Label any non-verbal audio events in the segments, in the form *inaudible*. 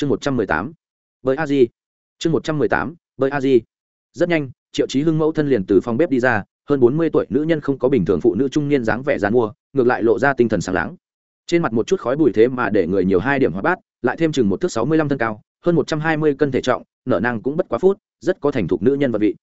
chương một trăm mười tám. Bởi a di. Chương một trăm mười tám. Bởi a di. Rất nhanh, triệu chí hưng mẫu thân liền từ phòng bếp đi ra, hơn bốn mươi tuổi, nữ nhân không có bình thường phụ nữ trung niên dáng vẻ dán mua, ngược lại lộ ra tinh thần sáng láng. Trên mặt một chút khói bụi thế mà để người nhiều hai điểm hóa bát, lại thêm chừng một thước sáu mươi lăm thân cao, hơn một trăm hai mươi cân thể trọng, nở năng cũng bất quá phút, rất có thành thục nữ nhân vật vị.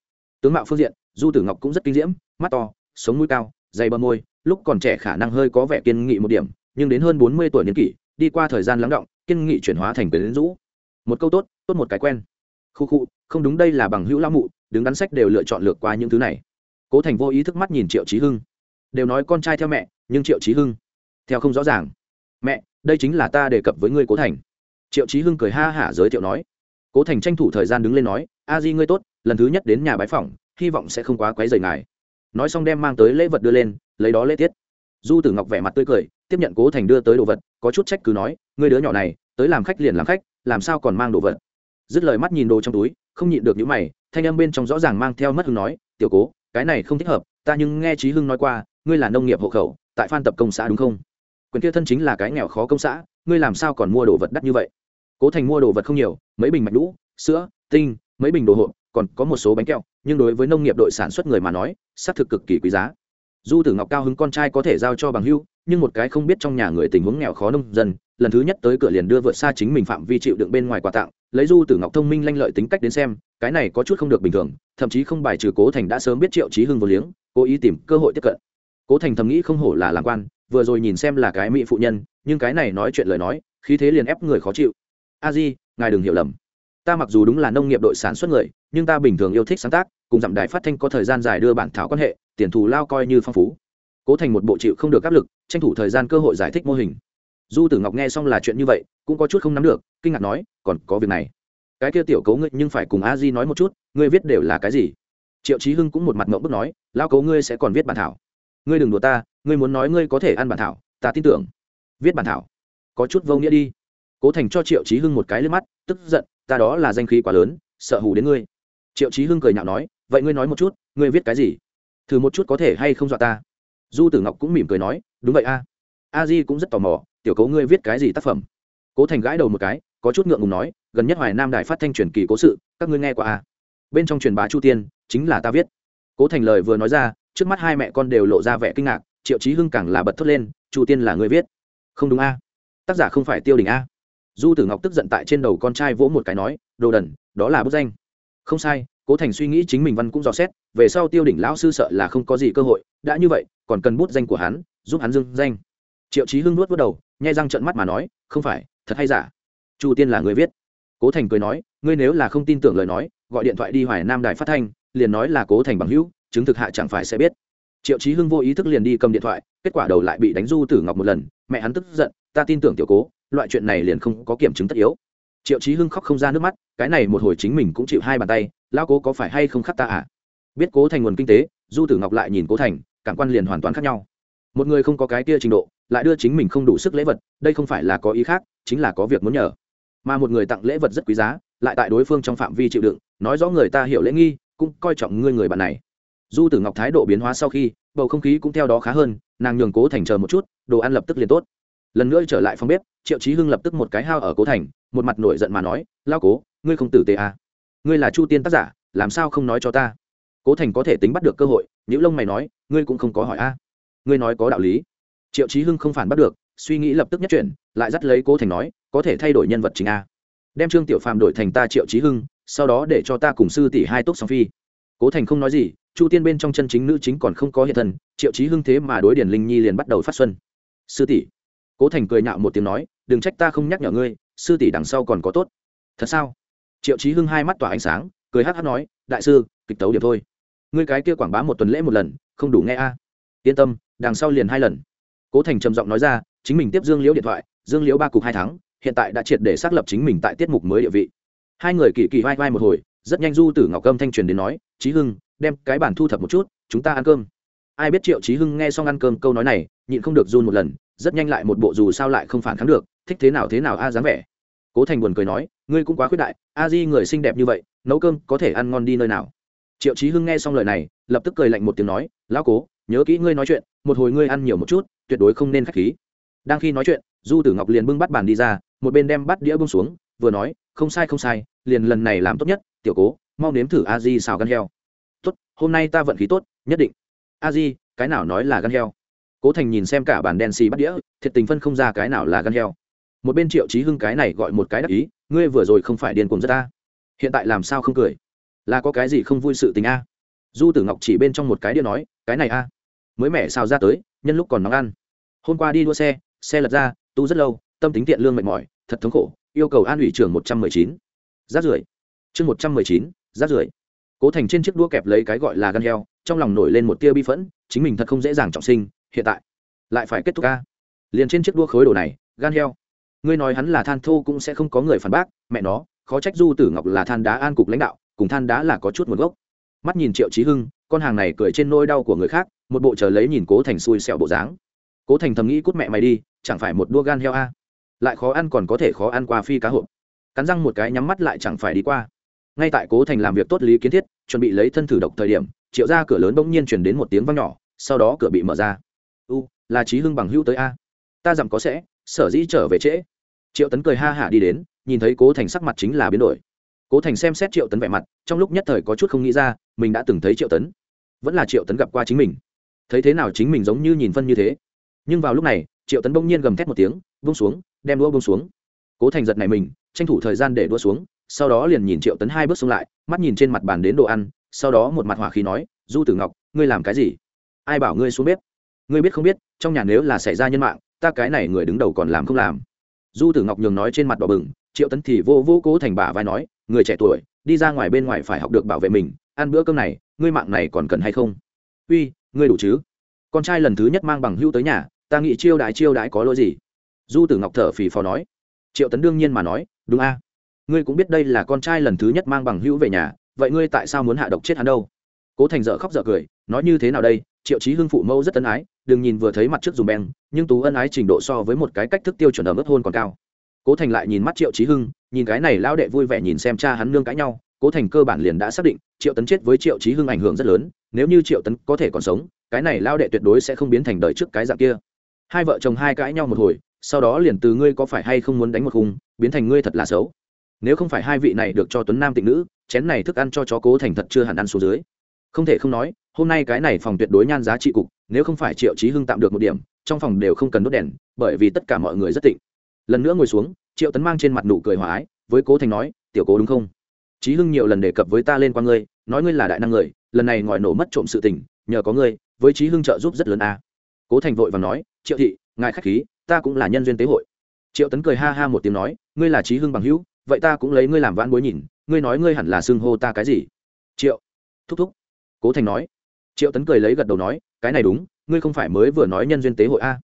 Tướng mạo phương diện, du tử ngọc cũng rất kinh diễm, mắt to, sống mũi cao, dày bờ môi, lúc còn trẻ khả năng hơi có vẻ kiên nghị một điểm, nhưng đến hơn bốn mươi tuổi niên kỷ, đi qua thời gian lắng động kiên nghị chuyển hóa thành quyến rũ. Một câu tốt tốt một cái quen. Khu khu, không đúng đây là bằng hữu lão mụ, đứng đắn sách đều lựa chọn lược qua những thứ này. Cố thành vô ý thức mắt nhìn triệu trí hưng. Đều nói con trai theo mẹ, nhưng triệu trí hưng, theo không rõ ràng. Mẹ, đây chính là ta đề cập với ngươi cố thành. Triệu trí hưng cười ha hả giới thiệu nói. Cố thành tranh thủ thời gian đứng lên nói, a di ngươi tốt, lần thứ nhất đến nhà bái phỏng, hy vọng sẽ không quá quấy rầy ngài. Nói xong đem mang tới lễ vật đưa lên, lấy đó lễ tiết. Du tử ngọc vẻ mặt tươi cười, tiếp nhận cố thành đưa tới đồ vật, có chút trách cứ nói, ngươi đứa nhỏ này tới làm khách liền làm khách, làm sao còn mang đồ vật? Dứt lời mắt nhìn đồ trong túi, không nhịn được những mày, thanh âm bên trong rõ ràng mang theo mất hưng nói, tiểu cố, cái này không thích hợp, ta nhưng nghe trí hưng nói qua, ngươi là nông nghiệp hộ khẩu, tại phan tập công xã đúng không? Quyền kia thân chính là cái nghèo khó công xã, ngươi làm sao còn mua đồ vật đắt như vậy? Cố thành mua đồ vật không nhiều, mấy bình mạch lũ sữa, tinh, mấy bình đồ hộp, còn có một số bánh kẹo, nhưng đối với nông nghiệp đội sản xuất người mà nói, xác thực cực kỳ quý giá. Du tử ngọc cao hứng con trai có thể giao cho bằng hưu nhưng một cái không biết trong nhà người tình huống nghèo khó nông dân lần thứ nhất tới cửa liền đưa vượt xa chính mình phạm vi chịu đựng bên ngoài quà tặng, lấy du tử ngọc thông minh lanh lợi tính cách đến xem, cái này có chút không được bình thường, thậm chí không bài trừ cố thành đã sớm biết triệu trí hưng vô liếng, cố ý tìm cơ hội tiếp cận. cố thành thầm nghĩ không hổ là làm quan, vừa rồi nhìn xem là cái mỹ phụ nhân, nhưng cái này nói chuyện lời nói, khí thế liền ép người khó chịu. a di, ngài đừng hiểu lầm. ta mặc dù đúng là nông nghiệp đội sản xuất người, nhưng ta bình thường yêu thích sáng tác, cùng dặm đài phát thanh có thời gian dài đưa bản thảo quan hệ, tiền thù lao coi như phong phú. cố thành một bộ chịu không được áp lực, tranh thủ thời gian cơ hội giải thích mô hình du tử ngọc nghe xong là chuyện như vậy, cũng có chút không nắm được, kinh ngạc nói, còn có việc này. Cái kia tiểu cấu ngươi nhưng phải cùng a di nói một chút, ngươi viết đều là cái gì? Triệu trí hưng cũng một mặt mộng bức nói lao cấu ngươi sẽ còn viết bản thảo. Ngươi đừng đùa ta, ngươi muốn nói ngươi có thể ăn bản thảo, ta tin tưởng. Viết bản thảo? Có chút vô nghĩa đi. Cố thành cho triệu trí hưng một cái lên mắt, tức giận, ta đó là danh khí quá lớn, sợ hù đến ngươi. Triệu trí hưng cười nhạo nói, vậy ngươi nói một chút, ngươi viết cái gì? Thử một chút có thể hay không dọa ta? Du tử ngọc cũng mỉm cười nói, đúng vậy a. A di cũng rất tò mò tiểu cố ngươi viết cái gì tác phẩm? Cố thành gãi đầu một cái, có chút ngượng ngùng nói, gần nhất hoài nam đài phát thanh truyền kỳ cố sự, các ngươi nghe qua à? bên trong truyền bá chu tiên, chính là ta viết. Cố thành lời vừa nói ra, trước mắt hai mẹ con đều lộ ra vẻ kinh ngạc, triệu chí hưng càng là bật thốt lên, chu tiên là người viết. Không đúng a. Tác giả không phải tiêu đình a. Du tử ngọc tức giận tại trên đầu con trai vỗ một cái nói, đồ đần, đó là bức danh. Không sai. Cố thành suy nghĩ chính mình văn cũng dò xét, về sau tiêu đỉnh lão sư sợ là không có gì cơ hội, đã như vậy, còn cần bút danh của hắn, giúp hắn dưng danh triệu chí hưng nuốt vớt đầu, nhai răng trận mắt mà nói, không phải, thật hay giả? Chu tiên là người viết. Cố thành cười nói, ngươi nếu là không tin tưởng lời nói, gọi điện thoại đi hoài nam đài phát thanh, liền nói là cố thành bằng hữu, chứng thực hạ chẳng phải sẽ biết. Triệu chí hưng vô ý thức liền đi cầm điện thoại, kết quả đầu lại bị đánh du tử ngọc một lần, mẹ hắn tức giận, ta tin tưởng tiểu cố, loại chuyện này liền không có kiểm chứng tất yếu. Triệu chí hưng khóc không ra nước mắt, cái này một hồi chính mình cũng chịu hai bàn tay lao cố có phải hay không khắc ta à? Biết cố thành nguồn kinh tế, du tử ngọc lại nhìn cố thành, cảm quan liền hoàn toàn khác nhau. Một người không có cái kia trình độ lại đưa chính mình không đủ sức lễ vật, đây không phải là có ý khác, chính là có việc muốn nhờ. Mà một người tặng lễ vật rất quý giá, lại tại đối phương trong phạm vi chịu đựng, nói rõ người ta hiểu lễ nghi, cũng coi trọng ngươi người bạn này. Du tử ngọc thái độ biến hóa sau khi, bầu không khí cũng theo đó khá hơn, nàng nhường cố thành chờ một chút, đồ ăn lập tức liền tốt. Lần nữa trở lại phòng bếp, triệu chí hưng lập tức một cái hao ở cố thành, một mặt nổi giận mà nói, lao cố, ngươi không tử tế à. ngươi là chu tiên tác giả, làm sao không nói cho ta? Cố thành có thể tính bắt được cơ hội những lông mày nói, ngươi cũng không có hỏi a. Ngươi nói có đạo lý triệu chí hưng không phản bắt được, suy nghĩ lập tức nhất chuyển, lại dắt lấy cố thành nói, có thể thay đổi nhân vật chính a. Đem trương tiểu phàm đổi thành ta triệu chí hưng, sau đó để cho ta cùng sư tỷ hai túc song phi. Cố thành không nói gì, chu tiên bên trong chân chính nữ chính còn không có hiện thân, triệu chí hưng thế mà đối điển linh nhi liền bắt đầu phát xuân. Sư tỷ. Cố thành cười nhạo một tiếng nói, đừng trách ta không nhắc nhở ngươi, sư tỷ đằng sau còn có tốt. Thật sao? Triệu chí hưng hai mắt tỏa ánh sáng, cười hát hát nói, đại sư, kịch tấu điểm thôi. Ngươi cái kia quảng bá một tuần lễ một lần, không đủ nghe a. Yên tâm, đằng sau liền hai lần cố thành trầm giọng nói ra, chính mình tiếp dương liễu điện thoại, dương liễu ba cục hai tháng hiện tại đã triệt để xác lập chính mình tại tiết mục mới địa vị. Hai người kỳ kỳ vai vai một hồi, rất nhanh du tử ngọc cơm thanh truyền đến nói trí hưng, đem cái bản thu thập một chút, chúng ta ăn cơm. Ai biết triệu trí hưng nghe xong ăn cơm câu nói này, nhịn không được run một lần, rất nhanh lại một bộ dù sao lại không phản kháng được, thích thế nào thế nào a, dáng vẻ. Cố thành buồn cười nói, ngươi cũng quá khuyết đại, a di người xinh đẹp như vậy, nấu cơm có thể ăn ngon đi nơi nào? Triệu trí hưng nghe xong lời này, lập tức cười lạnh một tiếng nói, lão cố nhớ kỹ ngươi nói chuyện, một hồi ngươi ăn nhiều một chút, tuyệt đối không nên k h á c h khí. Đang khi nói chuyện, du tử ngọc liền bưng bắt bàn đi ra, một bên đem bắt đĩa bưng xuống, vừa nói, không sai không sai, liền lần này làm tốt nhất, tiểu cố, mau nếm thử a di xào gan heo. Tốt, hôm nay ta vận khí tốt, nhất định. A di, cái nào nói là gan heo? Cố thành nhìn xem cả bàn đen xì bắt đĩa, thiệt tình phân không ra cái nào là gan heo. Một bên triệu chí hưng cái này gọi một cái đắc ý, ngươi vừa rồi không phải điên cùng rất ta. Hiện tại làm sao không cười? Là có cái gì không vui sự tình a? Du tử ngọc chỉ bên trong một cái đĩa nói, cái này a, mới mẻ xào ra tới, nhân lúc còn nóng ăn. Hôm qua đi đua xe xe lật ra, tu rất lâu, tâm tính tiện lương mệt mỏi, thật thống khổ, yêu cầu an ủy trưởng một trăm mười chín. Rát rưởi. Chương một trăm mười chín, rát rưởi. Cố thành trên chiếc đua kẹp lấy cái gọi là gan heo, trong lòng nổi lên một tia bi phẫn, chính mình thật không dễ dàng trọng sinh, hiện tại lại phải kết thúc ca liền trên chiếc đua khối đồ này, gan heo. Ngươi nói hắn là than thô cũng sẽ không có người phản bác, mẹ nó, khó trách du tử ngọc là than đá an cục lãnh đạo, cùng than đá là có chút nguồn gốc mắt nhìn triệu trí hưng, con hàng này cười trên nôi đau của người khác, một bộ chờ lấy nhìn cố thành xui xẹo bộ dáng. Cố thành thầm nghĩ cút mẹ mày đi, chẳng phải một đua gan heo a? Lại khó ăn còn có thể khó ăn qua phi cá hộp. Cắn răng một cái nhắm mắt lại chẳng phải đi qua. Ngay tại cố thành làm việc tốt lý kiến thiết, chuẩn bị lấy thân thử độc thời điểm, triệu ra cửa lớn bỗng nhiên chuyển đến một tiếng văng nhỏ, sau đó cửa bị mở ra. U, là trí hưng bằng hữu tới a? Ta dặm có sẽ, sở dĩ trở về trễ. Triệu tấn cười ha hả đi đến, nhìn thấy cố thành sắc mặt chính là biến đổi. Cố thành xem xét triệu tấn vẻ mặt, trong lúc nhất thời có chút không nghĩ ra mình đã từng thấy triệu tấn, vẫn là triệu tấn gặp qua chính mình. Thấy thế nào chính mình giống như nhìn phân như thế. Nhưng vào lúc này, triệu tấn bỗng nhiên gầm thét một tiếng bông xuống, đem đũa bông xuống. Cố thành giật này mình, tranh thủ thời gian để đua xuống, sau đó liền nhìn triệu tấn hai bước xuống lại, mắt nhìn trên mặt bàn đến đồ ăn, sau đó một mặt hỏa khí nói, du tử ngọc, ngươi làm cái gì? Ai bảo ngươi xuống bếp? Ngươi biết không biết, trong nhà nếu là xảy ra nhân mạng, ta cái này người đứng đầu còn làm không làm. Du tử ngọc nhường nói trên mặt đỏ bừng, triệu tấn thì vô vô cố thành bả vai nói, người trẻ tuổi, đi ra ngoài bên ngoài phải học được bảo vệ mình ăn bữa cơm này, ngươi mạng này còn cần hay không? Uy, ngươi đủ chứ? Con trai lần thứ nhất mang bằng hữu tới nhà, ta nghĩ chiêu đãi chiêu đãi có lỗi gì? Du tử ngọc thở phì phò nói. Triệu tấn đương nhiên mà nói, đúng a. Ngươi cũng biết đây là con trai lần thứ nhất mang bằng hữu về nhà, vậy ngươi tại sao muốn hạ độc chết hắn đâu? Cố thành dợ khóc dợ cười, nói như thế nào đây? Triệu chí hưng phụ mẫu rất ân ái, đừng nhìn vừa thấy mặt trước dùm beng, nhưng tú ân ái trình độ so với một cái cách thức tiêu chuẩn ở mức hôn còn cao. Cố thành lại nhìn mắt triệu chí hưng, nhìn cái này lão đệ vui vẻ nhìn xem cha hắn nương cãi nhau, cố thành cơ bản liền đã xác định triệu tấn chết với triệu chí hưng ảnh hưởng rất lớn, nếu như triệu tấn có thể còn sống, cái này lao đệ tuyệt đối sẽ không biến thành đời trước cái dạng kia. Hai vợ chồng hai cãi nhau một hồi, sau đó liền từ ngươi có phải hay không muốn đánh một khung, biến thành ngươi thật là xấu. Nếu không phải hai vị này được cho tuấn nam tịnh nữ, chén này thức ăn cho chó cố thành thật chưa hẳn ăn xuống dưới. Không thể không nói, hôm nay cái này phòng tuyệt đối nhan giá trị cục, nếu không phải triệu chí hưng tạm được một điểm, trong phòng đều không cần đốt đèn, bởi vì tất cả mọi người rất tịnh. Lần nữa ngồi xuống, triệu tấn mang trên mặt nụ cười hòa ái, với cố thành nói, tiểu cố đúng không? Chí hưng nhiều lần đề cập với ta lên qua ngươi, nói ngươi là đại năng người, lần này ngòi nổ mất trộm sự tình, nhờ có ngươi, với chí hưng trợ giúp rất lớn a. Cố thành vội và nói, triệu thị, ngài khách khí, ta cũng là nhân duyên tế hội. Triệu tấn cười ha ha một tiếng nói, ngươi là chí hưng bằng hữu, vậy ta cũng lấy ngươi làm vãn bối nhìn, ngươi nói ngươi hẳn là xưng hô ta cái gì? Triệu, thúc thúc, cố thành nói. Triệu tấn cười lấy gật đầu nói, cái này đúng, ngươi không phải mới vừa nói nhân duyên tế hội a.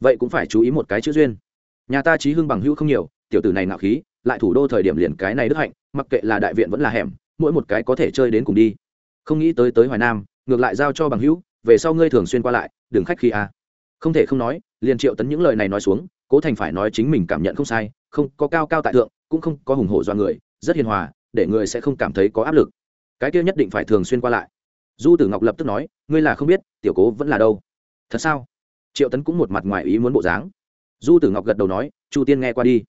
Vậy cũng phải chú ý một cái chữ duyên. Nhà ta trí hưng bằng hữu không nhiều, tiểu tử này nạo khí lại thủ đô thời điểm liền cái này đức hạnh, mặc kệ là đại viện vẫn là hẻm, mỗi một cái có thể chơi đến cùng đi. Không nghĩ tới tới hoài nam, ngược lại giao cho bằng hữu, về sau ngươi thường xuyên qua lại, đừng khách khi a à. không thể không nói, liền triệu tấn những lời này nói xuống, cố thành phải nói chính mình cảm nhận không sai, không có cao cao tại thượng, cũng không có hùng hổ do người, rất hiền hòa, để người sẽ không cảm thấy có áp lực. Cái kia nhất định phải thường xuyên qua lại. Du tử ngọc lập tức nói, ngươi là không biết, tiểu cố vẫn là đâu. Thật sao? Triệu tấn cũng một mặt ngoài ý muốn bộ dáng. Du tử ngọc gật đầu nói, chu tiên nghe qua đi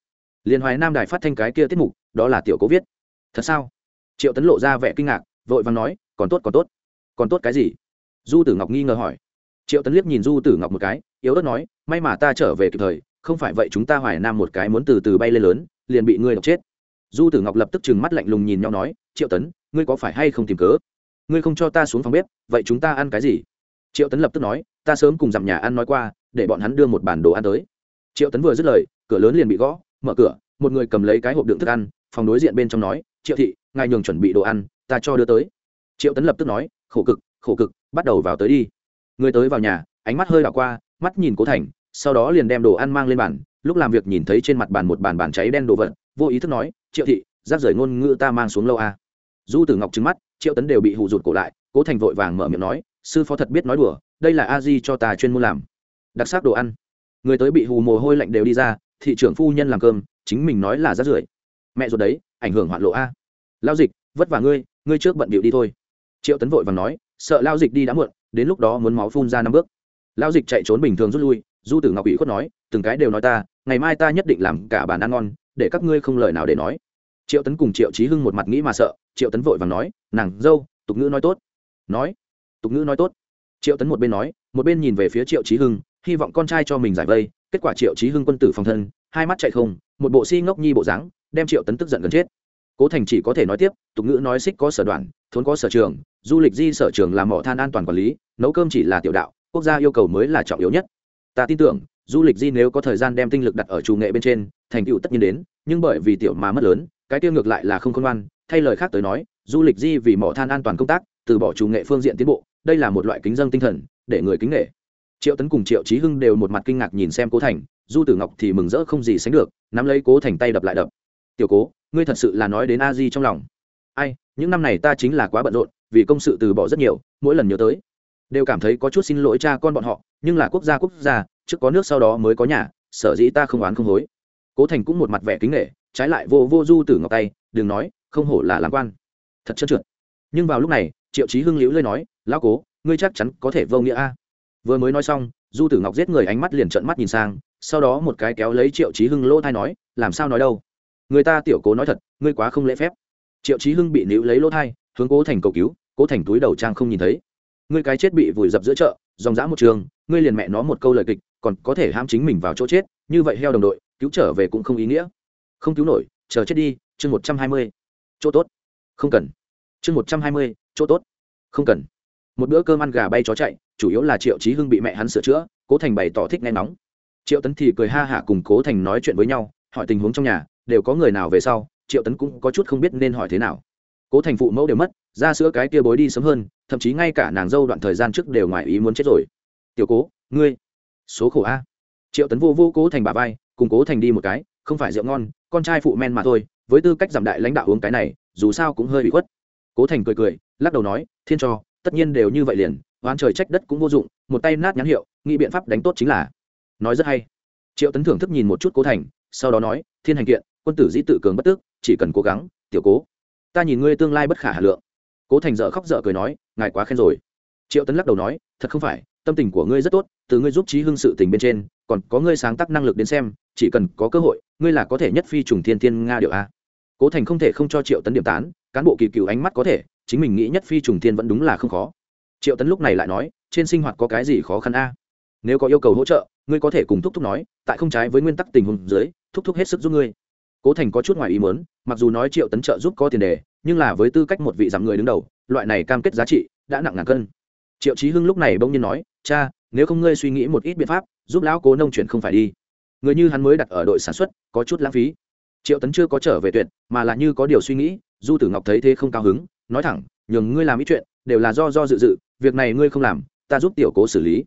liên hoài nam đài phát thanh cái kia tiết mục, đó là tiểu cố viết. Thật sao? Triệu tấn lộ ra vẻ kinh ngạc, vội vàng nói, còn tốt còn tốt. Còn tốt cái gì? Du tử ngọc nghi ngờ hỏi. Triệu tấn liếc nhìn du tử ngọc một cái, yếu ớt nói, may mà ta trở về kịp thời, không phải vậy chúng ta hoài nam một cái muốn từ từ bay lên lớn, liền bị ngươi độc chết. Du tử ngọc lập tức trừng mắt lạnh lùng nhìn nhau nói, triệu tấn, ngươi có phải hay không tìm cớ? Ngươi không cho ta xuống phòng bếp, vậy chúng ta ăn cái gì? Triệu tấn lập tức nói, ta sớm cùng dặm nhà ăn nói qua, để bọn hắn đưa một bản đồ ăn tới. Triệu tấn vừa dứt lời, cửa lớn liền bị gõ mở cửa, một người cầm lấy cái hộp đựng thức ăn, phòng đối diện bên trong nói, triệu thị, ngài nhường chuẩn bị đồ ăn, ta cho đưa tới. Triệu tấn lập tức nói, khổ cực khổ cực, bắt đầu vào tới đi. Người tới vào nhà, ánh mắt hơi đảo qua, mắt nhìn cố thành, sau đó liền đem đồ ăn mang lên bàn, lúc làm việc nhìn thấy trên mặt bàn một bàn bàn cháy đen đồ vật, vô ý thức nói, triệu thị, rác rời ngôn ngữ ta mang xuống lâu à. du tử ngọc trứng mắt, triệu tấn đều bị hụ rụt cổ lại, cố thành vội vàng mở miệng nói, sư phó thật biết nói đùa, đây là a di cho ta chuyên môn làm, đặc sắc đồ ăn. Người tới bị hù mồ hôi lạnh đều đi ra thị trưởng phu nhân làm cơm, chính mình nói là rát rưởi. Mẹ ruột đấy, ảnh hưởng hoạn lộ a. Lao dịch, vất vả ngươi ngươi trước bận bịu đi thôi. Triệu tấn vội và nói, sợ lao dịch đi đã muộn, đến lúc đó muốn máu phun ra năm bước. Lao dịch chạy trốn bình thường rút lui, du tử ngọc ủy khuất nói, từng cái đều nói ta, ngày mai ta nhất định làm cả bàn ăn ngon, để các ngươi không lời nào để nói. Triệu tấn cùng triệu trí hưng một mặt nghĩ mà sợ, triệu tấn vội và nói, nàng, dâu, tục ngữ nói tốt. Nói, tục ngữ nói tốt. Triệu tấn một bên nói, một bên nhìn về phía triệu trí hưng hy vọng con trai cho mình giải vây. Kết quả triệu trí hưng quân tử phòng thân, hai mắt chạy không, một bộ si ngốc nhi bộ dáng, đem triệu tấn tức giận gần chết. Cố thành chỉ có thể nói tiếp, tục ngữ nói xích có sở đoàn thốn có sở trường, du lịch di sở trường làm mỏ than an toàn quản lý, nấu cơm chỉ là tiểu đạo, quốc gia yêu cầu mới là trọng yếu nhất. Ta tin tưởng, du lịch di nếu có thời gian đem tinh lực đặt ở chủ nghệ bên trên, thành tựu tất nhiên đến, nhưng bởi vì tiểu mà mất lớn, cái tiêu ngược lại là không khôn ngoan. Thay lời khác tới nói, du lịch di vì mỏ than an toàn công tác, từ bỏ chủ nghệ phương diện tiến bộ, đây là một loại kính dân tinh thần, để người kính nghệ triệu tấn cùng triệu trí hưng đều một mặt kinh ngạc nhìn xem cố thành, du tử ngọc thì mừng rỡ không gì sánh được, nắm lấy cố thành tay đập lại đập. Tiểu cố, ngươi thật sự là nói đến a di trong lòng. Ai, những năm này ta chính là quá bận rộn, vì công sự từ bỏ rất nhiều, mỗi lần nhớ tới, đều cảm thấy có chút xin lỗi cha con bọn họ, nhưng là quốc gia quốc gia, trước có nước sau đó mới có nhà, sở dĩ ta không oán không hối. Cố thành cũng một mặt vẻ kính nghệ trái lại vô vô du tử ngọc tay, đừng nói, không hổ là làm quan. Thật trơn trượt. Nhưng vào lúc này, triệu chí hưng liễu lơi nói, lão cố, ngươi chắc chắn có thể vô nghĩa a vừa mới nói xong, du tử ngọc giết người ánh mắt liền trợn mắt nhìn sang, sau đó một cái kéo lấy triệu chí hưng lỗ thai nói, làm sao nói đâu? Người ta tiểu cố nói thật, ngươi quá không lễ phép. Triệu chí hưng bị níu lấy lỗ thai, hướng cố thành cầu cứu, cố thành túi đầu trang không nhìn thấy. Ngươi cái chết bị vùi dập giữa chợ, dòng dã một trường, ngươi liền mẹ nó một câu lời kịch, còn có thể ham chính mình vào chỗ chết, như vậy heo đồng đội, cứu trở về cũng không ý nghĩa. Không cứu nổi, chờ chết đi, chương một trăm hai mươi, chỗ tốt. Không cần. Chương một trăm hai mươi, chỗ tốt. Không cần. Một bữa cơm ăn gà bay chó chạy chủ yếu là triệu chí hưng bị mẹ hắn sửa chữa, cố thành bày tỏ thích nghe nóng triệu tấn thì cười ha hả cùng cố thành nói chuyện với nhau, hỏi tình huống trong nhà, đều có người nào về sau, triệu tấn cũng có chút không biết nên hỏi thế nào. Cố thành phụ mẫu đều mất, ra sữa cái kia bối đi sớm hơn, thậm chí ngay cả nàng dâu đoạn thời gian trước đều ngoài ý muốn chết rồi. Tiểu cố, ngươi, số khổ a. Triệu tấn vô vô cố thành bà vai, cùng cố thành đi một cái, không phải rượu ngon, con trai phụ men mà thôi, với tư cách giảm đại lãnh đạo uống cái này, dù sao cũng hơi bị khuất. Cố thành cười cười, lắc đầu nói, thiên cho, tất nhiên đều như vậy liền oán trời trách đất cũng vô dụng, một tay nát nhãn hiệu, nghĩ biện pháp đánh tốt chính là. Nói rất hay. Triệu tấn thưởng thức nhìn một chút cố thành, sau đó nói, thiên hành kiện, quân tử dĩ tự cường bất tước, chỉ cần cố gắng, tiểu cố, ta nhìn ngươi tương lai bất khả hà lượng. Cố thành dợ khóc dợ cười nói, ngài quá khen rồi. Triệu tấn lắc đầu nói, thật không phải, tâm tình của ngươi rất tốt, từ ngươi giúp trí hưng sự tình bên trên, còn có ngươi sáng tác năng lực đến xem, chỉ cần có cơ hội, ngươi là có thể nhất phi trùng thiên thiên nga điệu a. Cố thành không thể không cho triệu tấn điểm tán, cán bộ kỳ cựu ánh mắt có thể, chính mình nghĩ nhất phi trùng thiên vẫn đúng là không khó triệu tấn lúc này lại nói, trên sinh hoạt có cái gì khó khăn a? Nếu có yêu cầu hỗ trợ, ngươi có thể cùng thúc thúc nói, tại không trái với nguyên tắc tình huống dưới, thúc thúc hết sức giúp ngươi. Cố thành có chút ngoài ý muốn, mặc dù nói triệu tấn trợ giúp có tiền đề, nhưng là với tư cách một vị giảm người đứng đầu, loại này cam kết giá trị đã nặng ngàn cân. Triệu chí hưng lúc này bỗng nhiên nói, cha, nếu không ngươi suy nghĩ một ít biện pháp, giúp lão cố nông chuyển không phải đi. Người như hắn mới đặt ở đội sản xuất, có chút lãng phí. Triệu tấn chưa có trở về tuyệt, mà là như có điều suy nghĩ, du tử ngọc thấy thế không cao hứng, nói thẳng, nhường ngươi làm ít chuyện, đều là do do dự dự việc này ngươi không làm, ta giúp tiểu cố xử lý.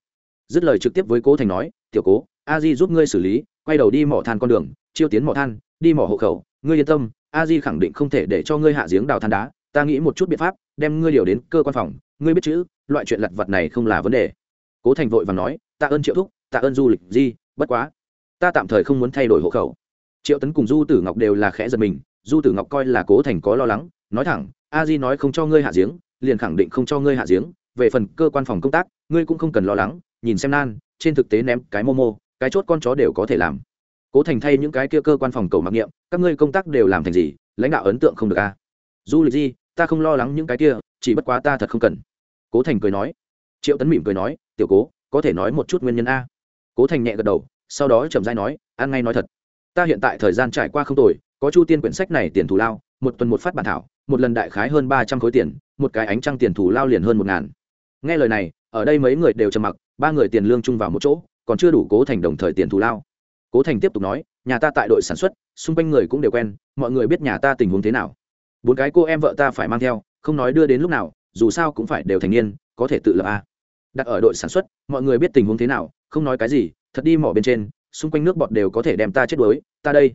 Dứt lời trực tiếp với cố thành nói, tiểu cố, a di giúp ngươi xử lý, quay đầu đi mỏ than con đường, chiêu tiến mỏ than, đi mỏ hộ khẩu, ngươi yên tâm, a di khẳng định không thể để cho ngươi hạ giếng đào than đá, ta nghĩ một chút biện pháp, đem ngươi điều đến cơ quan phòng, ngươi biết chữ, loại chuyện lặt vặt này không là vấn đề. Cố thành vội và nói tạ ơn triệu thúc tạ ơn du lịch di, bất quá, ta tạm thời không muốn thay đổi hộ khẩu. Triệu tấn cùng du tử ngọc đều là khẽ giật mình, du tử ngọc coi là cố thành có lo lắng, nói thẳng, a di nói không cho ngươi hạ giếng, liền khẳng định không cho ngươi hạ giếng về phần cơ quan phòng công tác ngươi cũng không cần lo lắng nhìn xem nan trên thực tế ném cái momo cái chốt con chó đều có thể làm. Cố thành thay những cái kia cơ quan phòng cầu mặc niệm các ngươi công tác đều làm thành gì lãnh đạo ấn tượng không được a du lịch gì, ta không lo lắng những cái kia chỉ bất quá ta thật không cần. Cố thành cười nói. Triệu tấn mỉm cười nói tiểu cố có thể nói một chút nguyên nhân a? Cố thành nhẹ gật đầu sau đó chậm dai nói ăn ngay nói thật. Ta hiện tại thời gian trải qua không tồi có chu tiên quyển sách này tiền thù lao một tuần một phát bản thảo một lần đại khái hơn ba trăm khối tiền một cái ánh trăng tiền thù lao liền hơn một ngàn nghe lời này, ở đây mấy người đều trầm mặc, ba người tiền lương chung vào một chỗ, còn chưa đủ cố thành đồng thời tiền thù lao. Cố thành tiếp tục nói, nhà ta tại đội sản xuất, xung quanh người cũng đều quen, mọi người biết nhà ta tình huống thế nào. Bốn cái cô em vợ ta phải mang theo, không nói đưa đến lúc nào, dù sao cũng phải đều thành niên, có thể tự lập a. Đặt ở đội sản xuất, mọi người biết tình huống thế nào, không nói cái gì, thật đi mỏ bên trên, xung quanh nước bọt đều có thể đem ta chết đuối, ta đây.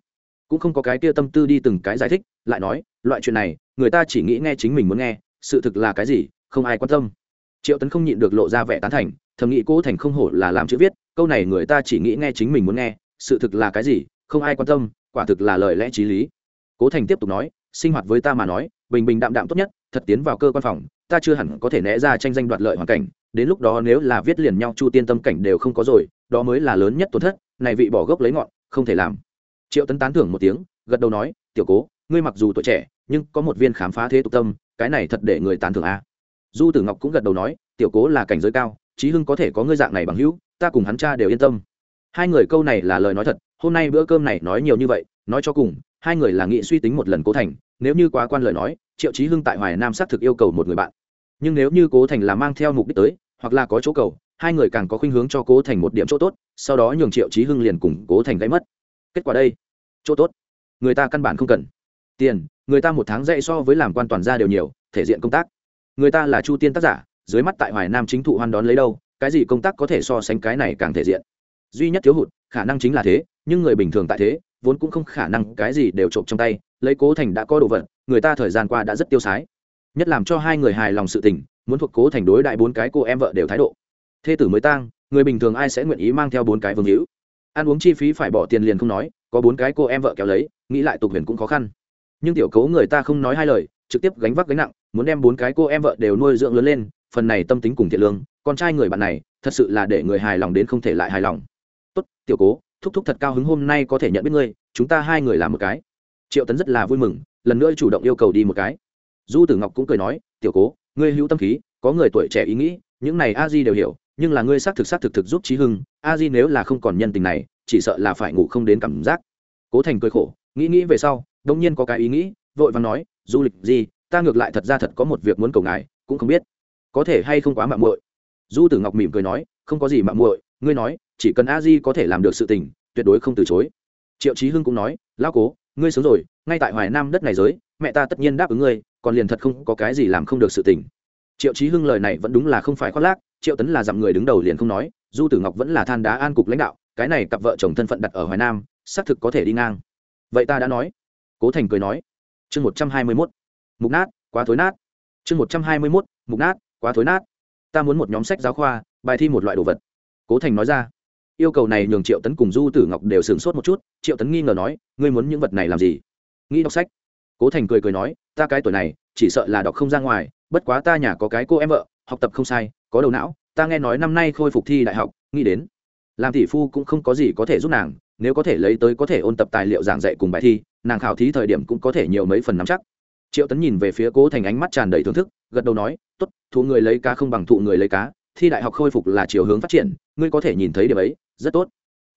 Cũng không có cái kia tâm tư đi từng cái giải thích, lại nói, loại chuyện này, người ta chỉ nghĩ nghe chính mình muốn nghe, sự thực là cái gì, không ai quan tâm triệu tấn không nhịn được lộ ra vẻ tán thành, thầm nghĩ cố thành không hổ là làm chữ viết, câu này người ta chỉ nghĩ nghe chính mình muốn nghe, sự thực là cái gì, không ai quan tâm, quả thực là lời lẽ t r í lý. Cố thành tiếp tục nói, sinh hoạt với ta mà nói, bình bình đạm đạm tốt nhất, thật tiến vào cơ quan phòng, ta chưa hẳn có thể né ra tranh danh đoạt lợi hoàn cảnh, đến lúc đó nếu là viết liền nhau chu tiên tâm cảnh đều không có rồi, đó mới là lớn nhất tổn thất, này vị bỏ gốc lấy ngọn, không thể làm. Triệu tấn tán thưởng một tiếng, gật đầu nói, tiểu cố, ngươi mặc dù tuổi trẻ, nhưng có một viên khám phá thế tục tâm, cái này thật để người tán thưởng a du tử ngọc cũng gật đầu nói, tiểu cố là cảnh giới cao trí hưng có thể có ngươi dạng này bằng hữu, ta cùng hắn cha đều yên tâm. Hai người câu này là lời nói thật, hôm nay bữa cơm này nói nhiều như vậy, nói cho cùng, hai người là nghĩ suy tính một lần cố thành, nếu như quá quan lời nói, triệu trí hưng tại hoài nam xác thực yêu cầu một người bạn. Nhưng nếu như cố thành là mang theo mục đích tới, hoặc là có chỗ cầu, hai người càng có khuynh hướng cho cố thành một điểm chỗ tốt, sau đó nhường triệu trí hưng liền cùng cố thành gáy mất. Kết quả đây, chỗ tốt, người ta căn bản không cần. Tiền, người ta một tháng dạy so với làm quan toàn gia đều nhiều, thể diện công tác người ta là chu tiên tác giả, dưới mắt tại hoài nam chính thụ hoan đón lấy đâu, cái gì công tác có thể so sánh cái này càng thể diện. Duy nhất thiếu hụt, khả năng chính là thế, nhưng người bình thường tại thế, vốn cũng không khả năng cái gì đều trộm trong tay, lấy cố thành đã có đồ vật, người ta thời gian qua đã rất tiêu sái. Nhất làm cho hai người hài lòng sự tình, muốn thuộc cố thành đối đại bốn cái cô em vợ đều thái độ. Thê tử mới tang, người bình thường ai sẽ nguyện ý mang theo bốn cái vương hữu? Ăn uống chi phí phải bỏ tiền liền không nói, có bốn cái cô em vợ kéo lấy, nghĩ lại tục huyền cũng khó khăn. Nhưng tiểu cấu người ta không nói hai lời trực tiếp gánh vác gánh nặng, muốn đem bốn cái cô em vợ đều nuôi dưỡng lớn lên, phần này tâm tính cùng thiện lương, con trai người bạn này, thật sự là để người hài lòng đến không thể lại hài lòng. Tốt, tiểu cố, thúc thúc thật cao hứng hôm nay có thể nhận biết ngươi, chúng ta hai người làm một cái. Triệu tấn rất là vui mừng, lần nữa chủ động yêu cầu đi một cái. Du tử ngọc cũng cười nói, tiểu cố, ngươi hữu tâm khí, có người tuổi trẻ ý nghĩ, những này a di đều hiểu, nhưng là ngươi xác thực xác thực thực giúp trí hưng, a di nếu là không còn nhân tình này, chỉ sợ là phải ngủ không đến cảm giác. Cố thành cười khổ, nghĩ nghĩ về sau đông nhiên có cái ý nghĩ, vội và nói du lịch gì, ta ngược lại thật ra thật có một việc muốn cầu ngài, cũng không biết. Có thể hay không quá mạng muội? Du tử ngọc mỉm cười nói, không có gì mạng muội, ngươi nói, chỉ cần a di có thể làm được sự tình, tuyệt đối không từ chối. Triệu trí hưng cũng nói, lão cố, ngươi sớm rồi, ngay tại hoài nam đất này giới, mẹ ta tất nhiên đáp ứng ngươi, còn liền thật không có cái gì làm không được sự tình. Triệu trí hưng lời này vẫn đúng là không phải khoác lác, triệu tấn là dặm người đứng đầu liền không nói, du tử ngọc vẫn là than đá an cục lãnh đạo, cái này cặp vợ chồng thân phận đặt ở hoài nam, xác thực có thể đi ngang. Vậy ta đã nói. Cố thành cười nói chương một trăm hai mươi mốt. Mục nát, quá thối nát. Chương một trăm hai mươi mốt, mục nát, quá thối nát. Ta muốn một nhóm sách giáo khoa, bài thi một loại đồ vật. Cố thành nói ra. Yêu cầu này nhường triệu tấn cùng du tử ngọc đều sửng sốt một chút, triệu tấn nghi ngờ nói, ngươi muốn những vật này làm gì? Nghĩ đọc sách. Cố thành cười cười nói, ta cái tuổi này, chỉ sợ là đọc không ra ngoài, bất quá ta nhà có cái cô em vợ, học tập không sai, có đầu não, ta nghe nói năm nay khôi phục thi đại học, nghĩ đến. Làm tỷ phu cũng không có gì có thể giúp nàng nếu có thể lấy tới có thể ôn tập tài liệu giảng dạy cùng bài thi, nàng khảo thí thời điểm cũng có thể nhiều mấy phần nắm chắc. Triệu tấn nhìn về phía cố thành ánh mắt tràn đầy thưởng thức, gật đầu nói t ố t thụ người lấy cá không bằng thụ người lấy cá, thi đại học khôi phục là chiều hướng phát triển, ngươi có thể nhìn thấy điểm ấy, rất tốt.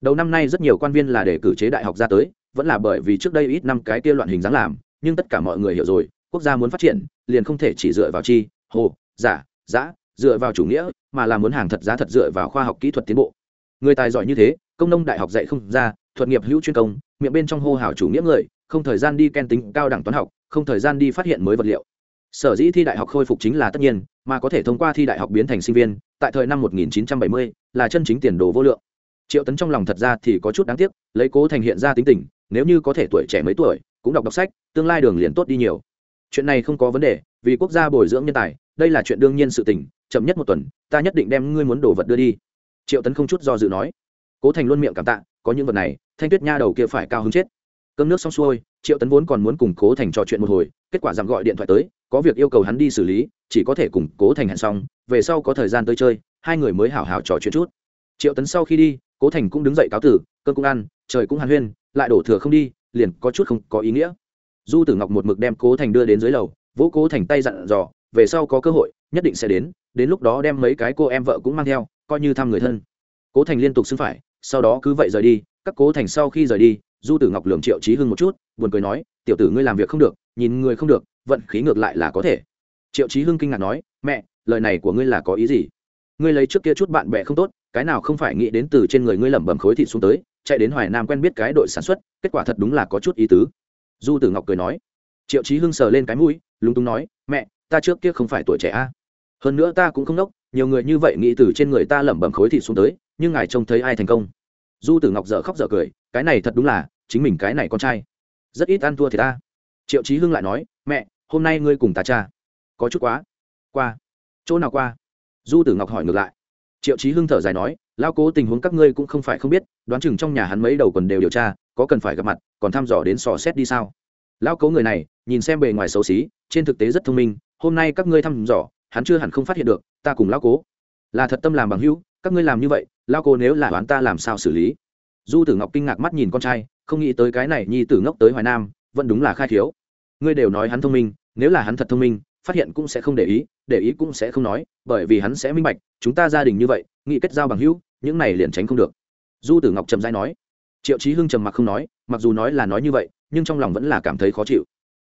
Đầu năm nay rất nhiều quan viên là để cử chế đại học ra tới, vẫn là bởi vì trước đây ít năm cái kia loạn hình dáng làm, nhưng tất cả mọi người hiểu rồi, quốc gia muốn phát triển, liền không thể chỉ dựa vào chi, hồ, giả, giã, dựa vào chủ nghĩa, mà là muốn hàng thật giá thật dựa vào khoa học kỹ thuật tiến bộ người tài giỏi như thế công nông đại học dạy không ra thuật nghiệp hữu chuyên công miệng bên trong hô hào chủ nghĩa người không thời gian đi ken tính cao đẳng toán học không thời gian đi phát hiện mới vật liệu. Sở dĩ thi đại học khôi phục chính là tất nhiên mà có thể thông qua thi đại học biến thành sinh viên tại thời năm 1970, là chân chính tiền đồ vô lượng. Triệu tấn trong lòng thật ra thì có chút đáng tiếc lấy cố thành hiện ra tính tình nếu như có thể tuổi trẻ mấy tuổi cũng đọc đọc sách tương lai đường liền tốt đi nhiều. Chuyện này không có vấn đề vì quốc gia bồi dưỡng nhân tài đây là chuyện đương nhiên sự tình chậm nhất một tuần ta nhất định đem ngươi muốn đồ vật đưa đi triệu tấn không chút do dự nói, cố thành luôn miệng cảm tạ, có những vật này, thanh tuyết nha đầu kia phải cao hứng chết. Cơm nước xong xuôi, triệu tấn vốn còn muốn cùng cố thành trò chuyện một hồi, kết quả giảm gọi điện thoại tới, có việc yêu cầu hắn đi xử lý, chỉ có thể cùng cố thành hẹn xong, về sau có thời gian tới chơi, hai người mới hảo hảo trò chuyện chút. Triệu tấn sau khi đi, cố thành cũng đứng dậy cáo tử, cơm cũng ăn, trời cũng hàn huyên, lại đổ thừa không đi, liền có chút không có ý nghĩa. Du tử ngọc một mực đem cố thành đưa đến dưới lầu, vỗ cố thành tay dặn dò, về sau có cơ hội, nhất định sẽ đến đến lúc đó đem mấy cái cô em vợ cũng mang theo coi như thăm người thân. Cố thành liên tục xưng phải, sau đó cứ vậy rời đi, các cố thành sau khi rời đi, du tử ngọc lường triệu trí hưng một chút, buồn cười nói, tiểu tử ngươi làm việc không được, nhìn người không được, vận khí ngược lại là có thể. Triệu trí hưng kinh ngạc nói, mẹ, lời này của ngươi là có ý gì? Ngươi lấy trước kia chút bạn bè không tốt, cái nào không phải nghĩ đến từ trên người ngươi lẩm bẩm khối thịt xuống tới, chạy đến hoài nam quen biết cái đội sản xuất, kết quả thật đúng là có chút ý tứ. Du tử ngọc cười nói. Triệu trí hưng sờ lên cái mũi, lúng túng nói, mẹ, ta trước kia không phải tuổi trẻ a. Hơn nữa ta cũng không đốc nhiều người như vậy nghĩ từ trên người ta lẩm bẩm khối thịt xuống tới, nhưng ngài trông thấy ai thành công? Du tử ngọc dở khóc dở cười, cái này thật đúng là, chính mình cái này con trai. Rất ít ăn thua thì ta. Triệu chí hưng lại nói, mẹ, hôm nay ngươi cùng ta cha. Có chút quá. Qua. Chỗ nào qua? Du tử ngọc hỏi ngược lại. Triệu chí hưng thở dài nói, lao cố tình huống các ngươi cũng không phải không biết, đoán chừng trong nhà hắn mấy đầu còn đều điều tra, có cần phải gặp mặt, còn thăm dò đến sò xét đi sao? Lao cố người này, nhìn xem bề ngoài xấu xí, trên thực tế rất thông minh, hôm nay các ngươi thăm dò hắn chưa hẳn không phát hiện được, ta cùng lao cố. Là thật tâm làm bằng hữu, các ngươi làm như vậy lao cố nếu là đoán ta làm sao xử lý? Du tử ngọc kinh ngạc mắt nhìn con trai, không nghĩ tới cái này nhi tử ngốc tới hoài nam, vẫn đúng là khai thiếu. Ngươi đều nói hắn thông minh, nếu là hắn thật thông minh, phát hiện cũng sẽ không để ý để ý cũng sẽ không nói, bởi vì hắn sẽ minh bạch, chúng ta gia đình như vậy nghị kết giao bằng hữu, những này liền tránh không được. Du tử ngọc trầm dai nói. Triệu chí hưng trầm mặc không nói, mặc dù nói là nói như vậy, nhưng trong lòng vẫn là cảm thấy khó chịu.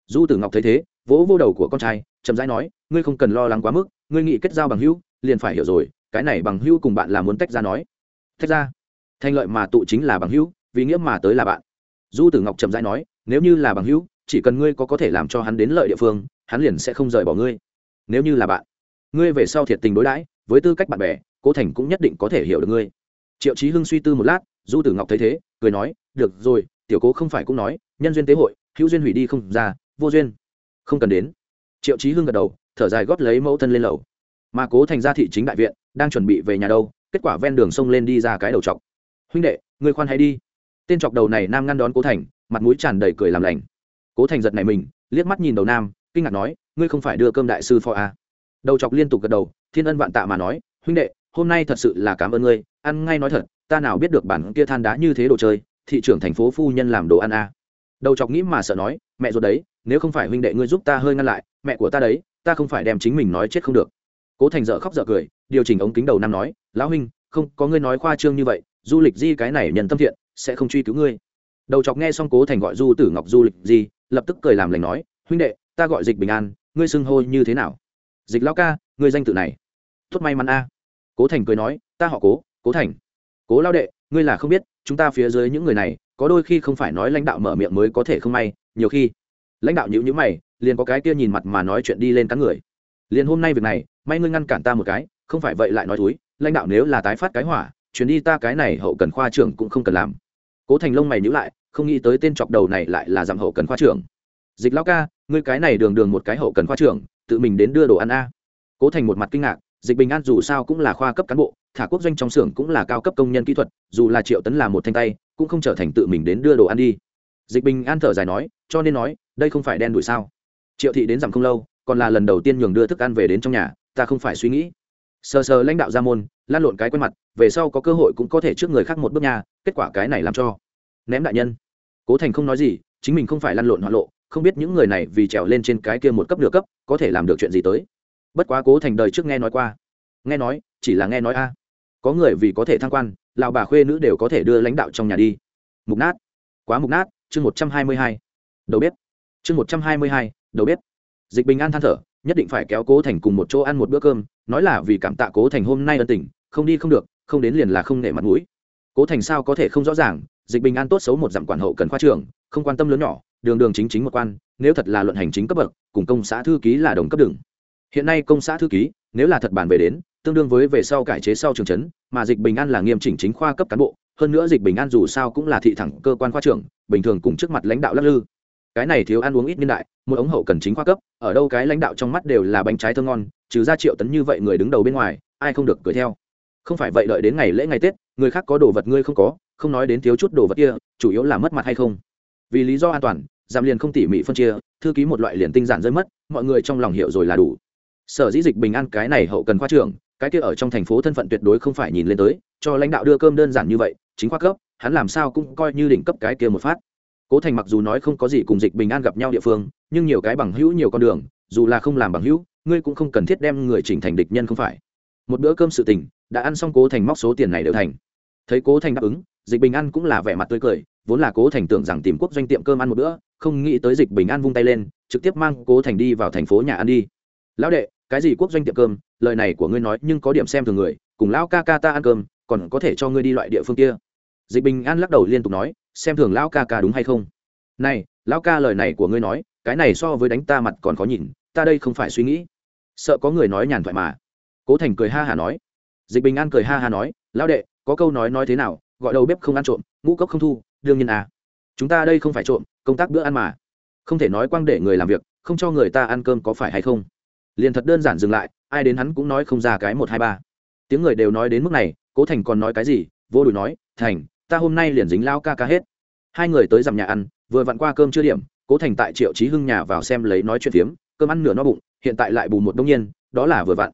Du tử ngọc thấy thế, vỗ vô đầu của con trai trầm dai nói ngươi không cần lo lắng quá mức, ngươi nghĩ kết giao bằng hữu, liền phải hiểu rồi, cái này bằng hữu cùng bạn là muốn tách ra nói. Tách ra? Thành lợi mà tụ chính là bằng hữu, vì nghĩa mà tới là bạn. Du tử ngọc trầm dai nói, nếu như là bằng hữu, chỉ cần ngươi có có thể làm cho hắn đến lợi địa phương, hắn liền sẽ không rời bỏ ngươi. Nếu như là bạn, ngươi về sau thiệt tình đối đãi, với tư cách bạn bè, cố thành cũng nhất định có thể hiểu được ngươi. Triệu chí hưng suy tư một lát, du tử ngọc thấy thế, cười nói, được rồi, tiểu cố không phải cũng nói, nhân duyên tế hội, hữu duyên hủy đi không ra, vô duyên. Không cần đến. Triệu chí hưng gật đầu thở dài gót lấy mẫu thân lên lầu mà cố thành ra thị chính đại viện, đang chuẩn bị về nhà đâu, kết quả ven đường sông lên đi ra cái đầu chọc huynh đệ, người khoan hay đi tên chọc đầu này nam ngăn đón cố thành, mặt mũi tràn đầy cười làm lành cố thành giật này mình, liếc mắt nhìn đầu nam, kinh ngạc nói, ngươi không phải đưa cơm đại sư phò à. đầu chọc liên tục gật đầu, thiên ân vạn tạ mà nói, huynh đệ, hôm nay thật sự là cảm ơn ngươi, ăn ngay nói thật, ta nào biết được bản kia than đá như thế đồ chơi, thị trưởng thành phố phu nhân làm đồ ăn à. đầu chọc nghĩ mà sợ nói, mẹ ruột đấy, nếu không phải huynh đệ ngươi giúp ta hơi ngăn lại, mẹ của ta đấy ta không phải đem chính mình nói chết không được. Cố thành dợ khóc dợ cười, điều chỉnh ống kính đầu năm nói, lão huynh, không, có ngươi nói khoa trương như vậy, du lịch di cái này nhận tâm thiện, sẽ không truy cứu ngươi. Đầu chọc nghe xong cố thành gọi du tử ngọc du lịch di, lập tức cười làm lành nói, huynh đệ, ta gọi dịch bình an, ngươi xưng hô như thế nào? Dịch lão ca, ngươi danh tự này. Tốt may mắn a. Cố thành cười nói, ta họ cố cố thành. Cố lao đệ, ngươi là không biết, chúng ta phía dưới những người này, có đôi khi không phải nói lãnh đạo mở miệng mới có thể không may, nhiều khi lãnh đạo nhữ nhữ mày liền có cái kia nhìn mặt mà nói chuyện đi lên cắn người. Liền hôm nay việc này, may ngươi ngăn cản ta một cái, không phải vậy lại nói túi, lãnh đạo nếu là tái phát cái hỏa chuyến đi ta cái này hậu cần khoa trưởng cũng không cần làm. Cố thành lông mày nhữ lại, không nghĩ tới tên chọc đầu này lại là giảm hậu cần khoa trưởng. Dịch lao ca, ngươi cái này đường đường một cái hậu cần khoa trưởng, tự mình đến đưa đồ ăn a. Cố thành một mặt kinh ngạc, dịch bình an dù sao cũng là khoa cấp cán bộ, thả quốc doanh trong xưởng cũng là cao cấp công nhân kỹ thuật, dù là triệu tấn là một thanh tay, cũng không trở thành tự mình đến đưa đồ ăn đi. Dịch bình an thở dài nói, cho nên nói, đây không phải đen đuổi sao? Triệu thị đến giảm không lâu, còn là lần đầu tiên nhường đưa thức ăn về đến trong nhà, ta không phải suy nghĩ. Sờ sờ lãnh đạo ra môn, lan lộn cái quen mặt, về sau có cơ hội cũng có thể trước người khác một bước nhà kết quả cái này làm cho. Ném đại nhân. Cố thành không nói gì, chính mình không phải lăn lộn hoạn lộ, không biết những người này vì trèo lên trên cái kia một cấp nửa cấp, có thể làm được chuyện gì tới. Bất quá cố thành đời trước nghe nói qua. Nghe nói, chỉ là nghe nói a. Có người vì có thể thăng quan lào bà khuê nữ đều có thể đưa lãnh đạo trong nhà đi. Mục nát. Quá mục nát, chương một trăm hai mươi hai. Đầu bếp. Chương một trăm hai mươi hai đầu bếp. Dịch bình an than thở, nhất định phải kéo cố thành cùng một chỗ ăn một bữa cơm, nói là vì cảm tạ cố thành hôm nay ân tình, không đi không được, không đến liền là không nể mặt mũi. Cố thành sao có thể không rõ ràng, dịch bình an tốt xấu một dặm quản hậu cần khoa trường, không quan tâm lớn nhỏ, đường đường chính chính một quan, nếu thật là luận hành chính cấp bậc, cùng công xã thư ký là đồng cấp đường. Hiện nay công xã thư ký, nếu là thật bàn về đến, tương đương với về sau cải chế sau trường trấn, mà dịch bình an là nghiêm chỉnh chính khoa cấp cán bộ, hơn nữa dịch bình an dù sao cũng là thị thẳng cơ quan khoa trưởng bình thường cùng trước mặt lãnh đạo lắc lư cái này thiếu ăn uống ít niên đại, một ống hậu cần chính khoa cấp, ở đâu cái lãnh đạo trong mắt đều là bánh trái thơ ngon, trừ ra triệu tấn như vậy người đứng đầu bên ngoài, ai không được cười theo. Không phải vậy đợi đến ngày lễ ngày tết, người khác có đồ vật ngươi không có, không nói đến thiếu chút đồ vật kia, chủ yếu là mất mặt hay không. Vì lý do an toàn, giảm liền không tỉ mỉ phân chia, thư ký một loại liền tinh giản rơi mất, mọi người trong lòng hiểu rồi là đủ. Sở dĩ dịch bình an cái này hậu cần khoa trưởng, cái kia ở trong thành phố thân phận tuyệt đối không phải nhìn lên tới, cho lãnh đạo đưa cơm đơn giản như vậy, chính khoa cấp, hắn làm sao cũng coi như đỉnh cấp cái kia một phát cố thành mặc dù nói không có gì cùng dịch bình an gặp nhau địa phương, nhưng nhiều cái bằng hữu, nhiều con đường, dù là không làm bằng hữu, ngươi cũng không cần thiết đem người chỉnh thành địch nhân không phải. Một bữa cơm sự tình, đã ăn xong cố thành móc số tiền này đều thành. Thấy cố thành đáp ứng, dịch bình an cũng là vẻ mặt tươi cười, vốn là cố thành tưởng rằng tìm quốc doanh tiệm cơm ăn một bữa, không nghĩ tới dịch bình an vung tay lên, trực tiếp mang cố thành đi vào thành phố nhà ăn đi. Lão đệ, cái gì quốc doanh tiệm cơm? Lời này của ngươi nói nhưng có điểm xem thường người, cùng lão ca ca ta ăn cơm, còn có thể cho ngươi đi loại địa phương kia. Dịch bình an lắc đầu liên tục nói xem thường lão ca ca đúng hay không. Này, lão ca lời này của ngươi nói, cái này so với đánh ta mặt còn khó nhìn, ta đây không phải suy nghĩ. Sợ có người nói nhàn thoại mà. Cố thành cười ha hà nói. Dịch bình an cười ha hà nói, lão đệ, có câu nói nói thế nào, gọi đầu bếp không ăn trộm, ngũ cốc không thu, đương nhiên à. Chúng ta đây không phải trộm, công tác bữa ăn mà. Không thể nói quang để người làm việc, không cho người ta ăn cơm có phải hay không? Liền thật đơn giản dừng lại, ai đến hắn cũng nói không ra cái một hai ba. Tiếng người đều nói đến mức này, cố thành còn nói cái gì, vô đùi nói, thành ta hôm nay liền dính lao ca ca hết. Hai người tới dằm nhà ăn, vừa vặn qua cơm chưa điểm, cố thành tại triệu trí hưng nhà vào xem lấy nói chuyện phiếm, cơm ăn nửa no bụng, hiện tại lại bù một đông nhiên, đó là vừa vặn.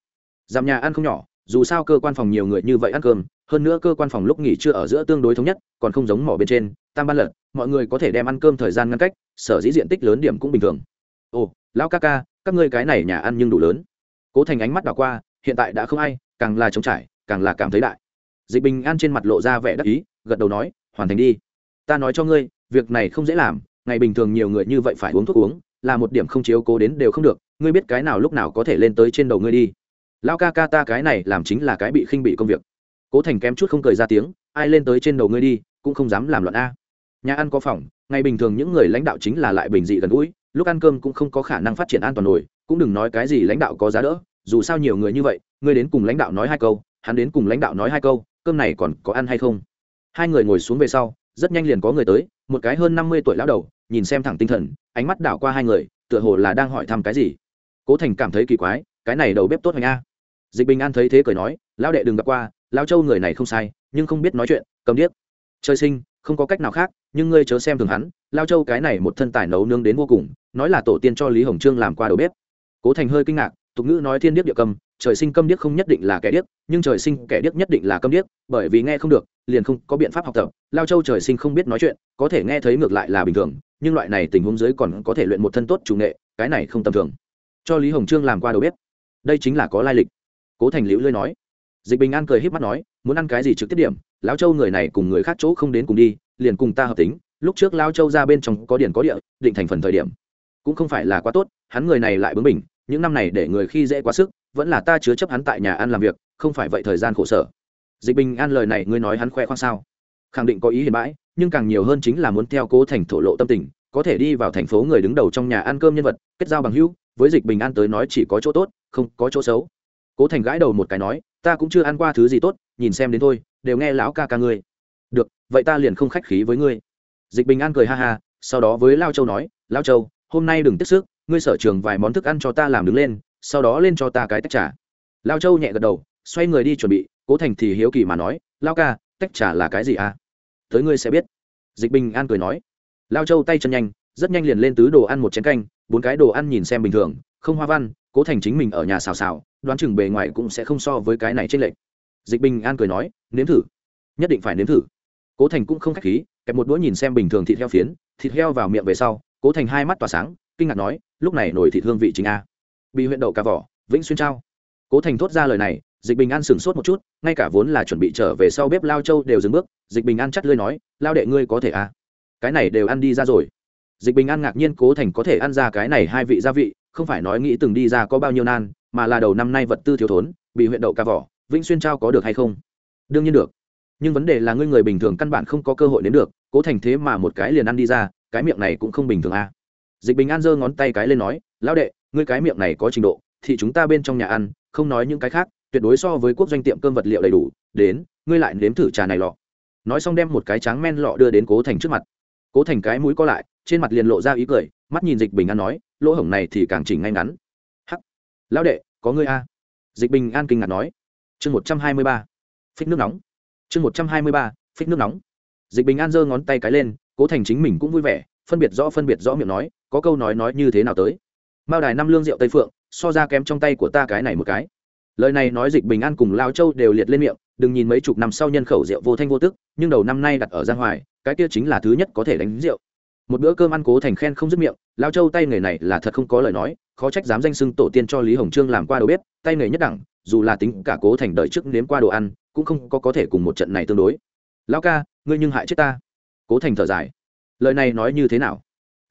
Dằm nhà ăn không nhỏ, dù sao cơ quan phòng nhiều người như vậy ăn cơm, hơn nữa cơ quan phòng lúc nghỉ trưa ở giữa tương đối thống nhất, còn không giống mỏ bên trên, tam ban lật mọi người có thể đem ăn cơm thời gian ngăn cách, sở dĩ diện tích lớn điểm cũng bình thường. Ồ, lão ca ca, các ngươi cái này nhà ăn nhưng đủ lớn. Cố thành ánh mắt đảo qua, hiện tại đã không ai, càng là trống trải, càng là cảm thấy đại. Dịch bình an trên mặt lộ ra vẻ đắc ý gật đầu nói, hoàn thành đi. Ta nói cho ngươi, việc này không dễ làm, ngày bình thường nhiều người như vậy phải uống thuốc uống, là một điểm không chiếu cố đến đều không được, ngươi biết cái nào lúc nào có thể lên tới trên đầu ngươi đi. Lao ca ca ta cái này làm chính là cái bị khinh bị công việc. Cố thành kém chút không cười ra tiếng, ai lên tới trên đầu ngươi đi, cũng không dám làm loạn a. Nhà ăn có phòng, ngày bình thường những người lãnh đạo chính là lại bình dị gần gũi, lúc ăn cơm cũng không có khả năng phát triển an toàn nổi, cũng đừng nói cái gì lãnh đạo có giá đỡ, dù sao nhiều người như vậy, ngươi đến cùng lãnh đạo nói hai câu, hắn đến cùng lãnh đạo nói hai câu, cơm này còn có ăn hay không? Hai người ngồi xuống về sau, rất nhanh liền có người tới, một cái hơn năm mươi tuổi lão đầu, nhìn xem thẳng tinh thần, ánh mắt đảo qua hai người, tựa hồ là đang hỏi thăm cái gì. Cố thành cảm thấy kỳ quái, cái này đầu bếp tốt hoành a. Dịch bình an thấy thế cười nói, lão đệ đừng gặp qua, lão châu người này không sai, nhưng không biết nói chuyện, cầm điếc. Chơi sinh, không có cách nào khác, nhưng ngươi chớ xem thường hắn lao châu cái này một thân tài nấu nướng đến vô cùng, nói là tổ tiên cho lý hồng trương làm qua đầu bếp. Cố thành hơi kinh ngạc tục ngữ nói thiên điếc địa cầm, trời sinh câm điếc không nhất định là kẻ điếc, nhưng trời sinh kẻ điếc nhất định là câm điếc, bởi vì nghe không được, liền không có biện pháp học tập. Lao châu trời sinh không biết nói chuyện, có thể nghe thấy ngược lại là bình thường, nhưng loại này tình huống dưới còn có thể luyện một thân tốt chủ nghệ, cái này không tầm thường. Cho lý hồng trương làm qua đầu bếp. Đây chính là có lai lịch. Cố thành liễu lơi nói. Dịch bình an cười h í p mắt nói, muốn ăn cái gì trực tiếp điểm, lão châu người này cùng người khác chỗ không đến cùng đi, liền cùng ta hợp tính, lúc trước lao châu ra bên trong có điển có địa, định thành phần thời điểm. Cũng không phải là quá tốt, hắn người này lại bướng bỉnh những năm này để người khi dễ quá sức, vẫn là ta chứa chấp hắn tại nhà ăn làm việc, không phải vậy thời gian khổ sở. Dịch bình an lời này ngươi nói hắn khoe khoang sao? Khẳng định có ý hiền bãi, nhưng càng nhiều hơn chính là muốn theo cố thành thổ lộ tâm tình, có thể đi vào thành phố người đứng đầu trong nhà ăn cơm nhân vật, kết giao bằng hữu, với dịch bình an tới nói chỉ có chỗ tốt, không có chỗ xấu. Cố thành gãi đầu một cái nói, ta cũng chưa ăn qua thứ gì tốt, nhìn xem đến thôi, đều nghe lão ca ca ngươi. Được, vậy ta liền không khách khí với ngươi. Dịch bình an cười ha ha, sau đó với lao châu nói, lao châu, hôm nay đừng tiếp sức ngươi sở trường vài món thức ăn cho ta làm đứng lên, sau đó lên cho ta cái tách trà. Lao châu nhẹ gật đầu, xoay người đi chuẩn bị, cố thành thì hiếu kỳ mà nói, lao ca, tách trà là cái gì à? Tới ngươi sẽ biết. Dịch bình an cười nói. Lao châu tay chân nhanh, rất nhanh liền lên tứ đồ ăn một chén canh, bốn cái đồ ăn nhìn xem bình thường, không hoa văn, cố thành chính mình ở nhà xào xào, đoán chừng bề ngoài cũng sẽ không so với cái này trên lệch. Dịch bình an cười nói, nếm thử. Nhất định phải nếm thử. Cố thành cũng không k h á c h khí, kẹp một đũa nhìn xem bình thường thịt heo phiến, thịt heo vào miệng về sau, cố thành hai mắt tỏa sáng kinh ngạc nói, lúc này nổi thị hương vị chính a. Bị huyện đậu cà vỏ, vĩnh xuyên trao. Cố thành thốt ra lời này, dịch bình an sửng sốt một chút, ngay cả vốn là chuẩn bị trở về sau bếp lao châu đều dừng bước, dịch bình an chắt lơi nói, lao đệ ngươi có thể à cái này đều ăn đi ra rồi. Dịch bình an ngạc nhiên cố thành có thể ăn ra cái này hai vị gia vị, không phải nói nghĩ từng đi ra có bao nhiêu nan, mà là đầu năm nay vật tư thiếu thốn, bị huyện đậu ca vỏ, vĩnh xuyên trao có được hay không? Đương nhiên được. Nhưng vấn đề là ngươi người bình thường căn bản không có cơ hội đến được, cố thành thế mà một cái liền ăn đi ra, cái miệng này cũng không bình thường à dịch bình an giơ ngón tay cái lên nói, lão đệ, ngươi cái miệng này có trình độ, thì chúng ta bên trong nhà ăn, không nói những cái khác, tuyệt đối so với quốc doanh tiệm cơm vật liệu đầy đủ, đến, ngươi lại nếm thử trà này lọ. Nói xong đem một cái tráng men lọ đưa đến cố thành trước mặt. Cố thành cái mũi co lại, trên mặt liền lộ ra ý cười, mắt nhìn dịch bình an nói, lỗ hổng này thì càng chỉnh ngay ngắn. Hắc, lão đệ, có ngươi a dịch bình an kinh ngạc nói. Chương một trăm hai mươi ba, phích nước nóng. Chương một trăm hai mươi ba, phích nước nóng. Dịch bình an giơ ngón tay cái lên, cố thành chính mình cũng vui vẻ phân biệt rõ phân biệt rõ miệng nói, có câu nói nói như thế nào tới. Mao đài năm lương rượu tây phượng, so ra kém trong tay của ta cái này một cái. Lời này nói dịch bình an cùng lao châu đều liệt lên miệng, đừng nhìn mấy chục năm sau nhân khẩu rượu vô thanh vô tức, nhưng đầu năm nay đặt ở giang hoài, cái kia chính là thứ nhất có thể đánh rượu. Một bữa cơm ăn cố thành khen không dứt miệng, lao châu tay nghề này là thật không có lời nói, khó trách dám danh xưng tổ tiên cho lý hồng trương làm qua đầu bếp, tay nghề nhất đẳng, dù là tính cả cố thành đợi trước nếm qua đồ ăn, cũng không có có thể cùng một trận này tương đối. Lao ca, ngươi nhưng hại chết ta. Cố thành thở dài lời này nói như thế nào?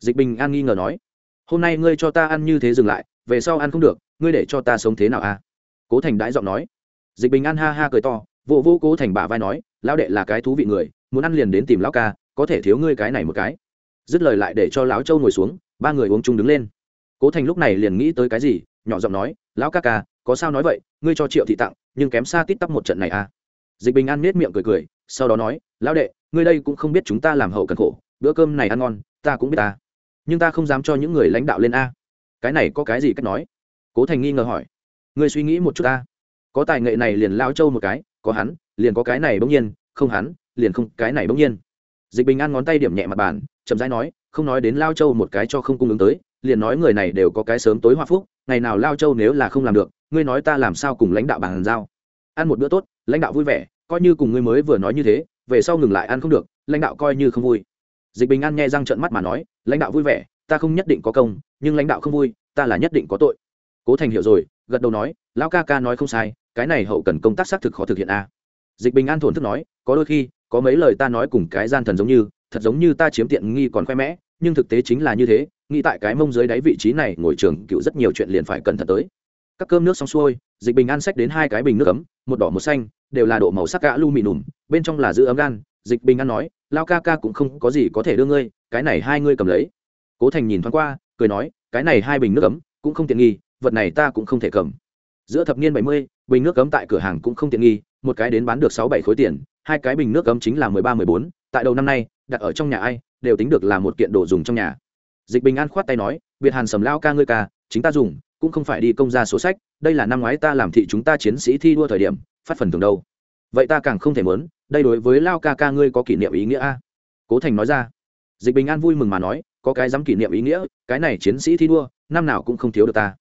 Dịch bình an nghi ngờ nói. Hôm nay ngươi cho ta ăn như thế dừng lại về sau ăn không được ngươi để cho ta sống thế nào a à? cố thành đãi giọng nói. Dịch bình an ha ha cười to vụ vô, vô cố thành bả vai nói lão đệ là cái thú vị người muốn ăn liền đến tìm lão ca có thể thiếu ngươi cái này một cái. Dứt lời lại để cho lão châu ngồi xuống ba người uống chung đứng lên. Cố thành lúc này liền nghĩ tới cái gì nhỏ giọng nói lão ca ca có sao nói vậy ngươi cho triệu thị tặng nhưng kém xa tít tắp một trận này à? Dịch bình an nết miệng cười cười sau đó nói lão đệ ngươi đây cũng không biết chúng ta làm hậu cần khổ bữa cơm này ăn ngon, ta cũng biết ta. Nhưng ta không dám cho những người lãnh đạo lên a. Cái này có cái gì cách nói? Cố thành nghi ngờ hỏi. Ngươi suy nghĩ một chút ta. Có tài nghệ này liền lao châu một cái, có hắn, liền có cái này bỗng nhiên, không hắn, liền không cái này bỗng nhiên. Dịch bình an ngón tay điểm nhẹ mặt bàn, chậm rãi nói, không nói đến lao châu một cái cho không cung ứng tới, liền nói người này đều có cái sớm tối hoa phúc, ngày nào lao châu nếu là không làm được, ngươi nói ta làm sao cùng lãnh đạo bàn giao? Ăn một bữa tốt, lãnh đạo vui vẻ, coi như cùng ngươi mới vừa nói như thế, về sau ngừng lại ăn không được, lãnh đạo coi như không vui dịch bình an nghe răng trợn mắt mà nói, lãnh đạo vui vẻ, ta không nhất định có công, nhưng lãnh đạo không vui, ta là nhất định có tội. Cố thành hiểu rồi, gật đầu nói, lão ca ca nói không sai, cái này hậu cần công tác xác thực khó thực hiện a. Dịch bình an thổn thức nói, có đôi khi, có mấy lời ta nói cùng cái gian thần giống như, thật giống như ta chiếm tiện nghi còn khoe mẽ, nhưng thực tế chính là như thế, nghĩ tại cái mông dưới đáy vị trí này ngồi trường cựu rất nhiều chuyện liền phải cẩn thận tới. Các cơm nước xong xuôi, dịch bình an xách đến hai cái bình nước ấm, một đỏ một xanh, đều là độ màu sắc gã lu mì nùm bên trong là giữ ấm gan dịch bình an nói, lao ca ca cũng không có gì có thể đưa ngươi, cái này hai ngươi cầm lấy. Cố thành nhìn thoáng qua, cười nói, cái này hai bình nước ấm cũng không tiện nghi, vật này ta cũng không thể cầm. Giữa thập niên bảy mươi, bình nước cấm tại cửa hàng cũng không tiện nghi, một cái đến bán được sáu bảy khối tiền, hai cái bình nước cấm chính là mười ba, mười bốn, tại đầu năm nay, đặt ở trong nhà ai, đều tính được là một kiện đồ dùng trong nhà. Dịch bình an khoát tay nói, biệt hàn sầm lao ca ngươi ca, chính ta dùng, cũng không phải đi công ra số sách, đây là năm ngoái ta làm thị chúng ta chiến sĩ thi đua thời điểm, phát phần thường đâu vậy ta càng không thể mớn đây đối với lao ca ca ngươi có kỷ niệm ý nghĩa a? Cố thành nói ra. Dịch bình an vui mừng mà nói, có cái dám kỷ niệm ý nghĩa, cái này chiến sĩ thi đua, năm nào cũng không thiếu được ta.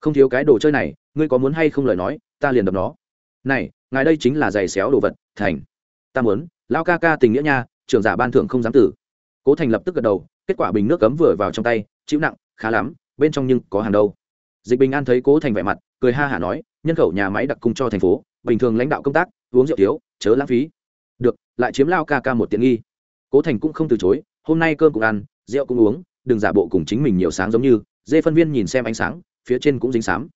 Không thiếu cái đồ chơi này, ngươi có muốn hay không lời nói, ta liền đập nó. Này, ngài đây chính là giày xéo đồ vật, thành. Ta muốn, lao ca ca tình nghĩa nha, trưởng giả ban thưởng không dám tử. Cố thành lập tức gật đầu, kết quả bình nước cấm vừa vào trong tay, chịu nặng, khá lắm, bên trong nhưng có hàng đâu. Dịch bình an thấy cố thành vẻ mặt, cười ha hả nói, nhân khẩu nhà máy đặc cung cho thành phố, bình thường lãnh đạo công tác uống rượu thiếu, chớ lãng phí. Được, lại chiếm lao ca ca một tiện nghi. Cố thành cũng không từ chối, hôm nay cơm cũng ăn, rượu cũng uống, đừng giả bộ cùng chính mình nhiều sáng giống như, dê phân viên nhìn xem ánh sáng, phía trên cũng dính xám.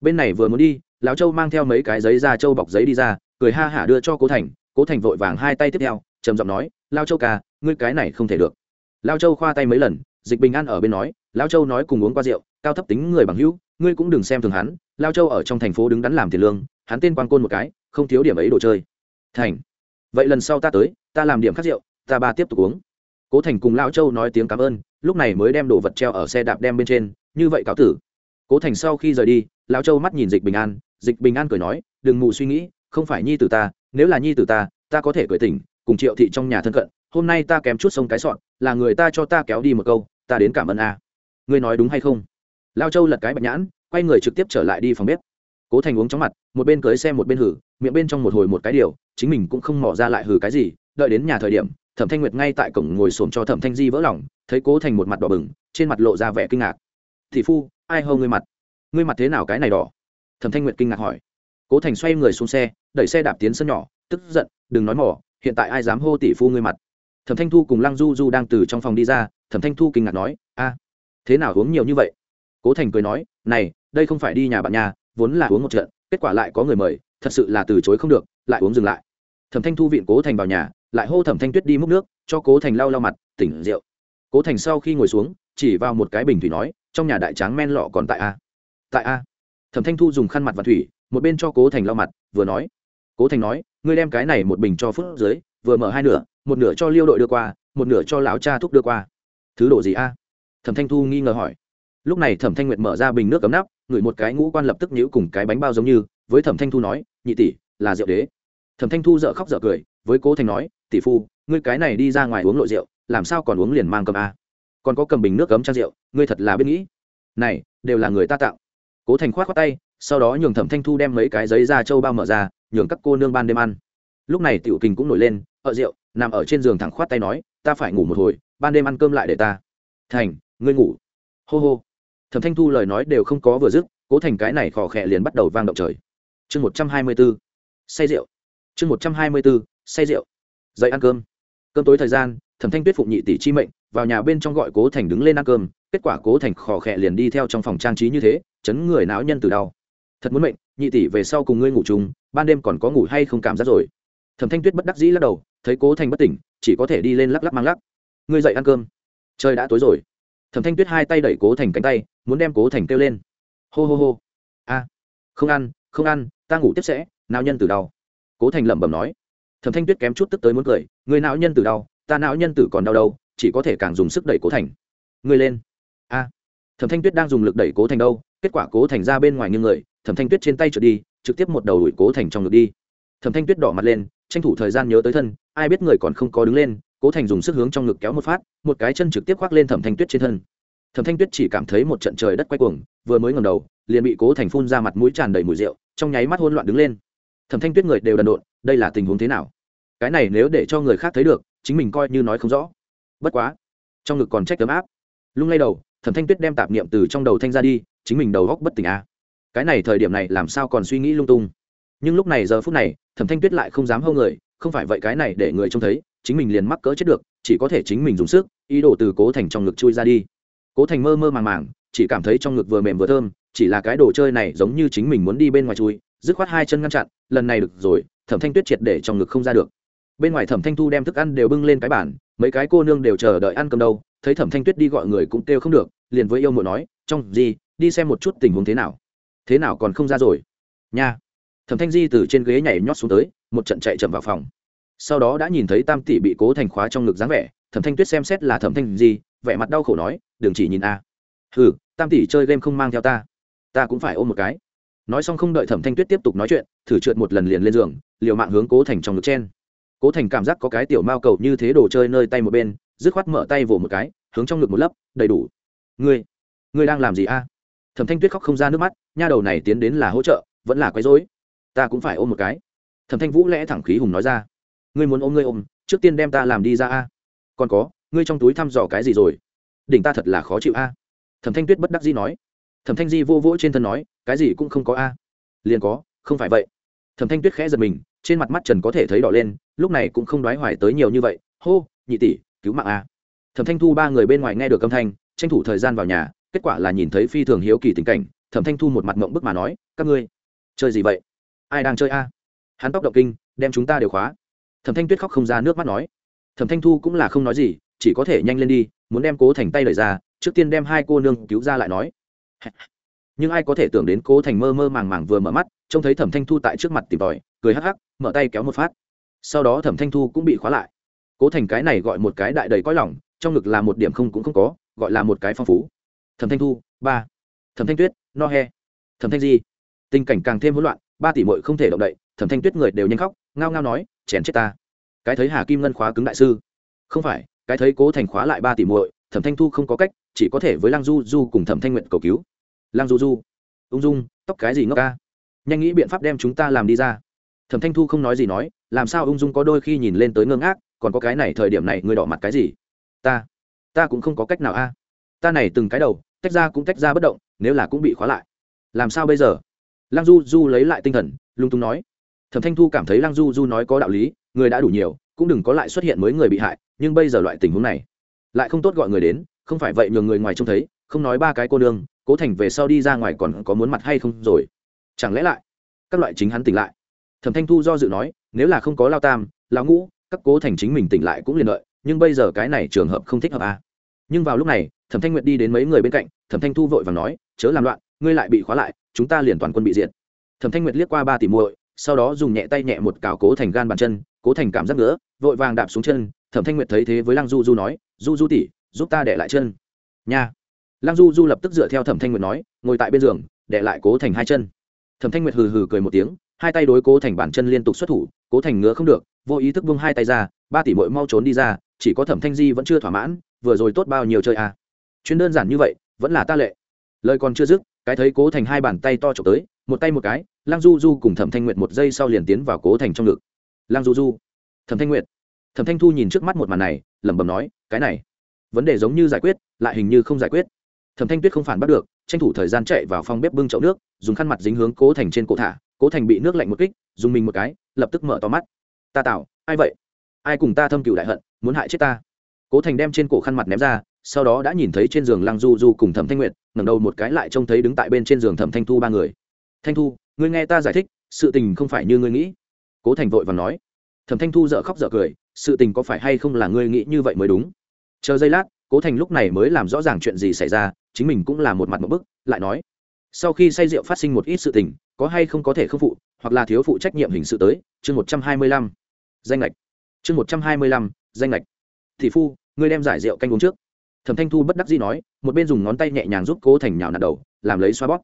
Bên này vừa muốn đi, lão châu mang theo mấy cái giấy ra châu bọc giấy đi ra, cười ha hả đưa cho cố thành cố thành vội vàng hai tay tiếp theo, trầm giọng nói lao châu ca, ngươi cái này không thể được. Lao châu khoa tay mấy lần, dịch bình an ở bên nói lao châu nói cùng uống qua rượu, cao thấp tính người bằng hữu, ngươi cũng đừng xem thường hắn lao châu ở trong thành phố đứng đắn làm tiền lương, hắn tên quan côn một cái không thiếu điểm ấy đồ chơi. Thành. Vậy lần sau ta tới, ta làm điểm khắc rượu, ta ba tiếp tục uống. Cố thành cùng lao châu nói tiếng cảm ơn, lúc này mới đem đồ vật treo ở xe đạp đem bên trên, như vậy cáo tử. Cố thành sau khi rời đi, lão châu mắt nhìn dịch bình an, dịch bình an cười nói, đừng mù suy nghĩ, không phải nhi tử ta, nếu là nhi tử ta ta có thể cười tỉnh, cùng triệu thị trong nhà thân cận, hôm nay ta kém chút sông cái sọn, là người ta cho ta kéo đi một câu, ta đến cảm ơn a. Ngươi nói đúng hay không? Lao châu lật cái bạch nhãn, quay người trực tiếp trở lại đi phòng bếp cố thành uống chóng mặt, một bên cưới xe một bên hử, miệng bên trong một hồi một cái điều, chính mình cũng không mỏ ra lại hử cái gì, đợi đến nhà thời điểm, thẩm thanh nguyệt ngay tại cổng ngồi xổm cho thẩm thanh di vỡ lòng, thấy cố thành một mặt đỏ bừng, trên mặt lộ ra vẻ kinh ngạc. Thị phu, ai hâu ngươi mặt? Ngươi mặt thế nào cái này đỏ? Thẩm thanh nguyệt kinh ngạc hỏi. Cố thành xoay người xuống xe, đẩy xe đạp tiến sân nhỏ, tức giận, đừng nói mỏ hiện tại ai dám hô tỷ phu ngươi mặt? Thẩm thanh thu cùng lăng du du đang từ trong phòng đi ra, thẩm thanh thu kinh ngạc nói, a, thế nào uống nhiều như vậy? Cố thành cười nói, này, đây không phải đi nhà bạn nhà vốn là uống một trận, kết quả lại có người mời, thật sự là từ chối không được, lại uống dừng lại. Thẩm thanh thu viện cố thành vào nhà, lại hô thẩm thanh tuyết đi múc nước, cho cố thành lau lau mặt, tỉnh rượu. Cố thành sau khi ngồi xuống, chỉ vào một cái bình thủy nói, trong nhà đại tráng men lọ còn tại a? Tại a. Thẩm thanh thu dùng khăn mặt và thủy, một bên cho cố thành lau mặt, vừa nói. Cố thành nói, ngươi đem cái này một bình cho phước dưới, vừa mở hai nửa, một nửa cho liêu đội đưa qua, một nửa cho lão cha thúc đưa qua. Thứ đồ gì a? Thẩm thanh thu nghi ngờ hỏi lúc này thẩm thanh nguyệt mở ra bình nước cấm nắp, ngửi một cái ngũ quan lập tức nhữ cùng cái bánh bao giống như, với thẩm thanh thu nói, nhị tỷ, là rượu đế. Thẩm thanh thu dợ khóc dợ cười, với cố thành nói, tỷ phu, ngươi cái này đi ra ngoài uống lội rượu, làm sao còn uống liền mang cầm a à? còn có cầm bình nước cấm trang rượu, ngươi thật là biết nghĩ. Này, đều là người ta tạo. Cố thành khoát khoát tay, sau đó nhường thẩm thanh thu đem mấy cái giấy ra châu bao mở ra, nhường các cô nương ban đêm ăn. Lúc này tiểu kình cũng nổi lên, ở rượu, nằm ở trên giường thẳng khoát tay nói, ta phải ngủ một hồi, ban đêm ăn cơm lại để ta. Thành, ngươi ngủ. Hô hô thẩm thanh thu lời nói đều không có vừa dứt, cố thành cái này khò khẽ liền bắt đầu vang động trời. Chương một trăm hai mươi b ố say rượu. Chương một trăm hai mươi b ố say rượu. Dậy ăn cơm. Cơm tối thời gian, thẩm thanh tuyết phụng nhị tỷ chi mệnh, vào nhà bên trong gọi cố thành đứng lên ăn cơm, kết quả cố thành khò khẽ liền đi theo trong phòng trang trí như thế, chấn người não nhân từ đau. Thật muốn mệnh, nhị tỷ về sau cùng ngươi ngủ chung, ban đêm còn có ngủ hay không cảm giác rồi. Thẩm thanh tuyết bất đắc dĩ lắc đầu, thấy cố thành bất tỉnh, chỉ có thể đi lên lắc lắc mang lắc. Ngươi dậy ăn cơm. Trời đã tối rồi. Thẩm thanh tuyết hai tay đẩy cố thành cánh tay muốn đem cố thành kêu lên. Hô hô hô. A. Không ăn không ăn, ta ngủ tiếp sẽ, não nhân từ đau. Cố thành lẩm bẩm nói. Thẩm thanh tuyết kém chút tức tới muốn cười, người não nhân từ đau, ta não nhân tử còn đau đâu, chỉ có thể càng dùng sức đẩy cố thành. Người lên. A. Thẩm thanh tuyết đang dùng lực đẩy cố thành đâu, kết quả cố thành ra bên ngoài nghiêng người, thẩm thanh tuyết trên tay trượt đi, trực tiếp một đầu đuổi cố thành trong ngực đi. Thẩm thanh tuyết đỏ mặt lên, tranh thủ thời gian nhớ tới thân, ai biết người còn không có đứng lên, cố thành dùng sức hướng trong ngực kéo một phát, một cái chân trực tiếp khoác lên thẩm thanh tuyết trên thân thẩm thanh tuyết chỉ cảm thấy một trận trời đất quay cuồng, vừa mới ngầm đầu, liền bị cố thành phun ra mặt mũi tràn đầy mùi rượu, trong nháy mắt hôn loạn đứng lên. Thẩm thanh tuyết người đều đần độn, đây là tình huống thế nào? Cái này nếu để cho người khác thấy được, chính mình coi như nói không rõ. Bất quá, trong ngực còn trách tấm áp. Lung lay đầu, thẩm thanh tuyết đem tạp niệm từ trong đầu thanh ra đi, chính mình đầu góc bất tỉnh a. Cái này thời điểm này làm sao còn suy nghĩ lung tung? Nhưng lúc này giờ phút này, thẩm thanh tuyết lại không dám hâu người, không phải vậy cái này để người trông thấy, chính mình liền mắc cỡ chết được, chỉ có thể chính mình dùng sức, ý đồ từ cố thành trong ngực chui ra đi cố thành mơ mơ màng màng, chỉ cảm thấy trong ngực vừa mềm vừa thơm, chỉ là cái đồ chơi này giống như chính mình muốn đi bên ngoài chui, dứt khoát hai chân ngăn chặn, lần này được rồi, thẩm thanh tuyết triệt để trong ngực không ra được. Bên ngoài thẩm thanh thu đem thức ăn đều bưng lên cái bản mấy cái cô nương đều chờ đợi ăn cơm đâu, thấy thẩm thanh tuyết đi gọi người cũng kêu không được, liền với yêu muội nói, trong gì, đi xem một chút tình huống thế nào. Thế nào còn không ra rồi? Nha. Thẩm thanh di từ trên ghế nhảy nhót xuống tới, một trận chạy chậm vào phòng. Sau đó đã nhìn thấy tam tỷ bị cố thành khóa trong ngực dáng vẻ, thẩm thanh tuyết xem xét là thẩm thanh di vẻ mặt đau khổ nói, đừng chỉ nhìn a. À. hừ, tam tỷ chơi game không mang theo ta ta cũng phải ôm một cái. Nói xong không đợi thẩm thanh tuyết tiếp tục nói chuyện, thử trượt một lần liền lên giường, liều mạng hướng cố thành trong ngực chen. Cố thành cảm giác có cái tiểu mao cầu như thế đồ chơi nơi tay một bên, dứt khoát mở tay vỗ một cái, hướng trong ngực một lấp, đầy đủ. Ngươi ngươi đang làm gì a? Thẩm thanh tuyết khóc không ra nước mắt, nha đầu này tiến đến là hỗ trợ, vẫn là quấy rối, ta cũng phải ôm một cái. Thẩm thanh vũ lẽ thẳng khí hùng nói ra, ngươi muốn ôm, ngươi ôm, trước tiên đem ta làm đi ra a. Còn có ngươi trong túi thăm dò cái gì rồi? Đỉnh ta thật là khó chịu a. Thẩm thanh tuyết bất đắc dĩ nói. Thẩm thanh di vô vỗ trên thân nói, cái gì cũng không có a. Liền có, không phải vậy. Thẩm thanh tuyết khẽ giật mình, trên mặt mắt trần có thể thấy đỏ lên, lúc này cũng không đoái hoài tới nhiều như vậy. Hô, nhị tỷ, cứu mạng a. Thẩm thanh thu ba người bên ngoài nghe được âm thanh, tranh thủ thời gian vào nhà, kết quả là nhìn thấy phi thường hiếu kỳ tình cảnh, thẩm thanh thu một mặt mộng bức mà nói, các ngươi, chơi gì vậy? Ai đang chơi a? Hắn tóc động kinh, đem chúng ta đều khóa. Thẩm thanh tuyết khóc không ra nước mắt nói. Thẩm thanh thu cũng là không nói gì chỉ có thể nhanh lên đi, muốn đem cố thành tay lời ra, trước tiên đem hai cô nương cứu ra lại nói. *laughs* Nhưng ai có thể tưởng đến cố thành mơ mơ màng màng vừa mở mắt, trông thấy thẩm thanh thu tại trước mặt tìm tòi, cười hắc hắc, mở tay kéo một phát. Sau đó thẩm thanh thu cũng bị khóa lại. Cố thành cái này gọi một cái đại đầy coi lỏng trong ngực là một điểm không cũng không có, gọi là một cái phong phú. Thẩm thanh thu, ba. Thẩm thanh tuyết, no he. Thẩm thanh di. Tình cảnh càng thêm hỗn loạn, ba tỷ mội không thể động đậy, thẩm thanh tuyết người đều nhanh khóc, ngao ngao nói, chèn chết ta. Cái thấy hà kim ngân khóa cứng đại sư. Không phải cái thấy cố thành khóa lại ba tỷ muội, thẩm thanh thu không có cách, chỉ có thể với lăng du du cùng thẩm thanh nguyện cầu cứu. Lăng du du, ung dung, tóc cái gì ngốc ca? Nhanh nghĩ biện pháp đem chúng ta làm đi ra. Thẩm thanh thu không nói gì nói, làm sao ung dung có đôi khi nhìn lên tới ngơ ngác, còn có cái này thời điểm này người đỏ mặt cái gì? Ta ta cũng không có cách nào a. Ta này từng cái đầu, tách ra cũng tách ra bất động, nếu là cũng bị khóa lại. Làm sao bây giờ? Lăng du du lấy lại tinh thần, lung tung nói. Thẩm thanh thu cảm thấy lăng du du nói có đạo lý, người đã đủ nhiều cũng đừng có lại xuất hiện mới người bị hại, nhưng bây giờ loại tình huống này, lại không tốt gọi người đến, không phải vậy nhường người ngoài trông thấy, không nói ba cái cô nương, cố thành về sau đi ra ngoài còn có muốn mặt hay không rồi. Chẳng lẽ lại, các loại chính hắn tỉnh lại. Thẩm thanh thu do dự nói, nếu là không có lao tam lao ngũ, các cố thành chính mình tỉnh lại cũng liền lợi nhưng bây giờ cái này trường hợp không thích hợp à. nhưng vào lúc này, thẩm thanh nguyệt đi đến mấy người bên cạnh, thẩm thanh thu vội và nói, chớ làm loạn, ngươi lại bị khóa lại, chúng ta liền toàn quân bị diệt. Thẩm thanh nguyệt liếc qua ba tỷ muội sau đó dùng nhẹ tay nhẹ một cào cố thành gan bàn chân, cố thành cảm giác nữa vội vàng đạp xuống chân, thẩm thanh nguyệt thấy thế với lăng du du nói, du du tỉ giúp ta để lại chân. Nha. Lăng du du lập tức dựa theo thẩm thanh nguyệt nói, ngồi tại bên giường để lại cố thành hai chân. Thẩm thanh nguyệt hừ hừ cười một tiếng, hai tay đối cố thành bàn chân liên tục xuất thủ, cố thành ngứa không được, vô ý thức vung hai tay ra, ba tỷ mội mau trốn đi ra, chỉ có thẩm thanh di vẫn chưa thỏa mãn, vừa rồi tốt bao nhiêu chơi à. chuyện đơn giản như vậy, vẫn là ta lệ. Lời còn chưa dứt, cái thấy cố thành hai bàn tay to trộm tới, một tay một cái lăng du du cùng thẩm thanh nguyệt một giây sau liền tiến vào cố thành trong ngực. Lăng du du, thẩm thanh nguyệt. Thẩm thanh thu nhìn trước mắt một màn này, lẩm bẩm nói, cái này, vấn đề giống như giải quyết, lại hình như không giải quyết. Thẩm thanh tuyết không phản bắt được, tranh thủ thời gian chạy vào phòng bếp bưng chậu nước, dùng khăn mặt dính hướng cố thành trên cổ thả, cố thành bị nước lạnh một kích, dùng mình một cái, lập tức mở to mắt. Ta tạo ai vậy? Ai cùng ta thâm cựu đại hận, muốn hại chết ta? Cố thành đem trên cổ khăn mặt ném ra, sau đó đã nhìn thấy trên giường lăng du du cùng thẩm thanh nguyệt, ngẩng đầu một cái lại trông thấy đứng tại bên trên giường thẩm thanh thu ba người. Thanh thu ngươi nghe ta giải thích, sự tình không phải như ngươi nghĩ. Cố thành vội và nói. Thẩm thanh thu dợ khóc dợ cười, sự tình có phải hay không là ngươi nghĩ như vậy mới đúng? Chờ giây lát, cố thành lúc này mới làm rõ ràng chuyện gì xảy ra, chính mình cũng là một mặt một bức, lại nói. Sau khi say rượu phát sinh một ít sự tình, có hay không có thể không phụ, hoặc là thiếu phụ trách nhiệm hình sự tới, chương một trăm hai mươi lăm. Danh lệch chương một trăm hai mươi lăm, danh lệch thị phu, ngươi đem giải rượu canh uống trước. Thẩm thanh thu bất đắc dĩ nói, một bên dùng ngón tay nhẹ nhàng giúp cố thành nhào nạt đầu, làm lấy xoa bóp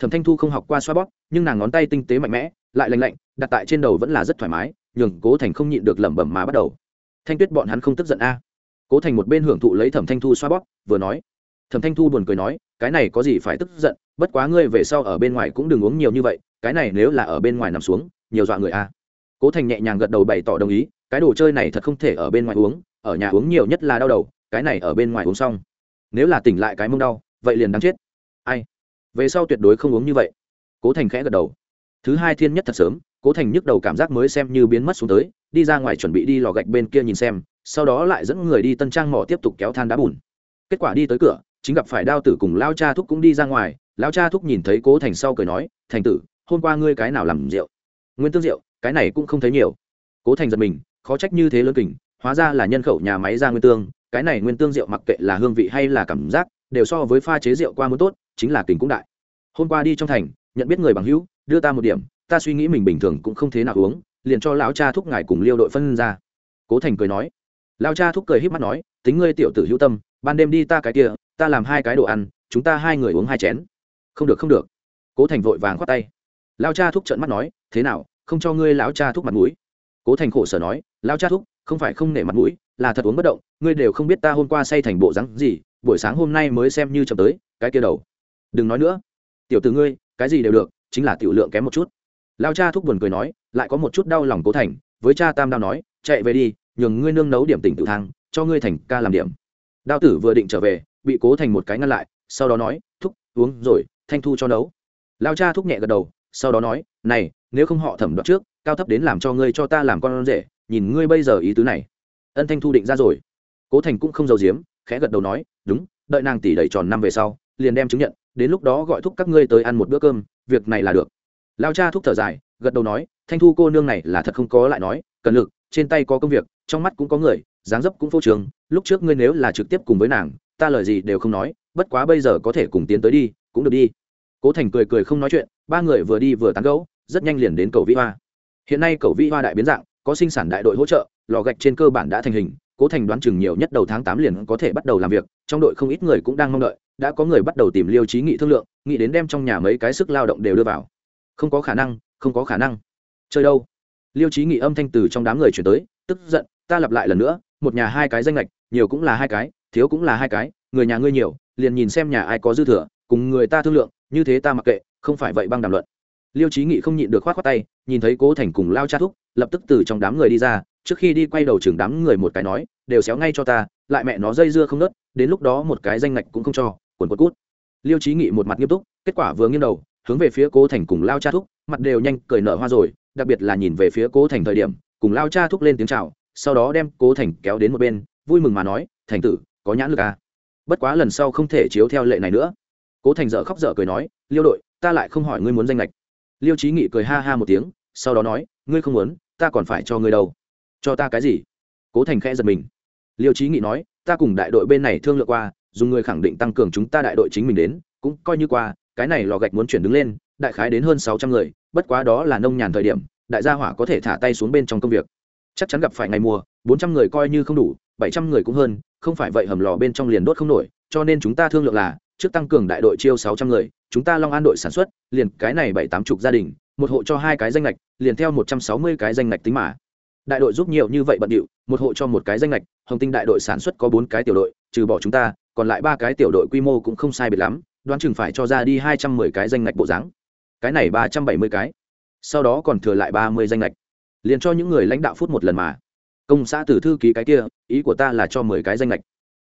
thẩm thanh thu không học qua xoa bóp, nhưng nàng ngón tay tinh tế mạnh mẽ, lại lành lạnh, đặt tại trên đầu vẫn là rất thoải mái, nhường cố thành không nhịn được lẩm bẩm mà bắt đầu. Thanh tuyết bọn hắn không tức giận a. Cố thành một bên hưởng thụ lấy thẩm thanh thu xoa bóp, vừa nói. Thẩm thanh thu buồn cười nói, cái này có gì phải tức giận, bất quá ngươi về sau ở bên ngoài cũng đừng uống nhiều như vậy, cái này nếu là ở bên ngoài nằm xuống, nhiều dọa người a. Cố thành nhẹ nhàng gật đầu bày tỏ đồng ý, cái đồ chơi này thật không thể ở bên ngoài uống, ở nhà uống nhiều nhất là đau đầu, cái này ở bên ngoài uống xong. Nếu là tỉnh lại cái mông đau, vậy liền đáng chết. Ai? Về sau tuyệt đối không uống như vậy. Cố thành khẽ gật đầu. Thứ hai thiên nhất thật sớm, cố thành nhức đầu cảm giác mới xem như biến mất xuống tới, đi ra ngoài chuẩn bị đi lò gạch bên kia nhìn xem, sau đó lại dẫn người đi tân trang mỏ tiếp tục kéo than đá bùn. Kết quả đi tới cửa, chính gặp phải đao tử cùng lao cha thúc cũng đi ra ngoài, lao cha thúc nhìn thấy cố thành sau cười nói, thành tử, hôm qua ngươi cái nào làm rượu? Nguyên tương rượu, cái này cũng không thấy nhiều. Cố thành giật mình, khó trách như thế lớn kình, hóa ra là nhân khẩu nhà máy ra nguyên tương, cái này nguyên tương rượu mặc kệ là hương vị hay là cảm giác, đều so với pha chế rượu qua muốn tốt chính là kình cũng đại. Hôm qua đi trong thành, nhận biết người bằng hữu, đưa ta một điểm, ta suy nghĩ mình bình thường cũng không thế nào uống, liền cho lão cha thúc ngài cùng liêu đội phân ra. Cố thành cười nói. Lão cha thúc cười híp mắt nói, tính ngươi tiểu tử hữu tâm, ban đêm đi ta cái kia, ta làm hai cái đồ ăn, chúng ta hai người uống hai chén. Không được không được. Cố thành vội vàng khoát tay. Lão cha thúc trợn mắt nói, thế nào, không cho ngươi lão cha thúc mặt mũi? Cố thành khổ sở nói, lão cha thúc, không phải không nể mặt mũi, là thật uống bất động, ngươi đều không biết ta hôm qua say thành bộ rắn gì, buổi sáng hôm nay mới xem như chậm tới, cái kia đầu đừng nói nữa. Tiểu từ ngươi, cái gì đều được, chính là tiểu lượng kém một chút. Lao cha thúc buồn cười nói, lại có một chút đau lòng cố thành, với cha tam đao nói, chạy về đi, nhường ngươi nương nấu điểm tỉnh tự thang, cho ngươi thành ca làm điểm. Đao tử vừa định trở về, bị cố thành một cái ngăn lại, sau đó nói, thúc, uống rồi, thanh thu cho nấu. Lao cha thúc nhẹ gật đầu, sau đó nói, này, nếu không họ thẩm đoạt trước, cao thấp đến làm cho ngươi cho ta làm con rể, nhìn ngươi bây giờ ý tứ này. Ân thanh thu định ra rồi. Cố thành cũng không giàu giếm, khẽ gật đầu nói, đúng, đợi nàng tỷ đầy tròn năm về sau, liền đem chứng nhận đến lúc đó gọi thúc các ngươi tới ăn một bữa cơm, việc này là được. Lao cha thúc thở dài, gật đầu nói, thanh thu cô nương này là thật không có lại nói, cần lực, trên tay có công việc, trong mắt cũng có người, dáng dấp cũng phô trường lúc trước ngươi nếu là trực tiếp cùng với nàng, ta lời gì đều không nói, bất quá bây giờ có thể cùng tiến tới đi, cũng được đi. Cố thành cười cười không nói chuyện, ba người vừa đi vừa tán gẫu, rất nhanh liền đến cầu vĩ hoa. Hiện nay cầu vĩ hoa đại biến dạng, có sinh sản đại đội hỗ trợ, lò gạch trên cơ bản đã thành hình cố thành đoán chừng nhiều nhất đầu tháng tám liền có thể bắt đầu làm việc, trong đội không ít người cũng đang mong đợi, đã có người bắt đầu tìm liêu trí nghị thương lượng, nghĩ đến đem trong nhà mấy cái sức lao động đều đưa vào. Không có khả năng, không có khả năng. Chơi đâu? Liêu trí nghị âm thanh từ trong đám người chuyển tới, tức giận, ta lặp lại lần nữa, một nhà hai cái danh lệch nhiều cũng là hai cái, thiếu cũng là hai cái, người nhà ngươi nhiều, liền nhìn xem nhà ai có dư thừa, cùng người ta thương lượng, như thế ta mặc kệ, không phải vậy băng đàm luận. Liêu trí nghị không nhịn được khoát khoát tay, nhìn thấy cố thành cùng lao cha thúc, lập tức từ trong đám người đi ra trước khi đi quay đầu chừng đám người một cái nói, đều xéo ngay cho ta, lại mẹ nó dây dưa không nớt, đến lúc đó một cái danh ngạch cũng không cho, quần quật cút. Liêu trí nghị một mặt nghiêm túc, kết quả vừa nghiêng đầu, hướng về phía cố thành cùng lao cha thúc, mặt đều nhanh cười nở hoa rồi, đặc biệt là nhìn về phía cố thành thời điểm, cùng lao cha thúc lên tiếng chào, sau đó đem cố thành kéo đến một bên, vui mừng mà nói, thành tử, có nhãn lực à? Bất quá lần sau không thể chiếu theo lệ này nữa. Cố thành dở khóc dở cười nói, liêu đội, ta lại không hỏi ngươi muốn danh lệch liêu trí nghị cười ha ha một tiếng, sau đó nói, ngươi không muốn, ta còn phải cho ngươi đâu cho ta cái gì? Cố thành khẽ giật mình. Liêu trí nghị nói, ta cùng đại đội bên này thương lượng qua, dùng người khẳng định tăng cường chúng ta đại đội chính mình đến, cũng coi như qua, cái này lò gạch muốn chuyển đứng lên, đại khái đến hơn sáu trăm người, bất quá đó là nông nhàn thời điểm, đại gia hỏa có thể thả tay xuống bên trong công việc. Chắc chắn gặp phải ngày mùa, bốn trăm người coi như không đủ, bảy trăm người cũng hơn, không phải vậy hầm lò bên trong liền đốt không nổi, cho nên chúng ta thương lượng là, trước tăng cường đại đội chiêu sáu trăm người, chúng ta long an đội sản xuất, liền cái này bảy tám chục gia đình, một hộ cho hai cái danh lệch liền theo một trăm sáu mươi cái danh lệch tính mà đại đội giúp nhiều như vậy bận điệu, một hộ cho một cái danh lệch hồng tinh đại đội sản xuất có bốn cái tiểu đội, trừ bỏ chúng ta, còn lại ba cái tiểu đội quy mô cũng không sai biệt lắm, đoán chừng phải cho ra đi hai trăm mười cái danh lệch bộ dáng. Cái này ba trăm bảy mươi cái. Sau đó còn thừa lại ba mươi danh lệch liền cho những người lãnh đạo phút một lần mà. Công xã từ thư ký cái kia, ý của ta là cho mười cái danh lệch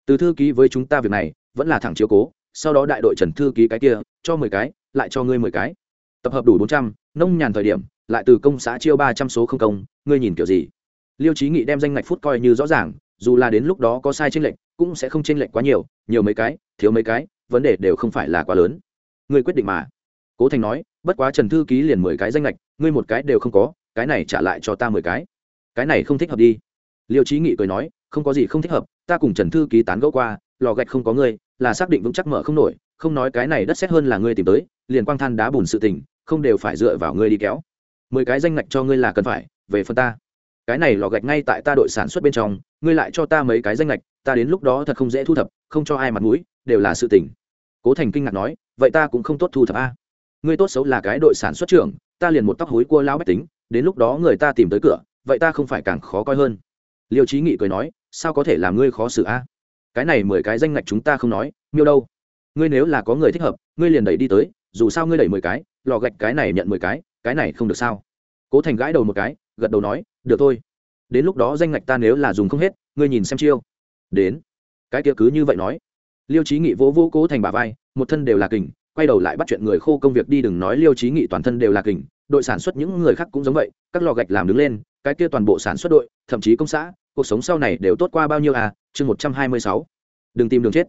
từ thư ký với chúng ta việc này, vẫn là thẳng chiếu cố, sau đó đại đội trần thư ký cái kia, cho mười cái, lại cho ngươi mười cái. Tập hợp đủ bốn trăm, nông nhàn thời điểm lại từ công xã chiêu ba trăm số không công, ngươi nhìn kiểu gì? Liêu trí nghị đem danh ngạch phút coi như rõ ràng, dù là đến lúc đó có sai tranh lệch, cũng sẽ không tranh lệch quá nhiều nhiều mấy cái, thiếu mấy cái, vấn đề đều không phải là quá lớn. Ngươi quyết định mà. Cố thành nói, bất quá trần thư ký liền mười cái danh lệch ngươi một cái đều không có, cái này trả lại cho ta mười cái. Cái này không thích hợp đi. Liêu trí nghị cười nói, không có gì không thích hợp, ta cùng trần thư ký tán gẫu qua, lò gạch không có ngươi, là xác định vững chắc mở không nổi, không nói cái này đất xét hơn là ngươi tìm tới, liền quang than đá bùn sự tình, không đều phải dựa vào ngươi đi kéo mười cái danh ngạch cho ngươi là cần phải, về phần ta. Cái này lò gạch ngay tại ta đội sản xuất bên trong, ngươi lại cho ta mấy cái danh ngạch, ta đến lúc đó thật không dễ thu thập, không cho ai mặt mũi, đều là sự tình. Cố thành kinh ngạc nói, vậy ta cũng không tốt thu thập a. Ngươi tốt xấu là cái đội sản xuất trưởng, ta liền một tóc hối cua lao bách tính, đến lúc đó người ta tìm tới cửa, vậy ta không phải càng khó coi hơn. Liêu trí nghị cười nói, sao có thể làm ngươi khó xử a? Cái này mười cái danh ngạch chúng ta không nói, miêu đâu? Ngươi nếu là có người thích hợp, ngươi liền đẩy đi tới, dù sao ngươi đẩy mười cái, lò gạch cái này nhận mười cái cái này không được sao? Cố thành gãi đầu một cái, gật đầu nói, được thôi. Đến lúc đó danh ngạch ta nếu là dùng không hết, ngươi nhìn xem chiêu. Đến. Cái kia cứ như vậy nói. Liêu trí nghị vỗ vỗ cố thành bà vai, một thân đều là kình, quay đầu lại bắt chuyện người khô công việc đi đừng nói liêu trí nghị toàn thân đều là kình, đội sản xuất những người khác cũng giống vậy, các lò gạch làm đứng lên, cái kia toàn bộ sản xuất đội, thậm chí công xã, cuộc sống sau này đều tốt qua bao nhiêu à chương một trăm hai mươi sáu. Đừng tìm đường chết.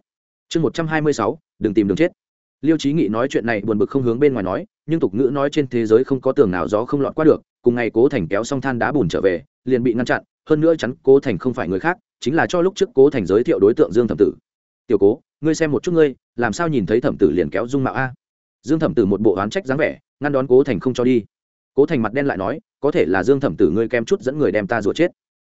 Chương một trăm hai mươi sáu, đừng tìm đường chết. Liêu trí nghị nói chuyện này buồn bực không hướng bên ngoài nói nhưng tục ngữ nói trên thế giới không có tường nào gió không lọt qua được, cùng ngày cố thành kéo xong than đá bùn trở về, liền bị ngăn chặn, hơn nữa chắn cố thành không phải người khác, chính là cho lúc trước cố thành giới thiệu đối tượng dương thẩm tử. Tiểu cố, ngươi xem một chút ngươi, làm sao nhìn thấy thẩm tử liền kéo dung mạo a? Dương thẩm tử một bộ oán trách dáng vẻ, ngăn đón cố thành không cho đi. Cố thành mặt đen lại nói, có thể là dương thẩm tử ngươi kem chút dẫn người đem ta rủa chết.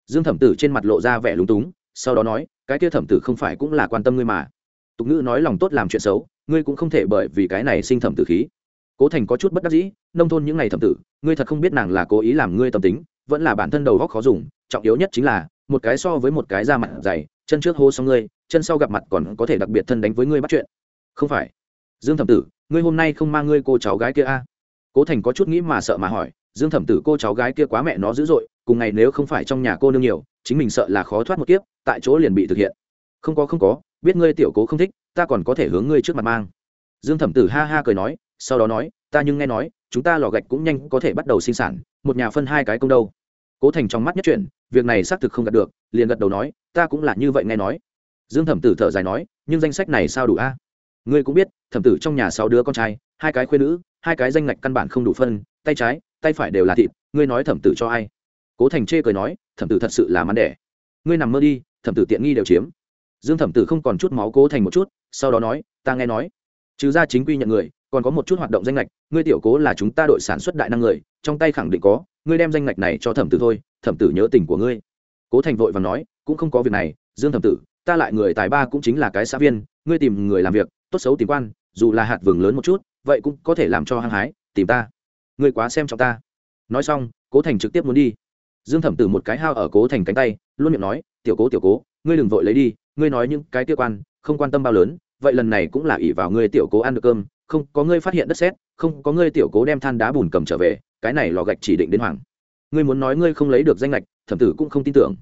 Dương thẩm tử trên mặt lộ ra vẻ lúng túng, sau đó nói, cái kia thẩm tử không phải cũng là quan tâm ngươi mà. Tục ngữ nói lòng tốt làm chuyện xấu, ngươi cũng không thể bởi vì cái này sinh thẩm tử khí cố thành có chút bất đắc dĩ, nông thôn những ngày thẩm tử, ngươi thật không biết nàng là cố ý làm ngươi tâm tính, vẫn là bản thân đầu góc khó dùng, trọng yếu nhất chính là, một cái so với một cái da mặt dày, chân trước hô xong ngươi, chân sau gặp mặt còn có thể đặc biệt thân đánh với ngươi bắt chuyện. Không phải. Dương thẩm tử, ngươi hôm nay không mang ngươi cô cháu gái kia a? À? cố thành có chút nghĩ mà sợ mà hỏi, dương thẩm tử, cô cháu gái kia quá mẹ nó dữ dội, cùng ngày nếu không phải trong nhà cô nương nhiều, chính mình sợ là khó thoát một kiếp, tại chỗ liền bị thực hiện. Không có không có, biết ngươi tiểu cố không thích, ta còn có thể hướng ngươi trước mặt mang. Dương thẩm tử ha ha cười nói sau đó nói, ta nhưng nghe nói, chúng ta lò gạch cũng nhanh có thể bắt đầu sinh sản, một nhà phân hai cái công đâu. Cố thành trong mắt nhất chuyện việc này xác thực không gặt được, liền gật đầu nói, ta cũng là như vậy nghe nói. Dương thẩm tử thở dài nói, nhưng danh sách này sao đủ a? Ngươi cũng biết, thẩm tử trong nhà sáu đứa con trai, hai cái khuyên nữ, hai cái danh ngạch căn bản không đủ phân, tay trái, tay phải đều là thịt, ngươi nói thẩm tử cho ai? Cố thành chê cười nói, thẩm tử thật sự là mắn đẻ. Ngươi nằm mơ đi, thẩm tử tiện nghi đều chiếm. Dương thẩm tử không còn chút máu cố thành một chút, sau đó nói, ta nghe nói trừ ra chính quy nhận người, còn có một chút hoạt động danh lệch ngươi tiểu cố là chúng ta đội sản xuất đại năng người, trong tay khẳng định có, ngươi đem danh lệch này cho thẩm tử thôi, thẩm tử nhớ tình của ngươi. Cố thành vội và nói, cũng không có việc này, dương thẩm tử, ta lại người tài ba cũng chính là cái xã viên, ngươi tìm người làm việc, tốt xấu tìm quan, dù là hạt vừng lớn một chút, vậy cũng có thể làm cho hăng hái, tìm ta. Ngươi quá xem trọng ta. Nói xong, cố thành trực tiếp muốn đi. Dương thẩm tử một cái hao ở cố thành cánh tay, luôn miệng nói, tiểu cố tiểu cố, ngươi đừng vội lấy đi, ngươi nói những cái tiêu quan, không quan tâm bao lớn vậy lần này cũng là ỷ vào ngươi tiểu cố ăn được cơm, không, có ngươi phát hiện đất sét, không, có ngươi tiểu cố đem than đá bùn cầm trở về, cái này lò gạch chỉ định đến hoàng. Ngươi muốn nói ngươi không lấy được danh lệch, thẩm tử cũng không tin tưởng.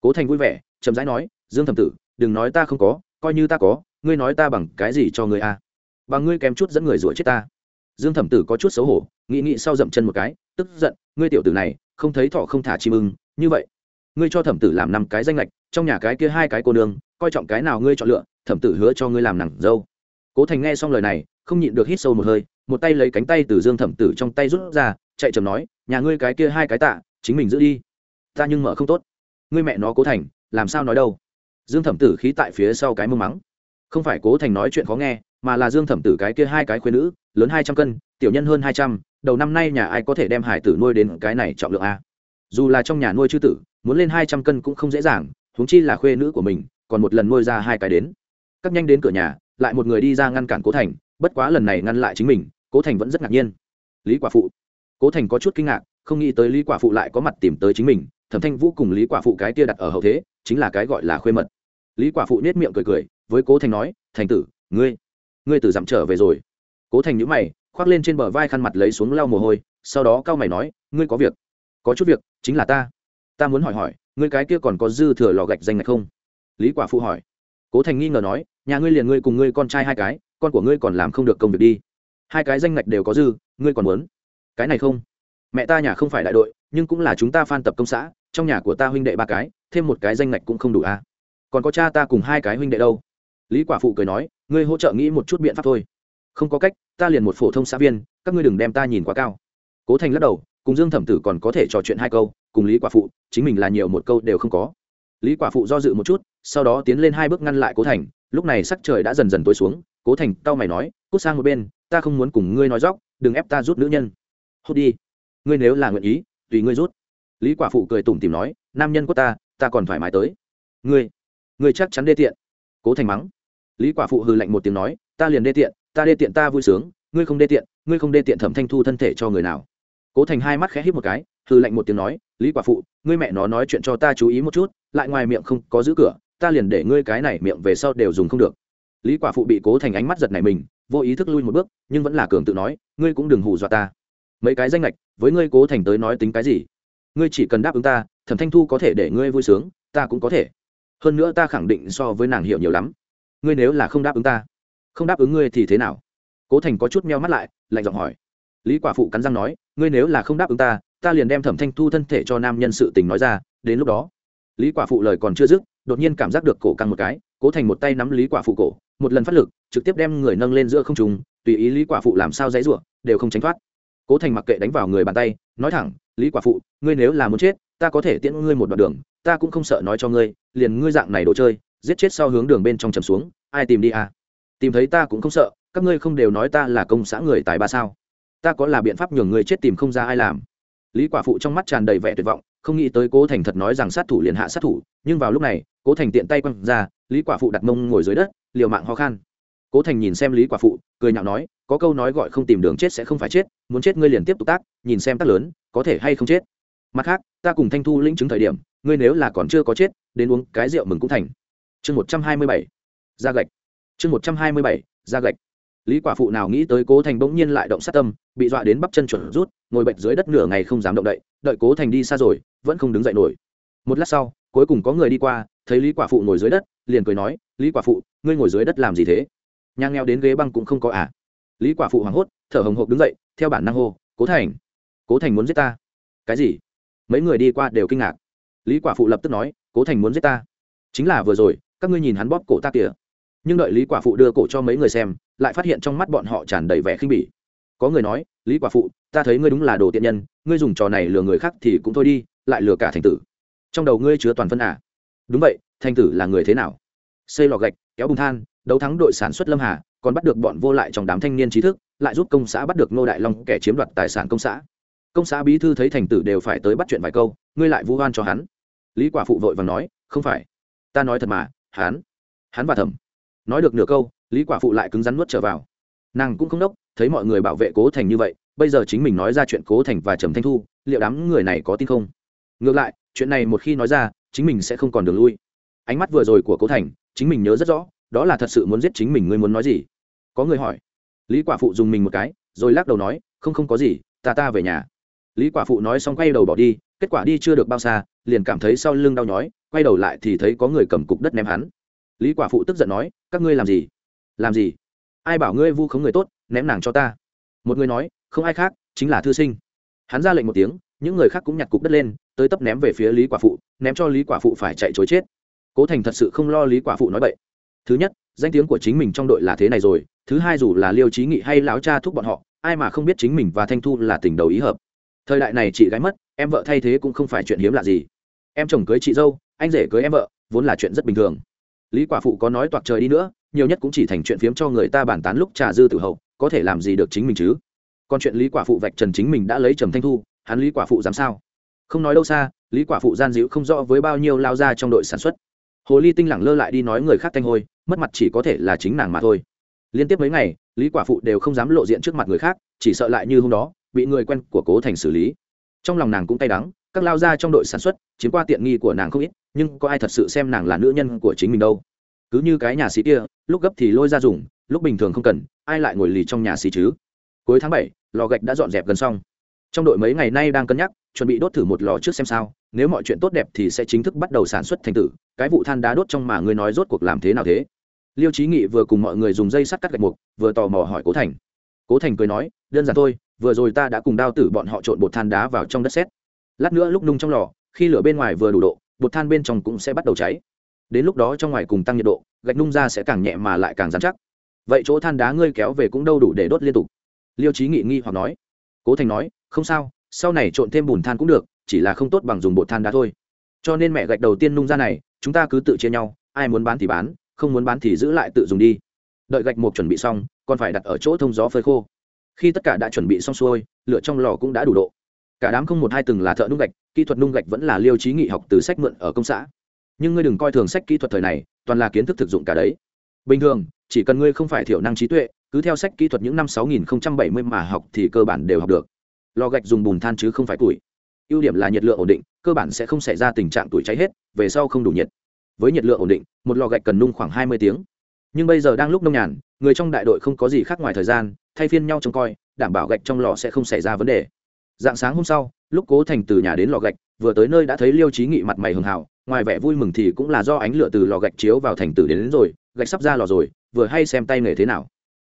Cố thành vui vẻ, chậm rãi nói, dương thẩm tử, đừng nói ta không có, coi như ta có, ngươi nói ta bằng cái gì cho ngươi a? À? bằng ngươi kém chút dẫn người rủa chết ta. Dương thẩm tử có chút xấu hổ, nghĩ nghĩ sau dậm chân một cái, tức giận, ngươi tiểu tử này, không thấy thọ không thả chim ưng, như vậy, ngươi cho thẩm tử làm năm cái danh lệch, trong nhà cái kia hai cái cô nương coi trọng cái nào ngươi chọn lựa, thẩm tử hứa cho ngươi làm nàng dâu. Cố thành nghe xong lời này, không nhịn được hít sâu một hơi, một tay lấy cánh tay từ dương thẩm tử trong tay rút ra, chạy chầm nói, nhà ngươi cái kia hai cái tạ, chính mình giữ đi. Ta nhưng mở không tốt. Ngươi mẹ nó cố thành, làm sao nói đâu? Dương thẩm tử khí tại phía sau cái mông mắng. Không phải cố thành nói chuyện khó nghe, mà là dương thẩm tử cái kia hai cái khuyên nữ, lớn hai trăm cân, tiểu nhân hơn hai trăm, đầu năm nay nhà ai có thể đem hải tử nuôi đến cái này trọng lượng a? Dù là trong nhà nuôi chư tử, muốn lên hai trăm cân cũng không dễ dàng, huống chi là khuê nữ của mình còn một lần nuôi ra hai cái đến. Cắt nhanh đến cửa nhà, lại một người đi ra ngăn cản cố thành, bất quá lần này ngăn lại chính mình, cố thành vẫn rất ngạc nhiên. Lý quả phụ. Cố thành có chút kinh ngạc, không nghĩ tới lý quả phụ lại có mặt tìm tới chính mình, thẩm thanh vũ cùng lý quả phụ cái tia đặt ở hậu thế, chính là cái gọi là khuê mật. Lý quả phụ nết miệng cười cười, với cố thành nói, thành tử, ngươi ngươi từ dặm trở về rồi. Cố thành nhữ mày, khoác lên trên bờ vai khăn mặt lấy xuống lau mồ hôi, sau đó cao mày nói, ngươi có việc, có chút việc, chính là ta. Ta muốn hỏi hỏi, ngươi cái kia còn có dư thừa lò gạch danh này không? Lý quả phụ hỏi. Cố thành nghi ngờ nói, nhà ngươi liền ngươi cùng ngươi con trai hai cái, con của ngươi còn làm không được công việc đi. Hai cái danh ngạch đều có dư, ngươi còn muốn? Cái này không. Mẹ ta nhà không phải đại đội, nhưng cũng là chúng ta phan tập công xã, trong nhà của ta huynh đệ ba cái, thêm một cái danh ngạch cũng không đủ à. Còn có cha ta cùng hai cái huynh đệ đâu? Lý quả phụ cười nói, ngươi hỗ trợ nghĩ một chút biện pháp thôi. Không có cách, ta liền một phổ thông xã viên, các ngươi đừng đem ta nhìn quá cao. Cố thành lắc đầu, cùng dương thẩm tử còn có thể trò chuyện hai câu, cùng lý quả phụ, chính mình là nhiều một câu đều không có. Lý quả phụ do dự một chút sau đó tiến lên hai bước ngăn lại cố thành, lúc này sắc trời đã dần dần tối xuống, cố thành tao mày nói, cút sang một bên, ta không muốn cùng ngươi nói dóc, đừng ép ta rút nữ nhân. Hốt đi, ngươi nếu là nguyện ý, tùy ngươi rút. Lý quả phụ cười tủm tìm nói, nam nhân của ta ta còn thoải mái tới. Ngươi ngươi chắc chắn đê tiện. Cố thành mắng. Lý quả phụ hừ lạnh một tiếng nói, ta liền đê tiện, ta đê tiện ta vui sướng, ngươi không đê tiện, ngươi không đê tiện thẩm thanh thu thân thể cho người nào. Cố thành hai mắt khẽ hít một cái, hừ lạnh một tiếng nói, lý quả phụ, ngươi mẹ nó nói chuyện cho ta chú ý một chút, lại ngoài miệng không có giữ cửa ta liền để ngươi cái này miệng về sau đều dùng không được. Lý quả phụ bị cố thành ánh mắt giật này mình, vô ý thức lui một bước, nhưng vẫn là cường tự nói, ngươi cũng đừng hù dọa ta. Mấy cái danh lệch với ngươi cố thành tới nói tính cái gì? Ngươi chỉ cần đáp ứng ta, thẩm thanh thu có thể để ngươi vui sướng, ta cũng có thể. Hơn nữa ta khẳng định so với nàng hiểu nhiều lắm. Ngươi nếu là không đáp ứng ta, không đáp ứng ngươi thì thế nào? Cố thành có chút meo mắt lại, lạnh giọng hỏi. Lý quả phụ cắn răng nói, ngươi nếu là không đáp ứng ta ta liền đem thẩm thanh thu thân thể cho nam nhân sự tình nói ra, đến lúc đó lý quả phụ lời còn chưa dứt, đột nhiên cảm giác được cổ căng một cái, cố thành một tay nắm lý quả phụ cổ, một lần phát lực, trực tiếp đem người nâng lên giữa không trung, tùy ý lý quả phụ làm sao dãy rủa, đều không tránh thoát. Cố thành mặc kệ đánh vào người bàn tay, nói thẳng, lý quả phụ, ngươi nếu là muốn chết, ta có thể tiễn ngươi một đoạn đường, ta cũng không sợ nói cho ngươi, liền ngươi dạng này đồ chơi, giết chết sau hướng đường bên trong trầm xuống, ai tìm đi à? Tìm thấy ta cũng không sợ, các ngươi không đều nói ta là công xã người tài ba sao? Ta có là biện pháp nhường ngươi chết tìm không ra ai làm. Lý quả phụ trong mắt tràn đầy vẻ tuyệt vọng không nghĩ tới cố thành thật nói rằng sát thủ liền hạ sát thủ, nhưng vào lúc này, cố thành tiện tay quăng ra, lý quả phụ đặt mông ngồi dưới đất, liều mạng ho khan. Cố thành nhìn xem lý quả phụ, cười nhạo nói, có câu nói gọi không tìm đường chết sẽ không phải chết, muốn chết ngươi liền tiếp tục tác, nhìn xem tác lớn, có thể hay không chết. Mặt khác, ta cùng thanh thu lĩnh chứng thời điểm, ngươi nếu là còn chưa có chết, đến uống cái rượu mừng cũng thành. Chương một trăm hai mươi bảy, ra gạch. Chương một trăm hai mươi bảy, ra gạch lý quả phụ nào nghĩ tới cố thành bỗng nhiên lại động sát tâm, bị dọa đến bắp chân chuẩn rút, ngồi bệnh dưới đất nửa ngày không dám động đậy, đợi cố thành đi xa rồi, vẫn không đứng dậy nổi. Một lát sau, cuối cùng có người đi qua, thấy lý quả phụ ngồi dưới đất, liền cười nói, lý quả phụ, ngươi ngồi dưới đất làm gì thế? Nhang nghèo đến ghế băng cũng không có à? Lý quả phụ hoảng hốt, thở hồng hộc đứng dậy, theo bản năng hô, cố thành cố thành muốn giết ta. Cái gì? Mấy người đi qua đều kinh ngạc. Lý quả phụ lập tức nói, cố thành muốn giết ta. Chính là vừa rồi, các ngươi nhìn hắn bóp cổ ta kìa. Nhưng đợi lý quả phụ đưa cổ cho mấy người xem lại phát hiện trong mắt bọn họ tràn đầy vẻ khinh bỉ. Có người nói, lý quả phụ, ta thấy ngươi đúng là đồ tiện nhân, ngươi dùng trò này lừa người khác thì cũng thôi đi, lại lừa cả thành tử. Trong đầu ngươi chứa toàn phân à? Đúng vậy, thành tử là người thế nào? Xây lò gạch, kéo bùng than, đấu thắng đội sản xuất lâm hà, còn bắt được bọn vô lại trong đám thanh niên trí thức, lại giúp công xã bắt được Ngô đại long kẻ chiếm đoạt tài sản công xã. Công xã bí thư thấy thành tử đều phải tới bắt chuyện vài câu, ngươi lại vu oan cho hắn. Lý quả phụ vội và nói, không phải, ta nói thật mà, hắn hắn và thầm nói được nửa câu lý quả phụ lại cứng rắn nuốt trở vào. Nàng cũng không đốc, thấy mọi người bảo vệ cố thành như vậy, bây giờ chính mình nói ra chuyện cố thành và trầm thanh thu, liệu đám người này có tin không? Ngược lại, chuyện này một khi nói ra, chính mình sẽ không còn đường lui. Ánh mắt vừa rồi của cố thành, chính mình nhớ rất rõ, đó là thật sự muốn giết chính mình ngươi muốn nói gì? Có người hỏi. Lý quả phụ dùng mình một cái, rồi lắc đầu nói, không không có gì, ta ta về nhà. Lý quả phụ nói xong quay đầu bỏ đi, kết quả đi chưa được bao xa, liền cảm thấy sau lưng đau nhói, quay đầu lại thì thấy có người cầm cục đất ném hắn. Lý quả phụ tức giận nói, các ngươi làm gì? Làm gì? Ai bảo ngươi vu khống người tốt, ném nàng cho ta? Một người nói, không ai khác, chính là thư sinh. Hắn ra lệnh một tiếng, những người khác cũng nhặt cục đất lên, tới tấp ném về phía lý quả phụ, ném cho lý quả phụ phải chạy chối chết. Cố thành thật sự không lo lý quả phụ nói vậy thứ nhất, danh tiếng của chính mình trong đội là thế này rồi, thứ hai dù là liêu trí nghị hay láo cha thúc bọn họ, ai mà không biết chính mình và thanh thu là tình đầu ý hợp. Thời đại này chị gái mất, em vợ thay thế cũng không phải chuyện hiếm lạ gì. Em chồng cưới chị dâu, anh rể cưới em vợ, vốn là chuyện rất bình thường. Lý quả phụ có nói toạc trời đi nữa nhiều nhất cũng chỉ thành chuyện phiếm cho người ta bàn tán lúc trà dư tử hậu, có thể làm gì được chính mình chứ? Còn chuyện lý quả phụ vạch trần chính mình đã lấy trầm thanh thu, hắn lý quả phụ dám sao? Không nói đâu xa, lý quả phụ gian dịu không rõ với bao nhiêu lao ra trong đội sản xuất. Hồ ly tinh lẳng lơ lại đi nói người khác thanh hôi, mất mặt chỉ có thể là chính nàng mà thôi. Liên tiếp mấy ngày, lý quả phụ đều không dám lộ diện trước mặt người khác, chỉ sợ lại như hôm đó, bị người quen của cố thành xử lý. Trong lòng nàng cũng cay đắng, các lao ra trong đội sản xuất, chiếm qua tiện nghi của nàng không ít, nhưng có ai thật sự xem nàng là nữ nhân của chính mình đâu? Cứ như cái nhà sĩ kia, lúc gấp thì lôi ra dùng, lúc bình thường không cần, ai lại ngồi lì trong nhà sĩ chứ? Cuối tháng bảy, lò gạch đã dọn dẹp gần xong. Trong đội mấy ngày nay đang cân nhắc, chuẩn bị đốt thử một lò trước xem sao, nếu mọi chuyện tốt đẹp thì sẽ chính thức bắt đầu sản xuất thành tử, cái vụ than đá đốt trong mà ngươi nói rốt cuộc làm thế nào thế? Liêu trí nghị vừa cùng mọi người dùng dây sắt cắt gạch mục, vừa tò mò hỏi cố thành. Cố thành cười nói, đơn giản thôi, vừa rồi ta đã cùng đao tử bọn họ trộn bột than đá vào trong đất xét lát nữa lúc nung trong lò, khi lửa bên ngoài vừa đủ độ, bột than bên trong cũng sẽ bắt đầu cháy đến lúc đó trong ngoài cùng tăng nhiệt độ, gạch nung ra sẽ càng nhẹ mà lại càng dán chắc. Vậy chỗ than đá ngươi kéo về cũng đâu đủ để đốt liên tục. Liêu trí nghị nghi hoặc nói. Cố thành nói, không sao, sau này trộn thêm bùn than cũng được, chỉ là không tốt bằng dùng bột than đá thôi. Cho nên mẹ gạch đầu tiên nung ra này, chúng ta cứ tự chia nhau, ai muốn bán thì bán, không muốn bán thì giữ lại tự dùng đi. Đợi gạch một chuẩn bị xong, còn phải đặt ở chỗ thông gió phơi khô. Khi tất cả đã chuẩn bị xong xuôi, lửa trong lò cũng đã đủ độ. Cả đám không một hai từng là thợ nung gạch, kỹ thuật nung gạch vẫn là liêu trí nghị học từ sách mượn ở công xã nhưng ngươi đừng coi thường sách kỹ thuật thời này, toàn là kiến thức thực dụng cả đấy. Bình thường, chỉ cần ngươi không phải thiểu năng trí tuệ, cứ theo sách kỹ thuật những năm 6070 mà học thì cơ bản đều học được. Lò gạch dùng bùn than chứ không phải củi. Ưu điểm là nhiệt lượng ổn định, cơ bản sẽ không xảy ra tình trạng tuổi cháy hết, về sau không đủ nhiệt. Với nhiệt lượng ổn định, một lò gạch cần nung khoảng 20 tiếng. Nhưng bây giờ đang lúc nông nhàn, người trong đại đội không có gì khác ngoài thời gian, thay phiên nhau trông coi, đảm bảo gạch trong lò sẽ không xảy ra vấn đề. Dạng sáng hôm sau, lúc cố thành từ nhà đến lò gạch, vừa tới nơi đã thấy liêu trí nghị mặt mày hường hào ngoài vẻ vui mừng thì cũng là do ánh lửa từ lò gạch chiếu vào thành tử đến, đến rồi gạch sắp ra lò rồi vừa hay xem tay nghề thế nào.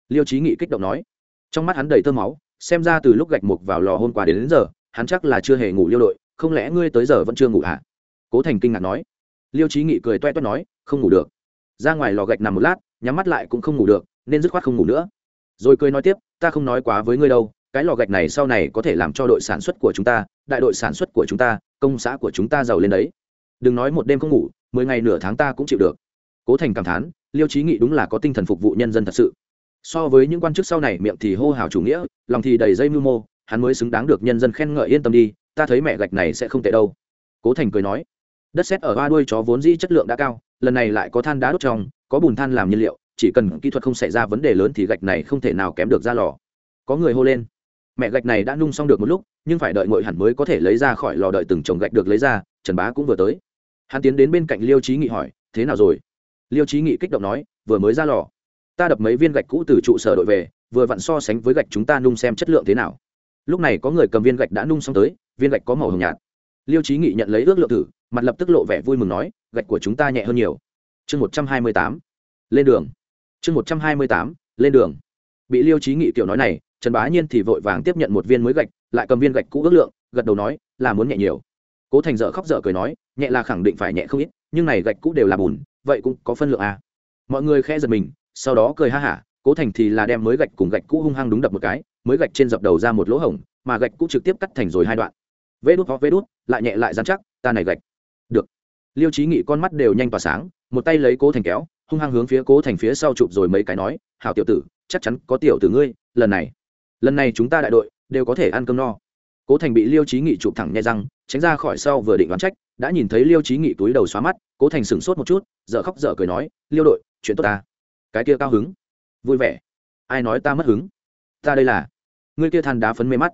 Liêu trí nghị kích động nói. Trong mắt hắn đầy tơ máu xem ra từ lúc gạch mục vào lò hôm qua đến, đến giờ hắn chắc là chưa hề ngủ liêu đội không lẽ ngươi tới giờ vẫn chưa ngủ hả? À? cố thành kinh ngạc nói. Liêu trí nghị cười toe toét nói không ngủ được. Ra ngoài lò gạch nằm một lát nhắm mắt lại cũng không ngủ được nên dứt khoát không ngủ nữa. Rồi cười nói tiếp ta không nói quá với ngươi đâu cái lò gạch này sau này có thể làm cho đội sản xuất của chúng ta đại đội sản xuất của chúng ta công xã của chúng ta giàu lên đấy đừng nói một đêm không ngủ, mười ngày nửa tháng ta cũng chịu được. Cố thành cảm thán, liêu trí nghị đúng là có tinh thần phục vụ nhân dân thật sự. So với những quan chức sau này miệng thì hô hào chủ nghĩa, lòng thì đầy dây mưu mô, hắn mới xứng đáng được nhân dân khen ngợi yên tâm đi, ta thấy mẹ gạch này sẽ không tệ đâu. Cố thành cười nói, đất xét ở ba đuôi chó vốn dĩ chất lượng đã cao, lần này lại có than đá đốt trong, có bùn than làm nhiên liệu, chỉ cần kỹ thuật không xảy ra vấn đề lớn thì gạch này không thể nào kém được ra lò. Có người hô lên, mẹ gạch này đã nung xong được một lúc, nhưng phải đợi ngội hẳn mới có thể lấy ra khỏi lò đợi từng chồng gạch được lấy ra, trần bá cũng vừa tới hắn tiến đến bên cạnh liêu trí nghị hỏi, thế nào rồi? Liêu trí nghị kích động nói, vừa mới ra lò. Ta đập mấy viên gạch cũ từ trụ sở đội về, vừa vặn so sánh với gạch chúng ta nung xem chất lượng thế nào. Lúc này có người cầm viên gạch đã nung xong tới, viên gạch có màu hồng nhạt. Liêu trí nghị nhận lấy ước lượng thử, mặt lập tức lộ vẻ vui mừng nói, gạch của chúng ta nhẹ hơn nhiều. Chương một trăm hai mươi tám. Lên đường. Chương một trăm hai mươi tám. Lên đường. Bị liêu trí nghị kiểu nói này, trần bá nhiên thì vội vàng tiếp nhận một viên mới gạch, lại cầm viên gạch cũ ước lượng, gật đầu nói, là muốn nhẹ nhiều cố thành dở khóc dở cười nói, nhẹ là khẳng định phải nhẹ không ít, nhưng này gạch cũ đều là bùn, vậy cũng có phân lượng à. mọi người khẽ giật mình, sau đó cười ha hả, cố thành thì là đem mới gạch cùng gạch cũ hung hăng đúng đập một cái, mới gạch trên dập đầu ra một lỗ hổng, mà gạch cũ trực tiếp cắt thành rồi hai đoạn. Vê đút vó vê đút, lại nhẹ lại dán chắc, ta này gạch. Được. Liêu trí nghị con mắt đều nhanh tỏa sáng, một tay lấy cố thành kéo, hung hăng hướng phía cố thành phía sau chụp rồi mấy cái nói, hảo tiểu tử, chắc chắn có tiểu tử ngươi, lần này. Lần này chúng ta đại đội, đều có thể ăn cơm no cố thành bị liêu trí nghị chụp thẳng nhai răng, tránh ra khỏi sau vừa định đoán trách, đã nhìn thấy liêu trí nghị túi đầu xóa mắt, cố thành sửng sốt một chút dợ khóc dở cười nói, liêu đội, chuyện tốt ta. Cái kia cao hứng. Vui vẻ. Ai nói ta mất hứng? Ta đây là. Người kia than đá phấn mê mắt.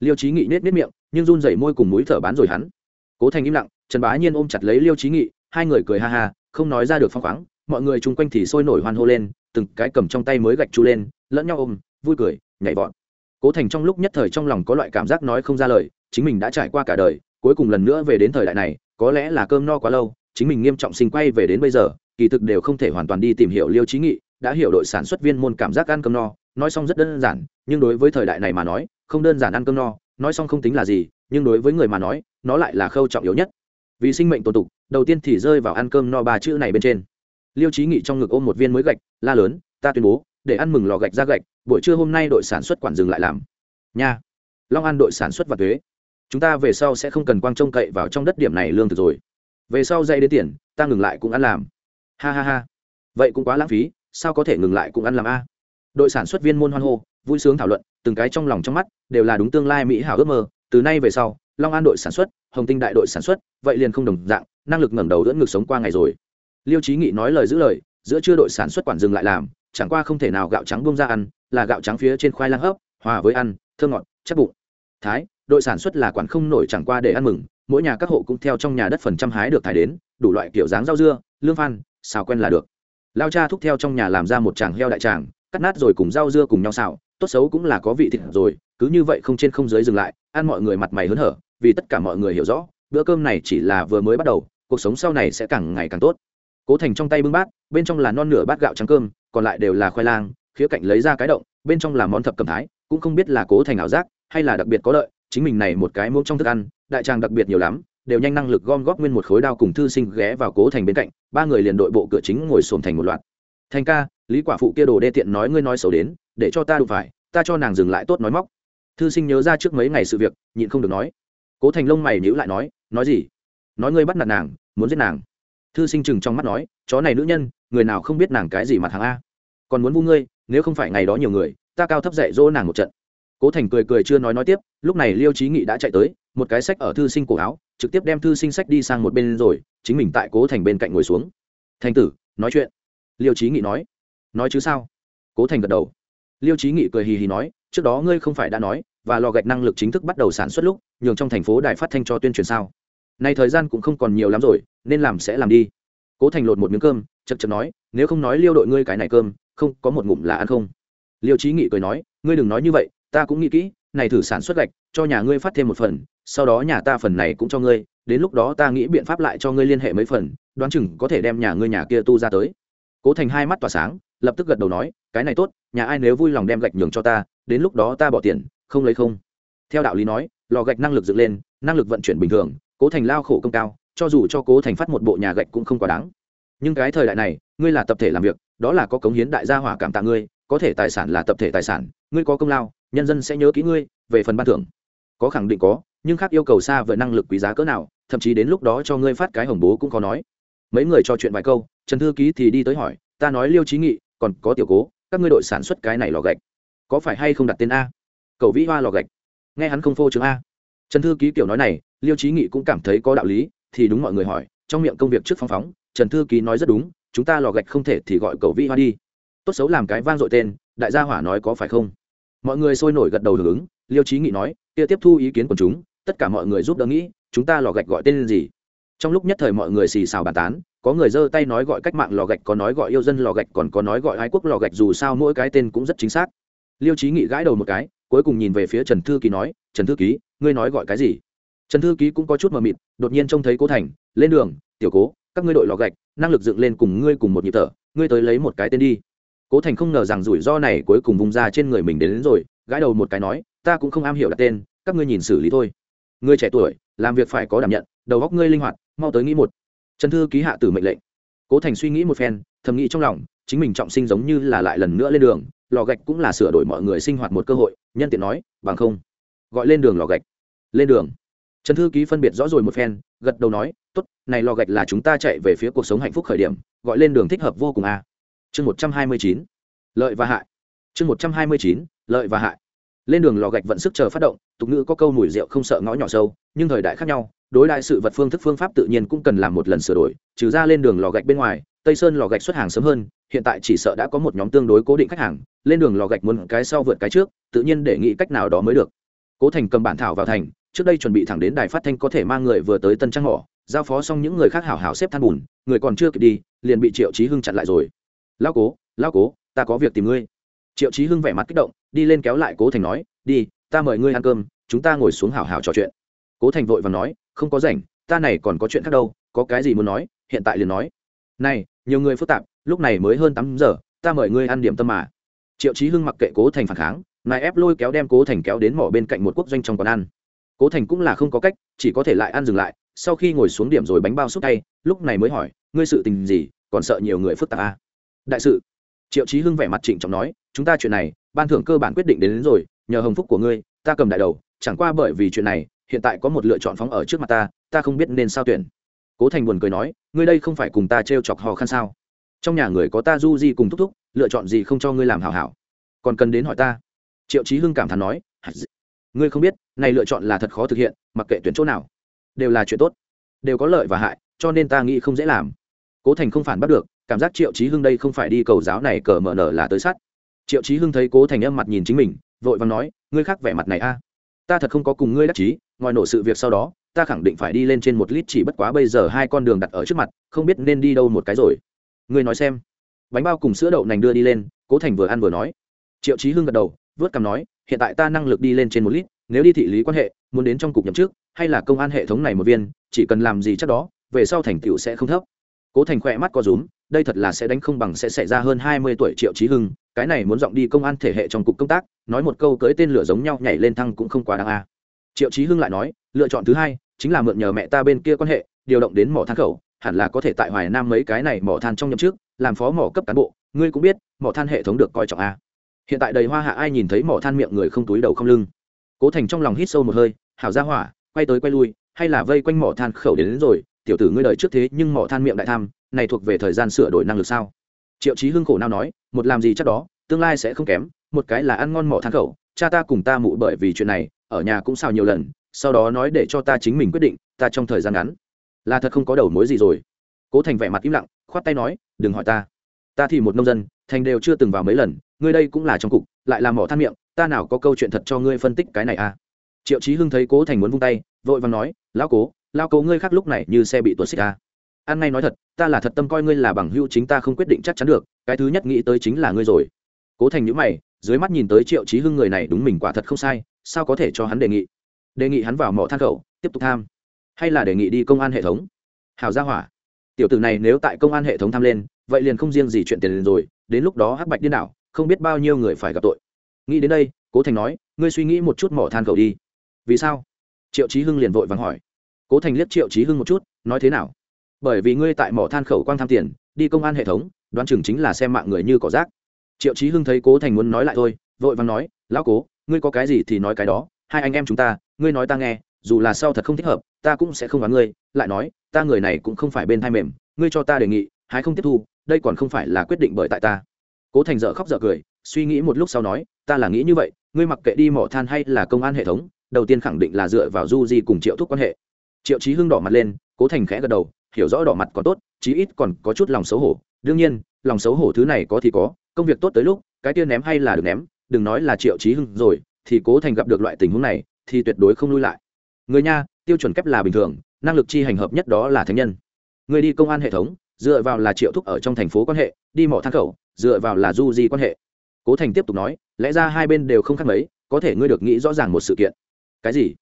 Liêu trí nghị nết nết miệng, nhưng run rẩy môi cùng mũi thở bán rồi hắn. Cố thành im lặng, trần bá nhiên ôm chặt lấy liêu trí nghị, hai người cười ha ha, không nói ra được phong khoáng, mọi người chung quanh thì sôi nổi hoan hô lên, từng cái cầm trong tay mới gạch chu lên, lẫn nhau ôm, vui cười, nhảy vọt cố thành trong lúc nhất thời trong lòng có loại cảm giác nói không ra lời, chính mình đã trải qua cả đời, cuối cùng lần nữa về đến thời đại này, có lẽ là cơm no quá lâu, chính mình nghiêm trọng sinh quay về đến bây giờ, kỳ thực đều không thể hoàn toàn đi tìm hiểu liêu trí nghị, đã hiểu đội sản xuất viên môn cảm giác ăn cơm no, nói xong rất đơn giản, nhưng đối với thời đại này mà nói, không đơn giản ăn cơm no, nói xong không tính là gì, nhưng đối với người mà nói, nó lại là khâu trọng yếu nhất. Vì sinh mệnh tồn tục, đầu tiên thì rơi vào ăn cơm no ba chữ này bên trên. Liêu trí nghị trong ngực ôm một viên mới gạch, la lớn, ta tuyên bố để ăn mừng lò gạch ra gạch, buổi trưa hôm nay đội sản xuất quản dừng lại làm. Nha, long an đội sản xuất và thuế. Chúng ta về sau sẽ không cần quang trông cậy vào trong đất điểm này lương thực rồi. Về sau dây đến tiền, ta ngừng lại cũng ăn làm. Ha ha ha. Vậy cũng quá lãng phí, sao có thể ngừng lại cũng ăn làm a? Đội sản xuất viên môn hoan hô, vui sướng thảo luận, từng cái trong lòng trong mắt đều là đúng tương lai mỹ hảo ước mơ. Từ nay về sau, long an đội sản xuất, hồng tinh đại đội sản xuất, vậy liền không đồng dạng, năng lực ngẩng đầu dẫn ngược sống qua ngày rồi. Liêu trí nghị nói lời giữ lời, giữa chưa đội sản xuất quản dừng lại làm chẳng qua không thể nào gạo trắng bông ra ăn, là gạo trắng phía trên khoai lang hấp, hòa với ăn thơ ngọt chắc bụng. Thái, đội sản xuất là quản không nổi chẳng qua để ăn mừng, mỗi nhà các hộ cũng theo trong nhà đất phần trăm hái được thải đến, đủ loại kiểu dáng rau dưa, lương phan, xào quen là được. Lao cha thúc theo trong nhà làm ra một tràng heo đại tràng, cắt nát rồi cùng rau dưa cùng nhau xào, tốt xấu cũng là có vị thịt rồi, cứ như vậy không trên không dưới dừng lại, ăn mọi người mặt mày hớn hở, vì tất cả mọi người hiểu rõ, bữa cơm này chỉ là vừa mới bắt đầu, cuộc sống sau này sẽ càng ngày càng tốt cố thành trong tay bưng bát, bên trong là non nửa bát gạo trắng cơm, còn lại đều là khoai lang, khía cạnh lấy ra cái động, bên trong là món thập cầm thái, cũng không biết là cố thành ảo giác, hay là đặc biệt có lợi, chính mình này một cái muỗng trong thức ăn, đại tràng đặc biệt nhiều lắm, đều nhanh năng lực gom góp nguyên một khối đao cùng thư sinh ghé vào cố thành bên cạnh, ba người liền đội bộ cửa chính ngồi xổm thành một loạt. Thành ca, lý quả phụ kia đồ đê tiện nói ngươi nói xấu đến, để cho ta đụng phải, ta cho nàng dừng lại tốt nói móc. Thư sinh nhớ ra trước mấy ngày sự việc, nhịn không được nói. Cố thành lông mày nhíu lại nói nói gì? Nói ngươi bắt nạt nàng, muốn giết nàng thư sinh chừng trong mắt nói, chó này nữ nhân, người nào không biết nàng cái gì mặt hàng a? Còn muốn vu ngươi, nếu không phải ngày đó nhiều người, ta cao thấp dạy dỗ nàng một trận. Cố thành cười cười chưa nói nói tiếp, lúc này liêu trí nghị đã chạy tới, một cái sách ở thư sinh cổ áo, trực tiếp đem thư sinh sách đi sang một bên rồi, chính mình tại cố thành bên cạnh ngồi xuống. Thành tử, nói chuyện. Liêu trí nghị nói. Nói chứ sao? Cố thành gật đầu. Liêu trí nghị cười hì hì nói, trước đó ngươi không phải đã nói, và lò gạch năng lực chính thức bắt đầu sản xuất lúc, nhường trong thành phố đài phát thanh cho tuyên truyền sao? Nay thời gian cũng không còn nhiều lắm rồi, nên làm sẽ làm đi. Cố thành lột một miếng cơm chật chật nói, nếu không nói liêu đội ngươi cái này cơm, không, có một ngụm là ăn không. Liêu trí nghị cười nói, ngươi đừng nói như vậy, ta cũng nghĩ kỹ, này thử sản xuất gạch, cho nhà ngươi phát thêm một phần, sau đó nhà ta phần này cũng cho ngươi, đến lúc đó ta nghĩ biện pháp lại cho ngươi liên hệ mấy phần, đoán chừng có thể đem nhà ngươi nhà kia tu ra tới. Cố thành hai mắt tỏa sáng, lập tức gật đầu nói, cái này tốt, nhà ai nếu vui lòng đem gạch nhường cho ta, đến lúc đó ta bỏ tiền, không lấy không. Theo đạo lý nói, lò gạch năng lực dựng lên, năng lực vận chuyển bình thường cố thành lao khổ công cao, cho dù cho cố thành phát một bộ nhà gạch cũng không quá đáng. Nhưng cái thời đại này, ngươi là tập thể làm việc, đó là có cống hiến đại gia hỏa cảm tạ ngươi, có thể tài sản là tập thể tài sản, ngươi có công lao, nhân dân sẽ nhớ kỹ ngươi, về phần ban thưởng. Có khẳng định có, nhưng khác yêu cầu xa về năng lực quý giá cỡ nào, thậm chí đến lúc đó cho ngươi phát cái hồng bố cũng có nói. Mấy người trò chuyện vài câu, trần thư ký thì đi tới hỏi, ta nói liêu trí nghị, còn có tiểu cố, các ngươi đội sản xuất cái này lò gạch, có phải hay không đặt tên a? Cầu vĩ hoa lò gạch. Nghe hắn không phô chứng a. Trần thư ký kiểu nói này liêu trí nghị cũng cảm thấy có đạo lý, thì đúng mọi người hỏi, trong miệng công việc trước phong phóng, trần thư ký nói rất đúng, chúng ta lò gạch không thể thì gọi cầu vĩ hoa đi. Tốt xấu làm cái vang dội tên, đại gia hỏa nói có phải không? Mọi người sôi nổi gật đầu hưởng ứng, liêu trí nghị nói, kia tiếp thu ý kiến của chúng, tất cả mọi người giúp đỡ nghĩ, chúng ta lò gạch gọi tên gì? Trong lúc nhất thời mọi người xì xào bàn tán, có người giơ tay nói gọi cách mạng lò gạch, có nói gọi yêu dân lò gạch, còn có nói gọi ái quốc lò gạch, dù sao mỗi cái tên cũng rất chính xác. Liêu trí nghị gãi đầu một cái, cuối cùng nhìn về phía trần thư ký nói, trần thư ký, ngươi nói gọi cái gì? Trần thư ký cũng có chút mờ mịt đột nhiên trông thấy cố thành lên đường tiểu cố các ngươi đội lò gạch năng lực dựng lên cùng ngươi cùng một nhịp thở ngươi tới lấy một cái tên đi. Cố thành không ngờ rằng rủi ro này cuối cùng vùng ra trên người mình đến, đến rồi gãi đầu một cái nói ta cũng không am hiểu đặt tên các ngươi nhìn xử lý thôi. Ngươi trẻ tuổi làm việc phải có đảm nhận đầu góc ngươi linh hoạt mau tới nghĩ một. Trần thư ký hạ tử mệnh lệnh. Cố thành suy nghĩ một phen thầm nghĩ trong lòng chính mình trọng sinh giống như là lại lần nữa lên đường lò gạch cũng là sửa đổi mọi người sinh hoạt một cơ hội nhân tiện nói bằng không gọi lên đường lò gạch. Lên đường? Trần thư ký phân biệt rõ rồi một phen, gật đầu nói t ố t này lò gạch là chúng ta chạy về phía cuộc sống hạnh phúc khởi điểm, gọi lên đường thích hợp vô cùng a à. chương một trăm hai mươi chín, lợi và hại. Chương một trăm hai mươi chín, lợi và hại. Lên đường lò gạch vận sức chờ phát động, tục ngữ có câu mùi rượu không sợ ngõ nhỏ sâu, nhưng thời đại khác nhau, đối đại sự vật phương thức phương pháp tự nhiên cũng cần làm một lần sửa đổi, trừ ra lên đường lò gạch bên ngoài, tây sơn lò gạch xuất hàng sớm hơn, hiện tại chỉ sợ đã có một nhóm tương đối cố định khách hàng, lên đường lò gạch muốn cái sau vượt cái trước, tự nhiên để nghĩ cách nào đó mới được. Cố thành cầm bản thảo vào thành trước đây chuẩn bị thẳng đến đài phát thanh có thể mang người vừa tới tân trang mỏ, giao phó xong những người khác hảo hảo xếp than bùn, người còn chưa kịp đi, liền bị triệu chí hưng chặn lại rồi. Lao cố lao cố, ta có việc tìm ngươi. Triệu chí hưng vẻ mặt kích động, đi lên kéo lại cố thành nói, đi, ta mời ngươi ăn cơm, chúng ta ngồi xuống hảo hảo trò chuyện. Cố thành vội và nói, không có rảnh, ta này còn có chuyện khác đâu, có cái gì muốn nói? Hiện tại liền nói, này, nhiều người phức tạp, lúc này mới hơn tám giờ, ta mời ngươi ăn điểm tâm mà. Triệu chí hưng mặc kệ cố thành phản kháng, nài ép lôi kéo đem cố thành kéo đến mỏ bên cạnh một quốc doanh trong quán ăn cố thành cũng là không có cách chỉ có thể lại ăn dừng lại sau khi ngồi xuống điểm rồi bánh bao xúc tay lúc này mới hỏi ngươi sự tình gì còn sợ nhiều người phức tạp à? đại sự. Triệu chí hưng vẻ mặt trịnh trọng nói chúng ta chuyện này ban thưởng cơ bản quyết định đến, đến rồi nhờ hồng phúc của ngươi ta cầm đại đầu chẳng qua bởi vì chuyện này hiện tại có một lựa chọn phóng ở trước mặt ta ta không biết nên sao tuyển. Cố thành buồn cười nói ngươi đây không phải cùng ta t r e o chọc hò khăn sao? Trong nhà người có ta du di cùng thúc thúc lựa chọn gì không cho ngươi làm hảo hảo? Còn cần đến hỏi ta? Triệu chí hưng cảm thán nói ngươi không biết, này lựa chọn là thật khó thực hiện, mặc kệ tuyển chỗ nào, đều là chuyện tốt, đều có lợi và hại, cho nên ta nghĩ không dễ làm. Cố thành không phản bắt được, cảm giác triệu chí hưng đây không phải đi cầu giáo này cờ mở nở là tới sắt triệu chí hưng thấy cố thành âm mặt nhìn chính mình, vội và nói, ngươi khác vẻ mặt này a. Ta thật không có cùng ngươi đắc chí ngoài nổ sự việc sau đó, ta khẳng định phải đi lên trên một lít chỉ bất quá bây giờ hai con đường đặt ở trước mặt, không biết nên đi đâu một cái rồi. Ngươi nói xem. Bánh bao cùng sữa đậu nành đưa đi lên, cố thành vừa ăn vừa nói. Triệu chí hưng gật đầu, vớt cằm nói hiện tại ta năng lực đi lên trên một lít, nếu đi thị lý quan hệ, muốn đến trong cục nhậm chức, hay là công an hệ thống này một viên, chỉ cần làm gì chắc đó, về sau thành tựu sẽ không thấp cố thành khỏe mắt có rúm, đây thật là sẽ đánh không bằng sẽ xảy ra hơn hai mươi tuổi triệu trí hưng, cái này muốn dọn đi công an thể hệ trong cục công tác, nói một câu cưới tên lửa giống nhau nhảy lên thăng cũng không quá đáng a à. triệu trí hưng lại nói, lựa chọn thứ hai, chính là mượn nhờ mẹ ta bên kia quan hệ, điều động đến mỏ than khẩu, hẳn là có thể tại hoài nam mấy cái này mỏ than trong nhậm trước làm phó mỏ cấp cán bộ, ngươi cũng biết, mỏ than hệ thống được coi trọng a à hiện tại đầy hoa hạ ai nhìn thấy mỏ than miệng người không túi đầu không lưng. Cố thành trong lòng hít sâu một hơi hảo ra hỏa quay tới quay lui hay là vây quanh mỏ than khẩu đến, đến rồi tiểu tử ngươi đợi trước thế nhưng mỏ than miệng đại tham này thuộc về thời gian sửa đổi năng lực sao? Triệu chí hưng khổ nào nói một làm gì chắc đó tương lai sẽ không kém một cái là ăn ngon mỏ than khẩu cha ta cùng ta mụ bởi vì chuyện này ở nhà cũng xào nhiều lần sau đó nói để cho ta chính mình quyết định ta trong thời gian ngắn là thật không có đầu mối gì rồi. Cố thành vẻ mặt im lặng khoát tay nói đừng hỏi ta ta thì một nông dân thành đều chưa từng vào mấy lần ngươi đây cũng là trong cục, lại làm mỏ than miệng, ta nào có câu chuyện thật cho ngươi phân tích cái này à? Triệu chí hưng thấy cố thành muốn vung tay, vội vàng nói, lão cố lao cố ngươi khác lúc này như xe bị tuột xích à? Ăn ngay nói thật, ta là thật tâm coi ngươi là bằng hữu chính ta không quyết định chắc chắn được, cái thứ nhất nghĩ tới chính là ngươi rồi. Cố thành nhữ mày, dưới mắt nhìn tới triệu chí hưng người này đúng mình quả thật không sai, sao có thể cho hắn đề nghị? Đề nghị hắn vào mỏ than khẩu, tiếp tục tham. Hay là đề nghị đi công an hệ thống? Hào gia hỏa. Tiểu tử này nếu tại công an hệ thống tham lên, vậy liền không riêng gì chuyện tiền liền rồi, đến lúc đó hắc bạch điên đảo không biết bao nhiêu người phải gặp tội. Nghĩ đến đây, cố thành nói, ngươi suy nghĩ một chút mỏ than khẩu đi. Vì sao? Triệu chí hưng liền vội vàng hỏi. Cố thành liếc triệu chí hưng một chút, nói thế nào? Bởi vì ngươi tại mỏ than khẩu quang tham tiền, đi công an hệ thống, đoán chừng chính là xem mạng người như cỏ rác. Triệu chí hưng thấy cố thành muốn nói lại thôi, vội vàng nói, lão cố, ngươi có cái gì thì nói cái đó, hai anh em chúng ta, ngươi nói ta nghe, dù là sau thật không thích hợp, ta cũng sẽ không đoán ngươi, lại nói, ta người này cũng không phải bên thai mềm, ngươi cho ta đề nghị, hái không tiếp thu, đây còn không phải là quyết định bởi tại ta cố thành dợ khóc dợ cười, suy nghĩ một lúc sau nói, ta là nghĩ như vậy, ngươi mặc kệ đi mỏ than hay là công an hệ thống, đầu tiên khẳng định là dựa vào du di cùng triệu thúc quan hệ. Triệu chí hưng đỏ mặt lên, cố thành khẽ gật đầu, hiểu rõ đỏ mặt còn tốt, chí ít còn có chút lòng xấu hổ. Đương nhiên, lòng xấu hổ thứ này có thì có, công việc tốt tới lúc, cái tiên ném hay là được ném, đừng nói là triệu chí hưng rồi, thì cố thành gặp được loại tình huống này, thì tuyệt đối không lui lại. Người nha, tiêu chuẩn kép là bình thường, năng lực chi hành hợp nhất đó là thánh nhân. Người đi công an hệ thống, dựa vào là triệu thúc ở trong thành phố quan hệ, đi mỏ than khẩu dựa vào là du di quan hệ. Cố thành tiếp tục nói, lẽ ra hai bên đều không khác mấy, có thể ngươi được nghĩ rõ ràng một sự kiện. Cái gì?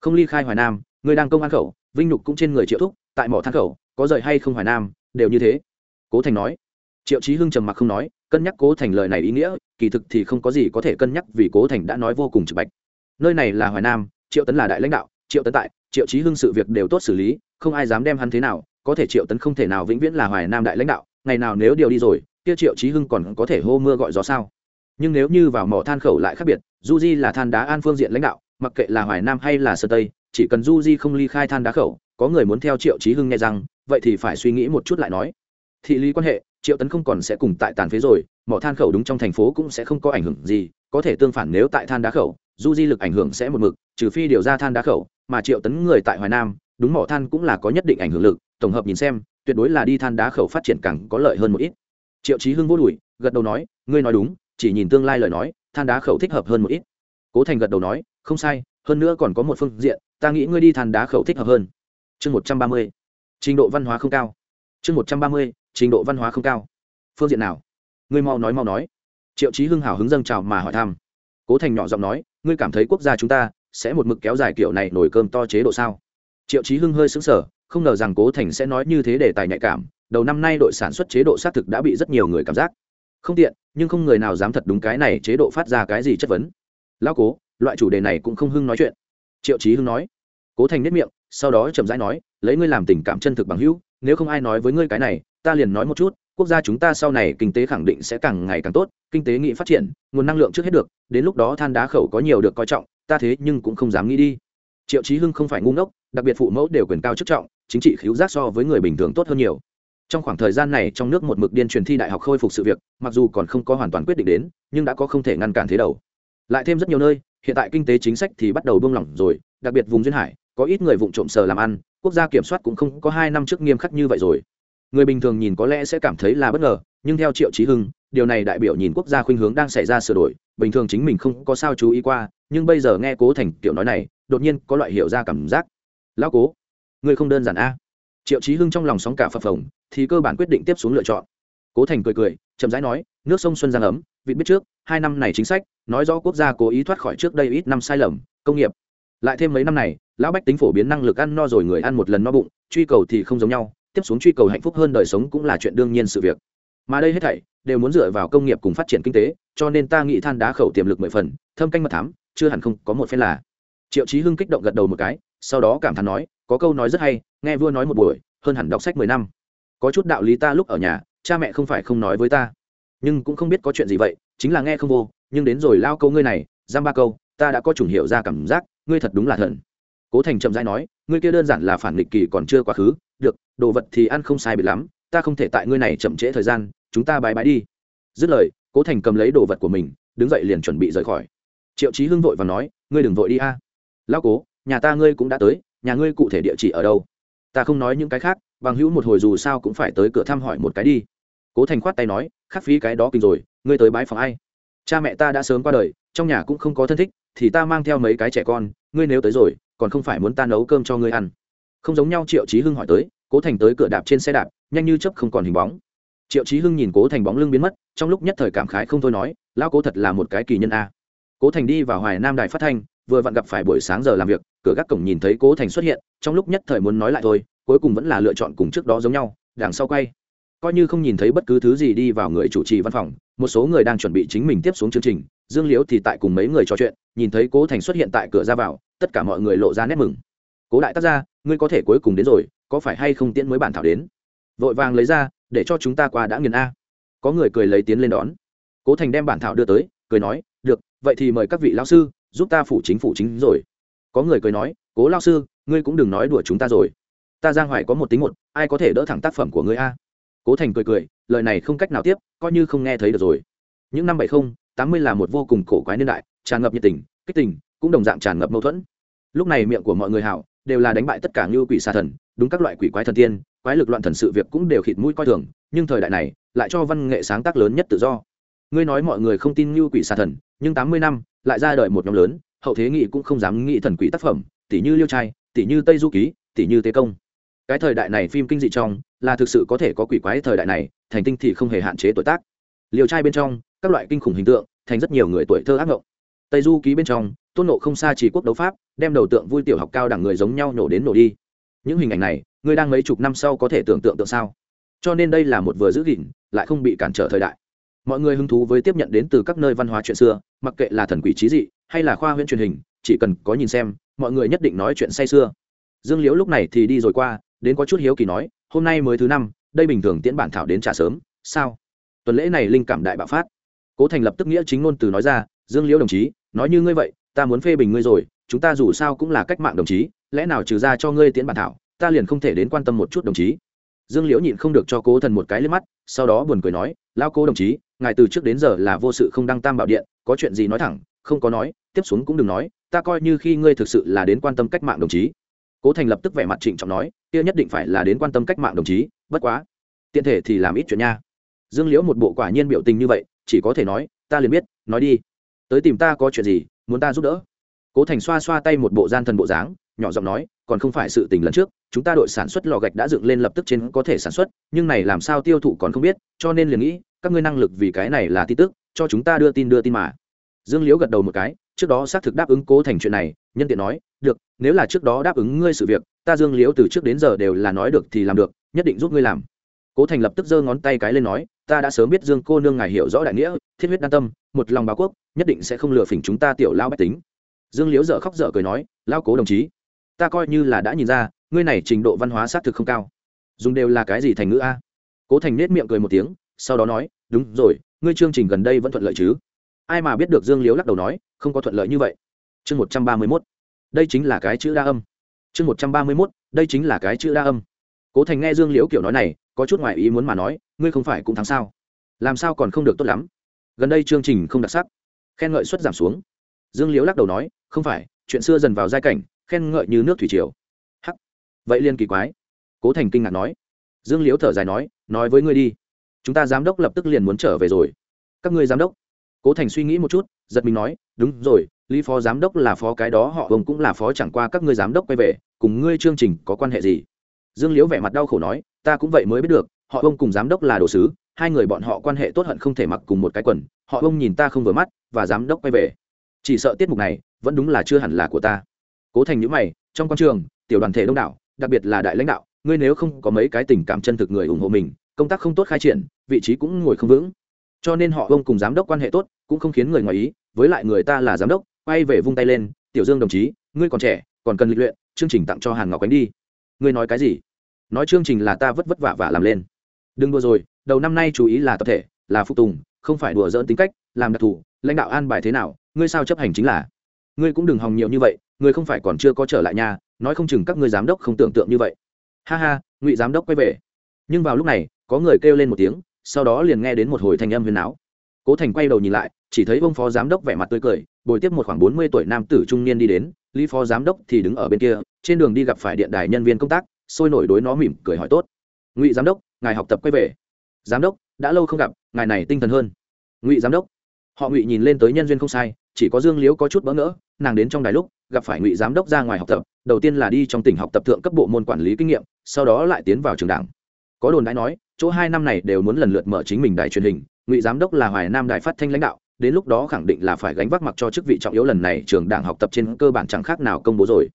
Không ly khai hoài nam, ngươi đang công an khẩu, vinh nhục cũng trên người triệu thúc, tại mỏ than khẩu, có rời hay không hoài nam, đều như thế. Cố thành nói. Triệu trí hưng trầm mặc không nói, cân nhắc cố thành lời này ý nghĩa, kỳ thực thì không có gì có thể cân nhắc vì cố thành đã nói vô cùng trực bạch. Nơi này là hoài nam, triệu tấn là đại lãnh đạo, triệu tấn tại, triệu trí hưng sự việc đều tốt xử lý, không ai dám đem hắn thế nào, có thể triệu tấn không thể nào vĩnh viễn là hoài nam đại lãnh đạo, ngày nào nếu điều đi rồi kia triệu chí hưng còn có thể hô mưa gọi gió sao? Nhưng nếu như vào mỏ than khẩu lại khác biệt, du di là than đá an phương diện lãnh đạo, mặc kệ là hoài nam hay là sơ tây, chỉ cần du di không ly khai than đá khẩu, có người muốn theo triệu chí hưng nghe rằng, vậy thì phải suy nghĩ một chút lại nói. Thị lý quan hệ, triệu tấn không còn sẽ cùng tại tàn phế rồi, mỏ than khẩu đúng trong thành phố cũng sẽ không có ảnh hưởng gì, có thể tương phản nếu tại than đá khẩu, du di lực ảnh hưởng sẽ một mực, trừ phi điều ra than đá khẩu, mà triệu tấn người tại hoài nam, đúng mỏ than cũng là có nhất định ảnh hưởng lực, tổng hợp nhìn xem, tuyệt đối là đi than đá khẩu phát triển càng có lợi hơn một ít triệu chí hưng vô đùi, gật đầu nói, ngươi nói đúng, chỉ nhìn tương lai lời nói, than đá khẩu thích hợp hơn một ít. Cố thành gật đầu nói, không sai, hơn nữa còn có một phương diện, ta nghĩ ngươi đi than đá khẩu thích hợp hơn. Chương một trăm ba mươi, trình độ văn hóa không cao. Chương một trăm ba mươi, trình độ văn hóa không cao. Phương diện nào? Ngươi mau nói mau nói. Triệu chí hưng hào hứng dâng chào mà hỏi thăm. Cố thành nhỏ giọng nói, ngươi cảm thấy quốc gia chúng ta sẽ một mực kéo dài kiểu này nổi cơm to chế độ sao? Triệu chí hưng hơi xứng sở không ngờ rằng cố thành sẽ nói như thế để tài nhạy cảm đầu năm nay đội sản xuất chế độ xác thực đã bị rất nhiều người cảm giác. Không tiện, nhưng không người nào dám thật đúng cái này chế độ phát ra cái gì chất vấn. Lao cố, loại chủ đề này cũng không hưng nói chuyện. Triệu chí hưng nói. Cố thành nếp miệng, sau đó chậm rãi nói, lấy ngươi làm tình cảm chân thực bằng hữu, nếu không ai nói với ngươi cái này, ta liền nói một chút, quốc gia chúng ta sau này kinh tế khẳng định sẽ càng ngày càng tốt, kinh tế nghị phát triển, nguồn năng lượng trước hết được, đến lúc đó than đá khẩu có nhiều được coi trọng, ta thế nhưng cũng không dám nghĩ đi. Triệu chí hưng không phải ngu ngốc, đặc biệt phụ mẫu đều quyền cao chức trọng, chính trị khiếu giác so với người bình thường tốt hơn nhiều trong khoảng thời gian này trong nước một mực điên truyền thi đại học khôi phục sự việc, mặc dù còn không có hoàn toàn quyết định đến, nhưng đã có không thể ngăn cản thế đầu. Lại thêm rất nhiều nơi, hiện tại kinh tế chính sách thì bắt đầu buông lỏng rồi, đặc biệt vùng duyên hải, có ít người vụng trộm sờ làm ăn, quốc gia kiểm soát cũng không có hai năm trước nghiêm khắc như vậy rồi. Người bình thường nhìn có lẽ sẽ cảm thấy là bất ngờ, nhưng theo triệu trí hưng, điều này đại biểu nhìn quốc gia khuynh hướng đang xảy ra sửa đổi, bình thường chính mình không có sao chú ý qua, nhưng bây giờ nghe cố thành kiểu nói này, đột nhiên có loại hiểu ra cảm giác. Lão cố người không đơn giản a triệu trí hưng trong lòng sóng cả phập phồng, thì cơ bản quyết định tiếp xuống lựa chọn. Cố thành cười cười, chậm rãi nói, nước sông xuân giang ấm vị biết trước, hai năm này chính sách, nói rõ quốc gia cố ý thoát khỏi trước đây ít năm sai lầm, công nghiệp. Lại thêm mấy năm này, lão bách tính phổ biến năng lực ăn no rồi người ăn một lần no bụng, truy cầu thì không giống nhau, tiếp xuống truy cầu hạnh phúc hơn đời sống cũng là chuyện đương nhiên sự việc. Mà đây hết thảy, đều muốn dựa vào công nghiệp cùng phát triển kinh tế, cho nên ta nghĩ than đá khẩu tiềm lực mười phần, thâm canh mật thám, chưa hẳn không có một phen là. Triệu chí hưng kích động gật đầu một cái, sau đó cảm thán nói có câu nói rất hay, nghe vua nói một buổi, hơn hẳn đọc sách mười năm. Có chút đạo lý ta lúc ở nhà, cha mẹ không phải không nói với ta. Nhưng cũng không biết có chuyện gì vậy, chính là nghe không vô, nhưng đến rồi lao câu ngươi này, giam ba câu, ta đã có chủng hiểu ra cảm giác, ngươi thật đúng là thần. Cố thành chậm rãi nói, ngươi kia đơn giản là phản nghịch kỳ còn chưa quá khứ, được, đồ vật thì ăn không sai biệt lắm, ta không thể tại ngươi này chậm trễ thời gian, chúng ta bái bái đi. Dứt lời, cố thành cầm lấy đồ vật của mình, đứng dậy liền chuẩn bị rời khỏi. Triệu chí hưng vội và nói, ngươi đừng vội đi a. À. lao cố, nhà ta ngươi cũng đã tới nhà ngươi cụ thể địa chỉ ở đâu? Ta không nói những cái khác, bằng hữu một hồi dù sao cũng phải tới cửa thăm hỏi một cái đi. Cố thành khoát tay nói, khắc phí cái đó kinh rồi, ngươi tới bái phòng ai? Cha mẹ ta đã sớm qua đời, trong nhà cũng không có thân thích, thì ta mang theo mấy cái trẻ con, ngươi nếu tới rồi, còn không phải muốn ta nấu cơm cho ngươi ăn. Không giống nhau triệu trí hưng hỏi tới, cố thành tới cửa đạp trên xe đạp, nhanh như chấp không còn hình bóng. Triệu trí hưng nhìn cố thành bóng lưng biến mất, trong lúc nhất thời cảm khái không thôi nói, lão cố thật là một cái kỳ nhân a. Cố thành đi vào hoài nam đài phát thanh vừa vặn gặp phải buổi sáng giờ làm việc, cửa gác cổng nhìn thấy cố thành xuất hiện, trong lúc nhất thời muốn nói lại thôi, cuối cùng vẫn là lựa chọn cùng trước đó giống nhau, đằng sau quay. Coi như không nhìn thấy bất cứ thứ gì đi vào người chủ trì văn phòng, một số người đang chuẩn bị chính mình tiếp xuống chương trình, dương liễu thì tại cùng mấy người trò chuyện, nhìn thấy cố thành xuất hiện tại cửa ra vào, tất cả mọi người lộ ra nét mừng. Cố đại tác gia, ngươi có thể cuối cùng đến rồi, có phải hay không tiễn mới bản thảo đến? Vội vàng lấy ra, để cho chúng ta qua đã nghiền a. Có người cười lấy tiến lên đón. Cố thành đem bản thảo đưa tới, cười nói, được, vậy thì mời các vị lão sư giúp ta phủ chính phủ chính rồi. Có người cười nói, cố lao sư, ngươi cũng đừng nói đùa chúng ta rồi. Ta giang hoài có một tính một, ai có thể đỡ thẳng tác phẩm của ngươi a? Cố thành cười cười, lời này không cách nào tiếp, coi như không nghe thấy được rồi. Những năm bảy mươi tám mươi là một vô cùng cổ quái niên đại, tràn ngập nhiệt tình, kích tình, cũng đồng dạng tràn ngập mâu thuẫn. Lúc này miệng của mọi người hảo đều là đánh bại tất cả như quỷ xà thần, đúng các loại quỷ quái thần tiên, quái lực loạn thần sự việc cũng đều khịt mũi coi thường, nhưng thời đại này lại cho văn nghệ sáng tác lớn nhất tự do. Ngươi nói mọi người không tin như quỷ xà thần, nhưng tám mươi năm lại ra đời một nhóm lớn, hậu thế nghị cũng không dám nghĩ thần quỷ tác phẩm tỷ như liêu trai tỷ như tây du ký tỷ như tế công. Cái thời đại này phim kinh dị trong, là thực sự có thể có quỷ quái thời đại này, thành tinh thì không hề hạn chế tuổi tác. Liều trai bên trong, các loại kinh khủng hình tượng, thành rất nhiều người tuổi thơ ác ngộng. Tây du ký bên trong, tôn nộ không xa chỉ quốc đấu pháp, đem đầu tượng vui tiểu học cao đẳng người giống nhau nổ đến nổ đi. Những hình ảnh này, người đang mấy chục năm sau có thể tưởng tượng tượng sao? Cho nên đây là một vừa giữ gìn, lại không bị cản trở thời đại. Mọi người hứng thú với tiếp nhận đến từ các nơi văn hóa chuyện xưa mặc kệ là thần quỷ trí dị hay là khoa huyễn truyền hình, chỉ cần có nhìn xem, mọi người nhất định nói chuyện say xưa dương liễu lúc này thì đi rồi qua, đến có chút hiếu kỳ nói, hôm nay mới thứ năm, đây bình thường tiễn bản thảo đến trả sớm, sao? Tuần lễ này linh cảm đại bạo phát. Cố thành lập tức nghĩa chính ngôn từ nói ra, dương liễu đồng chí, nói như ngươi vậy, ta muốn phê bình ngươi rồi, chúng ta dù sao cũng là cách mạng đồng chí, lẽ nào trừ ra cho ngươi tiễn bản thảo, ta liền không thể đến quan tâm một chút đồng chí dương liễu nhịn không được cho cố thần một cái lên mắt, sau đó buồn cười nói lao cố đồng chí, ngài từ trước đến giờ là vô sự không đăng tam bảo điện, có chuyện gì nói thẳng, không có nói, tiếp xuống cũng đừng nói, ta coi như khi ngươi thực sự là đến quan tâm cách mạng đồng chí. Cố thành lập tức vẻ mặt trịnh trọng nói, kia nhất định phải là đến quan tâm cách mạng đồng chí, bất quá, tiện thể thì làm ít chuyện nha. Dương liễu một bộ quả nhiên biểu tình như vậy, chỉ có thể nói, ta liền biết, nói đi, tới tìm ta có chuyện gì, muốn ta giúp đỡ. Cố thành xoa xoa tay một bộ gian thần bộ dáng nhỏ giọng nói, còn không phải sự tình lần trước, chúng ta đội sản xuất lò gạch đã dựng lên lập tức trên có thể sản xuất, nhưng này làm sao tiêu thụ còn không biết, cho nên liền nghĩ, các ngươi năng lực vì cái này là tin tức, cho chúng ta đưa tin đưa tin mà. Dương liễu gật đầu một cái, trước đó xác thực đáp ứng cố thành chuyện này, nhân tiện nói, được, nếu là trước đó đáp ứng ngươi sự việc, ta dương liễu từ trước đến giờ đều là nói được thì làm được, nhất định giúp ngươi làm. Cố thành lập tức giơ ngón tay cái lên nói, ta đã sớm biết dương cô nương ngài hiểu rõ đại nghĩa, thiết huyết đan tâm, một lòng báo quốc, nhất định sẽ không lừa phỉnh chúng ta tiểu lao bách tính. Dương liễu dở khóc dở cười nói, lao cố đồng chí ta coi như là đã nhìn ra, ngươi này trình độ văn hóa xác thực không cao. Dùng đều là cái gì thành ngữ a? Cố thành nết miệng cười một tiếng, sau đó nói, đúng rồi, ngươi chương trình gần đây vẫn thuận lợi chứ? Ai mà biết được dương liễu lắc đầu nói, không có thuận lợi như vậy. Chương một trăm ba mươi mốt, đây chính là cái chữ đa âm. Chương một trăm ba mươi mốt, đây chính là cái chữ đa âm. Cố thành nghe dương liễu kiểu nói này, có chút ngoại ý muốn mà nói, ngươi không phải cũng thắng sao? Làm sao còn không được tốt lắm? Gần đây chương trình không đặc sắc, khen ngợi suất giảm xuống. Dương liễu lắc đầu nói, không phải, chuyện xưa dần vào giai cảnh khen ngợi như nước thủy triều. Hắc. Vậy liên kỳ quái. Cố thành kinh ngạc nói. Dương liễu thở dài nói nói với ngươi đi. Chúng ta giám đốc lập tức liền muốn trở về rồi. Các ngươi giám đốc. Cố thành suy nghĩ một chút, giật mình nói, đúng rồi, lý phó giám đốc là phó cái đó, họ ông cũng là phó chẳng qua các ngươi giám đốc quay về, cùng ngươi chương trình có quan hệ gì? Dương liễu vẻ mặt đau khổ nói, ta cũng vậy mới biết được, họ ông cùng giám đốc là đồ sứ, hai người bọn họ quan hệ tốt hận không thể mặc cùng một cái quần, họ ông nhìn ta không vừa mắt, và giám đốc quay về. Chỉ sợ tiết mục này, vẫn đúng là chưa hẳn là của ta cố thành những mày, trong quan trường, tiểu đoàn thể đông đảo, đặc biệt là đại lãnh đạo, ngươi nếu không có mấy cái tình cảm chân thực người ủng hộ mình, công tác không tốt khai triển, vị trí cũng ngồi không vững. Cho nên họ ông cùng giám đốc quan hệ tốt, cũng không khiến người ngoài ý, với lại người ta là giám đốc, quay về vung tay lên, tiểu dương đồng chí, ngươi còn trẻ, còn cần lịch luyện, chương trình tặng cho hàn ngọc ánh đi. Ngươi nói cái gì? Nói chương trình là ta vất vất vả vả làm lên. Đừng đùa rồi, đầu năm nay chú ý là tập thể, là phục tùng, không phải đùa dỡn tính cách, làm đặc thù, lãnh đạo an bài thế nào, ngươi sao chấp hành chính là? Ngươi cũng đừng hòng nhiều như vậy Người không phải còn chưa có trở lại nhà, nói không chừng các ngươi giám đốc không tưởng tượng như vậy. Ha ha, ngụy giám đốc quay về. Nhưng vào lúc này, có người kêu lên một tiếng, sau đó liền nghe đến một hồi thanh âm huyền áo. Cố thành quay đầu nhìn lại, chỉ thấy ông phó giám đốc vẻ mặt tươi cười, bồi tiếp một khoảng bốn mươi tuổi nam tử trung niên đi đến, lý phó giám đốc thì đứng ở bên kia, trên đường đi gặp phải điện đài nhân viên công tác, sôi nổi đối nó mỉm cười hỏi tốt. Ngụy giám đốc, ngài học tập quay về. Giám đốc, đã lâu không gặp, ngài này tinh thần hơn. Ngụy giám đốc. Họ ngụy nhìn lên tới nhân duyên không sai, chỉ có dương Liếu có chút bỡ ngỡ nàng đến trong đài lúc, gặp phải ngụy giám đốc ra ngoài học tập, đầu tiên là đi trong tỉnh học tập thượng cấp bộ môn quản lý kinh nghiệm, sau đó lại tiến vào trường đảng. Có đồn đãi nói, chỗ hai năm này đều muốn lần lượt mở chính mình đài truyền hình, ngụy giám đốc là hoài nam đài phát thanh lãnh đạo, đến lúc đó khẳng định là phải gánh vác mặc cho chức vị trọng yếu lần này trường đảng học tập trên cơ bản chẳng khác nào công bố rồi.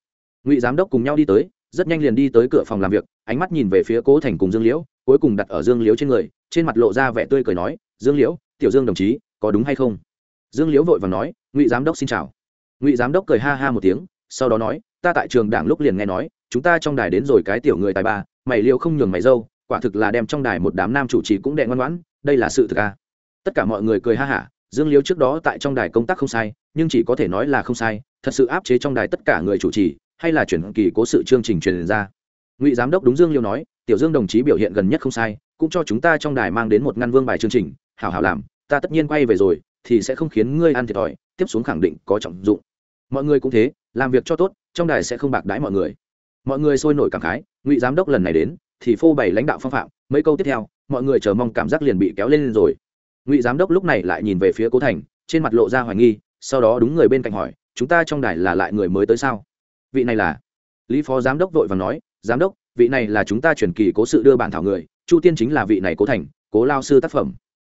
Ngụy giám đốc cùng nhau đi tới, rất nhanh liền đi tới cửa phòng làm việc, ánh mắt nhìn về phía cố thành cùng dương liễu, cuối cùng đặt ở dương liễu trên người, trên mặt lộ ra vẻ tươi cười nói, dương liễu, tiểu dương đồng chí, có đúng hay không? Dương liễu vội và nói, ngụy giám đốc xin chào ngụy giám đốc cười ha ha một tiếng, sau đó nói, ta tại trường đảng lúc liền nghe nói, chúng ta trong đài đến rồi cái tiểu người tài ba, mày liêu không nhường mày dâu, quả thực là đem trong đài một đám nam chủ trì cũng đệ ngoan ngoãn, đây là sự thực à. tất cả mọi người cười ha hả, dương liêu trước đó tại trong đài công tác không sai, nhưng chỉ có thể nói là không sai, thật sự áp chế trong đài tất cả người chủ trì, hay là chuyển kỳ cố sự chương trình truyền ra ngụy giám đốc đúng dương liêu nói, tiểu dương đồng chí biểu hiện gần nhất không sai, cũng cho chúng ta trong đài mang đến một ngăn vương bài chương trình, hảo hảo làm, ta tất nhiên quay về rồi, thì sẽ không khiến ngươi ăn thiệt thòi tiếp xuống khẳng định có trọng dụng. Mọi người cũng thế, làm việc cho tốt, trong đài sẽ không bạc đãi mọi người. Mọi người sôi nổi cảm khái, ngụy giám đốc lần này đến, thì phô bày lãnh đạo phong phạm, mấy câu tiếp theo, mọi người chờ mong cảm giác liền bị kéo lên rồi. Ngụy giám đốc lúc này lại nhìn về phía cố thành, trên mặt lộ ra hoài nghi, sau đó đúng người bên cạnh hỏi, chúng ta trong đài là lại người mới tới sao? Vị này là lý phó giám đốc vội và nói, giám đốc, vị này là chúng ta chuyển kỳ cố sự đưa bản thảo người, chu tiên chính là vị này cố thành, cố lao sư tác phẩm.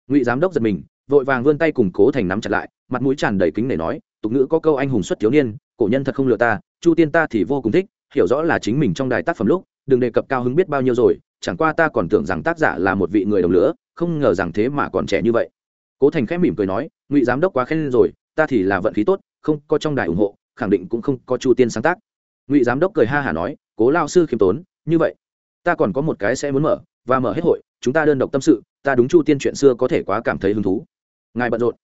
Ngụy giám đốc giật mình, vội vàng vươn tay cùng cố thành nắm chặt lại mặt mũi tràn đầy kính để nói, tục ngữ có câu anh hùng xuất thiếu niên, cổ nhân thật không lừa ta, chu tiên ta thì vô cùng thích, hiểu rõ là chính mình trong đài tác phẩm lúc, đừng đề cập cao hứng biết bao nhiêu rồi, chẳng qua ta còn tưởng rằng tác giả là một vị người đồng lửa, không ngờ rằng thế mà còn trẻ như vậy. Cố thành khẽ mỉm cười nói, ngụy giám đốc quá khen rồi, ta thì là vận khí tốt, không có trong đài ủng hộ, khẳng định cũng không có chu tiên sáng tác. Ngụy giám đốc cười ha hả nói, cố lao sư khiêm tốn, như vậy, ta còn có một cái sẽ muốn mở, và mở hết hội, chúng ta đơn độc tâm sự, ta đúng chu tiên chuyện xưa có thể quá cảm thấy hứng thú. Ngài bận rộn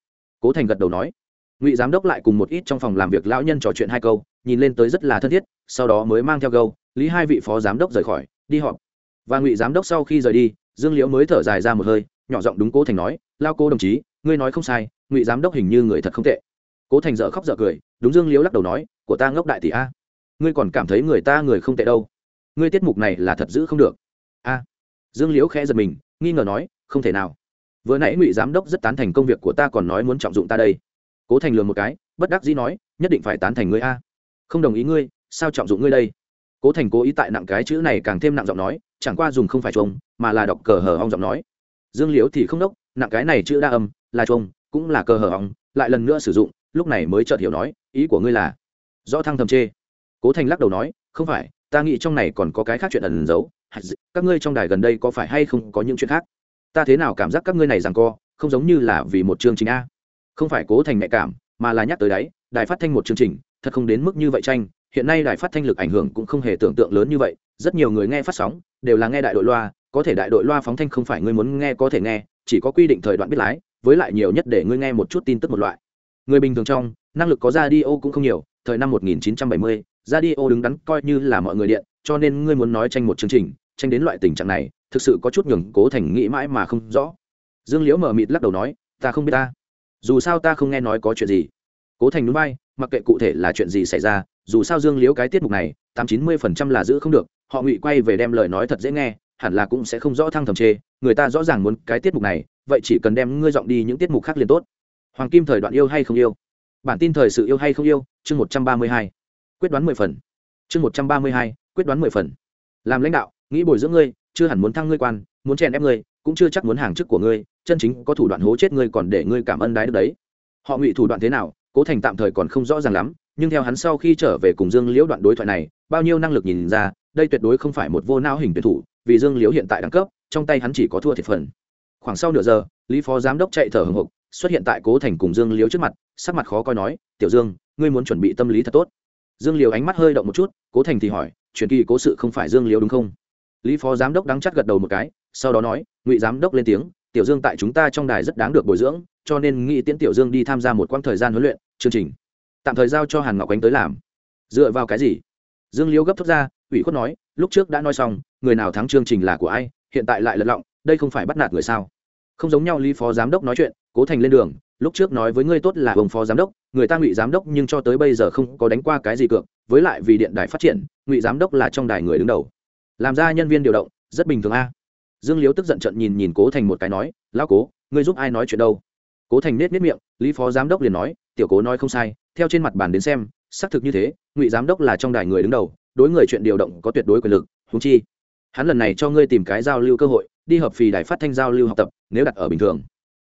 cố thành gật đầu nói. Ngụy giám đốc lại cùng một ít trong phòng làm việc lão nhân trò chuyện hai câu, nhìn lên tới rất là thân thiết, sau đó mới mang theo gâu, lý hai vị phó giám đốc rời khỏi, đi họp. Và ngụy giám đốc sau khi rời đi, dương liễu mới thở dài ra một hơi, nhỏ giọng đúng cố thành nói, lao cô đồng chí, ngươi nói không sai, ngụy giám đốc hình như người thật không tệ. Cố thành dở khóc dở cười, đúng dương liễu lắc đầu nói, của ta ngốc đại tỷ a, ngươi còn cảm thấy người ta người không tệ đâu. Ngươi tiết mục này là thật giữ không được. A. Dương liễu khẽ giật mình, nghi ngờ nói, không thể nào vừa nãy ngụy giám đốc rất tán thành công việc của ta còn nói muốn trọng dụng ta đây. Cố thành lường một cái, bất đắc dĩ nói, nhất định phải tán thành ngươi a. Không đồng ý ngươi, sao trọng dụng ngươi đây? Cố thành cố ý tại nặng cái chữ này càng thêm nặng giọng nói, chẳng qua dùng không phải trông mà là đọc cờ hờ hong giọng nói. Dương liễu thì không đốc, nặng cái này chữ đa âm, là trông cũng là cờ hờ hong lại lần nữa sử dụng, lúc này mới chợt hiểu nói, ý của ngươi là, rõ thăng thầm chê. Cố thành lắc đầu nói, không phải, ta nghĩ trong này còn có cái khác chuyện ẩn giấu. Các ngươi trong đài gần đây có phải hay không có những chuyện khác? Ta thế nào cảm giác các ngươi này rằng co không giống như là vì một chương trình a. Không phải cố thành nhạy cảm mà là nhắc tới đấy đài phát thanh một chương trình thật không đến mức như vậy tranh. Hiện nay đài phát thanh lực ảnh hưởng cũng không hề tưởng tượng lớn như vậy rất nhiều người nghe phát sóng đều là nghe đại đội loa có thể đại đội loa phóng thanh không phải ngươi muốn nghe có thể nghe chỉ có quy định thời đoạn biết lái với lại nhiều nhất để ngươi nghe một chút tin tức một loại. Người bình thường trong năng lực có ra đi ô cũng không nhiều thời năm 1970, radio đứng đắn coi như là mọi người điện cho nên ngươi muốn nói tranh một chương trình tranh đến loại tình trạng này thực sự có chút nhường cố thành nghĩ mãi mà không rõ. Dương liễu mở mịt lắc đầu nói, ta không biết ta. Dù sao ta không nghe nói có chuyện gì. Cố thành núi bay mặc kệ cụ thể là chuyện gì xảy ra, dù sao dương liễu cái tiết mục này, tám chín mươi phần trăm là giữ không được, họ ngụy quay về đem lời nói thật dễ nghe, hẳn là cũng sẽ không rõ thăng thầm chê, người ta rõ ràng muốn cái tiết mục này, vậy chỉ cần đem ngươi dọn đi những tiết mục khác liền tốt. Hoàng kim thời đoạn yêu hay không yêu? Bản tin thời sự yêu hay không yêu? Chương một trăm ba mươi hai. Quyết đoán mười phần. Chương một trăm ba mươi hai, quyết đoán mười phần. Làm lãnh đạo, nghĩ bồi dưỡng ngươi chưa hẳn muốn thăng ngươi quan, muốn chèn ép ngươi, cũng chưa chắc muốn hàng chức của ngươi, chân chính có thủ đoạn hố chết ngươi còn để ngươi cảm ơn đái được đấy. Họ ngụy thủ đoạn thế nào, cố thành tạm thời còn không rõ ràng lắm, nhưng theo hắn sau khi trở về cùng dương liễu đoạn đối thoại này, bao nhiêu năng lực nhìn ra, đây tuyệt đối không phải một vô não hình tuyển thủ, vì dương liễu hiện tại đẳng cấp, trong tay hắn chỉ có thua thiệt phần. Khoảng sau nửa giờ, lý phó giám đốc chạy thở hồng hộc, xuất hiện tại cố thành cùng dương liễu trước mặt, sắc mặt khó coi nói, tiểu dương, ngươi muốn chuẩn bị tâm lý thật tốt. Dương liễu ánh mắt hơi động một chút, cố thành thì hỏi, truyền kỳ cố sự không phải dương liễu đúng không? Lý phó giám đốc đắng chắt gật đầu một cái, sau đó nói, ngụy giám đốc lên tiếng, tiểu dương tại chúng ta trong đài rất đáng được bồi dưỡng, cho nên nghĩ tiễn tiểu dương đi tham gia một quãng thời gian huấn luyện, chương trình. Tạm thời giao cho hàn ngọc ánh tới làm. Dựa vào cái gì? Dương liễu gấp thúc ra, ủy khuất nói, lúc trước đã nói xong, người nào thắng chương trình là của ai, hiện tại lại lật lọng, đây không phải bắt nạt người sao? Không giống nhau lý phó giám đốc nói chuyện, cố thành lên đường, lúc trước nói với ngươi tốt là ông phó giám đốc, người ta ngụy giám đốc nhưng cho tới bây giờ không có đánh qua cái gì cược, với lại vì điện đài phát triển, ngụy giám đốc là trong đài người đứng đầu làm ra nhân viên điều động, rất bình thường a. Dương liếu tức giận trận nhìn nhìn cố thành một cái nói, lão cố, ngươi giúp ai nói chuyện đâu? Cố thành nết nết miệng, lý phó giám đốc liền nói, tiểu cố nói không sai, theo trên mặt bàn đến xem, xác thực như thế, ngụy giám đốc là trong đài người đứng đầu, đối người chuyện điều động có tuyệt đối quyền lực húng chi, hắn lần này cho ngươi tìm cái giao lưu cơ hội, đi hợp phì đài phát thanh giao lưu học tập, nếu đặt ở bình thường.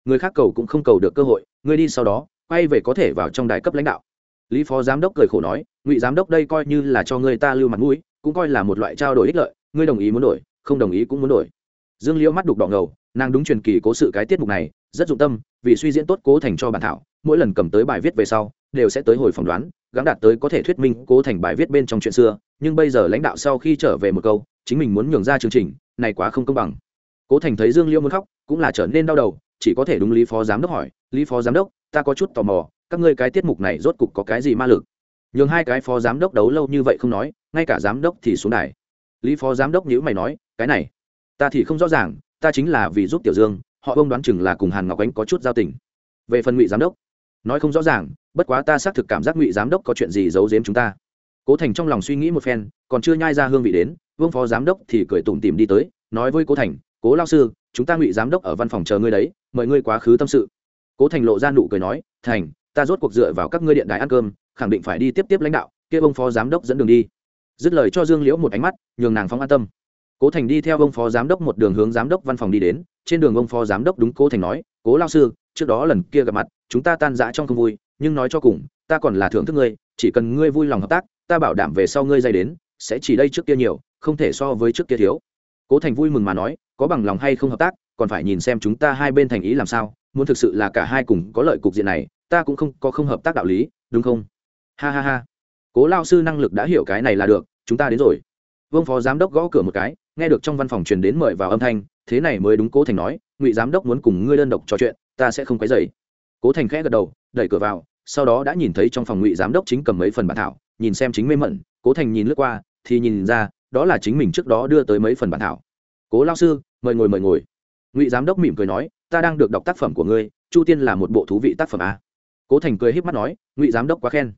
Người khác cầu cũng không cầu được cơ hội, ngươi đi sau đó, quay về có thể vào trong đài cấp lãnh đạo. Lý phó giám đốc cười khổ nói, ngụy giám đốc đây coi như là cho ngươi ta lưu mặt mũi cũng coi là một loại trao đổi ích lợi, ngươi đồng ý muốn đổi, không đồng ý cũng muốn đổi. Dương liễu mắt đục đỏ ngầu, nàng đúng truyền kỳ cố sự cái tiết mục này, rất dụng tâm, vì suy diễn tốt cố thành cho bản thảo, mỗi lần cầm tới bài viết về sau, đều sẽ tới hồi phỏng đoán gắn đạt tới có thể thuyết minh cố thành bài viết bên trong chuyện xưa, nhưng bây giờ lãnh đạo sau khi trở về một câu, chính mình muốn nhường ra chương trình, này quá không công bằng. Cố thành thấy dương liễu muốn khóc, cũng là trở nên đau đầu, chỉ có thể đúng lý phó giám đốc hỏi, lý phó giám đốc, ta có chút tò mò, các ngươi cái tiết mục này rốt cục có cái gì ma lực? Nhường hai cái phó giám đốc đấu lâu như vậy không nói ngay cả giám đốc thì xuống đài. Lý phó giám đốc nhữ mày nói, cái này, ta thì không rõ ràng, ta chính là vì giúp tiểu dương, họ bông đoán chừng là cùng hàn ngọc ánh có chút giao tình. Về phần ngụy giám đốc, nói không rõ ràng, bất quá ta xác thực cảm giác ngụy giám đốc có chuyện gì giấu giếm chúng ta. Cố thành trong lòng suy nghĩ một phen, còn chưa nhai ra hương vị đến, vương phó giám đốc thì cười tủm tìm đi tới, nói với cố thành, cố lao sư, chúng ta ngụy giám đốc ở văn phòng chờ ngươi đấy, mời ngươi quá khứ tâm sự. Cố thành lộ ra nụ cười nói, thành, ta rốt cuộc dựa vào các ngươi điện đài ăn cơm, khẳng định phải đi tiếp tiếp lãnh đạo, kia ông phó giám đốc dẫn đường đi dứt lời cho dương liễu một ánh mắt, nhường nàng phóng an tâm. Cố thành đi theo ông phó giám đốc một đường hướng giám đốc văn phòng đi đến, trên đường ông phó giám đốc đúng cố thành nói, cố lao sư, trước đó lần kia gặp mặt, chúng ta tan rã trong không vui, nhưng nói cho cùng, ta còn là thưởng thức ngươi, chỉ cần ngươi vui lòng hợp tác, ta bảo đảm về sau ngươi dây đến, sẽ chỉ đây trước kia nhiều, không thể so với trước kia thiếu. Cố thành vui mừng mà nói, có bằng lòng hay không hợp tác, còn phải nhìn xem chúng ta hai bên thành ý làm sao, muốn thực sự là cả hai cùng có lợi cục diện này, ta cũng không có không hợp tác đạo lý, đúng không? Ha ha ha cố lao sư năng lực đã hiểu cái này là được, chúng ta đến rồi. Vương phó giám đốc gõ cửa một cái, nghe được trong văn phòng truyền đến mời vào âm thanh, thế này mới đúng cố thành nói, ngụy giám đốc muốn cùng ngươi đơn độc trò chuyện, ta sẽ không quấy dày cố thành khẽ gật đầu, đẩy cửa vào, sau đó đã nhìn thấy trong phòng ngụy giám đốc chính cầm mấy phần bản thảo, nhìn xem chính mê mẩn, cố thành nhìn lướt qua, thì nhìn ra, đó là chính mình trước đó đưa tới mấy phần bản thảo. Cố lao sư, mời ngồi mời ngồi. Ngụy giám đốc mỉm cười nói, ta đang được đọc tác phẩm của ngươi, chu tiên là một bộ thú vị tác phẩm a cố thành cười h í p mắt nói, ngụy giám đốc quá khen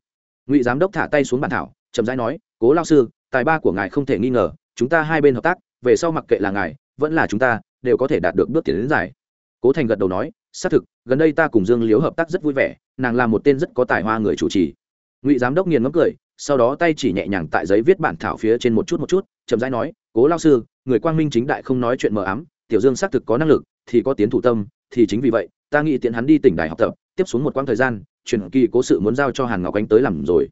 ngụy giám đốc thả tay xuống bản thảo chậm rãi nói cố lao sư tài ba của ngài không thể nghi ngờ chúng ta hai bên hợp tác về sau mặc kệ là ngài vẫn là chúng ta đều có thể đạt được bước tiến đến giải cố thành gật đầu nói xác thực gần đây ta cùng dương liếu hợp tác rất vui vẻ nàng là một tên rất có tài hoa người chủ trì ngụy giám đốc nghiền ngấm cười sau đó tay chỉ nhẹ nhàng tại giấy viết bản thảo phía trên một chút một chút chậm rãi nói cố lao sư người quang minh chính đại không nói chuyện mờ ám tiểu dương xác thực có năng lực thì có tiến thủ tâm thì chính vì vậy ta nghĩ tiện hắn đi tỉnh đài học tập tiếp xuống một quãng thời gian truyền kỳ cố sự muốn giao cho hàn ngọc ánh tới làm rồi.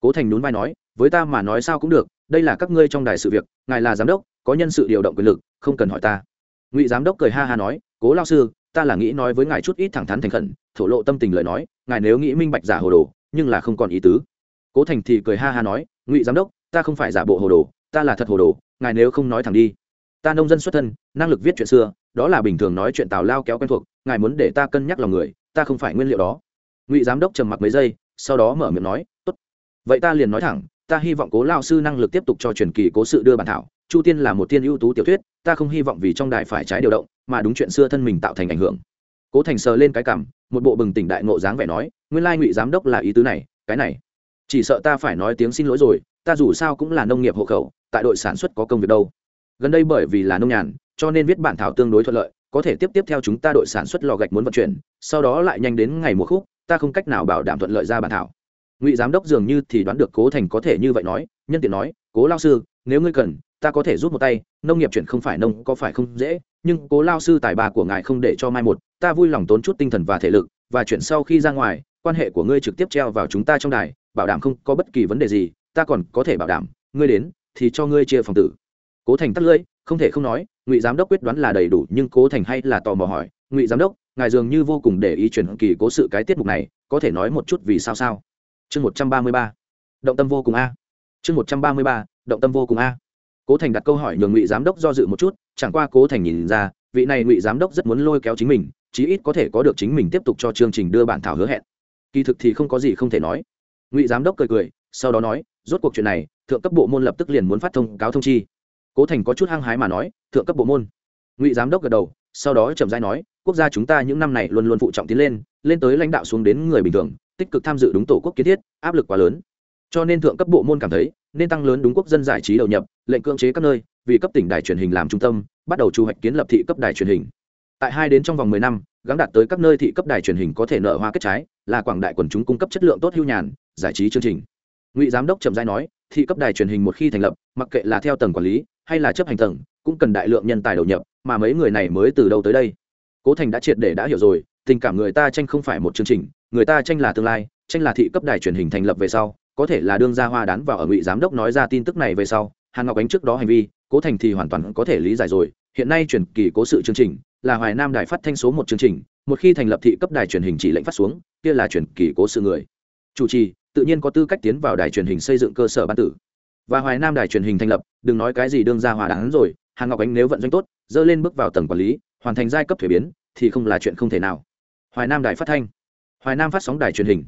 Cố thành nhún vai nói, với ta mà nói sao cũng được, đây là các ngươi trong đài sự việc, ngài là giám đốc, có nhân sự điều động quyền lực, không cần hỏi ta. Ngụy giám đốc cười ha ha nói, cố lao sư, ta là nghĩ nói với ngài chút ít thẳng thắn thành khẩn, thổ lộ tâm tình lời nói, ngài nếu nghĩ minh bạch giả hồ đồ, nhưng là không còn ý tứ. Cố thành thì cười ha ha nói, ngụy giám đốc, ta không phải giả bộ hồ đồ, ta là thật hồ đồ, ngài nếu không nói thẳng đi. Ta nông dân xuất thân, năng lực viết chuyện xưa, đó là bình thường nói chuyện tào lao kéo quen thuộc, ngài muốn để ta cân nhắc lòng người, ta không phải nguyên liệu đó ngụy giám đốc trầm mặc mấy giây, sau đó mở miệng nói, tốt. Vậy ta liền nói thẳng, ta hy vọng cố lao sư năng lực tiếp tục cho truyền kỳ cố sự đưa bản thảo, chu tiên là một tiên ưu tú tiểu thuyết, ta không hy vọng vì trong đài phải trái điều động, mà đúng chuyện xưa thân mình tạo thành ảnh hưởng. Cố thành sờ lên cái cảm một bộ bừng tỉnh đại ngộ dáng vẻ nói, nguyên lai ngụy giám đốc là ý tứ này, cái này. Chỉ sợ ta phải nói tiếng xin lỗi rồi, ta dù sao cũng là nông nghiệp hộ khẩu, tại đội sản xuất có công việc đâu. Gần đây bởi vì là nông nhàn, cho nên viết bản thảo tương đối thuận lợi, có thể tiếp tiếp theo chúng ta đội sản xuất lò gạch muốn vận chuyển, sau đó lại nhanh đến ngày mùa khúc ta không cách nào bảo đảm thuận lợi ra bản thảo. Ngụy giám đốc dường như thì đoán được cố thành có thể như vậy nói, nhân tiện nói, cố lao sư, nếu ngươi cần, ta có thể rút một tay, nông nghiệp chuyển không phải nông có phải không dễ, nhưng cố lao sư tài bà của ngài không để cho mai một, ta vui lòng tốn chút tinh thần và thể lực, và chuyển sau khi ra ngoài, quan hệ của ngươi trực tiếp treo vào chúng ta trong đài, bảo đảm không có bất kỳ vấn đề gì, ta còn có thể bảo đảm, ngươi đến, thì cho ngươi chia phòng tử. Cố thành tắt lưỡi, không thể không nói, ngụy giám đốc quyết đoán là đầy đủ, nhưng cố thành hay là tò mò hỏi ngụy giám đốc, ngài dường như vô cùng để ý chuyển kỳ cố sự cái tiết mục này, có thể nói một chút vì sao sao? Chương một trăm ba mươi ba. Động tâm vô cùng a. Chương một trăm ba mươi ba, động tâm vô cùng a. Cố thành đặt câu hỏi nhường ngụy giám đốc do dự một chút, chẳng qua cố thành nhìn ra, vị này ngụy giám đốc rất muốn lôi kéo chính mình, chí ít có thể có được chính mình tiếp tục cho chương trình đưa bản thảo hứa hẹn. Kỳ thực thì không có gì không thể nói. Ngụy giám đốc cười cười, sau đó nói, rốt cuộc chuyện này, thượng cấp bộ môn lập tức liền muốn phát thông cáo thông chi. Cố thành có chút hăng hái mà nói, thượng cấp bộ môn. Ngụy giám đốc gật đầu, sau đó chậm dai nói quốc gia chúng ta những năm này luôn luôn phụ trọng tiến lên lên tới lãnh đạo xuống đến người bình thường, tích cực tham dự đúng tổ quốc kiến thiết, áp lực quá lớn. Cho nên thượng cấp bộ môn cảm thấy, nên tăng lớn đúng quốc dân giải trí đầu nhập, lệnh cưỡng chế các nơi, vì cấp tỉnh đài truyền hình làm trung tâm, bắt đầu chu hoạch kiến lập thị cấp đài truyền hình. Tại hai đến trong vòng mười năm gắn đạt tới các nơi thị cấp đài truyền hình có thể nở hoa kết trái, là quảng đại quần chúng cung cấp chất lượng tốt hưu nhàn, giải trí chương trình. Ngụy giám đốc trầm giai nói, thị cấp đài truyền hình một khi thành lập, mặc kệ là theo tầng quản lý hay là chấp hành tầng, cũng cần đại lượng nhân tài đầu nhập, mà mấy người này mới từ đâu tới đây? Cố thành đã triệt để đã hiểu rồi, tình cảm người ta tranh không phải một chương trình, người ta tranh là tương lai, tranh là thị cấp đài truyền hình thành lập về sau, có thể là đương gia hoa đán vào ở ngụy giám đốc nói ra tin tức này về sau, hàn ngọc ánh trước đó hành vi, cố thành thì hoàn toàn có thể lý giải rồi, hiện nay truyền kỳ cố sự chương trình, là hoài nam đài phát thanh số một chương trình, một khi thành lập thị cấp đài truyền hình chỉ lệnh phát xuống, kia là truyền kỳ cố sự người. Chủ trì, tự nhiên có tư cách tiến vào đài truyền hình xây dựng cơ sở ban tử. Và hoài nam đài truyền hình thành lập, đừng nói cái gì đương ra hòa đáng rồi, hàn ngọc ánh nếu vận doanh tốt, dơ lên bước vào tầng quản lý hoàn thành giai cấp thuế biến thì không là chuyện không thể nào. Hoài nam đài phát thanh. Hoài nam phát sóng đài truyền hình.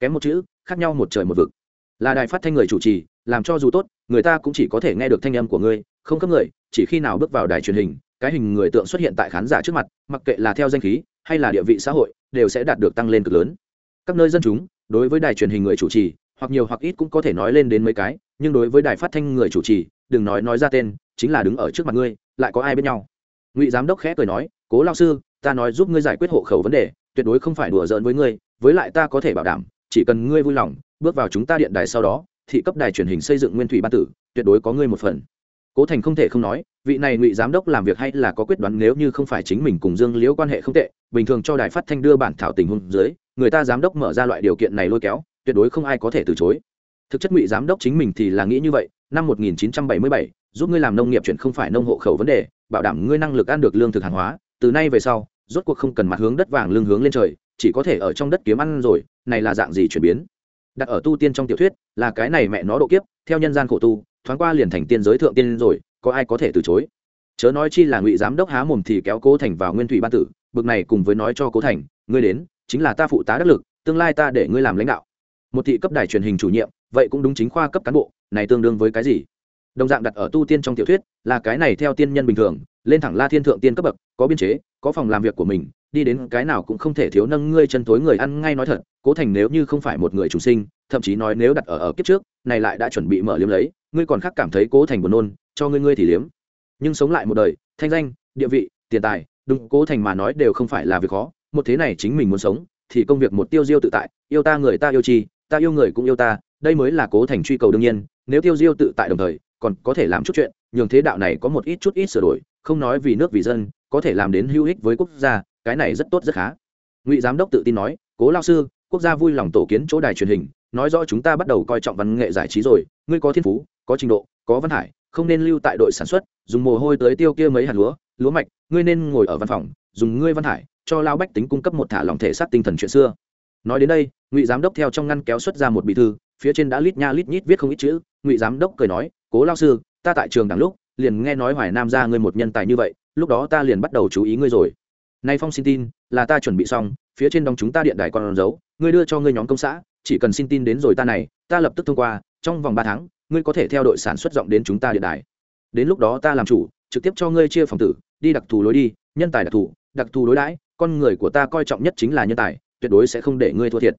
Kém một chữ, khác nhau một trời một vực. Là đài phát thanh người chủ trì, làm cho dù tốt, người ta cũng chỉ có thể nghe được thanh âm của ngươi, không cấp người, chỉ khi nào bước vào đài truyền hình, cái hình người tượng xuất hiện tại khán giả trước mặt, mặc kệ là theo danh khí, hay là địa vị xã hội, đều sẽ đạt được tăng lên cực lớn. Các nơi dân chúng, đối với đài truyền hình người chủ trì, hoặc nhiều hoặc ít cũng có thể nói lên đến mấy cái, nhưng đối với đài phát thanh người chủ trì, đừng nói nói ra tên, chính là đứng ở trước mặt ngươi, lại có ai bên nhau? Ngụy giám đốc khẽ cười nói cố lao sư ta nói giúp ngươi giải quyết hộ khẩu vấn đề tuyệt đối không phải đùa giỡn với ngươi với lại ta có thể bảo đảm chỉ cần ngươi vui lòng bước vào chúng ta điện đài sau đó thị cấp đài truyền hình xây dựng nguyên thủy ban tử tuyệt đối có ngươi một phần. Cố thành không thể không nói vị này ngụy giám đốc làm việc hay là có quyết đoán nếu như không phải chính mình cùng dương liễu quan hệ không tệ bình thường cho đài phát thanh đưa bản thảo tình huống dưới người ta giám đốc mở ra loại điều kiện này lôi kéo tuyệt đối không ai có thể từ chối. Thực chất ngụy giám đốc chính mình thì là nghĩ như vậy năm 1977, giúp ngươi làm nông nghiệp chuyện không phải nông hộ khẩu vấn đề bảo đảm ngươi năng lực ăn được lương thực hàng hóa, từ nay về sau, rốt cuộc không cần mặt hướng đất vàng lương hướng lên trời, chỉ có thể ở trong đất kiếm ăn rồi, này là dạng gì chuyển biến? Đặt ở tu tiên trong tiểu thuyết, là cái này mẹ nó độ kiếp, theo nhân gian khổ tu, thoáng qua liền thành tiên giới thượng tiên rồi, có ai có thể từ chối? Chớ nói chi là ngụy giám đốc há mồm thì kéo cố thành vào nguyên thủy ban tử, bực này cùng với nói cho cố thành, ngươi đến, chính là ta phụ tá đắc lực, tương lai ta để ngươi làm lãnh đạo. Một thị cấp đài truyền hình chủ nhiệm, vậy cũng đúng chính khoa cấp cán bộ, này tương đương với cái gì? Đồng dạng đặt ở tu tiên trong tiểu thuyết, là cái này theo tiên nhân bình thường, lên thẳng la thiên thượng tiên cấp bậc, có biên chế, có phòng làm việc của mình, đi đến cái nào cũng không thể thiếu nâng ngươi chân tối người ăn ngay nói thật, cố thành nếu như không phải một người chủ sinh, thậm chí nói nếu đặt ở ở kiếp trước, này lại đã chuẩn bị mở liếm lấy, ngươi còn khác cảm thấy cố thành buồn nôn, cho ngươi ngươi thì liếm. Nhưng sống lại một đời, thanh danh, địa vị, tiền tài, đúng, cố thành mà nói đều không phải là việc khó, một thế này chính mình muốn sống, thì công việc một tiêu diêu tự tại, yêu ta người ta yêu chi, ta yêu người cũng yêu ta, đây mới là cố thành truy cầu đương nhiên, nếu tiêu diêu tự tại đồng thời còn có thể làm chút chuyện, nhường thế đạo này có một ít chút ít sửa đổi, không nói vì nước vì dân, có thể làm đến hữu ích với quốc gia, cái này rất tốt rất khá. Ngụy giám đốc tự tin nói, cố lao sư, quốc gia vui lòng tổ kiến chỗ đài truyền hình, nói rõ chúng ta bắt đầu coi trọng văn nghệ giải trí rồi, ngươi có thiên phú, có trình độ, có văn hải, không nên lưu tại đội sản xuất, dùng mồ hôi tới tiêu kia mấy hạt lúa lúa mạch, ngươi nên ngồi ở văn phòng, dùng ngươi văn hải, cho lao bách tính cung cấp một thả lòng thể xác tinh thần chuyện xưa. Nói đến đây, ngụy giám đốc theo trong ngăn kéo xuất ra một bì thư, phía trên đã lít nha lít nhít viết không ít chữ, ngụy giám đốc cười nói cố lao sư, ta tại trường đằng lúc, liền nghe nói hoài nam ra ngươi một nhân tài như vậy, lúc đó ta liền bắt đầu chú ý ngươi rồi. Nay phong xin tin, là ta chuẩn bị xong, phía trên đóng chúng ta điện đài còn giấu, ngươi đưa cho ngươi nhóm công xã, chỉ cần xin tin đến rồi ta này, ta lập tức thông qua, trong vòng ba tháng, ngươi có thể theo đội sản xuất rộng đến chúng ta điện đài. Đến lúc đó ta làm chủ, trực tiếp cho ngươi chia phòng tử, đi đặc thù lối đi, nhân tài đặc thù đặc thù đối đãi, con người của ta coi trọng nhất chính là nhân tài, tuyệt đối sẽ không để ngươi thua thiệt.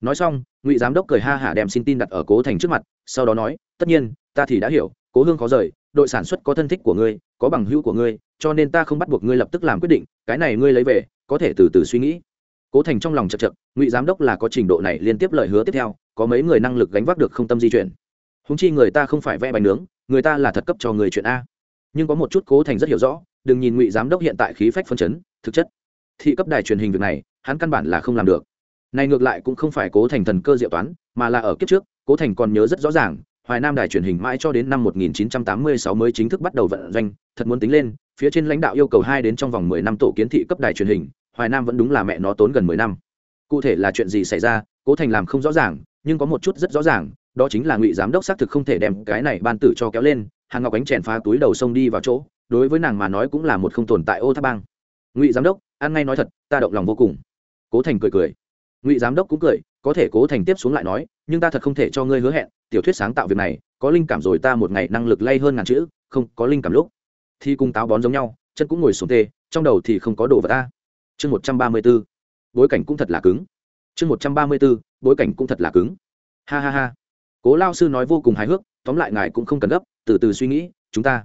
Nói xong, ngụy giám đốc cười ha hả đem xin tin đặt ở cố thành trước mặt, sau đó nói, tất nhiên ta thì đã hiểu, cố hương khó rời, đội sản xuất có thân thích của ngươi, có bằng hữu của ngươi, cho nên ta không bắt buộc ngươi lập tức làm quyết định, cái này ngươi lấy về, có thể từ từ suy nghĩ. Cố thành trong lòng chật chật, ngụy giám đốc là có trình độ này liên tiếp lời hứa tiếp theo, có mấy người năng lực gánh vác được không tâm di chuyển. Húng chi người ta không phải vẽ bánh nướng, người ta là thật cấp cho người chuyện a. Nhưng có một chút cố thành rất hiểu rõ, đừng nhìn ngụy giám đốc hiện tại khí phách phân chấn, thực chất. Thị cấp đài truyền hình việc này, hắn căn bản là không làm được. Này ngược lại cũng không phải cố thành thần cơ diệu toán, mà là ở kiếp trước, cố thành còn nhớ rất rõ ràng hoài nam đài truyền hình mãi cho đến năm 1986 mới chính thức bắt đầu vận doanh, thật muốn tính lên, phía trên lãnh đạo yêu cầu hai đến trong vòng 10 năm tổ kiến thị cấp đài truyền hình, hoài nam vẫn đúng là mẹ nó tốn gần 10 năm. Cụ thể là chuyện gì xảy ra, cố thành làm không rõ ràng, nhưng có một chút rất rõ ràng, đó chính là ngụy giám đốc xác thực không thể đem cái này ban tử cho kéo lên Hàn ngọc ánh chèn phá túi đầu sông đi vào chỗ, đối với nàng mà nói cũng là một không tồn tại ô tháp bang. Ngụy giám đốc, ăn ngay nói thật, ta động lòng vô cùng. Cố thành cười cười. Ngụy giám đốc cũng cười, có thể cố thành tiếp xuống lại nói nhưng ta thật không thể cho ngươi hứa hẹn, tiểu thuyết sáng tạo việc này, có linh cảm rồi ta một ngày năng lực lay hơn ngàn chữ, không, có linh cảm lúc. Thì cùng táo bón giống nhau, chân cũng ngồi xuống tê trong đầu thì không có đồ vật ta. Chương một trăm ba mươi b ố bối cảnh cũng thật là cứng. Chương một trăm ba mươi b ố bối cảnh cũng thật là cứng. Ha ha ha. Cố lao sư nói vô cùng hài hước, tóm lại ngài cũng không cần gấp, từ từ suy nghĩ, chúng ta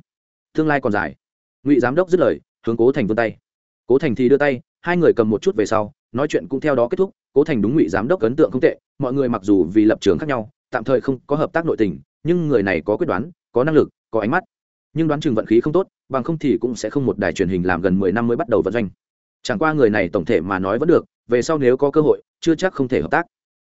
tương lai còn dài. Ngụy giám đốc dứt lời, hướng cố thành vươn tay. Cố thành thì đưa tay, hai người cầm một chút về sau, nói chuyện cũng theo đó kết thúc, cố thành đúng ngụy giám đốc ấn tượng không tệ mọi người mặc dù vì lập trường khác nhau, tạm thời không có hợp tác nội tình, nhưng người này có quyết đoán, có năng lực, có ánh mắt. Nhưng đoán chừng vận khí không tốt, bằng không thì cũng sẽ không một đài truyền hình làm gần mười năm mới bắt đầu vận doanh. Chẳng qua người này tổng thể mà nói vẫn được, về sau nếu có cơ hội, chưa chắc không thể hợp tác.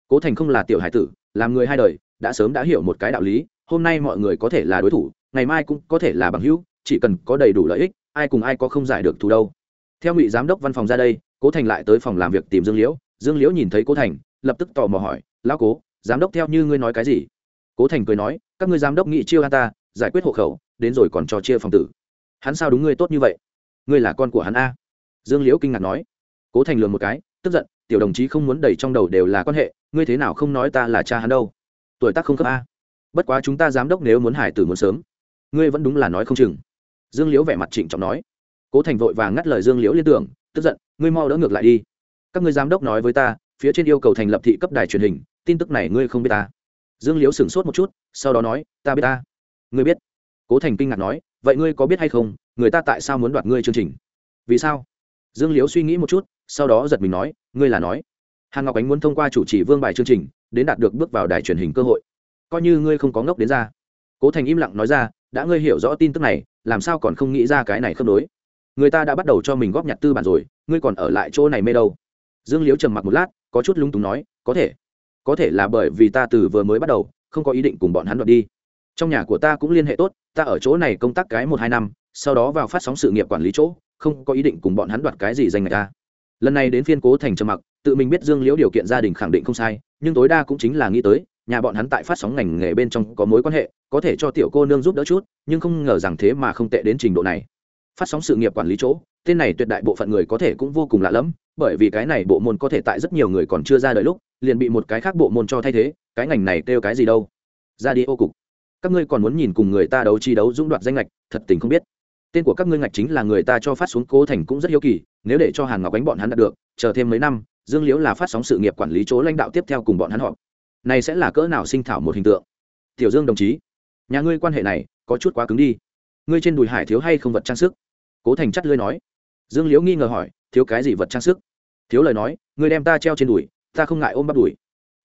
Cố thành không là tiểu hải tử, làm người hai đời, đã sớm đã hiểu một cái đạo lý, hôm nay mọi người có thể là đối thủ, ngày mai cũng có thể là bằng hữu, chỉ cần có đầy đủ lợi ích, ai cùng ai có không giải được thù đâu. Theo ngụy giám đốc văn phòng ra đây, cố thành lại tới phòng làm việc tìm dương liễu dương liễu nhìn thấy cố thành lập tức tò mò hỏi, lão cố, giám đốc theo như ngươi nói cái gì? Cố thành cười nói, các ngươi giám đốc nghị chiêu an ta, giải quyết hộ khẩu, đến rồi còn cho chia phòng tử. Hắn sao đúng ngươi tốt như vậy? Ngươi là con của hắn a? Dương liễu kinh ngạc nói. Cố thành lường một cái, tức giận, tiểu đồng chí không muốn đẩy trong đầu đều là quan hệ, ngươi thế nào không nói ta là cha hắn đâu? Tuổi tác không cấp a. Bất quá chúng ta giám đốc nếu muốn hải tử muốn sớm, ngươi vẫn đúng là nói không chừng. Dương liễu vẻ mặt trịnh trọng nói. Cố thành vội vàng ngắt lời dương liễu liên tưởng, tức giận, ngươi mau đỡ ngược lại đi. Các ngươi giám đốc nói với ta phía trên yêu cầu thành lập thị cấp đài truyền hình, tin tức này ngươi không biết ta. Dương liễu sửng sốt một chút, sau đó nói, ta biết ta. Ngươi biết. Cố thành kinh ngạc nói, vậy ngươi có biết hay không, người ta tại sao muốn đoạt ngươi chương trình? Vì sao? Dương liễu suy nghĩ một chút, sau đó giật mình nói, ngươi là nói. Hàn ngọc ánh muốn thông qua chủ trì vương bài chương trình, đến đạt được bước vào đài truyền hình cơ hội. Coi như ngươi không có ngốc đến ra. Cố thành im lặng nói ra, đã ngươi hiểu rõ tin tức này, làm sao còn không nghĩ ra cái này khớp đối người ta đã bắt đầu cho mình góp nhặt tư bản rồi, ngươi còn ở lại chỗ này mê đâu? Dương liễu trầm mặc một lát có chút lung túng nói, có thể. Có thể là bởi vì ta từ vừa mới bắt đầu, không có ý định cùng bọn hắn đoạt đi. Trong nhà của ta cũng liên hệ tốt, ta ở chỗ này công tác cái một hai năm, sau đó vào phát sóng sự nghiệp quản lý chỗ, không có ý định cùng bọn hắn đoạt cái gì danh người ta. Lần này đến phiên cố thành trầm mặc, tự mình biết dương liễu điều kiện gia đình khẳng định không sai, nhưng tối đa cũng chính là nghĩ tới, nhà bọn hắn tại phát sóng ngành nghề bên trong có mối quan hệ, có thể cho tiểu cô nương giúp đỡ chút, nhưng không ngờ rằng thế mà không tệ đến trình độ này. Phát sóng sự nghiệp quản lý chỗ tên này tuyệt đại bộ phận người có thể cũng vô cùng lạ lẫm, bởi vì cái này bộ môn có thể tại rất nhiều người còn chưa ra đời lúc, liền bị một cái khác bộ môn cho thay thế, cái ngành này kêu cái gì đâu? Ra đi ô cục. Các ngươi còn muốn nhìn cùng người ta đấu chi đấu dũng đoạt danh lệch thật tình không biết. Tên của các ngươi ngạch chính là người ta cho phát xuống cố thành cũng rất hiếu kỳ, nếu để cho hàn ngọc ánh bọn hắn đạt được, chờ thêm mấy năm, dương liễu là phát sóng sự nghiệp quản lý chỗ lãnh đạo tiếp theo cùng bọn hắn họp. Này sẽ là cỡ nào sinh thảo một hình tượng? Tiểu dương đồng chí, nhà ngươi quan hệ này có chút quá cứng đi. Ngươi trên đùi hải thiếu hay không vật trang sức? Cố thành chắt lưới nói dương liễu nghi ngờ hỏi, thiếu cái gì vật trang sức? Thiếu lời nói người đem ta treo trên đùi, ta không ngại ôm bắt đùi.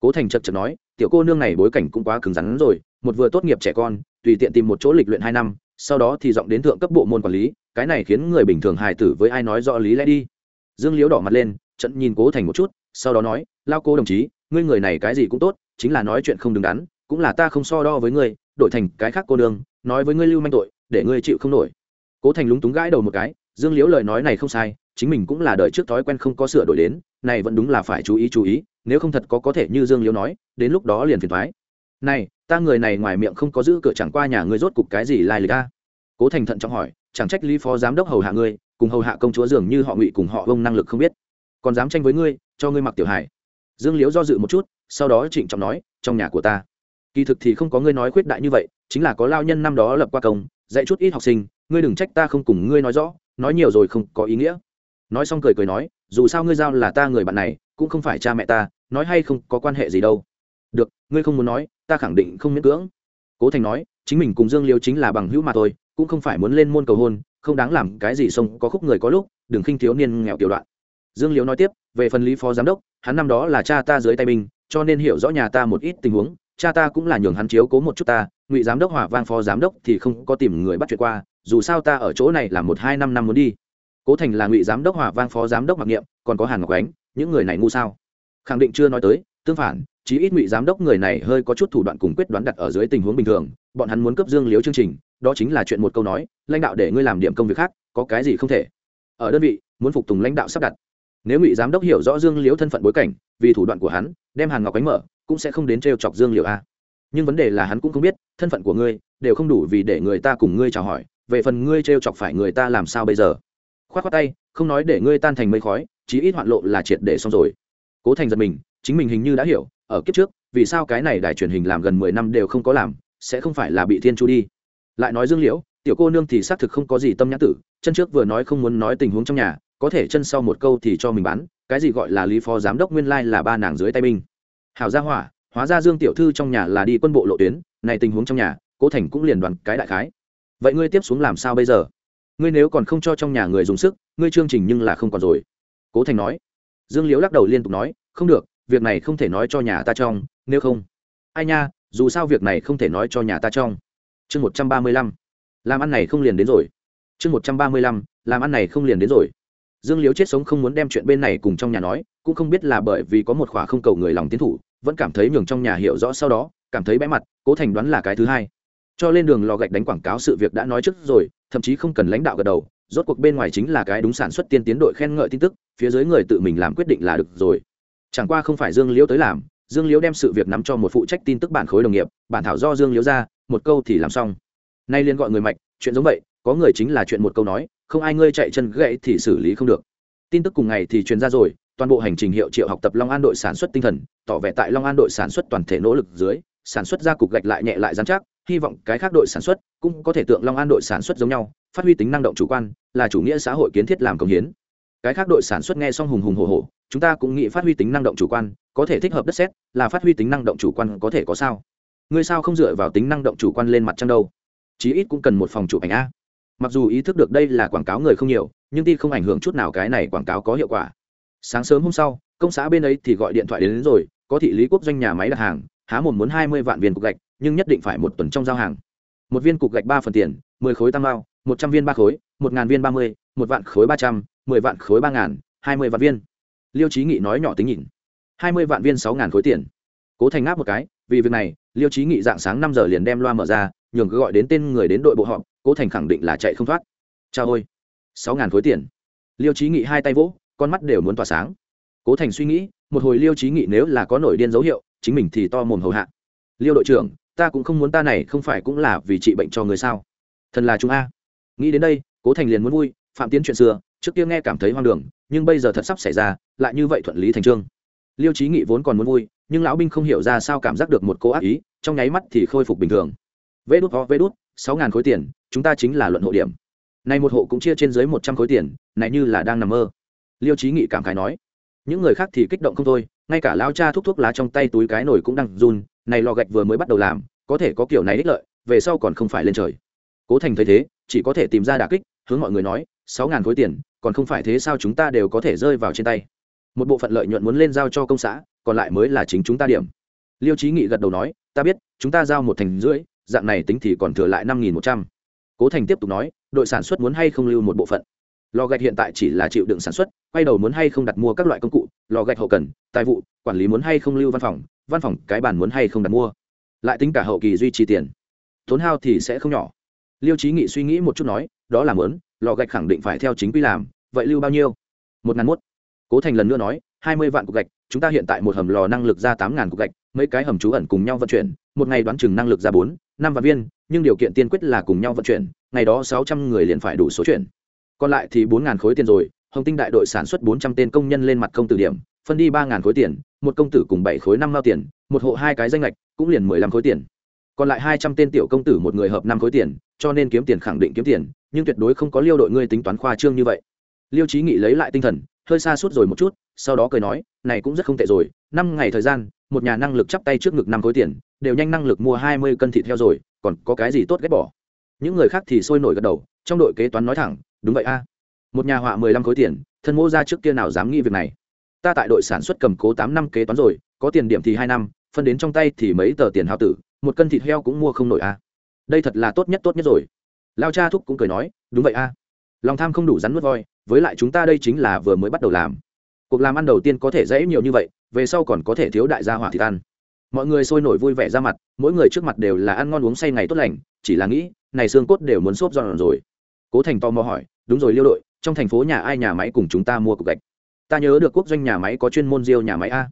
Cố thành chật chật nói, tiểu cô nương này bối cảnh cũng quá cứng rắn rồi, một vừa tốt nghiệp trẻ con, tùy tiện tìm một chỗ lịch luyện hai năm, sau đó thì giọng đến thượng cấp bộ môn quản lý, cái này khiến người bình thường hài tử với ai nói rõ lý lẽ đi. Dương liễu đỏ mặt lên, trận nhìn cố thành một chút, sau đó nói, lao cô đồng chí, ngươi người này cái gì cũng tốt, chính là nói chuyện không đứng đắn, cũng là ta không so đo với ngươi, đổi thành cái khác cô nương, nói với ngươi lưu manh tội, để ngươi chịu không nổi. Cố thành lúng túng gãi đầu một cái dương liễu lời nói này không sai, chính mình cũng là đời trước thói quen không có sửa đổi đến, này vẫn đúng là phải chú ý chú ý, nếu không thật có có thể như dương liễu nói, đến lúc đó liền phiền thoái này, ta người này ngoài miệng không có giữ cửa chẳng qua nhà ngươi rốt cục cái gì lai lịch ta cố thành thận trọng hỏi, chẳng trách lý phó giám đốc hầu hạ ngươi, cùng hầu hạ công chúa dường như họ ngụy cùng họ vông năng lực không biết. Còn dám tranh với ngươi, cho ngươi mặc tiểu hải dương liễu do dự một chút, sau đó trịnh trọng nói, trong nhà của ta. Kỳ thực thì không có ngươi nói khuyết đại như vậy, chính là có lao nhân năm đó lập qua công, dạy chút ít học sinh, ngươi đừng trách ta không cùng ngươi nói rõ nói nhiều rồi không có ý nghĩa. Nói xong cười cười nói, dù sao ngươi giao là ta người bạn này, cũng không phải cha mẹ ta, nói hay không có quan hệ gì đâu. Được, ngươi không muốn nói, ta khẳng định không miễn cưỡng. Cố thành nói, chính mình cùng dương liêu chính là bằng hữu mà thôi, cũng không phải muốn lên môn cầu hôn, không đáng làm cái gì sông có khúc người có lúc, đừng khinh thiếu niên nghèo tiểu đoạn. Dương liêu nói tiếp, về phần lý phó giám đốc, hắn năm đó là cha ta dưới tay mình, cho nên hiểu rõ nhà ta một ít tình huống, cha ta cũng là nhường hắn chiếu cố một chút ta, ngụy giám đốc Hòa vang phó giám đốc thì không có tìm người bắt chuyện qua dù sao ta ở chỗ này là một hai năm năm muốn đi. Cố thành là ngụy giám đốc hỏa vang phó giám đốc mặc niệm, còn có hàn ngọc ánh, những người này ngu sao? Khẳng định chưa nói tới, tương phản, chí ít ngụy giám đốc người này hơi có chút thủ đoạn cùng quyết đoán đặt ở dưới tình huống bình thường, bọn hắn muốn cấp dương liếu chương trình, đó chính là chuyện một câu nói, lãnh đạo để ngươi làm điểm công việc khác, có cái gì không thể. Ở đơn vị, muốn phục tùng lãnh đạo sắp đặt. Nếu ngụy giám đốc hiểu rõ dương liếu thân phận bối cảnh, vì thủ đoạn của hắn, đem hàn ngọc ánh mở, cũng sẽ không đến t chọc dương liễu a. Nhưng vấn đề là hắn cũng không biết, thân phận của ngươi, đều không đủ vì để người ta cùng ngươi chào hỏi về phần ngươi trêu chọc phải người ta làm sao bây giờ? Khoát h tay, không nói để ngươi tan thành mây khói, chí ít hoạn lộ là triệt để xong rồi. Cố thành giật mình, chính mình hình như đã hiểu, ở kiếp trước, vì sao cái này đài truyền hình làm gần mười năm đều không có làm, sẽ không phải là bị thiên chu đi. Lại nói dương liễu, tiểu cô nương thì xác thực không có gì tâm nhãn tử, chân trước vừa nói không muốn nói tình huống trong nhà, có thể chân sau một câu thì cho mình bán, cái gì gọi là lý phó giám đốc nguyên lai là ba nàng dưới tay binh. Hảo gia hỏa, hóa ra dương tiểu thư trong nhà là đi quân bộ lộ tuyến, này tình huống trong nhà, cố thành cũng liền đoàn cái đại khái vậy ngươi tiếp xuống làm sao bây giờ? Ngươi nếu còn không cho trong nhà người dùng sức, ngươi chương trình nhưng là không còn rồi. Cố thành nói. Dương liễu lắc đầu liên tục nói, không được, việc này không thể nói cho nhà ta trong, nếu không. Ai nha, dù sao việc này không thể nói cho nhà ta trong. Chương một trăm ba mươi lăm. Làm ăn này không liền đến rồi. Chương một trăm ba mươi lăm, làm ăn này không liền đến rồi. Dương Liễu chết sống không muốn đem chuyện bên này cùng trong nhà nói, cũng không biết là bởi vì có một khỏa không cầu người lòng tiến thủ, vẫn cảm thấy nhường trong nhà hiểu rõ sau đó, cảm thấy bẽ mặt, cố thành đoán là cái thứ hai cho lên đường lò gạch đánh quảng cáo sự việc đã nói trước rồi, thậm chí không cần lãnh đạo gật đầu, rốt cuộc bên ngoài chính là cái đúng sản xuất tiên tiến đội khen ngợi tin tức, phía dưới người tự mình làm quyết định là được rồi. Chẳng qua không phải dương liễu tới làm, dương liễu đem sự việc nắm cho một phụ trách tin tức bản khối đồng nghiệp, bản thảo do dương liễu ra, một câu thì làm xong. Nay liên gọi người mạch, chuyện giống vậy, có người chính là chuyện một câu nói, không ai ngươi chạy chân gãy thì xử lý không được. Tin tức cùng ngày thì truyền ra rồi, toàn bộ hành trình hiệu triệu học tập long an đội sản xuất tinh thần, tỏ vẻ tại long an đội sản xuất toàn thể nỗ lực dưới sản xuất ra cục gạch lại nhẹ lại dán chắc hy vọng cái khác đội sản xuất cũng có thể tượng long an đội sản xuất giống nhau phát huy tính năng động chủ quan là chủ nghĩa xã hội kiến thiết làm công hiến. Cái khác đội sản xuất nghe xong hùng hùng hồ hồ chúng ta cũng nghĩ phát huy tính năng động chủ quan có thể thích hợp đất xét là phát huy tính năng động chủ quan có thể có sao? Ngươi sao không dựa vào tính năng động chủ quan lên mặt trăng đâu? Chí ít cũng cần một phòng chụp ảnh a. Mặc dù ý thức được đây là quảng cáo người không nhiều nhưng ti không ảnh hưởng chút nào cái này quảng cáo có hiệu quả. Sáng sớm hôm sau công xã bên ấy thì gọi điện thoại đến, đến rồi có thị lý quốc doanh nhà máy đặt hàng há một muốn hai mươi vạn viên cục gạch, nhưng nhất định phải một tuần trong giao hàng. Một viên cục gạch ba phần tiền, mười khối tam bao, một trăm viên ba khối, một ngàn viên ba mươi, một vạn khối ba trăm, mười vạn khối ba ngàn, hai mươi vạn viên. Liêu trí nghị nói nhỏ tính nhìn. Hai mươi vạn viên sáu ngàn khối tiền. Cố thành ngáp một cái, vì việc này, liêu trí nghị dạng sáng năm giờ liền đem loa mở ra, nhường cứ gọi đến tên người đến đội bộ họp, cố thành khẳng định là chạy không thoát. Cha ôi, sáu ngàn khối tiền. Liêu trí nghị hai tay vỗ, con mắt đều muốn tỏa sáng. Cố thành suy nghĩ, một hồi liêu trí nghị nếu là có nổi điên dấu hiệu chính mình thì to mồm hầu hạ. Liêu đội trưởng, ta cũng không muốn ta này không phải cũng là vì trị bệnh cho người sao? Thần là chúng a. Nghĩ đến đây, cố thành liền muốn vui, phạm tiến chuyện xưa, trước kia nghe cảm thấy hoang đường, nhưng bây giờ thật sắp xảy ra, lại như vậy thuận lý thành trương. Liêu trí nghị vốn còn muốn vui, nhưng lão binh không hiểu ra sao cảm giác được một cô ác ý, trong nháy mắt thì khôi phục bình thường. Vê đút ho vê đút, sáu ngàn khối tiền, chúng ta chính là luận hộ điểm. Này một hộ cũng chia trên dưới một trăm khối tiền, này như là đang nằm mơ. Liêu trí nghị cảm khái nói, những người khác thì kích động không thôi ngay cả lao cha thúc thuốc lá trong tay túi cái nổi cũng đang run, này lò gạch vừa mới bắt đầu làm, có thể có kiểu này ích lợi, về sau còn không phải lên trời. Cố thành thấy thế, chỉ có thể tìm ra đà kích, hướng mọi người nói, sáu ngàn khối tiền, còn không phải thế sao chúng ta đều có thể rơi vào trên tay. Một bộ phận lợi nhuận muốn lên giao cho công xã, còn lại mới là chính chúng ta điểm. Liêu trí nghị gật đầu nói, ta biết, chúng ta giao một thành rưỡi, dạng này tính thì còn thừa lại năm nghìn một trăm. Cố thành tiếp tục nói, đội sản xuất muốn hay không lưu một bộ phận lò gạch hiện tại chỉ là chịu đựng sản xuất, quay đầu muốn hay không đặt mua các loại công cụ, lò gạch hậu cần, tài vụ, quản lý muốn hay không lưu văn phòng văn phòng cái bản muốn hay không đặt mua. Lại tính cả hậu kỳ duy trì tiền. Tốn hao thì sẽ không nhỏ. Liêu trí nghị suy nghĩ một chút nói, đó là mớn lò gạch khẳng định phải theo chính quy làm, vậy lưu bao nhiêu? Một ngàn mốt. Cố thành lần nữa nói, hai mươi vạn cục gạch, chúng ta hiện tại một hầm lò năng lực ra tám ngàn cục gạch, mấy cái hầm trú ẩn cùng nhau vận chuyển, một ngày đoán chừng năng lực ra bốn, năm vạn viên, nhưng điều kiện tiên quyết là cùng nhau vận chuyển, ngày đó sáu trăm người liền phải đủ số chuyển còn lại thì bốn ngàn khối tiền rồi, hồng tinh đại đội sản xuất bốn trăm tên công nhân lên mặt công tử điểm, phân đi ba ngàn khối tiền, một công tử cùng bảy khối năm mao tiền, một hộ hai cái danh lệch, cũng liền mười lăm khối tiền. Còn lại hai trăm tên tiểu công tử một người hợp năm khối tiền, cho nên kiếm tiền khẳng định kiếm tiền, nhưng tuyệt đối không có liêu đội ngươi tính toán khoa trương như vậy. Liêu trí nghị lấy lại tinh thần, hơi xa suốt rồi một chút, sau đó cười nói, này cũng rất không tệ rồi, năm ngày thời gian, một nhà năng lực chắp tay trước ngực năm khối tiền, đều nhanh năng lực mua hai mươi cân thịt heo rồi, còn có cái gì tốt ghét bỏ? Những người khác thì sôi nổi gật đầu, trong đội kế toán nói thẳng đúng vậy a. Một nhà họa mười lăm khối tiền, thân mô ra trước kia nào dám nghĩ việc này? Ta tại đội sản xuất cầm cố tám năm kế toán rồi, có tiền điểm thì hai năm, phân đến trong tay thì mấy tờ tiền hao tử, một cân thịt heo cũng mua không nổi a. Đây thật là tốt nhất tốt nhất rồi. Lao cha thúc cũng cười nói, đúng vậy a. Lòng tham không đủ rắn nuốt voi, với lại chúng ta đây chính là vừa mới bắt đầu làm. Cuộc làm ăn đầu tiên có thể dễ nhiều như vậy, về sau còn có thể thiếu đại gia hỏa thịt ăn mọi người sôi nổi vui vẻ ra mặt, mỗi người trước mặt đều là ăn ngon uống say ngày tốt lành, chỉ là nghĩ, này xương cốt đều muốn xốp giòn rồi cố thành to mò hỏi, đúng rồi liêu đội, trong thành phố nhà ai nhà máy cùng chúng ta mua cục gạch? Ta nhớ được quốc doanh nhà máy có chuyên môn riêu nhà máy a.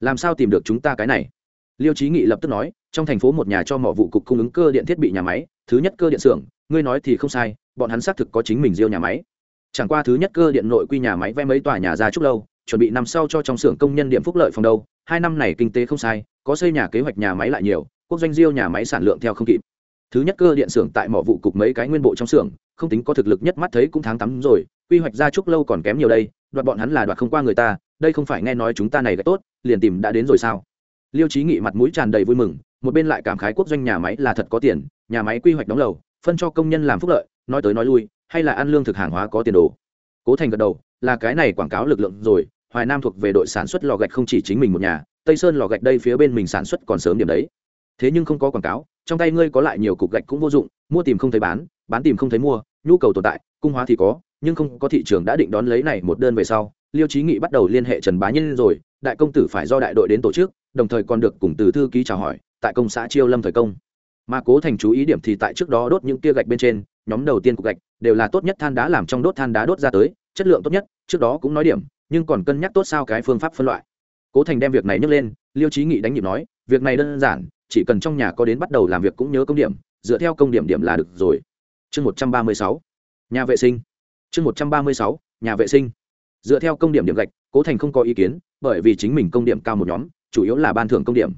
Làm sao tìm được chúng ta cái này? Liêu trí nghị lập tức nói, trong thành phố một nhà cho mỏ vụ cục cung ứng cơ điện thiết bị nhà máy, thứ nhất cơ điện xưởng, ngươi nói thì không sai, bọn hắn xác thực có chính mình riêu nhà máy. Chẳng qua thứ nhất cơ điện nội quy nhà máy vẽ mấy tòa nhà ra chúc lâu, chuẩn bị năm sau cho trong xưởng công nhân điểm phúc lợi phòng đâu, hai năm này kinh tế không sai, có xây nhà kế hoạch nhà máy lại nhiều, quốc doanh riêu nhà máy sản lượng theo không kịp. Thứ nhất cơ điện xưởng tại mỏ vụ cục mấy cái nguyên bộ trong xưởng không tính có thực lực nhất mắt thấy cũng tháng tắm rồi, quy hoạch ra chúc lâu còn kém nhiều đây, đoạt bọn hắn là đoạt không qua người ta, đây không phải nghe nói chúng ta này gạch tốt, liền tìm đã đến rồi sao? Liêu trí nghị mặt mũi tràn đầy vui mừng, một bên lại cảm khái quốc doanh nhà máy là thật có tiền, nhà máy quy hoạch đóng lầu, phân cho công nhân làm phúc lợi, nói tới nói lui, hay là ăn lương thực hàng hóa có tiền đồ. Cố thành gật đầu, là cái này quảng cáo lực lượng rồi, hoài nam thuộc về đội sản xuất lò gạch không chỉ chính mình một nhà, tây sơn lò gạch đây phía bên mình sản xuất còn sớm điểm đấy. Thế nhưng không có quảng cáo, trong tay ngươi có lại nhiều cục gạch cũng vô dụng, mua tìm không thấy bán bán tìm không thấy mua nhu cầu tồn tại, cung hóa thì có, nhưng không có thị trường đã định đón lấy này một đơn về sau, liêu trí nghị bắt đầu liên hệ trần bá nhân rồi, đại công tử phải do đại đội đến tổ chức, đồng thời còn được cùng từ thư ký chào hỏi, tại công xã chiêu lâm thời công. Mà cố thành chú ý điểm thì tại trước đó đốt những tia gạch bên trên, nhóm đầu tiên cục gạch đều là tốt nhất than đá làm trong đốt than đá đốt ra tới, chất lượng tốt nhất, trước đó cũng nói điểm, nhưng còn cân nhắc tốt sao cái phương pháp phân loại. Cố thành đem việc này nhấc lên, liêu trí nghị đánh nhịp nói, việc này đơn giản, chỉ cần trong nhà có đến bắt đầu làm việc cũng nhớ công điểm, dựa theo công điểm điểm là được rồi chương một trăm ba mươi sáu, nhà vệ sinh. Chương một trăm ba mươi sáu, nhà vệ sinh. Dựa theo công điểm điểm gạch, cố thành không có ý kiến, bởi vì chính mình công điểm cao một nhóm, chủ yếu là ban thưởng công điểm.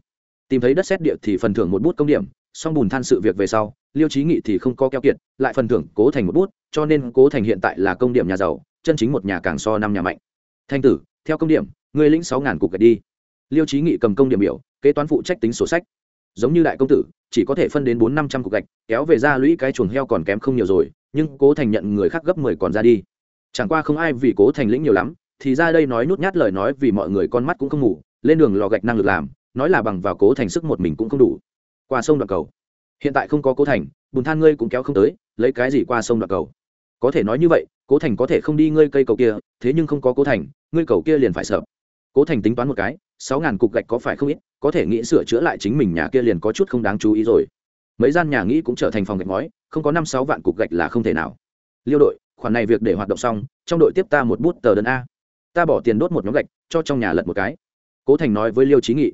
Tìm thấy đất xét địa thì phần thưởng một bút công điểm song bùn than sự việc về sau, liêu trí nghị thì không có keo kiệt, lại phần thưởng cố thành một bút, cho nên cố thành hiện tại là công điểm nhà giàu, chân chính một nhà càng so năm nhà mạnh. Thanh tử, theo công điểm người lĩnh sáu ngàn cục gạch đi. Liêu trí nghị cầm công điểm biểu, kế toán phụ trách tính sổ sách. Giống như đại công tử chỉ có thể phân đến bốn năm trăm cục gạch, kéo về ra lũy cái chuồng heo còn kém không nhiều rồi, nhưng cố thành nhận người khác gấp mười còn ra đi. Chẳng qua không ai vì cố thành lĩnh nhiều lắm, thì ra đây nói nút nhát lời nói vì mọi người con mắt cũng không ngủ, lên đường lò gạch năng lực làm, nói là bằng vào cố thành sức một mình cũng không đủ. Qua sông đoạn cầu. Hiện tại không có cố thành, bùn than ngươi cũng kéo không tới, lấy cái gì qua sông đoạn cầu? Có thể nói như vậy, cố thành có thể không đi ngươi cây cầu kia, thế nhưng không có cố thành, ngươi cầu kia liền phải sợ. Cố thành tính toán một cái sáu ngàn cục gạch có phải không ít, có thể nghĩ sửa chữa lại chính mình nhà kia liền có chút không đáng chú ý rồi. Mấy gian nhà nghĩ cũng trở thành phòng gạch ngói, không có năm sáu vạn cục gạch là không thể nào. Liêu đội, khoản này việc để hoạt động xong, trong đội tiếp ta một bút tờ đơn a. Ta bỏ tiền đốt một nhóm gạch, cho trong nhà lật một cái. Cố thành nói với liêu trí nghị.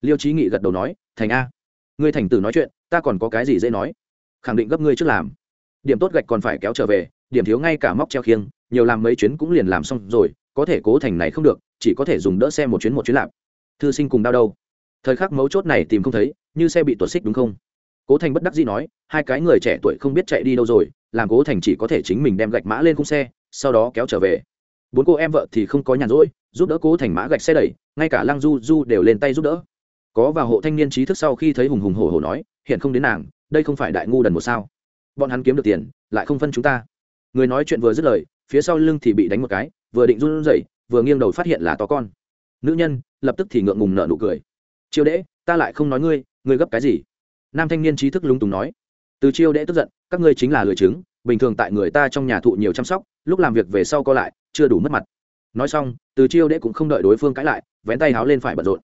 Liêu trí nghị gật đầu nói, thành a, ngươi thành tử nói chuyện, ta còn có cái gì dễ nói? Khẳng định gấp ngươi trước làm. Điểm tốt gạch còn phải kéo trở về, điểm thiếu ngay cả móc treo khiêng, nhiều làm mấy chuyến cũng liền làm xong rồi, có thể cố thành này không được, chỉ có thể dùng đỡ xe một chuyến một chuyến lạp thư sinh cùng đau đâu. Thời khắc mấu chốt này tìm không thấy, như xe bị tuột xích đúng không? Cố thành bất đắc dĩ nói, hai cái người trẻ tuổi không biết chạy đi đâu rồi, làm cố thành chỉ có thể chính mình đem gạch mã lên khung xe, sau đó kéo trở về. Bốn cô em vợ thì không có nhàn rỗi, giúp đỡ cố thành mã gạch xe đẩy, ngay cả lăng du du đều lên tay giúp đỡ. Có và hộ thanh niên trí thức sau khi thấy hùng hùng hổ hổ nói, hiện không đến nàng, đây không phải đại ngu đần một sao. Bọn hắn kiếm được tiền, lại không phân chúng ta. Người nói chuyện vừa dứt lời, phía sau lưng thì bị đánh một cái, vừa định run rẩy, vừa nghiêng đầu phát hiện là to con nữ nhân, lập tức thì ngượng ngùng nợ nụ cười. Chiêu đễ ta lại không nói ngươi ngươi gấp cái gì? Nam thanh niên trí thức lúng túng nói. Từ chiêu đễ tức giận, các ngươi chính là lười chứng, bình thường tại người ta trong nhà thụ nhiều chăm sóc, lúc làm việc về sau co lại, chưa đủ mất mặt. Nói xong, từ chiêu đễ cũng không đợi đối phương cãi lại, vén tay háo lên phải bận rộn.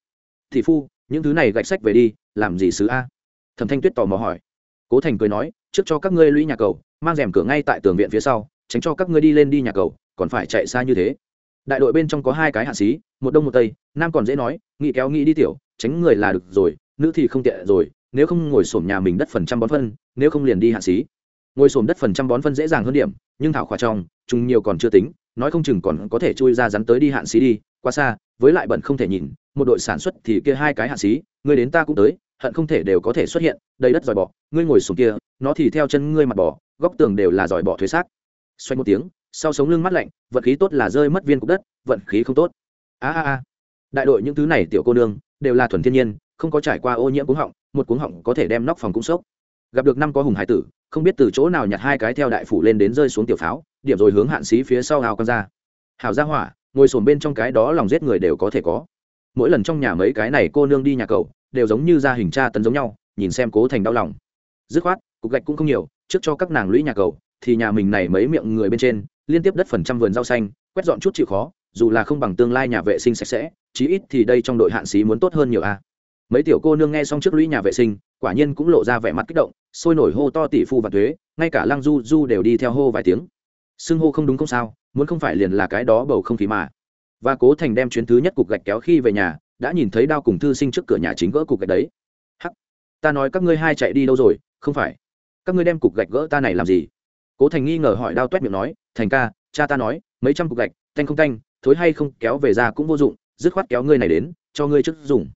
Thị phu, những thứ này gạch sách về đi, làm gì xứ a? Thẩm thanh tuyết tò mò hỏi. Cố thành cười nói, trước cho các ngươi lũy nhà cầu, mang rèm cửa ngay tại tường viện phía sau, tránh cho các ngươi đi lên đi nhà cầu, còn phải chạy xa như thế đại đội bên trong có hai cái hạ sĩ, một đông một tây, nam còn dễ nói, nghĩ kéo nghĩ đi tiểu, tránh người là được rồi, nữ thì không tiện rồi, nếu không ngồi sổm nhà mình đất phần trăm bón phân, nếu không liền đi hạ sĩ. Ngồi sổm đất phần trăm bón phân dễ dàng hơn điểm, nhưng thảo khỏa trong, chúng nhiều còn chưa tính, nói không chừng còn có thể chui ra rắn tới đi hạn xí đi, quá xa, với lại bận không thể nhìn, một đội sản xuất thì kia hai cái hạn xí người đến ta cũng tới, hận không thể đều có thể xuất hiện, đầy đất dòi bọ, ngươi ngồi xuống kia, nó thì theo chân ngươi mặt bò góc tường đều là dòi bọ thuế xác. Xoay một tiếng sau sống lưng mắt lạnh vận khí tốt là rơi mất viên cục đất vận khí không tốt. A a a. Đại đội những thứ này tiểu cô nương đều là thuần thiên nhiên không có trải qua ô nhiễm cuống họng một cuống họng có thể đem nóc phòng cũng sốc. Gặp được năm có hùng hải tử không biết từ chỗ nào nhặt hai cái theo đại phủ lên đến rơi xuống tiểu pháo điểm rồi hướng hạn xí phía sau hào con ra. Hào ra hỏa ngồi sồn bên trong cái đó lòng giết người đều có thể có. Mỗi lần trong nhà mấy cái này cô nương đi nhà cậu, đều giống như ra hình tra tấn giống nhau nhìn xem cố thành đau lòng. Dứt khoát cục gạch cũng không nhiều trước cho các nàng lũy nhà cầu thì nhà mình này mấy miệng người bên trên liên tiếp đất phần trăm vườn rau xanh, quét dọn chút chịu khó, dù là không bằng tương lai nhà vệ sinh sạch sẽ, chí ít thì đây trong đội hạn xí muốn tốt hơn nhiều a. Mấy tiểu cô nương nghe xong trước lũy nhà vệ sinh, quả nhiên cũng lộ ra vẻ mặt kích động, sôi nổi hô to tỷ phu và thuế, ngay cả lăng du du đều đi theo hô vài tiếng. Xưng hô không đúng không sao, muốn không phải liền là cái đó bầu không khí mà. Và cố thành đem chuyến thứ nhất cục gạch kéo khi về nhà, đã nhìn thấy đao cùng thư sinh trước cửa nhà chính gỡ cục gạch đấy. Hắc, ta nói các ngươi hai chạy đi đâu rồi, không phải. Các ngươi đem cục gạch gỡ ta này làm gì? Cố thành nghi ngờ hỏi đao toét miệng nói thành ca, cha ta nói, mấy trăm cục gạch tanh không tanh thối hay không kéo về ra cũng vô dụng, dứt khoát kéo ngươi này đến, cho ngươi trước dùng.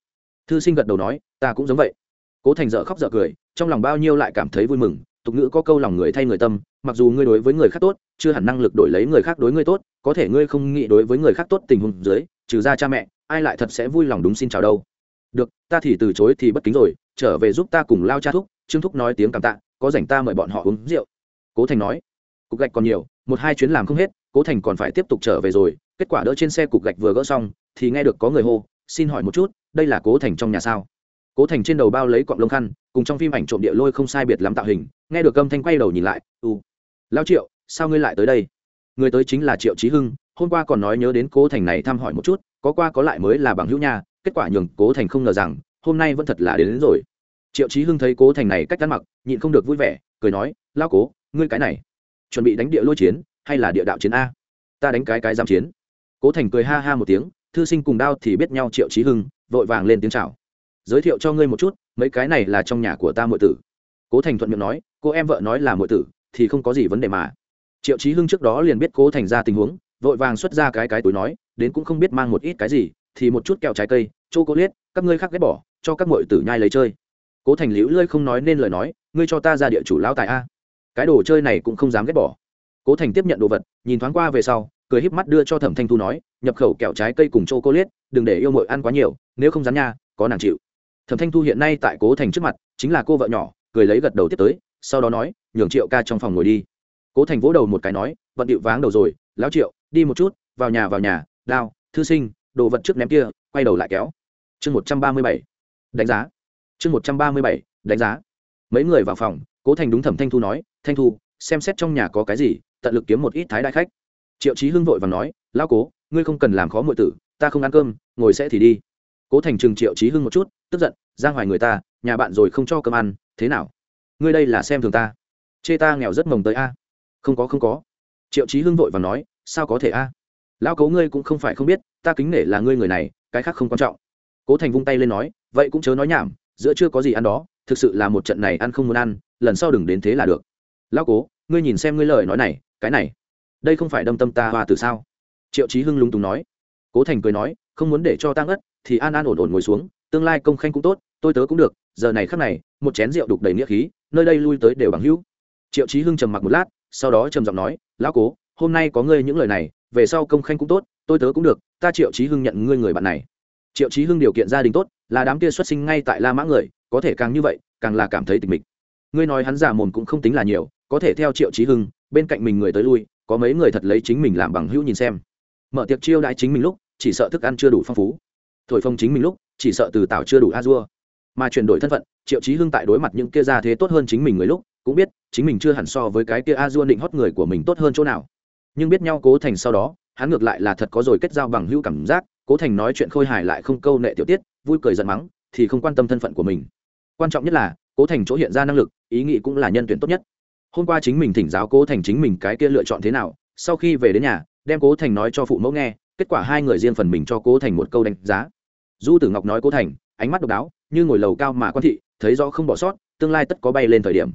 Thư sinh gật đầu nói, ta cũng giống vậy. Cố thành dợ khóc dợ cười, trong lòng bao nhiêu lại cảm thấy vui mừng, tục ngữ có câu lòng người thay người tâm, mặc dù ngươi đối với người khác tốt, chưa hẳn năng lực đổi lấy người khác đối ngươi tốt, có thể ngươi không nghĩ đối với người khác tốt tình huống dưới, trừ ra cha mẹ, ai lại thật sẽ vui lòng đúng xin chào đâu. Được, ta thì từ chối thì bất kính rồi, trở về giúp ta cùng lao cha thúc, trương thúc nói tiếng cảm tạ, có rảnh ta mời bọn họ uống rượu. Cố thành nói, cục gạch còn nhiều một hai chuyến làm không hết cố thành còn phải tiếp tục trở về rồi. Kết quả đỡ trên xe cục gạch vừa gỡ xong thì nghe được có người hô xin hỏi một chút đây là cố thành trong nhà sao? Cố thành trên đầu bao lấy cọng lông khăn cùng trong phim ảnh trộm địa lôi không sai biệt lắm tạo hình nghe được âm thanh quay đầu nhìn lại u lao triệu sao ngươi lại tới đây? Người tới chính là triệu trí hưng hôm qua còn nói nhớ đến cố thành này thăm hỏi một chút có qua có lại mới là bằng hữu nha kết quả nhường cố thành không ngờ rằng hôm nay vẫn thật là đến, đến rồi. Triệu trí hưng thấy cố thành này cách ăn mặc nhịn không được vui vẻ cười nói lao cố ngươi cái này chuẩn bị đánh địa lôi chiến, hay là địa đạo chiến a? Ta đánh cái cái giam chiến. Cố thành cười ha ha một tiếng, thư sinh cùng đao thì biết nhau triệu trí hưng, vội vàng lên tiếng chào. Giới thiệu cho ngươi một chút, mấy cái này là trong nhà của ta muội tử. Cố thành thuận miệng nói, cô em vợ nói là muội tử, thì không có gì vấn đề mà. Triệu trí hưng trước đó liền biết cố thành ra tình huống, vội vàng xuất ra cái cái túi nói, đến cũng không biết mang một ít cái gì, thì một chút kẹo trái cây chô cô liết các ngươi khác ghét bỏ, cho các muội tử nhai lấy chơi. Cố thành liễu lơi không nói nên lời nói, ngươi cho ta ra địa chủ lão tài a cái đồ chơi này cũng không dám ghét bỏ. Cố thành tiếp nhận đồ vật, nhìn thoáng qua về sau, cười híp mắt đưa cho thẩm thanh thu nói, nhập khẩu kẹo trái cây cùng chô cô liết đừng để yêu mội ăn quá nhiều, nếu không dám nha, có nàng chịu. Thẩm thanh thu hiện nay tại cố thành trước mặt, chính là cô vợ nhỏ, cười lấy gật đầu tiếp tới, sau đó nói, nhường triệu ca trong phòng ngồi đi. Cố thành vỗ đầu một cái nói, vận điệu váng đầu rồi, lão triệu, đi một chút, vào nhà vào nhà, đao, thư sinh, đồ vật trước ném kia, quay đầu lại kéo. Chương một trăm ba mươi bảy. Đánh giá. Chương một trăm ba mươi bảy. Đánh giá. Mấy người vào phòng cố thành đúng thẩm thanh thu nói, thanh thu, xem xét trong nhà có cái gì, tận lực kiếm một ít thái đại khách. Triệu chí hưng vội và nói lao cố, ngươi không cần làm khó mọi tử, ta không ăn cơm, ngồi sẽ thì đi. Cố thành trừng triệu chí hưng một chút, tức giận, ra ngoài người ta, nhà bạn rồi không cho cơm ăn, thế nào? Ngươi đây là xem thường ta. Chê ta nghèo rất mồng tới a. Không có không có. Triệu chí hưng vội và nói, sao có thể a? Lao cố ngươi cũng không phải không biết, ta kính nể là ngươi người này, cái khác không quan trọng. Cố thành vung tay lên nói, vậy cũng chớ nói nhảm, giữa chưa có gì ăn đó, thực sự là một trận này ăn không muốn ăn lần sau đừng đến thế là được. Lao cố, ngươi nhìn xem ngươi lời nói này, cái này, đây không phải đâm tâm ta hoa từ sao? Triệu chí hưng lúng túng nói. Cố thành cười nói, không muốn để cho tăng ngất thì an an ổn ổn ngồi xuống, tương lai công khanh cũng tốt, tôi tớ cũng được, giờ này khắc này, một chén rượu đục đầy nghĩa khí, nơi đây lui tới đều bằng hữu. Triệu chí hưng trầm mặc một lát, sau đó trầm giọng nói, lão cố, hôm nay có ngươi những lời này, về sau công khanh cũng tốt, tôi tớ cũng được, ta triệu chí hưng nhận ngươi người bạn này. Triệu chí hưng điều kiện gia đình tốt, là đám kia xuất sinh ngay tại la mã người, có thể càng như vậy, càng là cảm thấy tình mình ngươi nói hắn giả mồm cũng không tính là nhiều, có thể theo triệu chí hưng, bên cạnh mình người tới lui, có mấy người thật lấy chính mình làm bằng hữu nhìn xem. Mở tiệc chiêu đãi chính mình lúc, chỉ sợ thức ăn chưa đủ phong phú. Thổi phong chính mình lúc, chỉ sợ từ tảo chưa đủ a dua. Mà chuyển đổi thân phận, triệu chí hưng tại đối mặt những kia ra thế tốt hơn chính mình người lúc, cũng biết chính mình chưa hẳn so với cái kia a dua định hót người của mình tốt hơn chỗ nào. Nhưng biết nhau cố thành sau đó, hắn ngược lại là thật có rồi kết giao bằng hữu cảm giác, cố thành nói chuyện khôi hài lại không câu nệ tiểu tiết, vui cười giận mắng, thì không quan tâm thân phận của mình. Quan trọng nhất là, cố thành chỗ hiện ra năng lực ý nghĩ cũng là nhân tuyển tốt nhất. Hôm qua chính mình thỉnh giáo cố thành chính mình cái kia lựa chọn thế nào, sau khi về đến nhà, đem cố thành nói cho phụ mẫu nghe, kết quả hai người riêng phần mình cho cố thành một câu đánh giá. Du tử ngọc nói cố thành, ánh mắt độc đáo, như ngồi lầu cao mà quan thị, thấy rõ không bỏ sót, tương lai tất có bay lên thời điểm.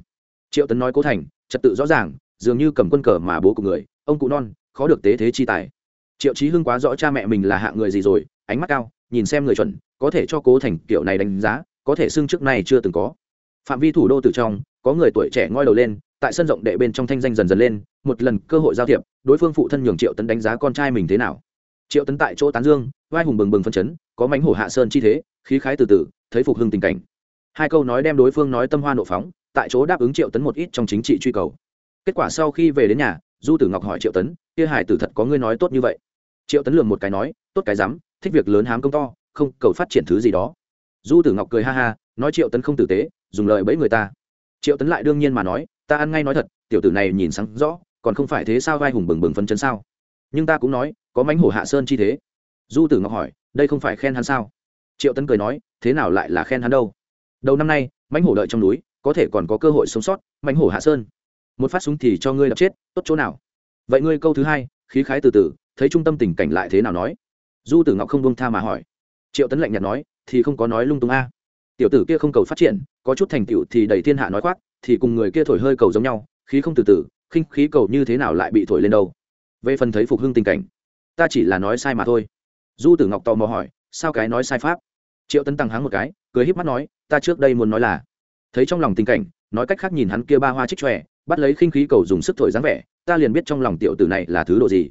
Triệu tấn nói cố thành, trật tự rõ ràng, dường như cầm quân cờ mà bố của người, ông cụ non, khó được tế thế chi tài. Triệu chí hưng quá rõ cha mẹ mình là hạng người gì rồi, ánh mắt cao, nhìn xem người chuẩn, có thể cho cố thành kiểu này đánh giá, có thể xưng trước này chưa từng có phạm vi thủ đô từ trong, có người tuổi trẻ ngoi đầu lên, tại sân rộng đệ bên trong thanh danh dần dần lên, một lần cơ hội giao thiệp, đối phương phụ thân nhường triệu tấn đánh giá con trai mình thế nào. Triệu tấn tại chỗ tán dương, vai hùng bừng bừng phân chấn, có mánh hổ hạ sơn chi thế, khí khái từ từ, thấy phục hưng tình cảnh. Hai câu nói đem đối phương nói tâm hoa nộ phóng, tại chỗ đáp ứng triệu tấn một ít trong chính trị truy cầu. Kết quả sau khi về đến nhà, du tử ngọc hỏi triệu tấn, kia hải tử thật có ngươi nói tốt như vậy? Triệu tấn lường một cái nói, tốt cái dám thích việc lớn hám công to, không cầu phát triển thứ gì đó. Du tử ngọc cười ha ha, nói triệu tấn không tử tế dùng lời bẫy người ta. Triệu tấn lại đương nhiên mà nói, ta ăn ngay nói thật, tiểu tử này nhìn sáng rõ, còn không phải thế sao vai hùng bừng bừng phân chân sao? Nhưng ta cũng nói, có mánh hổ hạ sơn chi thế. Du tử ngọc hỏi, đây không phải khen hắn sao? Triệu tấn cười nói, thế nào lại là khen hắn đâu? Đầu năm nay mánh hổ đợi trong núi, có thể còn có cơ hội sống sót mánh hổ hạ sơn. Một phát súng thì cho ngươi đập chết, tốt chỗ nào? Vậy ngươi câu thứ hai, khí khái từ từ, thấy trung tâm tình cảnh lại thế nào nói? Du tử ngọc không buông tha mà hỏi. Triệu tấn lạnh nhạt nói, thì không có nói lung tung a tiểu tử kia không cầu phát triển, có chút thành tựu thì đầy thiên hạ nói khoác, thì cùng người kia thổi hơi cầu giống nhau, khí không từ từ, khinh khí cầu như thế nào lại bị thổi lên đâu. Về phần thấy phục hưng tình cảnh, ta chỉ là nói sai mà thôi. Du tử ngọc tò mò hỏi, sao cái nói sai pháp? Triệu tấn tăng hắng một cái, cười híp mắt nói, ta trước đây muốn nói là, thấy trong lòng tình cảnh, nói cách khác nhìn hắn kia ba hoa trích tròe bắt lấy khinh khí cầu dùng sức thổi dáng vẻ, ta liền biết trong lòng tiểu tử này là thứ độ gì.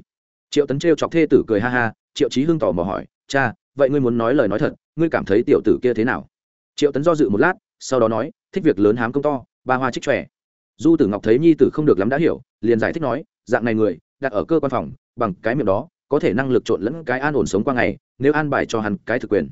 Triệu tấn t chọc thê tử cười ha ha, triệu chí hưng tỏ mò hỏi, cha, vậy ngươi muốn nói lời nói thật, ngươi cảm thấy tiểu tử kia thế nào? Triệu tấn do dự một lát, sau đó nói, thích việc lớn hám công to, ba hoa trích trẻ du tử ngọc thấy nhi tử không được lắm đã hiểu, liền giải thích nói, dạng này người, đặt ở cơ quan phòng, bằng cái miệng đó, có thể năng lực trộn lẫn cái an ổn sống qua ngày, nếu an bài cho hắn cái thực quyền.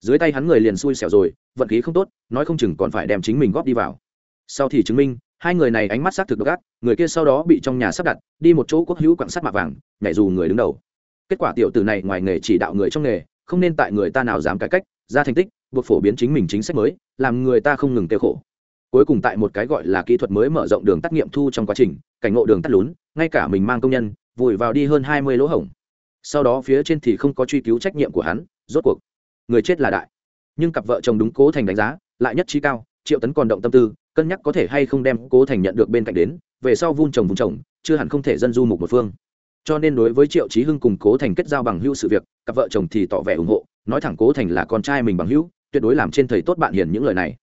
Dưới tay hắn người liền xui xẻo rồi, vận khí không tốt, nói không chừng còn phải đem chính mình góp đi vào. Sau thì chứng minh, hai người này ánh mắt xác thực độc ác, người kia sau đó bị trong nhà sắp đặt, đi một chỗ quốc hữu quặng sắt mạ vàng, nhảy dù người đứng đầu. Kết quả tiểu tử này ngoài nghề chỉ đạo người trong nghề, không nên tại người ta nào dám cải cách, ra thành tích buộc phổ biến chính mình chính sách mới, làm người ta không ngừng tiêu khổ. Cuối cùng tại một cái gọi là kỹ thuật mới mở rộng đường tắt nghiệm thu trong quá trình, cảnh ngộ đường tắt lún, ngay cả mình mang công nhân, vùi vào đi hơn hai mươi lỗ hổng. Sau đó phía trên thì không có truy cứu trách nhiệm của hắn, rốt cuộc, người chết là đại. Nhưng cặp vợ chồng đúng cố thành đánh giá, lại nhất trí cao, triệu tấn còn động tâm tư, cân nhắc có thể hay không đem cố thành nhận được bên cạnh đến, về sau vun trồng vùng trồng, chưa hẳn không thể dân du mục một phương. Cho nên đối với triệu trí hưng cùng cố thành kết giao bằng hữu sự việc, cặp vợ chồng thì tỏ vẻ ủng hộ, nói thẳng cố thành là con trai mình bằng hữu tuyệt đối làm trên thầy tốt bạn hiền những lời này.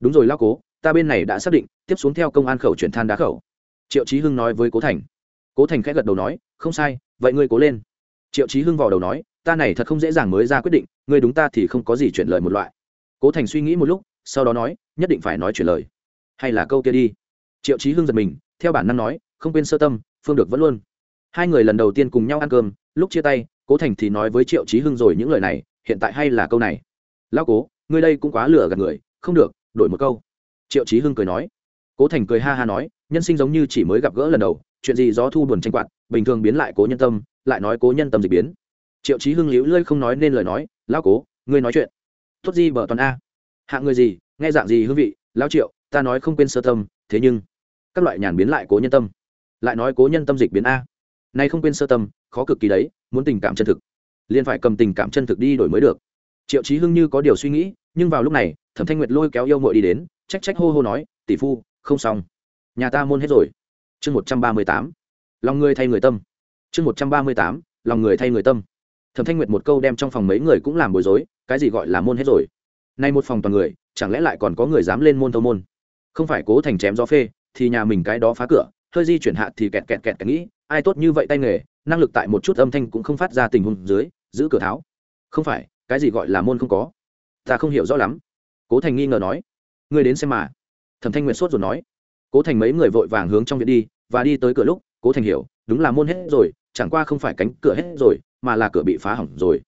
Đúng rồi lao cố, ta bên này đã xác định, tiếp xuống theo công an khẩu chuyển than đá khẩu. Triệu trí hưng nói với cố thành. Cố thành khẽ gật đầu nói, không sai, vậy ngươi cố lên. Triệu trí hưng vào đầu nói, ta này thật không dễ dàng mới ra quyết định, ngươi đúng ta thì không có gì chuyển lời một loại. Cố thành suy nghĩ một lúc, sau đó nói, nhất định phải nói chuyển lời. Hay là câu kia đi. Triệu trí hưng giật mình, theo bản năng nói, không quên sơ tâm, phương được vẫn luôn. Hai người lần đầu tiên cùng nhau ăn cơm, lúc chia tay, cố thành thì nói với triệu trí hưng rồi những lời này, hiện tại hay là câu này. Lao cố ngươi đây cũng quá lừa gạt người, không được, đổi một câu. Triệu chí hưng cười nói. Cố thành cười ha ha nói, nhân sinh giống như chỉ mới gặp gỡ lần đầu, chuyện gì gió thu buồn tranh quạt, bình thường biến lại cố nhân tâm, lại nói cố nhân tâm dịch biến. Triệu chí hưng liễu lơi không nói nên lời nói lao cố, ngươi nói chuyện. Tốt gì bở toàn a. Hạng người gì, nghe dạng gì hương vị lao triệu, ta nói không quên sơ tâm, thế nhưng các loại nhàn biến lại cố nhân tâm, lại nói cố nhân tâm dịch biến a. Nay không quên sơ tâm, khó cực kỳ đấy, muốn tình cảm chân thực, liền phải cầm tình cảm chân thực đi đổi mới được triệu chí hưng như có điều suy nghĩ, nhưng vào lúc này, thẩm thanh nguyệt lôi kéo yêu mội đi đến, trách trách hô hô nói, tỷ phu, không xong. Nhà ta môn hết rồi. Chương một trăm ba mươi tám. Lòng người thay người tâm. Chương một trăm ba mươi tám. Lòng người thay người tâm. Thẩm thanh nguyệt một câu đem trong phòng mấy người cũng làm bối rối, cái gì gọi là môn hết rồi? Nay một phòng toàn người, chẳng lẽ lại còn có người dám lên môn thâu môn? Không phải cố thành chém gió phê, thì nhà mình cái đó phá cửa, hơi di chuyển hạ thì kẹt kẹt kẹt kẹt nghĩ, ai tốt như vậy tay nghề, năng lực tại một chút âm thanh cũng không phát ra tình huống dưới, giữ cửa tháo. Không phải cái gì gọi là môn không có? Ta không hiểu rõ lắm. Cố thành nghi ngờ nói. Ngươi đến xem mà. Thẩm thanh nguyệt sốt rồi nói. Cố thành mấy người vội vàng hướng trong viện đi, và đi tới cửa lúc, cố thành hiểu, đúng là môn hết rồi, chẳng qua không phải cánh cửa hết rồi, mà là cửa bị phá hỏng rồi.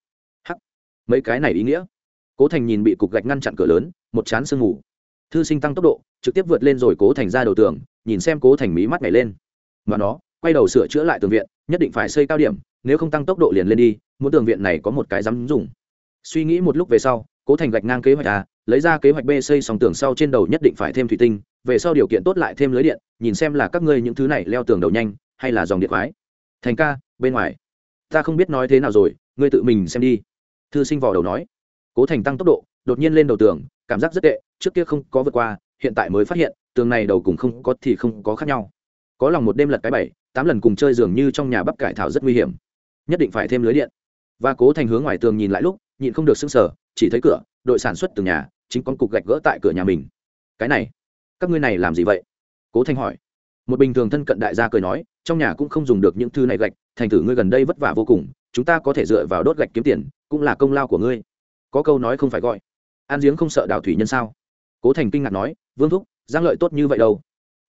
Hắc. Mấy cái này ý nghĩa. Cố thành nhìn bị cục gạch ngăn chặn cửa lớn, một chán sương mù. Thư sinh tăng tốc độ, trực tiếp vượt lên rồi cố thành ra đầu tường, nhìn xem cố thành mí mắt nhảy lên. Và nó, quay đầu sửa chữa lại tường viện, nhất định phải xây cao điểm, nếu không tăng tốc độ liền lên đi, muốn tường viện này có một cái dám dùng suy nghĩ một lúc về sau, cố thành gạch ngang kế hoạch a, lấy ra kế hoạch b xây sòng tường sau trên đầu nhất định phải thêm thủy tinh, về sau điều kiện tốt lại thêm lưới điện, nhìn xem là các ngươi những thứ này leo tường đầu nhanh, hay là dòng điện khoái. Thành ca, bên ngoài. Ta không biết nói thế nào rồi, ngươi tự mình xem đi. Thư sinh vò đầu nói. Cố thành tăng tốc độ, đột nhiên lên đầu tường, cảm giác rất tệ, trước kia không có vượt qua, hiện tại mới phát hiện, tường này đầu cùng không có thì không có khác nhau. Có lòng một đêm lật cái bảy, tám lần cùng chơi dường như trong nhà bắp cải thảo rất nguy hiểm. Nhất định phải thêm lưới điện. Và cố thành hướng ngoài tường nhìn lại lúc nhịn không được sưng sờ, chỉ thấy cửa, đội sản xuất từ nhà, chính con cục gạch gỡ tại cửa nhà mình. Cái này, các ngươi này làm gì vậy? Cố Thanh hỏi. Một bình thường thân cận đại gia cười nói, trong nhà cũng không dùng được những thứ này gạch, thành thử ngươi gần đây vất vả vô cùng, chúng ta có thể dựa vào đốt gạch kiếm tiền, cũng là công lao của ngươi. Có câu nói không phải gọi. An giếng không sợ đào thủy nhân sao? Cố thành kinh ngạc nói, vương thúc, giang lợi tốt như vậy đâu?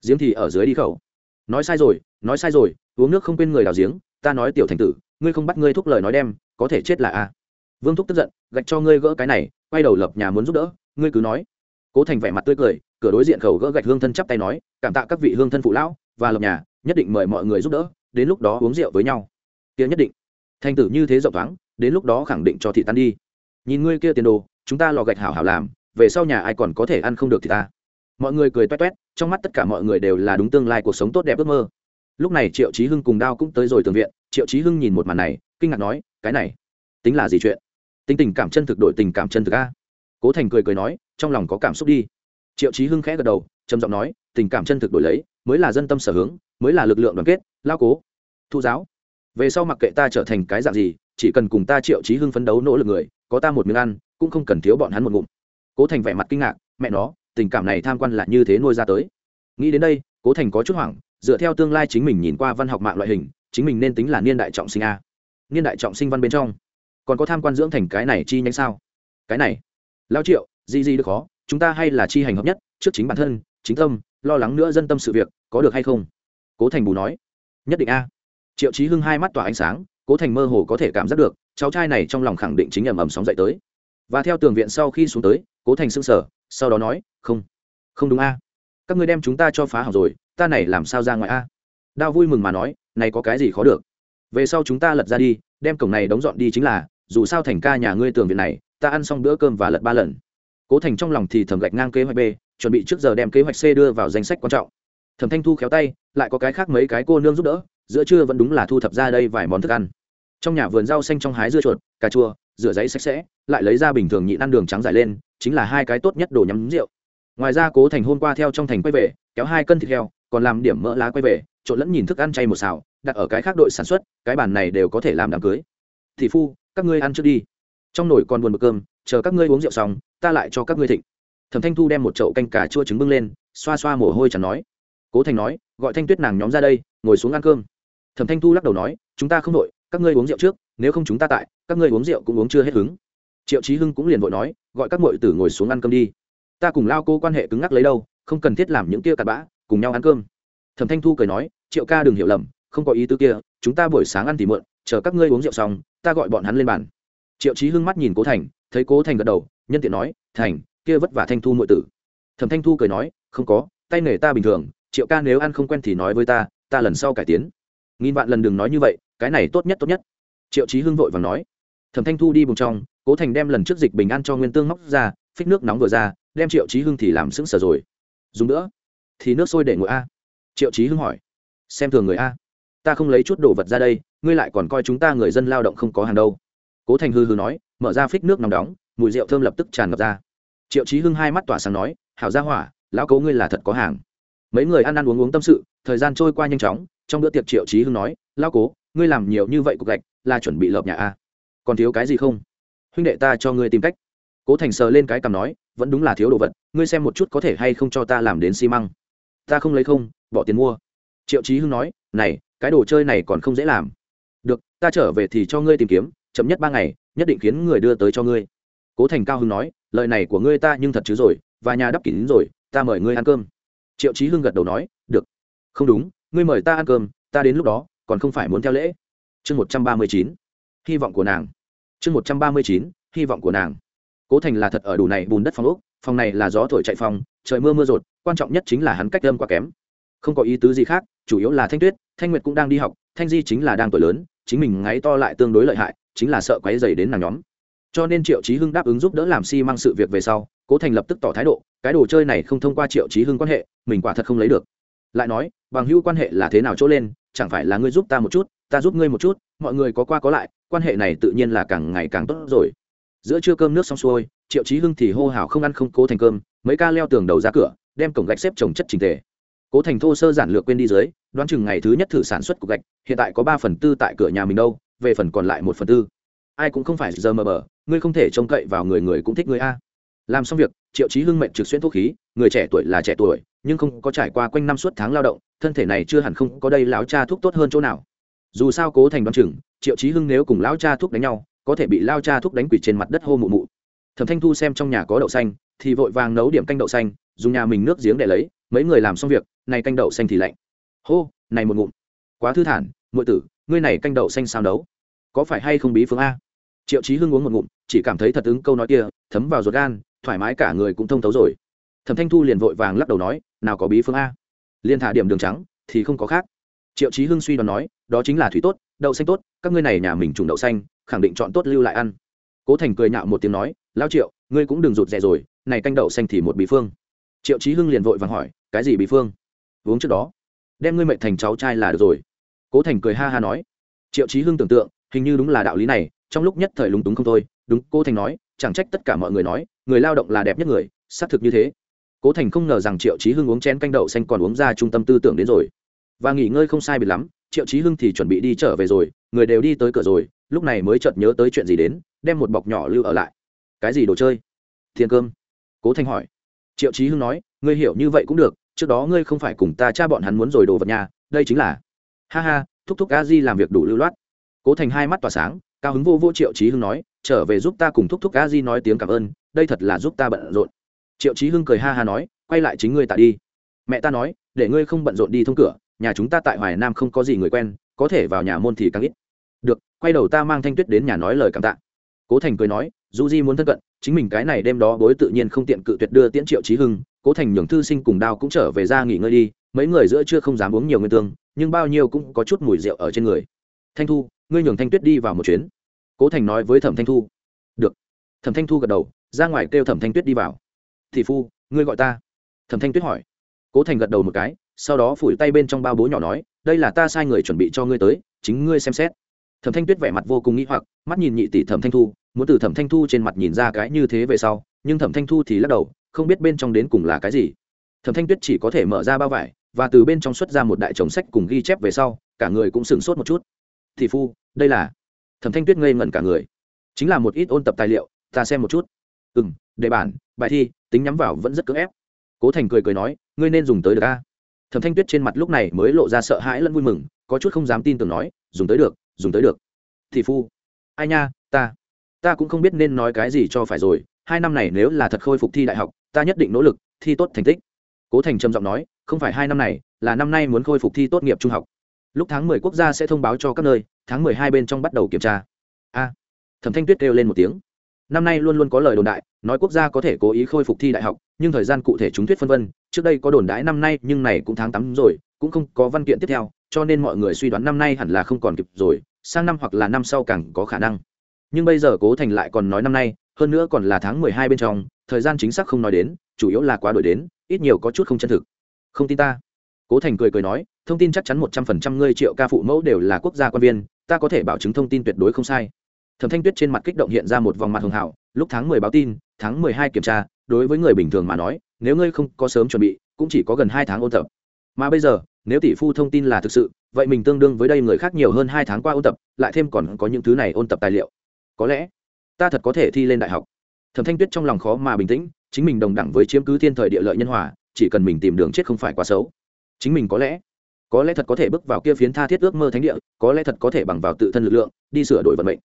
Giếng thì ở dưới đi khẩu. Nói sai rồi, nói sai rồi, uống nước không quên người đào giếng, ta nói tiểu thành tử, ngươi không bắt ngươi thúc lời nói đem, có thể chết là a vương thúc tức giận, gạch cho ngươi gỡ cái này, quay đầu lập nhà muốn giúp đỡ, ngươi cứ nói. Cố thành vẻ mặt tươi cười, cửa đối diện khẩu gỡ gạch hương thân chắp tay nói, cảm tạ các vị hương thân phụ lão, và lập nhà, nhất định mời mọi người giúp đỡ, đến lúc đó uống rượu với nhau. Kia nhất định. Thành tử như thế rộng thoáng, đến lúc đó khẳng định cho thị tan đi. Nhìn ngươi kia tiền đồ, chúng ta lò gạch hảo hảo làm, về sau nhà ai còn có thể ăn không được thì ta. Mọi người cười toét toét, trong mắt tất cả mọi người đều là đúng tương lai cuộc sống tốt đẹp ước mơ. Lúc này triệu chí hưng cùng đao cũng tới rồi tường viện, triệu chí hưng nhìn một màn này, kinh ngạc nói, cái này tính là gì chuyện? Tính tình cảm chân thực đổi tình cảm chân thực a. Cố thành cười cười nói, trong lòng có cảm xúc đi. Triệu chí hưng khẽ gật đầu, trầm giọng nói, tình cảm chân thực đổi lấy, mới là dân tâm sở hướng, mới là lực lượng đoàn kết, lao cố. Thu giáo, về sau mặc kệ ta trở thành cái dạng gì, chỉ cần cùng ta triệu chí hưng phấn đấu nỗ lực người, có ta một miếng ăn, cũng không cần thiếu bọn hắn một ngụm. Cố thành vẻ mặt kinh ngạc, mẹ nó, tình cảm này tham quan là như thế nuôi ra tới. Nghĩ đến đây, cố thành có chút hoảng, dựa theo tương lai chính mình nhìn qua văn học mạng loại hình, chính mình nên tính là niên đại trọng sinh a. Niên đại trọng sinh văn bên trong còn có tham quan dưỡng thành cái này chi nhánh sao? Cái này, lao triệu gì gì được khó, chúng ta hay là chi hành hợp nhất, trước chính bản thân, chính tâm, lo lắng nữa dân tâm sự việc, có được hay không? Cố thành bù nói. Nhất định a. Triệu trí hưng hai mắt tỏa ánh sáng, cố thành mơ hồ có thể cảm giác được, cháu trai này trong lòng khẳng định chính ầm ầm sóng dậy tới. Và theo tường viện sau khi xuống tới, cố thành sững sờ sở sau đó nói, không không đúng a. Các ngươi đem chúng ta cho phá hỏng rồi, ta này làm sao ra ngoài a? Đao vui mừng mà nói, này có cái gì khó được? Về sau chúng ta lật ra đi, đem cổng này đóng dọn đi chính là dù sao thành ca nhà ngươi tường viện này, ta ăn xong bữa cơm và lật ba lần. Cố thành trong lòng thì thầm gạch ngang kế hoạch b, chuẩn bị trước giờ đem kế hoạch c đưa vào danh sách quan trọng. Thẩm thanh thu khéo tay, lại có cái khác mấy cái cô nương giúp đỡ, giữa trưa vẫn đúng là thu thập ra đây vài món thức ăn. Trong nhà vườn rau xanh trong hái dưa chuột, cà chua, rửa giấy sạch sẽ, lại lấy ra bình thường nhịn ăn đường trắng dài lên, chính là hai cái tốt nhất đồ nhắm rượu. Ngoài ra cố thành hôm qua theo trong thành quay về, kéo hai cân thịt heo, còn làm điểm mỡ lá quay về, trộn lẫn nhìn thức ăn chay một xào, đặt ở cái khác đội sản xuất, cái bàn này đều có thể làm đám cưới. Thị phu các ngươi ăn trước đi. Trong nồi còn buồn bực cơm, chờ các ngươi uống rượu xong, ta lại cho các ngươi thịnh. Thẩm thanh thu đem một chậu canh cà chua trứng bưng lên, xoa xoa mồ hôi chẳng nói. Cố thành nói, gọi thanh tuyết nàng nhóm ra đây, ngồi xuống ăn cơm. Thẩm thanh thu lắc đầu nói, chúng ta không đội, các ngươi uống rượu trước, nếu không chúng ta tại, các ngươi uống rượu cũng uống chưa hết hứng. Triệu trí hưng cũng liền vội nói, gọi các mội tử ngồi xuống ăn cơm đi. Ta cùng lao cô quan hệ cứng ngắc lấy đâu, không cần thiết làm những kia cặn bã, cùng nhau ăn cơm. Thẩm thanh thu cười nói, triệu ca đừng hiểu lầm, không có ý tư kia, chúng ta buổi sáng ăn thì mượn chờ các ngươi uống rượu xong, ta gọi bọn hắn lên bàn. Triệu trí hưng mắt nhìn cố thành, thấy cố thành gật đầu, nhân tiện nói, thành, kia vất vả thanh thu muội tử. Thẩm thanh thu cười nói, không có, tay nghề ta bình thường, triệu ca nếu ăn không quen thì nói với ta ta lần sau cải tiến. Nghìn vạn lần đừng nói như vậy, cái này tốt nhất tốt nhất. Triệu trí hưng vội và nói. Thẩm thanh thu đi bùng trong, cố thành đem lần trước dịch bình an cho nguyên tương móc ra, phích nước nóng vừa ra, đem triệu trí hưng thì làm sững sờ rồi. Dùng nữa, thì nước sôi để ngồi a. Triệu trí hưng hỏi. Xem thường người a ta không lấy chút đồ vật ra đây, ngươi lại còn coi chúng ta người dân lao động không có hàng đâu. Cố thành hư hư nói, mở ra phích nước nóng đóng, mùi rượu thơm lập tức tràn ngập ra. Triệu trí hưng hai mắt tỏa sáng nói, hảo ra hỏa, lão cố ngươi là thật có hàng. Mấy người ăn ăn uống uống tâm sự, thời gian trôi qua nhanh chóng, trong bữa tiệc triệu trí hưng nói, lão cố, ngươi làm nhiều như vậy cục gạch, là chuẩn bị lợp nhà a. Còn thiếu cái gì không? Huynh đệ ta cho ngươi tìm cách. Cố thành sờ lên cái cằm nói, vẫn đúng là thiếu đồ vật, ngươi xem một chút có thể hay không cho ta làm đến xi măng. Ta không lấy không, bỏ tiền mua. Triệu trí hưng nói, này cái đồ chơi này còn không dễ làm. Được, ta trở về thì cho ngươi tìm kiếm, chậm nhất ba ngày, nhất định khiến người đưa tới cho ngươi. Cố thành cao hưng nói, lời này của ngươi ta nhưng thật chứ rồi, và nhà đắp kín rồi, ta mời ngươi ăn cơm. Triệu trí hưng gật đầu nói, được. Không đúng, ngươi mời ta ăn cơm, ta đến lúc đó, còn không phải muốn theo lễ. Chương một trăm ba mươi chín, hy vọng của nàng. Chương một trăm ba mươi chín, hy vọng của nàng. Cố thành là thật ở đủ này bùn đất phòng ốc, phòng này là gió thổi chạy phòng trời mưa mưa rột, quan trọng nhất chính là hắn cách âm quá kém. Không có ý tứ gì khác chủ yếu là thanh tuyết, thanh nguyệt cũng đang đi học, thanh di chính là đang tuổi lớn, chính mình ngáy to lại tương đối lợi hại, chính là sợ quáy dày đến nàng nhóm. Cho nên triệu chí hưng đáp ứng giúp đỡ làm si mang sự việc về sau, cố thành lập tức tỏ thái độ, cái đồ chơi này không thông qua triệu chí hưng quan hệ, mình quả thật không lấy được. Lại nói, bằng hữu quan hệ là thế nào chỗ lên, chẳng phải là ngươi giúp ta một chút, ta giúp ngươi một chút, mọi người có qua có lại, quan hệ này tự nhiên là càng ngày càng tốt rồi. Giữa trưa cơm nước xong xuôi, triệu chí hưng thì hô hào không ăn không cố thành cơm, mấy ca leo tường đầu ra cửa, đem cổng gạch xếp trồng chất trình tề cố thành thô sơ giản lược quên đi dưới, đoán chừng ngày thứ nhất thử sản xuất cục gạch, hiện tại có ba phần tư tại cửa nhà mình đâu, về phần còn lại một phần tư. Ai cũng không phải giờ mờ bờ ngươi không thể trông cậy vào người người cũng thích ngươi a. Làm xong việc, triệu chí hưng mệnh trực xuyên thuốc khí, người trẻ tuổi là trẻ tuổi, nhưng không có trải qua quanh năm suốt tháng lao động, thân thể này chưa hẳn không có đây láo cha thuốc tốt hơn chỗ nào. Dù sao cố thành đoán chừng, triệu chí hưng nếu cùng lão cha thuốc đánh nhau, có thể bị lao cha thuốc đánh quỷ trên mặt đất hô mụ mụ. Thẩm thanh thu xem trong nhà có đậu xanh, thì vội vàng nấu điểm canh đậu xanh, dùng nhà mình nước giếng để lấy, mấy người làm xong việc này canh đậu xanh thì lạnh. Hô, này một ngụm. Quá thư thản ngụy tử, ngươi này canh đậu xanh sao nấu? Có phải hay không bí phương a? Triệu chí hưng uống một ngụm, chỉ cảm thấy thật ứng câu nói kia, thấm vào ruột gan, thoải mái cả người cũng thông thấu rồi. Thẩm thanh thu liền vội vàng lắc đầu nói, nào có bí phương a? Liên thả điểm đường trắng, thì không có khác. Triệu chí hưng suy đoán nói, đó chính là thủy tốt, đậu xanh tốt, các ngươi này nhà mình trùng đậu xanh, khẳng định chọn tốt lưu lại ăn. Cố thành cười nhạo một tiếng nói lao triệu, ngươi cũng đừng rụt rè rồi, này canh đậu xanh thì một bí phương. Triệu chí hưng liền vội vàng hỏi, cái gì bí phương? Uống trước đó. Đem ngươi mệnh thành cháu trai là được rồi. Cố thành cười ha ha nói. Triệu chí hưng tưởng tượng, hình như đúng là đạo lý này, trong lúc nhất thời lúng túng không thôi. Đúng, cố thành nói, chẳng trách tất cả mọi người nói, người lao động là đẹp nhất người, xác thực như thế. Cố thành không ngờ rằng triệu chí hưng uống chén canh đậu xanh còn uống ra trung tâm tư tưởng đến rồi. Và nghỉ ngơi không sai biệt lắm, triệu chí hưng thì chuẩn bị đi trở về rồi, người đều đi tới cửa rồi, lúc này mới chợt nhớ tới chuyện gì đến, đem một bọc nhỏ lưu ở lại. Cái gì đồ chơi? Thiên cơm. Cố thành hỏi. Triệu chí hưng nói, ngươi hiểu như vậy cũng được trước đó ngươi không phải cùng ta cha bọn hắn muốn rồi đồ vật nhà, đây chính là, ha ha, thúc thúc a di làm việc đủ lưu loát. Cố thành hai mắt tỏa sáng, cao hứng vô vô triệu trí hưng nói, trở về giúp ta cùng thúc thúc a di nói tiếng cảm ơn, đây thật là giúp ta bận rộn. Triệu trí hưng cười ha ha nói, quay lại chính ngươi tạ đi. Mẹ ta nói, để ngươi không bận rộn đi thông cửa, nhà chúng ta tại hoài nam không có gì người quen, có thể vào nhà môn thì càng ít. Được, quay đầu ta mang thanh tuyết đến nhà nói lời cảm tạ. Cố thành cười nói, du di muốn thân cận, chính mình cái này đêm đó bối tự nhiên không tiện cự tuyệt đưa tiễn triệu trí hưng cố thành nhường thư sinh cùng đao cũng trở về ra nghỉ ngơi đi, mấy người giữa chưa không dám uống nhiều nguyên tương, nhưng bao nhiêu cũng có chút mùi rượu ở trên người. Thanh thu, ngươi nhường thanh tuyết đi vào một chuyến. Cố thành nói với thẩm thanh thu. Được. Thẩm thanh thu gật đầu, ra ngoài kêu thẩm thanh tuyết đi vào. Thị phu, ngươi gọi ta. Thẩm thanh tuyết hỏi. Cố thành gật đầu một cái, sau đó phủi tay bên trong bao bố nhỏ nói, đây là ta sai người chuẩn bị cho ngươi tới, chính ngươi xem xét. Thẩm thanh tuyết vẻ mặt vô cùng nghĩ hoặc, mắt nhìn nhị tỷ thẩm thanh thu, muốn từ thẩm thanh thu trên mặt nhìn ra cái như thế về sau, nhưng thẩm thanh thu thì lắc đầu không biết bên trong đến cùng là cái gì. Thẩm thanh tuyết chỉ có thể mở ra bao vải, và từ bên trong xuất ra một đại chồng sách cùng ghi chép về sau, cả người cũng sửng sốt một chút. Thì phu, đây là. Thẩm thanh tuyết ngây ngẩn cả người. Chính là một ít ôn tập tài liệu, ta xem một chút. Ừ m đề bản, bài thi, tính nhắm vào vẫn rất cưỡng ép. Cố thành cười cười nói, ngươi nên dùng tới được a. Thẩm thanh tuyết trên mặt lúc này mới lộ ra sợ hãi lẫn vui mừng, có chút không dám tin tưởng nói, dùng tới được, dùng tới được. Thì phu, ai nha, ta. Ta cũng không biết nên nói cái gì cho phải rồi, hai năm này nếu là thật khôi phục thi đại học ta nhất định nỗ lực, thi tốt thành tích. Cố thành trầm giọng nói, không phải hai năm này, là năm nay muốn khôi phục thi tốt nghiệp trung học. Lúc tháng mười quốc gia sẽ thông báo cho các nơi, tháng mười hai bên trong bắt đầu kiểm tra. A, thẩm thanh tuyết kêu lên một tiếng. Năm nay luôn luôn có lời đồn đại, nói quốc gia có thể cố ý khôi phục thi đại học, nhưng thời gian cụ thể chúng thuyết phân vân, trước đây có đồn đãi năm nay, nhưng này cũng tháng tám rồi, cũng không có văn kiện tiếp theo, cho nên mọi người suy đoán năm nay hẳn là không còn kịp rồi, sang năm hoặc là năm sau càng có khả năng. Nhưng bây giờ cố thành lại còn nói năm nay, hơn nữa còn là tháng mười hai bên trong thời gian chính xác không nói đến, chủ yếu là quá đổi đến, ít nhiều có chút không chân thực. Không tin ta. Cố thành cười cười nói, thông tin chắc chắn một trăm phần trăm ngươi triệu ca phụ mẫu đều là quốc gia quan viên, ta có thể bảo chứng thông tin tuyệt đối không sai. Thẩm thanh tuyết trên mặt kích động hiện ra một vòng mặt hường hảo, lúc tháng mười báo tin, tháng mười hai kiểm tra, đối với người bình thường mà nói, nếu ngươi không có sớm chuẩn bị, cũng chỉ có gần hai tháng ôn tập. Mà bây giờ, nếu tỷ phu thông tin là thực sự, vậy mình tương đương với đây người khác nhiều hơn hai tháng qua ôn tập, lại thêm còn có những thứ này ôn tập tài liệu. Có lẽ, ta thật có thể thi lên đại học thẩm thanh tuyết trong lòng khó mà bình tĩnh, chính mình đồng đẳng với chiếm cứ thiên thời địa lợi nhân hòa, chỉ cần mình tìm đường chết không phải quá xấu. Chính mình có lẽ có lẽ thật có thể bước vào kia phiến tha thiết ước mơ thánh địa, có lẽ thật có thể bằng vào tự thân lực lượng, đi sửa đổi vận mệnh.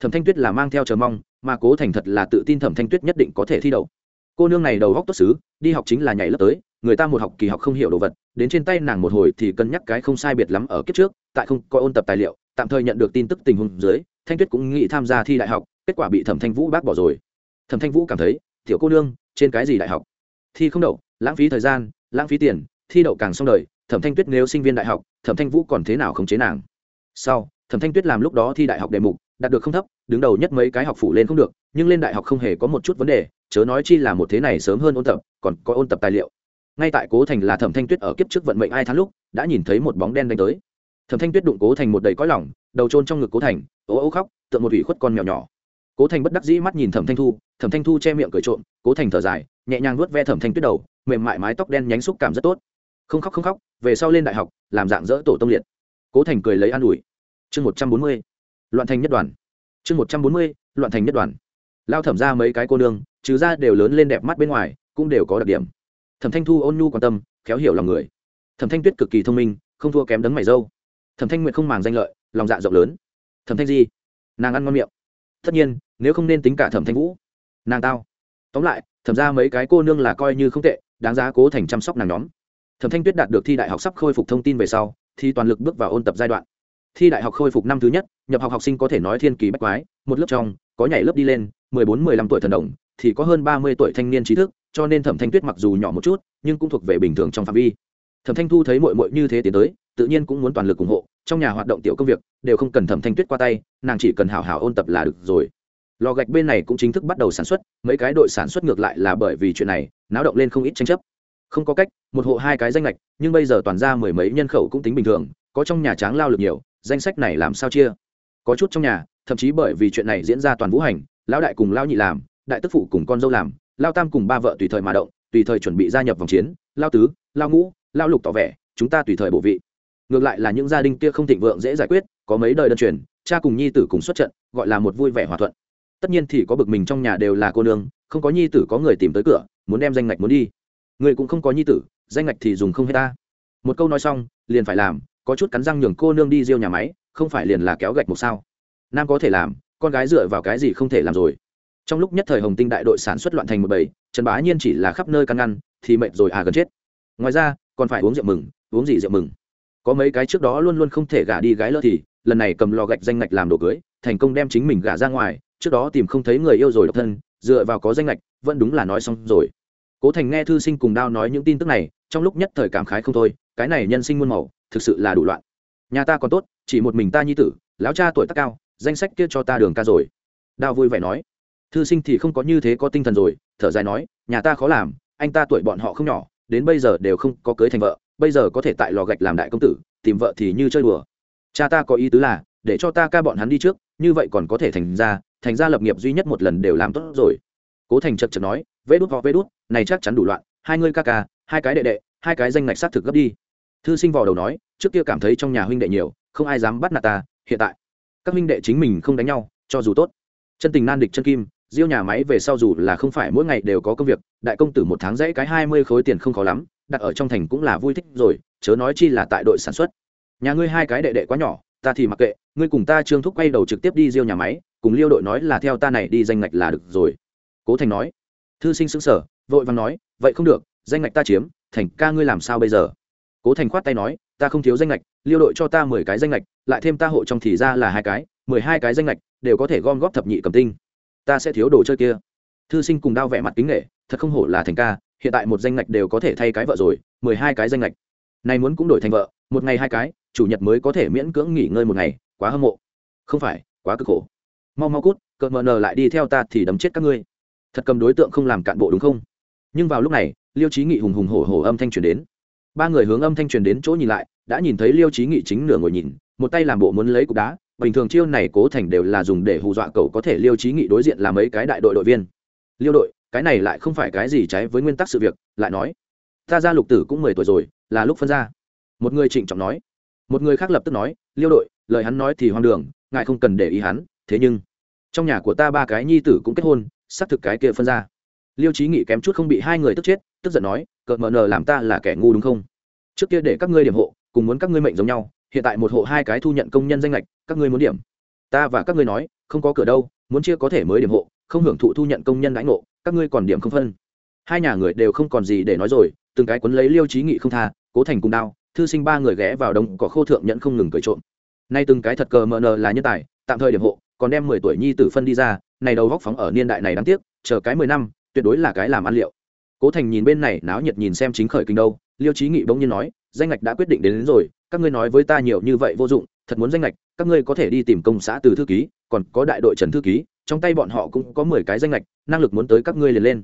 Thẩm thanh tuyết là mang theo chờ mong, mà cố thành thật là tự tin thẩm thanh tuyết nhất định có thể thi đậu. Cô nương này đầu góc tốt xứ, đi học chính là nhảy lớp tới, người ta một học kỳ học không hiểu đồ vật, đến trên tay nàng một hồi thì cân nhắc cái không sai biệt lắm ở kiếp trước, tại không có ôn tập tài liệu, tạm thời nhận được tin tức tình huống dưới, thanh tuyết cũng nghĩ tham gia thi đại học, kết quả bị thẩm thanh vũ bác bỏ rồi thẩm thanh vũ cảm thấy, tiểu cô nương, trên cái gì đại học? Thi không đậu, lãng phí thời gian, lãng phí tiền, thi đậu càng xong đời, thẩm thanh tuyết nếu sinh viên đại học, thẩm thanh vũ còn thế nào khống chế nàng? Sau, thẩm thanh tuyết làm lúc đó thi đại học đề mục, đạt được không thấp, đứng đầu nhất mấy cái học phủ lên không được, nhưng lên đại học không hề có một chút vấn đề, chớ nói chi là một thế này sớm hơn ôn tập, còn có ôn tập tài liệu. Ngay tại cố thành là thẩm thanh tuyết ở kiếp trước vận mệnh ai tháng lúc, đã nhìn thấy một bóng đen đánh tới. Thẩm thanh tuyết đụng cố thành một đầy cõi lỏng đầu trôn trong ngực cố thành, ố ố khóc, tượng một ủy khuất con mèo nhỏ cố thành bất đắc dĩ mắt nhìn thẩm thanh thu, thẩm thanh thu che miệng cười trộm, cố thành thở dài, nhẹ nhàng nuốt ve thẩm thanh tuyết đầu, mềm mại mái tóc đen nhánh xúc cảm rất tốt. Không khóc không khóc, về sau lên đại học, làm dạng dỡ tổ tông liệt. Cố thành cười lấy an ủi. Chương một trăm bốn mươi, loạn thành nhất đoàn. Chương một trăm bốn mươi, loạn thành nhất đoàn. Lao thẩm ra mấy cái cô nương, trừ ra đều lớn lên đẹp mắt bên ngoài, cũng đều có đặc điểm. Thẩm thanh thu ôn nhu quan tâm, khéo hiểu lòng người. Thẩm thanh tuyết cực kỳ thông minh, không thua kém đấng mày dâu. Thẩm thanh nguyện không màng danh lợi, lòng dạ rộng lớn. Thẩm thanh di, nàng ăn ngon miệng tất nhiên, nếu không nên tính cả thẩm thanh vũ. Nàng tao. Tóm lại, thẩm ra mấy cái cô nương là coi như không tệ, đáng giá cố thành chăm sóc nàng nhóm. Thẩm thanh tuyết đạt được thi đại học sắp khôi phục thông tin về sau, thì toàn lực bước vào ôn tập giai đoạn. Thi đại học khôi phục năm thứ nhất, nhập học học sinh có thể nói thiên kỳ bách quái, một lớp trong, có nhảy lớp đi lên, mười bốn, mười lăm tuổi thần đồng, thì có hơn ba mươi tuổi thanh niên trí thức, cho nên thẩm thanh tuyết mặc dù nhỏ một chút, nhưng cũng thuộc về bình thường trong phạm vi. Thẩm thanh thu thấy mội mội như thế tiến tới tự nhiên cũng muốn toàn lực ủng hộ, trong nhà hoạt động tiểu công việc, đều không cần thẩm thanh tuyết qua tay, nàng chỉ cần hào hào ôn tập là được rồi. Lò gạch bên này cũng chính thức bắt đầu sản xuất, mấy cái đội sản xuất ngược lại là bởi vì chuyện này, náo động lên không ít tranh chấp. Không có cách, một hộ hai cái danh lệch nhưng bây giờ toàn ra mười mấy nhân khẩu cũng tính bình thường, có trong nhà tráng lao lực nhiều, danh sách này làm sao chia? Có chút trong nhà, thậm chí bởi vì chuyện này diễn ra toàn vũ hành, lão đại cùng lao nhị làm, đại tức phụ cùng con dâu làm lao tam cùng ba vợ tùy thời mà động, tùy thời chuẩn bị gia nhập vòng chiến lao tứ lao ngũ lao lục tỏ vẻ, chúng ta tùy thời bộ vị ngược lại là những gia đình kia không thịnh vượng dễ giải quyết, có mấy đời đơn truyền, cha cùng nhi tử cùng xuất trận, gọi là một vui vẻ hòa thuận. Tất nhiên thì có bực mình trong nhà đều là cô nương, không có nhi tử có người tìm tới cửa, muốn đem danh ngạch muốn đi. Người cũng không có nhi tử, danh ngạch thì dùng không hết ta. Một câu nói xong, liền phải làm, có chút cắn răng nhường cô nương đi riêu nhà máy, không phải liền là kéo gạch một sao. Nam có thể làm, con gái dựa vào cái gì không thể làm rồi. Trong lúc nhất thời hồng tinh đại đội sản xuất loạn thành một bầy, trần bá nhiên chỉ là khắp nơi căn ngăn, thì mệt rồi à gần chết. Ngoài ra, còn phải uống rượu mừng, uống gì rượu mừng? Có mấy cái trước đó luôn luôn không thể gả đi gái lỡ thì, lần này cầm lò gạch danh ngạch làm đồ cưới, thành công đem chính mình gả ra ngoài, trước đó tìm không thấy người yêu rồi độc thân, dựa vào có danh ngạch, vẫn đúng là nói xong rồi. Cố thành nghe thư sinh cùng đao nói những tin tức này, trong lúc nhất thời cảm khái không thôi, cái này nhân sinh muôn màu, thực sự là đủ loạn. Nhà ta còn tốt, chỉ một mình ta nhi tử, lão cha tuổi tác cao, danh sách kia cho ta đường ca rồi. Đao vui vẻ nói. Thư sinh thì không có như thế có tinh thần rồi, thở dài nói, nhà ta khó làm, anh ta tuổi bọn họ không nhỏ, đến bây giờ đều không có cưới thành vợ bây giờ có thể tại lò gạch làm đại công tử, tìm vợ thì như chơi đùa. Cha ta có ý tứ là, để cho ta ca bọn hắn đi trước, như vậy còn có thể thành ra thành ra lập nghiệp duy nhất một lần đều làm tốt rồi. Cố thành chật chật nói vê đút hoặc vê đút, này chắc chắn đủ loạn, hai ngươi ca ca, hai cái đệ đệ, hai cái danh ngạch xác thực gấp đi. Thư sinh vò đầu nói, trước kia cảm thấy trong nhà huynh đệ nhiều, không ai dám bắt nạt ta, hiện tại, các huynh đệ chính mình không đánh nhau, cho dù tốt. Chân tình nan địch chân kim, diêu nhà máy về sau dù là không phải mỗi ngày đều có công việc, đại công tử một tháng dãy cái hai mươi khối tiền không khó lắm đặt ở trong thành cũng là vui thích rồi, chớ nói chi là tại đội sản xuất. Nhà ngươi hai cái đệ đệ quá nhỏ, ta thì mặc kệ, ngươi cùng ta trương thúc quay đầu trực tiếp đi riêu nhà máy, cùng liêu đội nói là theo ta này đi danh ngạch là được rồi. Cố thành nói. Thư sinh xứng sở vội vàng nói, vậy không được, danh ngạch ta chiếm, thành ca ngươi làm sao bây giờ? Cố thành khoát tay nói, ta không thiếu danh ngạch, liêu đội cho ta mười cái danh ngạch, lại thêm ta hộ trong thì ra là hai cái, mười hai cái danh ngạch, đều có thể gom góp thập nhị cầm tinh. Ta sẽ thiếu đồ chơi kia. Thư sinh cùng đao vẻ mặt kính nghệ thật không hổ là thành ca hiện tại một danh ngạch đều có thể thay cái vợ rồi, mười hai cái danh ngạch. Này muốn cũng đổi thành vợ, một ngày hai cái, chủ nhật mới có thể miễn cưỡng nghỉ ngơi một ngày, quá hâm mộ. Không phải, quá cực khổ. Mau mau cút, cợt mờ nờ lại đi theo ta thì đấm chết các ngươi. Thật cầm đối tượng không làm cạn bộ đúng không? Nhưng vào lúc này, liêu trí nghị hùng hùng hổ hổ âm thanh truyền đến. Ba người hướng âm thanh truyền đến chỗ nhìn lại, đã nhìn thấy liêu trí nghị chính nửa ngồi nhìn, một tay làm bộ muốn lấy cục đá, bình thường chiêu này cố thành đều là dùng để hù dọa cậu có thể liêu trí nghị đối diện là mấy cái đại đội đội viên. Liêu đội cái này lại không phải cái gì trái với nguyên tắc sự việc, lại nói, ta ra lục tử cũng mười tuổi rồi, là lúc phân ra. Một người trịnh trọng nói. Một người khác lập tức nói, liêu đội, lời hắn nói thì hoang đường, ngài không cần để ý hắn, thế nhưng, trong nhà của ta ba cái nhi tử cũng kết hôn, xác thực cái kia phân ra. Liêu trí nghị kém chút không bị hai người tức chết, tức giận nói, cợt mờ nờ làm ta là kẻ ngu đúng không? Trước kia để các ngươi điểm hộ, cùng muốn các ngươi mệnh giống nhau, hiện tại một hộ hai cái thu nhận công nhân danh lệch, các ngươi muốn điểm. Ta và các ngươi nói, không có cửa đâu, muốn chia có thể mới điểm hộ, không hưởng thụ thu nhận công nhân đãi ngộ các ngươi còn điểm không phân. Hai nhà người đều không còn gì để nói rồi từng cái quấn lấy liêu trí nghị không tha cố thành cùng đao thư sinh ba người ghé vào đông cỏ khô thượng nhận không ngừng cười trộm. Nay từng cái thật cờ mờ nờ là nhân tài tạm thời điểm hộ còn đem mười tuổi nhi tử phân đi ra này đầu góc phóng ở niên đại này đáng tiếc chờ cái mười năm tuyệt đối là cái làm ăn liệu. Cố thành nhìn bên này náo nhiệt nhìn xem chính khởi kinh đâu liêu trí nghị bỗng nhiên nói danh ngạch đã quyết định đến, đến rồi các ngươi nói với ta nhiều như vậy vô dụng thật muốn danh ngạch các ngươi có thể đi tìm công xã từ thư ký còn có đại đội trần thư ký trong tay bọn họ cũng có mười cái danh lệch năng lực muốn tới các ngươi liền lên.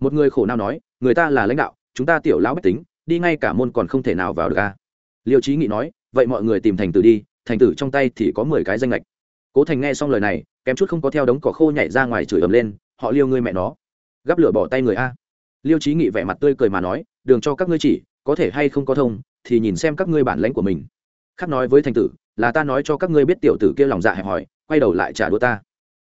Một người khổ nào nói, người ta là lãnh đạo, chúng ta tiểu lão bách tính, đi ngay cả môn còn không thể nào vào được a liêu trí nghị nói, vậy mọi người tìm thành tử đi, thành tử trong tay thì có mười cái danh lệch cố thành nghe xong lời này, kém chút không có theo đống cỏ khô nhảy ra ngoài chửi ầm lên, họ liêu ngươi mẹ nó, gắp lửa bỏ tay người a. Liêu trí nghị vẻ mặt tươi cười mà nói, đường cho các ngươi chỉ, có thể hay không có thông, thì nhìn xem các ngươi bản lãnh của mình. Khác nói với thành tử, là ta nói cho các ngươi biết tiểu tử kia lòng dạ hẹp hòi, quay đầu lại trả đũa ta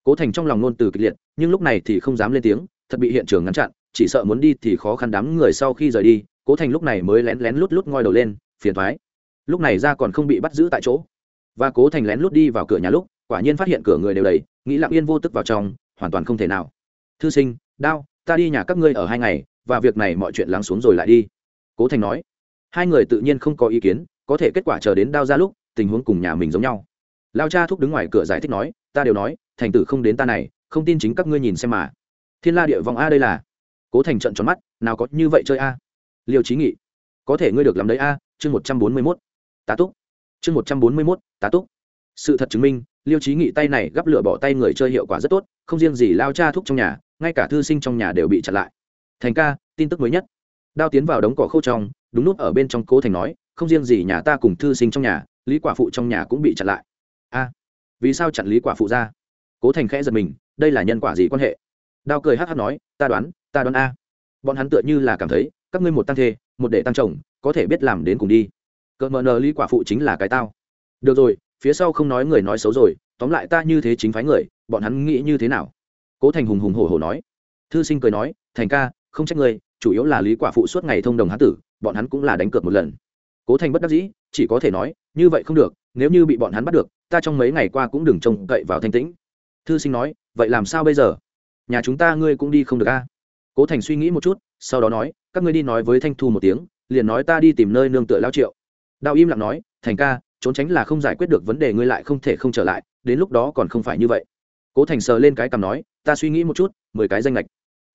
cố thành trong lòng nôn từ kịch liệt, nhưng lúc này thì không dám lên tiếng, thật bị hiện trường ngăn chặn, chỉ sợ muốn đi thì khó khăn đám người sau khi rời đi, cố thành lúc này mới lén lén lút lút ngoi đầu lên, phiền thoái lúc này ra còn không bị bắt giữ tại chỗ. Và cố thành lén lút đi vào cửa nhà lúc, quả nhiên phát hiện cửa người đều đầy, nghĩ lặng yên vô tức vào trong, hoàn toàn không thể nào. Thư sinh, đao, ta đi nhà các ngươi ở hai ngày, và việc này mọi chuyện lắng xuống rồi lại đi. Cố thành nói. Hai người tự nhiên không có ý kiến, có thể kết quả chờ đến đao ra lúc, tình huống cùng nhà mình giống nhau lao cha thúc đứng ngoài cửa giải thích nói, ta đều nói, thành tử không đến ta này, không tin chính các ngươi nhìn xem mà. Thiên la địa vong a đây là. Cố thành trận tròn mắt, nào có như vậy chơi a? Liêu trí nghị, có thể ngươi được làm đấy a, chương một trăm bốn mươi mốt, tá túc, chương một trăm bốn mươi mốt, tá túc. Sự thật chứng minh, liêu trí nghị tay này gắp lửa bỏ tay người chơi hiệu quả rất tốt, không riêng gì lao cha thúc trong nhà, ngay cả thư sinh trong nhà đều bị chặn lại. Thành ca, tin tức mới nhất. Đao tiến vào đống cỏ khâu trong, đúng nút ở bên trong cố thành nói, không riêng gì nhà ta cùng thư sinh trong nhà, lý quả phụ trong nhà cũng bị chặn lại a, vì sao chặn lý quả phụ ra? Cố thành khẽ giật mình, đây là nhân quả gì quan hệ? Đao cười hát hát nói, ta đoán ta đoán a. Bọn hắn tựa như là cảm thấy, các ngươi một tăng thê, một để tăng chồng, có thể biết làm đến cùng đi. Cỡ mờ nờ lý quả phụ chính là cái tao. Được rồi, phía sau không nói người nói xấu rồi, tóm lại ta như thế chính phái người, bọn hắn nghĩ như thế nào? Cố thành hùng hùng hổ hổ nói. Thư sinh cười nói, thành ca, không trách ngươi, chủ yếu là lý quả phụ suốt ngày thông đồng hán tử, bọn hắn cũng là đánh cược một lần. Cố thành bất đắc dĩ, chỉ có thể nói, như vậy không được, nếu như bị bọn hắn bắt được ta trong mấy ngày qua cũng đừng trông cậy vào thanh tĩnh. Thư sinh nói, vậy làm sao bây giờ? Nhà chúng ta ngươi cũng đi không được a. Cố thành suy nghĩ một chút, sau đó nói, các ngươi đi nói với thanh thu một tiếng, liền nói ta đi tìm nơi nương tựa lao triệu. Đào im lặng nói, thành ca, trốn tránh là không giải quyết được vấn đề, ngươi lại không thể không trở lại, đến lúc đó còn không phải như vậy. Cố thành sờ lên cái cằm nói, ta suy nghĩ một chút, mười cái danh lệch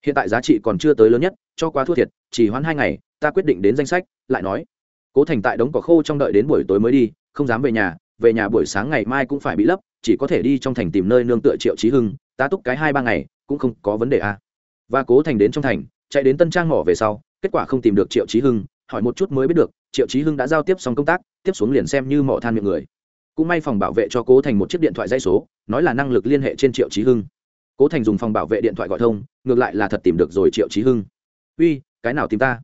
hiện tại giá trị còn chưa tới lớn nhất, cho quá thua thiệt, chỉ hoãn hai ngày, ta quyết định đến danh sách, lại nói. Cố thành tại đống cỏ khô trong đợi đến buổi tối mới đi, không dám về nhà về nhà buổi sáng ngày mai cũng phải bị lấp, chỉ có thể đi trong thành tìm nơi nương tựa triệu trí hưng, tá túc cái hai ba ngày, cũng không có vấn đề a và cố thành đến trong thành, chạy đến tân trang mỏ về sau, kết quả không tìm được triệu trí hưng, hỏi một chút mới biết được, triệu trí hưng đã giao tiếp xong công tác, tiếp xuống liền xem như mỏ than miệng người. Cũng may phòng bảo vệ cho cố thành một chiếc điện thoại dây số, nói là năng lực liên hệ trên triệu trí hưng. Cố thành dùng phòng bảo vệ điện thoại gọi thông, ngược lại là thật tìm được rồi triệu trí hưng. Uy, cái nào tìm ta?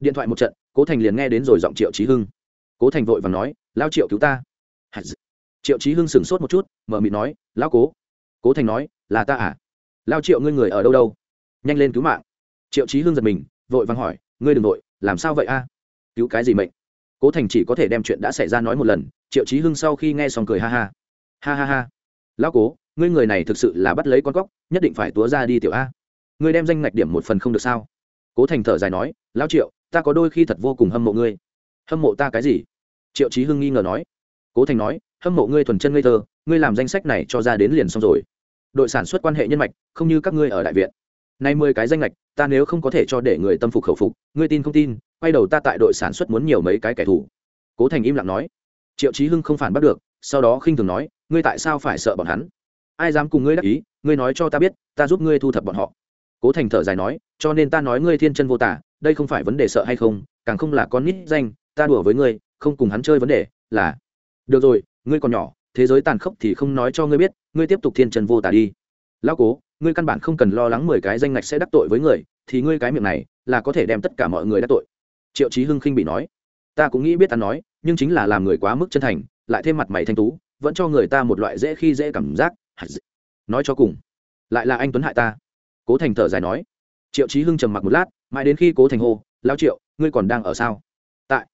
Điện thoại một trận, cố thành liền nghe đến rồi giọng triệu trí hưng. Cố thành vội và nói, lao triệu cứu ta triệu trí hưng sửng sốt một chút, mở mịt nói, Lão cố cố thành nói, là ta à? Lao triệu ngươi người ở đâu đâu? Nhanh lên cứu mạng. Triệu trí hưng giật mình, vội vàng hỏi, ngươi đ ừ n g nội làm sao vậy a? Cứu cái gì mệnh? Cố thành chỉ có thể đem chuyện đã xảy ra nói một lần, triệu trí hưng sau khi nghe xong cười ha ha. Ha ha ha. Lão cố, ngươi người này thực sự là bắt lấy con cóc, nhất định phải túa ra đi tiểu a. Ngươi đem danh ngạch điểm một phần không được sao? Cố thành thở dài nói, lão triệu, ta có đôi khi thật vô cùng hâm mộ ngươi. Hâm mộ ta cái gì? Triệu trí hưng nghi ngờ nói cố thành nói, hâm mộ ngươi thuần chân ngây thơ, ngươi làm danh sách này cho ra đến liền xong rồi. Đội sản xuất quan hệ nhân mạch, không như các ngươi ở đại viện. Nay mười cái danh lệch ta nếu không có thể cho để người tâm phục khẩu phục, ngươi tin không tin, quay đầu ta tại đội sản xuất muốn nhiều mấy cái kẻ thù. Cố thành im lặng nói. Triệu chí hưng không phản bắt được, sau đó khinh thường nói, ngươi tại sao phải sợ bọn hắn? Ai dám cùng ngươi đắc ý, ngươi nói cho ta biết, ta giúp ngươi thu thập bọn họ. Cố thành thở dài nói, cho nên ta nói ngươi thiên chân vô tả, đây không phải vấn đề sợ hay không, càng không là con nít danh, ta đùa với ngươi, không cùng hắn chơi vấn đề, là được rồi, ngươi còn nhỏ, thế giới tàn khốc thì không nói cho ngươi biết, ngươi tiếp tục thiên trần vô tả đi. Lão cố, ngươi căn bản không cần lo lắng mười cái danh ngạch sẽ đắc tội với người, thì ngươi cái miệng này là có thể đem tất cả mọi người đắc tội. Triệu trí hưng khinh bị nói. Ta cũng nghĩ biết ta nói, nhưng chính là làm người quá mức chân thành, lại thêm mặt mày thanh tú, vẫn cho người ta một loại dễ khi dễ cảm giác. Nói cho cùng, lại là anh tuấn hại ta. Cố thành thở dài nói. Triệu trí hưng trầm mặc một lát, mãi đến khi cố thành hô lao triệu, ngươi còn đang ở sao? Tại.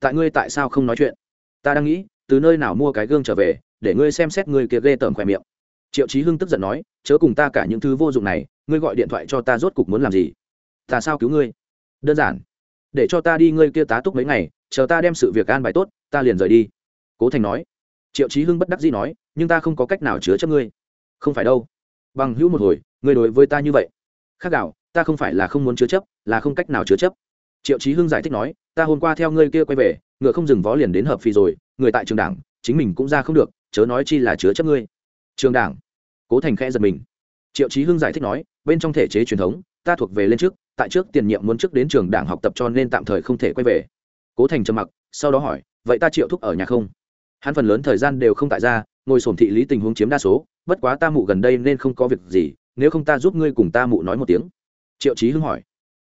Tại ngươi tại sao không nói chuyện? Ta đang nghĩ từ nơi nào mua cái gương trở về, để ngươi xem xét ngươi kia ghê tởm khỏe miệng. Triệu chí hưng tức giận nói, chớ cùng ta cả những thứ vô dụng này, ngươi gọi điện thoại cho ta rốt cục muốn làm gì? Ta sao cứu ngươi? Đơn giản, để cho ta đi ngươi kia tá túc mấy ngày, chờ ta đem sự việc an bài tốt, ta liền rời đi. Cố thành nói. Triệu chí hưng bất đắc dĩ nói, nhưng ta không có cách nào chứa chấp ngươi. Không phải đâu. Bằng hữu một hồi, ngươi đối với ta như vậy. Khác đảo ta không phải là không muốn chứa chấp, là không cách nào chứa chấp. Triệu chí hưng giải thích nói, ta hôm qua theo ngươi kia quay về, ngựa không dừng vó liền đến hợp phi rồi người tại trường đảng, chính mình cũng ra không được, chớ nói chi là chứa chấp ngươi. Trường đảng. Cố thành khẽ giật mình. Triệu chí hưng giải thích nói, bên trong thể chế truyền thống, ta thuộc về lên trước, tại trước tiền nhiệm muốn trước đến trường đảng học tập cho nên tạm thời không thể quay về. Cố thành trầm mặc, sau đó hỏi, vậy ta triệu thúc ở nhà không? Hắn phần lớn thời gian đều không tại ra ngồi sổm thị lý tình huống chiếm đa số, bất quá ta mụ gần đây nên không có việc gì, nếu không ta giúp ngươi cùng ta mụ nói một tiếng. Triệu chí hưng hỏi.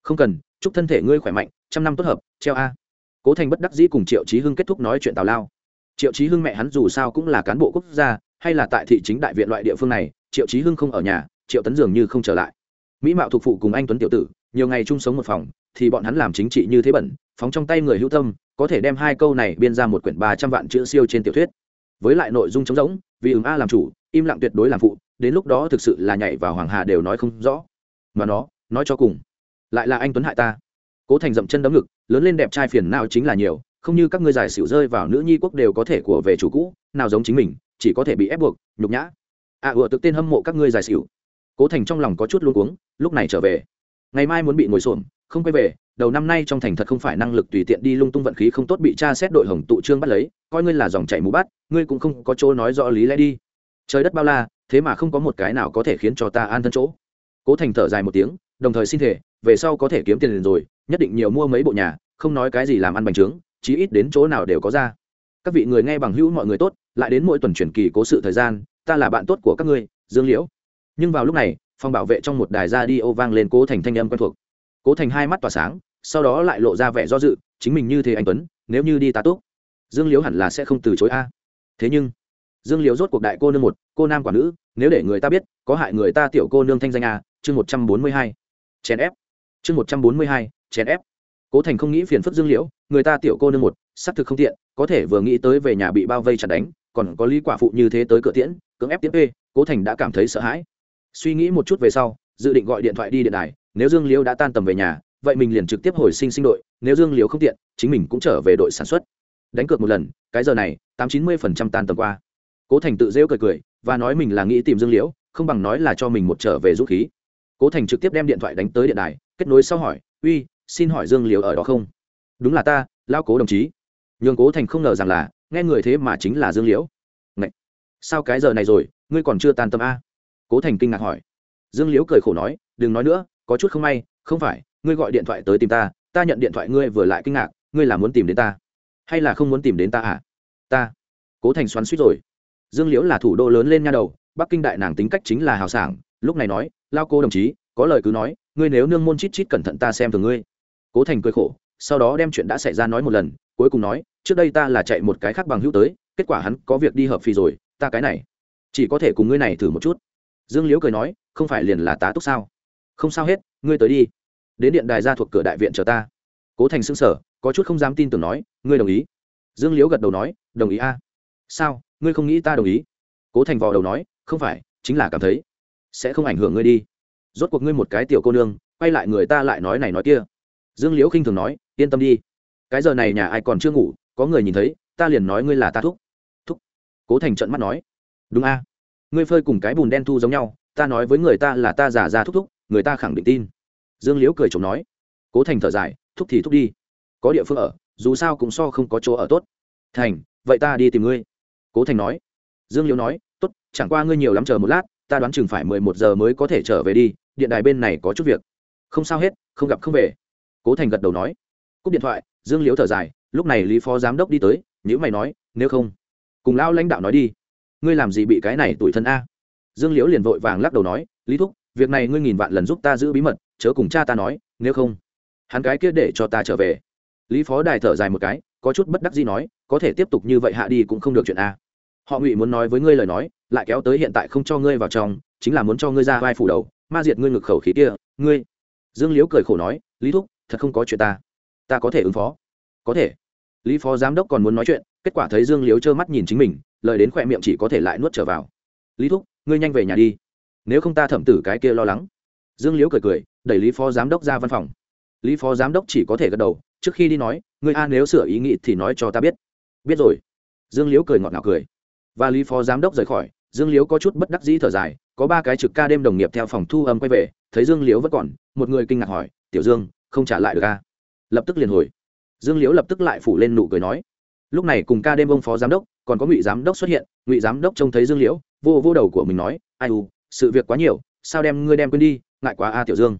Không cần, chúc thân thể ngươi khỏe mạnh, trăm năm tốt hợp, treo a. Cố thành bất đắc dĩ cùng triệu chí hưng kết thúc nói chuyện tào lao triệu chí hưng mẹ hắn dù sao cũng là cán bộ quốc gia, hay là tại thị chính đại viện loại địa phương này, triệu chí hưng không ở nhà, triệu tấn dường như không trở lại. Mỹ mạo thuộc phụ cùng anh tuấn tiểu tử, nhiều ngày chung sống một phòng, thì bọn hắn làm chính trị như thế bẩn, phóng trong tay người hữu tâm, có thể đem hai câu này biên ra một quyển ba trăm vạn chữ siêu trên tiểu thuyết. Với lại nội dung trống rỗng, vì ứng a làm chủ, im lặng tuyệt đối làm phụ, đến lúc đó thực sự là nhảy vào hoàng hà đều nói không rõ. Mà nó, nói cho cùng, lại là anh tuấn hại ta. Cố thành dậm chân đấm ngực, lớn lên đẹp trai phiền nào chính là nhiều không như các ngươi giải xỉu rơi vào nữ nhi quốc đều có thể của về chủ cũ, nào giống chính mình, chỉ có thể bị ép buộc, nhục nhã. À ủa, tự tên hâm mộ các ngươi giải xỉu. Cố thành trong lòng có chút luôn uống lúc này trở về. Ngày mai muốn bị ngồi xổm, không quay về, đầu năm nay trong thành thật không phải năng lực tùy tiện đi lung tung vận khí không tốt bị cha xét đội hồng tụ trương bắt lấy, coi ngươi là dòng chảy mũ bắt, ngươi cũng không có chỗ nói rõ lý lẽ đi. Trời đất bao la, thế mà không có một cái nào có thể khiến cho ta an thân chỗ. Cố thành thở dài một tiếng, đồng thời xin thể về sau có thể kiếm tiền liền rồi, nhất định nhiều mua mấy bộ nhà, không nói cái gì làm ăn bành trướng chí ít đến chỗ nào đều có ra. Các vị người nghe bằng hữu mọi người tốt, lại đến mỗi tuần truyền kỳ cố sự thời gian, ta là bạn tốt của các ngươi, dương liễu. Nhưng vào lúc này, phòng bảo vệ trong một đài ra đi ô vang lên cố thành thanh âm quen thuộc. Cố thành hai mắt tỏa sáng, sau đó lại lộ ra vẻ do dự, chính mình như thế anh tuấn, nếu như đi tá túc, dương liễu hẳn là sẽ không từ chối a. Thế nhưng, dương liễu rốt cuộc đại cô nương một, cô nam quả nữ, nếu để người ta biết, có hại người ta tiểu cô nương thanh danh a, chương một trăm bốn mươi hai, chèn ép. Chương một trăm bốn mươi hai, chèn ép. Cố thành không nghĩ phiền phức dương liễu người ta tiểu cô nương một, xác thực không tiện, có thể vừa nghĩ tới về nhà bị bao vây chặt đánh, còn có lý quả phụ như thế tới cửa tiễn, cưỡng ép tiễn p cố thành đã cảm thấy sợ hãi. Suy nghĩ một chút về sau, dự định gọi điện thoại đi điện đài, nếu dương liễu đã tan tầm về nhà, vậy mình liền trực tiếp hồi sinh sinh đội, nếu dương liễu không tiện, chính mình cũng trở về đội sản xuất. Đánh cược một lần, cái giờ này, tám chín mươi phần trăm tan tầm qua. Cố thành tự rêu cười cười, và nói mình là nghĩ tìm dương liễu, không bằng nói là cho mình một trở về dũng khí. Cố thành trực tiếp đem điện thoại đánh tới điện đài, kết nối sau hỏi, uy, xin hỏi dương Liễu ở đó không? Đúng là ta lao cố đồng chí. Nhường cố thành không ngờ rằng là, nghe người thế mà chính là dương liễu. Ngậy! sao cái giờ này rồi, ngươi còn chưa tan tâm a? Cố thành kinh ngạc hỏi. Dương liễu cười khổ nói, đừng nói nữa, có chút không may, không phải, ngươi gọi điện thoại tới tìm ta ta nhận điện thoại ngươi vừa lại kinh ngạc, ngươi là muốn tìm đến ta. Hay là không muốn tìm đến ta à? Ta! Cố thành xoắn suýt rồi. Dương liễu là thủ đô lớn lên nha đầu, bắc kinh đại nàng tính cách chính là hào sảng, lúc này nói lao cô đồng chí, có lời cứ nói, ngươi nếu nương môn chít chít cẩn thận ta xem thường ngươi. Cố thành cười khổ sau đó đem chuyện đã xảy ra nói một lần, cuối cùng nói, trước đây ta là chạy một cái khác bằng hữu tới, kết quả hắn có việc đi hợp phi rồi, ta cái này, chỉ có thể cùng ngươi này thử một chút. Dương liễu cười nói, không phải liền là tá túc sao? Không sao hết, ngươi tới đi. Đến điện đài ra thuộc cửa đại viện chờ ta. Cố thành xưng sở có chút không dám tin tưởng nói, ngươi đồng ý? Dương liễu gật đầu nói, đồng ý a. Sao? Ngươi không nghĩ ta đồng ý? Cố thành vò đầu nói, không phải, chính là cảm thấy sẽ không ảnh hưởng ngươi đi. Rốt cuộc ngươi một cái tiểu cô nương, quay lại người ta lại nói này nói kia dương liễu khinh thường nói, yên tâm đi. Cái giờ này nhà ai còn chưa ngủ, có người nhìn thấy, ta liền nói ngươi là ta thúc. Thúc. Cố thành trận mắt nói, đúng a. Ngươi phơi cùng cái bùn đen thu giống nhau, ta nói với người ta là ta giả ra thúc thúc, người ta khẳng định tin. Dương liễu cười chồng nói. Cố thành thở dài, thúc thì thúc đi. Có địa phương ở, dù sao cũng so không có chỗ ở tốt. Thành, vậy ta đi tìm ngươi. Cố thành nói. Dương liễu nói, tốt, chẳng qua ngươi nhiều lắm chờ một lát, ta đoán chừng phải mười một giờ mới có thể trở về đi, điện đài bên này có chút việc. Không sao hết, không gặp không về cố thành gật đầu nói. Cúp điện thoại, dương liễu thở dài, lúc này lý phó giám đốc đi tới nhữ mày nói, nếu không, cùng lão lãnh đạo nói đi. Ngươi làm gì bị cái này tuổi thân a? Dương liễu liền vội vàng lắc đầu nói, lý thúc, việc này ngươi nghìn vạn lần giúp ta giữ bí mật, chớ cùng cha ta nói, nếu không, hắn cái kia để cho ta trở về. Lý phó đài thở dài một cái, có chút bất đắc gì nói, có thể tiếp tục như vậy hạ đi cũng không được chuyện a. Họ ngụy muốn nói với ngươi lời nói, lại kéo tới hiện tại không cho ngươi vào trong, chính là muốn cho ngươi ra vai phủ đầu, ma diệt ngươi ngực khẩu khí kia, ngươi. Dương liễu cười khổ nói, lý thúc thật không có chuyện ta. Ta có thể ứng phó. Có thể. Lý phó giám đốc còn muốn nói chuyện, kết quả thấy dương liếu trơ mắt nhìn chính mình, lời đến khỏe miệng chỉ có thể lại nuốt trở vào. Lý thúc, ngươi nhanh về nhà đi. Nếu không ta thẩm tử cái kia lo lắng. Dương liếu cười cười, đẩy lý phó giám đốc ra văn phòng. Lý phó giám đốc chỉ có thể gật đầu, trước khi đi nói, ngươi a nếu sửa ý nghĩ thì nói cho ta biết. Biết rồi. Dương liếu cười ngọt ngào cười. Và lý phó giám đốc rời khỏi, dương liếu có chút bất đắc dĩ thở dài, có ba cái trực ca đêm đồng nghiệp theo phòng thu âm quay về, thấy dương liếu vẫn còn, một người kinh ngạc hỏi, tiểu dương không trả lại được ca lập tức liền hồi. Dương liễu lập tức lại phủ lên nụ cười nói. Lúc này cùng ca đêm ông phó giám đốc, còn có ngụy giám đốc xuất hiện. Ngụy giám đốc trông thấy dương liễu, vô vô đầu của mình nói, ai u, sự việc quá nhiều, sao đem ngươi đem quên đi, ngại quá a tiểu dương.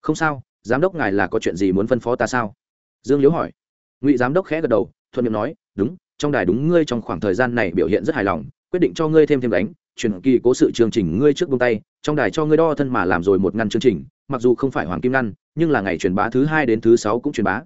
Không sao, giám đốc ngài là có chuyện gì muốn phân phó ta sao? Dương liễu hỏi. Ngụy giám đốc khẽ gật đầu, thuận miệng nói, đúng, trong đài đúng ngươi trong khoảng thời gian này biểu hiện rất hài lòng, quyết định cho ngươi thêm thêm đánh truyền kỳ cố sự chương trình ngươi trước buông tay trong đài cho ngươi đo thân mà làm rồi một ngăn chương trình, mặc dù không phải hoàng kim ngăn, nhưng là ngày truyền bá thứ hai đến thứ sáu cũng truyền bá.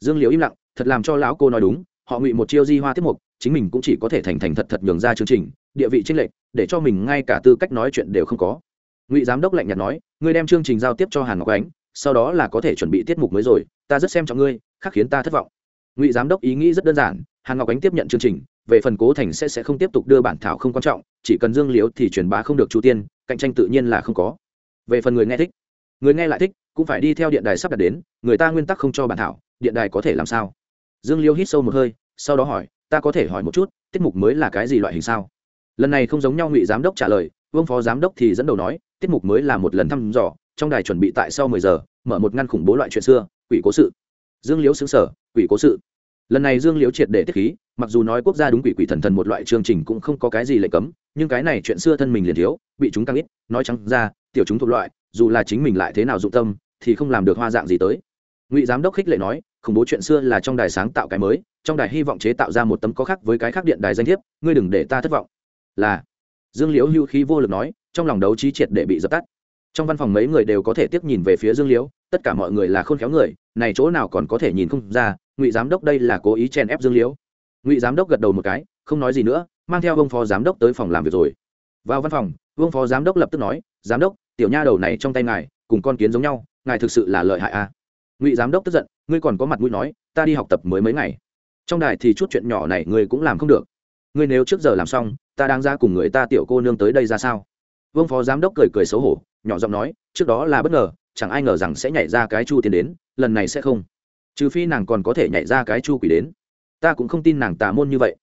Dương liễu im lặng, thật làm cho lão cô nói đúng, họ ngụy một chiêu di hoa tiết mục, chính mình cũng chỉ có thể thành thành thật thật nhường ra chương trình, địa vị tranh lệch, để cho mình ngay cả tư cách nói chuyện đều không có. Ngụy giám đốc lạnh nhạt nói, ngươi đem chương trình giao tiếp cho hàn ngọc ánh, sau đó là có thể chuẩn bị tiết mục mới rồi, ta rất xem trọng ngươi khác khiến ta thất vọng. Ngụy giám đốc ý nghĩ rất đơn giản, hàn ngọc ánh tiếp nhận chương trình, về phần cố thành sẽ sẽ không tiếp tục đưa bản thảo không quan trọng, chỉ cần dương liễu thì truyền bá không được chu tiên cạnh tranh tự nhiên là không có. Về phần người nghe thích, người nghe lại thích, cũng phải đi theo điện đài sắp đặt đến, người ta nguyên tắc không cho bản thảo, điện đài có thể làm sao? Dương liêu hít sâu một hơi, sau đó hỏi, ta có thể hỏi một chút, tiết mục mới là cái gì loại hình sao? Lần này không giống nhau ngụy giám đốc trả lời, vương phó giám đốc thì dẫn đầu nói, tiết mục mới là một lần thăm dò, trong đài chuẩn bị tại sau mười giờ, mở một ngăn khủng bố loại chuyện xưa, quỷ cố sự. Dương liễu xứng sở quỷ cố sự? Lần này dương liễu triệt để tiết khí, mặc dù nói quốc gia đúng quỷ quỷ thần thần một loại chương trình cũng không có cái gì lệnh cấm, nhưng cái này chuyện xưa thân mình liền thiếu, bị chúng càng ít, nói trắng ra, tiểu chúng thuộc loại, dù là chính mình lại thế nào dụng tâm, thì không làm được hoa dạng gì tới. Ngụy giám đốc khích lệ nói, khủng bố chuyện xưa là trong đài sáng tạo cái mới, trong đài hy vọng chế tạo ra một tấm có khác với cái khác điện đài danh thiếp, ngươi đừng để ta thất vọng. Là, dương liễu hưu khí vô lực nói, trong lòng đấu trí triệt để bị dập tắt. Trong văn phòng mấy người đều có thể tiếp nhìn về phía dương liễu, tất cả mọi người là khôn khéo người, này chỗ nào còn có thể nhìn không ra ngụy giám đốc đây là cố ý chèn ép dương liễu. Ngụy giám đốc gật đầu một cái, không nói gì nữa, mang theo ông phó giám đốc tới phòng làm việc rồi. Vào văn phòng vương phó giám đốc lập tức nói, giám đốc, tiểu nha đầu này trong tay ngài, cùng con kiến giống nhau, ngài thực sự là lợi hại a à? ngụy giám đốc tức giận, ngươi còn có mặt mũi nói, ta đi học tập mới mấy ngày. Trong đài thì chút chuyện nhỏ này ngươi cũng làm không được. Ngươi nếu trước giờ làm xong, ta đang ra cùng người ta tiểu cô nương tới đây ra sao? Vương phó giám đốc cười cười xấu hổ, nhỏ giọng nói, trước đó là bất ngờ, chẳng ai ngờ rằng sẽ nhảy ra cái chu tiền đến, lần này sẽ không trừ phi nàng còn có thể nhảy ra cái chu quỷ đến. Ta cũng không tin nàng tà môn như vậy.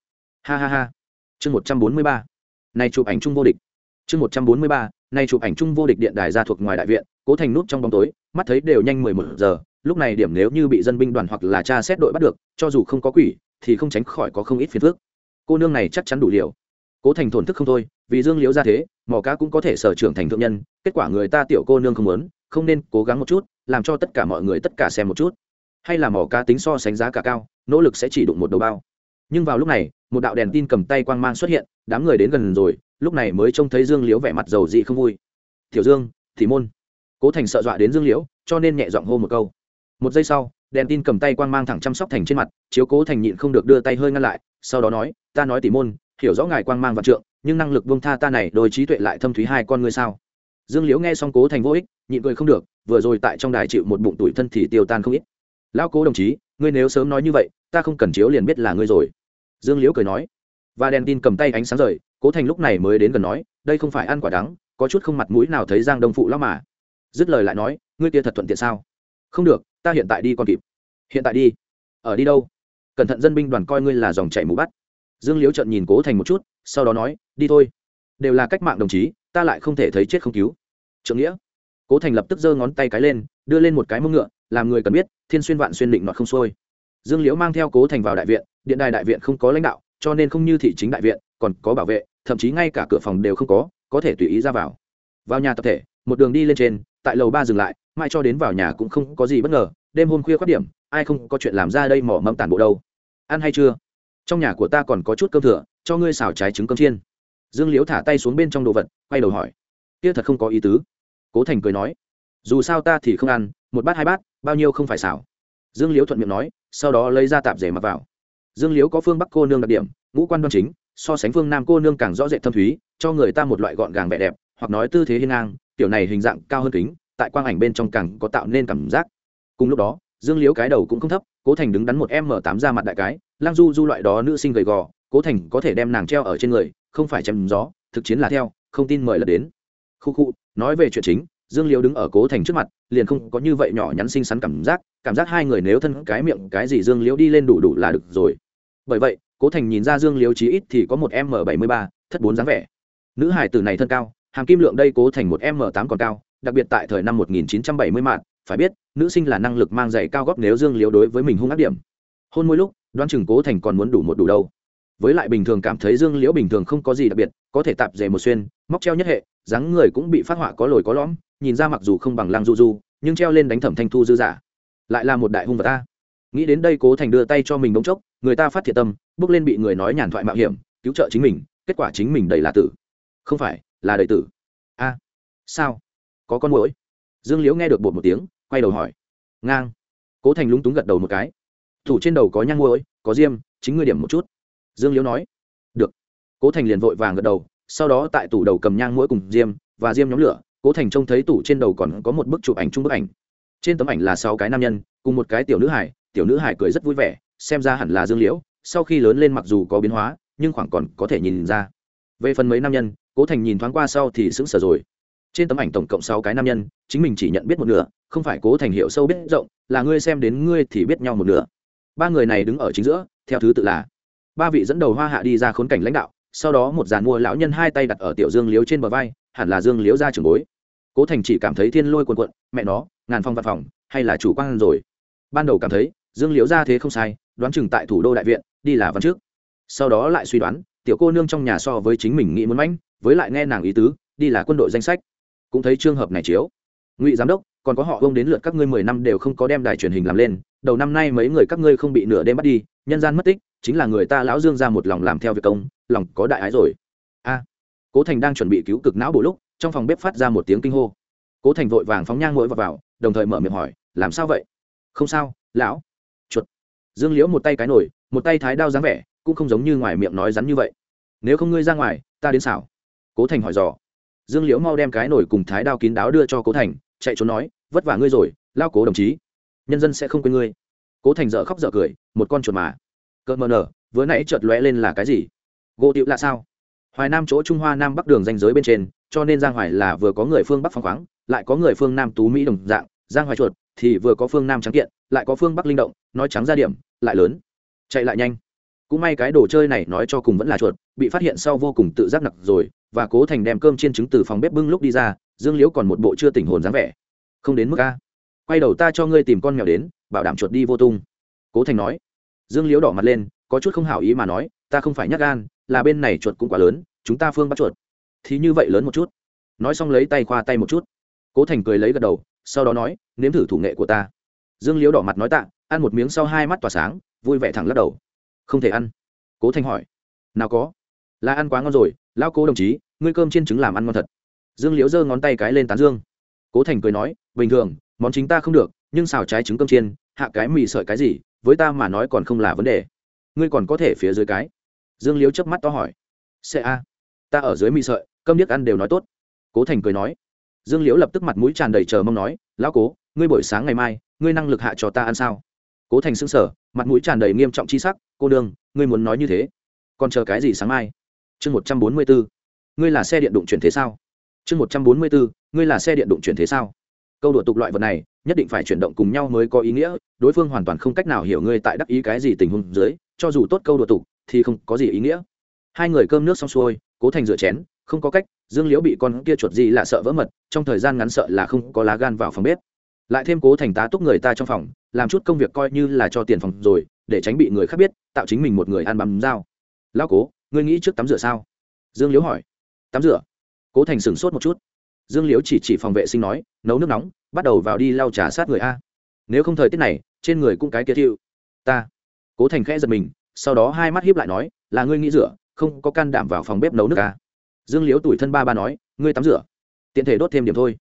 Ha ha ha. Chương một trăm bốn mươi ba. Này chụp ảnh chung vô địch. Chương một trăm bốn mươi ba. Nay chụp ảnh chung vô địch điện đài ra thuộc ngoài đại viện, cố thành nút trong bóng tối, mắt thấy đều nhanh mười một giờ, lúc này điểm nếu như bị dân binh đoàn hoặc là cha xét đội bắt được, cho dù không có quỷ, thì không tránh khỏi có không ít phiền phức. Cô nương này chắc chắn đủ liều. Cố thành thổn thức không thôi, vì dương liễu ra thế mỏ cá cũng có thể sở trưởng thành thượng nhân, kết quả người ta tiểu cô nương không muốn, không nên cố gắng một chút, làm cho tất cả mọi người tất cả xem một chút hay là mỏ cá tính so sánh giá cả cao, nỗ lực sẽ chỉ đụng một đầu bao. Nhưng vào lúc này, một đạo đèn tin cầm tay quang mang xuất hiện, đám người đến gần rồi, lúc này mới trông thấy dương liễu vẻ mặt dầu dị không vui. Tiểu dương thì môn. Cố thành sợ dọa đến dương liễu, cho nên nhẹ giọng hô một câu. Một giây sau, đèn tin cầm tay quang mang thẳng chăm sóc thành trên mặt, chiếu cố thành nhịn không được đưa tay hơi ngăn lại, sau đó nói, ta nói tỉ môn, hiểu rõ ngài quang mang vạn trượng, nhưng năng lực buông tha ta này, đôi trí tuệ lại thâm thúy hai con ngươi sao? Dương liễu nghe xong cố thành vô ích, nhịn cười không được, vừa rồi tại trong đài chịu một bụng tuổi thân thì tiêu tan không ít lão cố đồng chí, ngươi nếu sớm nói như vậy, ta không cần chiếu liền biết là ngươi rồi. Dương liễu cười nói. Và đèn tin cầm tay ánh sáng rời, cố thành lúc này mới đến gần nói, đây không phải ăn quả đắng, có chút không mặt mũi nào thấy giang đông phụ lão mà. Dứt lời lại nói, ngươi kia thật thuận tiện sao? Không được, ta hiện tại đi còn kịp. Hiện tại đi. Ở đi đâu? Cẩn thận dân binh đoàn coi ngươi là dòng chảy mù bắt. Dương liễu trợn nhìn cố thành một chút, sau đó nói, đi thôi. Đều là cách mạng đồng chí, ta lại không thể thấy chết không cứu. Trượng nghĩa cố thành lập tức giơ ngón tay cái lên, đưa lên một cái mông ngựa, làm người cần biết, thiên xuyên vạn xuyên định nọt không xuôi. Dương liễu mang theo cố thành vào đại viện, điện đài đại viện không có lãnh đạo, cho nên không như thị chính đại viện, còn có bảo vệ, thậm chí ngay cả cửa phòng đều không có có thể tùy ý ra vào. Vào nhà tập thể, một đường đi lên trên, tại lầu ba dừng lại, mai cho đến vào nhà cũng không có gì bất ngờ, đêm hôm khuya khoát điểm, ai không có chuyện làm ra đây mỏ mẫm tản bộ đâu. Ăn hay chưa? Trong nhà của ta còn có chút cơm thừa, cho ngươi xào trái trứng cơm chiên. Dương liễu thả tay xuống bên trong đồ vật, quay đầu hỏi. Kia thật không có ý tứ cố thành cười nói, dù sao ta thì không ăn, một bát hai bát, bao nhiêu không phải xảo. Dương liễu thuận miệng nói, sau đó lấy ra tạp rể mặc vào. Dương liễu có phương bắc cô nương đặc điểm, ngũ quan đoan chính, so sánh phương nam cô nương càng rõ rệt thâm thúy, cho người ta một loại gọn gàng vẻ đẹp, hoặc nói tư thế hiên ngang, kiểu này hình dạng cao hơn kính, tại quang ảnh bên trong càng có tạo nên cảm giác. Cùng lúc đó, dương liễu cái đầu cũng không thấp, cố thành đứng đắn một m tám ra mặt đại cái, lang du du loại đó nữ sinh gầy gò, cố thành có thể đem nàng treo ở trên người, không phải chém gió, thực chiến là theo, không tin mời là đến. Khu khu nói về chuyện chính, dương liễu đứng ở cố thành trước mặt, liền không có như vậy nhỏ nhắn xinh xắn cảm giác cảm giác hai người nếu thân cái miệng, cái gì dương liễu đi lên đủ đủ là được rồi. Bởi vậy, cố thành nhìn ra dương liễu chí ít thì có một m bảy mươi ba, thất bốn dáng vẻ. Nữ hải tử này thân cao, hàm kim lượng đây cố thành một m tám còn cao, đặc biệt tại thời năm 1970 mạng phải biết, nữ sinh là năng lực mang giày cao góp nếu dương liễu đối với mình hung ác điểm. Hôn mỗi lúc, đoán chừng cố thành còn muốn đủ một đủ đâu. Với lại bình thường cảm thấy dương liễu bình thường không có gì đặc biệt, có thể tạp dề một xuyên, móc treo nhất hệ dáng người cũng bị phát họa có lồi có lõm, nhìn ra mặc dù không bằng lăng du du, nhưng treo lên đánh thẩm thanh thu dư giả. Lại là một đại hung vật ta nghĩ đến đây cố thành đưa tay cho mình bỗng chốc, người ta phát thiệt tâm, bước lên bị người nói nhàn thoại mạo hiểm, cứu trợ chính mình, kết quả chính mình đầy là tử. Không phải, là đầy tử. A, sao? Có con mũi dương liễu nghe được bột một tiếng, quay đầu hỏi. Ngang. Cố thành lúng túng gật đầu một cái. Thủ trên đầu có nhang mũi có diêm, chính ngươi điểm một chút. Dương liễu nói. Được. Cố thành liền vội vàng gật đầu sau đó tại tủ đầu cầm nhang mũi cùng diêm và diêm nhóm lửa, cố thành trông thấy tủ trên đầu còn có một bức chụp ảnh chung bức ảnh. Trên tấm ảnh là sáu cái nam nhân cùng một cái tiểu nữ hải tiểu nữ hải cười rất vui vẻ, xem ra hẳn là dương liễu, sau khi lớn lên mặc dù có biến hóa, nhưng khoảng còn có thể nhìn ra. Về phần mấy nam nhân, cố thành nhìn thoáng qua sau thì sững sờ rồi. Trên tấm ảnh tổng cộng sáu cái nam nhân, chính mình chỉ nhận biết một nửa, không phải cố thành hiệu sâu biết rộng, là ngươi xem đến ngươi thì biết nhau một nửa. Ba người này đứng ở chính giữa, theo thứ tự là ba vị dẫn đầu hoa hạ đi ra khốn cảnh lãnh đạo sau đó một dàn mua lão nhân hai tay đặt ở tiểu dương liếu trên bờ vai, hẳn là dương liếu ra trường bối. Cố thành chỉ cảm thấy thiên lôi quần quận mẹ nó, ngàn phong văn phòng, hay là chủ quan rồi. Ban đầu cảm thấy, dương liếu ra thế không sai, đoán chừng tại thủ đô đại viện, đi là văn trước. Sau đó lại suy đoán, tiểu cô nương trong nhà so với chính mình nghĩ muốn mãnh, với lại nghe nàng ý tứ, đi là quân đội danh sách. Cũng thấy trường hợp này chiếu. Ngụy giám đốc, còn có họ ông đến lượt các ngươi mười năm đều không có đem đài truyền hình làm lên đầu năm nay mấy người các ngươi không bị nửa đêm bắt đi nhân gian mất tích chính là người ta lão dương ra một lòng làm theo việc công lòng có đại ái rồi. A. Cố thành đang chuẩn bị cứu cực não bộ lúc trong phòng bếp phát ra một tiếng kinh hô. Cố thành vội vàng phóng nhang mũi vào, vào đồng thời mở miệng hỏi làm sao vậy? Không sao lão. Chuột. Dương liễu một tay cái nổi một tay thái đao dáng vẻ cũng không giống như ngoài miệng nói rắn như vậy. Nếu không ngươi ra ngoài ta đến xảo. Cố thành hỏi dò. Dương liễu mau đem cái nổi cùng thái đao kín đáo đưa cho cố thành chạy trốn nói vất vả ngươi rồi lao cố đồng chí nhân dân sẽ không quên ngươi. Cố thành dở khóc dở cười, một con chuột mà. Cợt mờ nở, vừa nãy chợt lóe lên là cái gì? Gỗ tiệu là sao? Hoài nam chỗ trung hoa nam bắc đường danh giới bên trên, cho nên giang hoài là vừa có người phương bắc phong khoáng, lại có người phương nam tú mỹ đồng dạng. Giang hoài chuột thì vừa có phương nam trắng kiện, lại có phương bắc linh động, nói trắng ra điểm, lại lớn. Chạy lại nhanh. Cũng may cái đồ chơi này nói cho cùng vẫn là chuột, bị phát hiện sau vô cùng tự giác nặc rồi, và cố thành đem cơm chiên trứng từ phòng bếp bưng lúc đi ra, dương liễu còn một bộ chưa tỉnh hồn dáng vẻ. Không đến mức a quay đầu ta cho ngươi tìm con mèo đến, bảo đảm chuột đi vô tung. Cố thành nói. Dương liễu đỏ mặt lên, có chút không hảo ý mà nói, ta không phải nhắc gan, là bên này chuột cũng quá lớn, chúng ta phương bắt chuột. Thì như vậy lớn một chút. Nói xong lấy tay khoa tay một chút. Cố thành cười lấy gật đầu, sau đó nói, nếm thử thủ nghệ của ta. Dương liễu đỏ mặt nói tạ, ăn một miếng sau hai mắt tỏa sáng, vui vẻ thẳng lắc đầu. Không thể ăn. Cố thành hỏi. Nào có. Là ăn quá ngon rồi lao cố đồng chí, ngươi cơm chiên trứng làm ăn ngon thật. Dương liễu giơ ngón tay cái lên tán dương. Cố thành cười nói, bình thường món chính ta không được, nhưng xào trái trứng cơm chiên, hạ cái mì sợi cái gì, với ta mà nói còn không là vấn đề. Ngươi còn có thể phía dưới cái. Dương liễu chớp mắt to hỏi. Xe a, ta ở dưới mì sợi, cơm điếc ăn đều nói tốt. Cố thành cười nói. Dương liễu lập tức mặt mũi tràn đầy chờ mong nói, lão cố, ngươi buổi sáng ngày mai, ngươi năng lực hạ cho ta ăn sao? Cố thành xưng sở mặt mũi tràn đầy nghiêm trọng c h i sắc, cô đương ngươi muốn nói như thế, còn chờ cái gì sáng mai? Chương một trăm bốn mươi bốn ngươi là xe điện đụng chuyển thế sao? Chương một trăm bốn mươi bốn ngươi là xe điện đụng chuyển thế sao? Câu đùa tục loại vật này, nhất định phải chuyển động cùng nhau mới có ý nghĩa, đối phương hoàn toàn không cách nào hiểu ngươi tại đắc ý cái gì tình huống dưới, cho dù tốt câu đùa tục, thì không có gì ý nghĩa. Hai người cơm nước xong xuôi, cố thành rửa chén, không có cách, dương liễu bị con kia chuột gì là sợ vỡ mật, trong thời gian ngắn sợ là không có lá gan vào phòng bếp. Lại thêm cố thành tá túc người ta trong phòng, làm chút công việc coi như là cho tiền phòng rồi, để tránh bị người khác biết, tạo chính mình một người ăn bắm dao lão cố, ngươi nghĩ trước tắm rửa sao? Dương liễu hỏi. Tắm rửa. Cố thành sửng sốt một chút dương liễu chỉ chỉ phòng vệ sinh nói, nấu nước nóng, bắt đầu vào đi lau trà sát người a. Nếu không thời tiết này, trên người cũng cái kia thiệu. Ta. Cố thành khẽ giật mình, sau đó hai mắt hiếp lại nói, là ngươi nghĩ rửa, không có can đảm vào phòng bếp nấu nước a dương liễu tuổi thân ba ba nói, ngươi tắm rửa, tiện thể đốt thêm điểm thôi.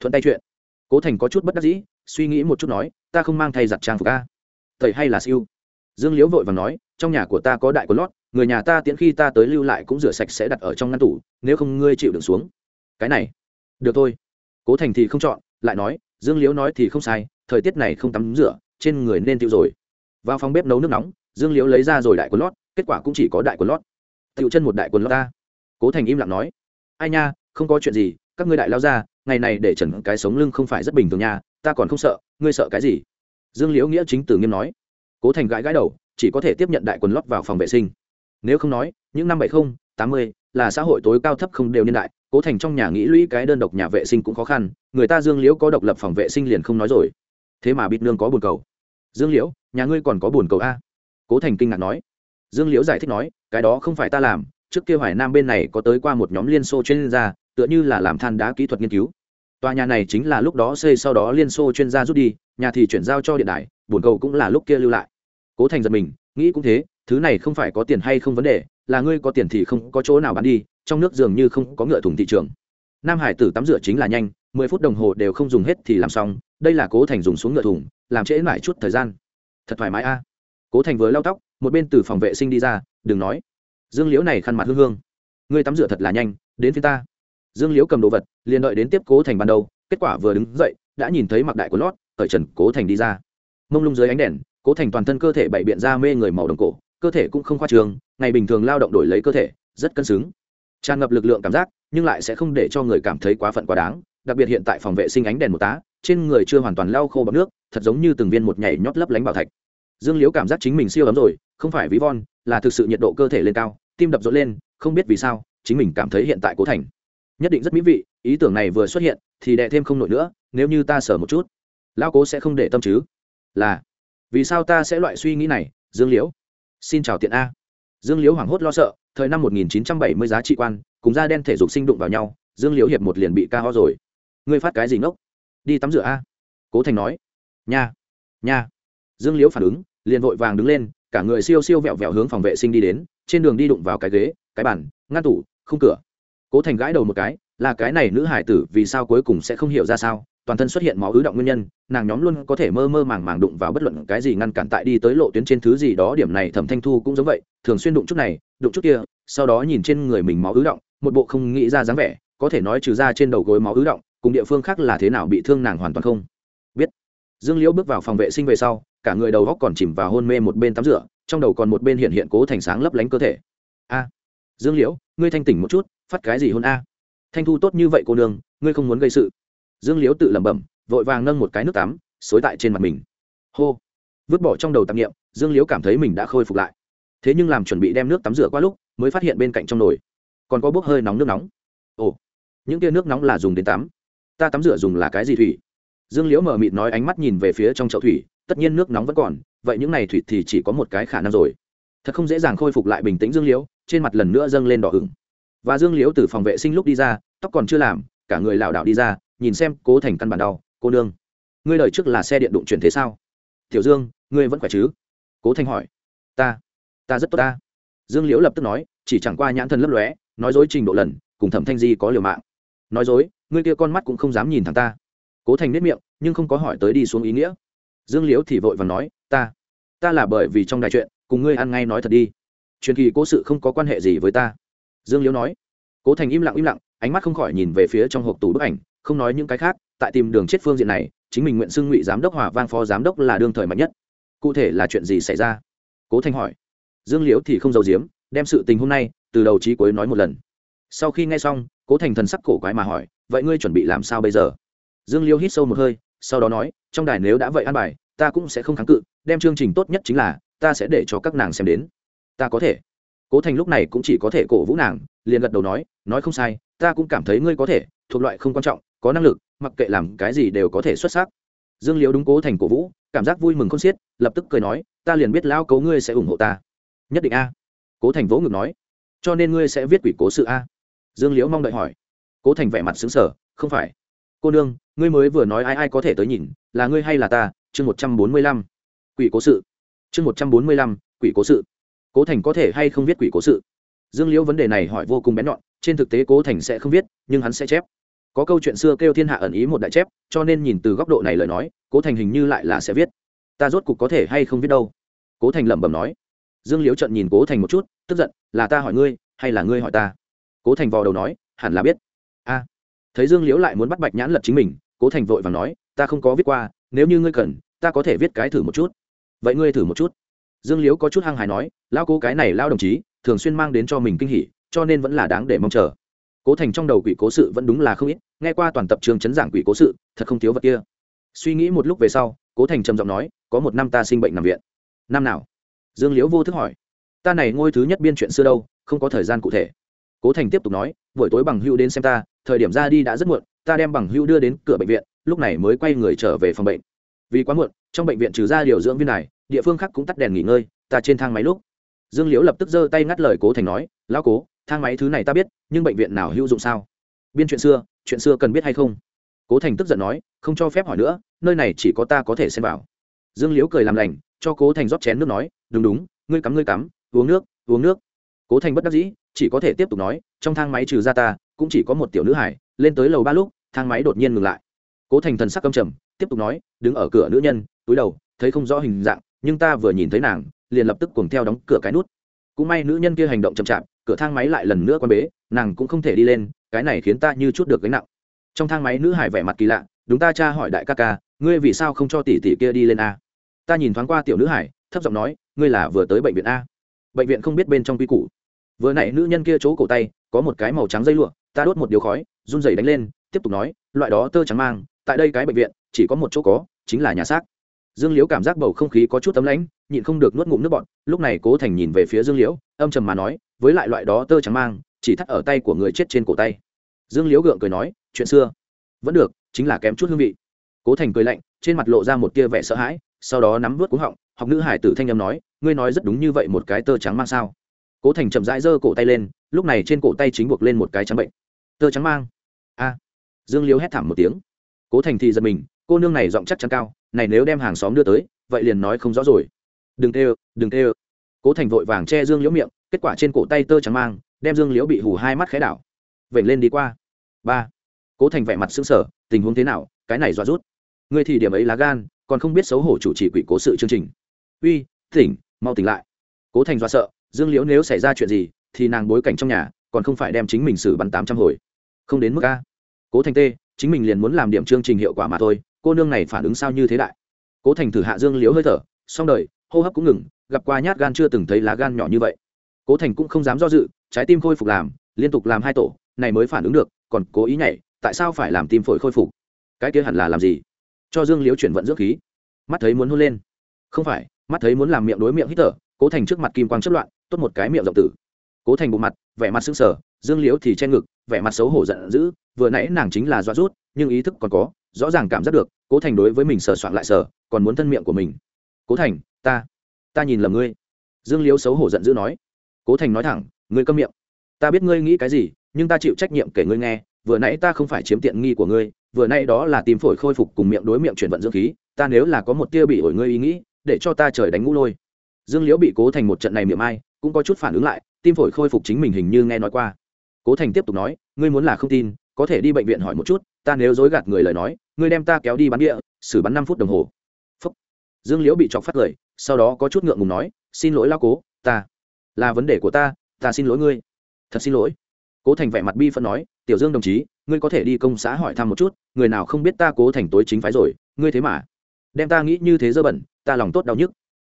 Thuận tay chuyện. Cố thành có chút bất đắc dĩ, suy nghĩ một chút nói, ta không mang thay giặt trang phục a. Thầy hay là siêu. Dương liễu vội và nói, trong nhà của ta có đại quần lót, người nhà ta tiễn khi ta tới lưu lại cũng rửa sạch sẽ đặt ở trong ngăn tủ, nếu không ngươi chịu đựng xuống. Cái này được thôi. Cố thành thì không chọn, lại nói, dương liễu nói thì không sai, thời tiết này không tắm rửa, trên người nên tiêu rồi. Vào phòng bếp nấu nước nóng, dương liễu lấy ra rồi đại quần lót, kết quả cũng chỉ có đại quần lót. Tựu chân một đại quần lót ta. Cố thành im lặng nói, ai nha, không có chuyện gì, các ngươi đại lao ra, ngày này để trần cái sống lưng không phải rất bình thường nha, ta còn không sợ, ngươi sợ cái gì? Dương liễu nghĩa chính tử nghiêm nói. Cố thành gãi gãi đầu, chỉ có thể tiếp nhận đại quần lót vào phòng vệ sinh. Nếu không nói, những năm bảy mươi tám mươi là xã hội tối cao thấp không đều niên đại cố thành trong nhà nghĩ lũy cái đơn độc nhà vệ sinh cũng khó khăn người ta dương liễu có độc lập phòng vệ sinh liền không nói rồi. Thế mà bịt nương có buồn cầu. Dương liễu nhà ngươi còn có buồn cầu a? Cố thành kinh ngạc nói. Dương liễu giải thích nói cái đó không phải ta làm trước kia hoài nam bên này có tới qua một nhóm liên xô chuyên gia tựa như là làm than đá kỹ thuật nghiên cứu. Tòa nhà này chính là lúc đó xây sau đó liên xô chuyên gia rút đi nhà thì chuyển giao cho điện đài, buồn cầu cũng là lúc kia lưu lại. Cố thành giật mình nghĩ cũng thế thứ này không phải có tiền hay không vấn đề là ngươi có tiền thì không có chỗ nào bán đi, trong nước dường như không có ngựa thùng thị trường. Nam hải tử tắm rửa chính là nhanh, mười phút đồng hồ đều không dùng hết thì làm xong, đây là cố thành dùng xuống ngựa thùng, làm trễ mãi chút thời gian. Thật thoải mái a. Cố thành vừa lau tóc, một bên từ phòng vệ sinh đi ra, đừng nói. Dương liễu này khăn mặt hương hương. Ngươi tắm rửa thật là nhanh, đến phía ta. Dương liễu cầm đồ vật, liền đợi đến tiếp cố thành ban đầu, kết quả vừa đứng dậy, đã nhìn thấy mặc đại của lót ở trần cố thành đi ra. Mông lung dưới ánh đèn, cố thành toàn thân cơ thể bày biện ra mê người màu đồng cổ cơ thể cũng không khoa trường, ngày bình thường lao động đổi lấy cơ thể, rất cân xứng. Tràn ngập lực lượng cảm giác, nhưng lại sẽ không để cho người cảm thấy quá phận quá đáng, đặc biệt hiện tại phòng vệ sinh ánh đèn một tá, trên người chưa hoàn toàn lau khô bằng nước, thật giống như từng viên một nhảy nhót lấp lánh bảo thạch. Dương liễu cảm giác chính mình siêu ấm rồi, không phải ví von, là thực sự nhiệt độ cơ thể lên cao, tim đập rộn lên, không biết vì sao, chính mình cảm thấy hiện tại cố thành. Nhất định rất mỹ vị, ý tưởng này vừa xuất hiện, thì đệ thêm không nổi nữa, nếu như ta sở một chút lao cố sẽ không để tâm chứ. Là, vì sao ta sẽ loại suy nghĩ này, dương liễu? Xin chào tiện a. Dương liễu hoảng hốt lo sợ, thời năm 1970 giá trị quan, cùng da đen thể dục sinh đụng vào nhau, dương liễu hiệp một liền bị ca ho rồi. Ngươi phát cái gì ngốc? Đi tắm rửa a. Cố thành nói. Nha nha. Dương liễu phản ứng, liền vội vàng đứng lên, cả người siêu siêu vẹo vẹo hướng phòng vệ sinh đi đến, trên đường đi đụng vào cái ghế, cái bàn, ngăn tủ, khung cửa. Cố thành gãi đầu một cái, là cái này nữ hải tử vì sao cuối cùng sẽ không hiểu ra sao? Toàn thân xuất hiện máu ứ động nguyên nhân, nàng nhóm luôn có thể mơ mơ màng màng đụng vào bất luận cái gì ngăn cản tại đi tới lộ tuyến trên thứ gì đó, điểm này thẩm thanh thu cũng giống vậy, thường xuyên đụng chút này, đụng chút kia, sau đó nhìn trên người mình máu ứ động, một bộ không nghĩ ra dáng vẻ, có thể nói trừ ra trên đầu gối máu ứ động, cùng địa phương khác là thế nào bị thương nàng hoàn toàn không biết. Dương liễu bước vào phòng vệ sinh về sau, cả người đầu góc còn chìm vào hôn mê một bên tắm rửa, trong đầu còn một bên hiện hiện cố thành sáng lấp lánh cơ thể. A, dương liễu, ngươi thanh tỉnh một chút, phát cái gì hôn a? Thanh thu tốt như vậy cô nương, ngươi không muốn gây sự dương liễu tự lẩm bẩm, vội vàng nâng một cái nước tắm, xối tại trên mặt mình. Hô. Vứt bỏ trong đầu tạp nghiệm dương liễu cảm thấy mình đã khôi phục lại. Thế nhưng làm chuẩn bị đem nước tắm rửa qua lúc, mới phát hiện bên cạnh trong nồi còn có bốc hơi nóng nước nóng. Ồ, những tia nước nóng là dùng đến tắm. Ta tắm rửa dùng là cái gì thủy? Dương liễu mở mịt nói ánh mắt nhìn về phía trong chậu thủy, tất nhiên nước nóng vẫn còn, vậy những này thủy thì chỉ có một cái khả năng rồi. Thật không dễ dàng khôi phục lại bình tĩnh dương liễu, trên mặt lần nữa dâng lên đỏ ửng. Và dương liễu từ phòng vệ sinh lúc đi ra, tóc còn chưa làm cả người lảo đảo đi ra, nhìn xem cố thành căn bản đau, cô nương, ngươi đời trước là xe điện đụng chuyển thế sao? Tiểu dương, ngươi vẫn khỏe chứ? Cố thành hỏi. Ta ta rất tốt ta. Dương liễu lập tức nói, chỉ chẳng qua nhãn thân lấp lóe, nói dối trình độ lần, cùng thẩm thanh di có liều mạng. Nói dối, ngươi kia con mắt cũng không dám nhìn thẳng ta. Cố thành nết miệng, nhưng không có hỏi tới đi xuống ý nghĩa. Dương liễu thì vội và nói, ta ta là bởi vì trong đại chuyện, cùng ngươi ăn ngay nói thật đi. Truyền kỳ cố sự không có quan hệ gì với ta. Dương liễu nói. Cố thành im lặng im lặng ánh mắt không khỏi nhìn về phía trong hộp tủ bức ảnh, không nói những cái khác, tại tìm đường chết phương diện này, chính mình nguyện xưng ngụy giám đốc hòa vang phó giám đốc là đương thời mạnh nhất. Cụ thể là chuyện gì xảy ra? Cố Thanh hỏi. Dương liễu thì không giấu giếm, đem sự tình hôm nay, từ đầu chí cuối nói một lần. Sau khi nghe xong, cố thành thần sắc cổ quái mà hỏi, vậy ngươi chuẩn bị làm sao bây giờ? Dương liễu hít sâu một hơi, sau đó nói, trong đài nếu đã vậy ăn bài, ta cũng sẽ không kháng cự, đem chương trình tốt nhất chính là, ta sẽ để cho các nàng xem đến. Ta có thể cố thành lúc này cũng chỉ có thể cổ vũ nàng, liền gật đầu nói nói không sai, ta cũng cảm thấy ngươi có thể, thuộc loại không quan trọng, có năng lực, mặc kệ làm cái gì đều có thể xuất sắc. Dương liễu đúng cố thành cổ vũ, cảm giác vui mừng không xiết, lập tức cười nói, ta liền biết lao cấu ngươi sẽ ủng hộ ta. Nhất định a. Cố thành vỗ ngực nói, cho nên ngươi sẽ viết quỷ cố sự a? Dương liễu mong đợi hỏi. Cố thành vẻ mặt xứng sở không phải. Cô nương, ngươi mới vừa nói ai ai có thể tới nhìn, là ngươi hay là ta? Chương một trăm bốn mươi lăm. Quỷ cố sự. Chương một trăm bốn mươi lăm, quỷ cố sự cố thành có thể hay không viết quỷ cố sự? Dương liễu vấn đề này hỏi vô cùng bén nhọn, trên thực tế cố thành sẽ không viết, nhưng hắn sẽ chép. Có câu chuyện xưa kêu thiên hạ ẩn ý một đại chép, cho nên nhìn từ góc độ này lời nói, cố thành hình như lại là sẽ viết. Ta rốt cục có thể hay không viết đâu? Cố thành lẩm bẩm nói. Dương liễu trận nhìn cố thành một chút, tức giận, là ta hỏi ngươi, hay là ngươi hỏi ta? Cố thành vò đầu nói, hẳn là biết. A. Thấy dương liễu lại muốn bắt bạch nhãn lật chính mình, cố thành vội và nói, ta không có viết qua, nếu như ngươi cần, ta có thể viết cái thử một chút. Vậy ngươi thử một chút dương liễu có chút hăng hài nói lao cố cái này lao đồng chí, thường xuyên mang đến cho mình kinh hỉ, cho nên vẫn là đáng để mong chờ. Cố thành trong đầu quỷ cố sự vẫn đúng là không ít, nghe qua toàn tập trường chấn giảng quỷ cố sự, thật không thiếu vật kia. Suy nghĩ một lúc về sau, cố thành trầm giọng nói, có một năm ta sinh bệnh nằm viện. Năm nào? Dương liễu vô thức hỏi. Ta này ngôi thứ nhất biên chuyện xưa đâu, không có thời gian cụ thể. Cố thành tiếp tục nói, buổi tối bằng hưu đến xem ta, thời điểm ra đi đã rất muộn, ta đem bằng hưu đưa đến cửa bệnh viện, lúc này mới quay người trở về phòng bệnh vì quá muộn, trong bệnh viện trừ ra điều dưỡng viên này, địa phương khác cũng tắt đèn nghỉ ngơi, ta trên thang máy lúc. Dương liễu lập tức giơ tay ngắt lời cố thành nói, lão cố, thang máy thứ này ta biết, nhưng bệnh viện nào hữu dụng sao? Biên chuyện xưa chuyện xưa cần biết hay không? Cố thành tức giận nói, không cho phép hỏi nữa, nơi này chỉ có ta có thể xem vào. Dương liễu cười làm lành, cho cố thành rót chén nước nói, đúng đúng, ngươi cắm ngươi cắm, uống nước uống nước. Cố thành bất đắc dĩ, chỉ có thể tiếp tục nói, trong thang máy trừ ra ta, cũng chỉ có một tiểu nữ hải, lên tới lầu ba lúc, thang máy đột nhiên ngừng lại. Cố thành thần sắc câm trầm tiếp tục nói, đứng ở cửa nữ nhân, túi đầu, thấy không rõ hình dạng, nhưng ta vừa nhìn thấy nàng, liền lập tức cuồng theo đóng cửa cái nút. Cũng may nữ nhân kia hành động chậm chạp, cửa thang máy lại lần nữa quan bế, nàng cũng không thể đi lên, cái này khiến ta như chút được gánh nặng. Trong thang máy nữ hải vẻ mặt kỳ lạ, đúng ta cha hỏi đại ca ca, ngươi vì sao không cho tỷ tỷ kia đi lên a? Ta nhìn thoáng qua tiểu nữ hải, thấp giọng nói, ngươi là vừa tới bệnh viện a? Bệnh viện không biết bên trong quy củ. Vừa nãy nữ nhân kia chỗ cổ tay, có một cái màu trắng dây lụa, ta đốt một điếu khói, run rẩy đánh lên, tiếp tục nói, loại đó tơ trắng mang tại đây cái bệnh viện, chỉ có một chỗ có, chính là nhà xác. Dương liễu cảm giác bầu không khí có chút tấm lãnh, nhịn không được nuốt ngụm nước bọn lúc này cố thành nhìn về phía dương liễu, âm trầm mà nói, với lại loại đó tơ trắng mang, chỉ thắt ở tay của người chết trên cổ tay. Dương liễu gượng cười nói, chuyện xưa vẫn được, chính là kém chút hương vị. Cố thành cười lạnh, trên mặt lộ ra một tia vẻ sợ hãi, sau đó nắm vớt cúng họng, học nữ hải tử thanh âm nói, ngươi nói rất đúng như vậy một cái tơ trắng mang sao? Cố thành chậm rãi giơ cổ tay lên, lúc này trên cổ tay chính buộc lên một cái trắng bệnh. Tơ trắng mang? A dương liễu hét thảm một tiếng cố thành thì giật mình, cô nương này giọng chắc chắn cao, này nếu đem hàng xóm đưa tới, vậy liền nói không rõ rồi. Đừng tê đừng tê cố thành vội vàng che dương liễu miệng, kết quả trên cổ tay tơ trắng mang, đem dương liễu bị hù hai mắt khẽ đảo. Vểnh lên đi qua. Ba. Cố thành vẻ mặt xứng sở tình huống thế nào, cái này dọa rút. Ngươi thì điểm ấy lá gan, còn không biết xấu hổ chủ trì quỷ cố sự chương trình. Uy, tỉnh, mau tỉnh lại. Cố thành dọa sợ, dương liễu nếu xảy ra chuyện gì, thì nàng bối cảnh trong nhà, còn không phải đem chính mình xử bắn tám trăm hồi. Không đến mức a. Cố thành tê chính mình liền muốn làm điểm chương trình hiệu quả mà thôi, cô nương này phản ứng sao như thế đại. Cố thành thử hạ dương liễu hơi thở, xong đời, hô hấp cũng ngừng, gặp qua nhát gan chưa từng thấy lá gan nhỏ như vậy. Cố thành cũng không dám do dự, trái tim khôi phục làm, liên tục làm hai tổ, này mới phản ứng được, còn cố ý nhảy, tại sao phải làm tim phổi khôi phục? Cái kia hẳn là làm gì? Cho dương liễu chuyển vận dưỡng khí. Mắt thấy muốn hôn lên. Không phải, mắt thấy muốn làm miệng đối miệng hít thở, cố thành trước mặt kim quang chất loạn, tốt một cái miệng rộng tử. Cố thành bộ mặt, vẻ mặt sưng sờ, dương liễu thì che ngực vẻ mặt xấu hổ giận dữ, vừa nãy nàng chính là doa rút, nhưng ý thức còn có, rõ ràng cảm giác được, cố thành đối với mình sờ soạn lại sờ, còn muốn thân miệng của mình. Cố thành, ta ta nhìn lầm ngươi. Dương liếu xấu hổ giận dữ nói. Cố thành nói thẳng, ngươi câm miệng. Ta biết ngươi nghĩ cái gì, nhưng ta chịu trách nhiệm kể ngươi nghe. Vừa nãy ta không phải chiếm tiện nghi của ngươi, vừa nãy đó là tìm phổi khôi phục cùng miệng đối miệng chuyển vận dưỡng khí, ta nếu là có một tia bị ổi ngươi ý nghĩ, để cho ta trời đánh ngũ lôi. Dương liễu bị cố thành một trận này miệng ai, cũng có chút phản ứng lại, tim phổi khôi phục chính mình hình như nghe nói qua cố thành tiếp tục nói ngươi muốn là không tin có thể đi bệnh viện hỏi một chút ta nếu dối gạt người lời nói ngươi đem ta kéo đi bắn địa xử bắn năm phút đồng hồ. Phúc. dương liễu bị chọc phát lời, sau đó có chút ngượng ngùng nói xin lỗi lao cố ta là vấn đề của ta ta xin lỗi ngươi. Thật xin lỗi. Cố thành vẻ mặt bi phân nói tiểu dương đồng chí ngươi có thể đi công xã hỏi thăm một chút người nào không biết ta cố thành tối chính phái rồi ngươi thế mà đem ta nghĩ như thế dơ bẩn ta lòng tốt đau nhức.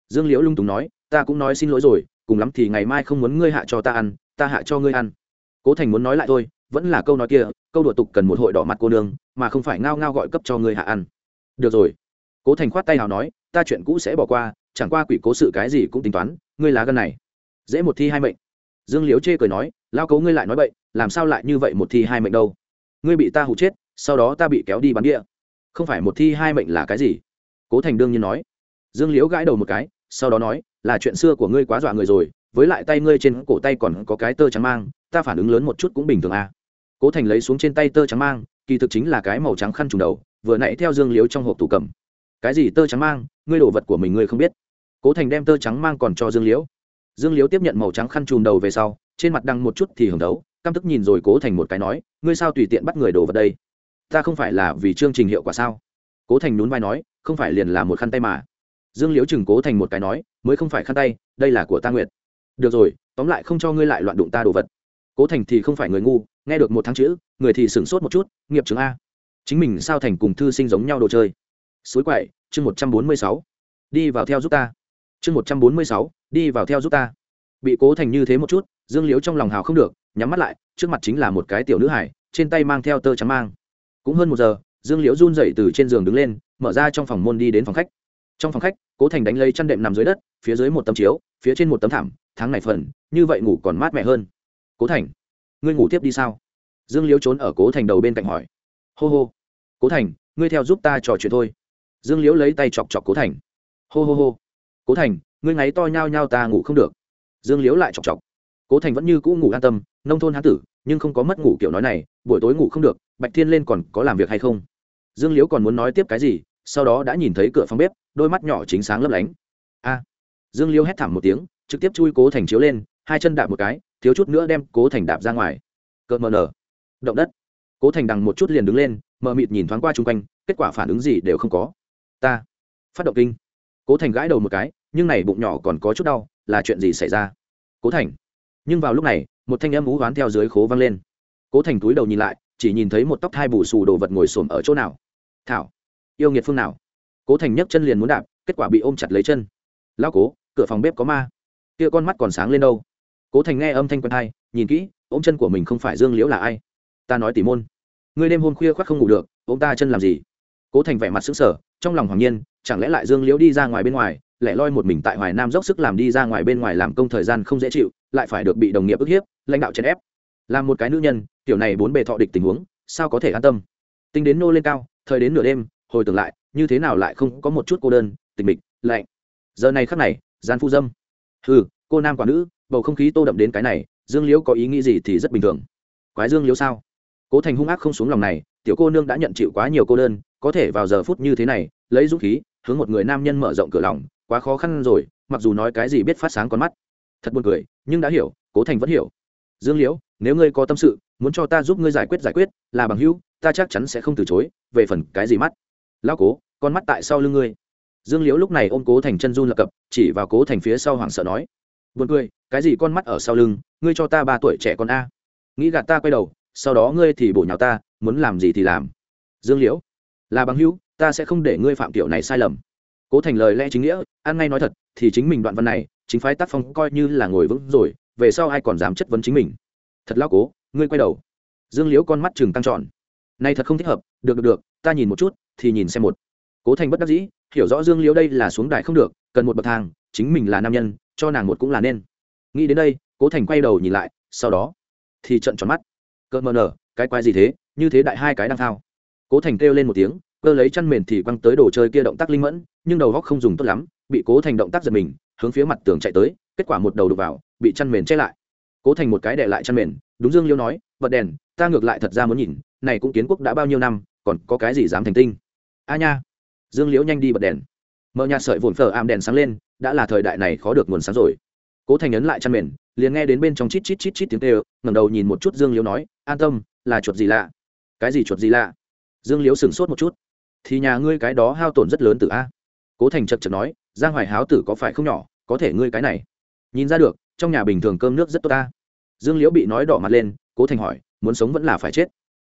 Dương liễu lung túng nói ta cũng nói xin lỗi rồi cùng lắm thì ngày mai không muốn ngươi hạ cho ta ăn ta hạ cho ngươi ăn cố thành muốn nói lại thôi, vẫn là câu nói kia, câu đùa tục cần một hội đỏ mặt cô nương, mà không phải ngao ngao gọi cấp cho ngươi hạ ăn. Được rồi. Cố thành khoát tay nào nói, ta chuyện cũ sẽ bỏ qua, chẳng qua quỷ cố sự cái gì cũng tính toán, ngươi lá gân này. Dễ một thi hai mệnh. Dương liếu chê cười nói, lao cấu ngươi lại nói vậy làm sao lại như vậy một thi hai mệnh đâu? Ngươi bị ta hụ chết, sau đó ta bị kéo đi bắn địa. Không phải một thi hai mệnh là cái gì? Cố thành đương nhiên nói. Dương liễu gãi đầu một cái, sau đó nói, là chuyện xưa của ngươi quá dọa người rồi với lại tay ngươi trên cổ tay còn có cái tơ trắng mang, ta phản ứng lớn một chút cũng bình thường à. cố thành lấy xuống trên tay tơ trắng mang, kỳ thực chính là cái màu trắng khăn trùng đầu, vừa nãy theo dương liếu trong hộp tủ cầm. Cái gì tơ trắng mang, ngươi đồ vật của mình ngươi không biết. Cố thành đem tơ trắng mang còn cho dương liễu. Dương liễu tiếp nhận màu trắng khăn trùm đầu về sau, trên mặt đăng một chút thì hưởng đấu căm tức nhìn rồi cố thành một cái nói, ngươi sao tùy tiện bắt người đồ vật đây? Ta không phải là vì chương trình hiệu quả sao? Cố thành nhún vai nói, không phải liền là một khăn tay mà. Dương liễu chừng cố thành một cái nói, mới không phải khăn tay, đây là của ta nguyệt được rồi, tóm lại không cho ngươi lại loạn đụng ta đồ vật. Cố thành thì không phải người ngu, nghe được một tháng chữ, người thì sửng sốt một chút, nghiệp chứng a. Chính mình, sao thành cùng thư sinh giống nhau đồ chơi. Suối quậy, chương một trăm bốn mươi sáu. Đi vào theo giúp ta. Chương một trăm bốn mươi sáu, đi vào theo giúp ta. Bị cố thành như thế một chút, dương liếu trong lòng hào không được, nhắm mắt lại, trước mặt chính là một cái tiểu nữ hải trên tay mang theo tơ trắng mang. Cũng hơn một giờ, dương liễu run dậy từ trên giường đứng lên, mở ra trong phòng môn đi đến phòng khách. Trong phòng khách, cố thành đánh lấy chăn đệm nằm dưới đất, phía dưới một tấm chiếu, phía trên một tấm thảm tháng này phần, như vậy ngủ còn mát mẻ hơn. Cố thành, ngươi ngủ tiếp đi sao? Dương liễu trốn ở cố thành đầu bên cạnh hỏi. Hô hô. Cố thành, ngươi theo giúp ta trò chuyện thôi. Dương liễu lấy tay chọc chọc cố thành. Hô hô hô. Cố thành, ngươi ngáy to nhao nhao ta ngủ không được. Dương liễu lại chọc chọc. Cố thành vẫn như cũ ngủ an tâm, nông thôn hán tử, nhưng không có mất ngủ kiểu nói này, buổi tối ngủ không được, bạch thiên lên còn có làm việc hay không? Dương liễu còn muốn nói tiếp cái gì, sau đó đã nhìn thấy cửa phòng bếp, đôi mắt nhỏ chính sáng lấp lánh. A. Dương liễu hét thảm một tiếng trực tiếp chui cố thành chiếu lên, hai chân đạp một cái, thiếu chút nữa đem cố thành đạp ra ngoài. Cợt mờ nở. Động đất. Cố thành đằng một chút liền đứng lên, mờ mịt nhìn thoáng qua chung quanh, kết quả phản ứng gì đều không có. Ta. Phát động kinh. Cố thành gãi đầu một cái, nhưng này bụng nhỏ còn có chút đau, là chuyện gì xảy ra? Cố thành. Nhưng vào lúc này, một thanh âm ú oán theo dưới khố văng lên. Cố thành túi đầu nhìn lại, chỉ nhìn thấy một tóc hai bù xù đồ vật ngồi xổm ở chỗ nào. Thảo. Yêu nghiệt phương nào? Cố thành nhấc chân liền muốn đạp, kết quả bị ôm chặt lấy chân. Lao cố, cửa phòng bếp có ma kia con mắt còn sáng lên đâu? Cố thành nghe âm thanh quen thai nhìn kỹ, ôm chân của mình không phải dương liễu là ai? Ta nói tỉ môn. Ngươi đêm hôm khuya khoác không ngủ được, ôm ta chân làm gì? Cố thành vẻ mặt xứng sở trong lòng hoàng nhiên, chẳng lẽ lại dương liễu đi ra ngoài bên ngoài, lẻ loi một mình tại hoài nam dốc sức làm đi ra ngoài bên ngoài làm công thời gian không dễ chịu, lại phải được bị đồng nghiệp ức hiếp, lãnh đạo chèn ép. Làm một cái nữ nhân kiểu này bốn bề thọ địch tình huống, sao có thể an tâm? Tính đến nô lên cao, thời đến nửa đêm, hồi tưởng lại, như thế nào lại không có một chút cô đơn tình mịch, lạnh. Giờ này khắc này, gian phu dâm ừ cô nam quả nữ, bầu không khí tô đậm đến cái này, dương liễu có ý nghĩ gì thì rất bình thường. Quái dương liễu sao? Cố thành hung ác không xuống lòng này, tiểu cô nương đã nhận chịu quá nhiều cô đơn, có thể vào giờ phút như thế này, lấy dũng khí, hướng một người nam nhân mở rộng cửa lòng, quá khó khăn rồi, mặc dù nói cái gì biết phát sáng con mắt. Thật buồn cười, nhưng đã hiểu, cố thành vẫn hiểu. Dương liễu, nếu ngươi có tâm sự, muốn cho ta giúp ngươi giải quyết giải quyết, là bằng hữu, ta chắc chắn sẽ không từ chối, về phần cái gì mắt. Lão cố, con mắt tại sau lưng ngươi dương liễu lúc này ôm cố thành chân run lập cập, chỉ vào cố thành phía sau hoảng sợ nói, buồn cười, cái gì con mắt ở sau lưng, ngươi cho ta ba tuổi trẻ con a. Nghĩ gạt ta quay đầu, sau đó ngươi thì bổ nhào ta, muốn làm gì thì làm. Dương liễu, là bằng hữu, ta sẽ không để ngươi phạm tiểu này sai lầm. Cố thành lời lẽ chính nghĩa, ăn ngay nói thật, thì chính mình đoạn văn này, chính phái tác phong coi như là ngồi vững rồi, về sau ai còn dám chất vấn chính mình? Thật lao cố, ngươi quay đầu. Dương liễu con mắt chừng tăng tròn này thật không thích hợp, được được được, ta nhìn một chút, thì nhìn xem một. Cố thành bất đắc dĩ hiểu rõ dương liễu đây là xuống đài không được, cần một bậc thang, chính mình là nam nhân, cho nàng một cũng là nên. Nghĩ đến đây, cố thành quay đầu nhìn lại, sau đó thì trận tròn mắt. Cợt mờ nở, cái quái gì thế, như thế đại hai cái đang thao. Cố thành kêu lên một tiếng, cơ lấy chăn mền thì quăng tới đồ chơi kia động tác linh mẫn, nhưng đầu góc không dùng tốt lắm, bị cố thành động tác giật mình, hướng phía mặt tường chạy tới, kết quả một đầu đục vào, bị chăn mền che lại. Cố thành một cái đệ lại chăn mền, đúng dương liêu nói bật đèn, ta ngược lại thật ra muốn nhìn, này cũng kiến quốc đã bao nhiêu năm, còn có cái gì dám thành tinh? A nha dương liễu nhanh đi bật đèn. Mở nhạt sợi vồn phở am đèn sáng lên, đã là thời đại này khó được nguồn sáng rồi. Cố thành ấn lại chăn mền, liền nghe đến bên trong chít chít chít chít tiếng tê ngẩng đầu nhìn một chút dương liễu nói, an tâm, là chuột gì lạ? Cái gì chuột gì lạ? Dương liễu sửng sốt một chút. Thì nhà ngươi cái đó hao tổn rất lớn từ a. Cố thành chật chật nói, giang hoài háo tử có phải không nhỏ, có thể ngươi cái này. Nhìn ra được, trong nhà bình thường cơm nước rất tốt ta. Dương liễu bị nói đỏ mặt lên, cố thành hỏi, muốn sống vẫn là phải chết.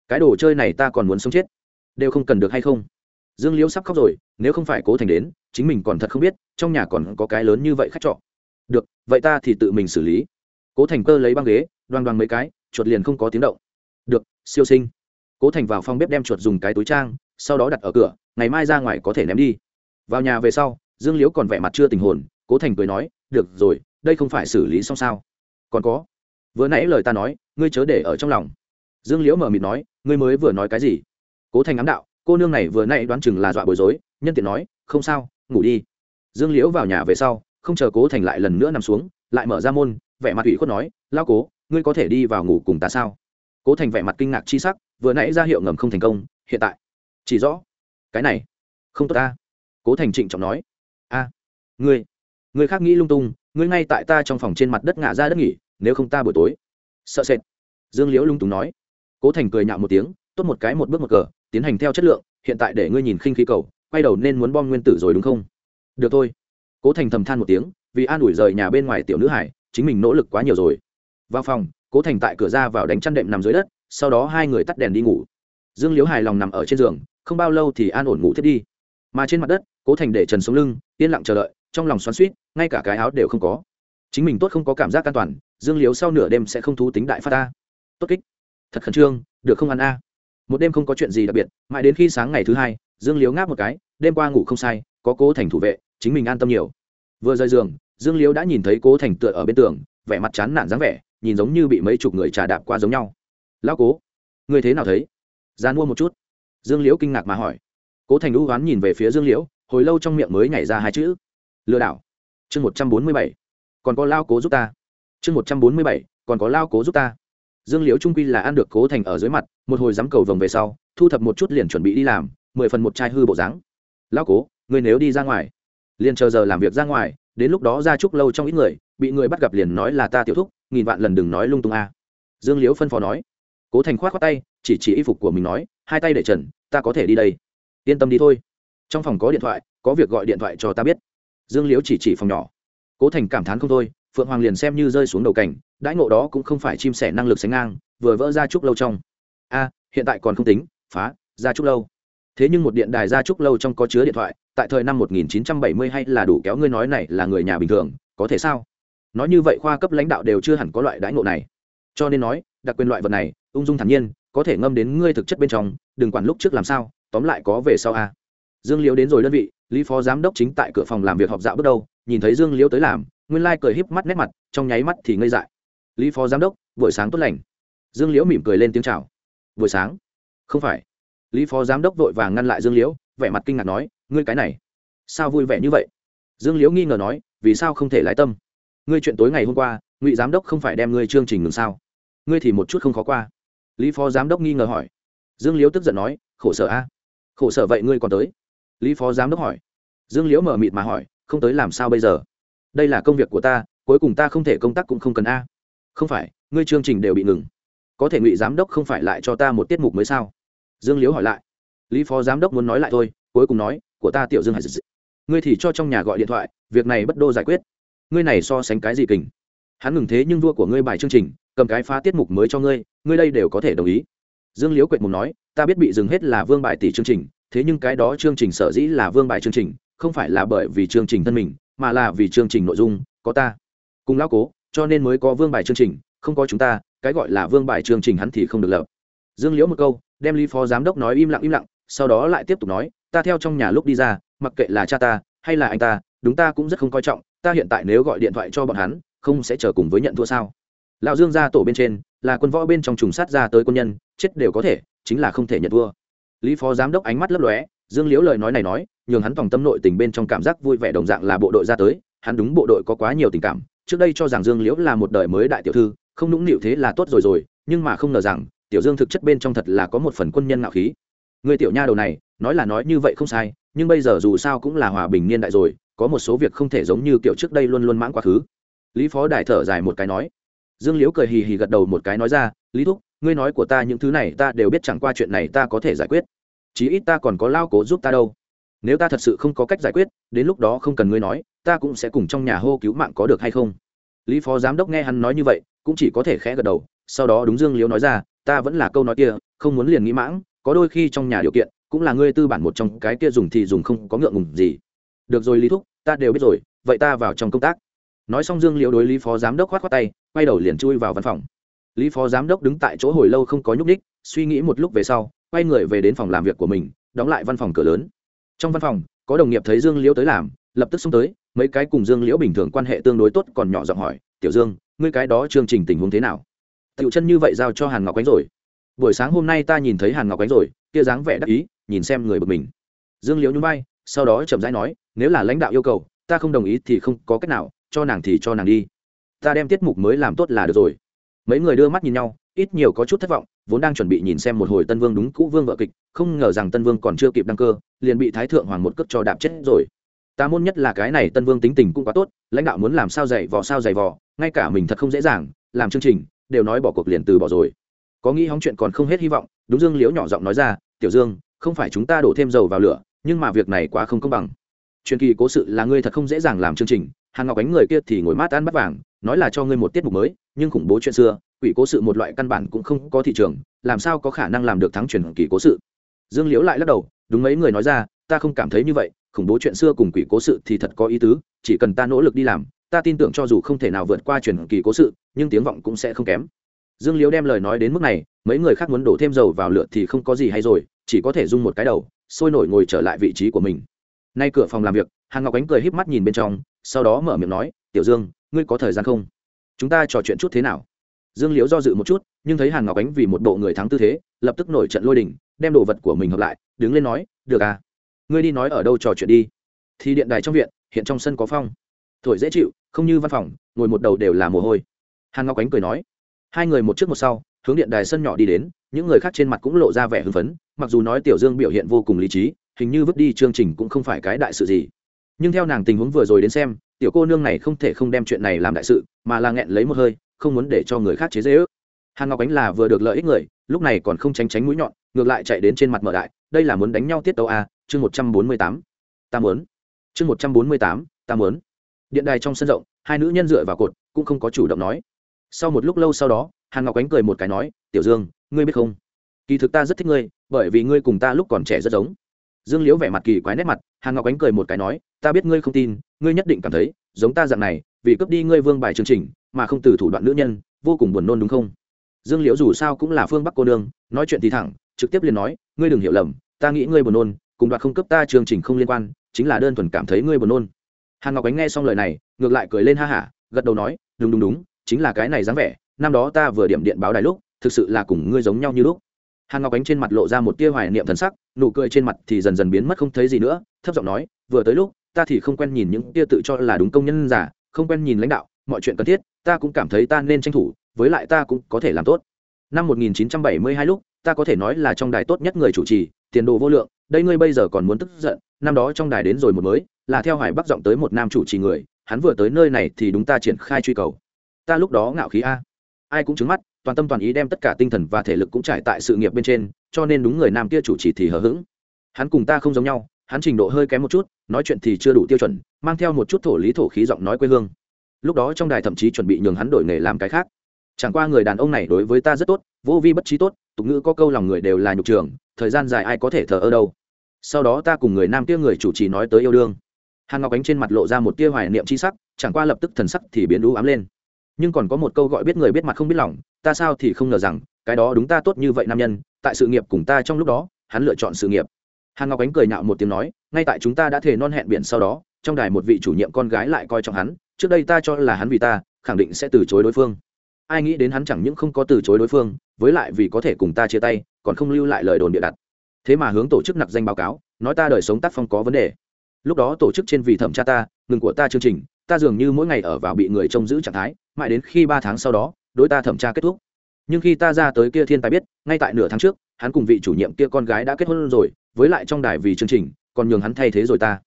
Cái đồ chơi này ta còn muốn sống chết, đều không cần được hay không? Dương liễu sắp khóc rồi, nếu không phải cố thành đến, chính mình còn thật không biết, trong nhà còn có cái lớn như vậy khách trọ. Được, vậy ta thì tự mình xử lý. Cố thành cơ lấy băng ghế, đoan đoan mấy cái, chuột liền không có tiếng động. Được, siêu sinh. Cố thành vào phòng bếp đem chuột dùng cái túi trang, sau đó đặt ở cửa, ngày mai ra ngoài có thể ném đi. Vào nhà về sau, dương liễu còn vẻ mặt chưa tình hồn, cố thành cười nói, được rồi, đây không phải xử lý xong sao? Còn có. Vừa nãy lời ta nói, ngươi chớ để ở trong lòng. Dương liễu mở mịt nói, ngươi mới vừa nói cái gì? Cố thành ám đạo cô nương này vừa nãy đoán chừng là dọa bối rối, nhân tiện nói, không sao, ngủ đi. Dương liễu vào nhà về sau, không chờ cố thành lại lần nữa nằm xuống, lại mở ra môn, vẻ mặt ủy khuất nói lao cố, ngươi có thể đi vào ngủ cùng ta sao? Cố thành vẻ mặt kinh ngạc chi sắc, vừa nãy ra hiệu ngầm không thành công, hiện tại, chỉ rõ, cái này, không tốt ta. Cố thành trịnh trọng nói, a, ngươi ngươi khác nghĩ lung tung, ngươi ngay tại ta trong phòng trên mặt đất ngả ra đất nghỉ, nếu không ta buổi tối, sợ sệt. Dương liễu lung túng nói. Cố thành cười nhạo một tiếng, tốt một cái một bước một cờ tiến hành theo chất lượng, hiện tại để ngươi nhìn khinh khí cầu, quay đầu nên muốn bom nguyên tử rồi đúng không? Được thôi. Cố thành thầm than một tiếng, vì an ủi rời nhà bên ngoài tiểu nữ hải, chính mình nỗ lực quá nhiều rồi. Vào phòng, cố thành tại cửa ra vào đánh chăn đệm nằm dưới đất, sau đó hai người tắt đèn đi ngủ. Dương liễu hài lòng nằm ở trên giường, không bao lâu thì an ổn ngủ thiết đi. Mà trên mặt đất, cố thành để trần sống lưng, yên lặng chờ đợi, trong lòng xoắn suýt ngay cả cái áo đều không có. Chính mình tốt không có cảm giác an toàn, dương liếu sau nửa đêm sẽ không thú tính đại phát ta. Tốt kích. Thật khẩn trương, được không ăn a? Một đêm không có chuyện gì đặc biệt, mãi đến khi sáng ngày thứ hai, dương liếu ngáp một cái, đêm qua ngủ không sai, có cố thành thủ vệ, chính mình an tâm nhiều. Vừa rời giường, dương liếu đã nhìn thấy cố thành tựa ở bên tường, vẻ mặt chán nản dáng vẻ, nhìn giống như bị mấy chục người trà đạp qua giống nhau. Lão cố, người thế nào thấy? Gian mua một chút. Dương liễu kinh ngạc mà hỏi. Cố thành lũ oán nhìn về phía dương liễu, hồi lâu trong miệng mới nhảy ra hai chữ. Lừa đảo. Chương một trăm bốn mươi bảy. Còn có lao cố giúp ta. Chương một trăm bốn mươi bảy. Còn có lao cố giúp ta dương liễu trung quy là ăn được cố thành ở dưới mặt, một hồi dám cầu vồng về sau, thu thập một chút liền chuẩn bị đi làm, mười phần một chai hư bộ dáng. Lão cố người nếu đi ra ngoài, liền chờ giờ làm việc ra ngoài, đến lúc đó ra chúc lâu trong ít người, bị người bắt gặp liền nói là ta tiểu thúc, nghìn vạn lần đừng nói lung tung a. Dương liễu phân phó nói. Cố thành khoát khoát tay, chỉ chỉ y phục của mình nói, hai tay để trần, ta có thể đi đây. Yên tâm đi thôi. Trong phòng có điện thoại, có việc gọi điện thoại cho ta biết. Dương liễu chỉ chỉ phòng nhỏ. Cố thành cảm thán không thôi phượng hoàng liền xem như rơi xuống đầu cảnh, đãi ngộ đó cũng không phải chim sẻ năng lực sánh ngang, vừa vỡ ra trúc lâu trong. A, hiện tại còn không tính, phá, ra trúc lâu. Thế nhưng một điện đài ra trúc lâu trong có chứa điện thoại, tại thời năm 1970 hay là đủ kéo ngươi nói này là người nhà bình thường, có thể sao? Nói như vậy khoa cấp lãnh đạo đều chưa hẳn có loại đãi ngộ này. Cho nên nói, đặc quyền loại vật này, ung dung thản nhiên, có thể ngâm đến ngươi thực chất bên trong, đừng quản lúc trước làm sao, tóm lại có về sau a. Dương liễu đến rồi đơn vị, lý phó giám đốc chính tại cửa phòng làm việc họp dạo bước đầu, nhìn thấy dương liễu tới làm nguyên lai cười híp mắt nét mặt, trong nháy mắt thì ngây dại. Lý phó giám đốc, buổi sáng tốt lành. Dương liễu mỉm cười lên tiếng chào. Buổi sáng? Không phải. Lý phó giám đốc vội vàng ngăn lại dương liễu, vẻ mặt kinh ngạc nói, ngươi cái này, sao vui vẻ như vậy? Dương liễu nghi ngờ nói, vì sao không thể lái tâm? Ngươi chuyện tối ngày hôm qua, ngụy giám đốc không phải đem ngươi chương trình ngừng sao? Ngươi thì một chút không khó qua. Lý phó giám đốc nghi ngờ hỏi. Dương liễu tức giận nói, khổ sở a. Khổ sở vậy ngươi còn tới? Lý phó giám đốc hỏi. Dương liễu mở mịt mà hỏi, không tới làm sao bây giờ? Đây là công việc của ta, cuối cùng ta không thể công tác cũng không cần a. Không phải, ngươi chương trình đều bị ngừng. Có thể ngụy giám đốc không phải lại cho ta một tiết mục mới sao? Dương liễu hỏi lại. Lý phó giám đốc muốn nói lại thôi, cuối cùng nói, của ta tiểu dương hải dị ngươi thì cho trong nhà gọi điện thoại, việc này bất đô giải quyết. Ngươi này so sánh cái gì kình? Hắn ngừng thế nhưng vua của ngươi bài chương trình, cầm cái phá tiết mục mới cho ngươi ngươi đây đều có thể đồng ý. Dương liễu quệt mục nói, ta biết bị dừng hết là vương bài tỷ chương trình, thế nhưng cái đó chương trình sở dĩ là vương bài chương trình, không phải là bởi vì chương trình thân mình mà là vì chương trình nội dung, có ta, cùng lão cố, cho nên mới có vương bài chương trình, không có chúng ta, cái gọi là vương bài chương trình hắn thì không được lập. Dương liễu một câu, đem lý phó giám đốc nói im lặng im lặng, sau đó lại tiếp tục nói, ta theo trong nhà lúc đi ra, mặc kệ là cha ta, hay là anh ta, đúng ta cũng rất không coi trọng, ta hiện tại nếu gọi điện thoại cho bọn hắn, không sẽ chờ cùng với nhận thua sao? Lão dương ra tổ bên trên, là quân võ bên trong trùng sát ra tới quân nhân, chết đều có thể, chính là không thể nhận thua. Lý phó giám đốc ánh mắt lấp lóe, dương liễu lời nói này nói nhường hắn tòng tâm nội tình bên trong cảm giác vui vẻ đồng dạng là bộ đội ra tới, hắn đúng bộ đội có quá nhiều tình cảm, trước đây cho rằng dương liễu là một đời mới đại tiểu thư, không nũng nịu thế là tốt rồi rồi, nhưng mà không ngờ rằng, tiểu dương thực chất bên trong thật là có một phần quân nhân ngạo khí. Người tiểu nha đầu này, nói là nói như vậy không sai, nhưng bây giờ dù sao cũng là hòa bình niên đại rồi, có một số việc không thể giống như kiểu trước đây luôn luôn mãn quá khứ. Lý phó đại thở dài một cái nói. Dương liễu cười hì hì gật đầu một cái nói ra, lý thúc, ngươi nói của ta những thứ này ta đều biết chẳng qua chuyện này ta có thể giải quyết. Chí ít ta còn có lao cố giúp ta đâu nếu ta thật sự không có cách giải quyết, đến lúc đó không cần ngươi nói, ta cũng sẽ cùng trong nhà hô cứu mạng có được hay không? Lý phó giám đốc nghe hắn nói như vậy, cũng chỉ có thể khẽ gật đầu, sau đó đúng dương liễu nói ra, ta vẫn là câu nói kia, không muốn liền nghĩ mãng, có đôi khi trong nhà điều kiện, cũng là ngươi tư bản một trong cái kia dùng thì dùng không có ngượng ngùng gì. Được rồi lý thúc, ta đều biết rồi, vậy ta vào trong công tác. Nói xong dương liễu đối lý phó giám đốc khoát khoát tay, quay đầu liền chui vào văn phòng. Lý phó giám đốc đứng tại chỗ hồi lâu không có nhúc ních suy nghĩ một lúc về sau, quay người về đến phòng làm việc của mình, đóng lại văn phòng cửa lớn trong văn phòng, có đồng nghiệp thấy dương liễu tới làm, lập tức xông tới, mấy cái cùng dương liễu bình thường quan hệ tương đối tốt còn nhỏ giọng hỏi, tiểu dương, ngươi cái đó chương trình tình huống thế nào? Tiểu chân như vậy giao cho hàn ngọc ánh rồi. Buổi sáng hôm nay ta nhìn thấy hàn ngọc ánh rồi, kia dáng vẻ đắc ý, nhìn xem người bực mình. Dương liễu nhún vai, sau đó chậm rãi nói, nếu là lãnh đạo yêu cầu, ta không đồng ý thì không có cách nào, cho nàng thì cho nàng đi. Ta đem tiết mục mới làm tốt là được rồi. Mấy người đưa mắt nhìn nhau ít nhiều có chút thất vọng, vốn đang chuẩn bị nhìn xem một hồi tân vương đúng cũ vương vợ kịch, không ngờ rằng tân vương còn chưa kịp đăng cơ, liền bị thái thượng hoàng một cước cho đạp chết rồi. Ta môn nhất là cái này tân vương tính tình cũng quá tốt, lãnh đạo muốn làm sao dày vò sao dày vò, ngay cả mình thật không dễ dàng, làm chương trình, đều nói bỏ cuộc liền từ bỏ rồi. Có nghĩ hóng chuyện còn không hết hy vọng, đúng dương liễu nhỏ giọng nói ra, tiểu dương, không phải chúng ta đổ thêm dầu vào lửa, nhưng mà việc này quá không công bằng. Truyền kỳ cố sự là ngươi thật không dễ dàng làm chương trình hàng ngọc ánh người kia thì ngồi mát ăn bắt vàng, nói là cho ngươi một tiết mục mới nhưng khủng bố chuyện xưa, quỷ cố sự một loại căn bản cũng không có thị trường, làm sao có khả năng làm được thắng truyền kỳ cố sự? Dương liễu lại lắc đầu, đúng mấy người nói ra, ta không cảm thấy như vậy, khủng bố chuyện xưa cùng quỷ cố sự thì thật có ý tứ, chỉ cần ta nỗ lực đi làm, ta tin tưởng cho dù không thể nào vượt qua truyền kỳ cố sự, nhưng tiếng vọng cũng sẽ không kém. Dương liễu đem lời nói đến mức này, mấy người khác muốn đổ thêm dầu vào lửa thì không có gì hay rồi, chỉ có thể dung một cái đầu, sôi nổi ngồi trở lại vị trí của mình. Nay cửa phòng làm việc hàng ngọc ánh cười híp mắt nhìn bên trong, sau đó mở miệng nói, tiểu dương, ngươi có thời gian không? Chúng ta trò chuyện chút thế nào? Dương liễu do dự một chút, nhưng thấy hàn ngọc ánh vì một bộ người thắng tư thế, lập tức nổi trận lôi đình, đem đồ vật của mình hợp lại, đứng lên nói, được à ngươi đi nói ở đâu trò chuyện đi. Thì điện đài trong viện, hiện trong sân có phong. Thổi dễ chịu, không như văn phòng, ngồi một đầu đều là mồ hôi. Hàn ngọc ánh cười nói, hai người một trước một sau, hướng điện đài sân nhỏ đi đến, những người khác trên mặt cũng lộ ra vẻ hưng phấn, mặc dù nói tiểu dương biểu hiện vô cùng lý trí, hình như vứt đi chương trình cũng không phải cái đại sự gì. Nhưng theo nàng tình huống vừa rồi đến xem tiểu cô nương này không thể không đem chuyện này làm đại sự, mà là nghẹn lấy một hơi, không muốn để cho người khác chế dễ ước. Hàn ngọc ánh là vừa được lợi ích người, lúc này còn không tránh tránh mũi nhọn, ngược lại chạy đến trên mặt mở đại, đây là muốn đánh nhau tiết tấu a, chương một trăm bốn mươi tám. Ta muốn. Chương một trăm bốn mươi tám, ta muốn. Điện đài trong sân rộng, hai nữ nhân dựa vào cột, cũng không có chủ động nói. Sau một lúc lâu sau đó, hàn ngọc ánh cười một cái nói, tiểu dương, ngươi biết không? Kỳ thực ta rất thích ngươi, bởi vì ngươi cùng ta lúc còn trẻ rất giống dương liễu vẻ mặt kỳ quái nét mặt hàn ngọc ánh cười một cái nói, ta biết ngươi không tin, ngươi nhất định cảm thấy, giống ta dạng này, vì cướp đi ngươi vương bài chương trình, mà không từ thủ đoạn nữ nhân, vô cùng buồn nôn đúng không? Dương liễu dù sao cũng là phương bắc cô nương, nói chuyện thì thẳng, trực tiếp liền nói, ngươi đừng hiểu lầm, ta nghĩ ngươi buồn nôn, cùng đoạt không cấp ta chương trình không liên quan, chính là đơn thuần cảm thấy ngươi buồn nôn. Hàn ngọc ánh nghe xong lời này, ngược lại cười lên ha hả, gật đầu nói, đúng đúng đúng, chính là cái này dáng vẻ, năm đó ta vừa điểm điện báo đài lúc, thực sự là cùng ngươi giống nhau như lúc hàn ngọc ánh trên mặt lộ ra một tia hoài niệm thần sắc, nụ cười trên mặt thì dần dần biến mất không thấy gì nữa, thấp giọng nói, vừa tới lúc, ta thì không quen nhìn những tia tự cho là đúng công nhân giả, không quen nhìn lãnh đạo, mọi chuyện cần thiết, ta cũng cảm thấy ta nên tranh thủ, với lại ta cũng có thể làm tốt. Năm 1972 lúc, ta có thể nói là trong đài tốt nhất người chủ trì, tiền đồ vô lượng, đây ngươi bây giờ còn muốn tức giận, năm đó trong đài đến rồi một mới, là theo hải bắc giọng tới một nam chủ trì người, hắn vừa tới nơi này thì đúng ta triển khai truy cầu. Ta lúc đó ngạo khí a. Ai cũng trứng mắt toàn tâm toàn ý đem tất cả tinh thần và thể lực cũng trải tại sự nghiệp bên trên, cho nên đúng người nam kia chủ trì thì hờ hững. Hắn cùng ta không giống nhau, hắn trình độ hơi kém một chút, nói chuyện thì chưa đủ tiêu chuẩn, mang theo một chút thổ lý thổ khí giọng nói quê hương. Lúc đó trong đài thậm chí chuẩn bị nhường hắn đổi nghề làm cái khác. Chẳng qua người đàn ông này đối với ta rất tốt, vô vi bất trí tốt, tục ngữ có câu lòng người đều là nhục trường, thời gian dài ai có thể thờ ơ đâu. Sau đó ta cùng người nam kia người chủ trì nói tới yêu đương. Hàn ngọc ánh trên mặt lộ ra một tia hoài niệm c h i sắc, chẳng qua lập tức thần sắc thì biến đũ ám lên nhưng còn có một câu gọi biết người biết mặt không biết lòng, ta sao thì không ngờ rằng, cái đó đúng ta tốt như vậy nam nhân, tại sự nghiệp cùng ta trong lúc đó, hắn lựa chọn sự nghiệp. Hàn ngọc ánh cười nhạo một tiếng nói, ngay tại chúng ta đã thề non hẹn biển sau đó, trong đài một vị chủ nhiệm con gái lại coi trọng hắn, trước đây ta cho là hắn vì ta, khẳng định sẽ từ chối đối phương. Ai nghĩ đến hắn chẳng những không có từ chối đối phương, với lại vì có thể cùng ta chia tay, còn không lưu lại lời đồn địa đặt. Thế mà hướng tổ chức nặc danh báo cáo, nói ta đời sống tác phong có vấn đề. Lúc đó tổ chức trên vì thẩm tra ta, ngừng của ta chương trình ta dường như mỗi ngày ở vào bị người trông giữ trạng thái, mãi đến khi ba tháng sau đó, đối ta thẩm tra kết thúc. Nhưng khi ta ra tới kia thiên tài biết, ngay tại nửa tháng trước, hắn cùng vị chủ nhiệm kia con gái đã kết hôn rồi, với lại trong đài vì chương trình, còn nhường hắn thay thế rồi ta.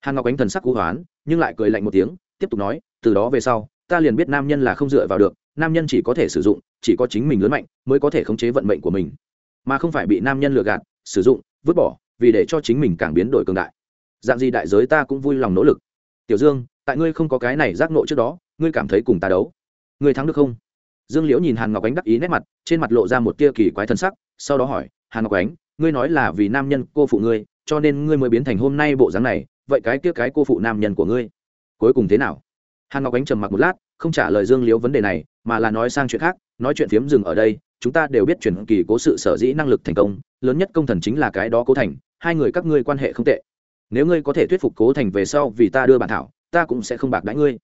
Hàn ngọc ánh thần sắc cú hoán, nhưng lại cười lạnh một tiếng, tiếp tục nói, từ đó về sau, ta liền biết nam nhân là không dựa vào được, nam nhân chỉ có thể sử dụng, chỉ có chính mình lớn mạnh, mới có thể khống chế vận mệnh của mình. Mà không phải bị nam nhân lừa gạt, sử dụng, vứt bỏ, vì để cho chính mình càng biến đổi cường đại. Dạng gì đại giới ta cũng vui lòng nỗ lực. Tiểu dương tại ngươi không có cái này giác nộ trước đó, ngươi cảm thấy cùng ta đấu. Ngươi thắng được không? Dương liễu nhìn hàn ngọc ánh đắc ý nét mặt, trên mặt lộ ra một tia kỳ quái thân sắc, sau đó hỏi, hàn ngọc ánh, ngươi nói là vì nam nhân cô phụ ngươi, cho nên ngươi mới biến thành hôm nay bộ dáng này, vậy cái kia cái cô phụ nam nhân của ngươi, cuối cùng thế nào? Hàn ngọc ánh trầm mặc một lát, không trả lời dương liễu vấn đề này, mà là nói sang chuyện khác, nói chuyện phiếm dừng ở đây, chúng ta đều biết truyền kỳ cố sự sở dĩ năng lực thành công, lớn nhất công thần chính là cái đó cố thành, hai người các ngươi quan hệ không tệ. Nếu ngươi có thể thuyết phục cố thành về sau vì ta đưa bản thảo ta cũng sẽ không bạc đãi ngươi.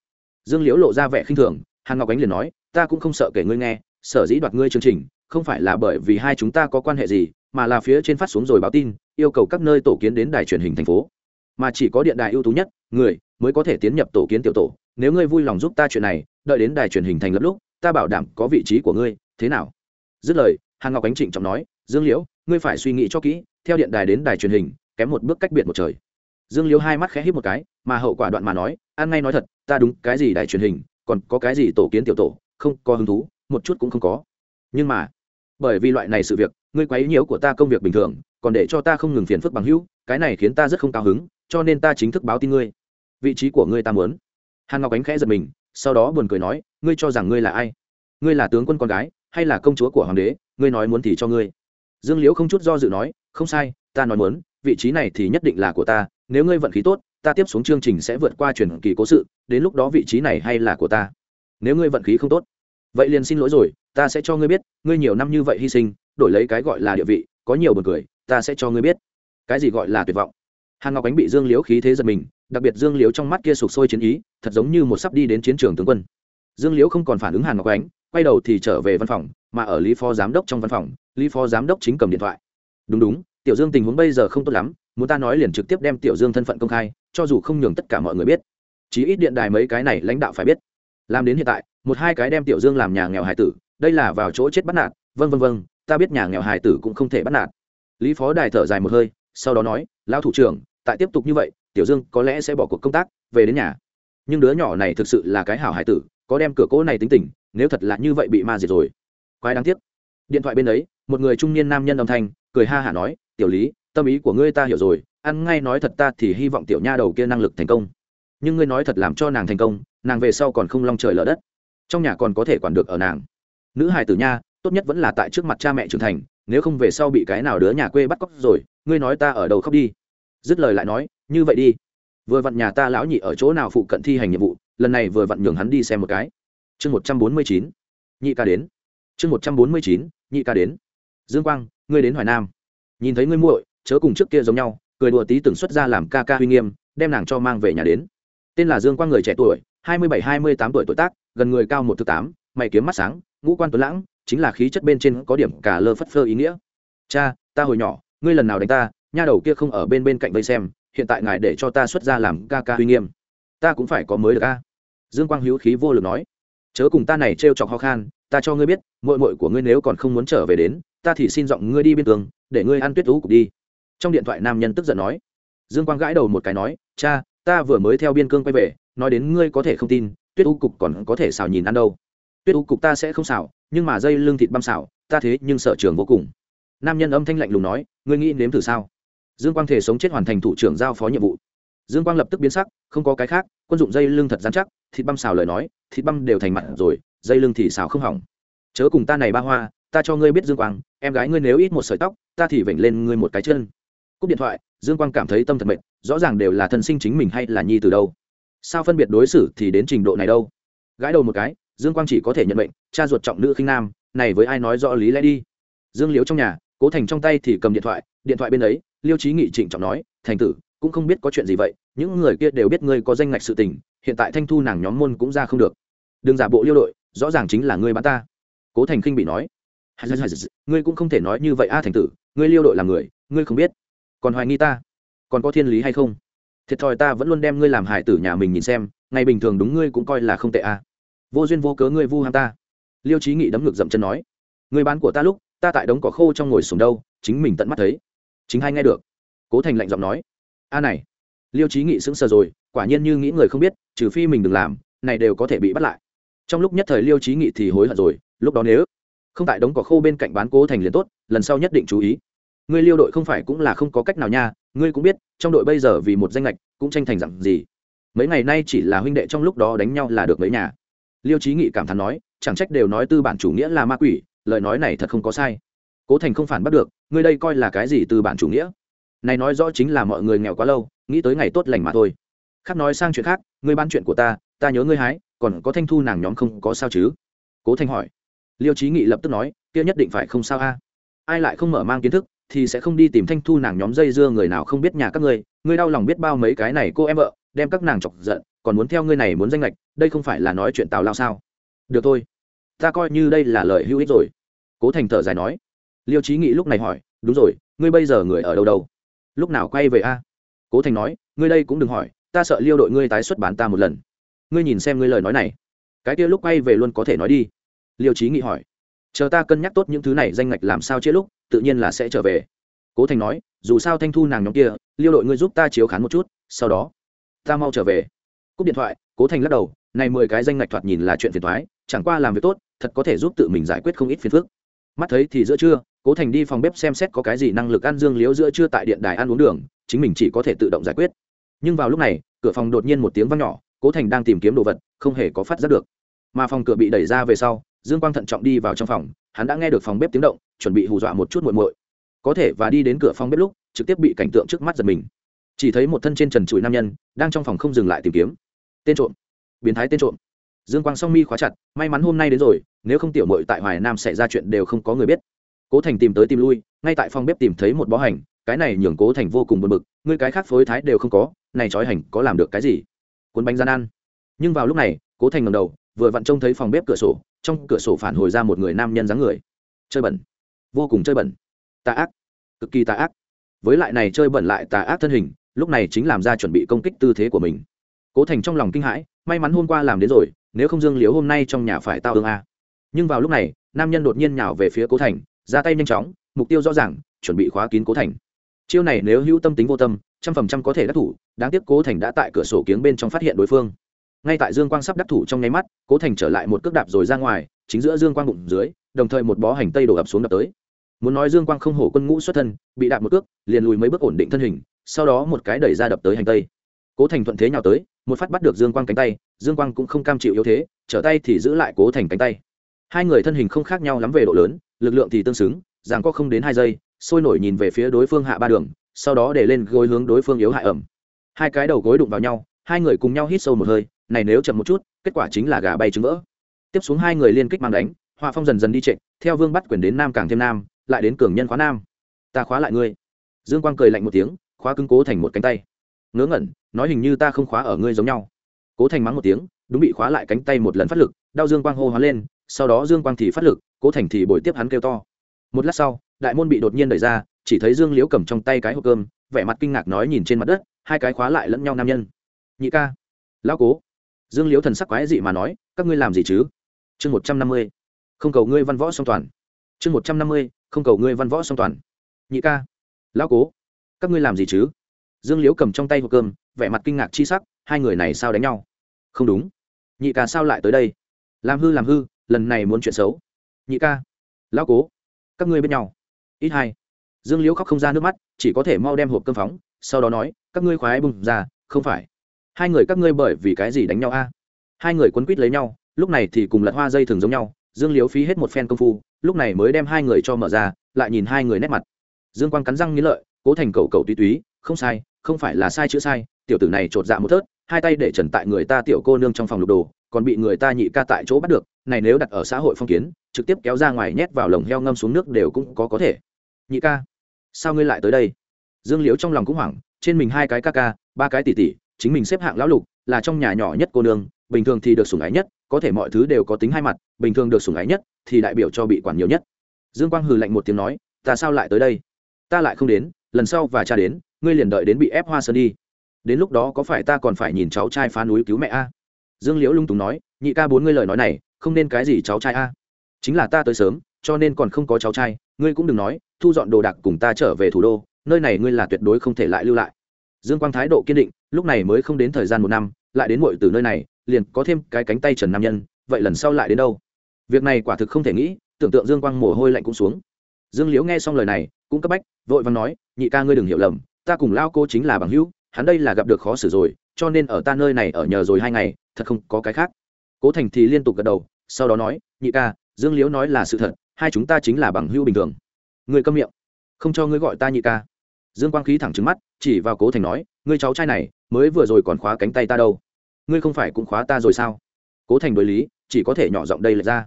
Dương liễu lộ ra vẻ khinh thường, hàn ngọc ánh liền nói, ta cũng không sợ kể ngươi nghe, sở dĩ đoạt ngươi chương trình, không phải là bởi vì hai chúng ta có quan hệ gì, mà là phía trên phát xuống rồi báo tin, yêu cầu các nơi tổ kiến đến đài truyền hình thành phố. Mà chỉ có điện đài ưu tú nhất, người, mới có thể tiến nhập tổ kiến tiểu tổ. Nếu ngươi vui lòng giúp ta chuyện này, đợi đến đài truyền hình thành lập lúc, ta bảo đảm có vị trí của ngươi, thế nào? Dứt lời, hàn ngọc ánh trịnh trọng nói, dương liễu, ngươi phải suy nghĩ cho kỹ, theo điện đài đến đài truyền hình, kém một bước cách biệt một trời dương liễu hai mắt khẽ hít một cái, mà hậu quả đoạn mà nói, ăn ngay nói thật, ta đúng cái gì đài truyền hình, còn có cái gì tổ kiến tiểu tổ, không có hứng thú, một chút cũng không có. Nhưng mà, bởi vì loại này sự việc, ngươi quấy nhiễu của ta công việc bình thường, còn để cho ta không ngừng phiền phức bằng hữu, cái này khiến ta rất không cao hứng, cho nên ta chính thức báo tin ngươi. Vị trí của ngươi ta muốn. Hàn ngọc ánh khẽ giật mình, sau đó buồn cười nói, ngươi cho rằng ngươi là ai? Ngươi là tướng quân con gái, hay là công chúa của hoàng đế, ngươi nói muốn thì cho ngươi. Dương liễu không chút do dự nói, không sai, ta nói muốn, vị trí này thì nhất định là của ta nếu ngươi vận khí tốt, ta tiếp xuống chương trình sẽ vượt qua truyền kỳ cố sự, đến lúc đó vị trí này hay là của ta. Nếu ngươi vận khí không tốt, vậy liền xin lỗi rồi, ta sẽ cho ngươi biết, ngươi nhiều năm như vậy hy sinh, đổi lấy cái gọi là địa vị, có nhiều buồn cười, ta sẽ cho ngươi biết. Cái gì gọi là tuyệt vọng? Hàn ngọc ánh bị dương liễu khí thế giật mình, đặc biệt dương liễu trong mắt kia sụp sôi chiến ý, thật giống như một sắp đi đến chiến trường tướng quân. Dương liễu không còn phản ứng hàn ngọc ánh, quay đầu thì trở về văn phòng, mà ở lý phó giám đốc trong văn phòng, lý phó giám đốc chính cầm điện thoại. Đúng đúng tiểu dương tình huống bây giờ không tốt lắm, muốn ta nói liền trực tiếp đem tiểu dương thân phận công khai, cho dù không nhường tất cả mọi người biết. Chí ít điện đài mấy cái này lãnh đạo phải biết. Làm đến hiện tại, một hai cái đem tiểu dương làm nhà nghèo hải tử, đây là vào chỗ chết bắt nạt vân vân vân ta biết nhà nghèo hải tử cũng không thể bắt nạt. Lý phó đài thở dài một hơi, sau đó nói, lão thủ trưởng, tại tiếp tục như vậy, tiểu dương có lẽ sẽ bỏ cuộc công tác, về đến nhà. Nhưng đứa nhỏ này thực sự là cái hảo hải tử, có đem cửa cỗ này tính tình, nếu thật là như vậy bị ma diệt rồi. Quái đáng tiếc. Điện thoại bên ấy, một người trung niên nam nhân âm thanh, cười ha hả nói tiểu lý, tâm ý của ngươi ta hiểu rồi, ăn ngay nói thật ta thì hy vọng tiểu nha đầu kia năng lực thành công. Nhưng ngươi nói thật làm cho nàng thành công, nàng về sau còn không long trời lỡ đất. Trong nhà còn có thể quản được ở nàng. Nữ hài tử nha, tốt nhất vẫn là tại trước mặt cha mẹ trưởng thành, nếu không về sau bị cái nào đứa nhà quê bắt cóc rồi, ngươi nói ta ở đầu khóc đi. Dứt lời lại nói, như vậy đi. Vừa vặn nhà ta lão nhị ở chỗ nào phụ cận thi hành nhiệm vụ, lần này vừa vặn nhường hắn đi xem một cái. Chương một trăm bốn mươi chín, nhị ca đến. Chương một trăm bốn mươi chín, nhị ca đến. Dương quang, ngươi đến hoài nam nhìn thấy ngươi muội, chớ cùng trước kia giống nhau, cười đùa tí từng xuất ra làm ca ca uy nghiêm, đem nàng cho mang về nhà đến. Tên là dương quang người trẻ tuổi, hai mươi bảy, hai mươi tám tuổi tuổi tác, gần người cao một thứ tám, mày kiếm mắt sáng, ngũ quan tuấn lãng, chính là khí chất bên trên có điểm cả lơ phất phơ ý nghĩa. Cha, ta hồi nhỏ, ngươi lần nào đánh ta, nha đầu kia không ở bên bên cạnh vây xem, hiện tại ngài để cho ta xuất ra làm ca ca uy nghiêm. Ta cũng phải có mới được ca dương quang hữu khí vô lực nói. Chớ cùng ta này trêu chọc ho khan ta cho ngươi biết mội mội của ngươi nếu còn không muốn trở về đến, ta thì xin giọng ngươi đi biên tường để ngươi ăn tuyết thú cục đi. Trong điện thoại nam nhân tức giận nói. Dương quang gãi đầu một cái nói, cha, ta vừa mới theo biên cương quay về, nói đến ngươi có thể không tin, tuyết u cục còn có thể xào nhìn ăn đâu. Tuyết u cục ta sẽ không xào, nhưng mà dây lưng thịt băm xào, ta thế nhưng sở trường vô cùng. Nam nhân âm thanh lạnh lùng nói, ngươi nghĩ nếm thử sao? Dương quang thể sống chết hoàn thành thủ trưởng giao phó nhiệm vụ. Dương quang lập tức biến sắc, không có cái khác, quân dụng dây lưng thật dán chắc, thịt băm xào lời nói, thịt băm đều thành mặt rồi dây lưng thì xào không hỏng. Chớ cùng ta này ba hoa, ta cho ngươi biết dương quang, em gái ngươi nếu ít một sợi tóc, ta thì vểnh lên ngươi một cái chân. Cúp điện thoại, dương quang cảm thấy tâm thật mệnh rõ ràng đều là thân sinh chính mình hay là nhi từ đâu. Sao phân biệt đối xử thì đến trình độ này đâu? Gãi đầu một cái, dương quang chỉ có thể nhận bệnh cha ruột trọng nữ khinh nam, này với ai nói rõ lý lẽ đi. Dương liếu trong nhà, cố thành trong tay thì cầm điện thoại điện thoại bên ấy, liêu trí nghị trịnh trọng nói, thành tử, cũng không biết có chuyện gì vậy, những người kia đều biết ngươi có danh ngạch sự tình, hiện tại thanh thu nàng nhóm môn cũng ra không được. Đừng giả bộ liêu đội rõ ràng chính là ngươi bán ta. Cố thành khinh bị nói. Ngươi cũng không thể nói như vậy a thành tử, ngươi liêu đội là người, ngươi không biết. Còn hoài nghi ta? Còn có thiên lý hay không? Thiệt thòi ta vẫn luôn đem ngươi làm hải tử nhà mình nhìn xem, ngày bình thường đúng ngươi cũng coi là không tệ à. vô duyên vô cớ ngươi vu ham ta. Liêu trí nghị đấm ngực dậm chân nói. Người bán của ta lúc, ta tại đống cỏ khô trong ngồi sùng đâu, chính mình tận mắt thấy. Chính hay nghe được. Cố thành lạnh giọng nói. A này. Liêu trí nghị sững sờ rồi, quả nhiên như nghĩ người không biết, trừ phi mình đừng làm, này đều có thể bị bắt lại trong lúc nhất thời liêu trí nghị thì hối hận rồi, lúc đó nếu không tại đống cỏ khô bên cạnh bán cố thành liền tốt, lần sau nhất định chú ý. Ngươi liêu đội không phải cũng là không có cách nào nha, ngươi cũng biết, trong đội bây giờ vì một danh lệch cũng tranh thành dặn gì. Mấy ngày nay chỉ là huynh đệ trong lúc đó đánh nhau là được mấy nhà. Liêu trí nghị cảm thán nói, chẳng trách đều nói tư bản chủ nghĩa là ma quỷ, lời nói này thật không có sai. Cố thành không phản bắt được, ngươi đây coi là cái gì tư bản chủ nghĩa? Này nói rõ chính là mọi người nghèo quá lâu, nghĩ tới ngày tốt lành mà thôi. Khác nói sang chuyện khác, ngươi ban chuyện của ta ta nhớ ngươi hái còn có thanh thu nàng nhóm không có sao chứ? Cố thanh hỏi. Liêu trí nghị lập tức nói, kia nhất định phải không sao a? Ai lại không mở mang kiến thức, thì sẽ không đi tìm thanh thu nàng nhóm dây dưa người nào không biết nhà các ngươi. Ngươi đau lòng biết bao mấy cái này cô em vợ, đem các nàng chọc giận, còn muốn theo ngươi này muốn danh lệch, đây không phải là nói chuyện tào lao sao? Được thôi. Ta coi như đây là lời hữu ích rồi. Cố thành thở dài nói. Liêu trí nghị lúc này hỏi, đúng rồi, ngươi bây giờ người ở đâu đâu? Lúc nào quay về a? Cố thành nói, ngươi đây cũng đừng hỏi, ta sợ liêu đội ngươi tái xuất bán ta một lần ngươi nhìn xem ngươi lời nói này. Cái kia lúc quay về luôn có thể nói đi. Liêu trí nghị hỏi. Chờ ta cân nhắc tốt những thứ này danh ngạch làm sao chia lúc, tự nhiên là sẽ trở về. Cố thành nói, dù sao thanh thu nàng nhóm kia, liêu đội ngươi giúp ta chiếu khán một chút, sau đó, ta mau trở về. Cúp điện thoại, cố thành lắc đầu, này mười cái danh ngạch thoạt nhìn là chuyện phiền thoái chẳng qua làm việc tốt, thật có thể giúp tự mình giải quyết không ít phiền phức. Mắt thấy thì giữa trưa, cố thành đi phòng bếp xem xét có cái gì năng lực ăn dương liếu giữa trưa tại điện đài ăn uống đường, chính mình chỉ có thể tự động giải quyết. Nhưng vào lúc này, cửa phòng đột nhiên một tiếng văng nhỏ cố thành đang tìm kiếm đồ vật, không hề có phát giác được. Mà phòng cửa bị đẩy ra về sau, dương quang thận trọng đi vào trong phòng, hắn đã nghe được phòng bếp tiếng động, chuẩn bị hù dọa một chút muội muội. Có thể và đi đến cửa phòng bếp lúc, trực tiếp bị cảnh tượng trước mắt giật mình. Chỉ thấy một thân trên trần trụi nam nhân, đang trong phòng không dừng lại tìm kiếm. Tên trộm. Biến thái tên trộm. Dương quang song mi khóa chặt, may mắn hôm nay đến rồi, nếu không tiểu mội tại hoài nam xảy ra chuyện đều không có người biết. Cố thành tìm tới tìm lui, ngay tại phòng bếp tìm thấy một bó hành, cái này nhường cố thành vô cùng buồn bực, ngươi cái khác phối thái đều không có, này trói hành có làm được cái gì? Cuốn bánh gian ăn. Nhưng vào lúc này, cố thành ngầm đầu, vừa vặn trông thấy phòng bếp cửa sổ, trong cửa sổ phản hồi ra một người nam nhân dáng người. Chơi bẩn. Vô cùng chơi bẩn. Tà ác. Cực kỳ tà ác. Với lại này chơi bẩn lại tà ác thân hình, lúc này chính làm ra chuẩn bị công kích tư thế của mình. Cố thành trong lòng kinh hãi, may mắn hôm qua làm đến rồi, nếu không dương liếu hôm nay trong nhà phải tao ương a. Nhưng vào lúc này, nam nhân đột nhiên nhào về phía cố thành, ra tay nhanh chóng, mục tiêu rõ ràng, chuẩn bị khóa kín cố thành chiêu này nếu hữu tâm tính vô tâm, trăm phần trăm có thể đắc thủ, đáng tiếc cố thành đã tại cửa sổ kiếng bên trong phát hiện đối phương. Ngay tại dương quang sắp đắc thủ trong nháy mắt, cố thành trở lại một cước đạp rồi ra ngoài, chính giữa dương quang bụng dưới, đồng thời một bó hành tây đổ ập xuống đập tới. Muốn nói dương quang không hổ quân ngũ xuất thân, bị đạp một cước, liền lùi mấy bước ổn định thân hình, sau đó một cái đẩy ra đập tới hành tây. Cố thành thuận thế nhào tới, một phát bắt được dương quang cánh tay, dương quang cũng không cam chịu yếu thế, trở tay thì giữ lại cố thành cánh tay. Hai người thân hình không khác nhau lắm về độ lớn, lực lượng thì tương xứng rằng có không đến hai giây sôi nổi nhìn về phía đối phương hạ ba đường, sau đó để lên gối hướng đối phương yếu hại ẩm. Hai cái đầu gối đụng vào nhau, hai người cùng nhau hít sâu một hơi, này nếu chậm một chút, kết quả chính là gà bay trứng vỡ. Tiếp xuống hai người liên kích mang đánh họa phong dần dần đi trệ, theo vương bắt quyền đến nam càng thêm nam, lại đến cường nhân khóa nam. Ta khóa lại ngươi. Dương quang cười lạnh một tiếng, khóa cứng cố thành một cánh tay. Ngớ ngẩn, nói hình như ta không khóa ở ngươi giống nhau. Cố thành mắng một tiếng, đúng bị khóa lại cánh tay một lần phát lực, đau dương quang hô hóa lên, sau đó dương quang thì phát lực, cố thành thì bồi tiếp hắn kêu to. Một lát sau đại môn bị đột nhiên đẩy ra, chỉ thấy dương liễu cầm trong tay cái hộp cơm, vẻ mặt kinh ngạc nói nhìn trên mặt đất, hai cái khóa lại lẫn nhau nam nhân. Nhị ca, lão cố. Dương liễu thần sắc quái dị mà nói, các ngươi làm gì chứ? Chương một trăm năm mươi, không cầu ngươi văn võ song toàn. Chương một trăm năm mươi, không cầu ngươi văn võ song toàn. Nhị ca, lão cố, các ngươi làm gì chứ? Dương liễu cầm trong tay hộp cơm, vẻ mặt kinh ngạc chi sắc, hai người này sao đánh nhau? Không đúng. Nhị ca sao lại tới đây? Làm hư làm hư, lần này muốn chuyện xấu. Nhị ca, lão cố, các ngươi bên nhau ít hai. Dương liễu khóc không ra nước mắt, chỉ có thể mau đem hộp cơm phóng, sau đó nói, các ngươi khoái bùng ra, không phải. Hai người các ngươi bởi vì cái gì đánh nhau a? Hai người quấn quýt lấy nhau, lúc này thì cùng lật hoa dây thường giống nhau, dương liễu phí hết một phen công phu, lúc này mới đem hai người cho mở ra, lại nhìn hai người nét mặt. Dương quang cắn răng nghĩ lợi, cố thành cầu cầu túy túy, không sai, không phải là sai chữ sai, tiểu tử này chột dạ một thớt, hai tay để trần tại người ta tiểu cô nương trong phòng lục đồ, còn bị người ta nhị ca tại chỗ bắt được, này nếu đặt ở xã hội phong kiến, trực tiếp kéo ra ngoài nhét vào lồng heo ngâm xuống nước đều cũng có có thể nhị ca, sao ngươi lại tới đây? Dương liễu trong lòng cũng hoảng, trên mình hai cái ca ca, ba cái tỷ tỷ, chính mình xếp hạng lão lục, là trong nhà nhỏ nhất cô nương, bình thường thì được sủng ái nhất, có thể mọi thứ đều có tính hai mặt, bình thường được sủng ái nhất thì đại biểu cho bị quản nhiều nhất. Dương quang hừ lạnh một tiếng nói, ta sao lại tới đây? Ta lại không đến, lần sau và cha đến, ngươi liền đợi đến bị ép hoa sơn đi. Đến lúc đó có phải ta còn phải nhìn cháu trai phá núi cứu mẹ a? Dương liễu lung túng nói, nhị ca bốn ngươi lời nói này, không nên cái gì cháu trai a. Chính là ta tới sớm, cho nên còn không có cháu trai, ngươi cũng đừng nói thu dọn đồ đạc cùng ta trở về thủ đô, nơi này ngươi là tuyệt đối không thể lại lưu lại. Dương quang thái độ kiên định, lúc này mới không đến thời gian một năm, lại đến muội từ nơi này, liền có thêm cái cánh tay trần nam nhân, vậy lần sau lại đến đâu? Việc này quả thực không thể nghĩ, tưởng tượng dương quang mồ hôi lạnh cũng xuống. Dương liễu nghe xong lời này, cũng cấp bách, vội vàng nói, nhị ca ngươi đừng hiểu lầm, ta cùng lao cô chính là bằng hữu, hắn đây là gặp được khó xử rồi, cho nên ở ta nơi này ở nhờ rồi hai ngày, thật không có cái khác. Cố thành thì liên tục gật đầu, sau đó nói, nhị ca, dương liễu nói là sự thật, hai chúng ta chính là bằng hữu bình thường người câm miệng. Không cho ngươi gọi ta nhị ca. Dương quang khí thẳng trứng mắt, chỉ vào cố thành nói, ngươi cháu trai này, mới vừa rồi còn khóa cánh tay ta đâu. Ngươi không phải cũng khóa ta rồi sao? Cố thành đối lý, chỉ có thể nhỏ giọng đây lệch ra.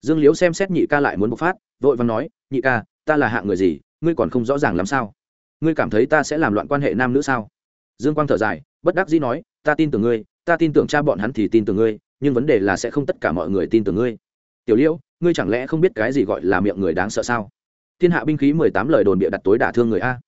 Dương liễu xem xét nhị ca lại muốn bộc phát, vội vàng nói, nhị ca, ta là hạng người gì, ngươi còn không rõ ràng làm sao? Ngươi cảm thấy ta sẽ làm loạn quan hệ nam nữ sao? Dương quang thở dài, bất đắc dĩ nói, ta tin tưởng ngươi, ta tin tưởng cha bọn hắn thì tin tưởng ngươi, nhưng vấn đề là sẽ không tất cả mọi người tin tưởng ngươi. Tiểu liễu, ngươi chẳng lẽ không biết cái gì gọi là miệng người đáng sợ sao? Thiên hạ binh khí mười tám lời đồn bịa đặt tối đả thương người a.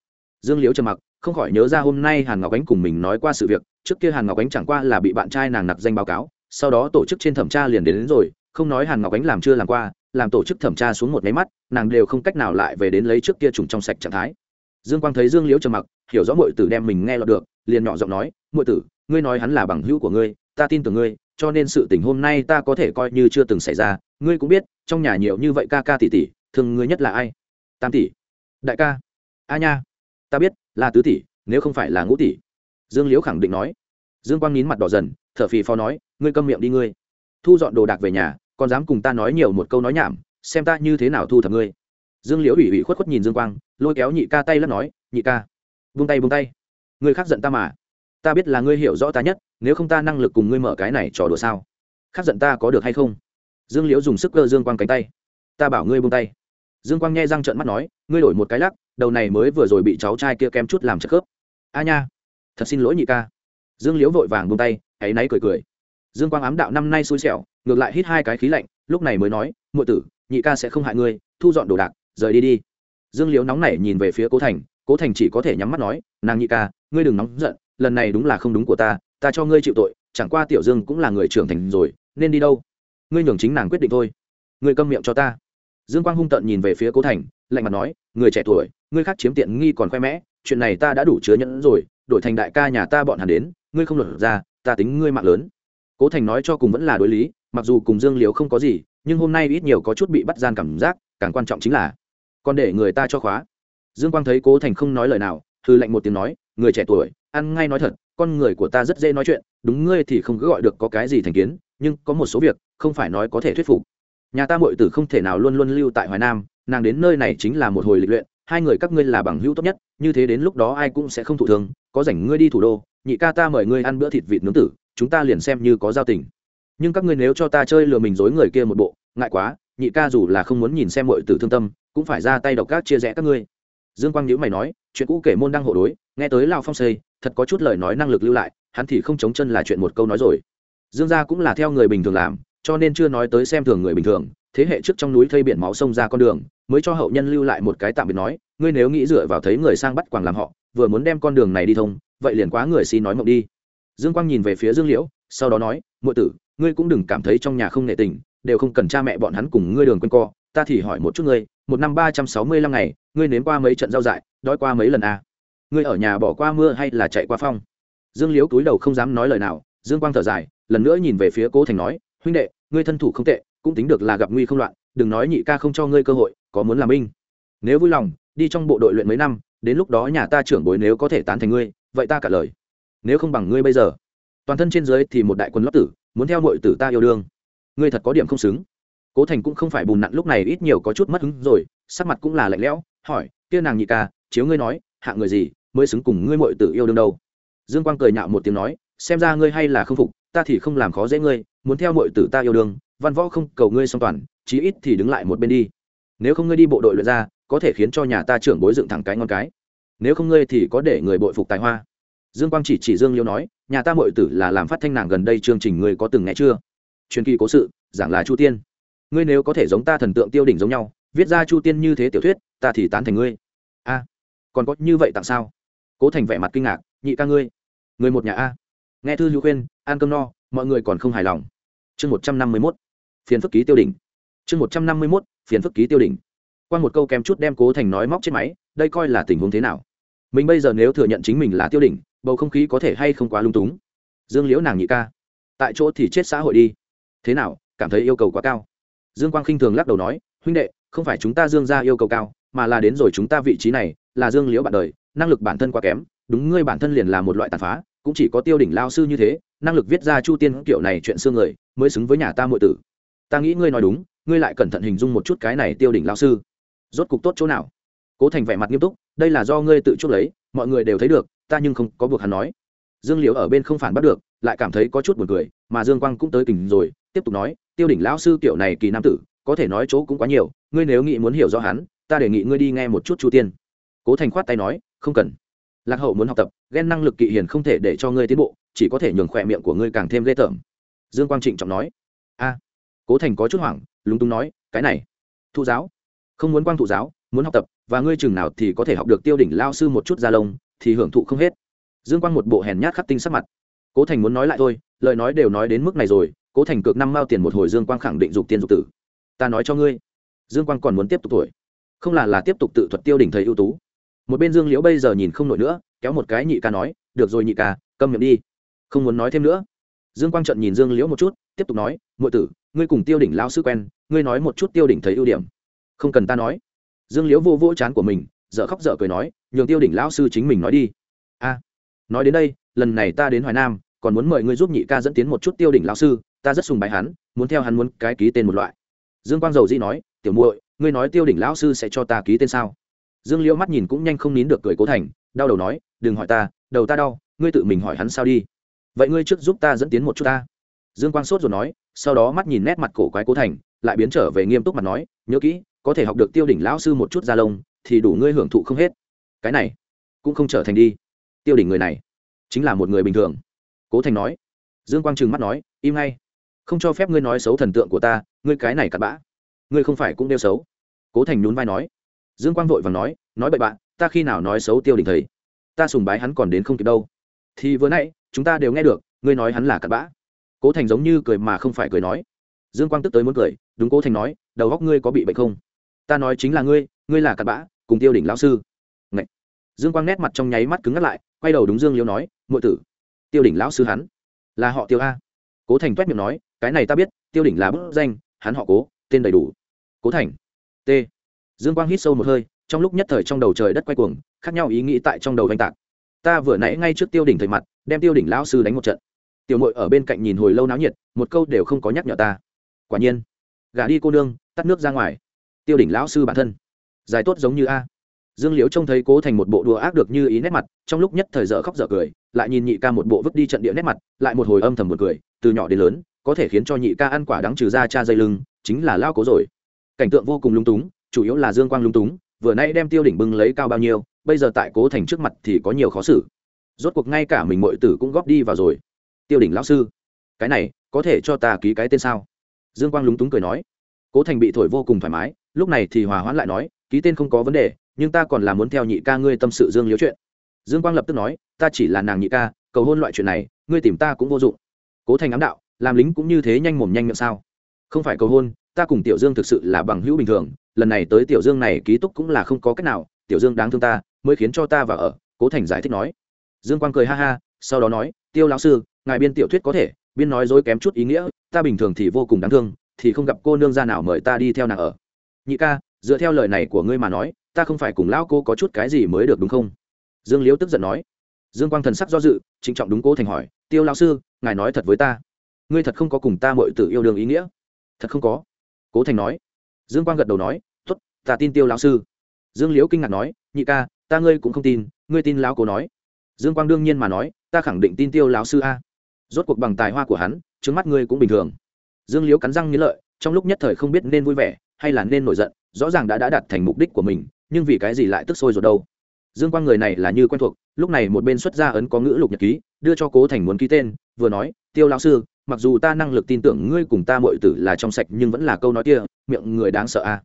Dương liễu trầm mặc không khỏi nhớ ra hôm nay hàn ngọc ánh cùng mình nói qua sự việc trước kia hàn ngọc ánh chẳng qua là bị bạn trai nàng nặc danh báo cáo sau đó tổ chức trên thẩm tra liền đến, đến rồi không nói hàn ngọc ánh làm chưa làm qua làm tổ chức thẩm tra xuống một máy mắt nàng đều không cách nào lại về đến lấy trước kia trùng trong sạch trạng thái. Dương quang thấy dương liễu trầm mặc hiểu rõ mọi tử đem mình nghe lọt được liền nhỏ giọng nói mọi tử ngươi nói hắn là bằng hữu của ngươi ta tin tưởng ngươi cho nên sự tình hôm nay ta có thể coi như chưa từng xảy ra ngươi cũng biết trong nhà nhiều như vậy ca ca tỷ tỷ thường ngươi nhất là ai? Tam tỷ. Đại ca. A nha. Ta biết, là tứ tỷ, nếu không phải là ngũ tỷ. Dương liễu khẳng định nói. Dương quang nín mặt đỏ dần, thở phì phò nói, ngươi câm miệng đi ngươi. Thu dọn đồ đạc về nhà, còn dám cùng ta nói nhiều một câu nói nhảm, xem ta như thế nào thu thập ngươi. Dương liễu ủy ủy khuất khuất nhìn dương quang, lôi kéo nhị ca tay lắp nói, nhị ca. Vung tay vung tay. Ngươi khác giận ta mà. Ta biết là ngươi hiểu rõ ta nhất, nếu không ta năng lực cùng ngươi mở cái này trò đùa sao? Khác giận ta có được hay không? Dương liễu dùng sức cơ dương quang cánh tay. Ta bảo ngươi buông tay dương quang nghe răng trợn mắt nói, ngươi đổi một cái lắc, đầu này mới vừa rồi bị cháu trai kia kém chút làm chất khớp. A nha, thật xin lỗi nhị ca. Dương liễu vội vàng buông tay hãy náy cười cười. Dương quang ám đạo năm nay xui xẻo, ngược lại hít hai cái khí lạnh, lúc này mới nói, muội tử, nhị ca sẽ không hại ngươi, thu dọn đồ đạc, rời đi đi. Dương liễu nóng nảy nhìn về phía cố thành cố thành chỉ có thể nhắm mắt nói, nàng nhị ca, ngươi đừng nóng giận, lần này đúng là không đúng của ta ta cho ngươi chịu tội, chẳng qua tiểu dương cũng là người trưởng thành rồi, nên đi đâu? Ngươi nhường chính nàng quyết định thôi. Ngươi câm miệng cho ta dương quang hung tợn nhìn về phía cố thành, lạnh mặt nói, người trẻ tuổi, ngươi khác chiếm tiện nghi còn khoe mẽ, chuyện này ta đã đủ chứa nhẫn rồi, đổi thành đại ca nhà ta bọn hắn đến, ngươi không lột ra, ta tính ngươi mạng lớn. Cố thành nói cho cùng vẫn là đối lý, mặc dù cùng dương Liễu không có gì, nhưng hôm nay ít nhiều có chút bị bắt gian cảm giác, càng quan trọng chính là, còn để người ta cho khóa. Dương quang thấy cố thành không nói lời nào hư lạnh một tiếng nói, người trẻ tuổi, ăn ngay nói thật, con người của ta rất dễ nói chuyện, đúng ngươi thì không cứ gọi được có cái gì thành kiến, nhưng có một số việc, không phải nói có thể thuyết phục nhà ta muội tử không thể nào luôn luôn lưu tại hoài nam, nàng đến nơi này chính là một hồi lịch luyện, hai người các ngươi là bằng hữu tốt nhất, như thế đến lúc đó ai cũng sẽ không thụ thương, có rảnh ngươi đi thủ đô, nhị ca ta mời ngươi ăn bữa thịt vịt nướng tử, chúng ta liền xem như có giao tình. Nhưng các ngươi nếu cho ta chơi lừa mình dối người kia một bộ, ngại quá, nhị ca dù là không muốn nhìn xem muội tử thương tâm, cũng phải ra tay độc các chia rẽ các ngươi. Dương quang nhữ mày nói, chuyện cũ kể môn đang hộ đối, nghe tới lao phong xây, thật có chút lời nói năng lực lưu lại, hắn thì không chống chân là chuyện một câu nói rồi. Dương gia cũng là theo người bình thường làm cho nên chưa nói tới xem thường người bình thường, thế hệ trước trong núi thây biển máu sông ra con đường, mới cho hậu nhân lưu lại một cái tạm biệt nói, ngươi nếu nghĩ dựa vào thấy người sang bắt quàng làm họ, vừa muốn đem con đường này đi thông, vậy liền quá người xin nói mộng đi dương quang nhìn về phía dương liễu, sau đó nói, muội tử, ngươi cũng đừng cảm thấy trong nhà không nệ tình, đều không cần cha mẹ bọn hắn cùng ngươi đường quên co, ta thì hỏi một chút ngươi, một năm ba trăm sáu mươi lăm ngày, ngươi nếm qua mấy trận giao dại, đói qua mấy lần à? ngươi ở nhà bỏ qua mưa hay là chạy qua phong dương Liễu cúi đầu không dám nói lời nào, dương quang thở dài, lần nữa nhìn về phía cố thành nói huynh đệ, ngươi thân thủ không tệ, cũng tính được là gặp nguy không loạn, đừng nói nhị ca không cho ngươi cơ hội, có muốn làm binh. Nếu vui lòng, đi trong bộ đội luyện mấy năm, đến lúc đó nhà ta trưởng bối nếu có thể tán thành ngươi, vậy ta cả lời. Nếu không bằng ngươi bây giờ. Toàn thân trên dưới thì một đại quân lót tử, muốn theo nội tử ta yêu đương. Ngươi thật có điểm không xứng. Cố thành cũng không phải bùn nặn lúc này ít nhiều có chút mất hứng rồi, sắc mặt cũng là lạnh lẽo, hỏi, kia nàng nhị ca, chiếu ngươi nói, hạ người gì mới xứng cùng ngươi mọi tử yêu đương đâu? Dương quang cười nhạo một tiếng nói xem ra ngươi hay là không phục, ta thì không làm khó dễ ngươi, muốn theo mọi tử ta yêu đương, văn võ không cầu ngươi song toàn, chí ít thì đứng lại một bên đi. Nếu không ngươi đi bộ đội luyện ra, có thể khiến cho nhà ta trưởng bối dựng thẳng cái ngon cái. Nếu không ngươi thì có để người bội phục tài hoa. Dương quang chỉ chỉ dương liêu nói, nhà ta mọi tử là làm phát thanh nàng gần đây chương trình ngươi có từng nghe chưa? Truyền kỳ cố sự, giảng là chu tiên. Ngươi nếu có thể giống ta thần tượng tiêu đỉnh giống nhau, viết ra chu tiên như thế tiểu thuyết, ta thì tán thành ngươi. A, còn có như vậy tặng sao? Cố thành vẻ mặt kinh ngạc, nhị ca ngươi người một nhà a nghe thư hữu khuyên, ăn cơm no, mọi người còn không hài lòng. Chương một trăm năm mươi mốt, phiền phức ký tiêu đỉnh. Chương một trăm năm mươi mốt, phiền phức ký tiêu đỉnh. Qua một câu kém chút đem cố thành nói móc trên máy, đây coi là tình huống thế nào? Mình bây giờ nếu thừa nhận chính mình là tiêu đỉnh, bầu không khí có thể hay không quá lung túng? Dương liễu nàng nhị ca, tại chỗ thì chết xã hội đi. Thế nào, cảm thấy yêu cầu quá cao? Dương quang khinh thường lắc đầu nói, huynh đệ, không phải chúng ta dương ra yêu cầu cao, mà là đến rồi chúng ta vị trí này, là dương liễu bạn đời, năng lực bản thân quá kém, đúng ngươi bản thân liền là một loại tàn phá cũng chỉ có tiêu đỉnh lao sư như thế, năng lực viết ra chu tiên kiểu này chuyện xương người, mới xứng với nhà ta muội tử. Ta nghĩ ngươi nói đúng, ngươi lại cẩn thận hình dung một chút cái này tiêu đỉnh lao sư. Rốt cục tốt chỗ nào? Cố thành vẻ mặt nghiêm túc, đây là do ngươi tự chuốc lấy, mọi người đều thấy được, ta nhưng không có buộc hắn nói. Dương liễu ở bên không phản bắt được, lại cảm thấy có chút buồn cười, mà dương quang cũng tới kình rồi, tiếp tục nói, tiêu đỉnh lão sư kiểu này kỳ nam tử, có thể nói chỗ cũng quá nhiều, ngươi nếu nghĩ muốn hiểu rõ hắn, ta đề nghị ngươi đi nghe một chút chu tiên. Cố thành khoát tay nói, không cần lạc hậu muốn học tập ghen năng lực kỵ hiền không thể để cho ngươi tiến bộ, chỉ có thể nhường khỏe miệng của ngươi càng thêm ghê tởm. Dương quang trịnh trọng nói. A. Cố thành có chút hoảng, lúng túng nói, cái này, thụ giáo, không muốn quang thụ giáo, muốn học tập, và ngươi chừng nào thì có thể học được tiêu đỉnh lao sư một chút da lông, thì hưởng thụ không hết. Dương quang một bộ hèn nhát khắc tinh sắc mặt. Cố thành muốn nói lại thôi, lời nói đều nói đến mức này rồi, cố thành cược năm mao tiền một hồi dương quang khẳng định dục tiên dục tử. Ta nói cho ngươi. Dương quang còn muốn tiếp tục tuổi. Không là là tiếp tục tự thuật tiêu đỉnh thầy ưu tú một bên dương liễu bây giờ nhìn không nổi nữa, kéo một cái nhị ca nói, được rồi nhị ca, câm miệng đi. Không muốn nói thêm nữa. Dương quang trận nhìn dương liễu một chút, tiếp tục nói ngụy tử, ngươi cùng tiêu đỉnh lao sư quen, ngươi nói một chút tiêu đỉnh thấy ưu điểm. Không cần ta nói. Dương liễu vô vỗ chán của mình dợ khóc dợ cười nói, nhường tiêu đỉnh lao sư chính mình nói đi. A, nói đến đây, lần này ta đến hoài nam, còn muốn mời ngươi giúp nhị ca dẫn tiến một chút tiêu đỉnh lao sư, ta rất sùng bái hắn, muốn theo hắn muốn cái ký tên một loại. Dương quang dầu dĩ nói, tiểu muội, ngươi nói tiêu đỉnh lão sư sẽ cho ta ký tên sao? Dương liễu mắt nhìn cũng nhanh không nín được cười cố thành, đau đầu nói, đừng hỏi ta, đầu ta đau, ngươi tự mình hỏi hắn sao đi. Vậy ngươi trước giúp ta dẫn tiến một chút ta. Dương quang sốt rồi nói, sau đó mắt nhìn nét mặt cổ quái cố thành, lại biến trở về nghiêm túc mặt nói, nhớ kỹ, có thể học được tiêu đỉnh lão sư một chút da lông, thì đủ ngươi hưởng thụ không hết. Cái này, cũng không trở thành đi. Tiêu đỉnh người này, chính là một người bình thường. Cố thành nói. Dương quang trừng mắt nói, im ngay. Không cho phép ngươi nói xấu thần tượng của ta, ngươi cái này cặn bã. Ngươi không phải cũng đeo xấu. Cố thành nhún vai nói dương quang vội và nói nói bậy bạn, ta khi nào nói xấu tiêu đỉnh thầy? Ta sùng bái hắn còn đến không kịp đâu. Thì vừa nãy, chúng ta đều nghe được, ngươi nói hắn là cặn bã. Cố thành giống như cười mà không phải cười nói. Dương quang tức tới muốn cười, đúng cố thành nói, đầu góc ngươi có bị bệnh không? Ta nói chính là ngươi ngươi là cặn bã, cùng tiêu đỉnh lão sư. Ngậy. dương quang nét mặt trong nháy mắt cứng ngắt lại, quay đầu đúng dương liễu nói ngụy tử, tiêu đỉnh lão sư hắn, là họ tiêu a. Cố thành toét miệng nói, cái này ta biết, tiêu đỉnh là bức danh, hắn họ cố, tên đầy đủ. Cố thành, t dương quang hít sâu một hơi, trong lúc nhất thời trong đầu trời đất quay cuồng, khác nhau ý nghĩ tại trong đầu vanh tạc. Ta vừa nãy ngay trước tiêu đỉnh thời mặt, đem tiêu đỉnh lão sư đánh một trận. Tiểu mội ở bên cạnh nhìn hồi lâu náo nhiệt, một câu đều không có nhắc nhở ta. Quả nhiên, gà đi cô nương, tắt nước ra ngoài. Tiêu đỉnh lão sư bản thân, dài tốt giống như a. Dương liễu trông thấy cố thành một bộ đùa ác được như ý nét mặt, trong lúc nhất thời dở khóc dở cười, lại nhìn nhị ca một bộ vứt đi trận địa nét mặt, lại một hồi âm thầm một cười, từ nhỏ đến lớn, có thể khiến cho nhị ca ăn quả đắng trừ ra cha dây lưng, chính là lao cố rồi. Cảnh tượng vô cùng lung túng chủ yếu là dương quang lung túng, vừa nay đem tiêu đỉnh bưng lấy cao bao nhiêu, bây giờ tại cố thành trước mặt thì có nhiều khó xử. Rốt cuộc ngay cả mình mọi tử cũng góp đi vào rồi. Tiêu đỉnh lão sư, cái này, có thể cho ta ký cái tên sao? Dương quang lúng túng cười nói. Cố thành bị thổi vô cùng thoải mái, lúc này thì hòa hoãn lại nói, ký tên không có vấn đề, nhưng ta còn là muốn theo nhị ca ngươi tâm sự dương liếu chuyện. Dương quang lập tức nói, ta chỉ là nàng nhị ca, cầu hôn loại chuyện này, ngươi tìm ta cũng vô dụng. Cố thành ám đạo, làm lính cũng như thế nhanh mồm nhanh miệng sao? Không phải cầu hôn ta cùng tiểu dương thực sự là bằng hữu bình thường, lần này tới tiểu dương này ký túc cũng là không có cách nào, tiểu dương đáng thương ta, mới khiến cho ta vào ở, cố thành giải thích nói. Dương quang cười ha ha, sau đó nói, tiêu lão sư, ngài biên tiểu thuyết có thể, biên nói dối kém chút ý nghĩa, ta bình thường thì vô cùng đáng thương, thì không gặp cô nương gia nào mời ta đi theo nàng ở. Nhị ca, dựa theo lời này của ngươi mà nói, ta không phải cùng lão cô có chút cái gì mới được đúng không? Dương liễu tức giận nói. Dương quang thần sắc do dự, trịnh trọng đúng cố thành hỏi, tiêu lão sư, ngài nói thật với ta, ngươi thật không có cùng ta mọi tử yêu đương ý nghĩa? Thật không có cố thành nói. Dương quang gật đầu nói t ố t ta tin tiêu lão sư. Dương liễu kinh ngạc nói, nhị ca, ta ngươi cũng không tin, ngươi tin lão cố nói. Dương quang đương nhiên mà nói, ta khẳng định tin tiêu lão sư a. Rốt cuộc bằng tài hoa của hắn, trước mắt ngươi cũng bình thường. Dương liễu cắn răng nghĩ lợi, trong lúc nhất thời không biết nên vui vẻ hay là nên nổi giận, rõ ràng đã đã đạt thành mục đích của mình, nhưng vì cái gì lại tức sôi rồi đâu? Dương quang người này là như quen thuộc, lúc này một bên xuất ra ấn có ngữ lục nhật ký, đưa cho cố thành muốn ký tên, vừa nói, tiêu lão sư mặc dù ta năng lực tin tưởng ngươi cùng ta mọi tử là trong sạch nhưng vẫn là câu nói kia, miệng người đáng sợ à.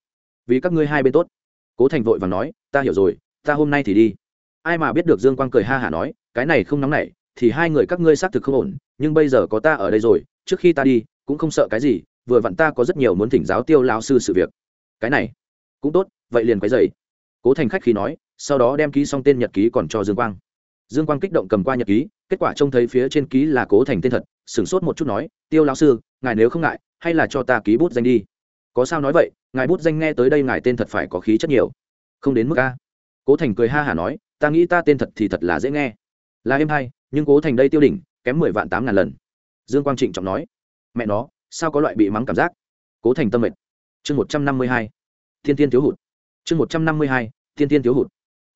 Vì các ngươi hai bên tốt. Cố thành vội và nói, ta hiểu rồi, ta hôm nay thì đi. Ai mà biết được dương quang cười ha hả nói, cái này không nóng nảy, thì hai người các ngươi xác thực không ổn, nhưng bây giờ có ta ở đây rồi, trước khi ta đi, cũng không sợ cái gì, vừa vặn ta có rất nhiều muốn thỉnh giáo tiêu lao sư sự việc. Cái này, cũng tốt, vậy liền quấy dày cố thành khách khi nói, sau đó đem ký xong tên nhật ký còn cho dương quang dương quang kích động cầm qua nhật ký, kết quả trông thấy phía trên ký là cố thành tên thật, sửng sốt một chút nói, tiêu lão sư, ngài nếu không ngại, hay là cho ta ký bút danh đi. Có sao nói vậy, ngài bút danh nghe tới đây ngài tên thật phải có khí chất nhiều. Không đến mức a. Cố thành cười ha hả nói, ta nghĩ ta tên thật thì thật là dễ nghe. Là em hay, nhưng cố thành đây tiêu đỉnh, kém mười vạn tám ngàn lần. Dương quang trịnh trọng nói. Mẹ nó, sao có loại bị mắng cảm giác? Cố thành tâm mệt. Chương một trăm năm mươi hai. Thiên tiên thiếu hụt. Chương một trăm năm mươi hai, thiên tiên thiếu hụt.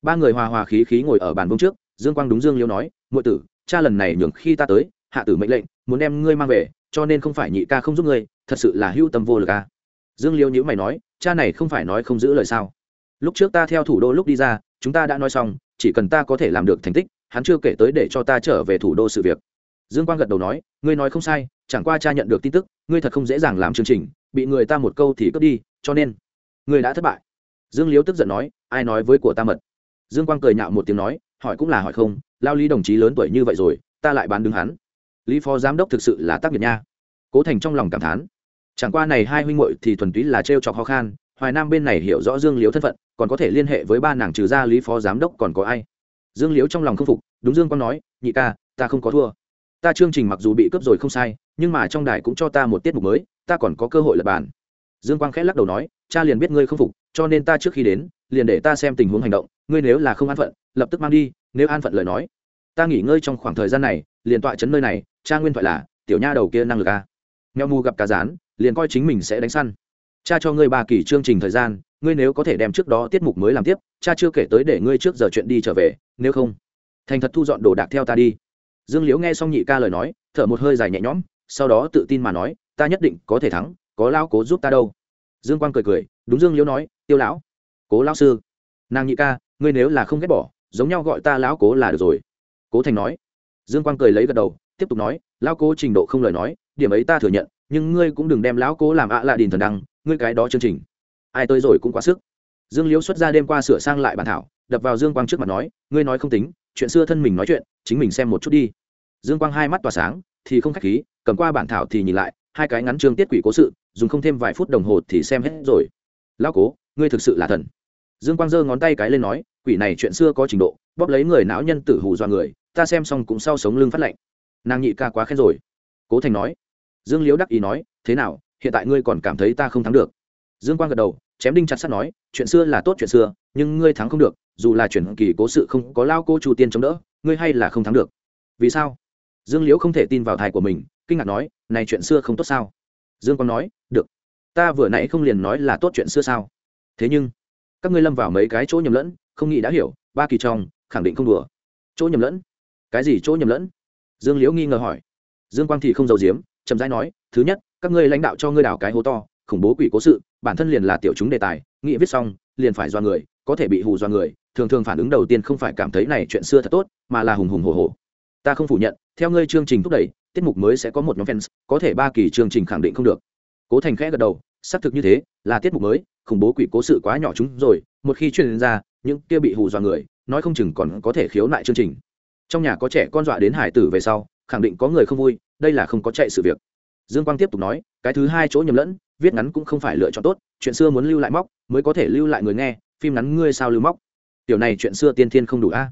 Ba người hòa hòa khí khí ngồi ở bàn vương trước dương quang đúng dương Liễu nói ngụy tử, cha lần này nhường khi ta tới, hạ tử mệnh lệnh, muốn đem ngươi mang về, cho nên không phải nhị ca không giúp ngươi, thật sự là hưu tâm vô lực a dương Liễu nhữ mày nói, cha này không phải nói không giữ lời sao? Lúc trước ta theo thủ đô lúc đi ra, chúng ta đã nói xong, chỉ cần ta có thể làm được thành tích, hắn chưa kể tới để cho ta trở về thủ đô sự việc. Dương quang gật đầu nói, ngươi nói không sai, chẳng qua cha nhận được tin tức, ngươi thật không dễ dàng làm chương trình, bị người ta một câu thì cướp đi, cho nên ngươi đã thất bại. Dương liếu tức giận nói, ai nói với của ta mật? Dương quang cười nhạo một tiếng nói hỏi cũng là hỏi không, lao lý đồng chí lớn tuổi như vậy rồi, ta lại bán đứng hắn. Lý phó giám đốc thực sự là tác nghiệp nha. Cố thành trong lòng cảm thán. Chẳng qua này hai huynh muội thì thuần túy là trêu chọc khó khăn hoài nam bên này hiểu rõ dương liếu thân phận, còn có thể liên hệ với ba nàng trừ ra lý phó giám đốc còn có ai. Dương liếu trong lòng không phục, đúng dương quang nói, nhị ca, ta không có thua. Ta chương trình mặc dù bị cướp rồi không sai, nhưng mà trong đài cũng cho ta một tiết mục mới, ta còn có cơ hội lập bàn. Dương quang khẽ lắc đầu nói, cha liền biết ngươi không phục, cho nên ta trước khi đến, liền để ta xem tình huống hành động, ngươi nếu là không an phận lập tức mang đi, nếu an phận lời nói. Ta nghỉ ngơi trong khoảng thời gian này, liền tọa chấn nơi này, cha nguyên thoại là, tiểu nha đầu kia năng lực à. a nghèo mù gặp cá rán, liền coi chính mình sẽ đánh săn. Cha cho ngươi ba kỳ chương trình thời gian, ngươi nếu có thể đem trước đó tiết mục mới làm tiếp, cha chưa kể tới để ngươi trước giờ chuyện đi trở về, nếu không. Thành thật thu dọn đồ đạc theo ta đi. Dương liễu nghe xong nhị ca lời nói, thở một hơi dài nhẹ nhõm, sau đó tự tin mà nói, ta nhất định có thể thắng, có lão cố giúp ta đâu. Dương quang cười cười, đúng dương liễu nói, tiêu lão, cố lão sư. Nàng nhị ca, ngươi nếu là không ghét bỏ giống nhau gọi ta lão cố là được rồi. Cố thành nói. Dương quang cười lấy gật đầu, tiếp tục nói, lão cố trình độ không lời nói, điểm ấy ta thừa nhận, nhưng ngươi cũng đừng đem lão cố làm ạ à lạ đình thần đăng, ngươi cái đó chương trình. Ai tới rồi cũng quá sức. Dương liễu xuất ra đêm qua sửa sang lại bản thảo, đập vào dương quang trước mặt nói, ngươi nói không tính, chuyện xưa thân mình nói chuyện, chính mình xem một chút đi. Dương quang hai mắt tỏa sáng, thì không khách khí, cầm qua bản thảo thì nhìn lại, hai cái ngắn chương tiết quỷ cố sự, dùng không thêm vài phút đồng hồ thì xem hết rồi. Lão cố, ngươi thực sự là thần. Dương quang giơ ngón tay cái lên nói quỷ này chuyện xưa có trình độ, bóp lấy người não nhân tử hù do người, ta xem xong cũng sau sống lưng phát lệnh nàng nhị ca quá khen rồi. Cố thành nói. Dương liễu đắc ý nói, thế nào, hiện tại ngươi còn cảm thấy ta không thắng được? Dương quang gật đầu, chém đinh chặt sắt nói, chuyện xưa là tốt chuyện xưa, nhưng ngươi thắng không được, dù là chuyển kỳ cố sự không có lao cô chủ tiên chống đỡ, ngươi hay là không thắng được. Vì sao? Dương liễu không thể tin vào thai của mình, kinh ngạc nói, này chuyện xưa không tốt sao? Dương quang nói, được. Ta vừa nãy không liền nói là tốt chuyện xưa sao? Thế nhưng, các ngươi lâm vào mấy cái chỗ nhầm lẫn không nghĩ đã hiểu, ba kỳ trong, khẳng định không đùa. Chỗ nhầm lẫn. Cái gì chỗ nhầm lẫn? Dương liễu nghi ngờ hỏi. Dương quang thì không giàu diếm chậm rãi nói, thứ nhất, các ngươi lãnh đạo cho ngươi đảo cái hố to, khủng bố quỷ cố sự, bản thân liền là tiểu chúng đề tài nghĩ viết xong, liền phải do người, có thể bị hù do người, thường thường phản ứng đầu tiên không phải cảm thấy này chuyện xưa thật tốt, mà là hùng hùng hồ hồ ta không phủ nhận, theo ngươi chương trình thúc đẩy, tiết mục mới sẽ có một nhóm fans, có thể ba kỳ chương trình khẳng định không được. Cố thành khẽ gật đầu, xác thực như thế, là tiết mục mới, khủng bố quỷ cố sự quá nhỏ chúng rồi, một khi truyền ra những kia bị hù dọa người, nói không chừng còn có thể khiếu nại chương trình. Trong nhà có trẻ con dọa đến hải tử về sau, khẳng định có người không vui, đây là không có chạy sự việc. Dương quang tiếp tục nói, cái thứ hai chỗ nhầm lẫn, viết ngắn cũng không phải lựa chọn tốt, chuyện xưa muốn lưu lại móc, mới có thể lưu lại người nghe, phim ngắn ngươi sao lưu móc? Tiểu này chuyện xưa tiên thiên không đủ a.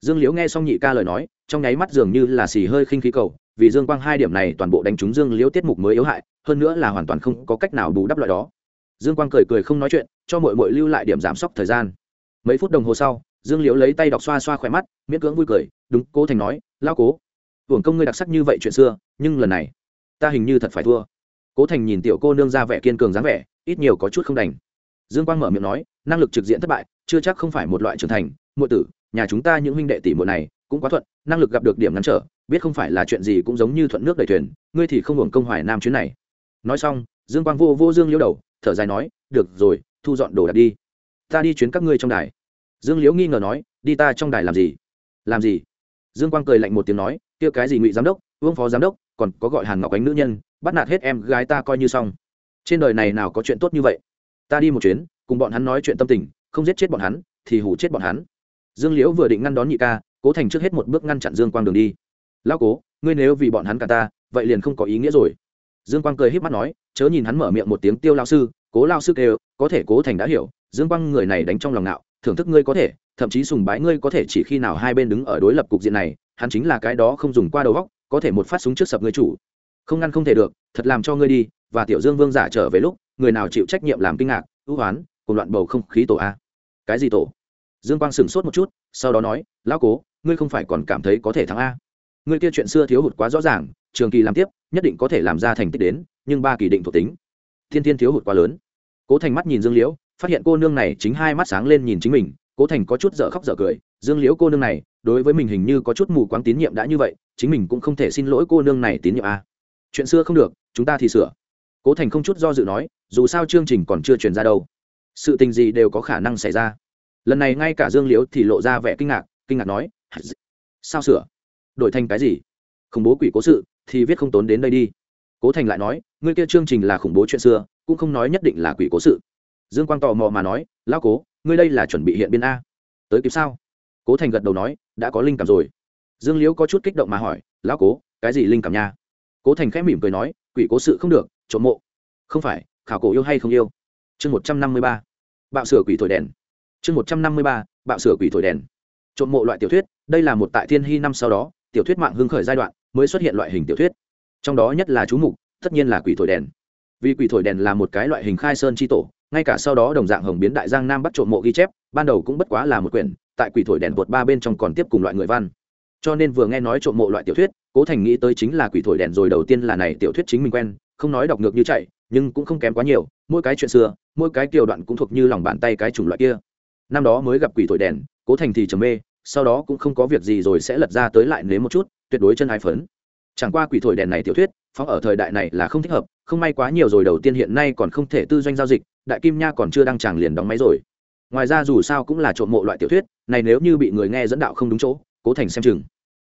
Dương liễu nghe xong nhị ca lời nói, trong nháy mắt dường như là xì hơi khinh khí cầu, vì dương quang hai điểm này toàn bộ đánh trúng dương liễu tiết mục mới yếu hại, hơn nữa là hoàn toàn không có cách nào bù đắp loại đó. Dương quang cười cười không nói chuyện, cho mọi mọi lưu lại điểm giảm sốc thời gian mấy phút đồng hồ sau, dương liễu lấy tay đọc xoa xoa khỏe mắt, miễn cưỡng vui cười, đúng, cố thành nói lao cố, hưởng công ngươi đặc sắc như vậy chuyện xưa, nhưng lần này, ta hình như thật phải thua. Cố thành nhìn tiểu cô nương ra vẻ kiên cường dáng vẻ, ít nhiều có chút không đành. Dương quang mở miệng nói, năng lực trực diện thất bại, chưa chắc không phải một loại trưởng thành, muội tử, nhà chúng ta những huynh đệ tỷ muội này cũng quá thuận, năng lực gặp được điểm ngắn trở, biết không phải là chuyện gì cũng giống như thuận nước đầy thuyền, ngươi thì không hưởng công hoài nam chuyến này. Nói xong, dương quang vô vô dương liễu đầu, thở dài nói, được rồi, thu dọn đồ đạc đi ta đi chuyến các ngươi trong đài. Dương liễu nghi ngờ nói, đi ta trong đài làm gì? Làm gì? Dương quang cười lạnh một tiếng nói, kia cái gì ngụy giám đốc, vương phó giám đốc, còn có gọi hàn ngọc ánh nữ nhân, bắt nạt hết em gái ta coi như xong. Trên đời này nào có chuyện tốt như vậy? Ta đi một chuyến, cùng bọn hắn nói chuyện tâm tình, không giết chết bọn hắn, thì hủ chết bọn hắn. Dương liễu vừa định ngăn đón nhị ca, cố thành trước hết một bước ngăn chặn dương quang đường đi. Lao cố, ngươi nếu vì bọn hắn cả ta, vậy liền không có ý nghĩa rồi. Dương quang cười h í p mắt nói, chớ nhìn hắn mở miệng một tiếng tiêu lao sư, cố lao sư kêu, có thể cố thành đã hiểu dương quang người này đánh trong lòng nạo thưởng thức ngươi có thể, thậm chí sùng bái ngươi có thể chỉ khi nào hai bên đứng ở đối lập cục diện này, hắn chính là cái đó không dùng qua đầu góc có thể một phát súng trước sập ngươi chủ. Không ngăn không thể được, thật làm cho ngươi đi, và tiểu dương vương giả trở về lúc, người nào chịu trách nhiệm làm kinh ngạc, ưu hoán, cùng loạn bầu không khí tổ a. Cái gì tổ? Dương quang sửng sốt một chút, sau đó nói, lão cố, ngươi không phải còn cảm thấy có thể thắng a. Ngươi kia chuyện xưa thiếu hụt quá rõ ràng, trường kỳ làm tiếp, nhất định có thể làm ra thành tích đến, nhưng ba kỳ định thuộc tính. Thiên thiên thiếu hụt quá lớn. Cố thành mắt nhìn dương liễu phát hiện cô nương này chính hai mắt sáng lên nhìn chính mình, cố thành có chút dở khóc dở cười, dương liễu cô nương này, đối với mình hình như có chút mù quáng tín nhiệm đã như vậy, chính mình cũng không thể xin lỗi cô nương này tín nhiệm a chuyện xưa không được, chúng ta thì sửa. Cố thành không chút do dự nói, dù sao chương trình còn chưa truyền ra đâu. Sự tình gì đều có khả năng xảy ra. Lần này ngay cả dương liễu thì lộ ra vẻ kinh ngạc kinh ngạc nói sao sửa? Đổi thành cái gì? Khủng bố quỷ cố sự, thì viết không tốn đến đây đi. Cố thành lại nói, ngươi kia chương trình là khủng bố chuyện xưa, cũng không nói nhất định là quỷ cố sự dương quang tò mò mà nói lao cố, ngươi đây là chuẩn bị hiện biên a. Tới kịp sao? Cố thành gật đầu nói, đã có linh cảm rồi. Dương liễu có chút kích động mà hỏi, lão cố, cái gì linh cảm nha? Cố thành khẽ mỉm cười nói, quỷ cố sự không được, trộm mộ. Không phải, khảo cổ yêu hay không yêu? Chương một trăm năm mươi ba. Bạo sửa quỷ thổi đèn. Chương một trăm năm mươi ba, bạo sửa quỷ thổi đèn. Trộm mộ loại tiểu thuyết, đây là một tại thiên hy năm sau đó, tiểu thuyết mạng hưng khởi giai đoạn, mới xuất hiện loại hình tiểu thuyết. Trong đó nhất là chú mục, tất nhiên là quỷ thổi đèn. Vì quỷ thổi đèn là một cái loại hình khai sơn tri tổ ngay cả sau đó đồng dạng hồng biến đại giang nam bắt trộm mộ ghi chép, ban đầu cũng bất quá là một quyển, tại quỷ thổi đèn vượt ba bên trong còn tiếp cùng loại người văn. Cho nên vừa nghe nói trộm mộ loại tiểu thuyết, cố thành nghĩ tới chính là quỷ thổi đèn rồi đầu tiên là này tiểu thuyết chính mình quen, không nói đọc ngược như chạy, nhưng cũng không kém quá nhiều, mỗi cái chuyện xưa, mỗi cái tiểu đoạn cũng thuộc như lòng bàn tay cái chủng loại kia. Năm đó mới gặp quỷ thổi đèn, cố thành thì trầm mê, sau đó cũng không có việc gì rồi sẽ lật ra tới lại nếm một chút, tuyệt đối chân ai phấn. Chẳng qua quỷ thổi đèn này tiểu thuyết phóng ở thời đại này là không thích hợp, không may quá nhiều rồi đầu tiên hiện nay còn không thể tư doanh giao dịch, đại kim nha còn chưa đăng tràng liền đóng máy rồi. Ngoài ra dù sao cũng là trộm mộ loại tiểu thuyết, này nếu như bị người nghe dẫn đạo không đúng chỗ, cố thành xem chừng.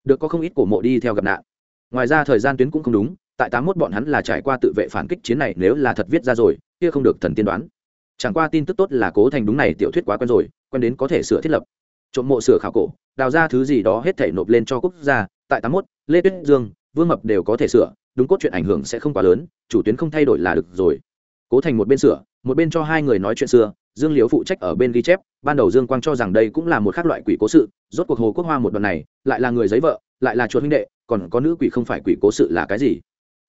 Được có không ít cổ mộ đi theo gặp nạn. Ngoài ra thời gian tuyến cũng không đúng, tại tám mốt bọn hắn là trải qua tự vệ phản kích chiến này nếu là thật viết ra rồi, kia không được thần tiên đoán. Chẳng qua tin tức tốt là cố thành đúng này tiểu thuyết quá quen rồi, quen đến có thể sửa thiết lập. Trộm mộ sửa khảo cổ, đào ra thứ gì đó hết thể nộp lên cho quốc gia, tại tám mốt, lê tuyết dương, vương mập đều có thể sửa đúng cốt chuyện ảnh hưởng sẽ không quá lớn, chủ tuyến không thay đổi là được rồi. Cố thành một bên sửa, một bên cho hai người nói chuyện xưa, dương liễu phụ trách ở bên ghi chép, ban đầu dương quang cho rằng đây cũng là một khác loại quỷ cố sự, rốt cuộc hồ quốc hoa một đoạn này, lại là người giấy vợ, lại là chuột huynh đệ, còn có nữ quỷ không phải quỷ cố sự là cái gì?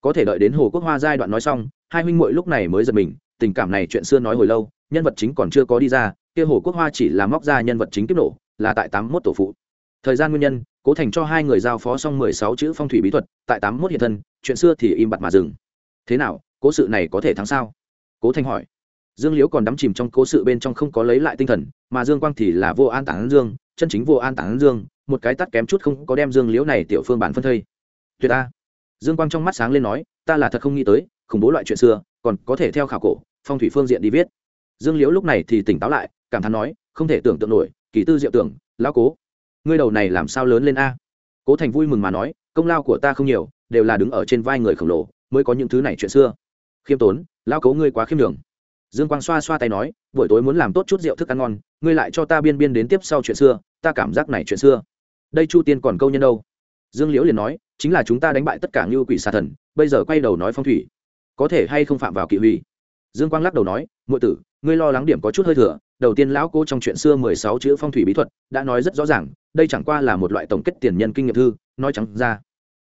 Có thể đợi đến hồ quốc hoa giai đoạn nói xong, hai huynh muội lúc này mới giật mình, tình cảm này chuyện xưa nói hồi lâu, nhân vật chính còn chưa có đi ra, kia hồ quốc hoa chỉ là móc ra nhân vật chính tiếp nổ, là tại tám mốt tổ phụ. Thời gian nguyên nhân, cố thành cho hai người giao phó xong mười sáu chữ phong thủy bí thuật, tại tám mốt hiện thân chuyện xưa thì im bặt mà dừng. Thế nào, cố sự này có thể thắng sao? Cố Thanh hỏi. Dương liễu còn đắm chìm trong cố sự bên trong không có lấy lại tinh thần, mà dương quang thì là vô an tản dương, chân chính vô an tản dương, một cái tắt kém chút không có đem dương liễu này tiểu phương bản phân thây. Tuyệt a dương quang trong mắt sáng lên nói, ta là thật không nghĩ tới, khủng bố loại chuyện xưa, còn có thể theo khảo cổ, phong thủy phương diện đi viết. Dương liễu lúc này thì tỉnh táo lại, cảm thán nói, không thể tưởng tượng nổi, kỳ tư diệu tưởng, lão cố, ngươi đầu này làm sao lớn lên a? Cố thành vui mừng mà nói công lao của ta không nhiều, đều là đứng ở trên vai người khổng lồ, mới có những thứ này chuyện xưa. Khiêm tốn lão cố ngươi quá khiêm đường dương quang xoa xoa tay nói, buổi tối muốn làm tốt chút rượu thức ăn ngon, ngươi lại cho ta biên biên đến tiếp sau chuyện xưa, ta cảm giác này chuyện xưa. Đây chu tiên còn câu nhân đâu? Dương liễu liền nói, chính là chúng ta đánh bại tất cả ngưu quỷ xà thần, bây giờ quay đầu nói phong thủy, có thể hay không phạm vào kỵ hủy? Dương quang lắc đầu nói ngụy tử, ngươi lo lắng điểm có chút hơi thừa, đầu tiên lão cô trong chuyện xưa mười sáu chữ phong thủy bí thuật, đã nói rất rõ ràng, đây chẳng qua là một loại tổng kết tiền nhân kinh nghiệm thư, nói chẳng ra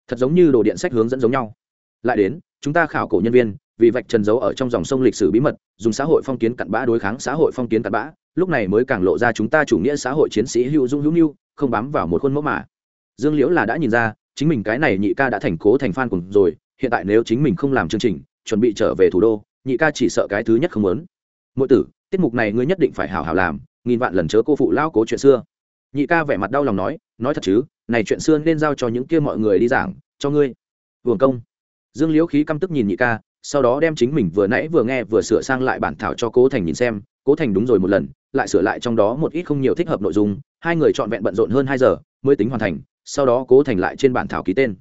thật giống như đồ điện sách hướng dẫn giống nhau. Lại đến, chúng ta khảo cổ nhân viên, vì vạch trần dấu ở trong dòng sông lịch sử bí mật, dùng xã hội phong kiến cặn bã đối kháng xã hội phong kiến cặn bã, lúc này mới càng lộ ra chúng ta chủ nghĩa xã hội chiến sĩ hữu dung hữu nhu không bám vào một khuôn mẫu mà. Dương liễu là đã nhìn ra, chính mình cái này nhị ca đã thành cố thành phan cùng rồi, hiện tại nếu chính mình không làm chương trình, chuẩn bị trở về thủ đô, nhị ca chỉ sợ cái thứ nhất không muốn. Mỗi tử, tiết mục này ngươi nhất định phải hào hào làm, nghìn vạn lần chớ cô phụ lao cố chuyện xưa. Nhị ca vẻ mặt đau lòng nói nói thật chứ này chuyện xưa nên giao cho những kia mọi người đi giảng, cho ngươi. Vương công. Dương liễu khí căm tức nhìn nhị ca, sau đó đem chính mình vừa nãy vừa nghe vừa sửa sang lại bản thảo cho cố thành nhìn xem. Cố thành đúng rồi một lần, lại sửa lại trong đó một ít không nhiều thích hợp nội dung. Hai người trọn vẹn bận rộn hơn hai giờ, mới tính hoàn thành, sau đó cố thành lại trên bản thảo ký tên.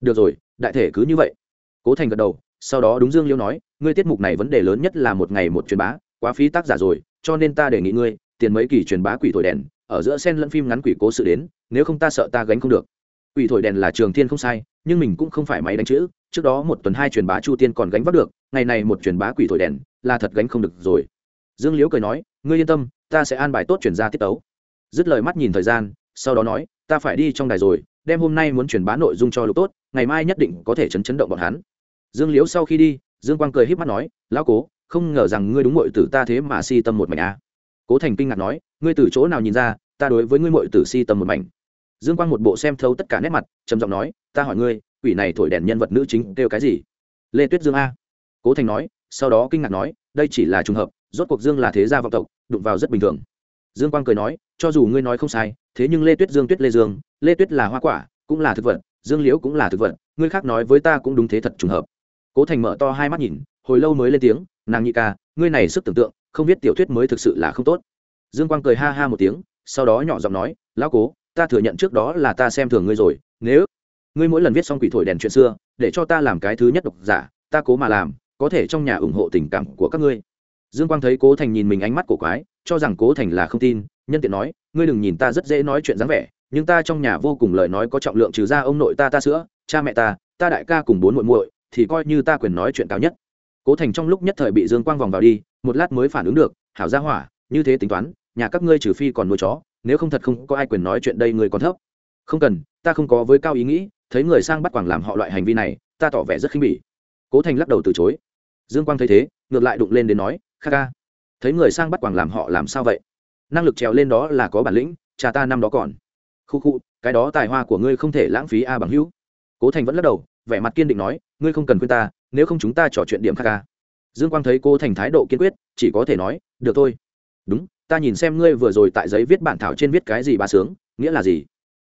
Được rồi, đại thể cứ như vậy. Cố thành gật đầu, sau đó đúng dương liễu nói, ngươi tiết mục này vấn đề lớn nhất là một ngày một truyền bá, quá phí tác giả rồi, cho nên ta đề nghị ngươi, tiền mấy kỳ truyền bá quỷ thổi đèn ở giữa sen lẫn phim ngắn quỷ cố sự đến, nếu không ta sợ ta gánh không được. Quỷ thổi đèn là trường thiên không sai, nhưng mình cũng không phải máy đánh chữ, trước đó một tuần hai truyền bá chu tiên còn gánh vác được, ngày này một truyền bá quỷ thổi đèn là thật gánh không được rồi. Dương liễu cười nói, ngươi yên tâm, ta sẽ an bài tốt chuyển ra tiết tấu. Dứt lời mắt nhìn thời gian, sau đó nói, ta phải đi trong đài rồi đem hôm nay muốn truyền bá nội dung cho lục tốt, ngày mai nhất định có thể chấn chấn động bọn hắn. Dương liễu sau khi đi, dương quang cười h í p mắt nói, lão cố, không ngờ rằng ngươi đúng mội tử ta thế mà si tâm một mảnh a à cố thành kinh ngạc nói, ngươi từ chỗ nào nhìn ra, ta đối với ngươi mội tử si tầm một mảnh. Dương quang một bộ xem thấu tất cả nét mặt, trầm giọng nói, ta hỏi ngươi, quỷ này thổi đèn nhân vật nữ chính kêu cái gì? Lê tuyết dương a. Cố thành nói, sau đó kinh ngạc nói, đây chỉ là trùng hợp, rốt cuộc dương là thế gia vọng tộc, đụng vào rất bình thường. Dương quang cười nói, cho dù ngươi nói không sai, thế nhưng lê tuyết dương tuyết lê dương, lê tuyết là hoa quả, cũng là thực vật, dương liễu cũng là thực vật, ngươi khác nói với ta cũng đúng thế thật trùng hợp. Cố thành mở to hai mắt nhìn, hồi lâu mới lên tiếng, nàng nhị ca, ngươi này sức tưởng tượng không biết tiểu thuyết mới thực sự là không tốt. Dương quang cười ha ha một tiếng, sau đó nhỏ giọng nói, lão cố, ta thừa nhận trước đó là ta xem thường ngươi rồi, nếu ngươi mỗi lần viết xong quỷ thổi đèn chuyện xưa, để cho ta làm cái thứ nhất độc giả, ta cố mà làm, có thể trong nhà ủng hộ tình cảm của các ngươi. Dương quang thấy cố thành nhìn mình ánh mắt cổ quái, cho rằng cố thành là không tin, nhân tiện nói, ngươi đừng nhìn ta rất dễ nói chuyện dáng vẻ, nhưng ta trong nhà vô cùng lời nói có trọng lượng trừ ra ông nội ta ta sữa, cha mẹ ta ta đại ca cùng bốn muội muội, thì coi như ta quyền nói chuyện cao nhất cố thành trong lúc nhất thời bị dương quang vòng vào đi, một lát mới phản ứng được, hảo gia hỏa, như thế tính toán, nhà các ngươi trừ phi còn nuôi chó, nếu không thật không có ai quyền nói chuyện đây người còn thấp. Không cần, ta không có với cao ý nghĩ, thấy người sang bắt quảng làm họ loại hành vi này, ta tỏ vẻ rất khinh bỉ. Cố thành lắc đầu từ chối. Dương quang thấy thế, ngược lại đụng lên đến nói, kha ca thấy người sang bắt quảng làm họ làm sao vậy? Năng lực trèo lên đó là có bản lĩnh, cha ta năm đó còn. Khu khu, cái đó tài hoa của ngươi không thể lãng phí a bằng hữu. Cố thành vẫn lắc đầu, vẻ mặt kiên định nói, ngươi không cần khuyên ta nếu không chúng ta trò chuyện điểm khác ca dương quang thấy cô thành thái độ kiên quyết, chỉ có thể nói, được thôi. Đúng, ta nhìn xem ngươi vừa rồi tại giấy viết bản thảo trên viết cái gì bà sướng, nghĩa là gì?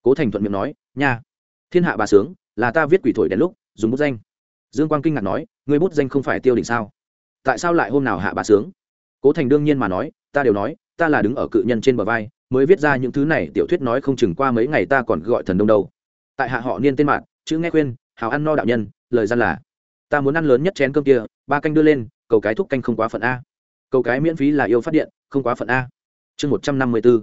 Cố thành thuận miệng nói, nha, thiên hạ bà sướng, là ta viết quỷ thổi đèn lúc, dùng bút danh. Dương quang kinh ngạc nói, ngươi bút danh không phải tiêu đỉnh sao? Tại sao lại hôm nào hạ bà sướng? Cố thành đương nhiên mà nói, ta đều nói, ta là đứng ở cự nhân trên bờ vai, mới viết ra những thứ này, tiểu thuyết nói không chừng qua mấy ngày ta còn gọi thần đông đâu. Tại hạ họ niên tên mạng chữ nghe khuyên, hào ăn no đạo nhân, lời gian là ta muốn ăn lớn nhất chén cơm kia, ba canh đưa lên, cầu cái thúc canh không quá phận a. Cầu cái miễn phí là yêu phát điện, không quá phận a. Chương một trăm năm mươi bốn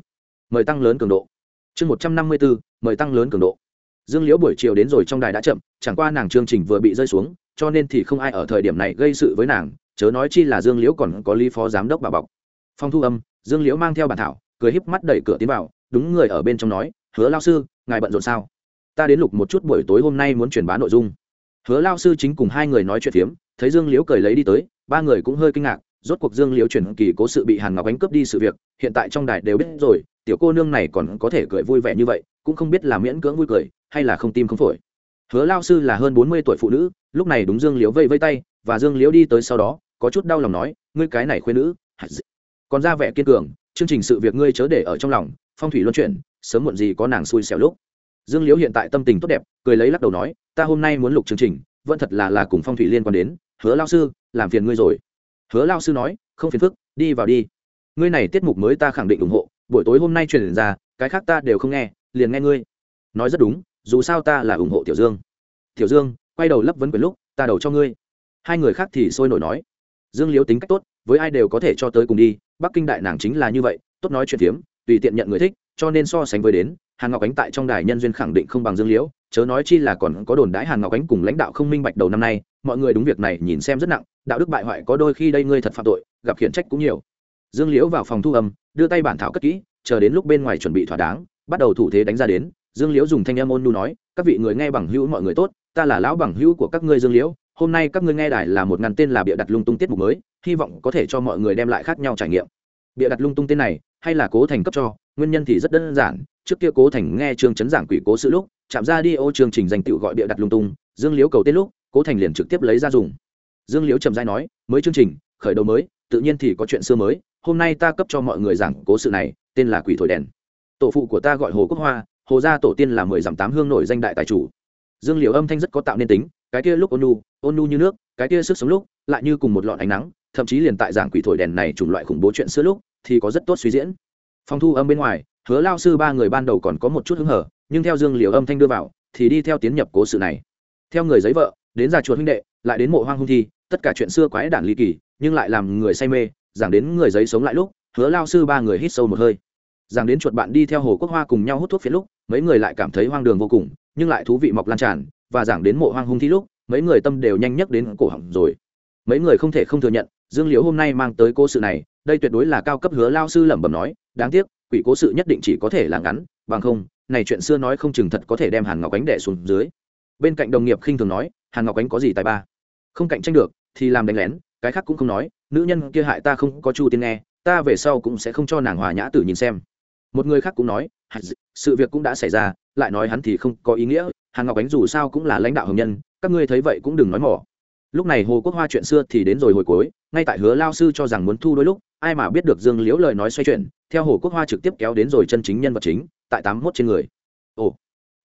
mời tăng lớn cường độ. Chương một trăm năm mươi bốn mời tăng lớn cường độ. Dương liễu buổi chiều đến rồi trong đài đã chậm, chẳng qua nàng chương trình vừa bị rơi xuống, cho nên thì không ai ở thời điểm này gây sự với nàng, chớ nói chi là dương liễu còn có lý phó giám đốc bà bọc. Phong thu âm, dương liễu mang theo bản thảo, cười híp mắt đẩy cửa tiến vào, đúng người ở bên trong nói, hứa lao sư, ngài bận rộn sao? Ta đến lục một chút buổi tối hôm nay muốn truyền bá nội dung hứa lao sư chính cùng hai người nói chuyện phiếm, thấy dương liễu cười lấy đi tới, ba người cũng hơi kinh ngạc, rốt cuộc dương liễu chuyển kỳ cố sự bị hàn ngọc ánh cướp đi sự việc, hiện tại trong đài đều biết rồi, tiểu cô nương này còn có thể cười vui vẻ như vậy, cũng không biết là miễn cưỡng vui cười, hay là không tim không phổi. Hứa lao sư là hơn bốn mươi tuổi phụ nữ, lúc này đúng dương liễu vây vây tay, và dương liễu đi tới sau đó, có chút đau lòng nói, ngươi cái này khuyên nữ còn ra vẻ kiên cường, chương trình sự việc ngươi chớ để ở trong lòng, phong thủy luân chuyển, sớm muộn gì có nàng xui xẻo lúc dương liễu hiện tại tâm tình tốt đẹp, cười lấy lắc đầu nói, ta hôm nay muốn lục chương trình, vẫn thật là là cùng phong thủy liên quan đến, hứa lao sư, làm phiền ngươi rồi. Hứa lao sư nói, không phiền phức, đi vào đi. Ngươi này tiết mục mới ta khẳng định ủng hộ, buổi tối hôm nay truyền ra, cái khác ta đều không nghe, liền nghe ngươi. Nói rất đúng, dù sao ta là ủng hộ tiểu dương. Tiểu dương, quay đầu lấp vấn quyền lúc, ta đầu cho ngươi. Hai người khác thì sôi nổi nói. Dương liếu tính cách tốt, với ai đều có thể cho tới cùng đi, bắc kinh đại nàng chính là như vậy, tốt nói chuyện phiếm, tùy tiện nhận người thích, cho nên so sánh với đến hàn ngọc ánh tại trong đài nhân duyên khẳng định không bằng dương liễu, chớ nói chi là còn có đồn đãi hàn ngọc ánh cùng lãnh đạo không minh bạch đầu năm nay, mọi người đúng việc này nhìn xem rất nặng, đạo đức bại hoại có đôi khi đây ngươi thật phạm tội, gặp khiển trách cũng nhiều. Dương liễu vào phòng thu âm, đưa tay bản thảo cất kỹ, chờ đến lúc bên ngoài chuẩn bị thỏa đáng, bắt đầu thủ thế đánh ra đến, dương liễu dùng thanh âm ôn nu nói, các vị người nghe bằng hữu mọi người tốt, ta là lão bằng hữu của các ngươi dương liễu, hôm nay các ngươi nghe đài là một ngàn tên là bịa đặt lung tung tiết mục mới, hy vọng có thể cho mọi người đem lại khác nhau trải nghiệm. Bịa đặt lung tung tên này, hay là cố thành cấp cho nguyên nhân thì rất đơn giản, trước kia cố thành nghe trương chấn giảng quỷ cố sự lúc, chạm ra đi ô chương trình danh tự gọi bịa đặt lung tung, dương liễu cầu tên lúc, cố thành liền trực tiếp lấy ra dùng. Dương liễu trầm dai nói, mới chương trình, khởi đầu mới, tự nhiên thì có chuyện xưa mới, hôm nay ta cấp cho mọi người giảng cố sự này, tên là quỷ thổi đèn. Tổ phụ của ta gọi hồ quốc hoa, hồ gia tổ tiên là mười dặm tám hương nổi danh đại tài chủ. Dương liễu âm thanh rất có tạo nên tính, cái kia lúc ôn nu ôn nu như nước, cái kia sức sống lúc, lại như cùng một lọn ánh nắng, thậm chí liền tại giảng quỷ thổi đèn này chủng loại khủng bố chuyện xưa lúc, thì có rất tốt suy diễn phòng thu âm bên ngoài, hứa lao sư ba người ban đầu còn có một chút hứng hở, nhưng theo dương liều âm thanh đưa vào, thì đi theo tiến nhập cố sự này. Theo người giấy vợ, đến già chuột huynh đệ, lại đến mộ hoang hung thi, tất cả chuyện xưa quái đản ly kỳ, nhưng lại làm người say mê, giảng đến người giấy sống lại lúc, hứa lao sư ba người hít sâu một hơi. Giảng đến chuột bạn đi theo hồ quốc hoa cùng nhau hút thuốc phía lúc, mấy người lại cảm thấy hoang đường vô cùng, nhưng lại thú vị mọc lan tràn, và giảng đến mộ hoang hung thi lúc, mấy người tâm đều nhanh nhất đến cổ họng rồi. Mấy người không thể không thừa nhận, dương liễu hôm nay mang tới cô sự này đây tuyệt đối là cao cấp hứa lao sư lẩm bẩm nói, đáng tiếc, quỷ cố sự nhất định chỉ có thể là ngắn, bằng không, này chuyện xưa nói không chừng thật có thể đem hàn ngọc ánh đẻ xuống dưới. Bên cạnh đồng nghiệp khinh thường nói, hàn ngọc ánh có gì tài ba? Không cạnh tranh được, thì làm đánh lén, cái khác cũng không nói, nữ nhân kia hại ta không có chu tiên nghe, ta về sau cũng sẽ không cho nàng hòa nhã tử nhìn xem. Một người khác cũng nói sự việc cũng đã xảy ra, lại nói hắn thì không có ý nghĩa, hàn ngọc ánh dù sao cũng là lãnh đạo hồng nhân, các ngươi thấy vậy cũng đừng nói mỏ. Lúc này hồ quốc hoa chuyện xưa thì đến rồi hồi cuối, ngay tại hứa lao sư cho rằng muốn thu đôi lúc ai mà biết được dương liễu lời nói xoay chuyển, theo hồ quốc hoa trực tiếp kéo đến rồi chân chính nhân vật chính, tại tám mốt trên người. Ồ.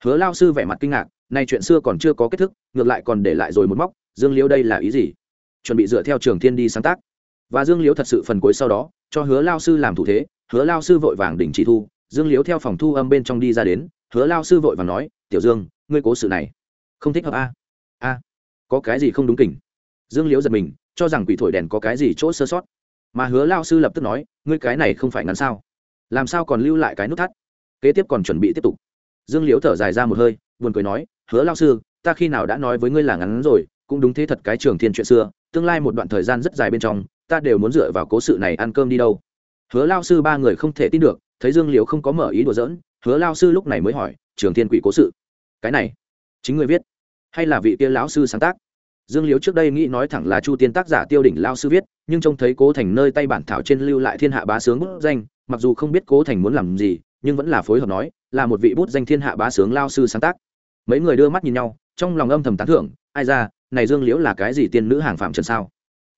Hứa lao sư vẻ mặt kinh ngạc, nay chuyện xưa còn chưa có kết thúc, ngược lại còn để lại rồi một móc, dương liễu đây là ý gì? Chuẩn bị dựa theo trường thiên đi sáng tác. Và dương liễu thật sự phần cuối sau đó, cho hứa lao sư làm thủ thế, hứa lao sư vội vàng đình chỉ thu, dương liễu theo phòng thu âm bên trong đi ra đến, hứa lao sư vội vàng nói, tiểu dương, ngươi cố sự này, không thích hợp a? A, có cái gì không đúng kỉnh? Dương liễu giật mình, cho rằng quỷ thổi đèn có cái gì chỗ sơ sót mà hứa lao sư lập tức nói, ngươi cái này không phải ngắn sao? Làm sao còn lưu lại cái nút thắt? Kế tiếp còn chuẩn bị tiếp tục. Dương liễu thở dài ra một hơi, buồn cười nói, hứa lao sư, ta khi nào đã nói với ngươi là ngắn rồi, cũng đúng thế thật cái trường thiên chuyện xưa, tương lai một đoạn thời gian rất dài bên trong, ta đều muốn dựa vào cố sự này ăn cơm đi đâu. Hứa lao sư ba người không thể tin được, thấy dương liễu không có mở ý đùa giỡn, hứa lao sư lúc này mới hỏi, trường thiên quỷ cố sự? Cái này, chính người viết, hay là vị kia lão sư sáng tác? Dương liễu trước đây nghĩ nói thẳng là chu tiên tác giả tiêu đỉnh lao sư viết, nhưng trông thấy cố thành nơi tay bản thảo trên lưu lại thiên hạ bá sướng bút danh, mặc dù không biết cố thành muốn làm gì, nhưng vẫn là phối hợp nói, là một vị bút danh thiên hạ bá sướng lao sư sáng tác. Mấy người đưa mắt nhìn nhau, trong lòng âm thầm tán thưởng, ai ra, này dương liễu là cái gì tiên nữ hàng phạm trần sao?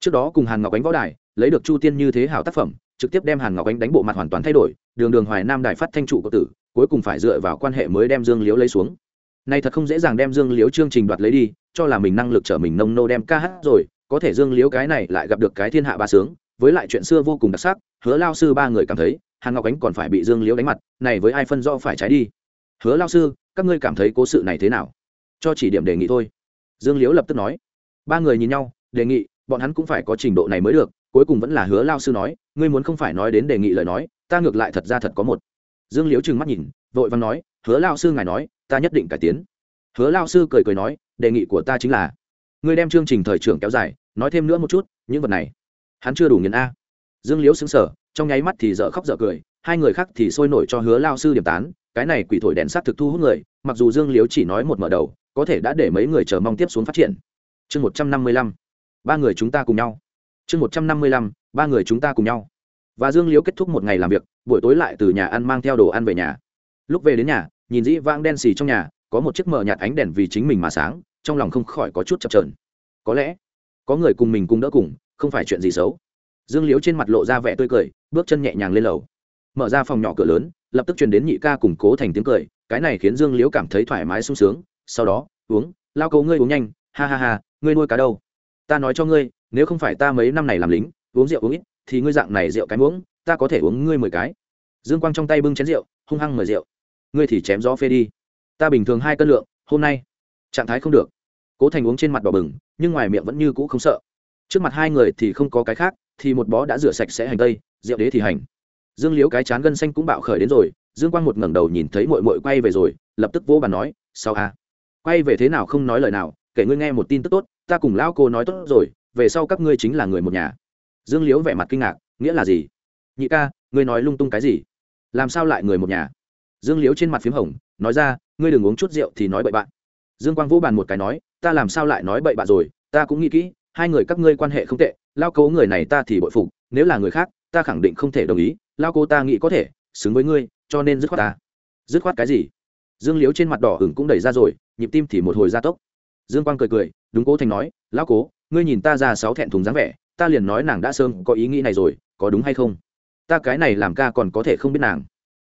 Trước đó cùng hàn ngọc ánh võ đài, lấy được chu tiên như thế hảo tác phẩm, trực tiếp đem hàn ngọc ánh đánh bộ mặt hoàn toàn thay đổi, đường đường hoài nam đài phát thanh trụ của tử, cuối cùng phải dựa vào quan hệ mới đem dương liễu lấy xuống nay thật không dễ dàng đem dương liễu chương trình đoạt lấy đi, cho là mình năng lực trở mình nông nô đem ca hát rồi, có thể dương liễu cái này lại gặp được cái thiên hạ ba sướng, với lại chuyện xưa vô cùng đặc sắc, hứa lao sư ba người cảm thấy, hàn ngọc ánh còn phải bị dương liễu đánh mặt, này với ai phân do phải trái đi. Hứa lao sư, các ngươi cảm thấy cố sự này thế nào? Cho chỉ điểm đề nghị thôi. Dương liễu lập tức nói. Ba người nhìn nhau, đề nghị, bọn hắn cũng phải có trình độ này mới được, cuối cùng vẫn là hứa lao sư nói, ngươi muốn không phải nói đến đề nghị lời nói, ta ngược lại thật ra thật có một. Dương liễu trừng mắt nhìn, vội văn nói, hứa lao sư ngài nói ta nhất định cải tiến. Hứa lao sư cười cười nói, đề nghị của ta chính là, ngươi đem chương trình thời trưởng kéo dài, nói thêm nữa một chút, những vật này, hắn chưa đủ nghiền a. Dương liễu xứng sở trong nháy mắt thì dở khóc dở cười, hai người khác thì sôi nổi cho hứa lao sư điểm tán, cái này quỷ thổi đèn s thực thu hút người, mặc dù dương liễu chỉ nói một mở đầu, có thể đã để mấy người chờ mong tiếp xuống phát triển. Chương một trăm năm mươi lăm, ba người chúng ta cùng nhau. Chương một trăm năm mươi lăm, ba người chúng ta cùng nhau. Và dương liễu kết thúc một ngày làm việc, buổi tối lại từ nhà ăn mang theo đồ ăn về nhà. Lúc về đến nhà nhìn dĩ vang đen xì trong nhà, có một chiếc mở nhạt ánh đèn vì chính mình mà sáng, trong lòng không khỏi có chút chập trờn có lẽ, có người cùng mình cùng đỡ cùng, không phải chuyện gì xấu. Dương liếu trên mặt lộ ra vẻ tươi cười, bước chân nhẹ nhàng lên lầu. Mở ra phòng nhỏ cửa lớn, lập tức truyền đến nhị ca củng cố thành tiếng cười, cái này khiến dương liếu cảm thấy thoải mái sung sướng. Sau đó, uống, lao cầu ngươi uống nhanh, ha ha ha, ngươi nuôi cá đâu? Ta nói cho ngươi, nếu không phải ta mấy năm này làm lính, uống rượu uống ít, thì ngươi dạng này rượu cái muỗng, ta có thể uống ngươi mười cái. Dương quang trong tay bưng chén rượu, hung hăng mời rượu ngươi thì chém gió phê đi. Ta bình thường hai cân lượng, hôm nay, trạng thái không được. Cố thành uống trên mặt đỏ bừng, nhưng ngoài miệng vẫn như cũ không sợ. Trước mặt hai người thì không có cái khác, thì một bó đã rửa sạch sẽ hành tây, rượu đế thì hành. Dương liếu cái chán gân xanh cũng bạo khởi đến rồi, dương quang một ngẩng đầu nhìn thấy mội mội quay về rồi, lập tức vỗ bàn nói, sao à? quay về thế nào không nói lời nào, kể ngươi nghe một tin tức tốt, ta cùng lão cô nói tốt rồi, về sau các ngươi chính là người một nhà. Dương liếu vẻ mặt kinh ngạc, nghĩa là gì? Nhị ca, ngươi nói lung tung cái gì? Làm sao lại người một nhà? Dương liếu trên mặt p h í m hồng nói ra ngươi đừng uống chút rượu thì nói bậy bạn. Dương quang vũ bàn một cái nói ta làm sao lại nói bậy bạn rồi? Ta cũng nghĩ kỹ hai người các ngươi quan hệ không tệ lao cố người này ta thì bội phục nếu là người khác ta khẳng định không thể đồng ý lao cố ta nghĩ có thể xứng với ngươi cho nên dứt khoát ta. Dứt khoát cái gì? Dương liếu trên mặt đỏ hửng cũng đẩy ra rồi nhịp tim thì một hồi gia tốc. Dương quang cười cười đúng cố thành nói lão cố ngươi nhìn ta ra sáu thẹn thùng dáng vẻ ta liền nói nàng đã sương, có ý nghĩ này rồi có đúng hay không? Ta cái này làm ca còn có thể không biết nàng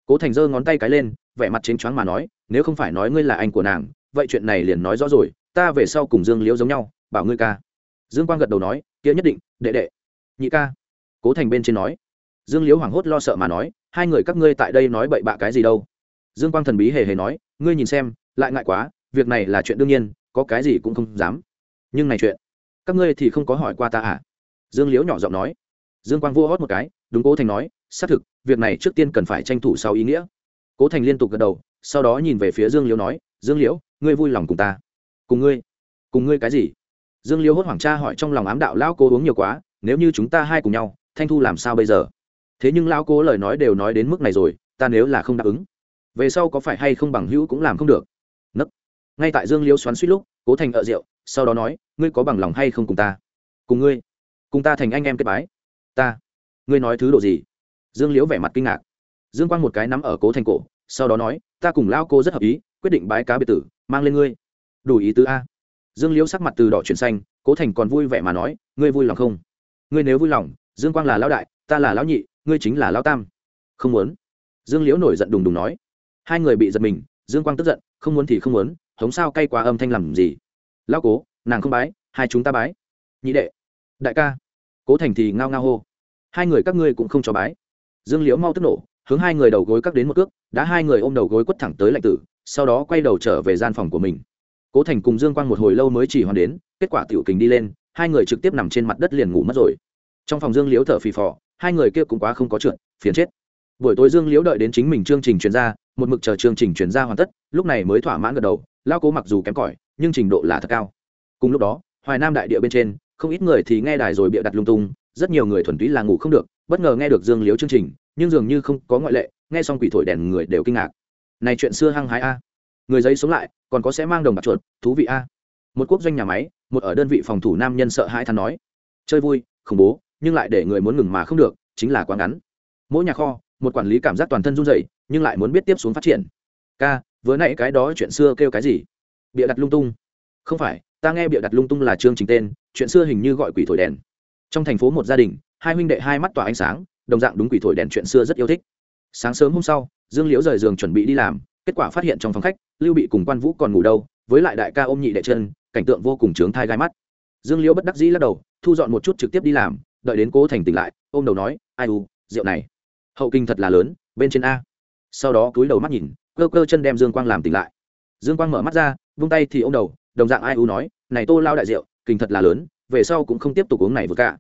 cố thành giơ ngón tay cái lên, vẻ mặt chính choáng mà nói, nếu không phải nói ngươi là anh của nàng, vậy chuyện này liền nói rõ rồi, ta về sau cùng dương liễu giống nhau, bảo ngươi ca. Dương quang gật đầu nói, kia nhất định, đệ đệ. Nhị ca. Cố thành bên trên nói. Dương liễu hoảng hốt lo sợ mà nói, hai người các ngươi tại đây nói bậy bạ cái gì đâu? Dương quang thần bí hề hề nói, ngươi nhìn xem, lại ngại quá, việc này là chuyện đương nhiên, có cái gì cũng không dám. Nhưng này chuyện, các ngươi thì không có hỏi qua ta à? Dương liễu nhỏ giọng nói. Dương quang vô hót một cái, đúng cố thành nói xác thực, việc này trước tiên cần phải tranh thủ sau ý nghĩa. Cố thành liên tục gật đầu, sau đó nhìn về phía dương liễu nói, dương liễu, ngươi vui lòng cùng ta. Cùng ngươi? Cùng ngươi cái gì? Dương liễu hốt hoảng cha hỏi trong lòng ám đạo lão cố uống nhiều quá, nếu như chúng ta hai cùng nhau, thanh thu làm sao bây giờ? Thế nhưng lão cố lời nói đều nói đến mức này rồi, ta nếu là không đáp ứng, về sau có phải hay không bằng hữu cũng làm không được. Nấc. Ngay tại dương liễu xoắn suýt lúc, cố thành ợ rượu, sau đó nói, ngươi có bằng lòng hay không cùng ta? Cùng ngươi. Cùng ta thành anh em kết bái. Ta. Ngươi nói thứ độ gì? Dương liễu vẻ mặt kinh ngạc. Dương quang một cái nắm ở cố thành cổ, sau đó nói, ta cùng lao cô rất hợp ý, quyết định bái cá biệt tử, mang lên ngươi. Đủ ý tứ a. Dương liễu sắc mặt từ đỏ chuyển xanh, cố thành còn vui vẻ mà nói, ngươi vui lòng không? Ngươi nếu vui lòng, dương quang là lão đại, ta là lão nhị, ngươi chính là lão tam. Không muốn. Dương liễu nổi giận đùng đùng nói. Hai người bị giật mình, dương quang tức giận, không muốn thì không muốn, hống sao cay quá âm thanh làm gì? Lão cố, nàng không bái, hai chúng ta bái. Nhị đệ, đại ca. Cố thành thì ngao ngao hô. Hai người các ngươi cũng không cho bái dương liễu mau tức nổ hướng hai người đầu gối cắt đến một cước đã hai người ôm đầu gối quất thẳng tới lạnh tử sau đó quay đầu trở về gian phòng của mình. Cố thành cùng dương quang một hồi lâu mới chỉ hoàn đến kết quả tiểu kình đi lên hai người trực tiếp nằm trên mặt đất liền ngủ mất rồi. Trong phòng dương liễu thở phì phò hai người kia cũng quá không có chuyện, phiền chết. Buổi tối dương liễu đợi đến chính mình chương trình chuyển ra một mực chờ chương trình chuyển ra hoàn tất lúc này mới thỏa mãn gật đầu lao cố mặc dù kém cỏi nhưng trình độ là thật cao. Cùng lúc đó hoài nam đại địa bên trên không ít người thì nghe đài rồi bịa đặt lung tung rất nhiều người thuần túy là ngủ không được bất ngờ nghe được dương liễu chương trình, nhưng dường như không có ngoại lệ, nghe xong quỷ thổi đèn người đều kinh ngạc. Này chuyện xưa hăng hái a. Người giấy sống lại, còn có sẽ mang đồng bạc chuột, thú vị a. Một quốc doanh nhà máy, một ở đơn vị phòng thủ nam nhân sợ hãi than nói. Chơi vui, khủng bố, nhưng lại để người muốn ngừng mà không được, chính là quá ngắn. Mỗi nhà kho, một quản lý cảm giác toàn thân run rẩy, nhưng lại muốn biết tiếp xuống phát triển. Ca, vừa nãy cái đó chuyện xưa kêu cái gì? Bịa đặt lung tung. Không phải, ta nghe bịa đặt lung tung là chương trình tên, chuyện xưa hình như gọi quỷ thổi đèn. Trong thành phố một gia đình hai huynh đệ hai mắt tỏa ánh sáng, đồng dạng đúng quỷ thổi đèn chuyện xưa rất yêu thích. Sáng sớm hôm sau, dương liễu rời giường chuẩn bị đi làm, kết quả phát hiện trong phòng khách, lưu bị cùng quan vũ còn ngủ đâu, với lại đại ca ôm nhị đệ chân, cảnh tượng vô cùng trướng thai gai mắt. Dương liễu bất đắc dĩ lắc đầu, thu dọn một chút trực tiếp đi làm, đợi đến cố thành tỉnh lại, ôm đầu nói, ai u, rượu này. Hậu kinh thật là lớn, bên trên a. Sau đó cúi đầu mắt nhìn, cơ cơ chân đem dương quang làm tỉnh lại. Dương quang mở mắt ra, vung tay thì ô m đầu, đồng dạng ai u nói, này tô lao đại rượu, kinh thật là lớn, về sau cũng không tiếp tục uống này vừa cả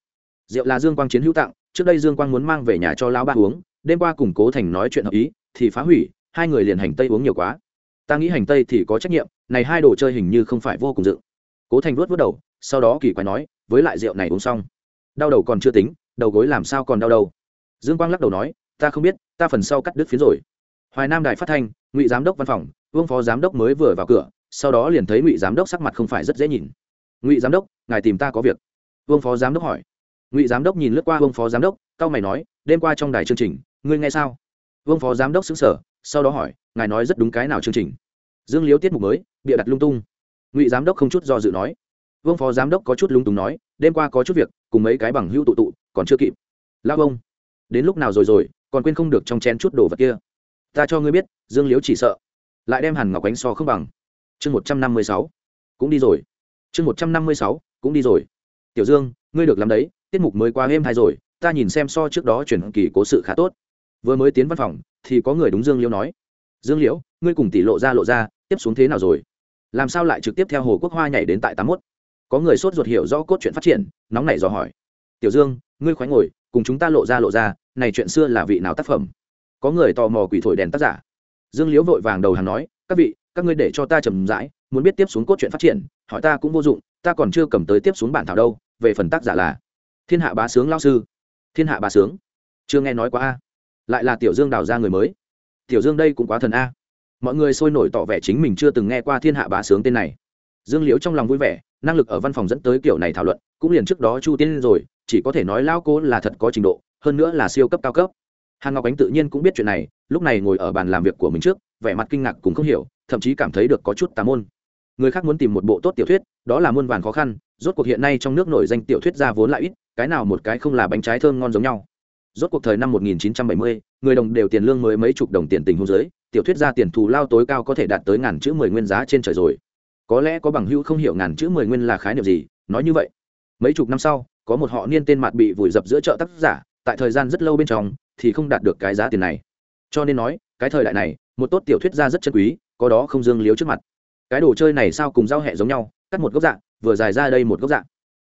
rượu là dương quang chiến hữu tặng, trước đây dương quang muốn mang về nhà cho lão ba uống, đêm qua củng cố thành nói chuyện hợp ý, thì phá hủy, hai người liền hành tây uống nhiều quá. Ta nghĩ hành tây thì có trách nhiệm, này hai đồ chơi hình như không phải vô cùng dự. Cố thành vuốt vớt đầu, sau đó kỳ quái nói, với lại rượu này uống xong, đau đầu còn chưa tính, đầu gối làm sao còn đau đầu dương quang lắc đầu nói, ta không biết, ta phần sau cắt đứt phiến rồi. Hoài nam đài phát thanh, ngụy giám đốc văn phòng, vương phó giám đốc mới vừa vào cửa, sau đó liền thấy ngụy giám đốc sắc mặt không phải rất dễ nhìn. Ngụy giám đốc, ngài tìm ta có việc. Vương phó giám đốc hỏi ngụy giám đốc nhìn lướt qua vương phó giám đốc cao mày nói đêm qua trong đài chương trình ngươi nghe sao? Vương phó giám đốc xứng sở sau đó hỏi ngài nói rất đúng cái nào chương trình? Dương liếu tiết mục mới bịa đặt lung tung. Ngụy giám đốc không chút do dự nói. Vương phó giám đốc có chút lung túng nói đêm qua có chút việc cùng mấy cái bằng hữu tụ tụ còn chưa kịp. Lao bông, đến lúc nào rồi rồi còn quên không được trong chén chút đồ vật kia. Ta cho ngươi biết dương liếu chỉ sợ. Lại đem hàn ngọc ánh so không bằng. Chương một trăm năm mươi sáu. Cũng đi rồi. Chương một trăm năm mươi sáu cũng đi rồi. Tiểu dương ngươi được làm đấy tiết mục mới qua êm hay rồi, ta nhìn xem so trước đó chuyển kỳ cố sự khá tốt. Vừa mới tiến văn phòng, thì có người đúng dương liễu nói. Dương liễu, ngươi cùng tỷ lộ ra lộ ra, tiếp xuống thế nào rồi? Làm sao lại trực tiếp theo hồ quốc hoa nhảy đến tại tám mốt? Có người sốt ruột hiểu rõ cốt chuyện phát triển, nóng nảy dò hỏi. Tiểu dương, ngươi khoái ngồi, cùng chúng ta lộ ra lộ ra, này chuyện xưa là vị nào tác phẩm? Có người tò mò quỷ thổi đèn tác giả. Dương liễu vội vàng đầu hàng nói, các vị, các ngươi để cho ta trầm rãi, muốn biết tiếp xuống cốt truyện phát triển, hỏi ta cũng vô dụng, ta còn chưa cầm tới tiếp xuống bản thảo đâu, về phần tác giả là? Thiên hạ bá sướng lao sư. Thiên hạ bá sướng. Chưa nghe nói quá a. Lại là tiểu dương đào ra người mới. Tiểu dương đây cũng quá thần a. Mọi người sôi nổi tỏ vẻ chính mình chưa từng nghe qua thiên hạ bá sướng tên này. Dương liễu trong lòng vui vẻ, năng lực ở văn phòng dẫn tới kiểu này thảo luận, cũng liền trước đó chu tiên rồi, chỉ có thể nói lao cố là thật có trình độ, hơn nữa là siêu cấp cao cấp. Hàn ngọc ánh tự nhiên cũng biết chuyện này, lúc này ngồi ở bàn làm việc của mình trước, vẻ mặt kinh ngạc cũng không hiểu, thậm chí cảm thấy được có chút tà môn. Người khác muốn tìm một bộ tốt tiểu thuyết, đó là muôn vàn khó khăn, rốt cuộc hiện nay trong nước nổi danh tiểu thuyết ra vốn lại ít cái nào một cái không là bánh trái thơm ngon giống nhau. Rốt cuộc thời năm 1970, người đồng đều tiền lương mới mấy chục đồng tiền tình hôn giới tiểu thuyết ra tiền thù lao tối cao có thể đạt tới ngàn chữ mười nguyên giá trên trời rồi. Có lẽ có bằng hữu không hiểu ngàn chữ mười nguyên là khái niệm gì nói như vậy. Mấy chục năm sau có một họ niên tên mặt bị vùi dập giữa chợ tác giả tại thời gian rất lâu bên trong thì không đạt được cái giá tiền này. Cho nên nói cái thời đại này một tốt tiểu thuyết ra rất chân quý có đó không dương liếu trước mặt. Cái đồ chơi này sao cùng giao hẹ giống nhau cắt một gốc dạng vừa dài ra đây một gốc dạng.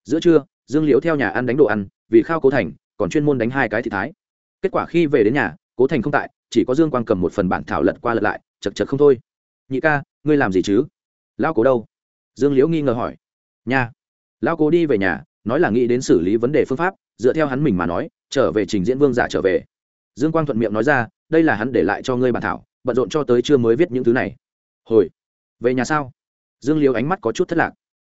Giữa trưa dương liễu theo nhà ăn đánh đồ ăn, vì khao cố thành, còn chuyên môn đánh hai cái thị thái. Kết quả khi về đến nhà, cố thành không tại, chỉ có dương quang cầm một phần bản thảo lật qua lật lại, chật chật không thôi. Nhị ca, ngươi làm gì chứ? Lao cố đâu? Dương liễu nghi ngờ hỏi. Nhà. Lao cố đi về nhà, nói là nghĩ đến xử lý vấn đề phương pháp, dựa theo hắn mình mà nói, trở về trình diễn vương giả trở về. Dương quang thuận miệng nói ra, đây là hắn để lại cho ngươi bản thảo, bận rộn cho tới chưa mới viết những thứ này. Hồi, về nhà sao? Dương liễu ánh mắt có chút thất lạc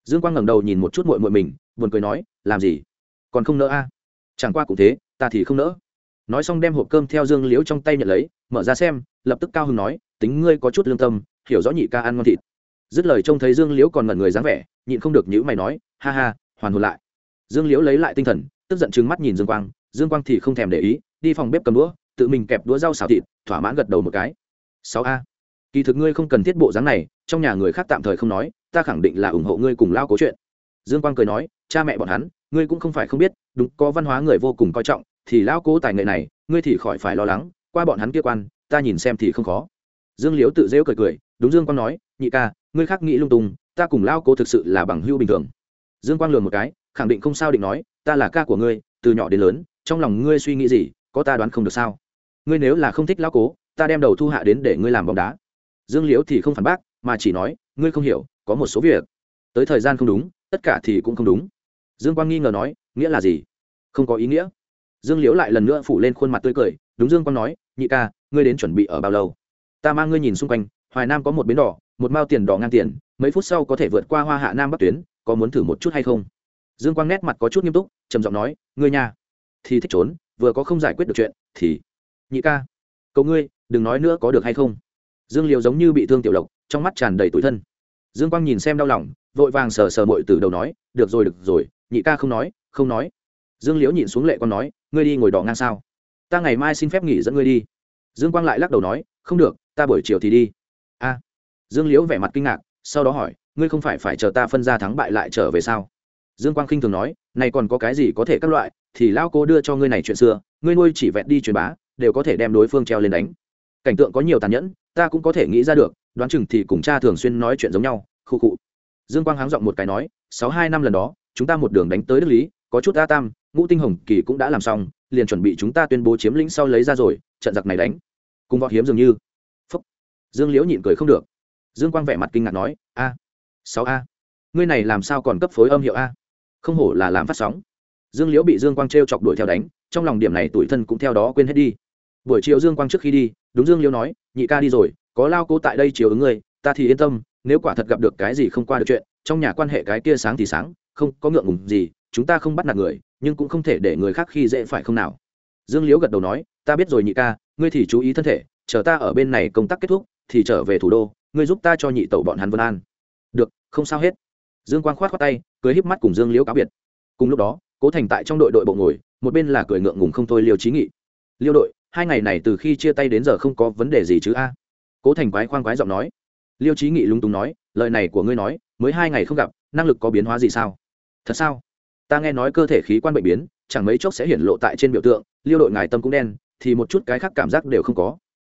dương quang ngẩng đầu nhìn một chút mội mội mình, buồn cười nói, làm gì? Còn không nỡ a? Chẳng qua cũng thế, ta thì không nỡ. Nói xong đem hộp cơm theo dương liễu trong tay nhận lấy, mở ra xem, lập tức cao hưng nói, tính ngươi có chút lương tâm, hiểu rõ nhị ca ăn ngon thịt. Dứt lời trông thấy dương liễu còn ngẩn người dáng vẻ, nhịn không được nhữ mày nói, ha ha, hoàn hồn lại. Dương liễu lấy lại tinh thần, tức giận trừng mắt nhìn dương quang dương quang thì không thèm để ý, đi phòng bếp cầm đũa, tự mình kẹp đũa rau xào thịt, thỏa mãn gật đầu một cái. Sáu a kỳ thực ngươi không cần thiết bộ dáng này, trong nhà người khác tạm thời không nói, ta khẳng định là ủng hộ ngươi cùng lao cố chuyện. Dương quang cười nói, cha mẹ bọn hắn, ngươi cũng không phải không biết, đúng, có văn hóa người vô cùng coi trọng, thì lao cố tài nghệ này, ngươi thì khỏi phải lo lắng, qua bọn hắn kia quan, ta nhìn xem thì không khó. Dương liếu tự dễu cười cười, đúng dương quang nói, nhị ca, ngươi khác nghĩ lung tung, ta cùng lao cố thực sự là bằng hưu bình thường. Dương quang lường một cái, khẳng định không sao định nói, ta là ca của ngươi, từ nhỏ đến lớn, trong lòng ngươi suy nghĩ gì, có ta đoán không được sao? Ngươi nếu là không thích lao cố, ta đem đầu thu hạ đến để ngươi làm bóng đá dương liễu thì không phản bác, mà chỉ nói, ngươi không hiểu, có một số việc. Tới thời gian không đúng, tất cả thì cũng không đúng. Dương quang nghi ngờ nói, nghĩa là gì? Không có ý nghĩa. Dương liễu lại lần nữa phủ lên khuôn mặt tươi cười, đúng dương quang nói, nhị ca, ngươi đến chuẩn bị ở bao lâu? Ta mang ngươi nhìn xung quanh, hoài nam có một bến đỏ, một mao tiền đỏ ngang tiền, mấy phút sau có thể vượt qua hoa hạ nam bắc tuyến, có muốn thử một chút hay không? Dương quang nét mặt có chút nghiêm túc, trầm giọng nói, ngươi nhà thì thích trốn, vừa có không giải quyết được chuyện, thì nhị ca cậu ngươi, đừng nói nữa có được hay không dương liều giống như bị thương tiểu lộc, trong mắt tràn đầy tủi thân. Dương quang nhìn xem đau lòng, vội vàng sờ sờ mội từ đầu nói, được rồi được rồi, nhị ca không nói không nói. Dương liễu nhịn xuống lệ con nói, ngươi đi ngồi đỏ ngang sao? Ta ngày mai xin phép nghỉ dẫn ngươi đi. Dương quang lại lắc đầu nói, không được, ta buổi chiều thì đi. A. Dương liễu vẻ mặt kinh ngạc, sau đó hỏi, ngươi không phải phải chờ ta phân ra thắng bại lại trở về sao? Dương quang khinh thường nói, này còn có cái gì có thể các loại, thì lão cô đưa cho ngươi này chuyện xưa, ngươi nuôi chỉ vẹn đi truyền bá, đều có thể đem đối phương treo lên đánh. Cảnh tượng có nhiều tàn nhẫn ta cũng có thể nghĩ ra được, đoán chừng thì cùng cha thường xuyên nói chuyện giống nhau, khu cụ dương quang háng giọng một cái nói, sáu hai năm lần đó, chúng ta một đường đánh tới đức lý, có chút a tam, ngũ tinh hồng kỳ cũng đã làm xong, liền chuẩn bị chúng ta tuyên bố chiếm lĩnh sau lấy ra rồi, trận giặc này đánh. Cùng võ hiếm dường như. Phúc. Dương liễu nhịn cười không được. Dương quang vẻ mặt kinh ngạc nói, a, sáu a. Ngươi này làm sao còn cấp phối âm hiệu a? Không hổ là làm phát sóng. Dương liễu bị dương quang t r e o chọc đuổi theo đánh, trong lòng điểm này tuổi thân cũng theo đó quên hết đi buổi chiều dương quang trước khi đi, đúng dương liêu nói, nhị ca đi rồi, có lao cô tại đây chiều ứng ngươi, ta thì yên tâm, nếu quả thật gặp được cái gì không qua được chuyện, trong nhà quan hệ cái kia sáng thì sáng, không có ngượng ngùng gì, chúng ta không bắt nạt người, nhưng cũng không thể để người khác khi dễ phải không nào? Dương liễu gật đầu nói, ta biết rồi nhị ca, ngươi thì chú ý thân thể, chờ ta ở bên này công tác kết thúc, thì trở về thủ đô, ngươi giúp ta cho nhị tẩu bọn hắn vân an. Được, không sao hết. Dương quang khoát khoát tay, cưới híp mắt cùng dương liễu cáo biệt. Cùng lúc đó, cố thành tại trong đội đội bộ ngồi, một bên là cười ngượng ngùng không thôi liêu trí nghị. Liêu đội hai ngày này từ khi chia tay đến giờ không có vấn đề gì chứ a. Cố thành quái khoan quái giọng nói. Liêu trí nghị lúng túng nói, lời này của ngươi nói, mới hai ngày không gặp, năng lực có biến hóa gì sao? Thật sao? Ta nghe nói cơ thể khí quan bệnh biến, chẳng mấy chốc sẽ hiển lộ tại trên biểu tượng, liêu đội ngài tâm cũng đen, thì một chút cái khác cảm giác đều không có.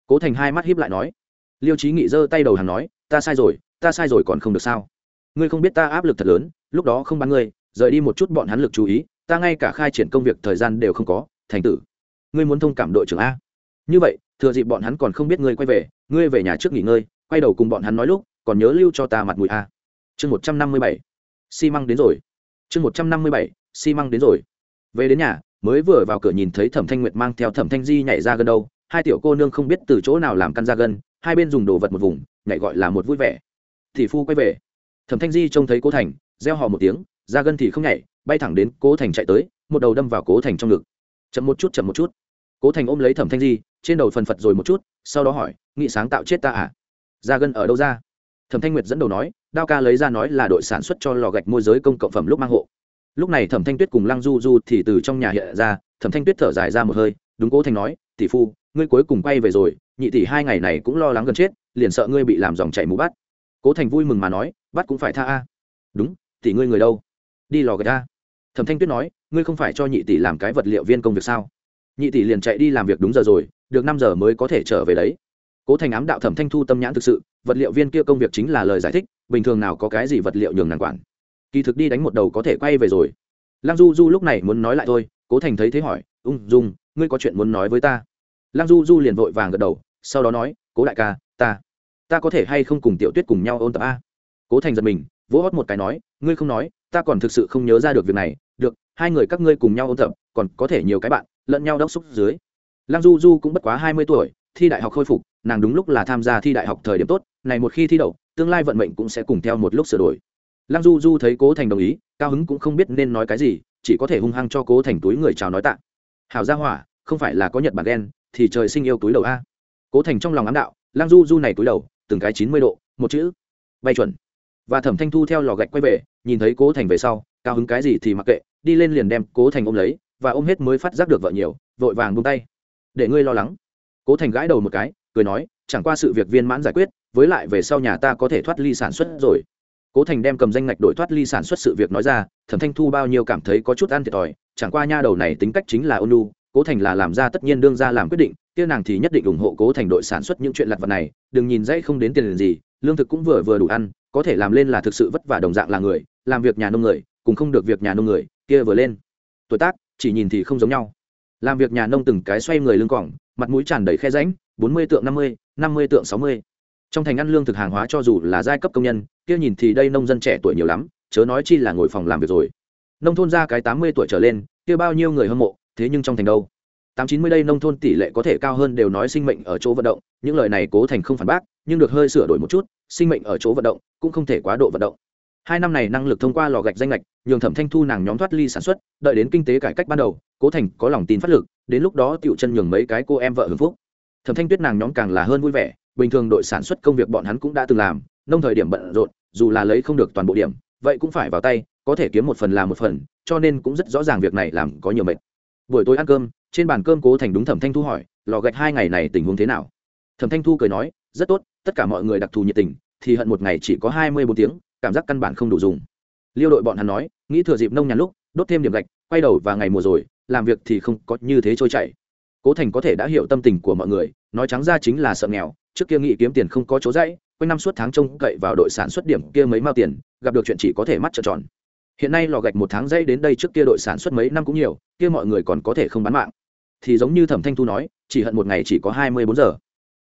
Cố thành hai mắt hiếp lại nói. Liêu trí nghị giơ tay đầu hàng nói, ta sai rồi, ta sai rồi còn không được sao? Ngươi không biết ta áp lực thật lớn, lúc đó không bắn ngươi, rời đi một chút bọn hắn lực chú ý, ta ngay cả khai triển công việc thời gian đều không có, thành tử ngươi muốn thông cảm đội trưởng a. Như vậy, thừa dịp bọn hắn còn không biết ngươi quay về, ngươi về nhà trước nghỉ ngơi, quay đầu cùng bọn hắn nói lúc, còn nhớ lưu cho ta mặt mũi a. Chương một trăm năm mươi bảy. Xi măng đến rồi. Chương một trăm năm mươi bảy. Xi măng đến rồi. Về đến nhà, mới vừa vào cửa nhìn thấy thẩm thanh nguyệt mang theo thẩm thanh di nhảy ra gần đâu, hai tiểu cô nương không biết từ chỗ nào làm căn ra gân hai bên dùng đồ vật một vùng, nhảy gọi là một vui vẻ. Thì phu quay về. Thẩm thanh di trông thấy cố thành, reo hò một tiếng, ra gân thì không nhảy, bay thẳng đến cố thành chạy tới, một đầu đâm vào cố thành trong ngực chậm một chút, chậm một chút. Cố thành ôm lấy thẩm thanh di, trên đầu phần phật rồi một chút, sau đó hỏi, nghị sáng tạo chết ta à? Ra gân ở đâu ra? Thẩm thanh nguyệt dẫn đầu nói, đao ca lấy ra nói là đội sản xuất cho lò gạch môi giới công cộng phẩm lúc mang hộ. Lúc này thẩm thanh tuyết cùng lăng du du thì từ trong nhà hiện ra, thẩm thanh tuyết thở dài ra một hơi, đúng cố thành nói, tỷ phu, ngươi cuối cùng quay về rồi, nhị tỷ hai ngày này cũng lo lắng gần chết, liền sợ ngươi bị làm dòng chảy mũ bắt. Cố thành vui mừng mà nói, bắt cũng phải tha a. Đúng, tỷ ngươi người đâu? Đi lò gạch a. Thẩm thanh tuyết nói ngươi không phải cho nhị tỷ làm cái vật liệu viên công việc sao? Nhị tỷ liền chạy đi làm việc đúng giờ rồi, được năm giờ mới có thể trở về đấy. Cố thành ám đạo thẩm thanh thu tâm nhãn thực sự, vật liệu viên kia công việc chính là lời giải thích, bình thường nào có cái gì vật liệu nhường nàng quản. Kỳ thực đi đánh một đầu có thể quay về rồi. Lăng du du lúc này muốn nói lại thôi, cố thành thấy thế hỏi, ung dung, ngươi có chuyện muốn nói với ta? Lăng du du liền vội vàng gật đầu, sau đó nói, cố đại ca, ta ta có thể hay không cùng tiểu tuyết cùng nhau ôn tập a? Cố thành giật mình, vỗ hót một cái nói, ngươi không nói, ta còn thực sự không nhớ ra được việc này được, hai người các ngươi cùng nhau ôn tập, còn có thể nhiều cái bạn, lẫn nhau đốc xúc dưới. Lăng du du cũng bất quá hai mươi tuổi, thi đại học khôi phục, nàng đúng lúc là tham gia thi đại học thời điểm tốt, này một khi thi đậu, tương lai vận mệnh cũng sẽ cùng theo một lúc sửa đổi. Lăng du du thấy cố thành đồng ý, cao hứng cũng không biết nên nói cái gì, chỉ có thể hung hăng cho cố thành túi người chào nói tạ. Hảo gia hỏa, không phải là có nhật bản đen thì trời sinh yêu túi đầu a. Cố thành trong lòng ám đạo, lăng du du này túi đầu, từng cái chín mươi độ, một chữ. Bay chuẩn. Và thẩm thanh thu theo lò gạch quay về, nhìn thấy cố thành về sau, cao hứng cái gì thì mặc kệ đi lên liền đem cố thành ôm lấy, và ôm hết mới phát giác được vợ nhiều, vội vàng bung tay. Để ngươi lo lắng. Cố thành gãi đầu một cái, cười nói, chẳng qua sự việc viên mãn giải quyết, với lại về sau nhà ta có thể thoát ly sản xuất rồi. Cố thành đem cầm danh ngạch đổi thoát ly sản xuất sự việc nói ra, thẩm thanh thu bao nhiêu cảm thấy có chút ăn thiệt thòi, chẳng qua nha đầu này tính cách chính là ôn lu cố thành là làm ra tất nhiên đương ra làm quyết định, kia nàng thì nhất định ủng hộ cố thành đội sản xuất những chuyện lặt vặt này, đừng nhìn dãy không đến tiền gì, lương thực cũng vừa vừa đủ ăn, có thể làm lên là thực sự vất vả đồng dạng là người, làm việc nhà nông người, cùng không được việc nhà nông người kia vừa lên. Tuổi tác, chỉ nhìn thì không giống nhau. Làm việc nhà nông từng cái xoay người lưng cỏng mặt mũi tràn đầy khe ránh bốn mươi tượng năm mươi năm mươi tượng sáu mươi. Trong thành ăn lương thực hàng hóa cho dù là giai cấp công nhân, kia nhìn thì đây nông dân trẻ tuổi nhiều lắm, chớ nói chi là ngồi phòng làm việc rồi. Nông thôn ra cái tám mươi tuổi trở lên, kia bao nhiêu người hâm mộ, thế nhưng trong thành đâu? Tám chín mươi đây nông thôn tỷ lệ có thể cao hơn đều nói sinh mệnh ở chỗ vận động, những lời này cố thành không phản bác, nhưng được hơi sửa đổi một chút, sinh mệnh ở chỗ vận động cũng không thể quá độ vận động hai năm này năng lực thông qua lò gạch danh lệch, nhường thẩm thanh thu nàng nhóm thoát ly sản xuất, đợi đến kinh tế cải cách ban đầu, cố thành có lòng tin phát lực, đến lúc đó tựu chân nhường mấy cái cô em vợ hưởng phúc. Thẩm thanh tuyết nàng nhóm càng là hơn vui vẻ, bình thường đội sản xuất công việc bọn hắn cũng đã từng làm, nông thời điểm bận rộn, dù là lấy không được toàn bộ điểm, vậy cũng phải vào tay, có thể kiếm một phần là một phần, cho nên cũng rất rõ ràng việc này làm có nhiều mệt. Buổi tối ăn cơm, trên bàn cơm cố thành đúng thẩm thanh thu hỏi, lò gạch hai ngày này tình huống thế nào? Thẩm thanh thu cười nói, rất tốt, tất cả mọi người đặc thù nhiệt tình, thì hận một ngày chỉ có hai mươi bốn tiếng cảm giác căn bản không đủ dùng. Liêu đội bọn hắn nói, nghĩ thừa dịp nông nhàn lúc, đốt thêm điểm gạch, quay đầu và ngày mùa rồi, làm việc thì không có như thế trôi chảy. Cố thành có thể đã hiểu tâm tình của mọi người, nói trắng ra chính là sợ nghèo, trước kia nghĩ kiếm tiền không có chỗ dãy quanh năm suốt tháng trông cậy vào đội sản xuất điểm kia mấy mao tiền, gặp được chuyện chỉ có thể mắt trợn tròn. Hiện nay lò gạch một tháng dãy đến đây trước kia đội sản xuất mấy năm cũng nhiều, kia mọi người còn có thể không bán mạng. Thì giống như thẩm thanh thu nói, chỉ hận một ngày chỉ có hai mươi bốn giờ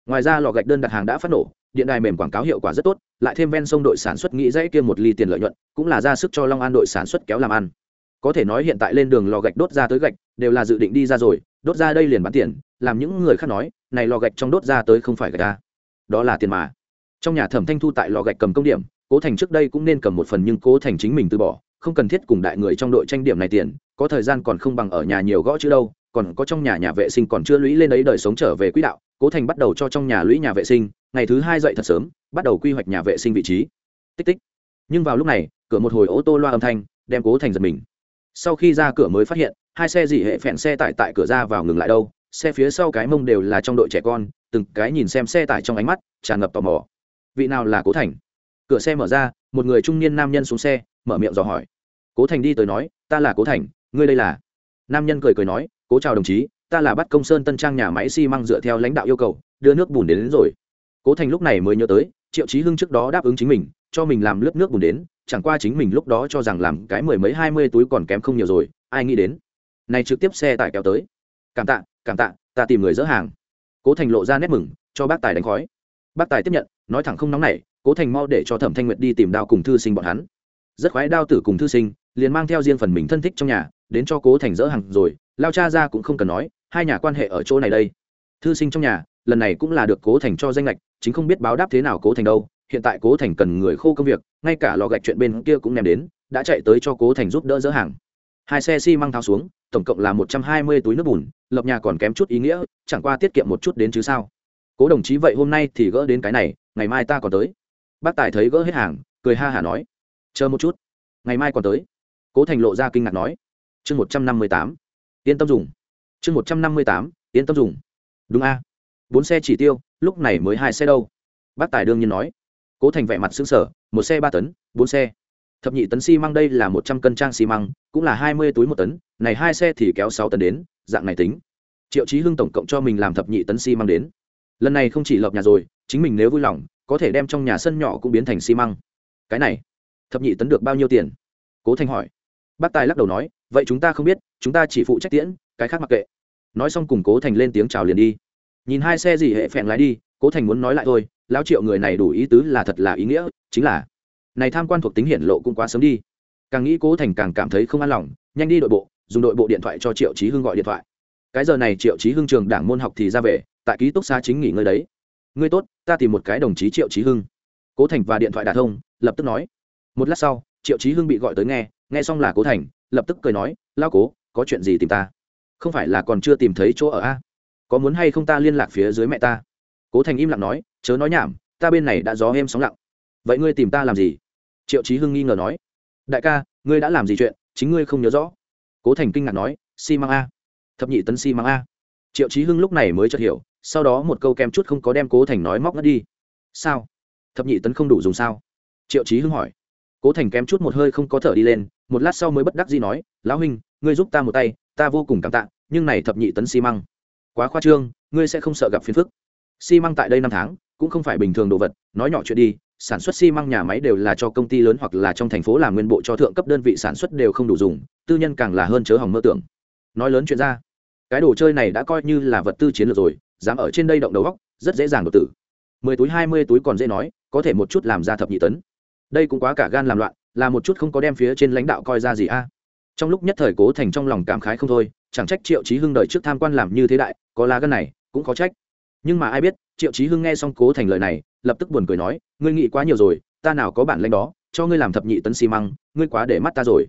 ngoài ra lò gạch đơn đặt hàng đã phát nổ, điện đài mềm quảng cáo hiệu quả rất tốt, lại thêm ven sông đội sản xuất nghĩ dãy kia một ly tiền lợi nhuận, cũng là ra sức cho long an đội sản xuất kéo làm ăn. Có thể nói hiện tại lên đường lò gạch đốt ra tới gạch, đều là dự định đi ra rồi, đốt ra đây liền bán tiền, làm những người khác nói, này lò gạch trong đốt ra tới không phải gạch ra đó là tiền mà. Trong nhà thẩm thanh thu tại lò gạch cầm công điểm, cố thành trước đây cũng nên cầm một phần nhưng cố thành chính mình từ bỏ, không cần thiết cùng đại người trong đội tranh điểm này tiền, có thời gian còn không bằng ở nhà nhiều gõ chữ đâu, còn có trong nhà nhà vệ sinh còn chưa lũy lên ấy đời sống trở về quỹ đạo cố thành bắt đầu cho trong nhà lũy nhà vệ sinh, ngày thứ hai dậy thật sớm, bắt đầu quy hoạch nhà vệ sinh vị trí. Tích tích. Nhưng vào lúc này, cửa một hồi ô tô loa âm thanh, đem cố thành giật mình. Sau khi ra cửa mới phát hiện, hai xe dị hệ phẹn xe tải tại cửa ra vào ngừng lại đâu, xe phía sau cái mông đều là trong đội trẻ con, từng cái nhìn xem xe tải trong ánh mắt, tràn ngập tò mò. Vị nào là cố thành? Cửa xe mở ra, một người trung niên nam nhân xuống xe, mở miệng dò hỏi. Cố thành đi tới nói, ta là cố thành, ngươi đây là? Nam nhân cười cười nói, cố chào đồng chí ta là bắt công sơn tân trang nhà máy xi măng dựa theo lãnh đạo yêu cầu đưa nước bùn đến, đến rồi. Cố thành lúc này mới nhớ tới triệu trí hưng trước đó đáp ứng chính mình cho mình làm lớp nước bùn đến chẳng qua chính mình lúc đó cho rằng làm cái mười mấy hai mươi túi còn kém không nhiều rồi ai nghĩ đến. Này trực tiếp xe tải kéo tới. Cảm tạ cảm tạ ta tìm người dỡ hàng. Cố thành lộ ra nét mừng cho bác tài đánh khói. Bác tài tiếp nhận nói thẳng không nóng này cố thành mau để cho thẩm thanh nguyệt đi tìm đao cùng thư sinh bọn hắn. Rất khoái đao tử cùng thư sinh liền mang theo riêng phần mình thân thích trong nhà đến cho cố thành dỡ hàng rồi lao cha ra cũng không cần nói hai nhà quan hệ ở chỗ này đây. Thư sinh trong nhà, lần này cũng là được cố thành cho danh lệch chính không biết báo đáp thế nào cố thành đâu. Hiện tại cố thành cần người khô công việc, ngay cả lò gạch chuyện bên kia cũng ném đến, đã chạy tới cho cố thành giúp đỡ dỡ hàng. Hai xe xi、si、măng tháo xuống, tổng cộng là một trăm hai mươi túi nước bùn, lập nhà còn kém chút ý nghĩa, chẳng qua tiết kiệm một chút đến chứ sao. Cố đồng chí vậy hôm nay thì gỡ đến cái này, ngày mai ta còn tới. Bác tài thấy gỡ hết hàng, cười ha hả nói, chờ một chút, ngày mai còn tới. Cố thành lộ ra kinh ngạc nói, chương một trăm năm mươi tám, yên tâm dùng chương một trăm năm mươi tám, yên tâm dùng. Đúng a. Bốn xe chỉ tiêu, lúc này mới hai xe đâu? Bác tài đương nhiên nói. Cố thành vẻ mặt xứng sở một xe ba tấn, bốn xe. Thập nhị tấn xi măng đây là một trăm cân trang xi măng, cũng là hai mươi túi một tấn, này hai xe thì kéo sáu tấn đến, dạng này tính. Triệu trí hưng tổng cộng cho mình làm thập nhị tấn xi măng đến. Lần này không chỉ lợp nhà rồi, chính mình nếu vui lòng, có thể đem trong nhà sân nhỏ cũng biến thành xi măng. Cái này, thập nhị tấn được bao nhiêu tiền? Cố thành hỏi. Bác tài lắc đầu nói, vậy chúng ta không biết, chúng ta chỉ phụ trách tiễn cái khác mặc kệ. Nói xong cùng cố thành lên tiếng chào liền đi. Nhìn hai xe gì hệ phẹn lái đi, cố thành muốn nói lại thôi, lão triệu người này đủ ý tứ là thật là ý nghĩa, chính là này tham quan thuộc tính hiển lộ cũng quá sớm đi. Càng nghĩ cố thành càng cảm thấy không an lòng, nhanh đi đội bộ, dùng đội bộ điện thoại cho triệu chí hưng gọi điện thoại. Cái giờ này triệu chí hưng trường đảng môn học thì ra về, tại ký túc xá chính nghỉ ngơi đấy. Ngươi tốt, ta tìm một cái đồng chí triệu chí hưng. Cố thành và điện thoại đà thông, lập tức nói. Một lát sau, triệu chí hưng bị gọi tới nghe nghe xong là cố thành, lập tức cười nói lao cố, có chuyện gì tìm ta? Không phải là còn chưa tìm thấy chỗ ở a? Có muốn hay không ta liên lạc phía dưới mẹ ta? Cố thành im lặng nói, chớ nói nhảm, ta bên này đã gió êm sóng lặng. Vậy ngươi tìm ta làm gì? Triệu chí hưng nghi ngờ nói. Đại ca, ngươi đã làm gì chuyện, chính ngươi không nhớ rõ. Cố thành kinh ngạc nói, xi、si、măng a. Thập nhị tấn xi、si、măng a. Triệu chí hưng lúc này mới chợt hiểu, sau đó một câu kem chút không có đem cố thành nói móc ngất đi. Sao? Thập nhị tấn không đủ dùng sao? Triệu chí hưng hỏi. Cố thành kém chút một hơi không có thở đi lên, một lát sau mới bất đắc gì nói, lão huynh, ngươi giúp ta một tay ta vô cùng cảm tạ, nhưng này thập nhị tấn xi măng, quá khoa trương, ngươi sẽ không sợ gặp phiền phức. Xi măng tại đây năm tháng, cũng không phải bình thường đồ vật, nói nhỏ chuyện đi, sản xuất xi măng nhà máy đều là cho công ty lớn hoặc là trong thành phố làm nguyên bộ cho thượng cấp đơn vị sản xuất đều không đủ dùng, tư nhân càng là hơn chớ hỏng mơ tưởng. Nói lớn chuyện ra, cái đồ chơi này đã coi như là vật tư chiến lược rồi, dám ở trên đây động đầu góc rất dễ dàng đột tử. Mười túi, hai mươi túi còn dễ nói, có thể một chút làm ra thập nhị tấn. Đây cũng quá cả gan làm loạn, là một chút không có đem phía trên lãnh đạo coi ra gì a trong lúc nhất thời cố thành trong lòng cảm khái không thôi, chẳng trách triệu chí hưng đợi trước tham quan làm như thế đại, có lá gân này, cũng khó trách. Nhưng mà ai biết, triệu chí hưng nghe xong cố thành lời này, lập tức buồn cười nói, ngươi nghĩ quá nhiều rồi, ta nào có bản lanh đó, cho ngươi làm thập nhị tấn xi măng, ngươi quá để mắt ta rồi.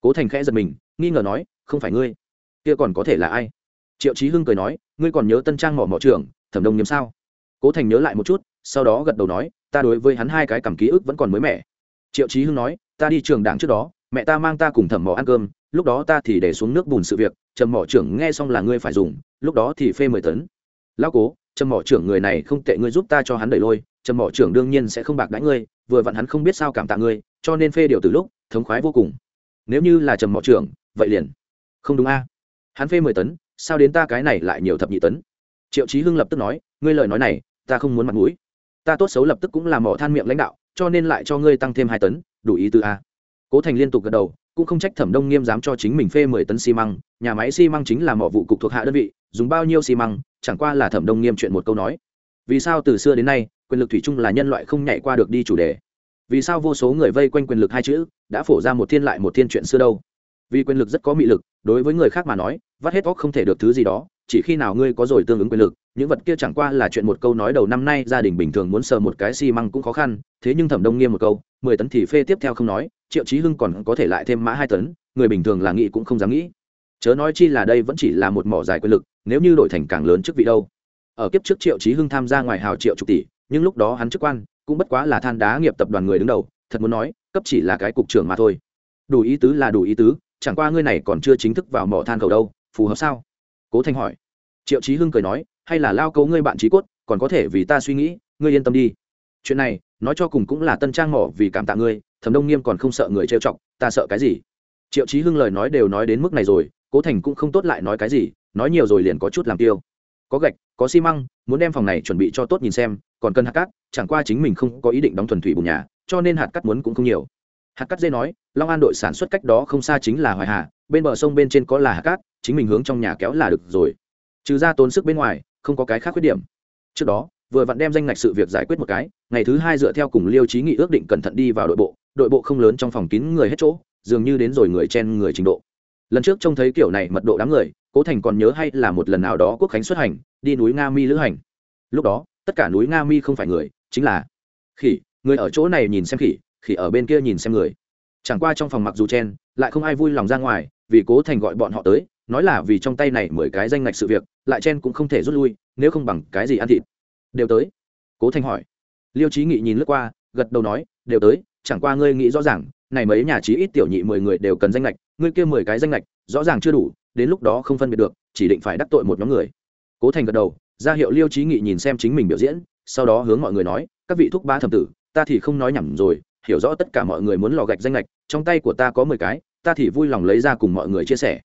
Cố thành khẽ giật mình, nghi ngờ nói, không phải ngươi, kia còn có thể là ai? Triệu chí hưng cười nói, ngươi còn nhớ tân trang mỏ mỏ trưởng, thẩm đông nhiễm sao? Cố thành nhớ lại một chút, sau đó gật đầu nói, ta đối với hắn hai cái cảm ký ức vẫn còn mới mẻ. Triệu chí hưng nói, ta đi trường đảng trước đó mẹ ta mang ta cùng thẩm mỏ ăn cơm, lúc đó ta thì để xuống nước bùn sự việc, trầm mỏ trưởng nghe xong là ngươi phải dùng, lúc đó thì phê mười tấn. Lão cố, trầm mỏ trưởng người này không tệ, ngươi giúp ta cho hắn đẩy lôi, trầm mỏ trưởng đương nhiên sẽ không bạc đãi ngươi, vừa vặn hắn không biết sao cảm tạ ngươi, cho nên phê điều từ lúc, thống khoái vô cùng. Nếu như là trầm mỏ trưởng, vậy liền. Không đúng a. Hắn phê mười tấn, sao đến ta cái này lại nhiều thập nhị tấn? Triệu chí hưng lập tức nói, ngươi lời nói này, ta không muốn mặt mũi. Ta tốt xấu lập tức cũng là mỏ than miệng lãnh đạo, cho nên lại cho ngươi tăng thêm hai tấn, đủ ý từ a cố thành liên tục gật đầu, cũng không trách thẩm đông nghiêm dám cho chính mình phê mười tấn xi măng, nhà máy xi măng chính là mỏ vụ cục thuộc hạ đơn vị, dùng bao nhiêu xi măng, chẳng qua là thẩm đông nghiêm chuyện một câu nói. Vì sao từ xưa đến nay, quyền lực thủy chung là nhân loại không nhảy qua được đi chủ đề? Vì sao vô số người vây quanh quyền lực hai chữ, đã phổ ra một thiên lại một thiên chuyện xưa đâu? Vì quyền lực rất có mị lực, đối với người khác mà nói, vắt hết óc không thể được thứ gì đó, chỉ khi nào ngươi có rồi tương ứng quyền lực, những vật kia chẳng qua là chuyện một câu nói đầu năm nay gia đình bình thường muốn sờ một cái xi măng cũng khó khăn, thế nhưng thẩm đông nghiêm một câu, mười tấn thì phê tiếp theo không nói triệu chí hưng còn có thể lại thêm mã hai tấn, người bình thường là nghĩ cũng không dám nghĩ. Chớ nói chi là đây vẫn chỉ là một mỏ dài quyền lực, nếu như đổi thành càng lớn chức vị đâu. Ở kiếp trước triệu chí hưng tham gia ngoài hào triệu chục tỷ, nhưng lúc đó hắn chức quan cũng bất quá là than đá nghiệp tập đoàn người đứng đầu, thật muốn nói, cấp chỉ là cái cục trưởng mà thôi. Đủ ý tứ là đủ ý tứ, chẳng qua ngươi này còn chưa chính thức vào mỏ than cầu đâu, phù hợp sao? Cố thanh hỏi. Triệu chí hưng cười nói, hay là lao cấu ngươi bạn trí cốt, còn có thể vì ta suy nghĩ, ngươi yên tâm đi. Chuyện này, nói cho cùng cũng là tân trang mỏ vì cảm tạ ngươi thẩm đông nghiêm còn không sợ người trêu chọc, ta sợ cái gì? Triệu chí hưng lời nói đều nói đến mức này rồi, cố thành cũng không tốt lại nói cái gì, nói nhiều rồi liền có chút làm tiêu. Có gạch, có xi măng, muốn đem phòng này chuẩn bị cho tốt nhìn xem, còn cần hạt cát, chẳng qua chính mình không có ý định đóng thuần thủy bùn nhà, cho nên hạt cát muốn cũng không nhiều. Hạt cát dê nói, long an đội sản xuất cách đó không xa chính là hoài hà, bên bờ sông bên trên có là hạt cát, chính mình hướng trong nhà kéo là được rồi. Trừ ra tốn sức bên ngoài, không có cái khác khuyết điểm. Trước đó, vừa vặn đem danh ngạch sự việc giải quyết một cái, ngày thứ hai dựa theo cùng liêu trí nghị ước định cẩn thận đi vào đội bộ đội bộ không lớn trong phòng kín người hết chỗ, dường như đến rồi người chen người trình độ. Lần trước trông thấy kiểu này mật độ đám người, cố thành còn nhớ hay là một lần nào đó quốc khánh xuất hành, đi núi nga mi lữ hành. Lúc đó, tất cả núi nga mi không phải người, chính là khỉ. Người ở chỗ này nhìn xem khỉ khỉ ở bên kia nhìn xem người. Chẳng qua trong phòng mặc dù chen, lại không ai vui lòng ra ngoài, vì cố thành gọi bọn họ tới, nói là vì trong tay này mười cái danh ngạch sự việc, lại chen cũng không thể rút lui, nếu không bằng cái gì ăn thịt. Đều tới? Cố thành hỏi. Liêu trí nghị nhìn lướt qua, gật đầu nói, đều tới chẳng qua ngươi nghĩ rõ ràng, này mấy nhà trí ít tiểu nhị mười người đều cần danh lệch ngươi kia mười cái danh lệch rõ ràng chưa đủ, đến lúc đó không phân biệt được, chỉ định phải đắc tội một nhóm người. Cố thành gật đầu, ra hiệu liêu trí nghị nhìn xem chính mình biểu diễn, sau đó hướng mọi người nói, các vị thúc ba thẩm tử, ta thì không nói nhầm rồi, hiểu rõ tất cả mọi người muốn lò gạch danh lệch trong tay của ta có mười cái, ta thì vui lòng lấy ra cùng mọi người chia sẻ.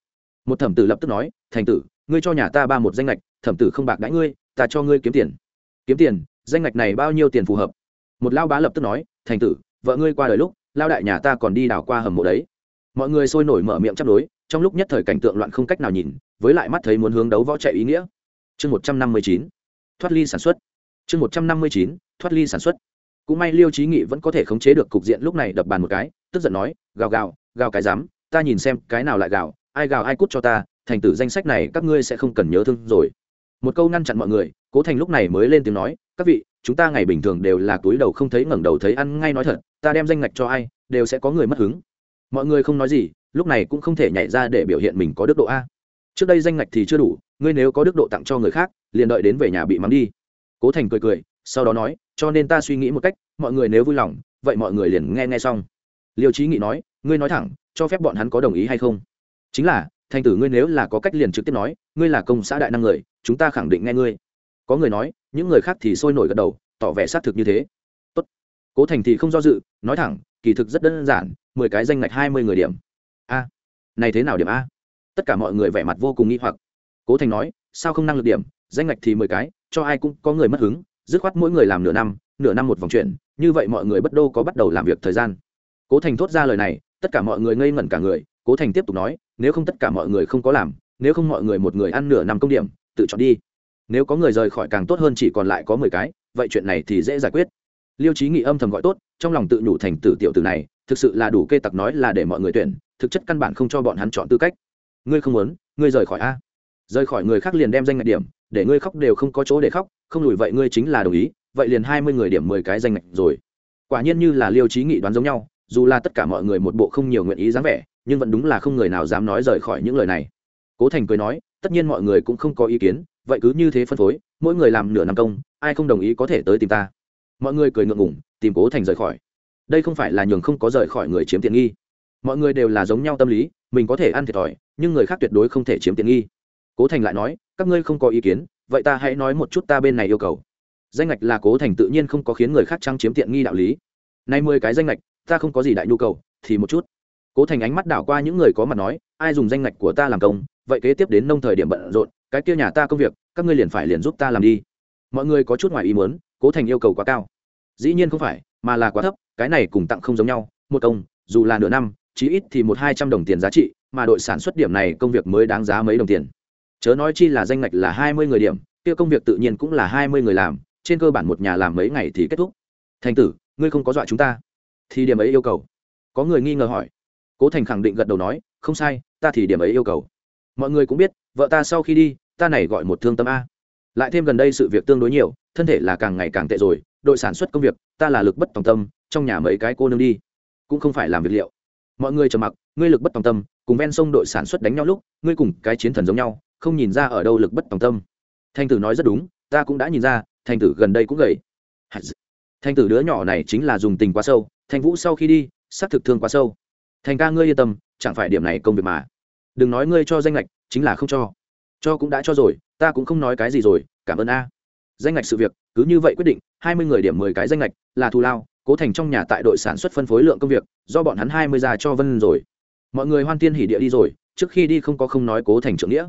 Một thẩm tử lập tức nói, thành tử, ngươi cho nhà ta ba một danh lệch thẩm tử không bạc đãi ngươi, ta cho ngươi kiếm tiền. Kiếm tiền? Danh lệch này bao nhiêu tiền phù hợp? Một lao bá lập tức nói, thành tử vợ ngươi qua đời lúc, lao đại nhà ta còn đi đào qua hầm mộ đấy. Mọi người sôi nổi mở miệng chắp đối, trong lúc nhất thời cảnh tượng loạn không cách nào nhìn, với lại mắt thấy muốn hướng đấu võ chạy ý nghĩa. Chương một trăm năm mươi chín, thoát ly sản xuất. Chương một trăm năm mươi chín, thoát ly sản xuất. Cũng may liêu trí nghị vẫn có thể khống chế được cục diện lúc này đập bàn một cái, tức giận nói, gào gào gào cái dám ta nhìn xem cái nào lại gào, ai gào ai cút cho ta, thành tử danh sách này các ngươi sẽ không cần nhớ thương rồi. Một câu ngăn chặn mọi người, cố thành lúc này mới lên tiếng nói, các vị chúng ta ngày bình thường đều là túi đầu không thấy ngẩng đầu thấy ăn ngay nói thật, ta đem danh ngạch cho ai, đều sẽ có người mất hứng. Mọi người không nói gì, lúc này cũng không thể nhảy ra để biểu hiện mình có đức độ a. Trước đây danh ngạch thì chưa đủ, ngươi nếu có đức độ tặng cho người khác, liền đợi đến về nhà bị mắng đi. Cố thành cười cười, sau đó nói, cho nên ta suy nghĩ một cách, mọi người nếu vui lòng, vậy mọi người liền nghe nghe xong. Liêu trí nghị nói, ngươi nói thẳng, cho phép bọn hắn có đồng ý hay không? Chính là, thành tử ngươi nếu là có cách liền trực tiếp nói, ngươi là công xã đại năng người, chúng ta khẳng định nghe ngươi có người nói, những người khác thì sôi nổi gật đầu, tỏ vẻ xác thực như thế. Tốt. cố thành thì không do dự, nói thẳng, kỳ thực rất đơn giản, mười cái danh ngạch hai mươi người điểm. A. Này thế nào điểm a? Tất cả mọi người vẻ mặt vô cùng nghi hoặc. Cố thành nói, sao không năng lực điểm, danh ngạch thì mười cái, cho ai cũng có người mất hứng, dứt khoát mỗi người làm nửa năm nửa năm một vòng chuyện như vậy mọi người bất đô có bắt đầu làm việc thời gian. Cố thành thốt ra lời này, tất cả mọi người ngây ngẩn cả người, cố thành tiếp tục nói, nếu không tất cả mọi người không có làm, nếu không mọi người một người ăn nửa năm công điểm, tự chọn đi nếu có người rời khỏi càng tốt hơn chỉ còn lại có mười cái, vậy chuyện này thì dễ giải quyết. Liêu trí nghị âm thầm gọi tốt, trong lòng tự nhủ thành tử tiểu tử này, thực sự là đủ kê tặc nói là để mọi người tuyển, thực chất căn bản không cho bọn hắn chọn tư cách. Ngươi không muốn, ngươi rời khỏi a. Rời khỏi người khác liền đem danh ngạch điểm, để ngươi khóc đều không có chỗ để khóc, không lùi vậy ngươi chính là đồng ý, vậy liền hai mươi người điểm mười cái danh ngạch rồi. Quả nhiên như là liêu trí nghị đoán giống nhau, dù là tất cả mọi người một bộ không nhiều nguyện ý dáng vẻ, nhưng vẫn đúng là không người nào dám nói rời khỏi những lời này. Cố thành cười nói, tất nhiên mọi người cũng không có ý kiến vậy cứ như thế phân phối, mỗi người làm nửa năm công, ai không đồng ý có thể tới tìm ta. Mọi người cười ngượng ngủng tìm cố thành rời khỏi. Đây không phải là nhường không có rời khỏi người chiếm tiện nghi. Mọi người đều là giống nhau tâm lý, mình có thể ăn thiệt thòi, nhưng người khác tuyệt đối không thể chiếm tiện nghi. Cố thành lại nói, các ngươi không có ý kiến, vậy ta hãy nói một chút ta bên này yêu cầu. Danh ngạch là cố thành tự nhiên không có khiến người khác trăng chiếm tiện nghi đạo lý. Nay mười cái danh ngạch, ta không có gì đại nhu cầu, thì một chút. Cố thành ánh mắt đảo qua những người có mặt nói, ai dùng danh ngạch của ta làm công vậy kế tiếp đến nông thời điểm bận rộn, cái kia nhà ta công việc, các ngươi liền phải liền giúp ta làm đi. Mọi người có chút ngoài ý muốn, cố thành yêu cầu quá cao. Dĩ nhiên không phải, mà là quá thấp, cái này cùng tặng không giống nhau, một công, dù là nửa năm, chí ít thì một hai trăm đồng tiền giá trị, mà đội sản xuất điểm này công việc mới đáng giá mấy đồng tiền. Chớ nói chi là danh ngạch là hai mươi người điểm, kia công việc tự nhiên cũng là hai mươi người làm, trên cơ bản một nhà làm mấy ngày thì kết thúc. Thành tử, ngươi không có dọa chúng ta. Thì điểm ấy yêu cầu. Có người nghi ngờ hỏi. Cố thành khẳng định gật đầu nói, không sai, ta thì điểm ấy yêu cầu mọi người cũng biết, vợ ta sau khi đi, ta này gọi một thương tâm a. Lại thêm gần đây sự việc tương đối nhiều, thân thể là càng ngày càng tệ rồi, đội sản xuất công việc, ta là lực bất tòng tâm, trong nhà mấy cái cô nương đi. Cũng không phải làm việc liệu. Mọi người trầm mặc, ngươi lực bất tòng tâm, cùng ven sông đội sản xuất đánh nhau lúc, ngươi cùng cái chiến thần giống nhau, không nhìn ra ở đâu lực bất tòng tâm. Thanh tử nói rất đúng, ta cũng đã nhìn ra, thanh tử gần đây cũng gầy. Thanh tử đứa nhỏ này chính là dùng tình quá sâu, thanh vũ sau khi đi, xác thực thương quá sâu. Thành ca ngươi yên tâm, chẳng phải điểm này công việc mà đừng nói ngươi cho danh lệch chính là không cho. Cho cũng đã cho rồi, ta cũng không nói cái gì rồi, cảm ơn a. Danh lệch sự việc, cứ như vậy quyết định, hai mươi người điểm mười cái danh lệch là thù lao, cố thành trong nhà tại đội sản xuất phân phối lượng công việc, do bọn hắn hai mươi ra cho vân rồi. Mọi người hoan tiên hỉ địa đi rồi, trước khi đi không có không nói cố thành trưởng nghĩa.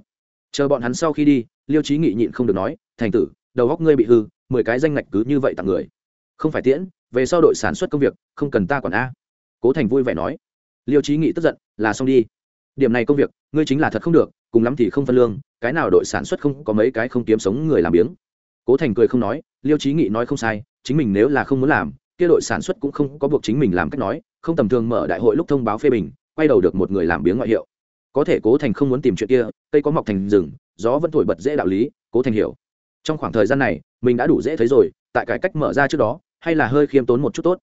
Chờ bọn hắn sau khi đi, liêu trí nghị nhịn không được nói, thành tử, đầu góc ngươi bị hư, mười cái danh ngạch cứ như vậy tặng người. Không phải tiễn, về sau đội sản xuất công việc, không cần ta còn a. Cố thành vui vẻ nói. Liêu trí nghị tức giận, là xong đi điểm này công việc, ngươi chính là thật không được, cùng lắm thì không phân lương, cái nào đội sản xuất không có mấy cái không kiếm sống người làm biếng. Cố thành cười không nói, liêu trí nghị nói không sai, chính mình nếu là không muốn làm, kia đội sản xuất cũng không có buộc chính mình làm cách nói, không tầm thường mở đại hội lúc thông báo phê bình, quay đầu được một người làm biếng ngoại hiệu. Có thể cố thành không muốn tìm chuyện kia, cây có mọc thành rừng, gió vẫn thổi bật dễ đạo lý, cố thành hiểu. Trong khoảng thời gian này, mình đã đủ dễ thấy rồi, tại cái cách mở ra trước đó, hay là hơi khiêm tốn một chút tốt.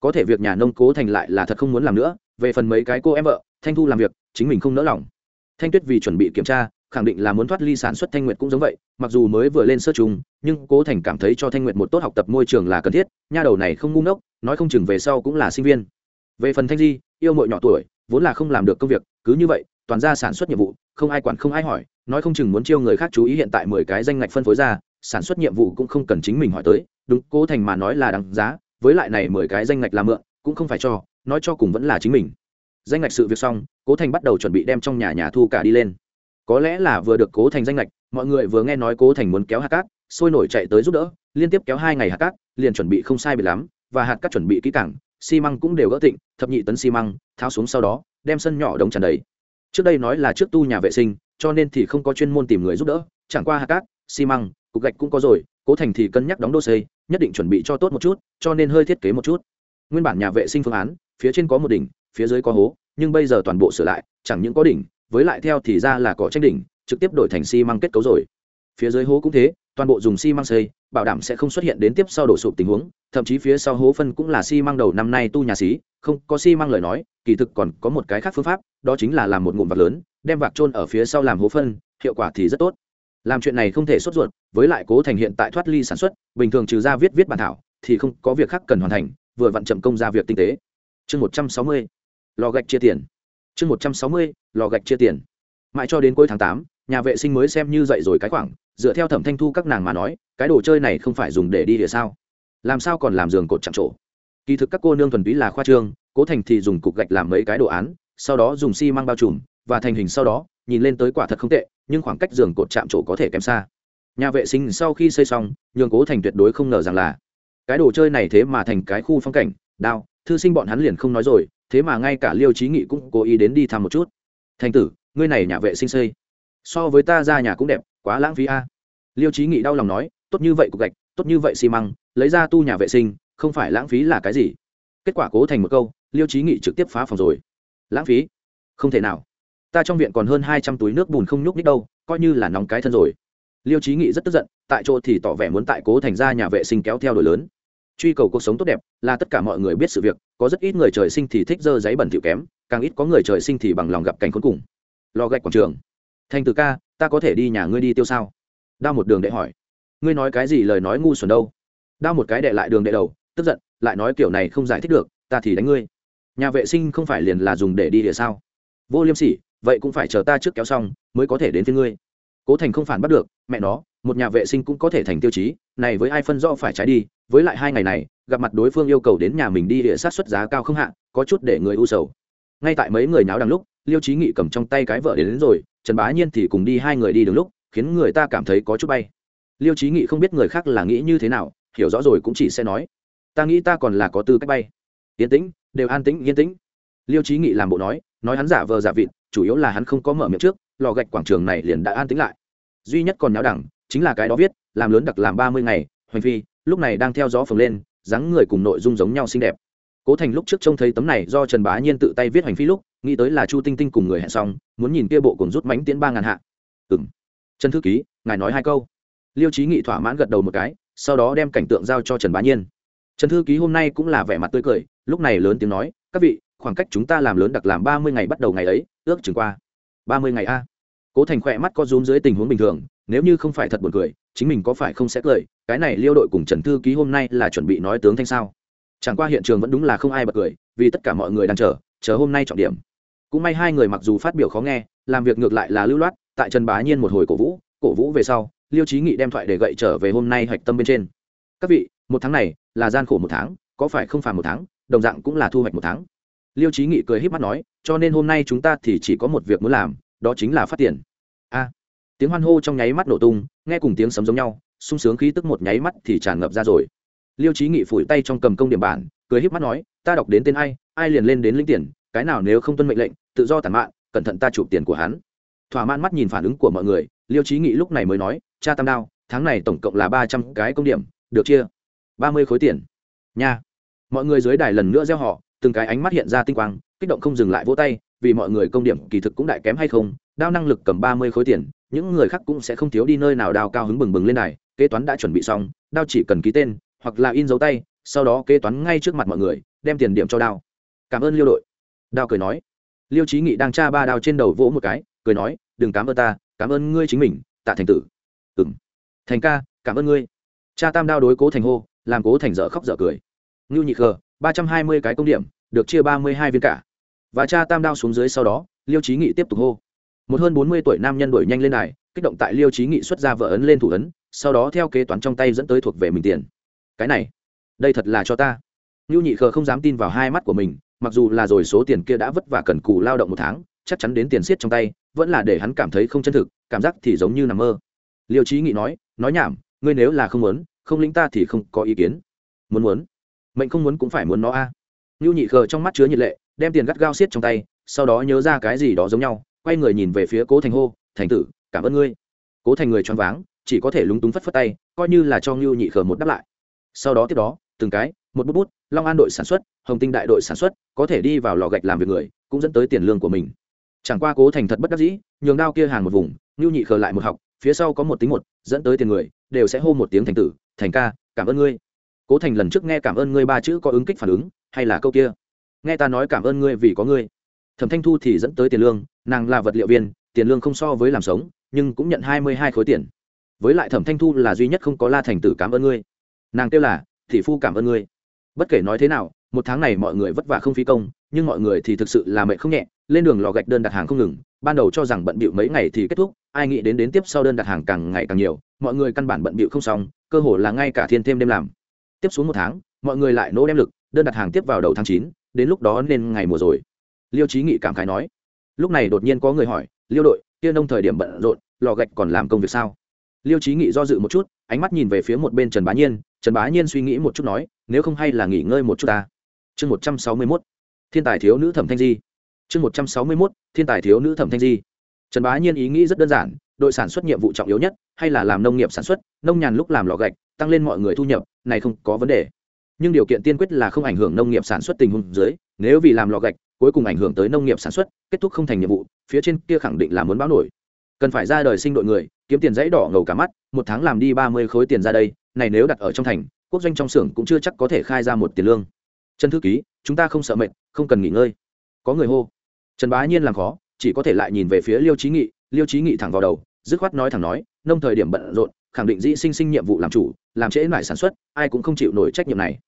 Có thể việc nhà nông cố thành lại là thật không muốn làm nữa, về phần mấy cái cô em vợ, thanh thu làm việc chính mình không nỡ lòng. Thanh tuyết vì chuẩn bị kiểm tra, khẳng định là muốn thoát ly sản xuất thanh nguyệt cũng giống vậy, mặc dù mới vừa lên sơ trùng nhưng cố thành cảm thấy cho thanh nguyệt một tốt học tập môi trường là cần thiết, nha đầu này không ngu ngốc, nói không chừng về sau cũng là sinh viên. Về phần thanh di, yêu mội nhỏ tuổi, vốn là không làm được công việc, cứ như vậy, toàn ra sản xuất nhiệm vụ, không ai quản, không ai hỏi, nói không chừng muốn chiêu người khác chú ý hiện tại mười cái danh ngạch phân phối ra, sản xuất nhiệm vụ cũng không cần chính mình hỏi tới, đúng, cố thành mà nói là đáng giá, với lại này mười cái danh ngạch làm mượn, cũng không phải cho, nói cho cùng vẫn là chính mình danh ngạch sự việc xong, cố thành bắt đầu chuẩn bị đem trong nhà nhà thu cả đi lên. Có lẽ là vừa được cố thành danh ngạch, mọi người vừa nghe nói cố thành muốn kéo hạt cát, sôi nổi chạy tới giúp đỡ, liên tiếp kéo hai ngày hạt cát, liền chuẩn bị không sai bị lắm, và hạt cát chuẩn bị kỹ càng, xi măng cũng đều gỡ tịnh thập nhị tấn xi măng, tháo xuống sau đó, đem sân nhỏ đống tràn đầy. Trước đây nói là trước tu nhà vệ sinh, cho nên thì không có chuyên môn tìm người giúp đỡ, chẳng qua hạt cát, xi măng, cục gạch cũng có rồi, cố thành thì cân nhắc đóng đô xây, nhất định chuẩn bị cho tốt một chút, cho nên hơi thiết kế một chút. Nguyên bản nhà vệ sinh phương án, phía trên có một đỉnh phía dưới có hố, nhưng bây giờ toàn bộ sửa lại, chẳng những có đỉnh, với lại theo thì ra là có tranh đỉnh, trực tiếp đổi thành xi măng kết cấu rồi. Phía dưới hố cũng thế, toàn bộ dùng xi măng xây, bảo đảm sẽ không xuất hiện đến tiếp sau đổ sụp tình huống, thậm chí phía sau hố phân cũng là xi măng đầu năm nay tu nhà xí, không có xi măng lời nói, kỳ thực còn có một cái khác phương pháp, đó chính là làm một ngụm vạc lớn, đem vạc trôn ở phía sau làm hố phân, hiệu quả thì rất tốt. Làm chuyện này không thể sốt ruột, với lại cố thành hiện tại thoát ly sản xuất, bình thường trừ ra viết viết bản thảo, thì không có việc khác cần hoàn thành, vừa vặn chậm công ra việc tinh tế. Chương một trăm sáu mươi lò gạch chia tiền. Chương một trăm sáu mươi, lò gạch chia tiền. Mãi cho đến cuối tháng tám, nhà vệ sinh mới xem như dậy rồi cái khoảng dựa theo thẩm thanh thu các nàng mà nói, cái đồ chơi này không phải dùng để đi địa sao? Làm sao còn làm giường cột chạm trổ? Kỳ thực các cô nương thuần túy là khoa trương, cố thành thì dùng cục gạch làm mấy cái đồ án, sau đó dùng xi măng bao trùm, và thành hình sau đó, nhìn lên tới quả thật không tệ, nhưng khoảng cách giường cột chạm trổ có thể kém xa. Nhà vệ sinh sau khi xây xong, nhường cố thành tuyệt đối không ngờ rằng là, cái đồ chơi này thế mà thành cái khu phong cảnh đao thư sinh bọn hắn liền không nói rồi thế mà ngay cả liêu trí nghị cũng cố ý đến đi thăm một chút. Thành tử, ngươi này nhà vệ sinh xây. So với ta ra nhà cũng đẹp, quá lãng phí a. Liêu trí nghị đau lòng nói, tốt như vậy cục gạch, tốt như vậy xi măng, lấy ra tu nhà vệ sinh, không phải lãng phí là cái gì? Kết quả cố thành một câu, liêu trí nghị trực tiếp phá phòng rồi. Lãng phí? Không thể nào. Ta trong viện còn hơn hai trăm túi nước bùn không nhúc nít đâu, coi như là nóng cái thân rồi. Liêu trí nghị rất tức giận, tại chỗ thì tỏ vẻ muốn tại cố thành ra nhà vệ sinh kéo theo đổi lớn truy cầu cuộc sống tốt đẹp, là tất cả mọi người biết sự việc, có rất ít người trời sinh thì thích dơ giấy bẩn thỉu kém, càng ít có người trời sinh thì bằng lòng gặp cảnh khốn cùng. Lò gạch quảng trường. Thành từ ca, ta có thể đi nhà ngươi đi tiêu sao? Đao một đường đệ hỏi. Ngươi nói cái gì lời nói ngu xuẩn đâu? Đao một cái đệ lại đường đệ đầu, tức giận, lại nói kiểu này không giải thích được, ta thì đánh ngươi. Nhà vệ sinh không phải liền là dùng để đi địa sao? Vô liêm sỉ, vậy cũng phải chờ ta trước kéo xong, mới có thể đến với ngươi. Cố thành không phản bắt được, mẹ nó, một nhà vệ sinh cũng có thể thành tiêu chí này với ai phân rõ phải trái đi với lại hai ngày này gặp mặt đối phương yêu cầu đến nhà mình đi địa sát xuất giá cao không hạ có chút để người u sầu. Ngay tại mấy người náo đằng lúc liêu trí nghị cầm trong tay cái vợ đến, đến rồi trần bá nhiên thì cùng đi hai người đi đường lúc khiến người ta cảm thấy có chút bay. Liêu trí nghị không biết người khác là nghĩ như thế nào hiểu rõ rồi cũng chỉ sẽ nói ta nghĩ ta còn là có tư cách bay. Yên tĩnh đều an tĩnh yên tĩnh. Liêu trí nghị làm bộ nói nói hắn giả vờ giả vịt chủ yếu là hắn không có mở miệng trước lò gạch quảng trường này liền đã an tĩnh lại. Duy nhất còn nháo đẳng chính là cái đó viết, làm lớn đặc làm ba mươi ngày, hoành phi, lúc này đang theo gió phồng lên, dáng người cùng nội dung giống nhau xinh đẹp. Cố thành lúc trước trông thấy tấm này do trần bá nhiên tự tay viết hoành phi lúc, nghĩ tới là chu tinh tinh cùng người hẹn xong, muốn nhìn kia bộ cùng rút mánh tiến ba ngàn hạ. Ừ m trần thư ký, ngài nói hai câu. Liêu trí nghị thỏa mãn gật đầu một cái, sau đó đem cảnh tượng giao cho trần bá nhiên. Trần thư ký hôm nay cũng là vẻ mặt tươi cười, lúc này lớn tiếng nói, các vị, khoảng cách chúng ta làm lớn đặc làm ba mươi ngày bắt đầu ngày ấy, ước chừng qua. Ba mươi ngày a? Cố thành khỏe mắt có rúm dưới tình huống bình thường nếu như không phải thật buồn cười, chính mình có phải không sẽ cười? Cái này liêu đội cùng trần thư ký hôm nay là chuẩn bị nói tướng thanh sao? Chẳng qua hiện trường vẫn đúng là không ai bật cười, vì tất cả mọi người đang chờ chờ hôm nay trọng điểm. Cũng may hai người mặc dù phát biểu khó nghe, làm việc ngược lại là lưu loát, tại trần bá nhiên một hồi cổ vũ cổ vũ về sau, liêu trí nghị đem thoại để gậy trở về hôm nay hạch tâm bên trên. Các vị, một tháng này là gian khổ một tháng, có phải không phải một tháng, đồng dạng cũng là thu hoạch một tháng. Liêu trí nghị cười h í p mắt nói, cho nên hôm nay chúng ta thì chỉ có một việc muốn làm, đó chính là phát tiền tiếng hoan hô trong nháy mắt nổ tung, nghe cùng tiếng sấm giống nhau, sung sướng khí tức một nháy mắt thì tràn ngập ra rồi. Liêu trí nghị phủi tay trong cầm công điểm bản, cười h p mắt nói, ta đọc đến tên ai ai liền lên đến lĩnh tiền, cái nào nếu không tuân mệnh lệnh, tự do tản mạn, cẩn thận ta chụp tiền của hắn. Thỏa mãn mắt nhìn phản ứng của mọi người, liêu trí nghị lúc này mới nói, cha tam đao, tháng này tổng cộng là ba trăm cái công điểm, được chia, ba mươi khối tiền. Nha. Mọi người dưới đài lần nữa gieo họ từng cái ánh mắt hiện ra tinh quang, kích động không dừng lại vỗ tay, vì mọi người công điểm kỳ thực cũng đại kém hay không, đao năng lực cầm ba mươi khối tiền những người khác cũng sẽ không thiếu đi nơi nào đào cao hứng bừng bừng lên này kế toán đã chuẩn bị xong, đao chỉ cần ký tên, hoặc là in dấu tay, sau đó kế toán ngay trước mặt mọi người, đem tiền điểm cho đao. Cảm ơn liêu đội. Đao cười nói. Liêu trí nghị đang tra ba đao trên đầu vỗ một cái, cười nói, đừng cảm ơn ta, cảm ơn ngươi chính mình, tạ thành tử. Ừ m thành ca, cảm ơn ngươi. Cha tam đao đối cố thành hô, làm cố thành dở khóc dở cười. Ngưu nhị khờ, ba trăm hai mươi cái công điểm, được chia ba mươi hai viên cả. Và cha tam đao xuống dưới sau đó, liêu trí nghị tiếp tục hô một hơn bốn mươi tuổi nam nhân đuổi nhanh lên này kích động tại liêu trí nghị xuất ra vợ ấn lên thủ ấn, sau đó theo kế toán trong tay dẫn tới thuộc về mình tiền. Cái này, đây thật là cho ta. Ngưu nhị khờ không dám tin vào hai mắt của mình, mặc dù là rồi số tiền kia đã vất vả cần cù lao động một tháng, chắc chắn đến tiền siết trong tay, vẫn là để hắn cảm thấy không chân thực, cảm giác thì giống như nằm mơ. Liêu trí nghị nói nói nhảm, ngươi nếu là không muốn, không lĩnh ta thì không có ý kiến. Muốn muốn, mệnh không muốn cũng phải muốn nó a. À. nhị khờ trong mắt chứa nhiệt lệ, đem tiền gắt gao siết trong tay, sau đó nhớ ra cái gì đó giống nhau quay người nhìn về phía cố thành hô, thành tử, cảm ơn ngươi. Cố thành người choáng váng, chỉ có thể lúng túng phất phất tay, coi như là cho ngưu nhị khờ một đáp lại. Sau đó tiếp đó, từng cái, một bút bút, long an đội sản xuất, hồng tinh đại đội sản xuất, có thể đi vào lò gạch làm việc người, cũng dẫn tới tiền lương của mình. Chẳng qua cố thành thật bất đắc dĩ, nhường đao kia hàng một vùng, ngưu nhị khờ lại một học, phía sau có một tính một, dẫn tới tiền người, đều sẽ hô một tiếng thành tử, thành ca, cảm ơn ngươi. Cố thành lần trước nghe cảm ơn ngươi ba chữ có ứng kích phản ứng, hay là câu kia? Nghe ta nói cảm ơn ngươi vì có ngươi. Thẩm thanh thu thì dẫn tới tiền lương nàng là vật liệu viên, tiền lương không so với làm sống, nhưng cũng nhận hai mươi hai khối tiền. Với lại thẩm thanh thu là duy nhất không có la thành tử cảm ơn ngươi. Nàng kêu là thị phu cảm ơn ngươi. Bất kể nói thế nào, một tháng này mọi người vất vả không phí công, nhưng mọi người thì thực sự là mệnh không nhẹ, lên đường lò gạch đơn đặt hàng không ngừng, ban đầu cho rằng bận bịu mấy ngày thì kết thúc, ai nghĩ đến đến tiếp sau đơn đặt hàng càng ngày càng nhiều, mọi người căn bản bận bịu không xong, cơ hồ là ngay cả thiên thêm đêm làm. Tiếp xuống một tháng, mọi người lại nỗ đem lực, đơn đặt hàng tiếp vào đầu tháng chín, đến lúc đó nên ngày mùa rồi. Liêu trí nghị cảm khái nói lúc này đột nhiên có người hỏi, liêu đội, kia nông thời điểm bận rộn, lò gạch còn làm công việc sao? Liêu trí nghị do dự một chút, ánh mắt nhìn về phía một bên trần bá nhiên. Trần bá nhiên suy nghĩ một chút nói, nếu không hay là nghỉ ngơi một chút ta. Chương một trăm sáu mươi mốt, thiên tài thiếu nữ thẩm thanh di. Chương một trăm sáu mươi mốt, thiên tài thiếu nữ thẩm thanh di. Trần bá nhiên ý nghĩ rất đơn giản, đội sản xuất nhiệm vụ trọng yếu nhất, hay là làm nông nghiệp sản xuất, nông nhàn lúc làm lò gạch, tăng lên mọi người thu nhập, này không có vấn đề. Nhưng điều kiện tiên quyết là không ảnh hưởng nông nghiệp sản xuất tình huống dưới, nếu vì làm lò gạch cuối cùng ảnh hưởng tới nông nghiệp sản xuất, kết thúc không thành nhiệm vụ, phía trên kia khẳng định là muốn báo nổi. Cần phải ra đời sinh đội người, kiếm tiền dãy đỏ ngầu cả mắt, một tháng làm đi ba mươi khối tiền ra đây, này nếu đặt ở trong thành, quốc doanh trong xưởng cũng chưa chắc có thể khai ra một tiền lương. Trần thư ký, chúng ta không sợ mệt, không cần nghỉ ngơi. Có người hô. Trần bá nhiên làm khó, chỉ có thể lại nhìn về phía liêu trí nghị, liêu trí nghị thẳng vào đầu, dứt khoát nói thẳng nói, nông thời điểm bận rộn, khẳng định dĩ sinh sinh nhiệm vụ làm chủ, làm trễ lại sản xuất, ai cũng không chịu nổi trách nhiệm này.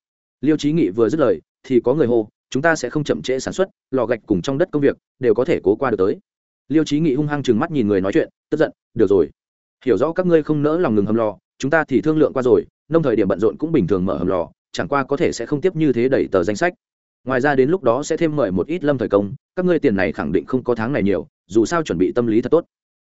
Liêu trí nghị vừa dứt lời, thì có người hô chúng ta sẽ không chậm trễ sản xuất, lò gạch cùng trong đất công việc đều có thể cố qua được tới. Liêu trí nghị hung hăng chừng mắt nhìn người nói chuyện, tức giận, được rồi, hiểu rõ các ngươi không nỡ lòng ngừng hầm lò, chúng ta thì thương lượng qua rồi, nông thời điểm bận rộn cũng bình thường mở hầm lò, chẳng qua có thể sẽ không tiếp như thế đẩy tờ danh sách. Ngoài ra đến lúc đó sẽ thêm mời một ít lâm thời công, các ngươi tiền này khẳng định không có tháng này nhiều, dù sao chuẩn bị tâm lý thật tốt.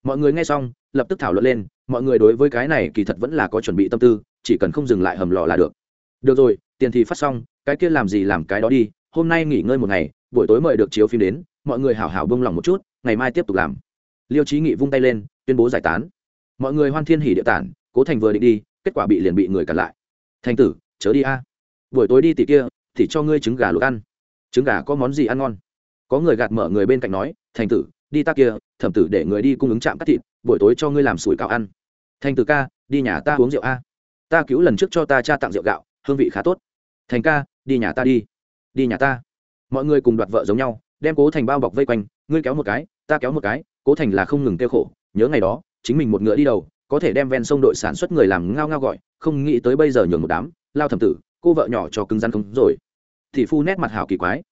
Mọi người nghe xong, lập tức thảo luận lên, mọi người đối với cái này kỳ thật vẫn là có chuẩn bị tâm tư, chỉ cần không dừng lại hầm lò là được. Được rồi, tiền thì phát xong, cái kia làm gì làm cái đó đi hôm nay nghỉ ngơi một ngày, buổi tối mời được chiếu phim đến, mọi người hảo hảo bông lòng một chút, ngày mai tiếp tục làm. Liêu trí nghị vung tay lên, tuyên bố giải tán. Mọi người hoan thiên hỉ địa tản, cố thành vừa định đi, kết quả bị liền bị người cản lại. Thành tử, chớ đi a. Buổi tối đi tỉ kia, thì cho ngươi trứng gà luộc ăn. Trứng gà có món gì ăn ngon? Có người gạt mở người bên cạnh nói, thành tử, đi ta kia, thẩm tử để người đi cung ứng trạm cắt thịt, buổi tối cho ngươi làm sủi cạo ăn. Thành tử ca, đi nhà ta uống rượu a. Ta cứu lần trước cho ta cha tặng rượu gạo, hương vị khá tốt. Thành ca, đi nhà ta đi đi nhà ta. Mọi người cùng đoạt vợ giống nhau, đem cố thành bao bọc vây quanh, ngươi kéo một cái, ta kéo một cái, cố thành là không ngừng kêu khổ, nhớ ngày đó, chính mình một ngựa đi đầu, có thể đem ven sông đội sản xuất người làm ngao ngao gọi, không nghĩ tới bây giờ nhường một đám, lao thẩm tử, cô vợ nhỏ cho cứng rắn không rồi. Thì phu nét mặt hảo kỳ quái.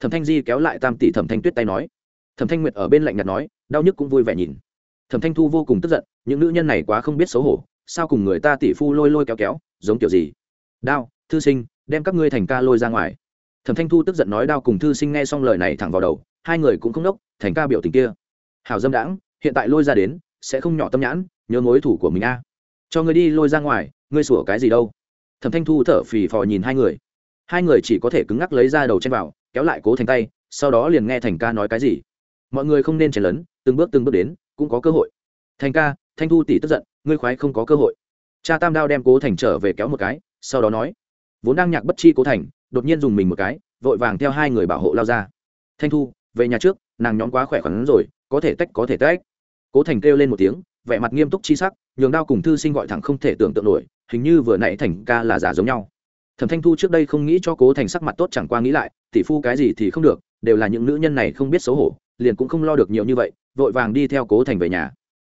Thẩm thanh di kéo lại tam tỷ thẩm thanh tuyết tay nói. Thẩm thanh nguyệt ở bên lạnh nhạt nói, đau nhức cũng vui vẻ nhìn. Thẩm thanh thu vô cùng tức giận, những nữ nhân này quá không biết xấu hổ, sao cùng người ta tỷ phu lôi lôi kéo kéo, giống kiểu gì? Đao, thư sinh, đem các ngươi thành ca lôi ra ngoài thẩm thanh thu tức giận nói đao cùng thư sinh nghe xong lời này thẳng vào đầu, hai người cũng không đốc thành ca biểu tình kia. Hào dâm đãng, hiện tại lôi ra đến, sẽ không nhỏ tâm nhãn, nhớ mối thủ của mình a. Cho ngươi đi lôi ra ngoài, ngươi sủa cái gì đâu? Thẩm thanh thu thở phì phò nhìn hai người. Hai người chỉ có thể cứng ngắc lấy ra đầu chen vào, kéo lại cố thành tay, sau đó liền nghe thành ca nói cái gì. Mọi người không nên chen lấn, từng bước từng bước đến, cũng có cơ hội. Thành ca, thanh thu tỷ tức giận, ngươi khoái không có cơ hội. Cha tam đao đem cố thành trở về kéo một cái, sau đó nói, vốn đang nhạc bất chi cố thành đột nhiên dùng mình một cái, vội vàng theo hai người bảo hộ lao ra. Thanh thu, về nhà trước, nàng nhóm quá khỏe khoắn rồi, có thể tách, có thể tách. Cố thành kêu lên một tiếng, vẻ mặt nghiêm túc chi sắc, nhường đao cùng thư sinh gọi thẳng không thể tưởng tượng nổi, hình như vừa nãy thành ca là giả giống nhau. Thẩm thanh thu trước đây không nghĩ cho cố thành sắc mặt tốt chẳng qua nghĩ lại, tỷ phu cái gì thì không được, đều là những nữ nhân này không biết xấu hổ, liền cũng không lo được nhiều như vậy, vội vàng đi theo cố thành về nhà.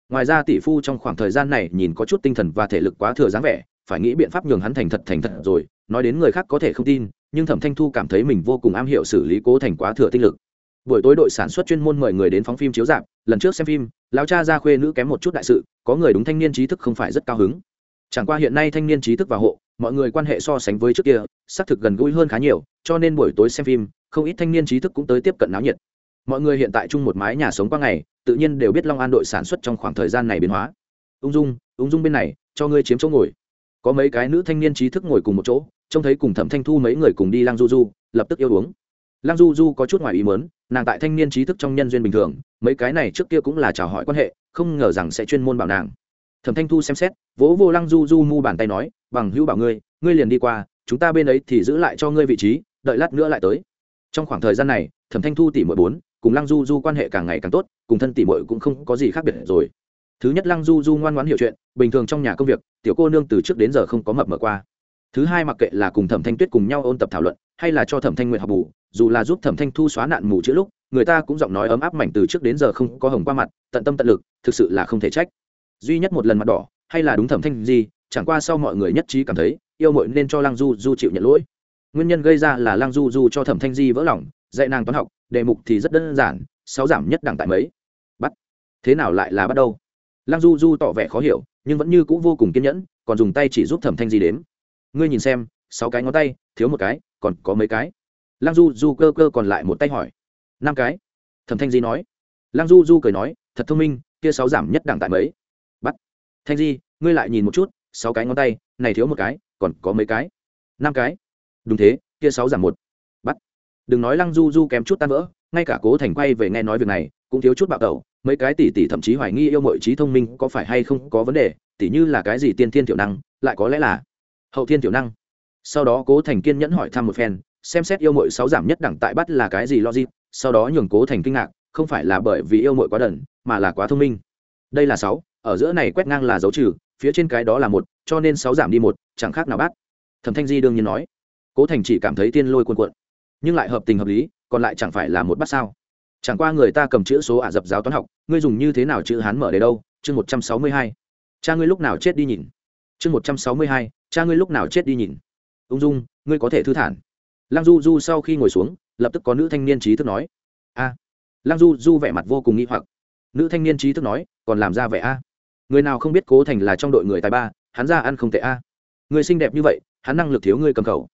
Ngoài ra tỷ phu trong khoảng thời gian này nhìn có chút tinh thần và thể lực quá thừa dáng vẻ, phải nghĩ biện pháp nhường hắn thành thật thành thật rồi, nói đến người khác có thể không tin nhưng thẩm thanh thu cảm thấy mình vô cùng am hiểu xử lý cố thành quá thừa tinh lực. Buổi tối đội sản xuất chuyên môn mời người đến phóng phim chiếu dạp lần trước xem phim, lão cha ra khuê nữ kém một chút đại sự, có người đúng thanh niên trí thức không phải rất cao hứng. Chẳng qua hiện nay thanh niên trí thức và hộ, mọi người quan hệ so sánh với trước kia, xác thực gần gũi hơn khá nhiều, cho nên buổi tối xem phim, không ít thanh niên trí thức cũng tới tiếp cận náo nhiệt. Mọi người hiện tại chung một mái nhà sống qua ngày, tự nhiên đều biết long an đội sản xuất trong khoảng thời gian này biến hóa. Ung dung ung dung bên này, cho ngươi chiếm chỗ ngồi có mấy cái nữ thanh niên trí thức ngồi cùng một chỗ, trông thấy cùng thẩm thanh thu mấy người cùng đi lang du du, lập tức yêu uống. Lang du du có chút ngoài ý mớn nàng tại thanh niên trí thức trong nhân duyên bình thường, mấy cái này trước kia cũng là chào hỏi quan hệ, không ngờ rằng sẽ chuyên môn bảo nàng. Thẩm thanh thu xem xét, vỗ vô lăng du du mu bàn tay nói, bằng hữu bảo ngươi ngươi liền đi qua, chúng ta bên ấy thì giữ lại cho ngươi vị trí, đợi lát nữa lại tới. Trong khoảng thời gian này, thẩm thanh thu tỷ mỗi bốn, cùng lăng du du quan hệ càng ngày càng tốt, cùng thân tỷ muội cũng không có gì khác biệt rồi thứ nhất lăng du du ngoan ngoãn hiểu chuyện, bình thường trong nhà công việc, tiểu cô nương từ trước đến giờ không có mập mở qua. Thứ hai mặc kệ là cùng thẩm thanh tuyết cùng nhau ôn tập thảo luận, hay là cho thẩm thanh nguyện học bù, dù là giúp thẩm thanh thu xóa nạn mù chữ lúc, người ta cũng giọng nói ấm áp mảnh từ trước đến giờ không có hồng qua mặt, tận tâm tận lực, thực sự là không thể trách. Duy nhất một lần mặt đỏ, hay là đúng thẩm thanh gì chẳng qua sau mọi người nhất trí cảm thấy, yêu mội nên cho lăng du du chịu nhận lỗi. Nguyên nhân gây ra là lăng du du cho thẩm thanh di vỡ lòng, dạy nàng toán học, đề mục thì rất đơn giản, sáu giảm nhất đẳng tại mấy? Bắt. Thế nào lại là bắt đâu lăng du du tỏ vẻ khó hiểu, nhưng vẫn như c ũ vô cùng kiên nhẫn, còn dùng tay chỉ giúp thẩm thanh di đếm. Ngươi nhìn xem, sáu cái ngón tay, thiếu một cái, còn có mấy cái? Lăng du du cơ cơ còn lại một tay hỏi. Năm cái. Thẩm thanh di nói. Lăng du du cười nói, thật thông minh, kia sáu giảm nhất đẳng tại mấy? Bắt. Thanh di, ngươi lại nhìn một chút, sáu cái ngón tay, này thiếu một cái, còn có mấy cái? Năm cái. Đúng thế, kia sáu giảm một. Bắt. Đừng nói lăng du du kém chút tan vỡ, ngay cả cố thành quay về nghe nói việc này, cũng thiếu chút bạo tẩu mấy cái tỷ tỷ thậm chí hoài nghi yêu mọi trí thông minh có phải hay không có vấn đề tỷ như là cái gì tiên thiên tiểu năng, lại có lẽ là hậu thiên tiểu năng. Sau đó cố thành kiên nhẫn hỏi thăm một phen, xem xét yêu mội sáu giảm nhất đẳng tại bắt là cái gì logic, sau đó nhường cố thành kinh ngạc, không phải là bởi vì yêu mội quá đần, mà là quá thông minh. Đây là sáu, ở giữa này quét ngang là dấu trừ, phía trên cái đó là một, cho nên sáu giảm đi một, chẳng khác nào bát thẩm thanh di đương nhiên nói. Cố thành chỉ cảm thấy tiên lôi cuồn cuộn, nhưng lại hợp tình hợp lý, còn lại chẳng phải là một bát sao chẳng qua người ta cầm chữ số ả dập giáo toán học, ngươi dùng như thế nào chữ hán mở để đâu? Chương một trăm sáu mươi hai. Cha ngươi lúc nào chết đi nhìn? Chương một trăm sáu mươi hai. Cha ngươi lúc nào chết đi nhìn? Ung dung, ngươi có thể thư thản. Lăng du du sau khi ngồi xuống, lập tức có nữ thanh niên trí thức nói. A. À. lăng du du vẻ mặt vô cùng nghi hoặc. Nữ thanh niên trí thức nói, còn làm ra vẻ a. Người nào không biết cố thành là trong đội người tài ba, hắn ra ăn không tệ a. Người xinh đẹp như vậy, hắn năng lực thiếu ngươi cầm cầu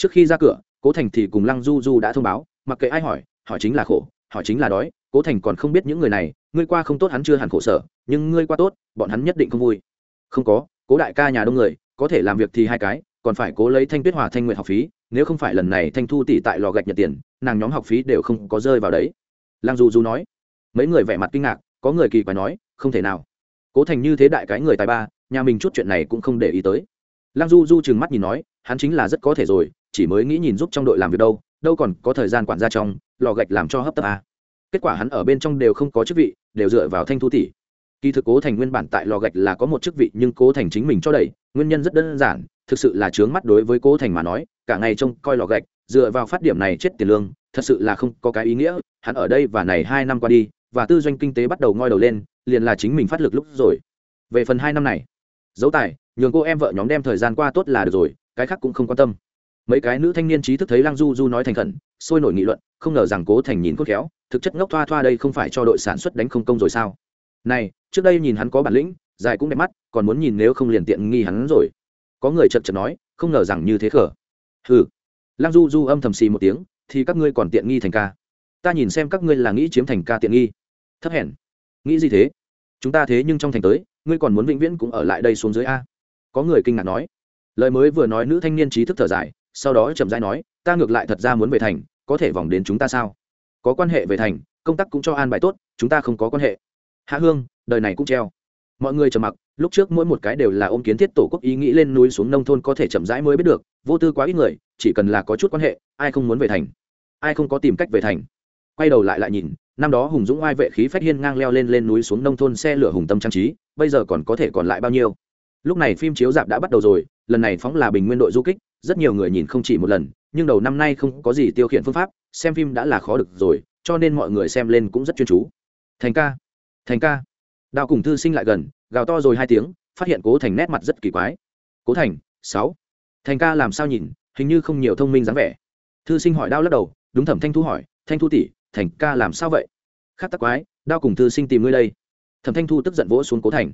trước khi ra cửa, cố thành thì cùng lăng du du đã thông báo, mặc kệ ai hỏi hỏi chính là khổ hỏi chính là đói, cố thành còn không biết những người này, ngươi qua không tốt hắn chưa hẳn khổ sở, nhưng ngươi qua tốt, bọn hắn nhất định không vui. Không có, cố đại ca nhà đông người, có thể làm việc thì hai cái, còn phải cố lấy thanh tuyết hòa thanh nguyện học phí, nếu không phải lần này thanh thu tỷ tại lò gạch nhận tiền, nàng nhóm học phí đều không có rơi vào đấy. Lăng du du nói. Mấy người vẻ mặt kinh ngạc, có người kỳ quái nói, không thể nào. Cố thành như thế đại cái người tài ba, nhà mình chút chuyện này cũng không để ý tới. Lăng du du chừng mắt nhìn nói, hắn chính là rất có thể rồi, chỉ mới nghĩ nhìn giúp trong đội làm việc đâu đâu còn có thời gian quản gia trong, lò gạch làm cho hấp tấp à. kết quả hắn ở bên trong đều không có chức vị, đều dựa vào thanh thu tỷ. Kỳ thực cố thành nguyên bản tại lò gạch là có một chức vị nhưng cố thành chính mình cho đẩy, nguyên nhân rất đơn giản, thực sự là chướng mắt đối với cố thành mà nói, cả ngày trông coi lò gạch, dựa vào phát điểm này chết tiền lương, thật sự là không có cái ý nghĩa, hắn ở đây và này hai năm qua đi, và tư doanh kinh tế bắt đầu ngoi đầu lên, liền là chính mình phát lực lúc rồi. Về phần hai năm này, dấu tài, nhường cô em vợ nhóm đem thời gian qua tốt là được rồi, cái khác cũng không quan tâm mấy cái nữ thanh niên trí thức thấy lăng du du nói thành khẩn, sôi nổi nghị luận, không ngờ rằng cố thành nhìn cốt khéo, thực chất ngốc thoa thoa đây không phải cho đội sản xuất đánh không công rồi sao? Này, trước đây nhìn hắn có bản lĩnh, dài cũng đẹp mắt, còn muốn nhìn nếu không liền tiện nghi hắn rồi. Có người chật chật nói, không ngờ rằng như thế khở ừ lăng du du âm thầm xì một tiếng, thì các ngươi còn tiện nghi thành ca. Ta nhìn xem các ngươi là nghĩ chiếm thành ca tiện nghi. Thấp hèn. Nghĩ gì thế? Chúng ta thế nhưng trong thành tới, ngươi còn muốn vĩnh viễn cũng ở lại đây xuống dưới a. Có người kinh ngạc nói. Lời mới vừa nói, nữ thanh niên trí thức thở dài sau đó chậm rãi nói, ta ngược lại thật ra muốn về thành, có thể vòng đến chúng ta sao? Có quan hệ về thành, công tác cũng cho an bài tốt, chúng ta không có quan hệ. Hạ hương, đời này cũng treo. Mọi người trầm mặc, lúc trước mỗi một cái đều là ôm kiến thiết tổ quốc ý nghĩ lên núi xuống nông thôn có thể chậm rãi mới biết được, vô tư quá ít người, chỉ cần là có chút quan hệ, ai không muốn về thành? Ai không có tìm cách về thành? Quay đầu lại lại nhìn, năm đó hùng dũng oai vệ khí phách hiên ngang leo lên lên núi xuống nông thôn xe lửa hùng tâm trang trí, bây giờ còn có thể còn lại bao nhiêu? Lúc này phim chiếu dạp đã bắt đầu rồi, lần này phóng là bình nguyên đội du kích rất nhiều người nhìn không chỉ một lần, nhưng đầu năm nay không có gì tiêu khiển phương pháp, xem phim đã là khó được rồi, cho nên mọi người xem lên cũng rất chuyên chú. Thành ca thành ca. Đào cùng thư sinh lại gần, gào to rồi hai tiếng, phát hiện cố thành nét mặt rất kỳ quái. Cố thành, sáu. Thành ca làm sao nhìn, hình như không nhiều thông minh dáng vẻ. Thư sinh hỏi đao lắc đầu, đúng thẩm thanh thu hỏi, thanh thu tỷ, thành ca làm sao vậy? Khát tắc quái, đao cùng thư sinh tìm ngươi đây. Thẩm thanh thu tức giận vỗ xuống cố thành.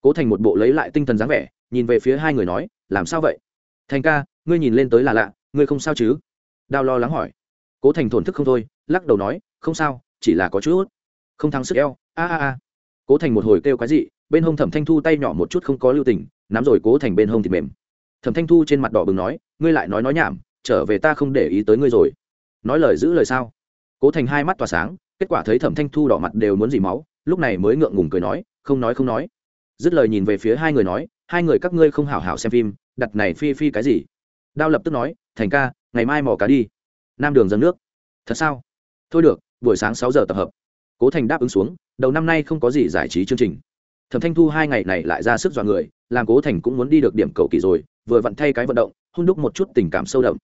Cố thành một bộ lấy lại tinh thần dáng vẻ, nhìn về phía hai người nói, làm sao vậy? Thành ca ngươi nhìn lên tới là lạ, ngươi không sao chứ? Đao lo lắng hỏi. Cố thành thổn thức không thôi, lắc đầu nói, không sao, chỉ là có chút. Không thắng sức eo, a a a. Cố thành một hồi kêu cái gì bên hông thẩm thanh thu tay nhỏ một chút không có lưu tình, nắm rồi cố thành bên hông thịt mềm. Thẩm thanh thu trên mặt đỏ bừng nói, ngươi lại nói nói nhảm, trở về ta không để ý tới ngươi rồi. Nói lời giữ lời sao? Cố thành hai mắt tỏa sáng, kết quả thấy thẩm thanh thu đỏ mặt đều muốn dỉ máu, lúc này mới ngượng ngùng cười nói, không nói không nói. Dứt lời nhìn về phía hai người nói, hai người các ngươi không hảo hảo xem phim, đặt này phi phi cái gì? Đao lập tức nói, thành ca, ngày mai mò cá đi. Nam đường dâng nước. Thật sao? Thôi được, buổi sáng sáu giờ tập hợp. Cố thành đáp ứng xuống, đầu năm nay không có gì giải trí chương trình. Thẩm thanh thu hai ngày này lại ra sức dọa người, làm cố thành cũng muốn đi được điểm cầu kỳ rồi, vừa vặn thay cái vận động hôn đúc một chút tình cảm sâu đậm.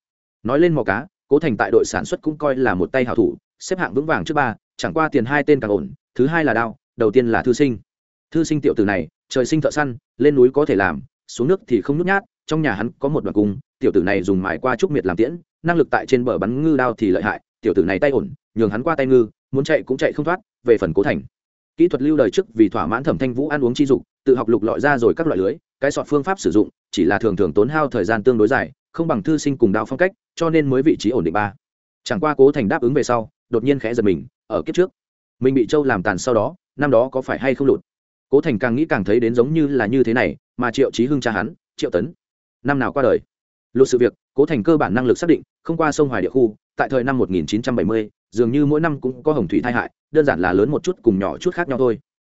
Nói lên mò cá, cố thành tại đội sản xuất cũng coi là một tay hảo thủ, xếp hạng vững vàng trước ba, chẳng qua tiền hai tên càng ổn, thứ hai là đao, đầu tiên là thư sinh. Thư sinh tiểu tử này, trời sinh thợ săn, lên núi có thể làm, xuống nước thì không nhút nhát trong nhà hắn có một đoạn cung, tiểu tử này dùng mài qua trúc miệt làm tiễn, năng lực tại trên bờ bắn ngư đao thì lợi hại, tiểu tử này tay ổn, nhường hắn qua tay ngư, muốn chạy cũng chạy không thoát, về phần cố thành. Kỹ thuật lưu đời trước vì thỏa mãn thẩm thanh vũ ăn uống chi dục, tự học lục lọi ra rồi các loại lưới, cái sọt phương pháp sử dụng, chỉ là thường thường tốn hao thời gian tương đối dài, không bằng thư sinh cùng đao phong cách, cho nên mới vị trí ổn định ba. Chẳng qua cố thành đáp ứng về sau, đột nhiên khẽ giật mình, ở kiếp trước, mình bị châu làm tàn sau đó, năm đó có phải hay không lụt? Cố thành càng nghĩ càng thấy đến giống như là như thế này, mà triệu chí hưng cha hắn, triệu tấn năm nào qua đời. Lụt sự việc cố thành cơ bản năng lực xác định không qua sông hoài địa khu tại thời năm 1970, dường như mỗi năm cũng có hồng thủy tai hại đơn giản là lớn một chút cùng nhỏ chút khác nhau thôi.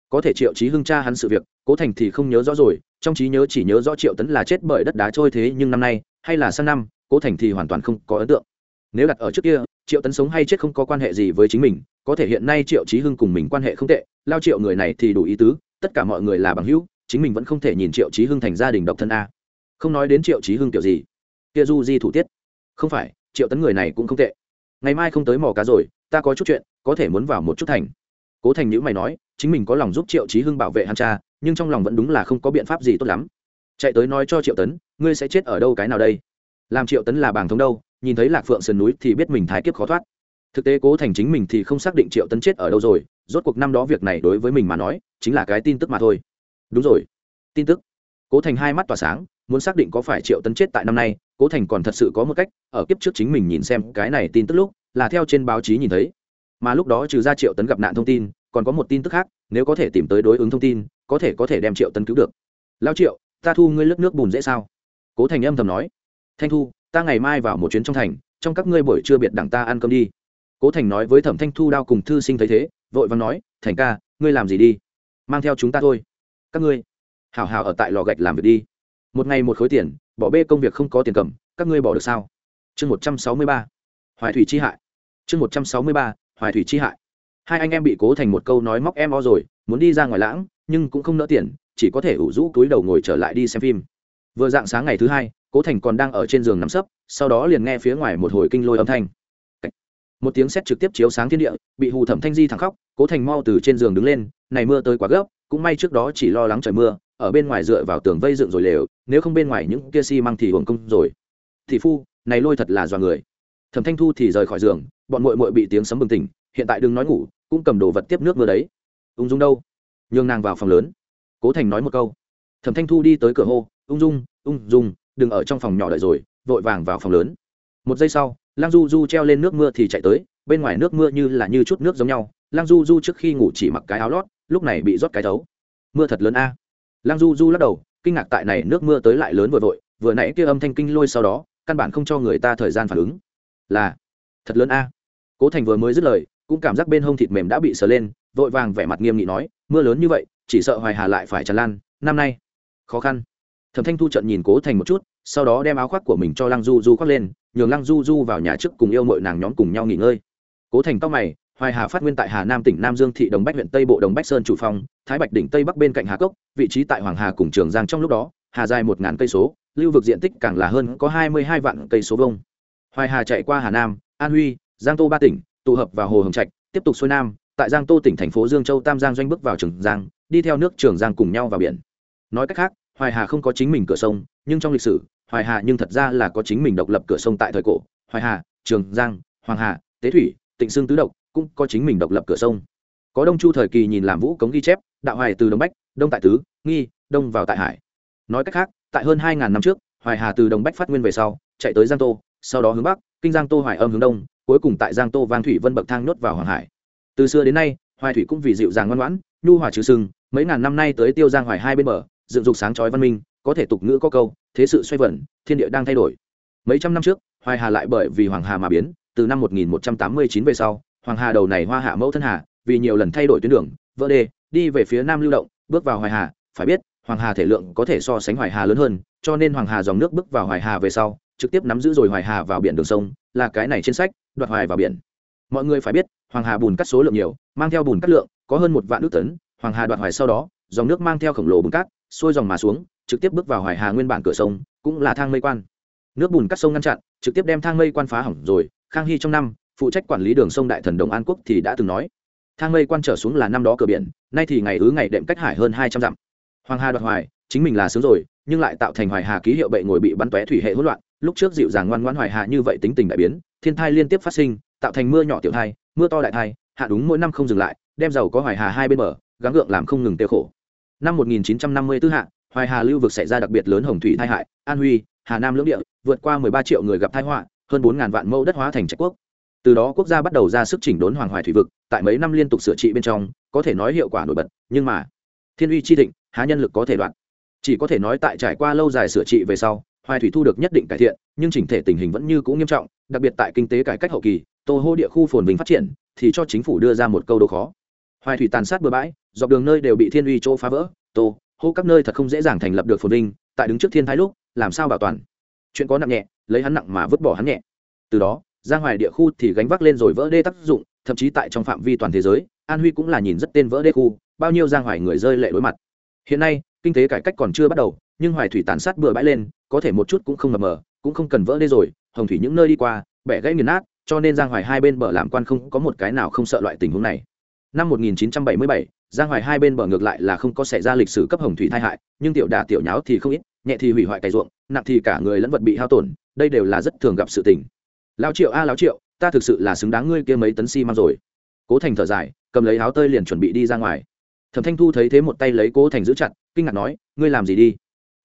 Có thể triệu chí hưng cha hắn sự việc cố thành thì không nhớ rõ rồi trong trí nhớ chỉ nhớ rõ triệu tấn là chết bởi đất đá trôi thế nhưng năm nay hay là sang năm cố thành thì hoàn toàn không có ấn tượng. Nếu đặt ở trước kia triệu tấn sống hay chết không có quan hệ gì với chính mình có thể hiện nay triệu chí hưng cùng mình quan hệ không tệ lao triệu người này thì đủ ý tứ tất cả mọi người là bằng hữu chính mình vẫn không thể nhìn triệu chí hưng thành gia đình độc thân a không nói đến triệu trí hưng kiểu gì. Kia du di thủ tiết. Không phải, triệu tấn người này cũng không tệ. Ngày mai không tới mò cá rồi, ta có chút chuyện, có thể muốn vào một chút thành. Cố thành nhữ mày nói, chính mình có lòng giúp triệu trí hưng bảo vệ hắn cha, nhưng trong lòng vẫn đúng là không có biện pháp gì tốt lắm. Chạy tới nói cho triệu tấn, ngươi sẽ chết ở đâu cái nào đây? Làm triệu tấn là bàng thống đâu, nhìn thấy lạc phượng sườn núi thì biết mình thái kiếp khó thoát. Thực tế cố thành chính mình thì không xác định triệu tấn chết ở đâu rồi, rốt cuộc năm đó việc này đối với mình mà nói, chính là cái tin tức mà thôi. Đúng rồi. Tin tức. Cố thành hai mắt tỏa sáng muốn xác định có phải triệu tấn chết tại năm nay, cố thành còn thật sự có một cách, ở kiếp trước chính mình nhìn xem cái này tin tức lúc, là theo trên báo chí nhìn thấy. Mà lúc đó trừ ra triệu tấn gặp nạn thông tin, còn có một tin tức khác, nếu có thể tìm tới đối ứng thông tin, có thể có thể đem triệu tấn cứu được. Lao triệu, ta thu ngươi lớp nước bùn dễ sao? Cố thành âm thầm nói. Thanh thu, ta ngày mai vào một chuyến trong thành, trong các ngươi buổi trưa biệt đảng ta ăn cơm đi. Cố thành nói với thẩm thanh thu đao cùng thư sinh thấy thế, vội vàng nói, thành ca, ngươi làm gì đi? Mang theo chúng ta thôi. Các ngươi, hảo hảo ở tại lò gạch làm việc đi một ngày một khối tiền, bỏ bê công việc không có tiền cầm, các ngươi bỏ được sao? Chương một trăm sáu mươi ba, hoài thủy chi hại. Chương một trăm sáu mươi ba, hoài thủy chi hại. Hai anh em bị cố thành một câu nói móc em o rồi, muốn đi ra ngoài lãng, nhưng cũng không nỡ tiền, chỉ có thể ủ rũ túi đầu ngồi trở lại đi xem phim. Vừa dạng sáng ngày thứ hai, cố thành còn đang ở trên giường nắm sấp, sau đó liền nghe phía ngoài một hồi kinh lôi âm thanh. Một tiếng sét trực tiếp chiếu sáng thiên địa, bị hù thẩm thanh di thẳng khóc, cố thành mau từ trên giường đứng lên, này mưa tới quá gấp, cũng may trước đó chỉ lo lắng trời mưa, ở bên ngoài dựa vào tường vây dựng rồi lều nếu không bên ngoài những kia xi、si、măng thì hưởng công rồi. Thị phu, này lôi thật là dọa người. Thẩm thanh thu thì rời khỏi giường, bọn mội mội bị tiếng sấm bừng tỉnh, hiện tại đừng nói ngủ, cũng cầm đồ vật tiếp nước mưa đấy. Ung dung đâu? Nhường nàng vào phòng lớn. Cố thành nói một câu. Thẩm thanh thu đi tới cửa hô, ung dung ung dung, đừng ở trong phòng nhỏ đợi rồi, vội vàng vào phòng lớn. Một giây sau lang du du treo lên nước mưa thì chạy tới, bên ngoài nước mưa như là như chút nước giống nhau. Lang du du trước khi ngủ chỉ mặc cái áo lót, lúc này bị rót cái thấu. Mưa thật lớn a. À. lang du du lắc đầu kinh ngạc tại này nước mưa tới lại lớn vừa vội, vừa nãy kia âm thanh kinh lôi sau đó, căn bản không cho người ta thời gian phản ứng. Là, thật lớn a. Cố thành vừa mới dứt lời, cũng cảm giác bên hông thịt mềm đã bị sờ lên, vội vàng vẻ mặt nghiêm nghị nói, mưa lớn như vậy, chỉ sợ hoài hà lại phải tràn lan, năm nay, khó khăn. Thẩm thanh thu trận nhìn cố thành một chút, sau đó đem áo khoác của mình cho lăng du du khoác lên, nhường lăng du du vào nhà trước cùng yêu mọi nàng nhóm cùng nhau nghỉ ngơi. Cố thành tóc mày hoài hà phát nguyên tại hà nam tỉnh nam dương thị đồng bách huyện tây bộ đồng bách sơn chủ phong, thái bạch đỉnh tây bắc bên cạnh hà cốc, vị trí tại hoàng hà cùng trường giang trong lúc đó, hà dài một ngàn cây số, lưu vực diện tích càng là hơn có hai mươi hai vạn cây số vông hoài hà chạy qua hà nam, an huy, giang tô ba tỉnh, tụ hợp vào hồ hồng trạch, tiếp tục xuôi nam, tại giang tô tỉnh thành phố dương châu tam giang doanh bước vào trường giang, đi theo nước trường giang cùng nhau vào biển. Nói cách khác, hoài hà không có chính mình cửa sông, nhưng trong lịch sử, hoài hà nhưng thật ra là có chính mình độc lập cửa sông tại thời cổ. Hoài hà, trường giang, hoàng hà, tế thủy, tịnh sương tứ độc cũng có chính mình độc lập cửa sông. Có đông chu thời kỳ nhìn làm vũ cống ghi chép, đạo hoài từ đông bách, đông tại tứ, nghi, đông vào tại hải. Nói cách khác, tại hơn hai ngàn năm trước, hoài hà từ đông bách phát nguyên về sau, chạy tới giang tô, sau đó hướng bắc, kinh giang tô hoài âm hướng đông, cuối cùng tại giang tô vang thủy vân bậc thang nhốt vào hoàng hải. Từ xưa đến nay, hoài thủy cũng vì dịu dàng ngoan ngoãn, nhu hòa trừ sừng, mấy ngàn năm nay tới tiêu giang hoài hai bên bờ, dựng dục sáng chói văn minh, có thể tục ngữ có câu, thế sự xoay vẩn, thiên địa đang thay đổi. Mấy trăm năm trước, hoài hà lại bởi vì hoàng hà mà biến, từ năm 1189 về sau hoàng hà đầu này hoa hạ mẫu thân hà, vì nhiều lần thay đổi tuyến đường, vỡ đê, đi về phía nam lưu động, bước vào hoài hà, phải biết, hoàng hà thể lượng có thể so sánh hoài hà lớn hơn, cho nên hoàng hà dòng nước bước vào hoài hà về sau, trực tiếp nắm giữ rồi hoài hà vào biển đường sông, là cái này trên sách, đoạt hoài vào biển. Mọi người phải biết, hoàng hà bùn cắt số lượng nhiều, mang theo bùn cắt lượng, có hơn một vạn nước tấn, hoàng hà đoạt hoài sau đó, dòng nước mang theo khổng lồ bùn cát, xuôi dòng mà xuống, trực tiếp bước vào hoài hà nguyên bản cửa sông, cũng là thang mây quan. Nước bùn cắt sông ngăn chặn, trực tiếp đem thang mây quan phá hỏng rồi, khang hy trong năm phụ trách quản lý đường sông đại thần đồng an quốc thì đã từng nói. Thang mây quan trở xuống là năm đó cửa biển, nay thì ngày ứ ngày đệm cách hải hơn hai trăm dặm. Hoàng hà đoạt hoài, chính mình là sướng rồi, nhưng lại tạo thành hoài hà ký hiệu bệ ngồi bị bắn tóe thủy hệ hỗn loạn, lúc trước dịu dàng ngoan ngoãn hoài hà như vậy tính tình đại biến, thiên thai liên tiếp phát sinh, tạo thành mưa nhỏ tiểu thai, mưa to đại thai, hạ đúng mỗi năm không dừng lại, đem giàu có hoài hà hai bên bờ, gắng gượng làm không ngừng tiêu khổ. Năm 1954 hạ, hoài hà lưu vực xảy ra đặc biệt lớn hồng thủy tai hại, an huy, hà nam lưỡng địa, vượt qua 13 triệu người gặp tai họa, hơn 4.000 vạn mẫu đất hóa thành trạch quốc từ đó quốc gia bắt đầu ra sức chỉnh đốn hoàng hoài thủy vực, tại mấy năm liên tục sửa trị bên trong, có thể nói hiệu quả nổi bật, nhưng mà, thiên uy chi thịnh, há nhân lực có thể đoạn chỉ có thể nói tại trải qua lâu dài sửa trị về sau, hoài thủy thu được nhất định cải thiện, nhưng chỉnh thể tình hình vẫn như cũ nghiêm trọng, đặc biệt tại kinh tế cải cách hậu kỳ, tô hô địa khu phồn vinh phát triển, thì cho chính phủ đưa ra một câu đố khó. Hoài thủy tàn sát bừa bãi, dọc đường nơi đều bị thiên uy chỗ phá vỡ, tô, hô các nơi thật không dễ dàng thành lập được phồn vinh tại đứng trước thiên thái lúc, làm sao bảo toàn? Chuyện có nặng nhẹ, lấy hắn nặng mà vứt bỏ hắn nhẹ. Từ đó giang hoài địa khu thì gánh vác lên rồi vỡ đê tác dụng thậm chí tại trong phạm vi toàn thế giới an huy cũng là nhìn rất tên vỡ đê khu bao nhiêu giang hoài người rơi lệ đối mặt. Hiện nay kinh tế cải cách còn chưa bắt đầu nhưng hoài thủy tàn sát bừa bãi lên có thể một chút cũng không mập mờ cũng không cần vỡ đê rồi hồng thủy những nơi đi qua bẻ gãy nghiền nát cho nên giang hoài hai bên bờ làm quan không có một cái nào không sợ loại tình huống này. Năm 1977, giang hoài hai bên bờ ngược lại là không có xảy ra lịch sử cấp hồng thủy tai hại nhưng tiểu đà tiểu nháo thì không ít nhẹ thì hủy hoại cày ruộng nặng thì cả người lẫn vật bị hao tổn đây đều là rất thường gặp sự tình lao triệu a à, lao triệu ta thực sự là xứng đáng ngươi kia mấy tấn xi rồi. Cố thành thở dài cầm lấy áo tơi liền chuẩn bị đi ra ngoài. Thẩm thanh thu thấy thế một tay lấy cố thành giữ chặt kinh ngạc nói ngươi làm gì đi?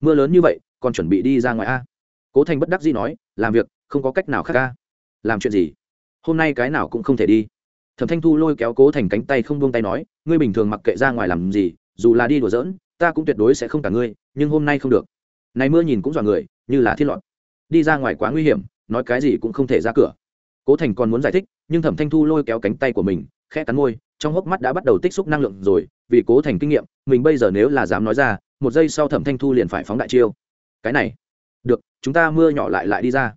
Mưa lớn như vậy còn chuẩn bị đi ra ngoài a? Cố thành bất đắc dĩ nói làm việc không có cách nào khác a. Làm chuyện gì? Hôm nay cái nào cũng không thể đi. Thẩm thanh thu lôi kéo cố thành cánh tay không buông tay nói ngươi bình thường mặc kệ ra ngoài làm gì dù là đi đùa giỡn ta cũng tuyệt đối sẽ không cả ngươi nhưng hôm nay không được. Này mưa nhìn cũng dọa người như là thiết lọt đi ra ngoài quá nguy hiểm nói cái gì cũng không thể ra cửa. Cố thành còn muốn giải thích, nhưng thẩm thanh thu lôi kéo cánh tay của mình, khẽ cắn môi, trong hốc mắt đã bắt đầu tích xúc năng lượng rồi, vì cố thành kinh nghiệm, mình bây giờ nếu là dám nói ra, một giây sau thẩm thanh thu liền phải phóng đại chiêu. Cái này, được, chúng ta mưa nhỏ lại lại đi ra.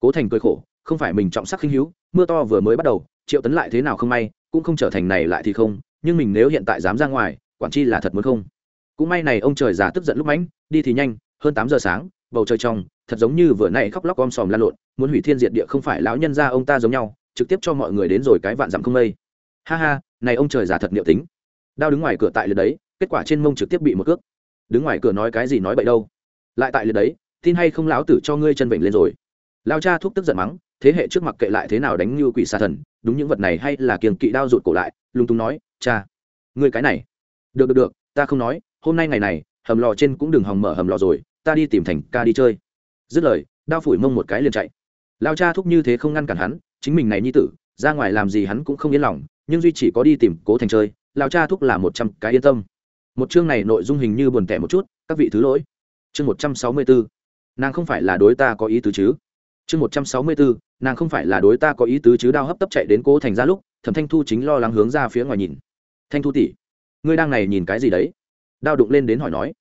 Cố thành cười khổ, không phải mình trọng sắc khinh hữu, mưa to vừa mới bắt đầu, triệu tấn lại thế nào không may, cũng không trở thành này lại thì không, nhưng mình nếu hiện tại dám ra ngoài, quản chi là thật muốn không? Cũng may này ông trời già tức giận lúc mãnh, đi thì nhanh, hơn tám giờ sáng, bầu trời trong thật giống như vừa nãy khóc lóc om sòm lan lộn, muốn hủy thiên diệt địa không phải lão nhân gia ông ta giống nhau, trực tiếp cho mọi người đến rồi cái vạn dặm không mây. Ha ha, này ông trời giả thật liệu tính. Đao đứng ngoài cửa tại lượt đấy, kết quả trên mông trực tiếp bị một cước. Đứng ngoài cửa nói cái gì nói bậy đâu. Lại tại lượt đấy, tin hay không lão tử cho ngươi chân vịnh lên rồi. Lao cha thuốc tức giận mắng, thế hệ trước mặt kệ lại thế nào đánh như quỷ xà thần, đúng những vật này hay là kiềng kỵ đao rụt cổ lại, lung tung nói, cha, ngươi cái này. Được được được, ta không nói, hôm nay ngày này, hầm lò trên cũng đừng hòng mở hầm lò rồi, ta đi tìm thành ca đi chơi dứt lời, đao phủi mông một cái liền chạy. Lao cha thúc như thế không ngăn cản hắn, chính mình này nhi tử, ra ngoài làm gì hắn cũng không yên lòng, nhưng duy chỉ có đi tìm cố thành chơi, lao cha thúc là một trăm cái yên tâm. Một chương này nội dung hình như buồn tẻ một chút, các vị thứ lỗi. Chương một trăm sáu mươi bốn nàng không phải là đối ta có ý tứ chứ? Chương một trăm sáu mươi bốn nàng không phải là đối ta có ý tứ chứ? Đao hấp tấp chạy đến cố thành ra lúc, thẩm thanh thu chính lo lắng hướng ra phía ngoài nhìn. Thanh thu tỉ ngươi đang này nhìn cái gì đấy? Đao đụng lên đến hỏi nói.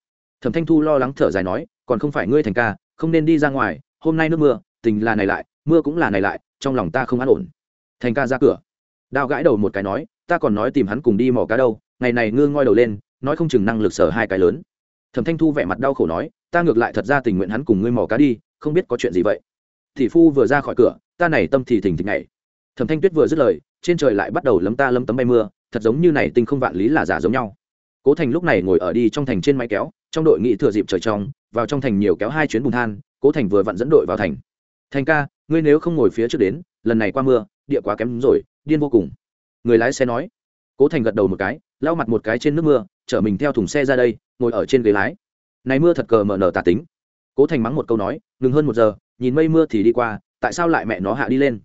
Thẩm thanh thu lo lắng thở dài nói, còn không phải ngươi thành ca không nên đi ra ngoài, hôm nay nước mưa, tình là này lại, mưa cũng là này lại, trong lòng ta không an ổn. Thành ca ra cửa. Đao gãi đầu một cái nói, ta còn nói tìm hắn cùng đi mò cá đâu, ngày này ngư ngoi đầu lên, nói không chừng năng lực sở hai cái lớn. Thẩm thanh thu vẻ mặt đau khổ nói, ta ngược lại thật ra tình nguyện hắn cùng ngươi mò cá đi, không biết có chuyện gì vậy. Thị phu vừa ra khỏi cửa, ta này tâm thì thỉnh thịch này thẩm thanh tuyết vừa dứt lời, trên trời lại bắt đầu lấm ta lấm tấm bay mưa, thật giống như này tinh không vạn lý là giả giống nhau. Cố thành lúc này ngồi ở đi trong thành trên máy kéo, trong đội nghị thừa dịp trời trong vào trong thành nhiều kéo hai chuyến bùn than, cố thành vừa vặn dẫn đội vào thành. Thành ca, ngươi nếu không ngồi phía trước đến, lần này qua mưa, địa quá kém rồi, điên vô cùng. Người lái xe nói. Cố thành gật đầu một cái, lau mặt một cái trên nước mưa, chở mình theo thùng xe ra đây, ngồi ở trên ghế lái. Này mưa thật cờ mở nở tà tính. Cố thành mắng một câu nói, ngừng hơn một giờ, nhìn mây mưa thì đi qua, tại sao lại mẹ nó hạ đi lên?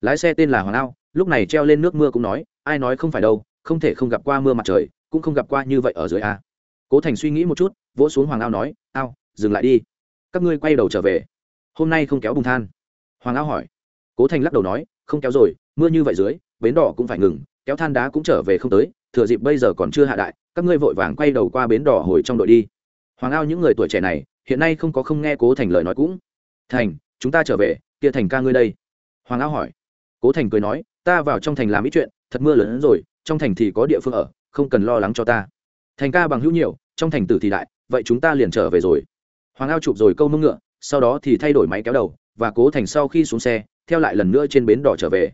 Lái xe tên là hoàng ao, lúc này treo lên nước mưa cũng nói, ai nói không phải đâu, không thể không gặp qua mưa mặt trời, cũng không gặp qua như vậy ở dưới a. Cố thành suy nghĩ một chút, vỗ xuống hoàng ao nói, ao dừng lại đi. Các ngươi quay đầu trở về. Hôm nay không kéo bùng than. Hoàng áo hỏi. Cố thành lắc đầu nói, không kéo rồi, mưa như vậy dưới, bến đỏ cũng phải ngừng, kéo than đá cũng trở về không tới, thừa dịp bây giờ còn chưa hạ đại, các ngươi vội vàng quay đầu qua bến đỏ hồi trong đội đi. Hoàng ao những người tuổi trẻ này, hiện nay không có không nghe cố thành lời nói cũng. Thành, chúng ta trở về, kia thành ca ngươi đây. Hoàng ao hỏi. Cố thành cười nói, ta vào trong thành làm ít chuyện, thật mưa lớn hơn rồi, trong thành thì có địa phương ở, không cần lo lắng cho ta. Thành ca bằng hữu nhiều, trong thành tử thì đại, vậy chúng ta liền trở về rồi hoàng ao chụp rồi câu mông ngựa, sau đó thì thay đổi máy kéo đầu, và cố thành sau khi xuống xe, theo lại lần nữa trên bến đỏ trở về.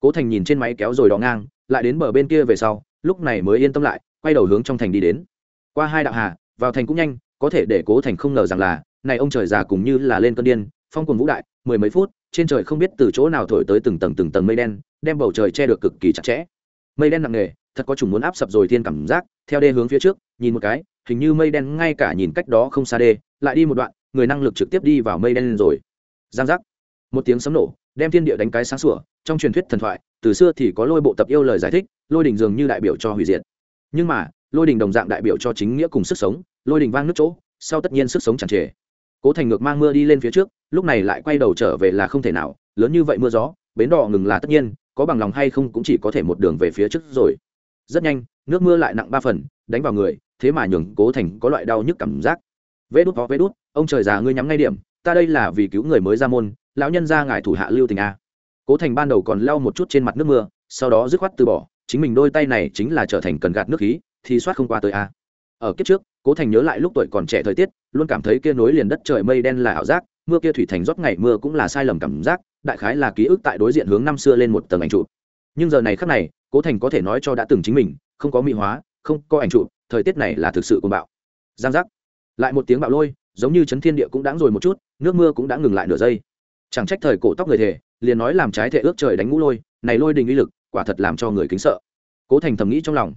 Cố thành nhìn trên máy kéo rồi đỏ ngang, lại đến bờ bên kia về sau, lúc này mới yên tâm lại, quay đầu hướng trong thành đi đến. Qua hai đạo hà, vào thành cũng nhanh, có thể để cố thành không ngờ rằng là, này ông trời già cũng như là lên cơn điên, phong quần vũ đại, mười mấy phút, trên trời không biết từ chỗ nào thổi tới từng tầng từng tầng mây đen, đem bầu trời che được cực kỳ chặt chẽ. Mây đen nặng nề, thật có chủng muốn áp sập rồi thiên cảm giác, theo đê hướng phía trước, nhìn một cái, hình như mây đen ngay cả nhìn cách đó không xa đê lại đi một đoạn, người năng lực trực tiếp đi vào mây đen lên rồi. Giang giác. Một tiếng sấm nổ, đem thiên địa đánh cái sáng sủa, trong truyền thuyết thần thoại, từ xưa thì có lôi bộ tập yêu lời giải thích, lôi đình dường như đại biểu cho hủy diệt. Nhưng mà, lôi đình đồng dạng đại biểu cho chính nghĩa cùng sức sống, lôi đình vang nước chỗ, sau tất nhiên sức sống chẳng trề. Cố thành ngược mang mưa đi lên phía trước, lúc này lại quay đầu trở về là không thể nào, lớn như vậy mưa gió, bến đỏ ngừng là tất nhiên, có bằng lòng hay không cũng chỉ có thể một đường về phía trước rồi. Rất nhanh, nước mưa lại nặng ba phần, đánh vào người, thế mà nhường cố thành có loại đau nhức cảm giác vê đút có vê đút, ông trời già ngươi nhắm ngay điểm, ta đây là vì cứu người mới ra môn, lão nhân ra ngài thủ hạ lưu tình a. Cố thành ban đầu còn lau một chút trên mặt nước mưa, sau đó dứt khoát từ bỏ, chính mình đôi tay này chính là trở thành cần gạt nước khí, thì soát không qua tới a. Ở kiếp trước, cố thành nhớ lại lúc tuổi còn trẻ thời tiết, luôn cảm thấy kia nối liền đất trời mây đen là ảo giác, mưa kia thủy thành rót ngày mưa cũng là sai lầm cảm giác, đại khái là ký ức tại đối diện hướng năm xưa lên một tầng ảnh trụ nhưng giờ này khắc này, cố thành có thể nói cho đã từng chính mình, không có mỹ hóa, không có ảnh trụ thời tiết này là thực sự côn bạo. Giang giác lại một tiếng bạo lôi, giống như chấn thiên địa cũng đãng rồi một chút, nước mưa cũng đã ngừng lại nửa giây. Chẳng trách thời cổ tóc người thể liền nói làm trái thể ước trời đánh ngũ lôi, này lôi đình uy lực, quả thật làm cho người kính sợ. Cố thành thầm nghĩ trong lòng.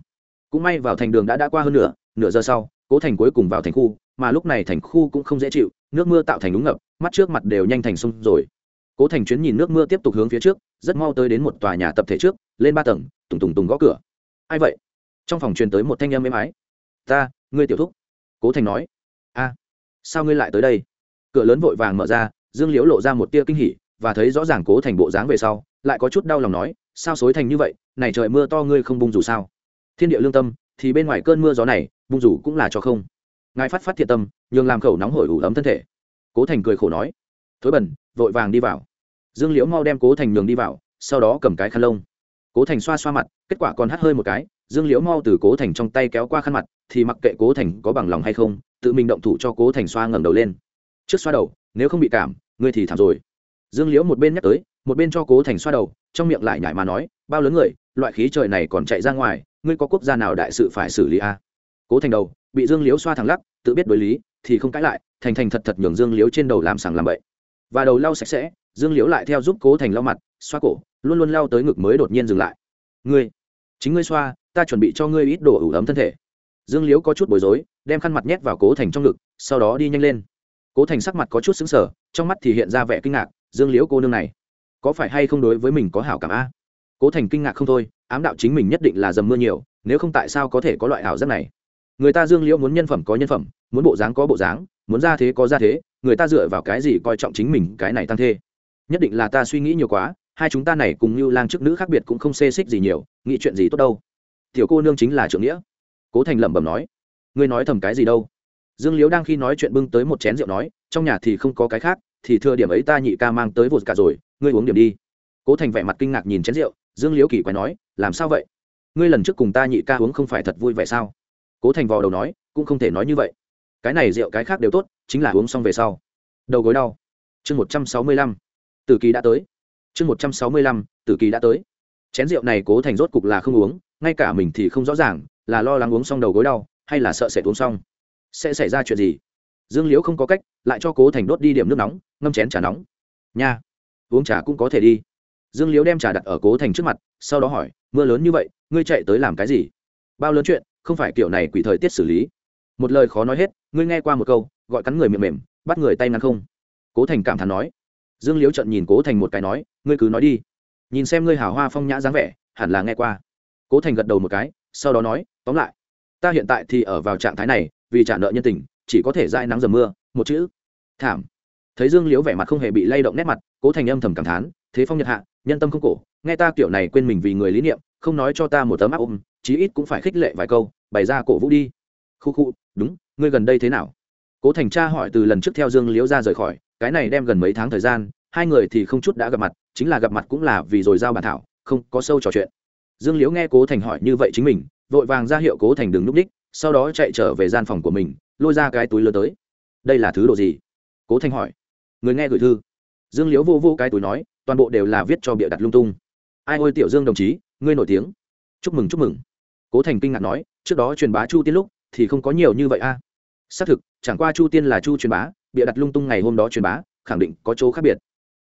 Cũng may vào thành đường đã đã qua hơn nửa nửa giờ sau, cố thành cuối cùng vào thành khu, mà lúc này thành khu cũng không dễ chịu, nước mưa tạo thành đúng ngập, mắt trước mặt đều nhanh thành sông rồi. Cố thành chuyến nhìn nước mưa tiếp tục hướng phía trước, rất mau tới đến một tòa nhà tập thể trước, lên ba tầng, tùng tùng tùng gõ cửa. Ai vậy? Trong phòng truyền tới một thanh âm êm ái. Ta, ngươi tiểu thúc. Cố thành nói sao ngươi lại tới đây? Cửa lớn vội vàng mở ra, dương liễu lộ ra một tia kinh hỉ và thấy rõ ràng cố thành bộ dáng về sau, lại có chút đau lòng nói, sao xối thành như vậy, này trời mưa to ngươi không bung rủ sao? Thiên địa lương tâm, thì bên ngoài cơn mưa gió này, bung rủ cũng là cho không. Ngài phát phát thiệt tâm, nhường làm khẩu nóng hổi ủ ấm thân thể. Cố thành cười khổ nói, thối bẩn vội vàng đi vào. Dương liễu mau đem cố thành nhường đi vào, sau đó cầm cái khăn lông. Cố thành xoa xoa mặt, kết quả còn hắt hơi một cái dương liễu mau từ cố thành trong tay kéo qua khăn mặt, thì mặc kệ cố thành có bằng lòng hay không, tự mình động thủ cho cố thành xoa ngẩng đầu lên. Trước xoa đầu, nếu không bị cảm, ngươi thì thảm rồi. Dương liễu một bên nhắc tới, một bên cho cố thành xoa đầu, trong miệng lại nhải mà nói, bao lớn người, loại khí trời này còn chạy ra ngoài, ngươi có quốc gia nào đại sự phải xử lý a à? cố thành đầu, bị dương liễu xoa thẳng lắc, tự biết đối lý, thì không cãi lại, thành thành thật thật nhường dương liễu trên đầu làm sàng làm bậy. Và đầu lau sạch sẽ, dương liễu lại theo giúp cố thành lau mặt, xoa cổ, luôn luôn lau tới ngực mới đột nhiên dừng lại. Ngươi, chính ngươi xoa ta chuẩn bị cho ngươi ít đồ ủ ấm thân thể. Dương liễu có chút bối rối, đem khăn mặt nhét vào cố thành trong ngực, sau đó đi nhanh lên. Cố thành sắc mặt có chút xứng sở trong mắt thì hiện ra vẻ kinh ngạc, dương liễu cô nương này, có phải hay không đối với mình có hảo cảm a? Cố thành kinh ngạc không thôi, ám đạo chính mình nhất định là dầm mưa nhiều, nếu không tại sao có thể có loại ảo giác này? Người ta dương liễu muốn nhân phẩm có nhân phẩm, muốn bộ dáng có bộ dáng, muốn ra thế có ra thế, người ta dựa vào cái gì coi trọng chính mình cái này tăng thê? Nhất định là ta suy nghĩ nhiều quá, hai chúng ta này cùng như lang chức nữ khác biệt cũng không xê xích gì nhiều, nghĩ chuyện gì tốt đâu tiểu cô nương chính là trưởng nghĩa. Cố thành lẩm bẩm nói, ngươi nói thầm cái gì đâu? Dương liễu đang khi nói chuyện bưng tới một chén rượu nói, trong nhà thì không có cái khác, thì thừa điểm ấy ta nhị ca mang tới vột cả rồi, ngươi uống điểm đi. Cố thành vẻ mặt kinh ngạc nhìn chén rượu, dương liễu kỳ quái nói, làm sao vậy? Ngươi lần trước cùng ta nhị ca uống không phải thật vui vẻ sao? Cố thành vò đầu nói, cũng không thể nói như vậy. Cái này rượu cái khác đều tốt, chính là uống xong về sau. Đầu gối đau. Chương một trăm sáu mươi lăm. Tử kỳ đã tới. Chương một trăm sáu mươi lăm, tử kỳ đã tới chén rượu này cố thành rốt cục là không uống, ngay cả mình thì không rõ ràng, là lo lắng uống xong đầu gối đau, hay là sợ sẽ uống xong. Sẽ xảy ra chuyện gì? Dương liễu không có cách, lại cho cố thành đốt đi điểm nước nóng, ngâm chén trà nóng. Nha, uống trà cũng có thể đi. Dương liễu đem trà đặt ở cố thành trước mặt, sau đó hỏi, mưa lớn như vậy, ngươi chạy tới làm cái gì? Bao lớn chuyện, không phải kiểu này quỷ thời tiết xử lý. Một lời khó nói hết, ngươi nghe qua một câu, gọi cắn người miệng mềm, bắt người tay ngăn không. Cố thành cảm thán nói. Dương liễu trận nhìn cố thành một cái nói, ngươi cứ nói đi nhìn xem ngươi hào hoa phong nhã dáng vẻ, hẳn là nghe qua. Cố thành gật đầu một cái, sau đó nói, tóm lại, ta hiện tại thì ở vào trạng thái này, vì trả nợ nhân tình, chỉ có thể dai nắng dầm mưa, một chữ. Thảm. Thấy dương liễu vẻ mặt không hề bị lay động nét mặt, cố thành âm thầm cảm thán, thế phong nhật hạ, nhân tâm không cổ, nghe ta kiểu này quên mình vì người lý niệm, không nói cho ta một tấm áp ôm, chí ít cũng phải khích lệ vài câu, bày ra cổ vũ đi. Khu khu, đúng, ngươi gần đây thế nào? Cố thành tra hỏi từ lần trước theo dương liễu ra rời khỏi, cái này đem gần mấy tháng thời gian hai người thì không chút đã gặp mặt, chính là gặp mặt cũng là vì rồi giao bàn thảo, không có sâu trò chuyện. Dương liễu nghe cố thành hỏi như vậy chính mình, vội vàng ra hiệu cố thành đừng núp đích, sau đó chạy trở về gian phòng của mình, lôi ra cái túi lớn tới. Đây là thứ đồ gì? Cố thành hỏi. Người nghe gửi thư. Dương liễu vô vô cái túi nói, toàn bộ đều là viết cho bịa đặt lung tung. Ai ôi tiểu dương đồng chí, ngươi nổi tiếng. Chúc mừng chúc mừng. Cố thành kinh ngạc nói, trước đó truyền bá chu tiên lúc, thì không có nhiều như vậy a. Xác thực, chẳng qua chu tiên là chu truyền bá, bịa đặt lung tung ngày hôm đó truyền bá, khẳng định có chỗ khác biệt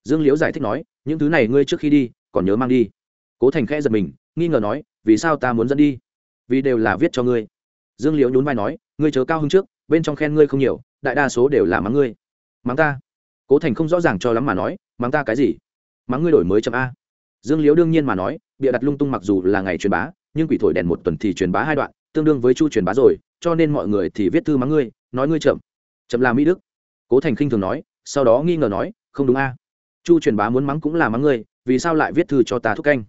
dương liễu giải thích nói, những thứ này ngươi trước khi đi, còn nhớ mang đi. Cố thành khẽ giật mình, nghi ngờ nói, vì sao ta muốn dẫn đi? Vì đều là viết cho ngươi. Dương liễu nhún vai nói, ngươi chớ cao hơn trước, bên trong khen ngươi không nhiều, đại đa số đều là mắng ngươi. Mắng ta? Cố thành không rõ ràng cho lắm mà nói, mắng ta cái gì? Mắng ngươi đổi mới chậm a. Dương liễu đương nhiên mà nói, bịa đặt lung tung mặc dù là ngày truyền bá, nhưng quỷ thổi đèn một tuần thì truyền bá hai đoạn, tương đương với chu truyền bá rồi, cho nên mọi người thì viết thư mắng ngươi, nói ngươi chậm. Chậm là mỹ đức. Cố thành khinh thường nói, sau đó nghi ngờ nói, không đúng a chu truyền bá muốn mắng cũng là mắng ngươi, vì sao lại viết thư cho ta thúc canh?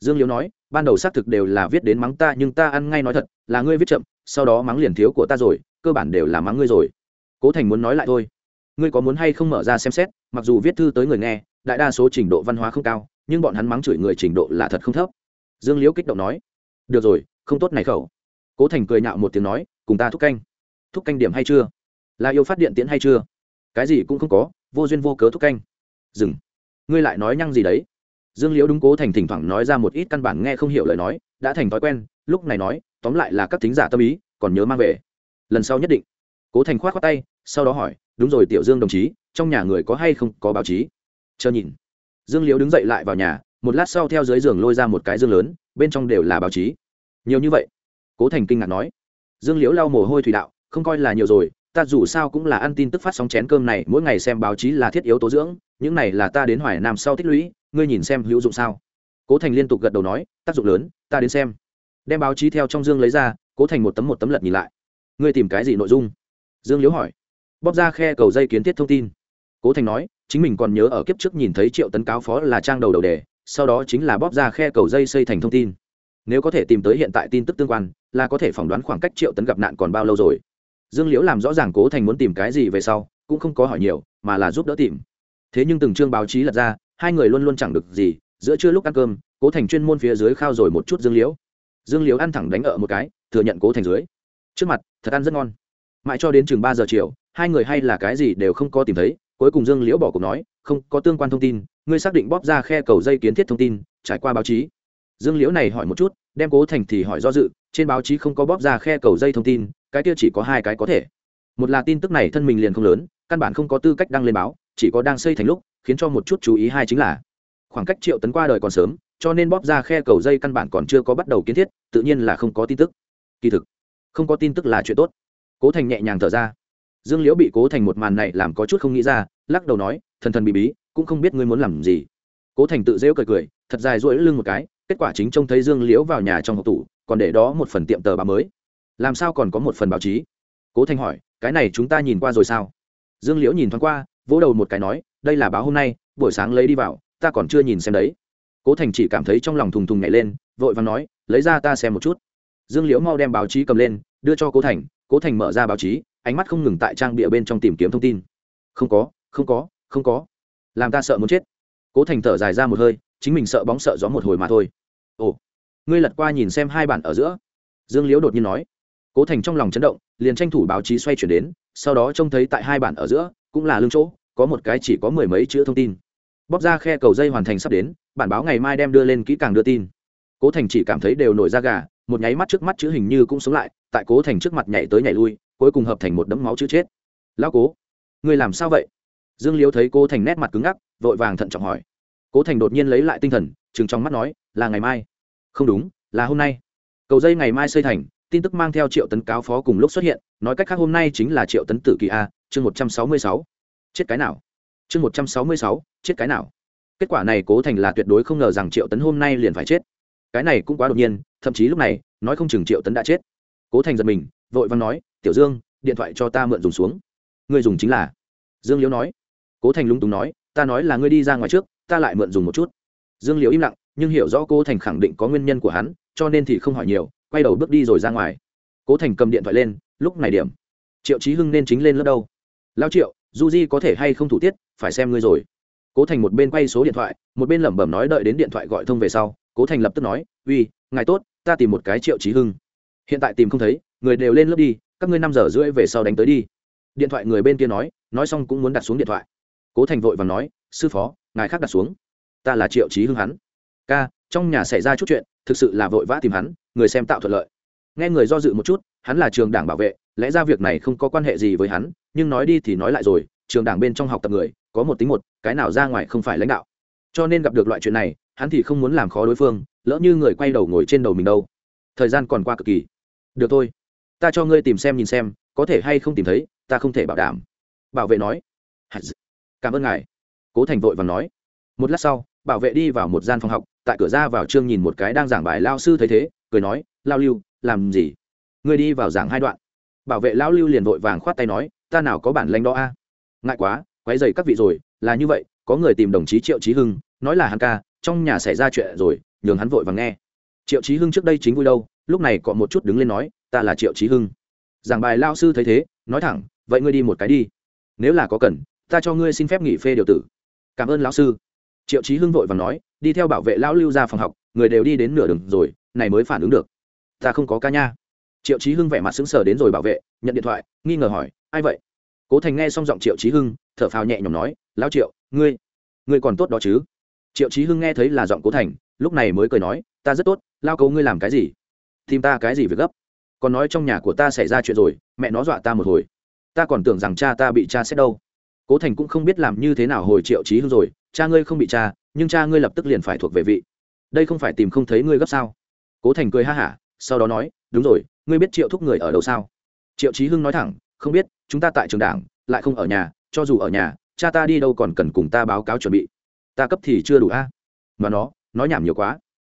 Dương liễu nói, ban đầu xác thực đều là viết đến mắng ta, nhưng ta ăn ngay nói thật, là ngươi viết chậm, sau đó mắng liền thiếu của ta rồi, cơ bản đều là mắng ngươi rồi. Cố thành muốn nói lại thôi. Ngươi có muốn hay không mở ra xem xét, mặc dù viết thư tới người nghe, đại đa số trình độ văn hóa không cao, nhưng bọn hắn mắng chửi người trình độ là thật không thấp. Dương liễu kích động nói, được rồi, không tốt này khẩu. Cố thành cười nhạo một tiếng nói, cùng ta thúc canh. Thúc canh điểm hay chưa? Là yêu phát điện tiễn hay chưa? Cái gì cũng không có, vô duyên vô cớ thúc canh dừng. Ngươi lại nói nhăng gì đấy? Dương liễu đúng cố thành thỉnh thoảng nói ra một ít căn bản nghe không hiểu lời nói, đã thành thói quen, lúc này nói, tóm lại là các thính giả tâm ý, còn nhớ mang về. Lần sau nhất định. Cố thành k h o á t khoác tay, sau đó hỏi, đúng rồi tiểu dương đồng chí, trong nhà người có hay không có báo chí? Chờ nhìn. Dương liễu đứng dậy lại vào nhà, một lát sau theo dưới giường lôi ra một cái dương lớn, bên trong đều là báo chí. Nhiều như vậy. Cố thành kinh ngạc nói. Dương liễu lau mồ hôi thủy đạo, không coi là nhiều rồi ta dù sao cũng là ăn tin tức phát sóng chén cơm này, mỗi ngày xem báo chí là thiết yếu tố dưỡng, những này là ta đến hoài nam sau tích lũy, ngươi nhìn xem hữu dụng sao? Cố thành liên tục gật đầu nói, tác dụng lớn, ta đến xem. Đem báo chí theo trong dương lấy ra, cố thành một tấm một tấm lật nhìn lại. Ngươi tìm cái gì nội dung? Dương liễu hỏi. Bóp ra khe cầu dây kiến thiết thông tin. Cố thành nói, chính mình còn nhớ ở kiếp trước nhìn thấy triệu tấn cáo phó là trang đầu đầu đề, sau đó chính là bóp ra khe cầu dây xây thành thông tin. Nếu có thể tìm tới hiện tại tin tức tương quan, là có thể phỏng đoán khoảng cách triệu tấn gặp nạn còn bao lâu rồi dương liễu làm rõ ràng cố thành muốn tìm cái gì về sau, cũng không có hỏi nhiều, mà là giúp đỡ tìm. Thế nhưng từng chương báo chí lật ra, hai người luôn luôn chẳng được gì, giữa trưa lúc ăn cơm, cố thành chuyên môn phía dưới khao rồi một chút dương liễu. Dương liễu ăn thẳng đánh ở một cái, thừa nhận cố thành dưới. Trước mặt, thật ăn rất ngon. Mãi cho đến chừng ba giờ chiều, hai người hay là cái gì đều không có tìm thấy, cuối cùng dương liễu bỏ cuộc nói, không, có tương quan thông tin, ngươi xác định bóp ra khe cầu dây kiến thiết thông tin, trải qua báo chí. Dương liễu này hỏi một chút, đem cố thành thì hỏi do dự, trên báo chí không có bóp ra khe cầu dây thông tin cái kia chỉ có hai cái có thể. Một là tin tức này thân mình liền không lớn, căn bản không có tư cách đăng lên báo, chỉ có đang xây thành lúc, khiến cho một chút chú ý hai chính là khoảng cách triệu tấn qua đời còn sớm, cho nên bóp ra khe cầu dây căn bản còn chưa có bắt đầu kiến thiết, tự nhiên là không có tin tức. Kỳ thực, không có tin tức là chuyện tốt. Cố thành nhẹ nhàng thở ra. Dương liễu bị cố thành một màn này làm có chút không nghĩ ra, lắc đầu nói, thần thần bị bí, cũng không biết ngươi muốn làm gì. Cố thành tự rêu cười cười, thật dài rỗi lưng một cái, kết quả chính trông thấy dương liễu vào nhà trong học tủ, còn để đó một phần tiệm tờ báo mới làm sao còn có một phần báo chí? Cố thanh hỏi, cái này chúng ta nhìn qua rồi sao? Dương liễu nhìn thoáng qua, vỗ đầu một cái nói, đây là báo hôm nay, buổi sáng lấy đi vào, ta còn chưa nhìn xem đấy. Cố thành chỉ cảm thấy trong lòng thùng thùng nhảy lên, vội và nói, lấy ra ta xem một chút. Dương liễu mau đem báo chí cầm lên, đưa cho cố thành cố thành mở ra báo chí, ánh mắt không ngừng tại trang bịa bên trong tìm kiếm thông tin. Không có không có không có. Làm ta sợ muốn chết. Cố thành thở dài ra một hơi, chính mình sợ bóng sợ gió một hồi mà thôi. Ồ, ngươi lật qua nhìn xem hai bản ở giữa. Dương liễu đột nhiên nói cố thành trong lòng chấn động, liền tranh thủ báo chí xoay chuyển đến, sau đó trông thấy tại hai bản ở giữa, cũng là lương chỗ, có một cái chỉ có mười mấy chữ thông tin. Bóp ra khe cầu dây hoàn thành sắp đến, bản báo ngày mai đem đưa lên kỹ càng đưa tin. Cố thành chỉ cảm thấy đều nổi da gà, một nháy mắt trước mắt chữ hình như cũng sống lại, tại cố thành trước mặt nhảy tới nhảy lui, cuối cùng hợp thành một đấm máu chữ chết. Lão cố người làm sao vậy? Dương liếu thấy cố thành nét mặt cứng ngắc, vội vàng thận trọng hỏi. Cố thành đột nhiên lấy lại tinh thần chừng trong mắt nói, là ngày mai. Không đúng, là hôm nay. Cầu dây ngày mai xây thành tin tức mang theo triệu tấn cáo phó cùng lúc xuất hiện, nói cách khác hôm nay chính là triệu tấn tử kỳ a, chương một trăm sáu mươi sáu. Chết cái nào? Chương một trăm sáu mươi sáu, chết cái nào? Kết quả này cố thành là tuyệt đối không ngờ rằng triệu tấn hôm nay liền phải chết. Cái này cũng quá đột nhiên, thậm chí lúc này, nói không chừng triệu tấn đã chết. Cố thành giật mình, vội vàng nói, tiểu dương, điện thoại cho ta mượn dùng xuống. Người dùng chính là. Dương liễu nói. Cố thành lung túng nói, ta nói là ngươi đi ra ngoài trước, ta lại mượn dùng một chút. Dương liễu im lặng, nhưng hiểu rõ cố thành khẳng định có nguyên nhân của hắn, cho nên thì không hỏi nhiều quay đầu bước đi rồi ra ngoài. Cố thành cầm điện thoại lên, lúc này điểm. Triệu chí hưng nên chính lên lớp đâu? Lao triệu, du di có thể hay không thủ tiết, phải xem ngươi rồi. Cố thành một bên quay số điện thoại, một bên lẩm bẩm nói đợi đến điện thoại gọi thông về sau. Cố thành lập tức nói, uy, ngài tốt, ta tìm một cái triệu chí hưng. Hiện tại tìm không thấy, người đều lên lớp đi, các ngươi năm giờ rưỡi về sau đánh tới đi. Điện thoại người bên kia nói nói xong cũng muốn đặt xuống điện thoại. Cố thành vội và nói, sư phó, ngài khác đặt xuống. Ta là triệu chí hưng hắn. Ca, trong nhà xảy ra chút chuyện thực sự là vội vã tìm hắn, người xem tạo thuận lợi. Nghe người do dự một chút, hắn là trường đảng bảo vệ, lẽ ra việc này không có quan hệ gì với hắn, nhưng nói đi thì nói lại rồi, trường đảng bên trong học tập người, có một tính một, cái nào ra ngoài không phải lãnh đạo. Cho nên gặp được loại chuyện này, hắn thì không muốn làm khó đối phương, lỡ như người quay đầu ngồi trên đầu mình đâu. Thời gian còn qua cực kỳ. Được thôi, ta cho ngươi tìm xem nhìn xem, có thể hay không tìm thấy, ta không thể bảo đảm. Bảo vệ nói. Cảm ơn ngài. Cố thành vội và nói. Một lát sau, bảo vệ đi vào một gian phòng học tại cửa ra vào trương nhìn một cái đang giảng bài lao sư thấy thế, cười nói, lao lưu, làm gì? Ngươi đi vào giảng hai đoạn. Bảo vệ lao lưu liền vội vàng khoát tay nói, ta nào có bản lanh đó a? Ngại quá, quấy dày các vị rồi, là như vậy, có người tìm đồng chí triệu trí hưng, nói là hắn ca, trong nhà xảy ra chuyện rồi, nhường hắn vội vàng nghe. Triệu trí hưng trước đây chính vui đâu, lúc này có một chút đứng lên nói, ta là triệu trí hưng. Giảng bài lao sư thấy thế, nói thẳng, vậy ngươi đi một cái đi. Nếu là có cần, ta cho ngươi xin phép nghỉ phê điều tử. Cảm ơn lão sư triệu trí hưng vội và nói, đi theo bảo vệ lão lưu ra phòng học, người đều đi đến nửa đường rồi, này mới phản ứng được. Ta không có ca nha. Triệu trí hưng vẻ mặt sững sờ đến rồi bảo vệ, nhận điện thoại, nghi ngờ hỏi, ai vậy? Cố thành nghe xong giọng triệu trí hưng, thở phào nhẹ nhõm nói, lão triệu, ngươi ngươi còn tốt đó chứ? Triệu trí hưng nghe thấy là giọng cố thành, lúc này mới cười nói, ta rất tốt lao cấu ngươi làm cái gì? Tìm ta cái gì việc gấp? Còn nói trong nhà của ta xảy ra chuyện rồi, mẹ nó dọa ta một hồi. Ta còn tưởng rằng cha ta bị cha xét đâu. Cố thành cũng không biết làm như thế nào hồi triệu trí hưng rồi cha ngươi không bị cha, nhưng cha ngươi lập tức liền phải thuộc về vị. Đây không phải tìm không thấy ngươi gấp sao? Cố thành cười ha hả, sau đó nói, đúng rồi, ngươi biết triệu thúc người ở đâu sao? Triệu trí hưng nói thẳng, không biết, chúng ta tại trường đảng, lại không ở nhà, cho dù ở nhà, cha ta đi đâu còn cần cùng ta báo cáo chuẩn bị. Ta cấp thì chưa đủ a. Mà nó, nói nhảm nhiều quá.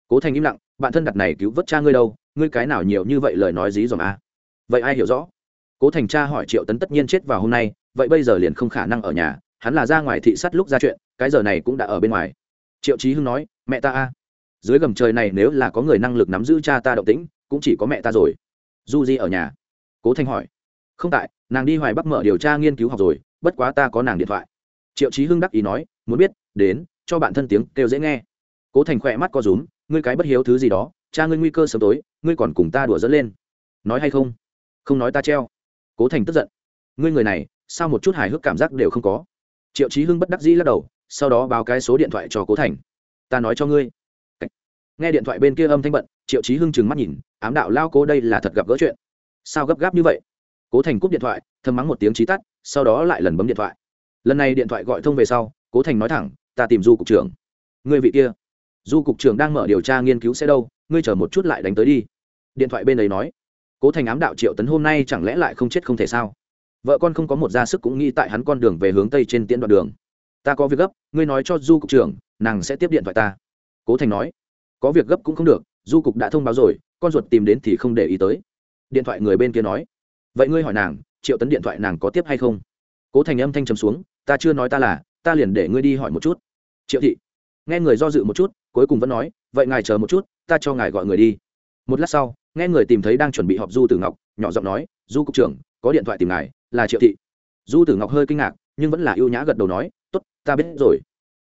Cố thành im lặng, bạn thân đặt này cứu vớt cha ngươi đâu, ngươi cái nào nhiều như vậy lời nói dí dòm a? Vậy ai hiểu rõ? Cố thành cha hỏi triệu tấn tất nhiên chết vào hôm nay, vậy bây giờ liền không khả năng ở nhà hắn là ra ngoài thị sát lúc ra chuyện, cái giờ này cũng đã ở bên ngoài. Triệu trí hưng nói, mẹ ta a, dưới gầm trời này nếu là có người năng lực nắm giữ cha ta động tĩnh, cũng chỉ có mẹ ta rồi. Du di ở nhà. Cố thanh hỏi, không tại, nàng đi hoài bắc mở điều tra nghiên cứu học rồi, bất quá ta có nàng điện thoại. Triệu trí hưng đắc ý nói, muốn biết, đến, cho bạn thân tiếng kêu dễ nghe. Cố thành khỏe mắt co rúm, ngươi cái bất hiếu thứ gì đó, cha ngươi nguy cơ sớm tối, ngươi còn cùng ta đùa dẫn lên. Nói hay không? Không nói ta treo. Cố thành tức giận, ngươi người này, sao một chút hài hước cảm giác đều không có? Triệu chí hưng bất đắc dĩ lắc đầu, sau đó báo cái số điện thoại cho cố thành. Ta nói cho ngươi. Nghe điện thoại bên kia âm thanh bận, triệu chí hưng trừng mắt nhìn, ám đạo lao cố đây là thật gặp gỡ chuyện. Sao gấp gáp như vậy? Cố thành cúp điện thoại, thầm mắng một tiếng trí tắt, sau đó lại lần bấm điện thoại. Lần này điện thoại gọi thông về sau, cố thành nói thẳng, ta tìm du cục trưởng. Ngươi vị kia. Du cục trưởng đang mở điều tra nghiên cứu xe đâu, ngươi chờ một chút lại đánh tới đi. Điện thoại bên ấy nói. Cố thành ám đạo triệu tấn hôm nay chẳng lẽ lại không chết không thể sao? Vợ con không có một ra sức cũng nghĩ tại hắn con đường về hướng tây trên tiễn đoạn đường. Ta có việc gấp, ngươi nói cho du cục trưởng, nàng sẽ tiếp điện thoại ta. Cố thành nói. Có việc gấp cũng không được, du cục đã thông báo rồi, con ruột tìm đến thì không để ý tới. Điện thoại người bên kia nói. Vậy ngươi hỏi nàng, triệu tấn điện thoại nàng có tiếp hay không? Cố thành âm thanh trầm xuống, ta chưa nói ta là, ta liền để ngươi đi hỏi một chút. Triệu thị. Nghe người do dự một chút, cuối cùng vẫn nói, vậy ngài chờ một chút, ta cho ngài gọi người đi. Một lát sau, nghe người tìm thấy đang chuẩn bị họp du tử ngọc, nhỏ giọng nói, du cục trưởng, có điện thoại tìm ngài là triệu thị. Du tử ngọc hơi kinh ngạc, nhưng vẫn là ưu nhã gật đầu nói t ố t ta biết rồi.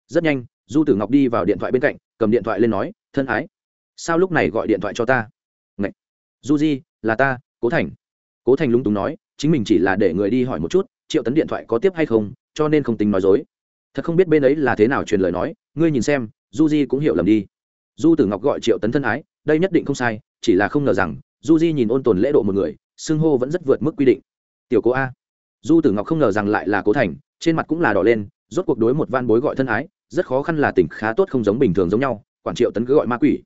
Rất nhanh, du tử ngọc đi vào điện thoại bên cạnh, cầm điện thoại lên nói, thân ái, sao lúc này gọi điện thoại cho ta? Ngậy! du di, là ta, cố thành. Cố thành lung túng nói, chính mình chỉ là để người đi hỏi một chút, triệu tấn điện thoại có tiếp hay không, cho nên không tính nói dối. Thật không biết bên ấy là thế nào truyền lời nói, ngươi nhìn xem, du di cũng hiểu lầm đi. Du tử ngọc gọi triệu tấn thân ái, đây nhất định không sai, chỉ là không ngờ rằng, du di nhìn ôn tồn lễ độ một người, xưng hô vẫn rất vượt mức quy định tiểu cố a. Du tử ngọc không ngờ rằng lại là cố thành, trên mặt cũng là đỏ lên, rốt cuộc đối một van bối gọi thân ái, rất khó khăn là tỉnh khá tốt không giống bình thường giống nhau, quản triệu tấn cứ gọi ma quỷ.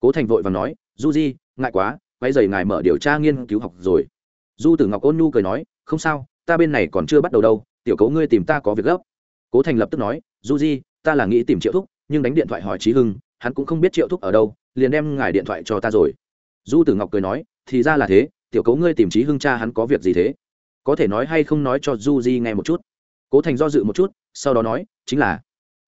Cố thành vội và nói, du di, ngại quá quay dày ngài mở điều tra nghiên cứu học rồi. Du tử ngọc ôn nhu cười nói, không sao, ta bên này còn chưa bắt đầu đâu, tiểu cố ngươi tìm ta có việc gấp. Cố thành lập tức nói, du di, ta là nghĩ tìm triệu thúc, nhưng đánh điện thoại hỏi trí hưng, hắn cũng không biết triệu thúc ở đâu, liền đem ngài điện thoại cho ta rồi. Du tử ngọc cười nói, thì ra là thế, tiểu Cố ngươi tìm trí hưng cha hắn có việc gì thế? Có thể nói hay không nói cho du di nghe một chút. Cố thành do dự một chút, sau đó nói, chính là,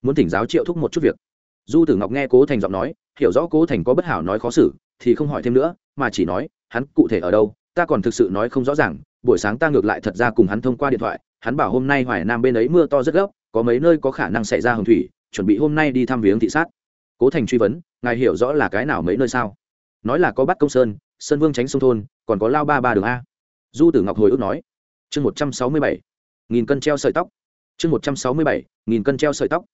muốn thỉnh giáo triệu thúc một chút việc. Du tử ngọc nghe cố thành giọng nói, hiểu rõ cố thành có bất hảo nói khó xử, thì không hỏi thêm nữa, mà chỉ nói, hắn cụ thể ở đâu, ta còn thực sự nói không rõ ràng, buổi sáng ta ngược lại thật ra cùng hắn thông qua điện thoại, hắn bảo hôm nay hoài nam bên ấy mưa to rất gấp, có mấy nơi có khả năng xảy ra hồng thủy, chuẩn bị hôm nay đi thăm viếng thị sát. Cố thành truy vấn, ngài hiểu rõ là cái nào mấy nơi sao? Nói là có bắt công sơn sơn vương tránh sông thôn, còn có lao ba ba đường a. Du tử ngọc hồi ức nói chương một trăm sáu mươi bảy, nghìn cân treo sợi tóc. Chương một trăm sáu mươi bảy, nghìn cân treo sợi tóc.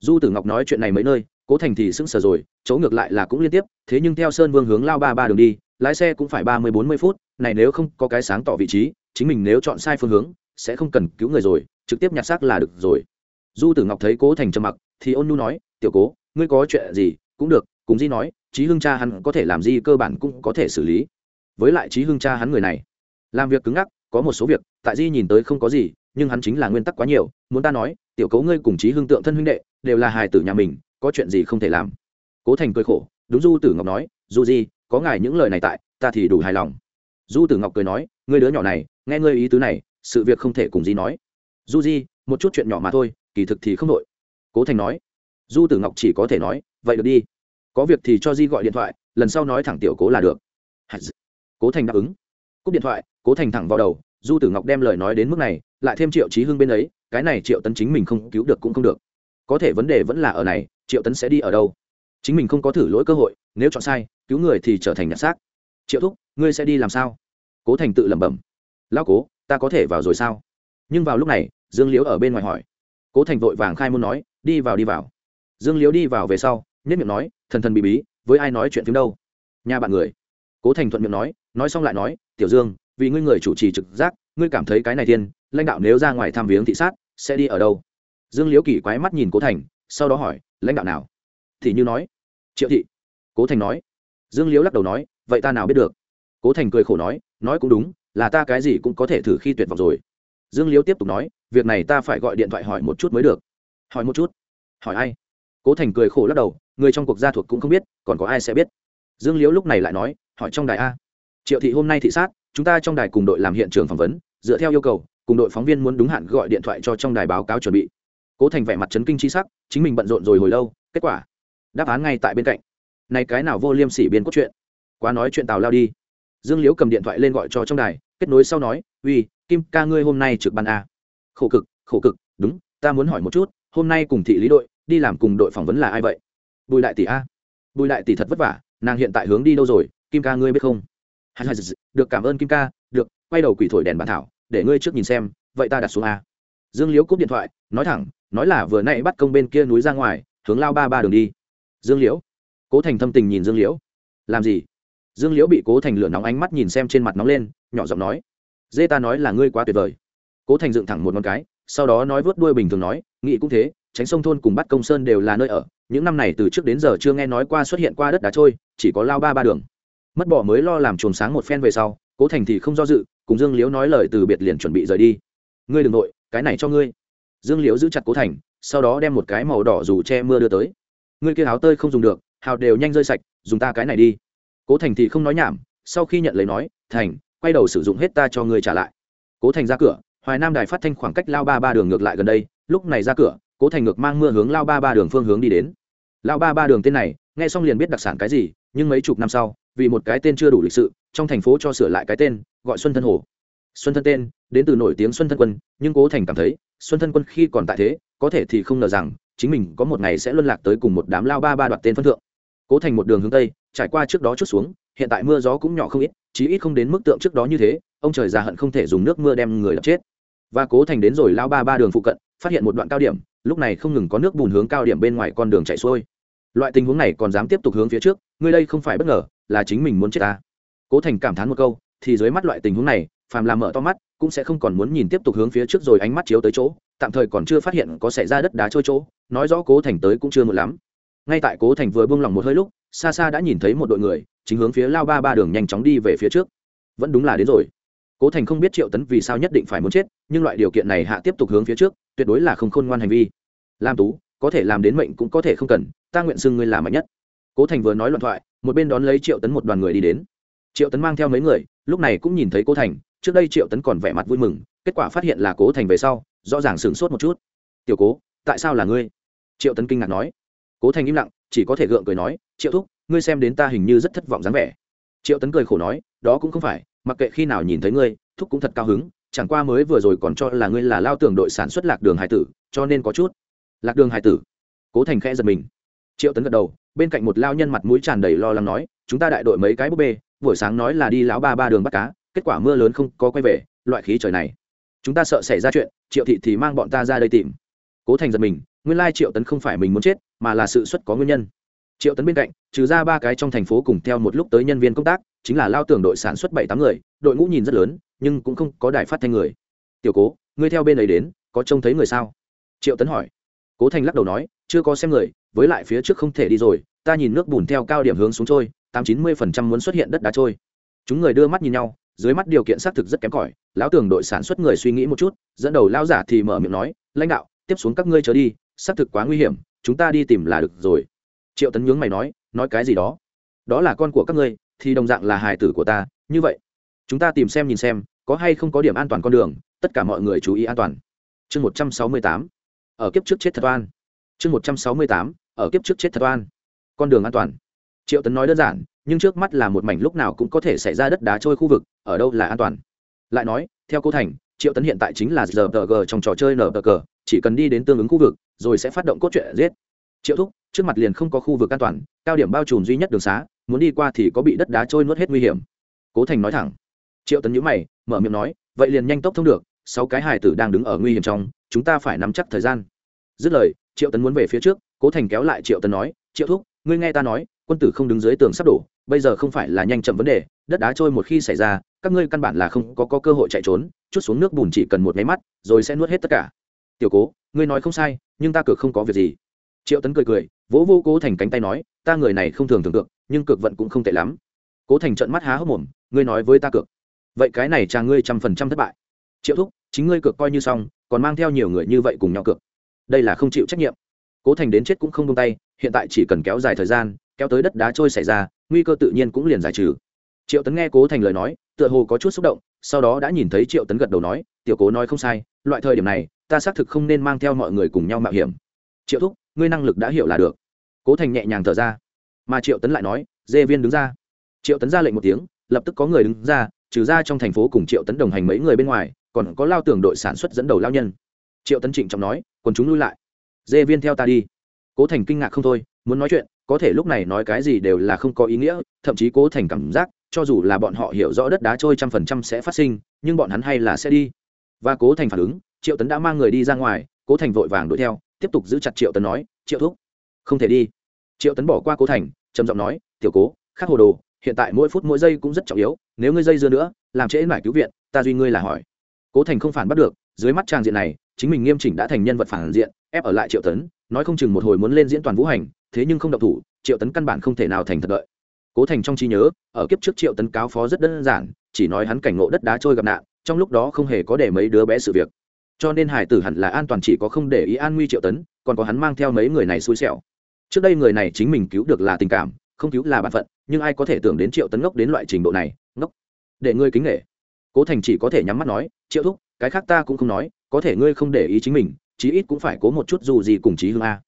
Du tử ngọc nói chuyện này mấy nơi, cố thành thì sững sờ rồi, chỗ ngược lại là cũng liên tiếp, thế nhưng theo sơn vương hướng lao ba ba đường đi, lái xe cũng phải ba mươi bốn mươi phút, này nếu không có cái sáng tỏ vị trí, chính mình nếu chọn sai phương hướng, sẽ không cần cứu người rồi, trực tiếp nhặt xác là được rồi. Du tử ngọc thấy cố thành trầm mặc, thì ôn nu nói, tiểu cố, ngươi có chuyện gì? Cũng được, cùng di nói trí hưng cha hắn có thể làm gì cơ bản cũng có thể xử lý. Với lại trí hưng cha hắn người này, làm việc cứng ngắc có một số việc, tại di nhìn tới không có gì, nhưng hắn chính là nguyên tắc quá nhiều, muốn ta nói, tiểu cố ngươi cùng chí hưng tượng thân huynh đệ, đều là hài tử nhà mình, có chuyện gì không thể làm. Cố thành cười khổ, đúng du tử ngọc nói du di, có ngài những lời này tại, ta thì đủ hài lòng. Du tử ngọc cười nói, ngươi đứa nhỏ này, nghe ngươi ý tứ này, sự việc không thể cùng di nói. Du di, một chút chuyện nhỏ mà thôi, kỳ thực thì không đội cố thành nói. Du tử ngọc chỉ có thể nói, vậy được đi. Có việc thì cho di gọi điện thoại, lần sau nói thẳng tiểu cố là được. Cố thành đáp ứng. Cúp điện thoại cố thành thẳng vào đầu, du tử ngọc đem lời nói đến mức này, lại thêm triệu trí hưng bên ấy, cái này triệu tấn chính mình không cứu được cũng không được. Có thể vấn đề vẫn là ở này, triệu tấn sẽ đi ở đâu? Chính mình không có thử lỗi cơ hội, nếu chọn sai, cứu người thì trở thành nhặt xác. Triệu thúc, ngươi sẽ đi làm sao? Cố thành tự lẩm bẩm. Lao cố, ta có thể vào rồi sao? Nhưng vào lúc này, dương liễu ở bên ngoài hỏi. Cố thành vội vàng khai muốn nói, đi vào đi vào. Dương liễu đi vào về sau, nhất miệng nói, thần thần bị bí, với ai nói chuyện phim đâu? Nhà bạn người. Cố thành thuận miệng nói nói xong lại nói, tiểu dương vì ngươi người chủ trì trực giác, ngươi cảm thấy cái này thiên, lãnh đạo nếu ra ngoài thăm viếng thị sát, sẽ đi ở đâu? Dương liễu kỳ quái mắt nhìn cố thành, sau đó hỏi, lãnh đạo nào? Thì như nói, triệu thị. Cố thành nói. Dương liễu lắc đầu nói, vậy ta nào biết được? Cố thành cười khổ nói nói cũng đúng, là ta cái gì cũng có thể thử khi tuyệt vọng rồi. Dương liễu tiếp tục nói, việc này ta phải gọi điện thoại hỏi một chút mới được. Hỏi một chút? Hỏi ai? Cố thành cười khổ lắc đầu, người trong cuộc gia thuộc cũng không biết, còn có ai sẽ biết? Dương liễu lúc này lại nói, hỏi trong đài a. Triệu thị hôm nay thị sát chúng ta trong đài cùng đội làm hiện trường phỏng vấn, dựa theo yêu cầu, cùng đội phóng viên muốn đúng hạn gọi điện thoại cho trong đài báo cáo chuẩn bị. Cố thành vẻ mặt chấn kinh c h i sắc, chính mình bận rộn rồi hồi lâu, kết quả, đáp án ngay tại bên cạnh. Này cái nào vô liêm sỉ biên cốt truyện? Quá nói chuyện tào lao đi. Dương liễu cầm điện thoại lên gọi cho trong đài, kết nối sau nói, uy, kim ca ngươi hôm nay trực ban a. Khổ cực khổ cực, đúng, ta muốn hỏi một chút, hôm nay cùng thị lý đội, đi làm cùng đội phỏng vấn là ai vậy? Bùi đại tỷ a. Bùi đại tỷ thật vất vả, nàng hiện tại hướng đi đâu rồi, kim ca ngươi biết không? Được, cảm ơn kim ca, được, quay đầu quỷ thổi đèn bàn thảo, để ngươi trước nhìn xem, vậy ta đặt xuống a. Dương liễu cúp điện thoại, nói thẳng, nói là vừa nãy bắt công bên kia núi ra ngoài, hướng lao ba ba đường đi. Dương liễu, cố thành thâm tình nhìn dương liễu. Làm gì? Dương liễu bị cố thành lửa nóng ánh mắt nhìn xem trên mặt nóng lên, nhỏ giọng nói, dê ta nói là ngươi quá tuyệt vời. Cố thành dựng thẳng một ngón cái, sau đó nói vớt đuôi bình thường nói, nghĩ cũng thế, tránh sông thôn cùng bắt công sơn đều là nơi ở, những năm này từ trước đến giờ chưa nghe nói qua xuất hiện qua đất đá trôi, chỉ có lao ba ba đường mất bỏ mới lo làm chuồng sáng một phen về sau, cố thành thì không do dự, cùng dương liễu nói lời từ biệt liền chuẩn bị rời đi. Ngươi đ ừ n g nội, cái này cho ngươi. Dương liễu giữ chặt cố thành, sau đó đem một cái màu đỏ dù che mưa đưa tới. Ngươi kia áo tơi không dùng được, hào đều nhanh rơi sạch, dùng ta cái này đi. Cố thành thì không nói nhảm, sau khi nhận lấy nói, thành, quay đầu sử dụng hết ta cho ngươi trả lại. Cố thành ra cửa, hoài nam đài phát thanh khoảng cách lao ba ba đường ngược lại gần đây, lúc này ra cửa, cố thành ngược mang mưa hướng lao ba ba đường phương hướng đi đến. Lao ba ba đường tên này, nghe xong liền biết đặc sản cái gì, nhưng mấy chục năm sau vì một cái tên chưa đủ lịch sự, trong thành phố cho sửa lại cái tên, gọi xuân thân hồ. Xuân thân tên, đến từ nổi tiếng xuân thân quân, nhưng cố thành cảm thấy, xuân thân quân khi còn tại thế, có thể thì không ngờ rằng, chính mình có một ngày sẽ luân lạc tới cùng một đám lao ba ba đoạt tên phân thượng. Cố thành một đường hướng tây, trải qua trước đó chút xuống, hiện tại mưa gió cũng nhỏ không ít, chí ít không đến mức tượng trước đó như thế, ông trời già hận không thể dùng nước mưa đem người đập chết. Và cố thành đến rồi lao ba ba đường phụ cận, phát hiện một đoạn cao điểm, lúc này không ngừng có nước bùn hướng cao điểm bên ngoài con đường chạy xuôi. Loại tình huống này còn dám tiếp tục hướng phía trước, ngươi đây không phải bất ngờ là chính mình muốn chết ta. Cố thành cảm thán một câu, thì dưới mắt loại tình huống này, phàm làm mở to mắt, cũng sẽ không còn muốn nhìn tiếp tục hướng phía trước rồi ánh mắt chiếu tới chỗ, tạm thời còn chưa phát hiện có xảy ra đất đá trôi chỗ, nói rõ cố thành tới cũng chưa một lắm. Ngay tại cố thành vừa buông lỏng một hơi lúc, xa xa đã nhìn thấy một đội người, chính hướng phía lao ba ba đường nhanh chóng đi về phía trước. Vẫn đúng là đến rồi. Cố thành không biết triệu tấn vì sao nhất định phải muốn chết, nhưng loại điều kiện này hạ tiếp tục hướng phía trước, tuyệt đối là không khôn ngoan hành vi. Lam tú, có thể làm đến mệnh cũng có thể không cần, ta nguyện xưng ngươi là mạnh nhất. Cố thành vừa nói loạn thoại một bên đón lấy triệu tấn một đoàn người đi đến. Triệu tấn mang theo mấy người, lúc này cũng nhìn thấy cố thành, trước đây triệu tấn còn vẻ mặt vui mừng, kết quả phát hiện là cố thành về sau, rõ ràng sửng sốt một chút. Tiểu cố, tại sao là ngươi? Triệu tấn kinh ngạc nói. Cố thành im lặng, chỉ có thể gượng cười nói, triệu thúc, ngươi xem đến ta hình như rất thất vọng dáng vẻ. Triệu tấn cười khổ nói, đó cũng không phải, mặc kệ khi nào nhìn thấy ngươi, thúc cũng thật cao hứng, chẳng qua mới vừa rồi còn cho là ngươi là lao tưởng đội sản xuất lạc đường hải tử, cho nên có chút. Lạc đường hải tử? Cố thành khẽ giật mình. Triệu tấn gật đầu bên cạnh một lao nhân mặt mũi tràn đầy lo lắng nói, chúng ta đại đội mấy cái búp bê, buổi sáng nói là đi lão ba ba đường bắt cá, kết quả mưa lớn không có quay về, loại khí trời này. Chúng ta sợ xảy ra chuyện, triệu thị thì mang bọn ta ra đây tìm. Cố thành giật mình, nguyên lai triệu tấn không phải mình muốn chết, mà là sự xuất có nguyên nhân. Triệu tấn bên cạnh, trừ ra ba cái trong thành phố cùng theo một lúc tới nhân viên công tác, chính là lao tưởng đội sản xuất bảy tám người, đội ngũ nhìn rất lớn, nhưng cũng không có đài phát thanh người. Tiểu cố, ngươi theo bên ấy đến, có trông thấy người sao? Triệu tấn hỏi. Cố thành lắc đầu nói chưa có xem người, với lại phía trước không thể đi rồi, ta nhìn nước bùn theo cao điểm hướng xuống trôi, tám chín mươi phần trăm muốn xuất hiện đất đá trôi. Chúng người đưa mắt nhìn nhau, dưới mắt điều kiện xác thực rất kém cỏi, lão tưởng đội sản xuất người suy nghĩ một chút, dẫn đầu lao giả thì mở miệng nói, lãnh đạo, tiếp xuống các ngươi trở đi, xác thực quá nguy hiểm, chúng ta đi tìm là được rồi. Triệu tấn nhướng mày nói nói cái gì đó? Đó là con của các ngươi, thì đồng dạng là hài tử của ta, như vậy, chúng ta tìm xem nhìn xem, có hay không có điểm an toàn con đường, tất cả mọi người chú ý an toàn. Chương một trăm sáu mươi tám. Ở kiếp trước chết thật oan chương một trăm sáu mươi tám, ở kiếp trước chết thật oan. Con đường an toàn. Triệu tấn nói đơn giản, nhưng trước mắt là một mảnh lúc nào cũng có thể xảy ra đất đá trôi khu vực, ở đâu là an toàn? Lại nói, theo cô thành, triệu tấn hiện tại chính là giờ tờ g trong trò chơi nở tờ chỉ cần đi đến tương ứng khu vực, rồi sẽ phát động cốt truyện giết. Triệu thúc, trước mặt liền không có khu vực an toàn, cao điểm bao trùm duy nhất đường xá, muốn đi qua thì có bị đất đá trôi nuốt hết nguy hiểm. Cố thành nói thẳng. Triệu tấn nhữ mày, mở miệng nói, vậy liền nhanh tốc thông được, sáu cái hài tử đang đứng ở nguy hiểm trong, chúng ta phải nắm chắc thời gian. Dứt lời triệu tấn muốn về phía trước cố thành kéo lại triệu tấn nói triệu thúc ngươi nghe ta nói quân tử không đứng dưới tường sắp đổ bây giờ không phải là nhanh chậm vấn đề đất đá trôi một khi xảy ra các ngươi căn bản là không có, có cơ hội chạy trốn chút xuống nước bùn chỉ cần một máy mắt rồi sẽ nuốt hết tất cả. Tiểu cố ngươi nói không sai nhưng ta cược không có việc gì. Triệu tấn cười cười vỗ vô cố thành cánh tay nói ta người này không thường thường tượng nhưng cược vận cũng không tệ lắm. Cố thành trận mắt há hốc mồm ngươi nói với ta cược. Vậy cái này chàng ngươi trăm phần trăm thất bại. Triệu thúc chính ngươi cược coi như xong còn mang theo nhiều người như vậy cùng nhau cược đây là không chịu trách nhiệm. Cố thành đến chết cũng không tung tay, hiện tại chỉ cần kéo dài thời gian, kéo tới đất đá trôi xảy ra, nguy cơ tự nhiên cũng liền giải trừ. Triệu tấn nghe cố thành lời nói, tựa hồ có chút xúc động, sau đó đã nhìn thấy triệu tấn gật đầu nói, tiểu cố nói không sai, loại thời điểm này, ta xác thực không nên mang theo mọi người cùng nhau mạo hiểm. Triệu thúc, ngươi năng lực đã hiểu là được. Cố thành nhẹ nhàng thở ra. Mà triệu tấn lại nói, dê viên đứng ra. Triệu tấn ra lệnh một tiếng, lập tức có người đứng ra, trừ ra trong thành phố cùng triệu tấn đồng hành mấy người bên ngoài, còn có lao tưởng đội sản xuất dẫn đầu lao nhân. Triệu tấn trịnh trọng nói còn chúng lui lại. Dê viên theo ta đi. Cố thành kinh ngạc không thôi, muốn nói chuyện, có thể lúc này nói cái gì đều là không có ý nghĩa, thậm chí cố thành cảm giác, cho dù là bọn họ hiểu rõ đất đá trôi trăm phần trăm sẽ phát sinh, nhưng bọn hắn hay là sẽ đi. Và cố thành phản ứng, triệu tấn đã mang người đi ra ngoài, cố thành vội vàng đuổi theo, tiếp tục giữ chặt triệu tấn nói, triệu thúc, không thể đi. Triệu tấn bỏ qua cố thành, trầm giọng nói, tiểu cố khắc hồ đồ, hiện tại mỗi phút mỗi giây cũng rất trọng yếu, nếu ngươi dây dưa nữa, làm trễ mải cứu viện, ta duy ngươi là hỏi. Cố thành không phản bắt được, dưới mắt trang diện này chính mình nghiêm chỉnh đã thành nhân vật phản diện, ép ở lại triệu tấn, nói không chừng một hồi muốn lên diễn toàn vũ hành, thế nhưng không độc thủ, triệu tấn căn bản không thể nào thành thật đợi. Cố thành trong trí nhớ, ở kiếp trước triệu tấn cáo phó rất đơn giản, chỉ nói hắn cảnh ngộ đất đá trôi gặp nạn, trong lúc đó không hề có để mấy đứa bé sự việc. Cho nên hải tử hẳn là an toàn chỉ có không để ý an nguy triệu tấn, còn có hắn mang theo mấy người này xui xẻo. Trước đây người này chính mình cứu được là tình cảm, không cứu là bản phận, nhưng ai có thể tưởng đến triệu tấn ngốc đến loại trình độ này, ngốc. Để ngươi kính nghệ cố thành chỉ có thể nhắm mắt nói, triệu thúc, cái khác ta cũng không nói có thể ngươi không để ý chính mình, chí ít cũng phải cố một chút dù gì cùng chí hương a.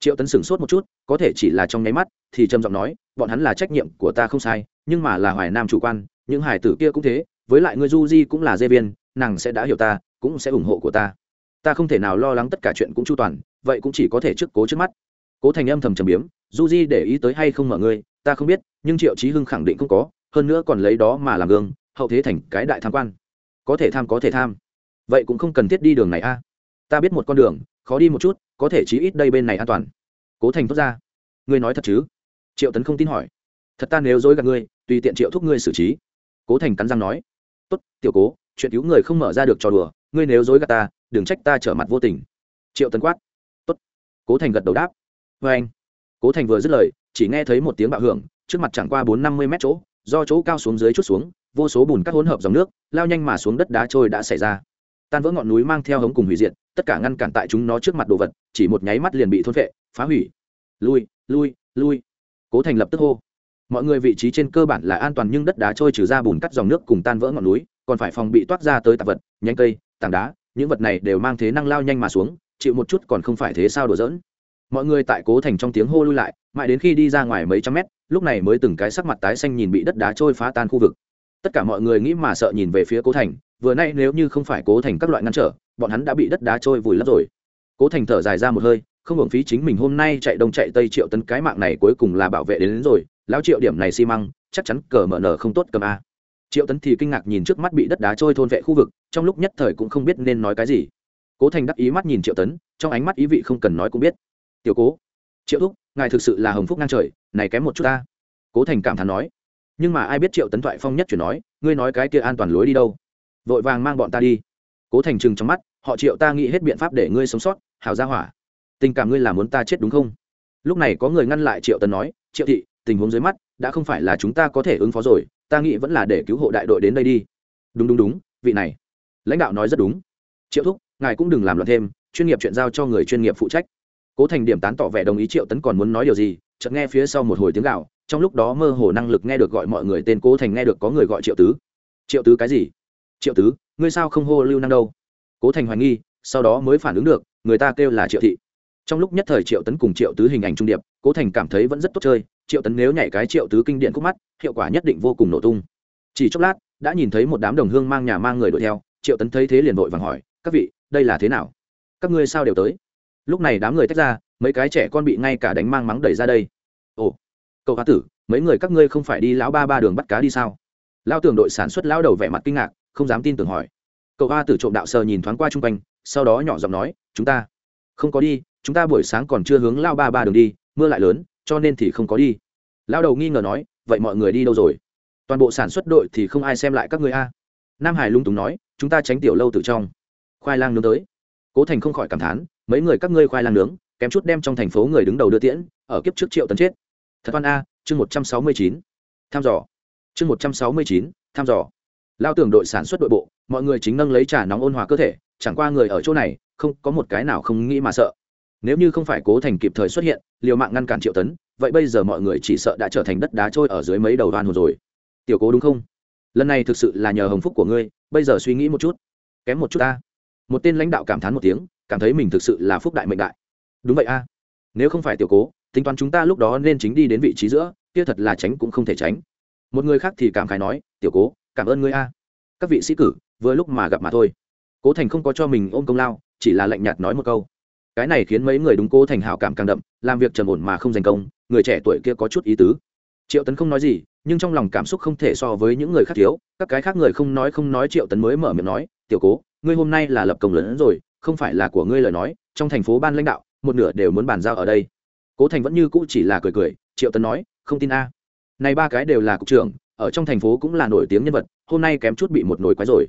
Triệu tấn sửng sốt một chút, có thể chỉ là trong nháy mắt, thì trầm giọng nói, bọn hắn là trách nhiệm của ta không sai, nhưng mà là hoài nam chủ quan, những hải tử kia cũng thế, với lại ngươi du di cũng là dê viên, nàng sẽ đã hiểu ta, cũng sẽ ủng hộ của ta. Ta không thể nào lo lắng tất cả chuyện cũng chu toàn, vậy cũng chỉ có thể trước cố trước mắt. Cố thành âm thầm trầm biếm du di để ý tới hay không mở ngươi, ta không biết, nhưng triệu chí hưng khẳng định không có, hơn nữa còn lấy đó mà làm gương, hậu thế thành cái đại tham quan. Có thể tham, có thể tham vậy cũng không cần thiết đi đường này a. Ta biết một con đường, khó đi một chút, có thể chí ít đây bên này an toàn. Cố thành thốt ra. Ngươi nói thật chứ? Triệu tấn không tin hỏi. Thật ta nếu dối gạt ngươi, tùy tiện triệu thúc ngươi xử trí. Cố thành cắn răng nói. Tốt, tiểu cố, chuyện cứu người không mở ra được trò đùa, ngươi nếu dối gạt ta, đừng trách ta trở mặt vô tình. Triệu tấn quát. Tốt. Cố thành gật đầu đáp. Vê anh. Cố thành vừa dứt lời, chỉ nghe thấy một tiếng bạo hưởng, trước mặt chẳng qua bốn năm mươi mét chỗ, do chỗ cao xuống dưới chút xuống, vô số bùn cắt hỗn hợp dòng nước, lao nhanh mà xuống đất đá trôi đã xảy ra tan vỡ ngọn núi mang theo hống cùng hủy diệt, tất cả ngăn cản tại chúng nó trước mặt đồ vật, chỉ một nháy mắt liền bị thôn vệ phá hủy. Lui lui lui. Cố thành lập tức hô. Mọi người vị trí trên cơ bản là an toàn nhưng đất đá trôi trừ ra bùn cắt dòng nước cùng tan vỡ ngọn núi, còn phải phòng bị toát ra tới tạp vật, nhánh cây, tảng đá, những vật này đều mang thế năng lao nhanh mà xuống, chịu một chút còn không phải thế sao đổ dỡn mọi người tại cố thành trong tiếng hô lui lại, mãi đến khi đi ra ngoài mấy trăm mét, lúc này mới từng cái sắc mặt tái xanh nhìn bị đất đá trôi phá tan khu vực. Tất cả mọi người nghĩ mà sợ nhìn về phía cố thành vừa nay nếu như không phải cố thành các loại ngăn trở bọn hắn đã bị đất đá trôi vùi lấp rồi. Cố thành thở dài ra một hơi không hưởng phí chính mình hôm nay chạy đông chạy tây triệu tấn cái mạng này cuối cùng là bảo vệ đến, đến rồi lão triệu điểm này xi măng chắc chắn cờ mở nở không tốt cầm a. Triệu tấn thì kinh ngạc nhìn trước mắt bị đất đá trôi thôn vệ khu vực trong lúc nhất thời cũng không biết nên nói cái gì. Cố thành đắc ý mắt nhìn triệu tấn trong ánh mắt ý vị không cần nói cũng biết. Tiểu cố triệu thúc ngài thực sự là hồng phúc ngang trời này kém một chút ta. Cố thành cảm thán nói. Nhưng mà ai biết triệu tấn thoại phong nhất chuyển nói ngươi nói cái kia an toàn lối đi đâu? Vội vàng mang bọn ta đi. Cố thành trừng trong mắt, họ triệu ta nghĩ hết biện pháp để ngươi sống sót, hảo ra hỏa. Tình cảm ngươi là muốn ta chết đúng không? Lúc này có người ngăn lại triệu tấn nói, triệu thị, tình huống dưới mắt, đã không phải là chúng ta có thể ứng phó rồi, ta nghĩ vẫn là để cứu hộ đại đội đến đây đi. Đúng đúng đúng, vị này. Lãnh đạo nói rất đúng. Triệu thúc, ngài cũng đừng làm loạn thêm, chuyên nghiệp chuyện giao cho người chuyên nghiệp phụ trách. Cố thành điểm tán tỏ vẻ đồng ý triệu tấn còn muốn nói điều gì, chợt nghe phía sau một hồi tiếng gạo trong lúc đó mơ hồ năng lực nghe được gọi mọi người tên cố thành nghe được có người gọi triệu tứ. Triệu tứ cái gì? Triệu tứ, ngươi sao không hô lưu năng đâu? Cố thành hoài nghi, sau đó mới phản ứng được, người ta kêu là triệu thị. Trong lúc nhất thời triệu tấn cùng triệu tứ hình ảnh trung điệp, cố thành cảm thấy vẫn rất tốt chơi, triệu tấn nếu nhảy cái triệu tứ kinh điện khúc mắt, hiệu quả nhất định vô cùng nổ tung. Chỉ chốc lát, đã nhìn thấy một đám đồng hương mang nhà mang người đuổi theo, triệu tấn thấy thế liền vội vàng hỏi, các vị, đây là thế nào? Các ngươi sao đều tới? Lúc này đám người tách ra, mấy cái trẻ con bị ngay cả đánh mang mắng đẩy ra đây. Ồ, cậu hoa tử, mấy người các ngươi không phải đi lão ba ba đường bắt cá đi sao? Lao tưởng đội sản xuất lao đầu vẻ mặt kinh ngạc không dám tin tưởng hỏi. Cậu hoa tử trộm đạo sờ nhìn thoáng qua chung quanh, sau đó nhỏ giọng nói, chúng ta không có đi, chúng ta buổi sáng còn chưa hướng lao ba ba đường đi, mưa lại lớn, cho nên thì không có đi. Lao đầu nghi ngờ nói, vậy mọi người đi đâu rồi? Toàn bộ sản xuất đội thì không ai xem lại các người a. Nam hải lung túng nói, chúng ta tránh tiểu lâu từ trong. Khoai lang nướng tới. Cố thành không khỏi cảm thán, mấy người các ngươi khoai lang nướng, kém chút đem trong thành phố người đứng đầu đưa tiễn, ở kiếp trước triệu tấn chết. Thật văn a, chương một trăm sáu mươi chín tham dò. Chương một trăm sáu mươi chín tham dò lao tưởng đội sản xuất đội bộ, mọi người chính nâng lấy trà nóng ôn hòa cơ thể, chẳng qua người ở chỗ này, không, có một cái nào không nghĩ mà sợ. Nếu như không phải cố thành kịp thời xuất hiện, liều mạng ngăn cản triệu tấn, vậy bây giờ mọi người chỉ sợ đã trở thành đất đá trôi ở dưới mấy đầu đoan hồn rồi. Tiểu cố đúng không? Lần này thực sự là nhờ hồng phúc của ngươi, bây giờ suy nghĩ một chút. Kém một chút ta. Một tên lãnh đạo cảm thán một tiếng, cảm thấy mình thực sự là phúc đại mệnh đại. Đúng vậy a. Nếu không phải tiểu cố, tính toán chúng ta lúc đó nên chính đi đến vị trí giữa, kia thật là tránh cũng không thể tránh. Một người khác thì cảm khái nói, tiểu cố cảm ơn ngươi a. Các vị sĩ cử, vừa lúc mà gặp mà thôi. Cố thành không có cho mình ôm công lao, chỉ là lạnh nhạt nói một câu. Cái này khiến mấy người đúng cố thành hảo cảm càng đậm, làm việc trầm ổn mà không giành công, người trẻ tuổi kia có chút ý tứ. Triệu tấn không nói gì, nhưng trong lòng cảm xúc không thể so với những người khác thiếu, các cái khác người không nói không nói triệu tấn mới mở miệng nói, tiểu cố, ngươi hôm nay là lập công lớn rồi, không phải là của ngươi lời nói, trong thành phố ban lãnh đạo, một nửa đều muốn bàn giao ở đây. Cố thành vẫn như cũ chỉ là cười cười, triệu tấn nói, không tin a. Này ba cái đều là cục trưởng ở trong thành phố cũng là nổi tiếng nhân vật, hôm nay kém chút bị một nồi quái rồi.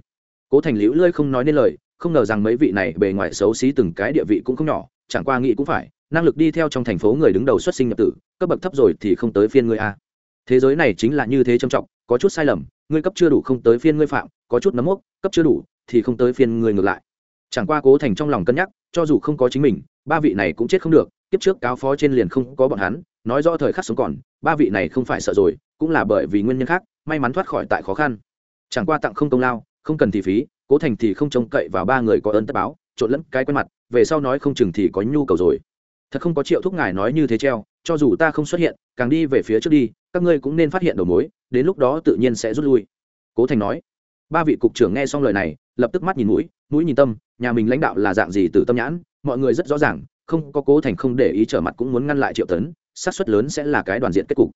Cố thành liễu lơi không nói nên lời, không ngờ rằng mấy vị này bề ngoài xấu xí từng cái địa vị cũng không nhỏ, chẳng qua nghĩ cũng phải, năng lực đi theo trong thành phố người đứng đầu xuất sinh nhập tử, cấp bậc thấp rồi thì không tới phiên ngươi a. Thế giới này chính là như thế trầm trọng, có chút sai lầm, ngươi cấp chưa đủ không tới phiên ngươi phạm, có chút nấm mốc, cấp chưa đủ thì không tới phiên ngươi ngược lại. Chẳng qua cố thành trong lòng cân nhắc, cho dù không có chính mình, ba vị này cũng chết không được, kiếp trước cáo phó trên liền không có bọn hắn, nói rõ thời khắc sống còn, ba vị này không phải sợ rồi cũng là bởi vì nguyên nhân khác, may mắn thoát khỏi tại khó khăn. Chẳng qua tặng không công lao, không cần thì phí, cố thành thì không trông cậy vào ba người có ơn tất báo, trộn lẫn cái quen mặt, về sau nói không chừng thì có nhu cầu rồi. Thật không có triệu thúc ngài nói như thế treo, cho dù ta không xuất hiện, càng đi về phía trước đi, các ngươi cũng nên phát hiện đầu mối, đến lúc đó tự nhiên sẽ rút lui. Cố thành nói. Ba vị cục trưởng nghe xong lời này, lập tức mắt nhìn mũi mũi nhìn tâm, nhà mình lãnh đạo là dạng gì từ tâm nhãn, mọi người rất rõ ràng, không có cố thành không để ý trở mặt cũng muốn ngăn lại triệu tấn sát suất lớn sẽ là cái đoàn diện kết cục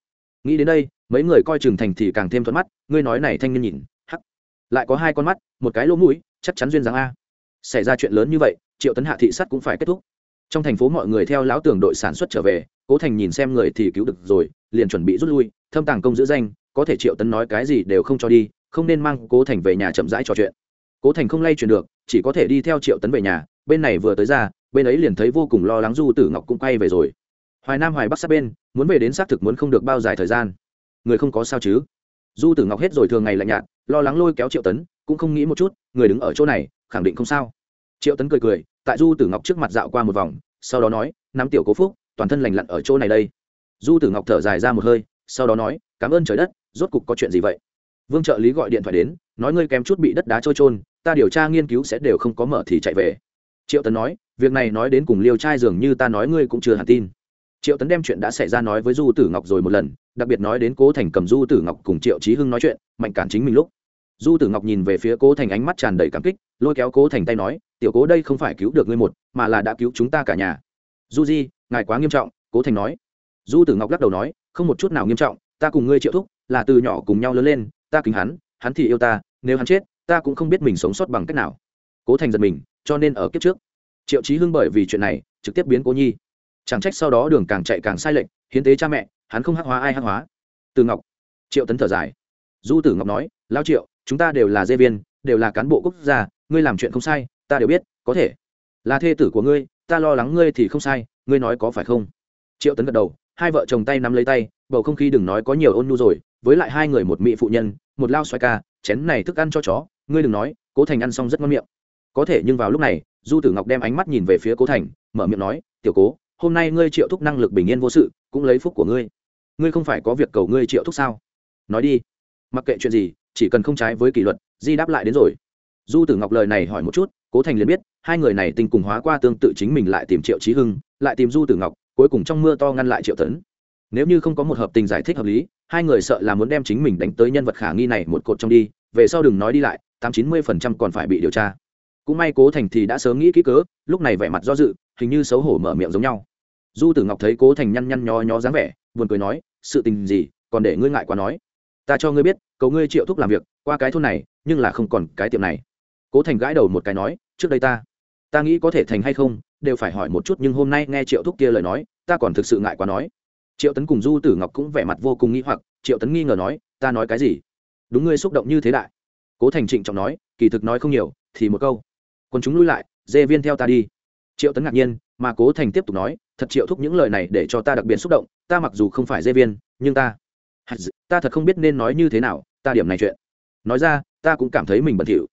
nghĩ đến đây, mấy người coi chừng thành thì càng thêm thuận mắt, ngươi nói này thanh niên nhìn, hắc, lại có hai con mắt, một cái lỗ mũi, chắc chắn duyên dáng a. Xảy ra chuyện lớn như vậy, triệu tấn hạ thị sát cũng phải kết thúc. Trong thành phố mọi người theo lão tưởng đội sản xuất trở về, cố thành nhìn xem người thì cứu được rồi, liền chuẩn bị rút lui, thâm tàng công giữ danh, có thể triệu tấn nói cái gì đều không cho đi, không nên mang cố thành về nhà chậm rãi trò chuyện. Cố thành không lay chuyển được, chỉ có thể đi theo triệu tấn về nhà, bên này vừa tới ra, bên ấy liền thấy vô cùng lo lắng du tử ngọc cũng quay về rồi hoài nam, hoài bắc sát bên, muốn về đến xác thực muốn không được bao dài thời gian. Người không có sao chứ? Du tử ngọc hết rồi thường ngày lạnh nhạt, lo lắng lôi kéo triệu tấn, cũng không nghĩ một chút, người đứng ở chỗ này, khẳng định không sao. Triệu tấn cười cười, tại du tử ngọc trước mặt dạo qua một vòng, sau đó nói, nắm tiểu cố phúc, toàn thân lành lặn ở chỗ này đây. Du tử ngọc thở dài ra một hơi, sau đó nói, cảm ơn trời đất, rốt cục có chuyện gì vậy? Vương trợ lý gọi điện thoại đến, nói, ngươi kém chút bị đất đá trôi trôn ta điều tra nghiên cứu sẽ đều không có mở thì chạy về. Triệu tấn nói, việc này nói đến cùng liêu trai dường như ta nói ngươi cũng chưa hẳn tin triệu tấn đem chuyện đã xảy ra nói với du tử ngọc rồi một lần, đặc biệt nói đến cố thành cầm du tử ngọc cùng triệu trí hưng nói chuyện, mạnh cản chính mình lúc. Du tử ngọc nhìn về phía cố thành ánh mắt tràn đầy cảm kích, lôi kéo cố thành tay nói, tiểu cố đây không phải cứu được ngươi một, mà là đã cứu chúng ta cả nhà. Du di, ngài quá nghiêm trọng, cố thành nói. Du tử ngọc lắc đầu nói, không một chút nào nghiêm trọng, ta cùng ngươi triệu thúc là từ nhỏ cùng nhau lớn lên, ta kính hắn hắn thì yêu ta, nếu hắn chết, ta cũng không biết mình sống sót bằng cách nào. Cố thành giật mình, cho nên ở kiếp trước, triệu chí hưng bởi vì chuyện này trực tiếp biến cố nhi chẳng trách sau đó đường càng chạy càng sai lệch, hiến tế cha mẹ, hắn không hắc hóa ai hắc hóa. Từ ngọc, triệu tấn thở dài. Du tử ngọc nói, lao triệu, chúng ta đều là dê viên, đều là cán bộ quốc gia, ngươi làm chuyện không sai, ta đều biết, có thể. Là thê tử của ngươi, ta lo lắng ngươi thì không sai, ngươi nói có phải không? Triệu tấn gật đầu, hai vợ chồng tay nắm lấy tay, bầu không khí đừng nói có nhiều ôn nhu rồi, với lại hai người một mỹ phụ nhân, một lao xoay ca, chén này thức ăn cho chó, ngươi đừng nói, cố thành ăn xong rất ngon miệng. Có thể nhưng vào lúc này, du tử ngọc đem ánh mắt nhìn về phía cố thành, mở miệng nói, tiểu cố hôm nay ngươi triệu thúc năng lực bình yên vô sự, cũng lấy phúc của ngươi. Ngươi không phải có việc cầu ngươi triệu thúc sao? Nói đi. Mặc kệ chuyện gì, chỉ cần không trái với kỷ luật, di đáp lại đến rồi. Du tử ngọc lời này hỏi một chút, cố thành liền biết, hai người này tình cùng hóa qua tương tự chính mình lại tìm triệu trí hưng, lại tìm du tử ngọc, cuối cùng trong mưa to ngăn lại triệu tấn. Nếu như không có một hợp tình giải thích hợp lý, hai người sợ là muốn đem chính mình đánh tới nhân vật khả nghi này một cột trong đi, về sau đừng nói đi lại, tám chín mươi phần trăm còn phải bị điều tra cũng may cố thành thì đã sớm nghĩ kỹ cớ, lúc này vẻ mặt do dự, hình như xấu hổ mở miệng giống nhau. Du tử ngọc thấy cố thành nhăn nhăn nho nhó dáng vẻ, buồn cười nói, sự tình gì, còn để ngươi ngại quá nói. Ta cho ngươi biết, cầu ngươi triệu thúc làm việc, qua cái thôn này, nhưng là không còn cái tiệm này. Cố thành gãi đầu một cái nói, trước đây ta ta nghĩ có thể thành hay không, đều phải hỏi một chút nhưng hôm nay nghe triệu thúc kia lời nói, ta còn thực sự ngại quá nói. Triệu tấn cùng du tử ngọc cũng vẻ mặt vô cùng nghi hoặc, triệu tấn nghi ngờ nói, ta nói cái gì? Đúng ngươi xúc động như thế đại. Cố thành trịnh trọng nói, kỳ thực nói không nhiều, thì một câu còn chúng lui lại, dê viên theo ta đi. Triệu tấn ngạc nhiên, mà cố thành tiếp tục nói, thật triệu thúc những lời này để cho ta đặc biệt xúc động, ta mặc dù không phải dê viên, nhưng ta ta thật không biết nên nói như thế nào, ta điểm này chuyện. Nói ra, ta cũng cảm thấy mình bẩn thỉu.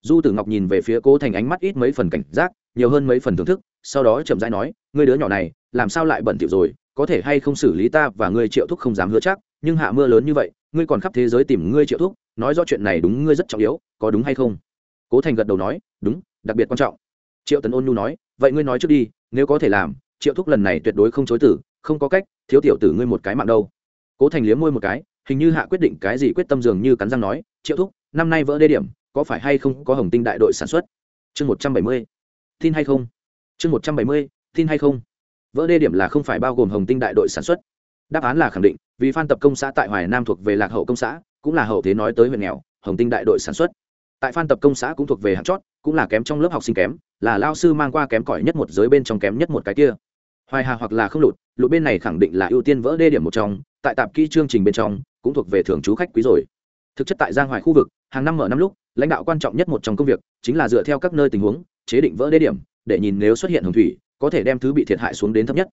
Du tử ngọc nhìn về phía cố thành ánh mắt ít mấy phần cảnh giác, nhiều hơn mấy phần thưởng thức, sau đó chậm rãi nói, ngươi đứa nhỏ này, làm sao lại bẩn thỉu rồi? Có thể hay không xử lý ta và ngươi triệu thúc không dám hứa chắc, nhưng hạ mưa lớn như vậy, ngươi còn khắp thế giới tìm ngươi triệu thúc, nói rõ chuyện này đúng ngươi rất trọng yếu, có đúng hay không? Cố thành gật đầu nói, đúng đặc biệt quan trọng. Triệu tấn ôn nhu nói, vậy ngươi nói trước đi, nếu có thể làm, triệu thúc lần này tuyệt đối không chối tử không có cách, thiếu tiểu tử ngươi một cái mạng đâu. Cố thành liếm môi một cái, hình như hạ quyết định cái gì quyết tâm dường như cắn răng nói, triệu thúc, năm nay vỡ đê điểm, có phải hay không có hồng tinh đại đội sản xuất? Chương một trăm bảy mươi, tin hay không? Chương một trăm bảy mươi, tin hay không? Vỡ đê điểm là không phải bao gồm hồng tinh đại đội sản xuất. Đáp án là khẳng định, vì phan tập công xã tại hoài nam thuộc về lạc hậu công xã, cũng là hậu thế nói tới huyện nghèo, hồng tinh đại đội sản xuất. Tại phan tập công xã cũng thuộc về hạng chót cũng là kém trong lớp học sinh kém, là lao sư mang qua kém cỏi nhất một giới bên trong kém nhất một cái kia. Hoài hà hoặc là không lụt lụt bên này khẳng định là ưu tiên vỡ đê điểm một trong, tại tạp kỹ chương trình bên trong, cũng thuộc về thường trú khách quý rồi. Thực chất tại giang hoài khu vực, hàng năm mở năm lúc, lãnh đạo quan trọng nhất một trong công việc chính là dựa theo các nơi tình huống, chế định vỡ đê điểm, để nhìn nếu xuất hiện hồng thủy, có thể đem thứ bị thiệt hại xuống đến thấp nhất.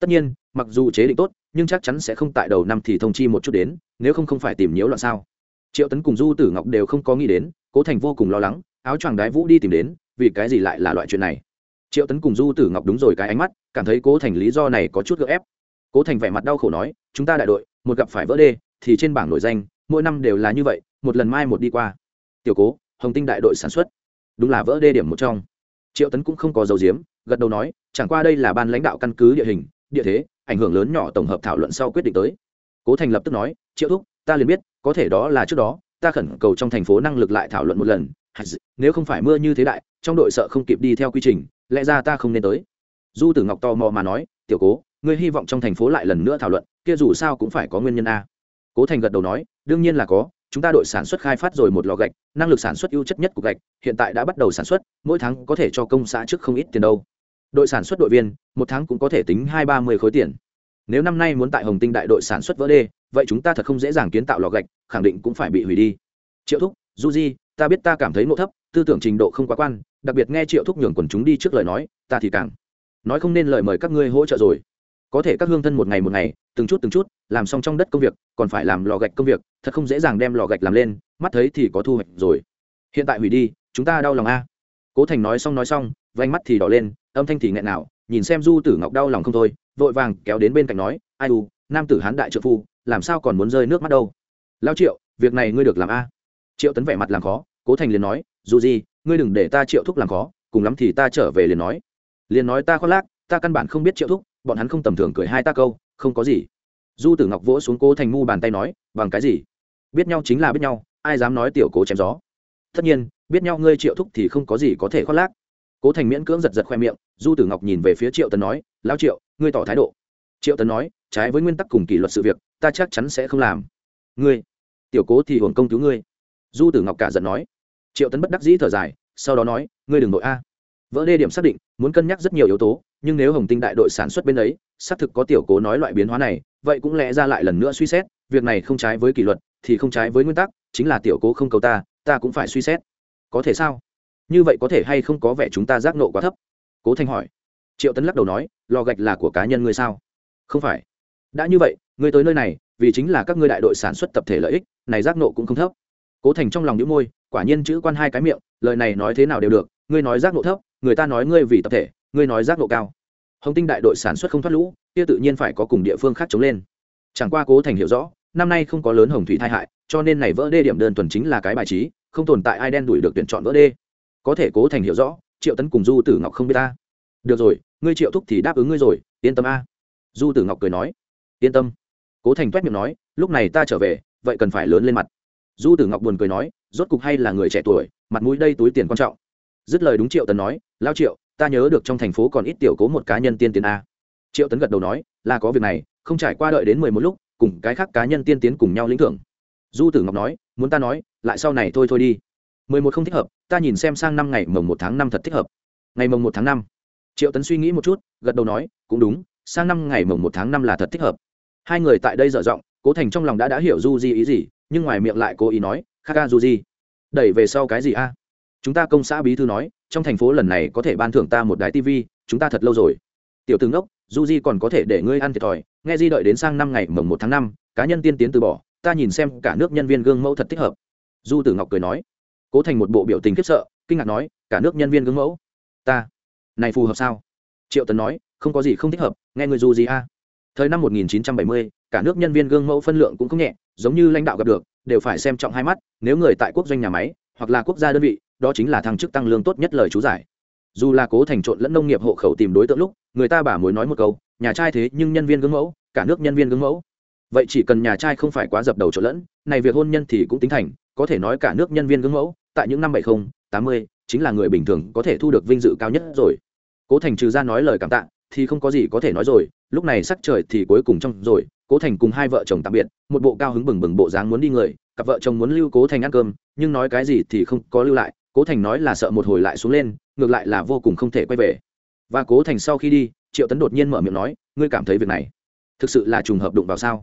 Tất nhiên, mặc dù chế định tốt, nhưng chắc chắn sẽ không tại đầu năm thì thông chi một chút đến, nếu không không phải tìm nhiễu loạn sao. Triệu tấn cùng du tử ngọc đều không có nghĩ đến, cố thành vô cùng lo lắng áo choàng đái vũ đi tìm đến, vì cái gì lại là loại chuyện này? Triệu tấn cùng du tử ngọc đúng rồi, cái ánh mắt, cảm thấy cố thành lý do này có chút gợ ép. Cố thành vẻ mặt đau khổ nói, chúng ta đại đội, một gặp phải vỡ đê, thì trên bảng nổi danh, mỗi năm đều là như vậy, một lần mai một đi qua. Tiểu cố, hồng tinh đại đội sản xuất, đúng là vỡ đê điểm một trong. Triệu tấn cũng không có dấu diếm gật đầu nói, chẳng qua đây là ban lãnh đạo căn cứ địa hình, địa thế, ảnh hưởng lớn nhỏ tổng hợp thảo luận sau quyết định tới. Cố thành lập tức nói, triệu thúc, ta liền biết, có thể đó là trước đó, ta khẩn cầu trong thành phố năng lực lại thảo luận một lần nếu không phải mưa như thế đại, trong đội sợ không kịp đi theo quy trình, lẽ ra ta không nên tới. Du tử ngọc tò mò mà nói, tiểu cố, ngươi hy vọng trong thành phố lại lần nữa thảo luận, kia dù sao cũng phải có nguyên nhân a. Cố thành gật đầu nói, đương nhiên là có, chúng ta đội sản xuất khai phát rồi một lò gạch, năng lực sản xuất ưu chất nhất của gạch, hiện tại đã bắt đầu sản xuất, mỗi tháng có thể cho công xã trước không ít tiền đâu. Đội sản xuất đội viên, một tháng cũng có thể tính hai ba mươi khối tiền. Nếu năm nay muốn tại hồng tinh đại đội sản xuất vỡ đê, vậy chúng ta thật không dễ dàng kiến tạo lò gạch, khẳng định cũng phải bị hủy đi. Triệu thúc, du di ta biết ta cảm thấy nộ thấp, tư tưởng trình độ không quá quan, đặc biệt nghe triệu thúc nhường quần chúng đi trước lời nói, ta thì càng nói không nên lời mời các ngươi hỗ trợ rồi. Có thể các hương thân một ngày một ngày, từng chút từng chút, làm xong trong đất công việc, còn phải làm lò gạch công việc, thật không dễ dàng đem lò gạch làm lên, mắt thấy thì có thu hoạch rồi. Hiện tại hủy đi, chúng ta đau lòng a. Cố thành nói xong nói xong vánh mắt thì đỏ lên, âm thanh thì nghẹn nào nhìn xem du tử ngọc đau lòng không thôi, vội vàng kéo đến bên cạnh nói, ai u, nam tử hán đại trợ phu, làm sao còn muốn rơi nước mắt đâu? Lao triệu, việc này ngươi được làm a triệu tấn vẻ mặt làm khó, cố thành liền nói dù gì ngươi đừng để ta triệu thúc làm khó, cùng lắm thì ta trở về liền nói. Liền nói ta khoác lác, ta căn bản không biết triệu thúc, bọn hắn không tầm thường cười hai ta câu, không có gì. Du tử ngọc vỗ xuống cố thành mu bàn tay nói, bằng cái gì? Biết nhau chính là biết nhau, ai dám nói tiểu cố chém gió? Tất nhiên, biết nhau ngươi triệu thúc thì không có gì có thể khoác lác. Cố thành miễn cưỡng giật giật khoe miệng, du tử ngọc nhìn về phía triệu tấn nói lao triệu, ngươi tỏ thái độ. Triệu tấn nói, trái với nguyên tắc cùng kỷ luật sự việc, ta chắc chắn sẽ không làm. Ngươi, tiểu cố thì hưởng công cứu ngươi du tử ngọc cả giận nói. Triệu tấn bất đắc dĩ thở dài, sau đó nói, ngươi đừng nội a. Vỡ đê điểm xác định, muốn cân nhắc rất nhiều yếu tố, nhưng nếu hồng tinh đại đội sản xuất bên ấy, xác thực có tiểu cố nói loại biến hóa này, vậy cũng lẽ ra lại lần nữa suy xét, việc này không trái với kỷ luật, thì không trái với nguyên tắc, chính là tiểu cố không cầu ta ta cũng phải suy xét. Có thể sao? Như vậy có thể hay không có vẻ chúng ta giác nộ quá thấp? Cố thanh hỏi. Triệu tấn lắc đầu nói, lò gạch là của cá nhân ngươi sao? Không phải. Đã như vậy, ngươi tới nơi này, vì chính là các ngươi đại đội sản xuất tập thể lợi ích, này giác nộ cũng không thấp cố thành trong lòng đĩu môi, quả nhiên chữ quan hai cái miệng, lời này nói thế nào đều được, ngươi nói giác ngộ thấp, người ta nói ngươi vì tập thể, ngươi nói giác ngộ cao. Hồng tinh đại đội sản xuất không thoát lũ, kia tự nhiên phải có cùng địa phương khác chống lên. Chẳng qua cố thành hiểu rõ, năm nay không có lớn hồng thủy tai hại, cho nên này vỡ đê điểm đơn thuần chính là cái bài trí, không tồn tại ai đen đuổi được tuyển chọn vỡ đê. Có thể cố thành hiểu rõ, triệu tấn cùng du tử ngọc không biết ta. Được rồi, ngươi triệu thúc thì đáp ứng ngươi rồi, yên tâm a. Du tử ngọc cười nói, yên tâm. Cố thành t miệng nói, lúc này ta trở về, vậy cần phải lớn lên mặt du tử ngọc buồn cười nói, rốt cục hay là người trẻ tuổi, mặt mũi đây túi tiền quan trọng. Dứt lời đúng triệu tấn nói, lao triệu, ta nhớ được trong thành phố còn ít tiểu cố một cá nhân tiên tiến a. Triệu tấn gật đầu nói, là có việc này, không trải qua đợi đến mười một lúc, cùng cái khác cá nhân tiên tiến cùng nhau lĩnh thưởng. Du tử ngọc nói, muốn ta nói, lại sau này thôi thôi đi. mười một không thích hợp, ta nhìn xem sang năm ngày mồng một tháng năm thật thích hợp. Ngày mồng một tháng năm. Triệu tấn suy nghĩ một chút, gật đầu nói, cũng đúng, sang năm ngày mồng một tháng năm là thật thích hợp. Hai người tại đây dở giọng, cố thành trong lòng đã đã hiểu du di ý gì nhưng ngoài miệng lại cố ý nói khác du di đẩy về sau cái gì a? Chúng ta công xã bí thư nói, trong thành phố lần này có thể ban thưởng ta một đài tv chúng ta thật lâu rồi. Tiểu tướng đốc du di còn có thể để ngươi ăn thiệt thòi, nghe di đợi đến sang năm ngày mồng một tháng năm, cá nhân tiên tiến từ bỏ, ta nhìn xem cả nước nhân viên gương mẫu thật thích hợp. Du tử ngọc cười nói. Cố thành một bộ biểu tình khiếp sợ, kinh ngạc nói, cả nước nhân viên gương mẫu? Ta, này phù hợp sao? Triệu tấn nói, không có gì không thích hợp, nghe người du gì a thời năm 1970, cả nước nhân viên gương mẫu phân lượng cũng không nhẹ giống như lãnh đạo gặp được đều phải xem trọng hai mắt nếu người tại quốc doanh nhà máy hoặc là quốc gia đơn vị đó chính là thăng chức tăng lương tốt nhất lời chú giải. Dù là cố thành trộn lẫn nông nghiệp hộ khẩu tìm đối tượng lúc người ta bà mối nói một câu nhà trai thế nhưng nhân viên gương mẫu cả nước nhân viên gương mẫu. Vậy chỉ cần nhà trai không phải quá dập đầu trộn lẫn này việc hôn nhân thì cũng tính thành có thể nói cả nước nhân viên gương mẫu tại những năm bảy mươi tám mươi chính là người bình thường có thể thu được vinh dự cao nhất rồi. Cố thành trừ ra nói lời cảm tạ thì không có gì có thể nói rồi, lúc này sắc trời thì cuối cùng trong rồi, cố thành cùng hai vợ chồng tạm biệt, một bộ cao hứng bừng bừng bộ dáng muốn đi người, cặp vợ chồng muốn lưu cố thành ăn cơm, nhưng nói cái gì thì không có lưu lại, cố thành nói là sợ một hồi lại xuống lên, ngược lại là vô cùng không thể quay về. Và cố thành sau khi đi, triệu tấn đột nhiên mở miệng nói, ngươi cảm thấy việc này thực sự là trùng hợp đụng vào sao?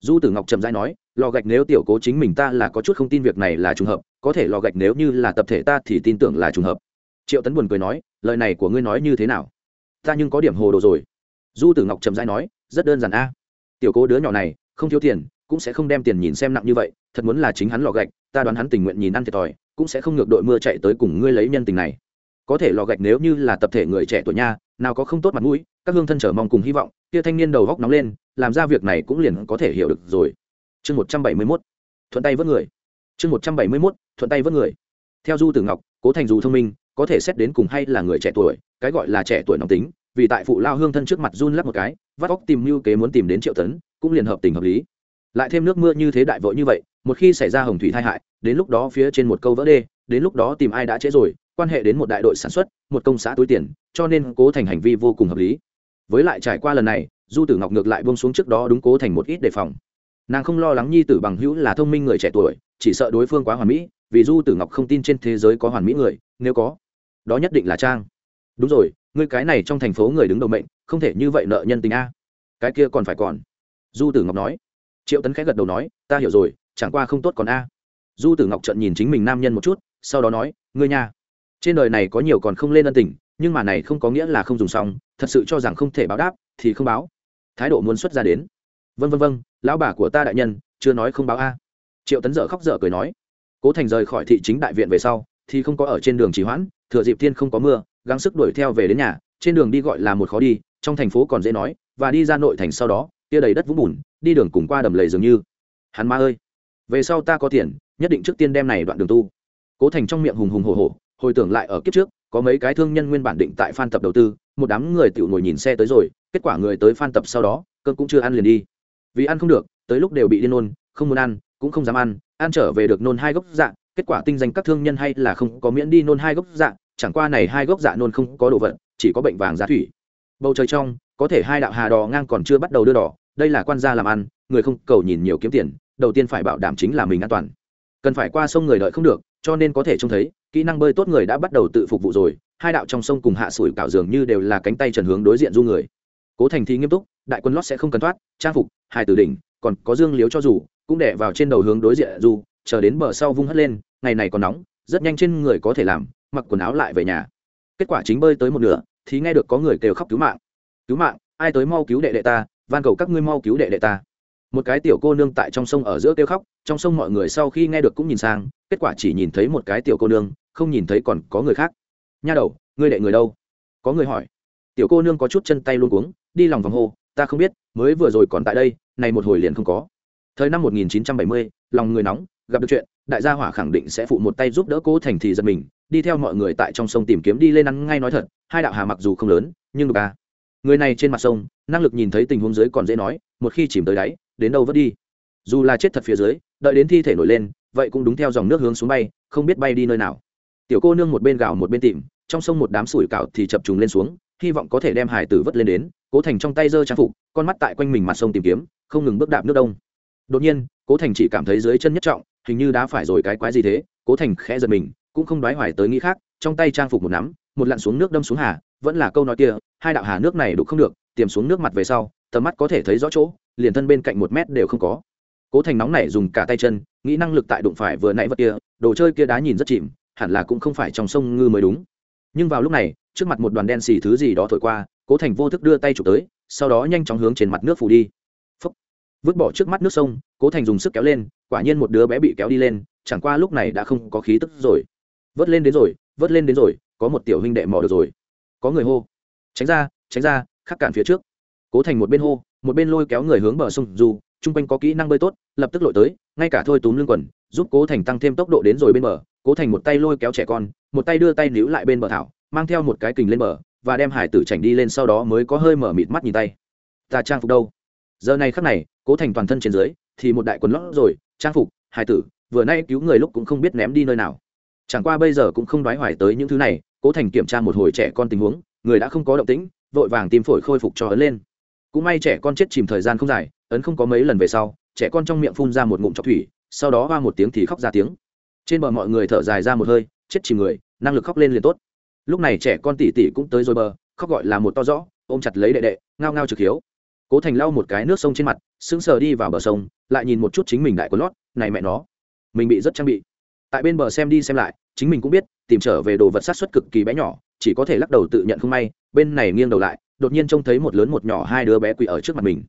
Du tử ngọc trầm dai nói, lò gạch nếu tiểu cố chính mình ta là có chút không tin việc này là trùng hợp, có thể lò gạch nếu như là tập thể ta thì tin tưởng là trùng hợp. Triệu tấn buồn cười nói, lời này của ngươi nói như thế nào? Ta nhưng có điểm hồ đồ rồi. Du tử ngọc trầm dai nói, rất đơn giản a. Tiểu cố đứa nhỏ này, không thiếu tiền, cũng sẽ không đem tiền nhìn xem nặng như vậy, thật muốn là chính hắn lò gạch, ta đoán hắn tình nguyện nhìn ăn thiệt thòi, cũng sẽ không ngược đội mưa chạy tới cùng ngươi lấy nhân tình này. Có thể lò gạch nếu như là tập thể người trẻ tuổi nha, nào có không tốt mặt mũi, các hương thân trở mong cùng hy vọng, kia thanh niên đầu góc nóng lên, làm ra việc này cũng liền có thể hiểu được rồi. Chương một trăm bảy mươi mốt, thuận tay vớt người. Chương một trăm bảy mươi mốt, thuận tay vớt người. Theo du tử ngọc, cố thành dù thông minh có thể xét đến cùng hay là người trẻ tuổi, cái gọi là trẻ tuổi nóng tính, vì tại phụ lao hương thân trước mặt run lắp một cái, vắt óc tìm mưu kế muốn tìm đến triệu tấn, cũng liền hợp tình hợp lý. Lại thêm nước mưa như thế đại vội như vậy, một khi xảy ra hồng thủy tai hại, đến lúc đó phía trên một câu vỡ đê, đến lúc đó tìm ai đã trễ rồi, quan hệ đến một đại đội sản xuất, một công xã túi tiền, cho nên cố thành hành vi vô cùng hợp lý. Với lại trải qua lần này, du tử ngọc ngược lại bông xuống trước đó đúng cố thành một ít đề phòng. Nàng không lo lắng nhi tử bằng hữu là thông minh người trẻ tuổi, chỉ sợ đối phương quá hoàn mỹ vì du tử ngọc không tin trên thế giới có hoàn mỹ người, nếu có, đó nhất định là trang. Đúng rồi, ngươi cái này trong thành phố người đứng đầu mệnh, không thể như vậy nợ nhân tình a. Cái kia còn phải còn. Du tử ngọc nói. Triệu tấn khẽ gật đầu nói, ta hiểu rồi, chẳng qua không tốt còn a. Du tử ngọc trận nhìn chính mình nam nhân một chút, sau đó nói, ngươi nha. Trên đời này có nhiều còn không lên ân tình, nhưng mà này không có nghĩa là không dùng xong, thật sự cho rằng không thể báo đáp, thì không báo. Thái độ muốn xuất ra đến. Vân vân vân lão bà của ta đại nhân, chưa nói không báo a. Triệu tấn dở khóc dở cười nói cố thành rời khỏi thị chính đại viện về sau, thì không có ở trên đường trì hoãn, thừa dịp thiên không có mưa, gắng sức đuổi theo về đến nhà, trên đường đi gọi là một khó đi, trong thành phố còn dễ nói, và đi ra nội thành sau đó, tia đầy đất vũng bùn, đi đường cùng qua đầm lầy dường như. Hắn ma ơi, về sau ta có tiền, nhất định trước tiên đem này đoạn đường tu. Cố thành trong miệng hùng hùng hồ hồ hồi tưởng lại ở kiếp trước, có mấy cái thương nhân nguyên bản định tại phan tập đầu tư, một đám người tự ngồi nhìn xe tới rồi, kết quả người tới phan tập sau đó, cơm cũng chưa ăn liền đi. Vì ăn không được, tới lúc đều bị điên nôn không muốn ăn cũng không dám ăn ăn trở về được nôn hai gốc dạ kết quả tinh danh các thương nhân hay là không có miễn đi nôn hai gốc dạ chẳng qua này hai gốc dạ nôn không có đồ vật, chỉ có bệnh vàng giá thủy. Bầu trời trong, có thể hai đạo hà đỏ ngang còn chưa bắt đầu đưa đỏ, đây là quan gia làm ăn, người không cầu nhìn nhiều kiếm tiền, đầu tiên phải bảo đảm chính là mình an toàn. Cần phải qua sông người đợi không được, cho nên có thể trông thấy, kỹ năng bơi tốt người đã bắt đầu tự phục vụ rồi, hai đạo trong sông cùng hạ sủi cảo dường như đều là cánh tay trần hướng đối diện du người. Cố thành thì nghiêm túc, đại quân lót sẽ không cần thoát, trang phục hai từ đỉnh còn có dương liếu cho dù, cũng đẻ vào trên đầu hướng đối diện du chờ đến bờ sau vung hất lên, ngày này còn nóng, rất nhanh trên người có thể làm, mặc quần áo lại về nhà. Kết quả chính bơi tới một nửa, thì nghe được có người kêu khóc cứu mạng. Cứu mạng, ai tới mau cứu đệ đệ ta, van cầu các ngươi mau cứu đệ đệ ta. Một cái tiểu cô nương tại trong sông ở giữa kêu khóc, trong sông mọi người sau khi nghe được cũng nhìn sang, kết quả chỉ nhìn thấy một cái tiểu cô nương, không nhìn thấy còn có người khác. Nha đầu, ngươi đệ người đâu? Có người hỏi. Tiểu cô nương có chút chân tay luôn cuống, đi lòng vòng hô ta không biết mới vừa rồi còn tại đây này một hồi liền không có. Thời năm 1970, lòng người nóng gặp được chuyện đại gia hỏa khẳng định sẽ phụ một tay giúp đỡ cố thành thì giật mình đi theo mọi người tại trong sông tìm kiếm đi lên ăn ngay nói thật hai đạo hà mặc dù không lớn nhưng được à. Người này trên mặt sông năng lực nhìn thấy tình huống dưới còn dễ nói một khi chìm tới đáy đến đâu vớt đi. Dù là chết thật phía dưới đợi đến thi thể nổi lên vậy cũng đúng theo dòng nước hướng xuống bay không biết bay đi nơi nào. Tiểu cô nương một bên gào một bên tìm trong sông một đám sủi cảo thì chập trùng lên xuống hy vọng có thể đem hải tử vớt lên đến cố thành trong tay giơ trang phục, con mắt tại quanh mình mặt sông tìm kiếm, không ngừng bước đạp nước đông. Đột nhiên, cố thành chỉ cảm thấy dưới chân nhất trọng, hình như đã phải rồi cái quái gì thế, cố thành khẽ giật mình, cũng không đoái hoài tới nghĩ khác, trong tay trang phục một nắm, một lặn xuống nước đâm xuống hà, vẫn là câu nói kia, hai đạo hà nước này đục không được, tiềm xuống nước mặt về sau, tầm mắt có thể thấy rõ chỗ, liền thân bên cạnh một mét đều không có. Cố thành nóng này dùng cả tay chân, nghĩ năng lực tại đụng phải vừa nãy vật kia, đồ chơi kia đá nhìn rất chìm, hẳn là cũng không phải trong sông ngư mới đúng. Nhưng vào lúc này, trước mặt một đoàn đen xì thứ gì đó thổi qua cố thành vô thức đưa tay chụp tới, sau đó nhanh chóng hướng trên mặt nước phủ đi. Phúc. vứt bỏ trước mắt nước sông, cố thành dùng sức kéo lên, quả nhiên một đứa bé bị kéo đi lên, chẳng qua lúc này đã không có khí tức rồi. Vớt lên đến rồi, vớt lên đến rồi, có một tiểu huynh đệ mò được rồi. Có người hô. Tránh ra tránh ra, khắc cản phía trước. Cố thành một bên hô, một bên lôi kéo người hướng bờ sông dù, chung quanh có kỹ năng bơi tốt, lập tức lội tới, ngay cả thôi túm lưng quần, giúp cố thành tăng thêm tốc độ đến rồi bên bờ. Cố thành một tay lôi kéo trẻ con, một tay đưa tay níu lại bên bờ thảo, mang theo một cái kình lên bờ và đem hải tử chảnh đi lên sau đó mới có hơi mở mịt mắt nhìn tay. Ta trang phục đâu? Giờ này khắc này, cố thành toàn thân trên dưới, thì một đại quần lót rồi, trang phục, hải tử, vừa nay cứu người lúc cũng không biết ném đi nơi nào. Chẳng qua bây giờ cũng không đoái hoài tới những thứ này, cố thành kiểm tra một hồi trẻ con tình huống, người đã không có động tĩnh, vội vàng tìm phổi khôi phục cho ấn lên. Cũng may trẻ con chết chìm thời gian không dài, ấn không có mấy lần về sau, trẻ con trong miệng phun ra một ngụm chọc thủy, sau đó hoa một tiếng thì khóc ra tiếng. Trên bờ mọi người thở dài ra một hơi, chết chìm người, năng lực khóc lên liền tốt lúc này trẻ con tỷ tỷ cũng tới rồi bờ, khóc gọi là một to rõ, ôm chặt lấy đệ đệ, ngao ngao trực hiếu. Cố thành lau một cái nước sông trên mặt, sững sờ đi vào bờ sông, lại nhìn một chút chính mình đại quần lót, này mẹ nó, mình bị rất trang bị. Tại bên bờ xem đi xem lại, chính mình cũng biết, tìm trở về đồ vật sát xuất cực kỳ bé nhỏ, chỉ có thể lắc đầu tự nhận không may, bên này nghiêng đầu lại, đột nhiên trông thấy một lớn một nhỏ hai đứa bé quỳ ở trước mặt mình.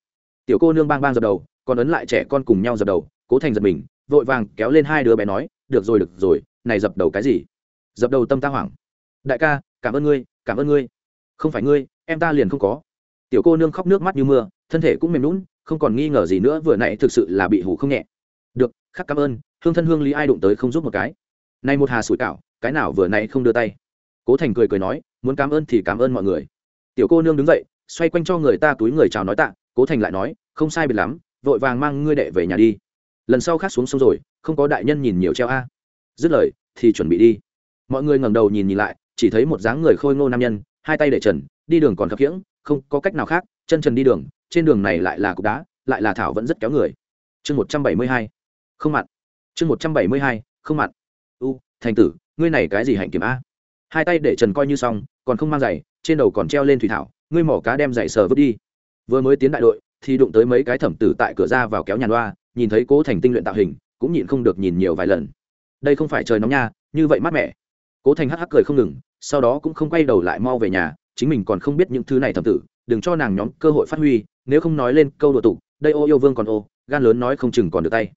Tiểu cô nương bang bang dập đầu, còn ấn lại trẻ con cùng nhau dập đầu, cố thành giật mình, vội vàng kéo lên hai đứa bé nói, được rồi được rồi, này dập đầu cái gì? Dập đầu tâm ta hoảng đại ca, cảm ơn ngươi, cảm ơn ngươi. Không phải ngươi, em ta liền không có. Tiểu cô nương khóc nước mắt như mưa, thân thể cũng mềm lún không còn nghi ngờ gì nữa, vừa nãy thực sự là bị hủ không nhẹ. Được, khắc cảm ơn, hương thân hương lý ai đụng tới không giúp một cái. Nay một hà sủi cảo, cái nào vừa nãy không đưa tay. Cố thành cười cười nói, muốn cảm ơn thì cảm ơn mọi người. Tiểu cô nương đứng dậy, xoay quanh cho người ta túi người chào nói tạ, cố thành lại nói, không sai biệt lắm, vội vàng mang ngươi đệ về nhà đi. Lần sau khác xuống sông rồi, không có đại nhân nhìn nhiều treo a. Dứt lời, thì chuẩn bị đi. Mọi người ngẩng đầu nhìn nhìn lại chỉ thấy một dáng người khôi ngô nam nhân, hai tay để trần, đi đường còn khập khiễng, không có cách nào khác, chân trần đi đường, trên đường này lại là cục đá, lại là thảo vẫn rất kéo người. Chương một trăm bảy mươi hai, không mặn. Chương một trăm bảy mươi hai, không mặn. U, thành tử, ngươi này cái gì hạnh kiểm a? Hai tay để trần coi như xong, còn không mang giày, trên đầu còn treo lên thủy thảo, ngươi mỏ cá đem giày sờ vứt đi. Vừa mới tiến đại đội, thì đụng tới mấy cái thẩm tử tại cửa ra vào kéo nhàn loa, nhìn thấy cố thành tinh luyện tạo hình, cũng nhịn không được nhìn nhiều vài lần. Đây không phải trời nóng nha, như vậy mát mẻ cố thành hắc hắc cười không ngừng, sau đó cũng không quay đầu lại mau về nhà, chính mình còn không biết những thứ này thầm tử, đừng cho nàng nhóm cơ hội phát huy, nếu không nói lên câu đùa tục, đây ô yêu vương còn ô, gan lớn nói không chừng còn được tay.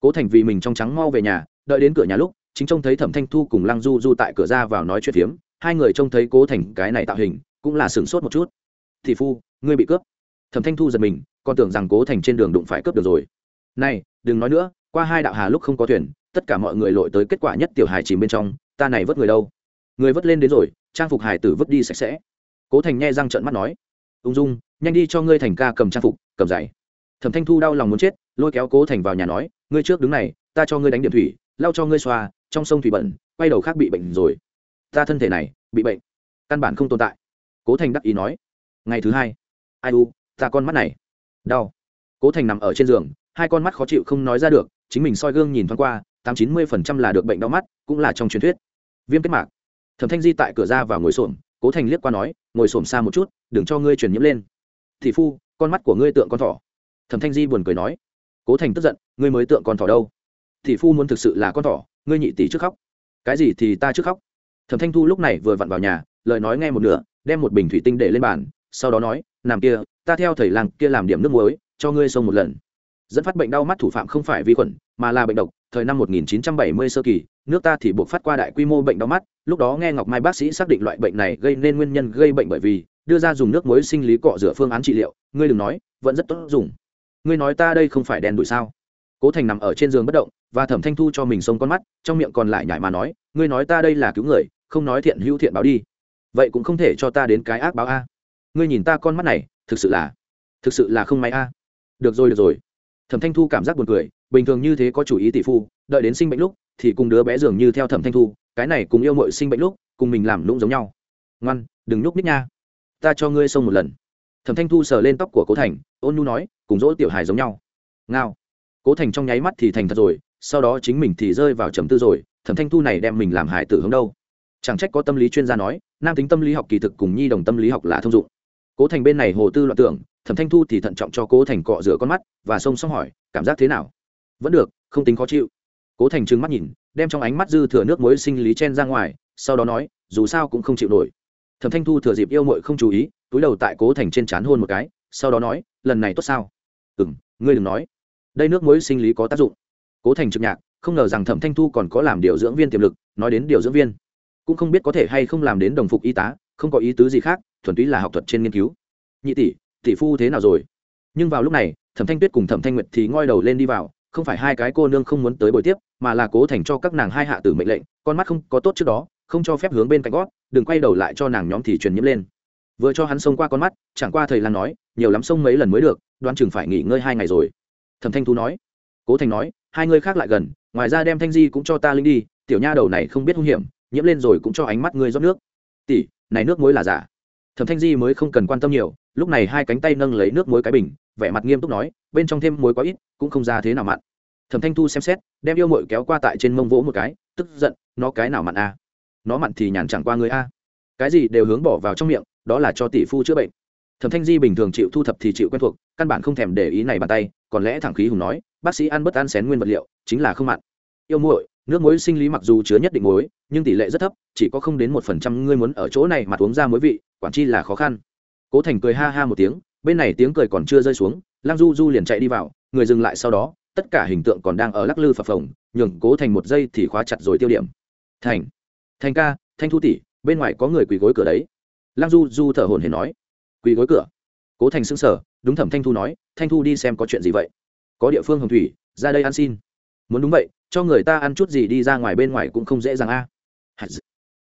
Cố thành vì mình trong trắng mau về nhà, đợi đến cửa nhà lúc, chính trông thấy thẩm thanh thu cùng lăng du du tại cửa ra vào nói chuyện phiếm, hai người trông thấy cố thành cái này tạo hình, cũng là sửng sốt một chút. Thì phu, ngươi bị cướp. Thẩm thanh thu giật mình, còn tưởng rằng cố thành trên đường đụng phải cướp được rồi. Này, đừng nói nữa, qua hai đạo hà lúc không có thuyền, tất cả mọi người lội tới kết quả nhất tiểu hài chìm bên trong ta này vớt người đâu? Người vớt lên đến rồi, trang phục hải tử vứt đi sạch sẽ. Cố thành nghe răng trợn mắt nói, ung dung, nhanh đi cho ngươi thành ca cầm trang phục, cầm giày. Thẩm thanh thu đau lòng muốn chết, lôi kéo cố thành vào nhà nói, ngươi trước đứng này, ta cho ngươi đánh điểm thủy, lau cho ngươi xoa, trong sông thủy bẩn, quay đầu khác bị bệnh rồi. Ta thân thể này, bị bệnh, căn bản không tồn tại. Cố thành đắc ý nói, ngày thứ hai. Ai u, ta con mắt này. Đau. Cố thành nằm ở trên giường, hai con mắt khó chịu không nói ra được, chính mình soi gương nhìn thoáng qua, tám chín mươi phần trăm là được bệnh đau mắt, cũng là trong truyền thuyết viêm kết mạc. Thẩm thanh di tại cửa ra vào ngồi xổm, cố thành liếc qua nói, ngồi xổm xa một chút, đừng cho ngươi truyền nhiễm lên. Thị phu, con mắt của ngươi tượng con thỏ. Thẩm thanh di buồn cười nói. Cố thành tức giận, ngươi mới tượng con thỏ đâu? Thị phu muốn thực sự là con thỏ, ngươi nhị tỷ trước khóc. Cái gì thì ta trước khóc? Thẩm thanh thu lúc này vừa vặn vào nhà, lời nói nghe một nửa, đem một bình thủy tinh để lên bàn, sau đó nói làm kia, ta theo thầy làng kia làm điểm nước muối, cho ngươi sông một lần. Dẫn phát bệnh đau mắt thủ phạm không phải vi khuẩn, mà là bệnh độc thời năm 1970 sơ kỳ, nước ta thì buộc phát qua đại quy mô bệnh đau mắt. Lúc đó nghe ngọc mai bác sĩ xác định loại bệnh này gây nên nguyên nhân gây bệnh bởi vì, đưa ra dùng nước muối sinh lý cọ rửa phương án trị liệu. Ngươi đừng nói, vẫn rất tốt dùng. Ngươi nói ta đây không phải đen đuổi sao? Cố thành nằm ở trên giường bất động, và thẩm thanh thu cho mình sông con mắt, trong miệng còn lại nhảy mà nói, ngươi nói ta đây là cứu người, không nói thiện hữu thiện báo đi. Vậy cũng không thể cho ta đến cái ác báo a. Ngươi nhìn ta con mắt này, thực sự là, thực sự là không may a. Được rồi được rồi thẩm thanh thu cảm giác buồn cười, bình thường như thế có chủ ý tỷ phu, đợi đến sinh bệnh lúc, thì cùng đứa bé dường như theo thẩm thanh thu, cái này cùng yêu mội sinh bệnh lúc, cùng mình làm lũng giống nhau. Ngoan, đừng nhúc ních nha. Ta cho ngươi xông một lần. Thẩm thanh thu sờ lên tóc của cố thành, ôn nhu nói, cùng dỗ tiểu hài giống nhau. Ngao. Cố thành trong nháy mắt thì thành thật rồi, sau đó chính mình thì rơi vào trầm tư rồi, thẩm thanh thu này đem mình làm hại tử hướng đâu? Chẳng trách có tâm lý chuyên gia nói, nam tính tâm lý học kỳ thực cùng nhi đồng tâm lý học là thông dụng. Cố thành bên này hồ tư loạn tưởng thẩm thanh thu thì thận trọng cho cố thành cọ rửa con mắt và xông xong hỏi, cảm giác thế nào? Vẫn được, không tính khó chịu. Cố thành trừng mắt nhìn, đem trong ánh mắt dư thừa nước muối sinh lý chen ra ngoài, sau đó nói, dù sao cũng không chịu nổi. Thẩm thanh thu thừa dịp yêu mội không chú ý, túi đầu tại cố thành trên c h á n hôn một cái, sau đó nói, lần này tốt sao? Ừ m ngươi đừng nói. Đây nước muối sinh lý có tác dụng. Cố thành trực nhạc, không ngờ rằng thẩm thanh thu còn có làm điều dưỡng viên tiềm lực, nói đến điều dưỡng viên. Cũng không biết có thể hay không làm đến đồng phục y tá, không có ý tứ gì khác, thuần túy là học thuật trên nghiên cứu. Nhị tỷ tỷ phu thế nào rồi? Nhưng vào lúc này, thẩm thanh tuyết cùng thẩm thanh nguyệt thì ngoi đầu lên đi vào, không phải hai cái cô nương không muốn tới buổi tiếp, mà là cố thành cho các nàng hai hạ tử mệnh lệnh, con mắt không có tốt trước đó, không cho phép hướng bên cạnh gót, đừng quay đầu lại cho nàng nhóm thì truyền nhiễm lên. Vừa cho hắn xông qua con mắt, chẳng qua thầy lan nói, nhiều lắm xông mấy lần mới được Đoan chừng phải nghỉ ngơi hai ngày rồi. Thẩm thanh thu nói. Cố thành nói, hai ngươi khác lại gần, ngoài ra đem thanh di cũng cho ta linh đi, tiểu nha đầu này không biết hung hiểm, nhiễm lên rồi cũng cho ánh mắt ngươi rót nước. Tỷ, này nước muối là giả. Thẩm thanh di mới không cần quan tâm nhiều lúc này hai cánh tay nâng lấy nước muối cái bình, vẻ mặt nghiêm túc nói, bên trong thêm muối quá ít, cũng không ra thế nào mặn. Thẩm thanh thu xem xét, đem yêu mội kéo qua tại trên mông vỗ một cái, tức giận, nó cái nào mặn a à? nó mặn thì nhàn chẳng qua người a. Cái gì đều hướng bỏ vào trong miệng, đó là cho tỷ phu chữa bệnh. Thẩm thanh di bình thường chịu thu thập thì chịu quen thuộc, căn bản không thèm để ý này bàn tay, còn lẽ thẳng khí hùng nói, bác sĩ ăn bất ăn xén nguyên vật liệu, chính là không mặn. Yêu muội, nước muối sinh lý mặc dù chứa nhất định muối, nhưng tỷ lệ rất thấp, chỉ có không đến một phần trăm ngươi muốn ở chỗ này mà uống ra muối vị, quản chi là khó khăn cố thành cười ha ha một tiếng bên này tiếng cười còn chưa rơi xuống lang du du liền chạy đi vào người dừng lại sau đó tất cả hình tượng còn đang ở lắc lư phập phồng nhường cố thành một giây thì khóa chặt rồi tiêu điểm. Thành thành ca thanh thu tỷ bên ngoài có người quỳ gối cửa đấy. Lang du du thở hồn hển nói. Quỳ gối cửa? Cố thành sững sờ, đúng thẩm thanh thu nói thanh thu đi xem có chuyện gì vậy? Có địa phương hồng thủy ra đây ăn xin. Muốn đúng vậy cho người ta ăn chút gì đi ra ngoài bên ngoài cũng không dễ dàng a.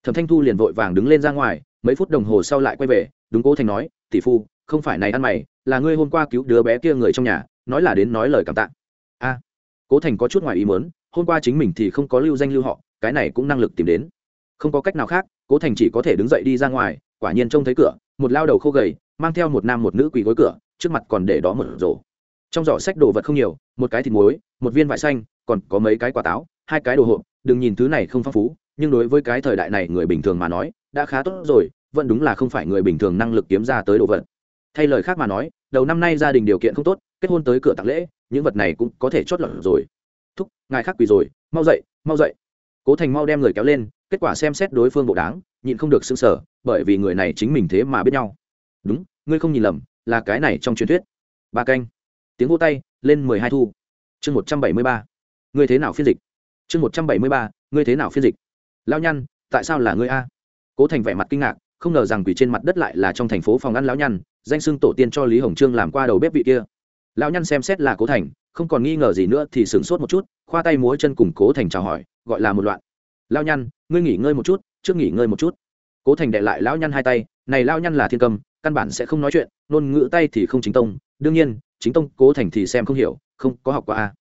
Thẩm thanh thu liền vội vàng đứng lên ra ngoài mấy phút đồng hồ sau lại quay về, đúng cố thành nói, tỷ phu, không phải này ăn mày, là ngươi hôm qua cứu đứa bé kia người trong nhà, nói là đến nói lời cảm tạ. A, cố thành có chút ngoài ý mớn hôm qua chính mình thì không có lưu danh lưu họ, cái này cũng năng lực tìm đến. Không có cách nào khác, cố thành chỉ có thể đứng dậy đi ra ngoài, quả nhiên trông thấy cửa, một lao đầu khô gầy, mang theo một nam một nữ quỳ gối cửa, trước mặt còn để đó một rổ. Trong giỏ sách đồ vật không nhiều, một cái thịt muối, một viên vải xanh, còn có mấy cái quả táo, hai cái đồ hộp, đừng nhìn thứ này không phong phú nhưng đối với cái thời đại này người bình thường mà nói, đã khá tốt rồi, vẫn đúng là không phải người bình thường năng lực kiếm ra tới đồ vật. Thay lời khác mà nói, đầu năm nay gia đình điều kiện không tốt, kết hôn tới cửa tặng lễ, những vật này cũng có thể chốt lọt rồi. Thúc, ngài khác quỳ rồi, mau dậy mau dậy. Cố thành mau đem người kéo lên, kết quả xem xét đối phương bộ đáng nhịn không được xưng sở bởi vì người này chính mình thế mà biết nhau. Đúng, ngươi không nhìn lầm, là cái này trong truyền thuyết. Ba canh. Tiếng vô tay, lên mười hai thu. Chương một trăm bảy mươi ba. Ngươi thế nào phiên dịch? Chương một trăm bảy mươi ba, ngươi thế nào phiên dịch? Lao nhăn, tại sao là ngươi a? Cố thành vẻ mặt kinh ngạc, không ngờ rằng quỷ trên mặt đất lại là trong thành phố phòng ăn lão nhăn, danh xưng tổ tiên cho lý hồng trương làm qua đầu bếp vị kia. Lão nhăn xem xét là cố thành, không còn nghi ngờ gì nữa thì sửng sốt một chút, khoa tay múa chân cùng cố thành chào hỏi, gọi là một loạn. Lão nhăn, ngươi nghỉ ngơi một chút, trước nghỉ ngơi một chút. Cố thành đệ lại lão nhăn hai tay, này lao nhăn là thiên cầm, căn bản sẽ không nói chuyện, ngôn ngữ tay thì không chính tông, đương nhiên, chính tông cố thành thì xem không hiểu, không có học qua a.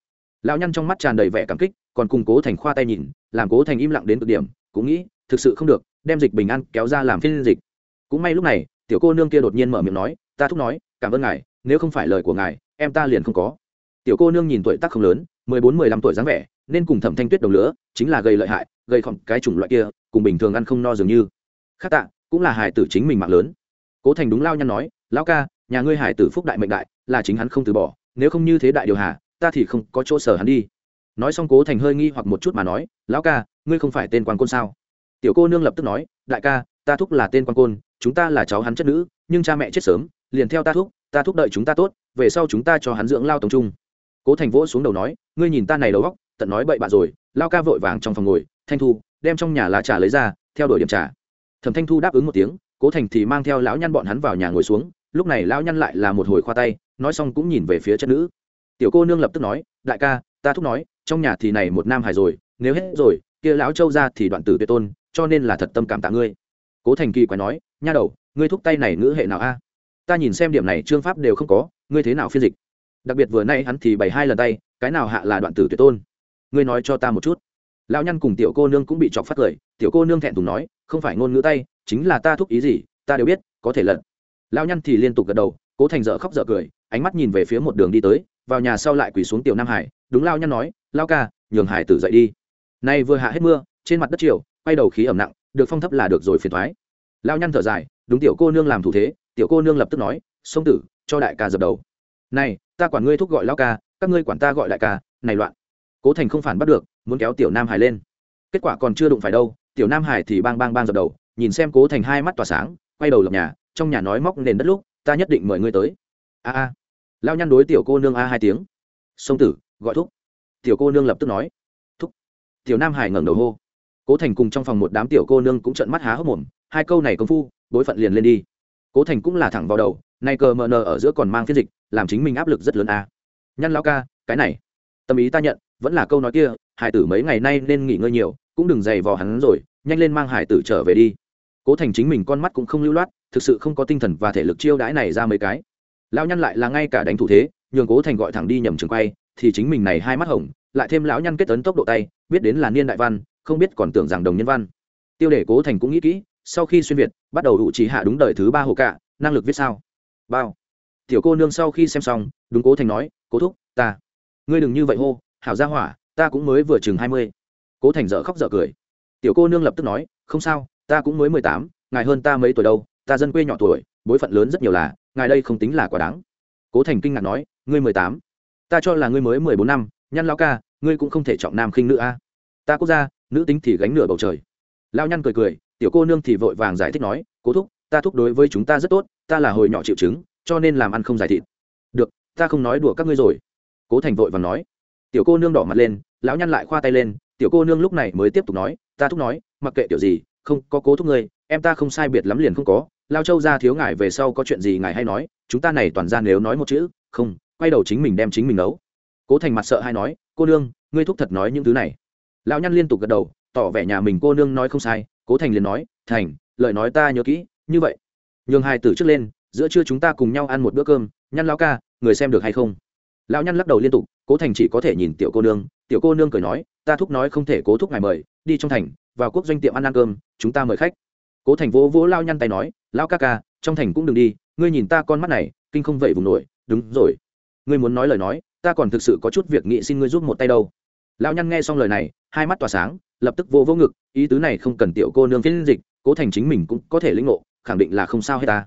Lao nhăn trong mắt tràn đầy vẻ cảm kích, còn cùng cố thành khoa tay nhìn làm cố thành im lặng đến cực điểm, cũng nghĩ, thực sự không được, đem dịch bình an kéo ra làm phiên dịch. Cũng may lúc này, tiểu cô nương kia đột nhiên mở miệng nói, ta thúc nói, cảm ơn ngài, nếu không phải lời của ngài, em ta liền không có. Tiểu cô nương nhìn tuổi tác không lớn, mười bốn, mười lăm tuổi dáng vẻ, nên cùng thẩm thanh tuyết đồng lứa, chính là gây lợi hại gây khỏng cái chủng loại kia, cùng bình thường ăn không no dường như. Khác tạ, cũng là hải tử chính mình mạng lớn. Cố thành đúng lao nhăn nói, lão ca, nhà ngươi hải tử phúc đại mệnh đại, là chính hắn không từ bỏ, nếu không như thế đại điều hà, ta thì không có chỗ sở hắn đi nói xong cố thành hơi nghi hoặc một chút mà nói, lão ca, ngươi không phải tên quan côn sao? Tiểu cô nương lập tức nói, đại ca, ta thúc là tên quan côn, chúng ta là cháu hắn chất nữ, nhưng cha mẹ chết sớm, liền theo ta thúc ta thúc đợi chúng ta tốt, về sau chúng ta cho hắn dưỡng lao tổng trung. Cố thành vỗ xuống đầu nói, ngươi nhìn ta này đầu góc tận nói bậy bạ rồi lao ca vội vàng trong phòng ngồi, thanh thu, đem trong nhà lá trà lấy ra, theo đuổi điểm trà. Thẩm thanh thu đáp ứng một tiếng, cố thành thì mang theo lão nhăn bọn hắn vào nhà ngồi xuống, lúc này lão nhăn lại là một hồi khoa tay, nói xong cũng nhìn về phía chất nữ. Tiểu cô nương lập tức nói, đại ca ta thúc nói, trong nhà thì này một nam hài rồi, nếu hết rồi, kia lão châu ra thì đoạn tử tuyệt tôn, cho nên là thật tâm cảm tạ ngươi. Cố thành kỳ quái nói, nha đầu, ngươi thúc tay này ngữ hệ nào a? Ta nhìn xem điểm này trương pháp đều không có, ngươi thế nào phiên dịch? Đặc biệt vừa nay hắn thì bày hai lần tay, cái nào hạ là đoạn tử tuyệt tôn? Ngươi nói cho ta một chút. Lão nhăn cùng tiểu cô nương cũng bị chọc phát cười, tiểu cô nương thẹn thùng nói, không phải ngôn ngữ tay, chính là ta thúc ý gì, ta đều biết, có thể lận. Lão nhăn thì liên tục gật đầu, cố thành dở khóc dở cười, ánh mắt nhìn về phía một đường đi tới, vào nhà sau lại quỳ xuống tiểu nam hải đúng lao nhăn nói, lao ca, nhường hải tử dậy đi. Nay vừa hạ hết mưa, trên mặt đất chiều quay đầu khí ẩm nặng, được phong thấp là được rồi phiền thoái lao nhăn thở dài, đúng tiểu cô nương làm thủ thế, tiểu cô nương lập tức nói, sông tử, cho đại ca dập đầu này, ta quản ngươi thúc gọi lao ca, các ngươi quản ta gọi đại ca, này loạn. Cố thành không phản bắt được, muốn kéo tiểu nam hải lên. Kết quả còn chưa đụng phải đâu, tiểu nam hải thì bang bang bang dập đầu, nhìn xem cố thành hai mắt tỏa sáng, quay đầu lập nhà, trong nhà nói móc nền đất lúc, ta nhất định mời ngươi tới. A a. Lao nhăn đối tiểu cô nương a hai tiếng, sông tử gọi thúc. Tiểu cô nương lập tức nói. Thúc. Tiểu nam hải ngẩng đầu hô. Cố thành cùng trong phòng một đám tiểu cô nương cũng trợn mắt há hốc mồm. Hai câu này công phu, bối phận liền lên đi. Cố thành cũng là thẳng vào đầu, nay cờ mờ nờ ở giữa còn mang phiên dịch, làm chính mình áp lực rất lớn a nhăn lao ca, cái này. Tâm ý ta nhận, vẫn là câu nói kia, hải tử mấy ngày nay nên nghỉ ngơi nhiều, cũng đừng dày vò hắn rồi, nhanh lên mang hải tử trở về đi. Cố thành chính mình con mắt cũng không lưu loát, thực sự không có tinh thần và thể lực chiêu đãi này ra mấy cái. Lão nhăn lại là ngay cả đánh thủ thế, nhường cố thành gọi thẳng đi nhầm trường quay thì chính mình này hai mắt hồng, lại thêm lão nhăn kết tấn tốc độ tay, biết đến là niên đại văn, không biết còn tưởng rằng đồng nhân văn. Tiêu đề cố thành cũng nghĩ kỹ, sau khi xuyên việt, bắt đầu hữu chỉ hạ đúng đời thứ ba hồ cạ, năng lực viết sao? Bao. Tiểu cô nương sau khi xem xong, đúng cố thành nói, cố thúc, ta, ngươi đừng như vậy hô, hảo gia hỏa, ta cũng mới vừa chừng hai mươi. Cố thành dở khóc dở cười. Tiểu cô nương lập tức nói, không sao, ta cũng mới mười tám, ngài hơn ta mấy tuổi đâu, ta dân quê nhỏ tuổi, bối phận lớn rất nhiều là, ngài đây không tính là quá đáng. Cố thành kinh ngạc nói, ngươi mười tám ta cho là ngươi mới mười bốn năm, nhăn lao ca, ngươi cũng không thể trọng nam khinh nữ a. Ta quốc gia, nữ tính thì gánh nửa bầu trời. Lao nhăn cười cười, tiểu cô nương thì vội vàng giải thích nói, cố thúc, ta thúc đối với chúng ta rất tốt, ta là hồi nhỏ chịu chứng, cho nên làm ăn không giải thịt. Được, ta không nói đùa các ngươi rồi. Cố thành vội vàng nói. Tiểu cô nương đỏ mặt lên, lão nhăn lại khoa tay lên, tiểu cô nương lúc này mới tiếp tục nói, ta thúc nói, mặc kệ tiểu gì, không có cố thúc ngươi, em ta không sai biệt lắm liền không có, lao châu ra thiếu ngài về sau có chuyện gì ngài hay nói, chúng ta này toàn ra nếu nói một chữ, không quay đầu chính mình đem chính mình nấu. Cố thành mặt sợ hay nói, cô nương, ngươi thúc thật nói những thứ này. Lão nhăn liên tục gật đầu, tỏ vẻ nhà mình cô nương nói không sai. Cố thành liền nói, thành, lời nói ta nhớ kỹ, như vậy. Nhường hai tử trước lên, giữa trưa chúng ta cùng nhau ăn một bữa cơm. Nhăn lao ca, người xem được hay không? Lão nhăn lắc đầu liên tục, cố thành chỉ có thể nhìn tiểu cô nương. Tiểu cô nương cười nói, ta thúc nói không thể cố thúc ngài mời, đi trong thành, vào quốc doanh tiệm ăn ăn cơm, chúng ta mời khách. Cố thành vỗ vỗ lao nhăn tay nói lao ca ca, trong thành cũng đừng đi, ngươi nhìn ta con mắt này, kinh không vậy vùng nổi. Đúng rồi ngươi muốn nói lời nói, ta còn thực sự có chút việc nghị xin ngươi giúp một tay đâu. Lão nhăn nghe xong lời này, hai mắt tỏa sáng, lập tức vô vô ngực, ý tứ này không cần tiểu cô nương phiên dịch, cố thành chính mình cũng có thể lĩnh ngộ, khẳng định là không sao hết ta.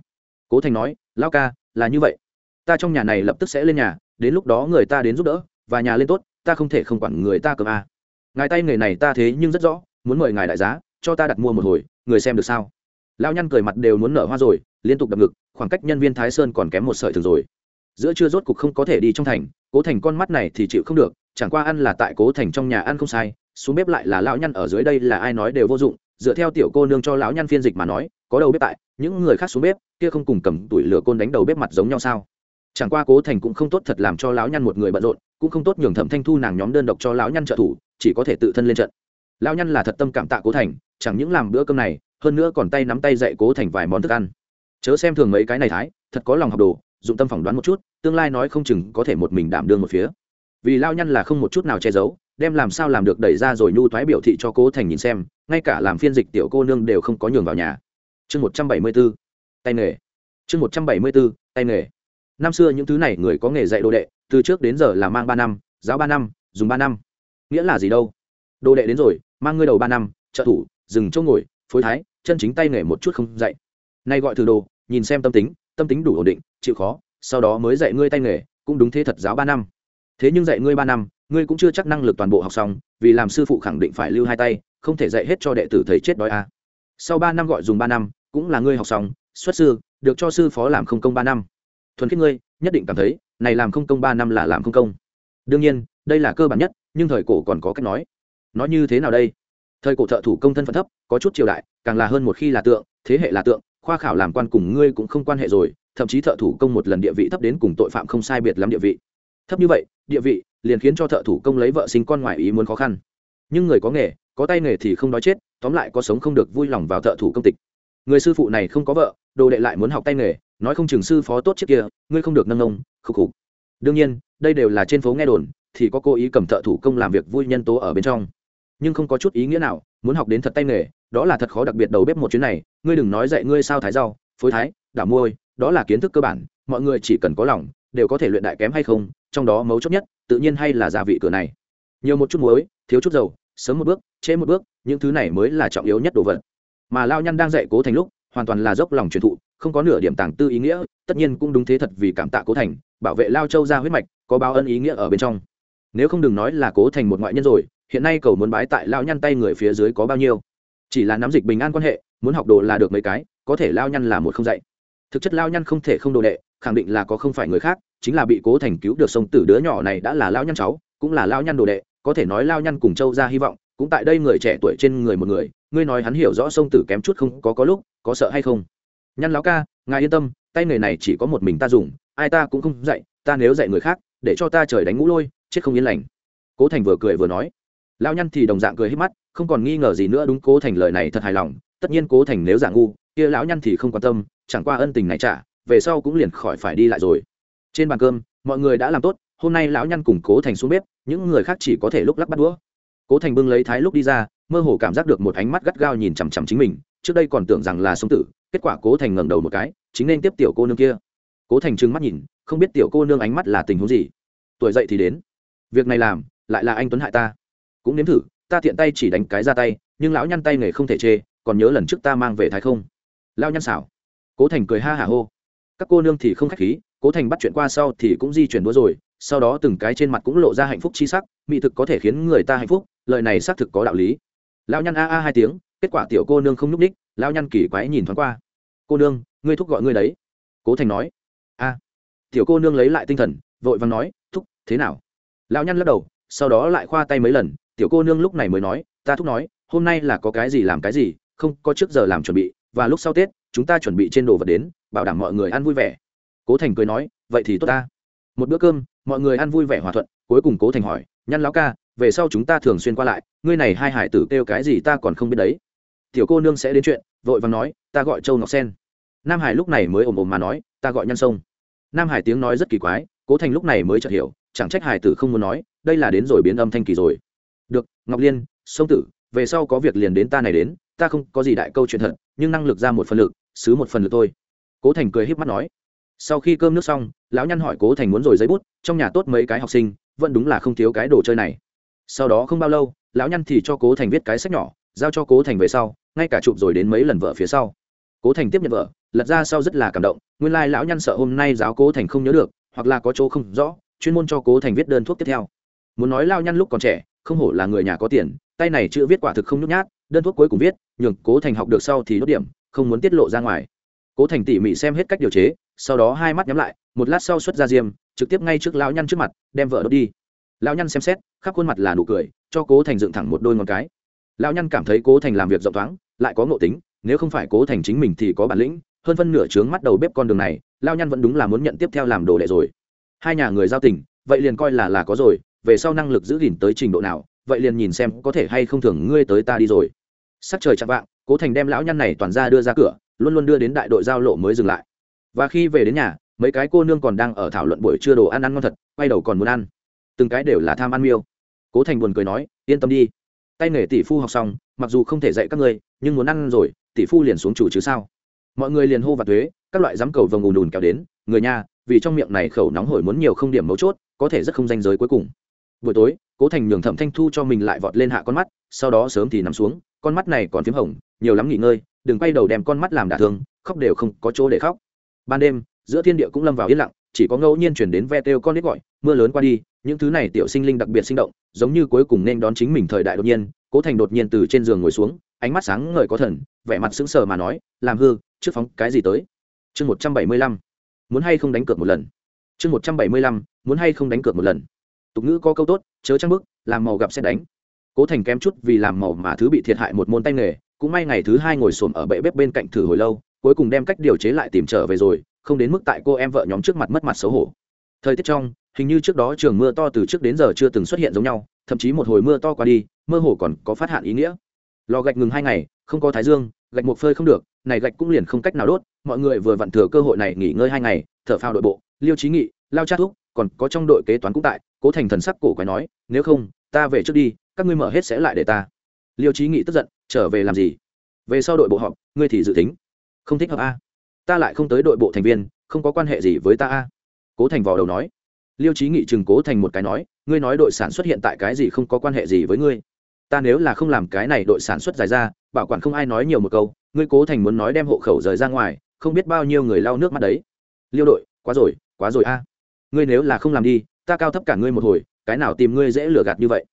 Cố thành nói, lão ca, là như vậy. Ta trong nhà này lập tức sẽ lên nhà, đến lúc đó người ta đến giúp đỡ, và nhà lên tốt, ta không thể không quản người ta cơm a. Ngài tay nghề này ta thế nhưng rất rõ, muốn mời ngài đại giá, cho ta đặt mua một hồi, người xem được sao? Lão nhăn cười mặt đều muốn nở hoa rồi, liên tục đập ngực, khoảng cách nhân viên thái sơn còn kém một sợi thường rồi giữa trưa rốt cục không có thể đi trong thành, cố thành con mắt này thì chịu không được, chẳng qua ăn là tại cố thành trong nhà ăn không sai, xuống bếp lại là lão nhăn ở dưới đây là ai nói đều vô dụng, dựa theo tiểu cô nương cho lão nhăn phiên dịch mà nói, có đầu bếp tại, những người khác xuống bếp, kia không cùng cầm tuổi lửa côn đánh đầu bếp mặt giống nhau sao? Chẳng qua cố thành cũng không tốt thật làm cho lão nhăn một người bận rộn, cũng không tốt nhường thẩm thanh thu nàng nhóm đơn độc cho lão nhăn trợ thủ, chỉ có thể tự thân lên trận. Lão nhăn là thật tâm cảm tạ cố thành, chẳng những làm bữa cơm này, hơn nữa còn tay nắm tay dạy cố thành vài món thức ăn. Chớ xem thường mấy cái này thái, thật có lòng học đồ dụng tâm phỏng đoán một chút, tương lai nói không chừng có thể một mình đảm đương một phía. Vì lao nhăn là không một chút nào che giấu, đem làm sao làm được đẩy ra rồi nhu thoái biểu thị cho cố thành nhìn xem, ngay cả làm phiên dịch tiểu cô nương đều không có nhường vào nhà. Chương một trăm bảy mươi b ố tay nghề. Chương một trăm bảy mươi b ố tay nghề. Năm xưa những thứ này người có nghề dạy đồ đệ, từ trước đến giờ là mang ba năm, giáo ba năm, dùng ba năm. Nghĩa là gì đâu? Đồ đệ đến rồi, mang ngươi đầu ba năm, trợ thủ, dừng chỗ ngồi, phối thái, chân chính tay nghề một chút không dạy. Nay gọi thử đồ, nhìn xem tâm tính tâm tính đủ ổn định, chịu khó, sau đó mới dạy ngươi tay nghề, cũng đúng thế thật giáo ba năm. Thế nhưng dạy ngươi ba năm, ngươi cũng chưa chắc năng lực toàn bộ học xong, vì làm sư phụ khẳng định phải lưu hai tay, không thể dạy hết cho đệ tử thấy chết đói a. Sau ba năm gọi dùng ba năm, cũng là ngươi học xong, xuất sư, được cho sư phó làm không công ba năm. Thuần khiết ngươi, nhất định cảm thấy, này làm không công ba năm là làm không công. Đương nhiên, đây là cơ bản nhất, nhưng thời cổ còn có cách nói. Nói như thế nào đây? Thời cổ thợ thủ công thân phận thấp, có chút triều đại, càng là hơn một khi là tượng, thế hệ là tượng khoa khảo làm quan cùng ngươi cũng không quan hệ rồi, thậm chí thợ thủ công một lần địa vị thấp đến cùng tội phạm không sai biệt lắm địa vị. Thấp như vậy, địa vị liền khiến cho thợ thủ công lấy vợ sinh con ngoài ý muốn khó khăn. Nhưng người có nghề, có tay nghề thì không đói chết, tóm lại có sống không được vui lòng vào thợ thủ công tịch. Người sư phụ này không có vợ, đồ đệ lại muốn học tay nghề, nói không chừng sư phó tốt trước kia, ngươi không được nâng nông khục khục. Đương nhiên, đây đều là trên phố nghe đồn, thì có cố ý cầm thợ thủ công làm việc vui nhân tố ở bên trong. Nhưng không có chút ý nghĩa nào, muốn học đến thật tay nghề đó là thật khó đặc biệt đầu bếp một chuyến này, ngươi đừng nói dạy ngươi sao thái rau, phối thái, đảo môi, đó là kiến thức cơ bản, mọi người chỉ cần có lòng, đều có thể luyện đại kém hay không, trong đó mấu chốt nhất, tự nhiên hay là gia vị cửa này. Nhiều một chút muối, thiếu chút dầu, sớm một bước trễ một bước, những thứ này mới là trọng yếu nhất đồ vật. Mà lao Nhăn đang dạy cố thành lúc, hoàn toàn là dốc lòng truyền thụ, không có nửa điểm tàng tư ý nghĩa, tất nhiên cũng đúng thế thật vì cảm tạ cố thành, bảo vệ lao châu ra huyết mạch, có bao ân ý nghĩa ở bên trong. Nếu không đừng nói là cố thành một ngoại nhân rồi, hiện nay cầu muốn bái tại lao nhăn tay người phía dưới có bao nhiêu? Chỉ là nắm dịch bình an quan hệ, muốn học đồ là được mấy cái, có thể lao nhăn là một không dạy. Thực chất lao nhăn không thể không đồ đệ, khẳng định là có không phải người khác, chính là bị cố thành cứu được sông tử đứa nhỏ này đã là lao nhăn cháu, cũng là lao nhăn đồ đệ, có thể nói lao nhăn cùng châu ra hy vọng, cũng tại đây người trẻ tuổi trên người một người, ngươi nói hắn hiểu rõ sông tử kém chút không có có lúc, có sợ hay không? Nhăn lão ca, ngài yên tâm, tay người này chỉ có một mình ta dùng, ai ta cũng không dạy, ta nếu dạy người khác, để cho ta trời đánh ngũ lôi, chết không yên lành. Cố thành vừa cười vừa nói lao nhăn thì đồng dạng cười hết mắt, không còn nghi ngờ gì nữa, đúng cố thành lời này thật hài lòng, tất nhiên cố thành nếu giả ngu, kia lão nhăn thì không quan tâm, chẳng qua ân tình này trả, về sau cũng liền khỏi phải đi lại rồi. Trên bàn cơm, mọi người đã làm tốt, hôm nay lão nhăn cùng cố thành xuống bếp, những người khác chỉ có thể lúc lắc bắt đũa. Cố thành bưng lấy thái lúc đi ra, mơ hồ cảm giác được một ánh mắt gắt gao nhìn chằm chằm chính mình, trước đây còn tưởng rằng là sống tử, kết quả cố thành ngẩng đầu một cái, chính nên tiếp tiểu cô nương kia. Cố thành trừng mắt nhìn, không biết tiểu cô nương ánh mắt là tình huống gì. Tuổi dậy thì đến. Việc này làm, lại là anh tuấn hại ta cũng nếm thử, ta tiện tay chỉ đánh cái ra tay, nhưng lão nhăn tay nghề không thể chê, còn nhớ lần trước ta mang về thái không? Lao nhăn xảo. Cố thành cười ha hả hô. Các cô nương thì không khách khí, cố thành bắt chuyện qua sau thì cũng di chuyển đũa rồi, sau đó từng cái trên mặt cũng lộ ra hạnh phúc chi sắc, mỹ thực có thể khiến người ta hạnh phúc, lời này xác thực có đạo lý. Lão nhăn a a hai tiếng, kết quả tiểu cô nương không n ú c ních lão nhăn kỳ quái nhìn thoáng qua. Cô nương, ngươi thúc gọi ngươi đấy. Cố thành nói. A. Tiểu cô nương lấy lại tinh thần, vội và nói, thúc, thế nào? Lão nhăn lắc đầu, sau đó lại khoa tay mấy lần tiểu cô nương lúc này mới nói, ta thúc nói, hôm nay là có cái gì làm cái gì, không có trước giờ làm chuẩn bị, và lúc sau tết, chúng ta chuẩn bị trên đồ vật đến, bảo đảm mọi người ăn vui vẻ. Cố thành cười nói, vậy thì tốt ta. Một bữa cơm, mọi người ăn vui vẻ hòa thuận, cuối cùng cố thành hỏi, nhăn lão ca, về sau chúng ta thường xuyên qua lại, ngươi này hai hải tử kêu cái gì ta còn không biết đấy. Tiểu cô nương sẽ đến chuyện, vội vàng nói, ta gọi châu ngọc sen. Nam hải lúc này mới ồm ồm mà nói, ta gọi nhăn sông. Nam hải tiếng nói rất kỳ quái, cố thành lúc này mới chợt hiểu, chẳng trách hải tử không muốn nói, đây là đến rồi biến âm thanh kỳ rồi được, ngọc liên, sông tử, về sau có việc liền đến ta này đến, ta không có gì đại câu chuyện thật, nhưng năng lực ra một phần lực, xứ một phần lực thôi. Cố thành cười h í p mắt nói. Sau khi cơm nước xong, lão nhăn hỏi cố thành muốn rồi giấy bút, trong nhà tốt mấy cái học sinh, vẫn đúng là không thiếu cái đồ chơi này. Sau đó không bao lâu, lão nhăn thì cho cố thành viết cái sách nhỏ, giao cho cố thành về sau, ngay cả chụp rồi đến mấy lần vợ phía sau. Cố thành tiếp nhận vợ, lật ra sau rất là cảm động, nguyên lai、like、lão nhăn sợ hôm nay giáo cố thành không nhớ được, hoặc là có chỗ không rõ, chuyên môn cho cố thành viết đơn thuốc tiếp theo. Muốn nói lao nhăn lúc còn trẻ không hổ là người nhà có tiền, tay này chữ viết quả thực không nhút nhát, đơn thuốc cuối cùng viết, nhường cố thành học được sau thì đốt điểm, không muốn tiết lộ ra ngoài. Cố thành tỉ mỉ xem hết cách điều chế, sau đó hai mắt nhắm lại, một lát sau xuất ra diêm, trực tiếp ngay trước lão nhăn trước mặt, đem vợ đốt đi. Lão nhăn xem xét, khắp khuôn mặt là nụ cười, cho cố thành dựng thẳng một đôi ngón cái. Lão nhăn cảm thấy cố thành làm việc rộng thoáng, lại có ngộ tính, nếu không phải cố thành chính mình thì có bản lĩnh, hơn phân nửa trướng mắt đầu bếp con đường này, lão nhăn vẫn đúng là muốn nhận tiếp theo làm đồ đệ rồi. Hai nhà người giao tình, vậy liền coi là là có rồi về sau năng lực giữ gìn tới trình độ nào, vậy liền nhìn xem có thể hay không thường ngươi tới ta đi rồi. Sắc trời chạm vạng, cố thành đem lão nhăn này toàn ra đưa ra cửa, luôn luôn đưa đến đại đội giao lộ mới dừng lại. Và khi về đến nhà, mấy cái cô nương còn đang ở thảo luận buổi trưa đồ ăn ăn ngon thật, quay đầu còn muốn ăn. Từng cái đều là tham ăn miêu. Cố thành buồn cười nói, yên tâm đi. Tay nghề tỷ phu học xong, mặc dù không thể dạy các ngươi, nhưng muốn ăn rồi, tỷ phu liền xuống chủ chứ sao? Mọi người liền hô và thuế, các loại giám cầu vồng ùn ùn kéo đến, người nhà, vì trong miệng này khẩu nóng hổi muốn nhiều không điểm mấu chốt, có thể rất không danh giới cuối cùng buổi tối, cố thành nhường thẩm thanh thu cho mình lại vọt lên hạ con mắt, sau đó sớm thì nằm xuống, con mắt này còn p h í m hồng, nhiều lắm nghỉ ngơi, đừng quay đầu đem con mắt làm đả thương, khóc đều không có chỗ để khóc. Ban đêm, giữa thiên địa cũng lâm vào yên lặng, chỉ có ngẫu nhiên chuyển đến ve têu con nít gọi, mưa lớn qua đi, những thứ này tiểu sinh linh đặc biệt sinh động, giống như cuối cùng nên đón chính mình thời đại đột nhiên, cố thành đột nhiên từ trên giường ngồi xuống, ánh mắt sáng ngời có thần, vẻ mặt sững sờ mà nói, làm hư, trước phóng cái gì tới? Chương một trăm bảy mươi lăm. Muốn hay không đánh cược một lần? Chương một trăm bảy mươi lăm. Muốn hay không đánh cược một lần? Tục ngữ có câu tốt, chớ trăng bức làm màu gặp xét đánh. Cố thành kém chút vì làm màu mà thứ bị thiệt hại một môn tay nghề, cũng may ngày thứ hai ngồi xổm ở bệ bếp bên cạnh thử hồi lâu, cuối cùng đem cách điều chế lại tìm trở về rồi, không đến mức tại cô em vợ nhóm trước mặt mất mặt xấu hổ. Thời tiết trong, hình như trước đó trường mưa to từ trước đến giờ chưa từng xuất hiện giống nhau, thậm chí một hồi mưa to qua đi, mơ hồ còn có phát hạn ý nghĩa. Lò gạch ngừng hai ngày, không có thái dương, gạch một phơi không được, này gạch cũng liền không cách nào đốt, mọi người vừa vặn thừa cơ hội này nghỉ ngơi hai ngày, thở phao đội bộ, liêu trí nghị, lao chát thuốc còn có trong đội kế toán cũng tại, cố thành thần sắc cổ quái nói, nếu không, ta về trước đi, các ngươi mở hết sẽ lại để ta. Liêu trí nghị tức giận, trở về làm gì? Về sau đội bộ họp, ngươi thì dự tính. Không thích hợp a. Ta lại không tới đội bộ thành viên, không có quan hệ gì với ta a. Cố thành vò đầu nói. Liêu trí nghị chừng cố thành một cái nói, ngươi nói đội sản xuất hiện tại cái gì không có quan hệ gì với ngươi. Ta nếu là không làm cái này đội sản xuất dài ra, bảo quản không ai nói nhiều một câu, ngươi cố thành muốn nói đem hộ khẩu rời ra ngoài, không biết bao nhiêu người lau nước mắt đấy. Liêu đội, quá rồi quá rồi a ngươi nếu là không làm đi, ta cao thấp cả ngươi một hồi, cái nào tìm ngươi dễ lừa gạt như vậy?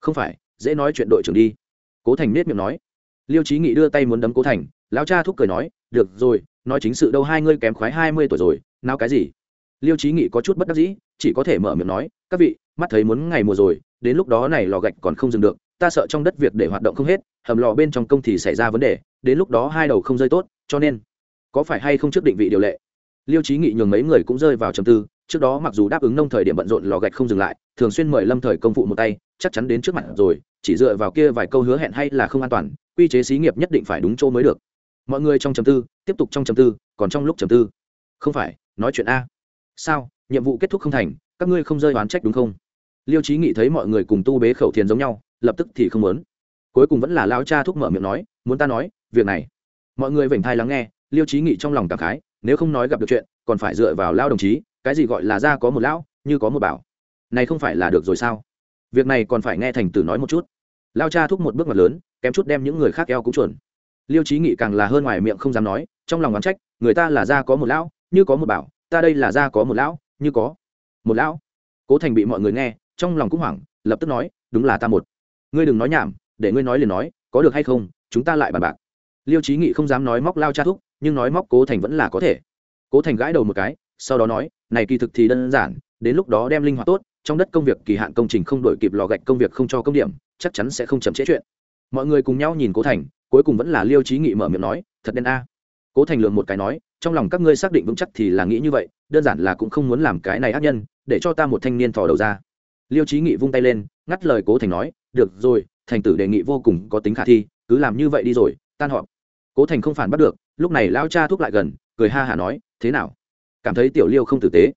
Không phải, dễ nói chuyện đội trưởng đi. Cố thành nết miệng nói. Liêu trí nghị đưa tay muốn đấm cố thành, lão cha thúc cười nói, được rồi, nói chính sự đâu, hai ngươi kém khoái hai mươi tuổi rồi, nào cái gì? Liêu trí nghị có chút bất đắc dĩ, chỉ có thể mở miệng nói, các vị, mắt thấy muốn ngày mùa rồi, đến lúc đó này lò gạch còn không dừng được, ta sợ trong đất việc để hoạt động không hết, hầm lò bên trong công thì xảy ra vấn đề, đến lúc đó hai đầu không rơi tốt, cho nên có phải hay không trước định vị điều lệ? Liêu trí nghị nhường mấy người cũng rơi vào trầm tư trước đó mặc dù đáp ứng nông thời điểm bận rộn lò gạch không dừng lại, thường xuyên mời lâm thời công phụ một tay, chắc chắn đến trước mặt rồi, chỉ dựa vào kia vài câu hứa hẹn hay là không an toàn, quy chế xí nghiệp nhất định phải đúng chỗ mới được. Mọi người trong chầm tư, tiếp tục trong chầm tư, còn trong lúc chầm tư. Không phải, nói chuyện a. Sao, nhiệm vụ kết thúc không thành, các ngươi không rơi oán trách đúng không? Liêu trí nghị thấy mọi người cùng tu bế khẩu thiền giống nhau, lập tức thì không muốn. Cuối cùng vẫn là lao cha thúc mở miệng nói, muốn ta nói, việc này. Mọi người vểnh thai lắng nghe, liêu trí nghị trong lòng cảm khái, nếu không nói gặp được chuyện, còn phải dựa vào lao đồng chí cái gì gọi là ra có một lão, như có một bảo. Này không phải là được rồi sao? Việc này còn phải nghe thành tử nói một chút. Lao cha thúc một bước mặt lớn, kém chút đem những người khác eo cũng chuẩn liêu trí nghị càng là hơn ngoài miệng không dám nói, trong lòng oán trách, người ta là ra có một lão, như có một bảo, ta đây là ra có một lão, như có một lão. Cố thành bị mọi người nghe, trong lòng cũng hoảng, lập tức nói, đúng là ta một. Ngươi đừng nói nhảm, để ngươi nói liền nói, có được hay không, chúng ta lại bàn bạc. Liêu trí nghị không dám nói móc lao cha thúc, nhưng nói móc cố thành vẫn là có thể. Cố thành gãi đầu một cái sau đó nói, này kỳ thực thì đơn giản, đến lúc đó đem linh hoạt tốt, trong đất công việc kỳ hạn công trình không đổi kịp lò gạch công việc không cho công điểm, chắc chắn sẽ không chậm trễ chuyện. Mọi người cùng nhau nhìn cố thành, cuối cùng vẫn là liêu trí nghị mở miệng nói, thật đen a. Cố thành lượng một cái nói, trong lòng các ngươi xác định vững chắc thì là nghĩ như vậy, đơn giản là cũng không muốn làm cái này ác nhân, để cho ta một thanh niên thò đầu ra. Liêu trí nghị vung tay lên, ngắt lời cố thành nói, được rồi, thành tử đề nghị vô cùng có tính khả thi, cứ làm như vậy đi rồi, tan họp. Cố thành không phản bắt được, lúc này lao cha thúc lại gần, cười ha hả nói, thế nào cảm thấy tiểu liêu không tử tế.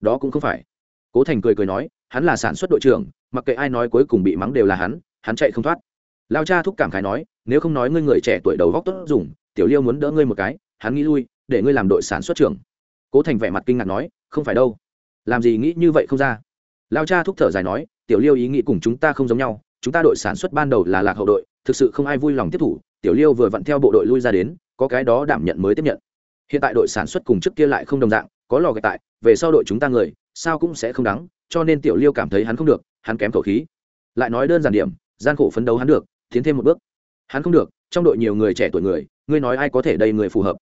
Đó cũng không phải. Cố thành cười cười nói, hắn là sản xuất đội trưởng, mặc kệ ai nói cuối cùng bị mắng đều là hắn hắn chạy không thoát. Lao cha thúc cảm khái nói, nếu không nói ngươi người trẻ tuổi đầu góc tốt dùng, tiểu liêu muốn đỡ ngươi một cái, hắn nghĩ lui, để ngươi làm đội sản xuất trưởng. Cố thành vẻ mặt kinh ngạc nói, không phải đâu. Làm gì nghĩ như vậy không ra. Lao cha thúc thở dài nói, tiểu liêu ý nghĩ cùng chúng ta không giống nhau, chúng ta đội sản xuất ban đầu là lạc hậu đội, thực sự không ai vui lòng tiếp thủ, tiểu liêu vừa vặn theo bộ đội lui ra đến, có cái đó đảm nhận mới tiếp nhận hiện tại đội sản xuất cùng trước kia lại không đồng dạng có lò gạch tại về sau đội chúng ta người sao cũng sẽ không đắng cho nên tiểu liêu cảm thấy hắn không được hắn kém khẩu khí. Lại nói đơn giản điểm gian khổ phấn đấu hắn được tiến thêm một bước. Hắn không được trong đội nhiều người trẻ tuổi người ngươi nói ai có thể đầy người phù hợp?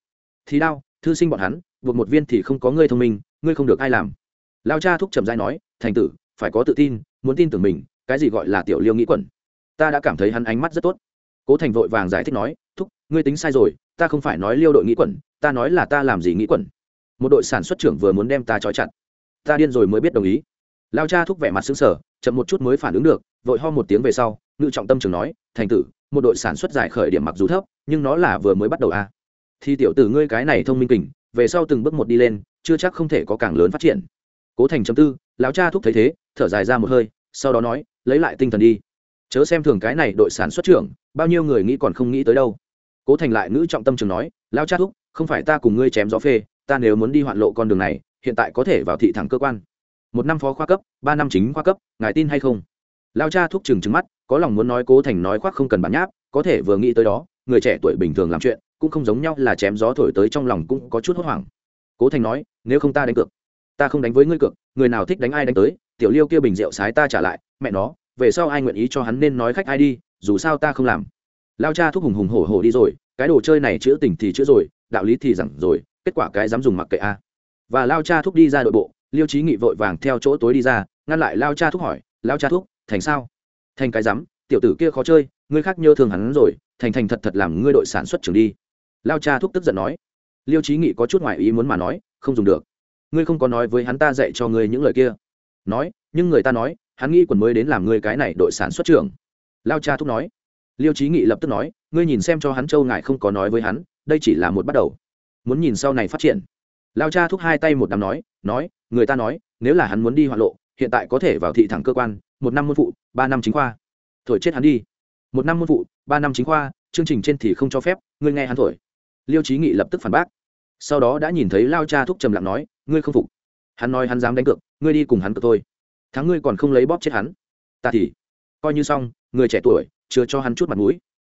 Thì đau, thư sinh bọn hắn buộc một viên thì không có ngươi thông minh ngươi không được ai làm. Lao cha thúc trầm dai nói thành tử phải có tự tin muốn tin tưởng mình cái gì gọi là tiểu liêu nghĩ quẩn. Ta đã cảm thấy hắn ánh mắt rất tốt. Cố thành vội vàng giải thích nói thúc ngươi tính sai rồi, ta không phải nói liêu đội nghĩ quẩn, ta nói là ta làm gì nghĩ quẩn. Một đội sản xuất trưởng vừa muốn đem ta trói chặt. Ta điên rồi mới biết đồng ý. Lao cha thúc vẻ mặt xứng sở chậm một chút mới phản ứng được, vội ho một tiếng về sau, ngự trọng tâm trường nói, thành tử, một đội sản xuất giải khởi điểm mặc dù thấp, nhưng nó là vừa mới bắt đầu a. Thì tiểu tử ngươi cái này thông minh kình, về sau từng bước một đi lên, chưa chắc không thể có càng lớn phát triển. Cố thành chấm tư, lão cha thúc thấy thế, thở dài ra một hơi, sau đó nói, lấy lại tinh thần đi. Chớ xem thường cái này đội sản xuất trưởng, bao nhiêu người nghĩ còn không nghĩ tới đâu cố thành lại ngữ trọng tâm trường nói lao cha thúc, không phải ta cùng ngươi chém gió phê, ta nếu muốn đi hoạn lộ con đường này, hiện tại có thể vào thị thẳng cơ quan. Một năm phó khoa cấp, ba năm chính khoa cấp, ngài tin hay không? Lao cha thúc trừng trừng mắt, có lòng muốn nói cố thành nói khoác không cần bản nháp, có thể vừa nghĩ tới đó, người trẻ tuổi bình thường làm chuyện, cũng không giống nhau là chém gió thổi tới trong lòng cũng có chút hốt hoảng. Cố thành nói, nếu không ta đánh cược, ta không đánh với ngươi cược, người nào thích đánh ai đánh tới, tiểu liêu kia bình rượu sái ta trả lại, mẹ nó, về sau ai nguyện ý cho hắn nên nói khách ai đi, dù sao ta không làm lao cha thúc hùng hùng hổ hổ đi rồi, cái đồ chơi này chữa tình thì chữa rồi, đạo lý thì rằng rồi, kết quả cái dám dùng mặc kệ a. Và lao cha thúc đi ra đội bộ, liêu trí nghị vội vàng theo chỗ tối đi ra, ngăn lại lao cha thúc hỏi, lao cha thúc, thành sao? Thành cái dám, tiểu tử kia khó chơi, ngươi khác nhớ thường hắn rồi, thành thành thật thật làm ngươi đội sản xuất trường đi. Lao cha thúc tức giận nói. Liêu trí nghị có chút ngoại ý muốn mà nói, không dùng được. Ngươi không có nói với hắn ta dạy cho ngươi những lời kia. Nói, nhưng người ta nói, hắn nghĩ quần mới đến làm ngươi cái này đội sản xuất trưởng. Lao cha thúc nói liêu trí nghị lập tức nói, ngươi nhìn xem cho hắn châu ngài không có nói với hắn, đây chỉ là một bắt đầu. Muốn nhìn sau này phát triển. Lao cha thúc hai tay một đám nói nói, người ta nói, nếu là hắn muốn đi hoạn lộ, hiện tại có thể vào thị thẳng cơ quan, một năm môn phụ, ba năm chính khoa. Thổi chết hắn đi. Một năm môn phụ, ba năm chính khoa, chương trình trên thì không cho phép, ngươi nghe hắn thổi. Liêu trí nghị lập tức phản bác. Sau đó đã nhìn thấy lao cha thúc trầm lặng nói, ngươi không phục. Hắn nói hắn dám đánh cược, ngươi đi cùng hắn cược thôi. Thắng ngươi còn không lấy bóp chết hắn. Ta thì, coi như xong, người trẻ tuổi chưa cho hắn chút mặt mũi.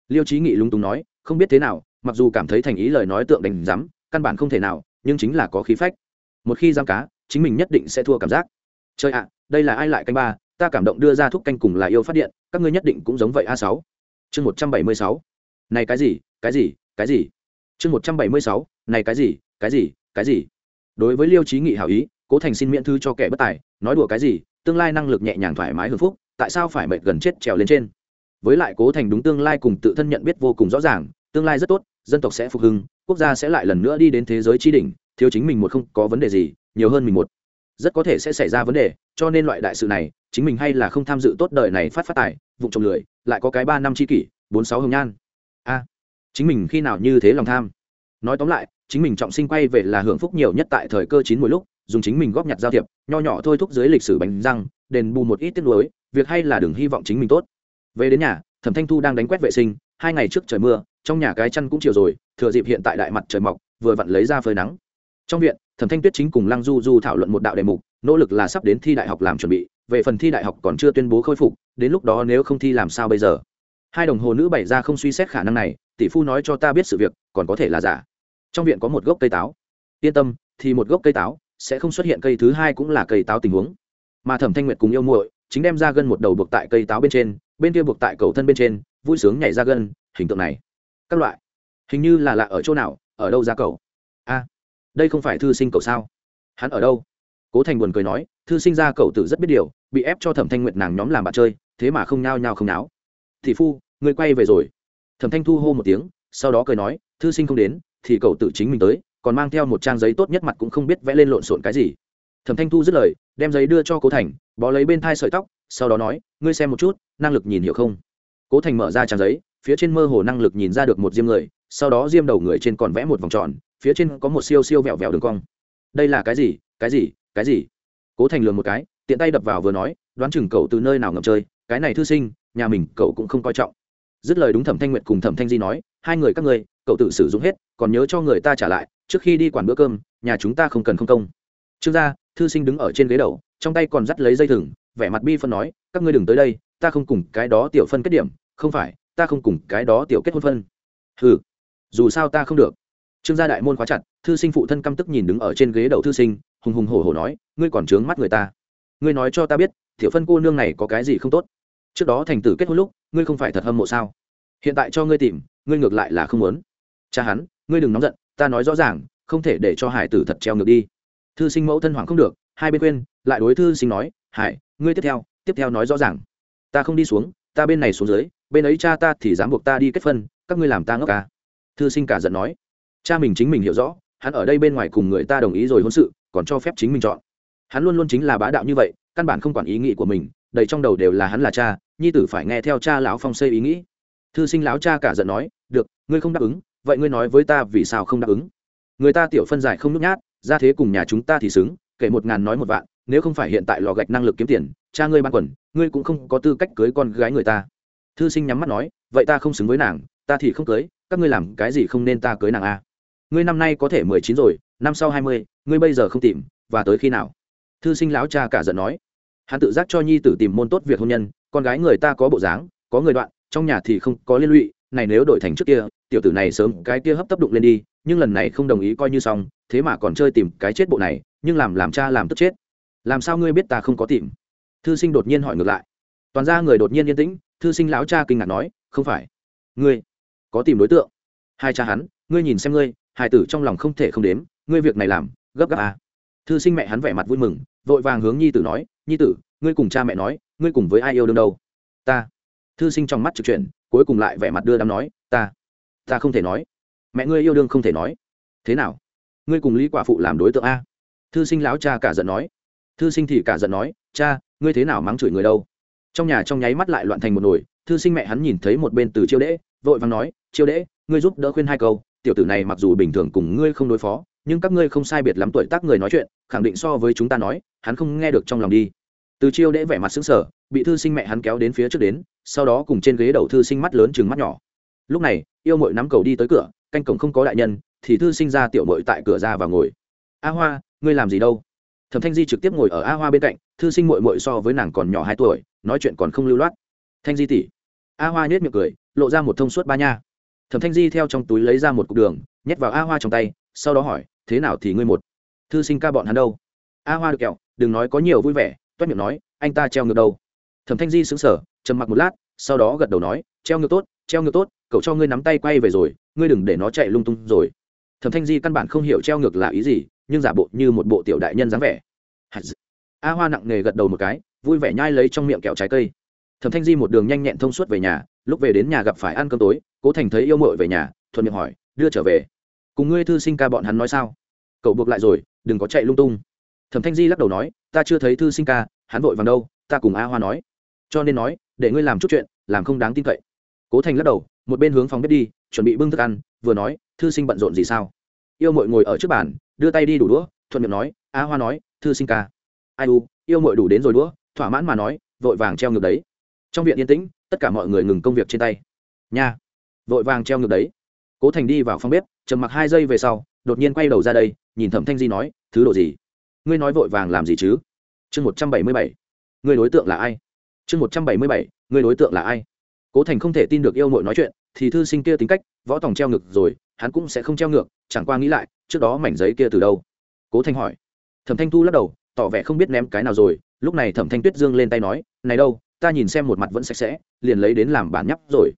Liêu trí nghị lung túng nói, không biết thế nào, mặc dù cảm thấy thành ý lời nói tượng đánh rắm căn bản không thể nào, nhưng chính là có khí phách. Một khi giam cá, chính mình nhất định sẽ thua cảm giác. Chơi ạ, đây là ai lại canh ba, ta cảm động đưa ra thuốc canh cùng là yêu phát điện, các ngươi nhất định cũng giống vậy a sáu. Chương một trăm bảy mươi sáu. Này cái gì cái gì cái gì? Chương một trăm bảy mươi sáu. Này cái gì cái gì cái gì? Đối với liêu trí nghị hảo ý, cố thành xin miễn thư cho kẻ bất tài, nói đùa cái gì, tương lai năng lực nhẹ nhàng thoải mái hưởng phúc, tại sao phải mệt gần chết trèo lên trên? Với lại cố thành đúng tương lai cùng tự thân nhận biết vô cùng rõ ràng, tương lai rất tốt, dân tộc sẽ phục hưng, quốc gia sẽ lại lần nữa đi đến thế giới tri đỉnh, thiếu chính mình một không có vấn đề gì, nhiều hơn mình một. Rất có thể sẽ xảy ra vấn đề, cho nên loại đại sự này, chính mình hay là không tham dự tốt đời này phát phát tài vụ trồng lười, lại có cái ba năm tri kỷ, bốn sáu hồng nhan. A, chính mình khi nào như thế lòng tham? Nói tóm lại, chính mình trọng sinh quay về là hưởng phúc nhiều nhất tại thời cơ chín mỗi lúc, dùng chính mình góp nhặt giao thiệp, nho nhỏ thôi thúc dưới lịch sử bánh răng, đền bù một ít tiết lối việc hay là đừng hy vọng chính mình tốt về đến nhà, thẩm thanh thu đang đánh quét vệ sinh, hai ngày trước trời mưa, trong nhà cái chăn cũng chiều rồi, thừa dịp hiện tại đại mặt trời mọc, vừa vặn lấy ra phơi nắng. Trong viện, thẩm thanh tuyết chính cùng lăng du du thảo luận một đạo đề mục, nỗ lực là sắp đến thi đại học làm chuẩn bị, về phần thi đại học còn chưa tuyên bố khôi phục, đến lúc đó nếu không thi làm sao bây giờ? Hai đồng hồ nữ bày ra không suy xét khả năng này, tỷ phu nói cho ta biết sự việc, còn có thể là giả. Trong viện có một gốc cây táo. Yên tâm, thì một gốc cây táo, sẽ không xuất hiện cây thứ hai cũng là cây táo tình huống. Mà thẩm thanh nguyệt cùng yêu muội, chính đem ra gân một đầu buộc tại cây táo bên trên bên kia buộc tại cầu thân bên trên, vui sướng nhảy ra gân, hình tượng này. Các loại. Hình như là lạ ở chỗ nào, ở đâu ra cầu? A, đây không phải thư sinh cầu sao? Hắn ở đâu? Cố thành buồn cười nói, thư sinh ra cầu tử rất biết điều, bị ép cho thẩm thanh nguyệt nàng nhóm làm bạn chơi, thế mà không nhao nhao không náo thị phu, người quay về rồi. Thẩm thanh thu hô một tiếng, sau đó cười nói, thư sinh không đến, thì cậu tự chính mình tới, còn mang theo một trang giấy tốt nhất mặt cũng không biết vẽ lên lộn xộn cái gì thẩm thanh thu dứt lời, đem giấy đưa cho cố thành, bó lấy bên thai sợi tóc, sau đó nói, ngươi xem một chút, năng lực nhìn hiểu không? Cố thành mở ra trang giấy, phía trên mơ hồ năng lực nhìn ra được một diêm người, sau đó diêm đầu người trên còn vẽ một vòng tròn, phía trên có một siêu siêu vẹo vẹo đường cong. Đây là cái gì? Cái gì? Cái gì? Cố thành lường một cái, tiện tay đập vào vừa nói, đoán chừng cậu từ nơi nào ngầm chơi, cái này thư sinh, nhà mình cậu cũng không coi trọng. Dứt lời đúng thẩm thanh nguyệt cùng thẩm thanh di nói, hai người các ngươi, cậu tự sử dụng hết, còn nhớ cho người ta trả lại, trước khi đi quản bữa cơm, nhà chúng ta không cần không công trương gia, thư sinh đứng ở trên ghế đầu, trong tay còn dắt lấy dây thừng, vẻ mặt bi phân nói, các ngươi đừng tới đây, ta không cùng cái đó tiểu phân kết điểm, không phải, ta không cùng cái đó tiểu kết hôn phân. Ừ dù sao ta không được. Trương gia đại môn khóa chặt, thư sinh phụ thân căm tức nhìn đứng ở trên ghế đầu thư sinh, hùng hùng hổ hổ nói, ngươi còn trướng mắt người ta. Ngươi nói cho ta biết, tiểu phân cô nương này có cái gì không tốt? Trước đó thành tử kết hôn lúc, ngươi không phải thật hâm mộ sao? Hiện tại cho ngươi tìm, ngươi ngược lại là không muốn. Cha hắn, ngươi đừng nóng giận, ta nói rõ ràng, không thể để cho hải tử thật treo ngược đi thư sinh mẫu thân hoảng không được, hai bên quên, lại đối thư sinh nói, hải, ngươi tiếp theo tiếp theo nói rõ ràng. Ta không đi xuống, ta bên này xuống dưới, bên ấy cha ta thì dám buộc ta đi kết phân, các ngươi làm ta ngốc ca thư sinh cả giận nói, cha mình chính mình hiểu rõ, hắn ở đây bên ngoài cùng người ta đồng ý rồi hôn sự, còn cho phép chính mình chọn. Hắn luôn luôn chính là bá đạo như vậy, căn bản không quản ý nghĩ của mình, đầy trong đầu đều là hắn là cha, nhi tử phải nghe theo cha lão phong xây ý nghĩ. Thư sinh lão cha cả giận nói, được, ngươi không đáp ứng, vậy ngươi nói với ta vì sao không đáp ứng? Người ta tiểu phân giải không nhút nhát ra thế cùng nhà chúng ta thì xứng, kể một ngàn nói một vạn, nếu không phải hiện tại lò gạch năng lực kiếm tiền, cha ngươi ban quần, ngươi cũng không có tư cách cưới con gái người ta. Thư sinh nhắm mắt nói, vậy ta không xứng với nàng, ta thì không cưới, các ngươi làm cái gì không nên ta cưới nàng a à? ngươi năm nay có thể mười chín rồi, năm sau hai mươi, ngươi bây giờ không tìm, và tới khi nào? Thư sinh láo cha cả giận nói. Hắn tự giác cho nhi tử tìm môn tốt việc hôn nhân, con gái người ta có bộ dáng, có người đoạn, trong nhà thì không có liên lụy, này nếu đổi thành trước kia, tiểu tử này sớm cái kia hấp tấp đụng lên đi, nhưng lần này không đồng ý coi như xong thế mà còn chơi tìm cái chết bộ này, nhưng làm làm cha làm tức chết. Làm sao ngươi biết ta không có tìm? Thư sinh đột nhiên hỏi ngược lại. Toàn ra người đột nhiên yên tĩnh, thư sinh lão cha kinh ngạc nói, không phải. Ngươi có tìm đối tượng? Hai cha hắn, ngươi nhìn xem ngươi, hài tử trong lòng không thể không đếm, ngươi việc này làm, gấp gáp à. thư sinh mẹ hắn vẻ mặt vui mừng, vội vàng hướng nhi tử nói, nhi tử, ngươi cùng cha mẹ nói, ngươi cùng với ai yêu đương đâu? Ta. Thư sinh trong mắt trực chuyển, cuối cùng lại vẻ mặt đưa đám nói, ta. Ta không thể nói. Mẹ ngươi yêu đương không thể nói. Thế nào? Ngươi cùng lý quả phụ làm đối tượng a thư sinh lão cha cả giận nói thư sinh thì cả giận nói cha ngươi thế nào mắng chửi người đâu trong nhà trong nháy mắt lại loạn thành một nồi thư sinh mẹ hắn nhìn thấy một bên từ chiêu đễ vội vàng nói chiêu đễ ngươi giúp đỡ khuyên hai câu tiểu tử này mặc dù bình thường cùng ngươi không đối phó nhưng các ngươi không sai biệt lắm tuổi tác người nói chuyện khẳng định so với chúng ta nói hắn không nghe được trong lòng đi từ chiêu đễ vẻ mặt xứng sở bị thư sinh mẹ hắn kéo đến phía trước đến, sau đó cùng trên ghế đầu thư sinh mắt lớn chừng mắt nhỏ. Lúc này, yêu mội nắm cầu đi tới cửa, canh cổng không có đại nhân thì thư sinh ra tiểu mội tại cửa ra và ngồi. A hoa, ngươi làm gì đâu? Thẩm thanh di trực tiếp ngồi ở a hoa bên cạnh, thư sinh mội mội so với nàng còn nhỏ hai tuổi, nói chuyện còn không lưu loát. Thanh di tỉ. A hoa nhét miệng cười, lộ ra một thông suốt ba nha. Thẩm thanh di theo trong túi lấy ra một cục đường, nhét vào a hoa trong tay, sau đó hỏi, thế nào thì ngươi một? Thư sinh ca bọn hắn đâu? A hoa được kẹo, đừng nói có nhiều vui vẻ. Toét miệng nói, anh ta treo ngược đâu? Thẩm thanh di xứng sở trầm mặc một lát, sau đó gật đầu nói, treo ngược tốt, treo ngược tốt, cậu cho ngươi nắm tay quay về rồi, ngươi đừng để nó chạy lung tung rồi thẩm thanh di căn bản không hiểu treo ngược là ý gì, nhưng giả bộ như một bộ tiểu đại nhân dáng vẻ. A hoa nặng nề gật đầu một cái, vui vẻ nhai lấy trong miệng kẹo trái cây. Thẩm thanh di một đường nhanh nhẹn thông suốt về nhà, lúc về đến nhà gặp phải ăn cơm tối, cố thành thấy yêu mội về nhà, thuận miệng hỏi, đưa trở về. Cùng ngươi thư sinh ca bọn hắn nói sao? Cậu buộc lại rồi, đừng có chạy lung tung. Thẩm thanh di lắc đầu nói, ta chưa thấy thư sinh ca, hắn vội vàng đâu, ta cùng a hoa nói. Cho nên nói, để ngươi làm chút chuyện, làm không đáng tin cậy. Cố thành lắc đầu, một bên hướng phòng bếp đi, chuẩn bị bưng thức ăn vừa nói, thư sinh bận rộn gì sao? Yêu mội ngồi ở trước bàn, đưa tay đi đủ đũa, thuận miệng nói, á hoa nói, thư sinh ca. Ai u, yêu mội đủ đến rồi đũa. Thỏa mãn mà nói, vội vàng treo ngược đấy. Trong viện yên tĩnh, tất cả mọi người ngừng công việc trên tay. Nha. Vội vàng treo ngược đấy. Cố thành đi vào phòng bếp, trầm mặc hai giây về sau, đột nhiên quay đầu ra đây, nhìn thẩm thanh di nói, thứ đồ gì? Ngươi nói vội vàng làm gì chứ? Chương một trăm bảy mươi bảy. Người đối tượng là ai? Chương một trăm bảy mươi bảy. Người đối tượng là ai? Cố thành không thể tin được yêu mội nói chuyện, thì thư sinh kia tính cách, võ tòng treo ngược rồi, hắn cũng sẽ không treo ngược, chẳng qua nghĩ lại, trước đó mảnh giấy kia từ đâu? Cố thành hỏi. Thẩm thanh thu lắc đầu, tỏ vẻ không biết ném cái nào rồi, lúc này thẩm thanh tuyết dương lên tay nói, này đâu, ta nhìn xem một mặt vẫn sạch sẽ, liền lấy đến làm bản nhắp rồi.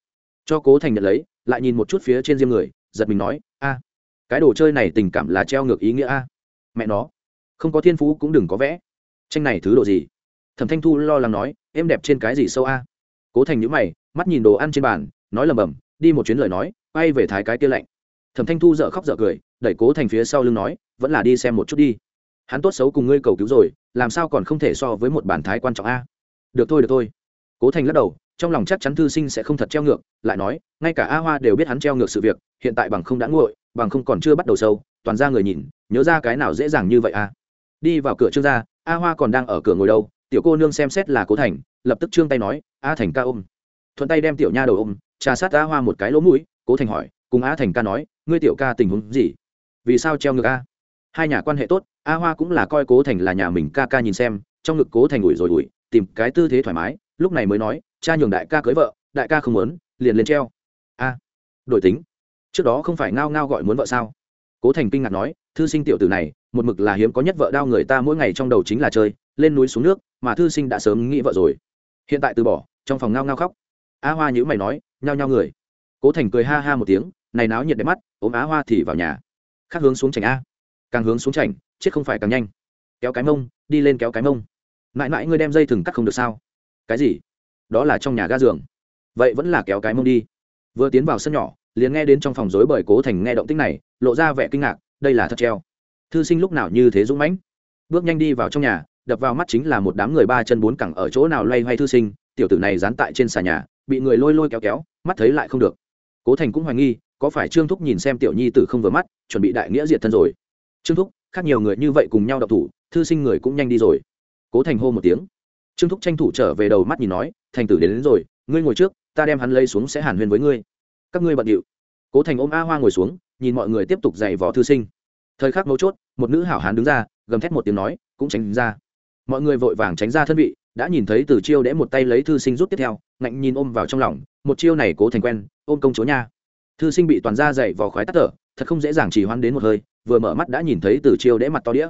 Cho cố thành nhận lấy, lại nhìn một chút phía trên diêm người, giật mình nói, a, cái đồ chơi này tình cảm là treo ngược ý nghĩa a. Mẹ nó, không có thiên phú cũng đừng có vẽ. Tranh này thứ đồ gì? Thẩm thanh thu lo lắng nói, em đẹp trên cái gì sâu a? Cố thành nhữ mày mắt nhìn đồ ăn trên bàn, nói lầm bầm đi một chuyến lời nói bay về thái cái kia lạnh. Thẩm thanh thu dợ khóc dợ cười, đẩy cố thành phía sau lưng nói, vẫn là đi xem một chút đi. Hắn tốt xấu cùng ngươi cầu cứu rồi, làm sao còn không thể so với một bản thái quan trọng a? Được thôi được thôi. Cố thành lắc đầu, trong lòng chắc chắn thư sinh sẽ không thật treo ngược, lại nói, ngay cả a hoa đều biết hắn treo ngược sự việc, hiện tại bằng không đã nguội, bằng không còn chưa bắt đầu sâu, toàn ra người nhìn, nhớ ra cái nào dễ dàng như vậy a? Đi vào cửa trương gia, a hoa còn đang ở cửa ngồi đâu, tiểu cô nương xem xét là cố thành, lập tức trương tay nói, a thành ca ôm thuận tay đem tiểu nha đầu ôm, trà sát a hoa một cái lỗ mũi, cố thành hỏi, cùng a thành ca nói, ngươi tiểu ca tình huống gì? Vì sao treo ngược a? Hai nhà quan hệ tốt a hoa cũng là coi cố thành là nhà mình ca ca nhìn xem, trong ngực cố thành ủi rồi ủi, tìm cái tư thế thoải mái, lúc này mới nói, cha nhường đại ca cưới vợ, đại ca không muốn, liền lên treo. A, đổi tính. Trước đó không phải ngao ngao gọi muốn vợ sao? Cố thành kinh ngạc nói, thư sinh tiểu tử này, một mực là hiếm có nhất vợ đao người ta mỗi ngày trong đầu chính là chơi, lên núi xuống nước, mà thư sinh đã sớm nghĩ vợ rồi. Hiện tại từ bỏ, trong phòng ngao ngao khóc. Á hoa nhữ mày nói, nhao nhao người. Cố thành cười ha ha một tiếng, này náo nhiệt đẹp mắt, ôm á hoa thì vào nhà. Khác hướng xuống chảnh a. Càng hướng xuống chảnh, chết không phải càng nhanh. Kéo cái mông, đi lên kéo cái mông. Mãi mãi ngươi đem dây thừng cắt không được sao? Cái gì? Đó là trong nhà ga giường. Vậy vẫn là kéo cái mông đi. Vừa tiến vào sân nhỏ, liền nghe đến trong phòng rối bởi cố thành nghe động tích này, lộ ra vẻ kinh ngạc, đây là thật treo. Thư sinh lúc nào như thế dũng mãnh? Bước nhanh đi vào trong nhà, đập vào mắt chính là một đám người ba chân bốn cẳng ở chỗ nào loay hoay thư sinh, tiểu tử này dán tại trên xà nhà bị người lôi lôi kéo kéo mắt thấy lại không được. Cố thành cũng hoài nghi có phải trương thúc nhìn xem tiểu nhi tử không vừa mắt chuẩn bị đại nghĩa diệt thân rồi. Trương thúc khác nhiều người như vậy cùng nhau đọc thủ thư sinh người cũng nhanh đi rồi. Cố thành hô một tiếng. Trương thúc tranh thủ trở về đầu mắt nhìn nói thành tử đến, đến rồi ngươi ngồi trước ta đem hắn lấy xuống sẽ hàn huyên với ngươi. Các ngươi bận điệu. Cố thành ôm a hoa ngồi xuống nhìn mọi người tiếp tục giày vò thư sinh. Thời khắc mấu chốt một nữ hảo hán đứng ra gầm thét một tiếng nói cũng tránh ra. Mọi người vội vàng tránh ra thân vị đã nhìn thấy từ chiêu đẽ một tay lấy thư sinh rút tiếp theo ngạnh nhìn ôm vào trong lòng, một chiêu này cố thành quen, ôm công chúa nha. Thư sinh bị toàn ra dậy vào khoái tắt thở, thật không dễ dàng chỉ hoan đến một hơi, vừa mở mắt đã nhìn thấy từ chiêu đễ mặt to đĩa.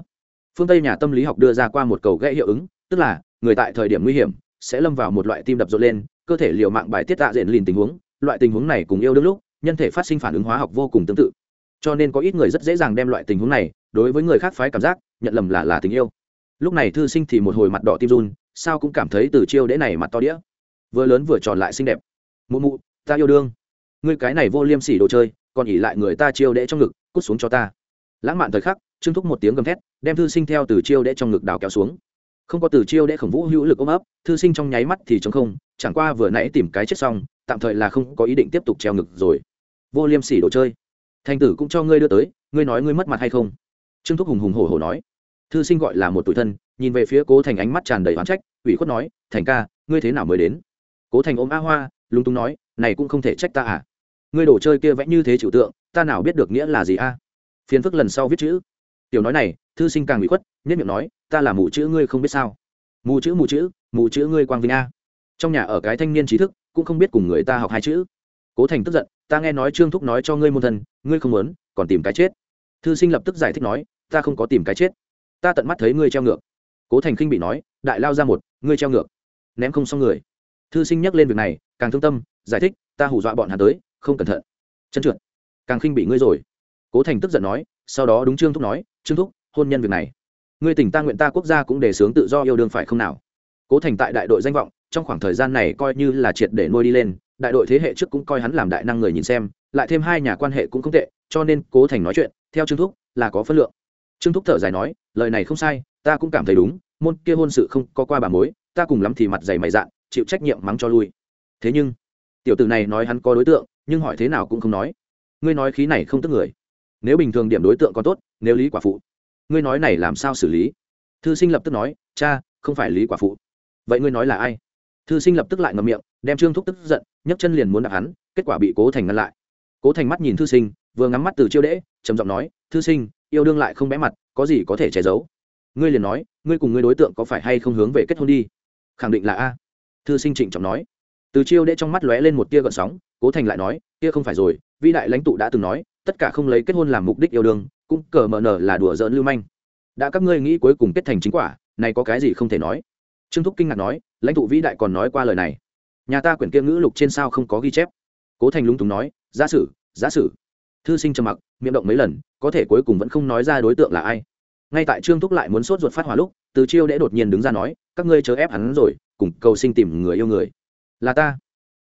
Phương tây nhà tâm lý học đưa ra qua một cầu gãy hiệu ứng, tức là, người tại thời điểm nguy hiểm, sẽ lâm vào một loại tim đập rộn lên, cơ thể liều mạng bài tiết tạ diện lìn tình huống, loại tình huống này cùng yêu đương lúc, nhân thể phát sinh phản ứng hóa học vô cùng tương tự. Cho nên có ít người rất dễ dàng đem loại tình huống này, đối với người khác phái cảm giác, nhận lầm là là tình yêu. Lúc này thư sinh thì một hồi mặt đỏ tim run, sao cũng cảm thấy từ chiêu đễ này mặt to đĩa vừa lớn vừa tròn lại xinh đẹp. Mụ mụ, ta yêu đương. Ngươi cái này vô liêm sỉ đồ chơi, còn ỉ lại người ta chiêu đễ trong ngực, cút xuống cho ta. Lãng mạn thời khắc, trương thúc một tiếng gầm thét, đem thư sinh theo từ chiêu đễ trong ngực đào kéo xuống. Không có từ chiêu đễ khổng vũ hữu lực ôm ấp, thư sinh trong nháy mắt thì chống không, chẳng qua vừa nãy tìm cái chết xong, tạm thời là không có ý định tiếp tục treo ngực rồi. Vô liêm sỉ đồ chơi. Thành tử cũng cho ngươi đưa tới, ngươi nói ngươi mất mặt hay không? Trương thúc hùng hùng hổ hổ nói. Thư sinh gọi là một tuổi thân, nhìn về phía cố thành ánh mắt tràn đầy oán trách, ủy khuất nói, thành ca, ngươi thế nào mới đến? Cố thành ôm a hoa, lúng túng nói, này cũng không thể trách ta à? Ngươi đồ chơi kia vẽ như thế trừu tượng, ta nào biết được nghĩa là gì a? Phiền phức lần sau viết chữ. Tiểu nói này, thư sinh càng bị khuất, nhất miệng nói, ta là mù chữ, ngươi không biết sao? Mù chữ mù chữ mù chữ, ngươi quang vinh a. Trong nhà ở cái thanh niên trí thức, cũng không biết cùng người ta học hai chữ. Cố thành tức giận, ta nghe nói trương thúc nói cho ngươi môn thân ngươi không muốn, còn tìm cái chết. Thư sinh lập tức giải thích nói, ta không có tìm cái chết. Ta tận mắt thấy ngươi treo ngược. Cố thành khinh bị nói, đại lao ra một, ngươi treo ngược. Ném không xong người thư sinh nhắc lên việc này, càng thương tâm, giải thích, ta hù dọa bọn hắn tới, không cẩn thận. Chân trượt, càng khinh bị ngươi rồi. Cố thành tức giận nói, sau đó đúng trương thúc nói, trương thúc, hôn nhân việc này, ngươi tỉnh ta nguyện ta quốc gia cũng đề xướng tự do yêu đương phải không nào? Cố thành tại đại đội danh vọng, trong khoảng thời gian này coi như là triệt để nuôi đi lên, đại đội thế hệ trước cũng coi hắn làm đại năng người nhìn xem, lại thêm hai nhà quan hệ cũng không tệ, cho nên cố thành nói chuyện, theo trương thúc, là có phân lượng. Trương thúc thở dài nói, lời này không sai, ta cũng cảm thấy đúng, môn kia hôn sự không có qua bà mối, ta cùng lắm thì mặt dày mày dạn chịu trách nhiệm mắng cho lui. Thế nhưng, tiểu tử này nói hắn có đối tượng, nhưng hỏi thế nào cũng không nói. Ngươi nói khí này không tức người. Nếu bình thường điểm đối tượng còn tốt, nếu lý quả phụ. Ngươi nói này làm sao xử lý? Thư sinh lập tức nói, cha, không phải lý quả phụ. Vậy ngươi nói là ai? Thư sinh lập tức lại ngậm miệng, đem trương thúc tức giận, nhấc chân liền muốn đặt hắn, kết quả bị cố thành ngăn lại. Cố thành mắt nhìn thư sinh, vừa ngắm mắt từ chiêu đễ, trầm giọng nói, thư sinh, yêu đương lại không bé mặt, có gì có thể che giấu? Ngươi liền nói, ngươi cùng ngươi đối tượng có phải hay không hướng về kết hôn đi? Khẳng định là a thư sinh trịnh trọng nói. Từ chiêu đệ trong mắt lóe lên một tia gợn sóng, cố thành lại nói, kia không phải rồi, vĩ đại lãnh tụ đã từng nói, tất cả không lấy kết hôn làm mục đích yêu đương, cũng cờ mờ nở là đùa giỡn lưu manh. Đã các ngươi nghĩ cuối cùng kết thành chính quả, này có cái gì không thể nói? Trương thúc kinh ngạc nói, lãnh tụ vĩ đại còn nói qua lời này. Nhà ta quyển kia ngữ lục trên sao không có ghi chép. Cố thành lúng túng nói, giả sử giả sử. Thư sinh trầm mặc, miệng động mấy lần, có thể cuối cùng vẫn không nói ra đối tượng là ai. Ngay tại trương thúc lại muốn sốt ruột phát hỏa lúc, từ chiêu đệ đột nhiên đứng ra nói, các ngươi chớ ép hắn rồi cùng cầu sinh tìm người yêu người. Là ta.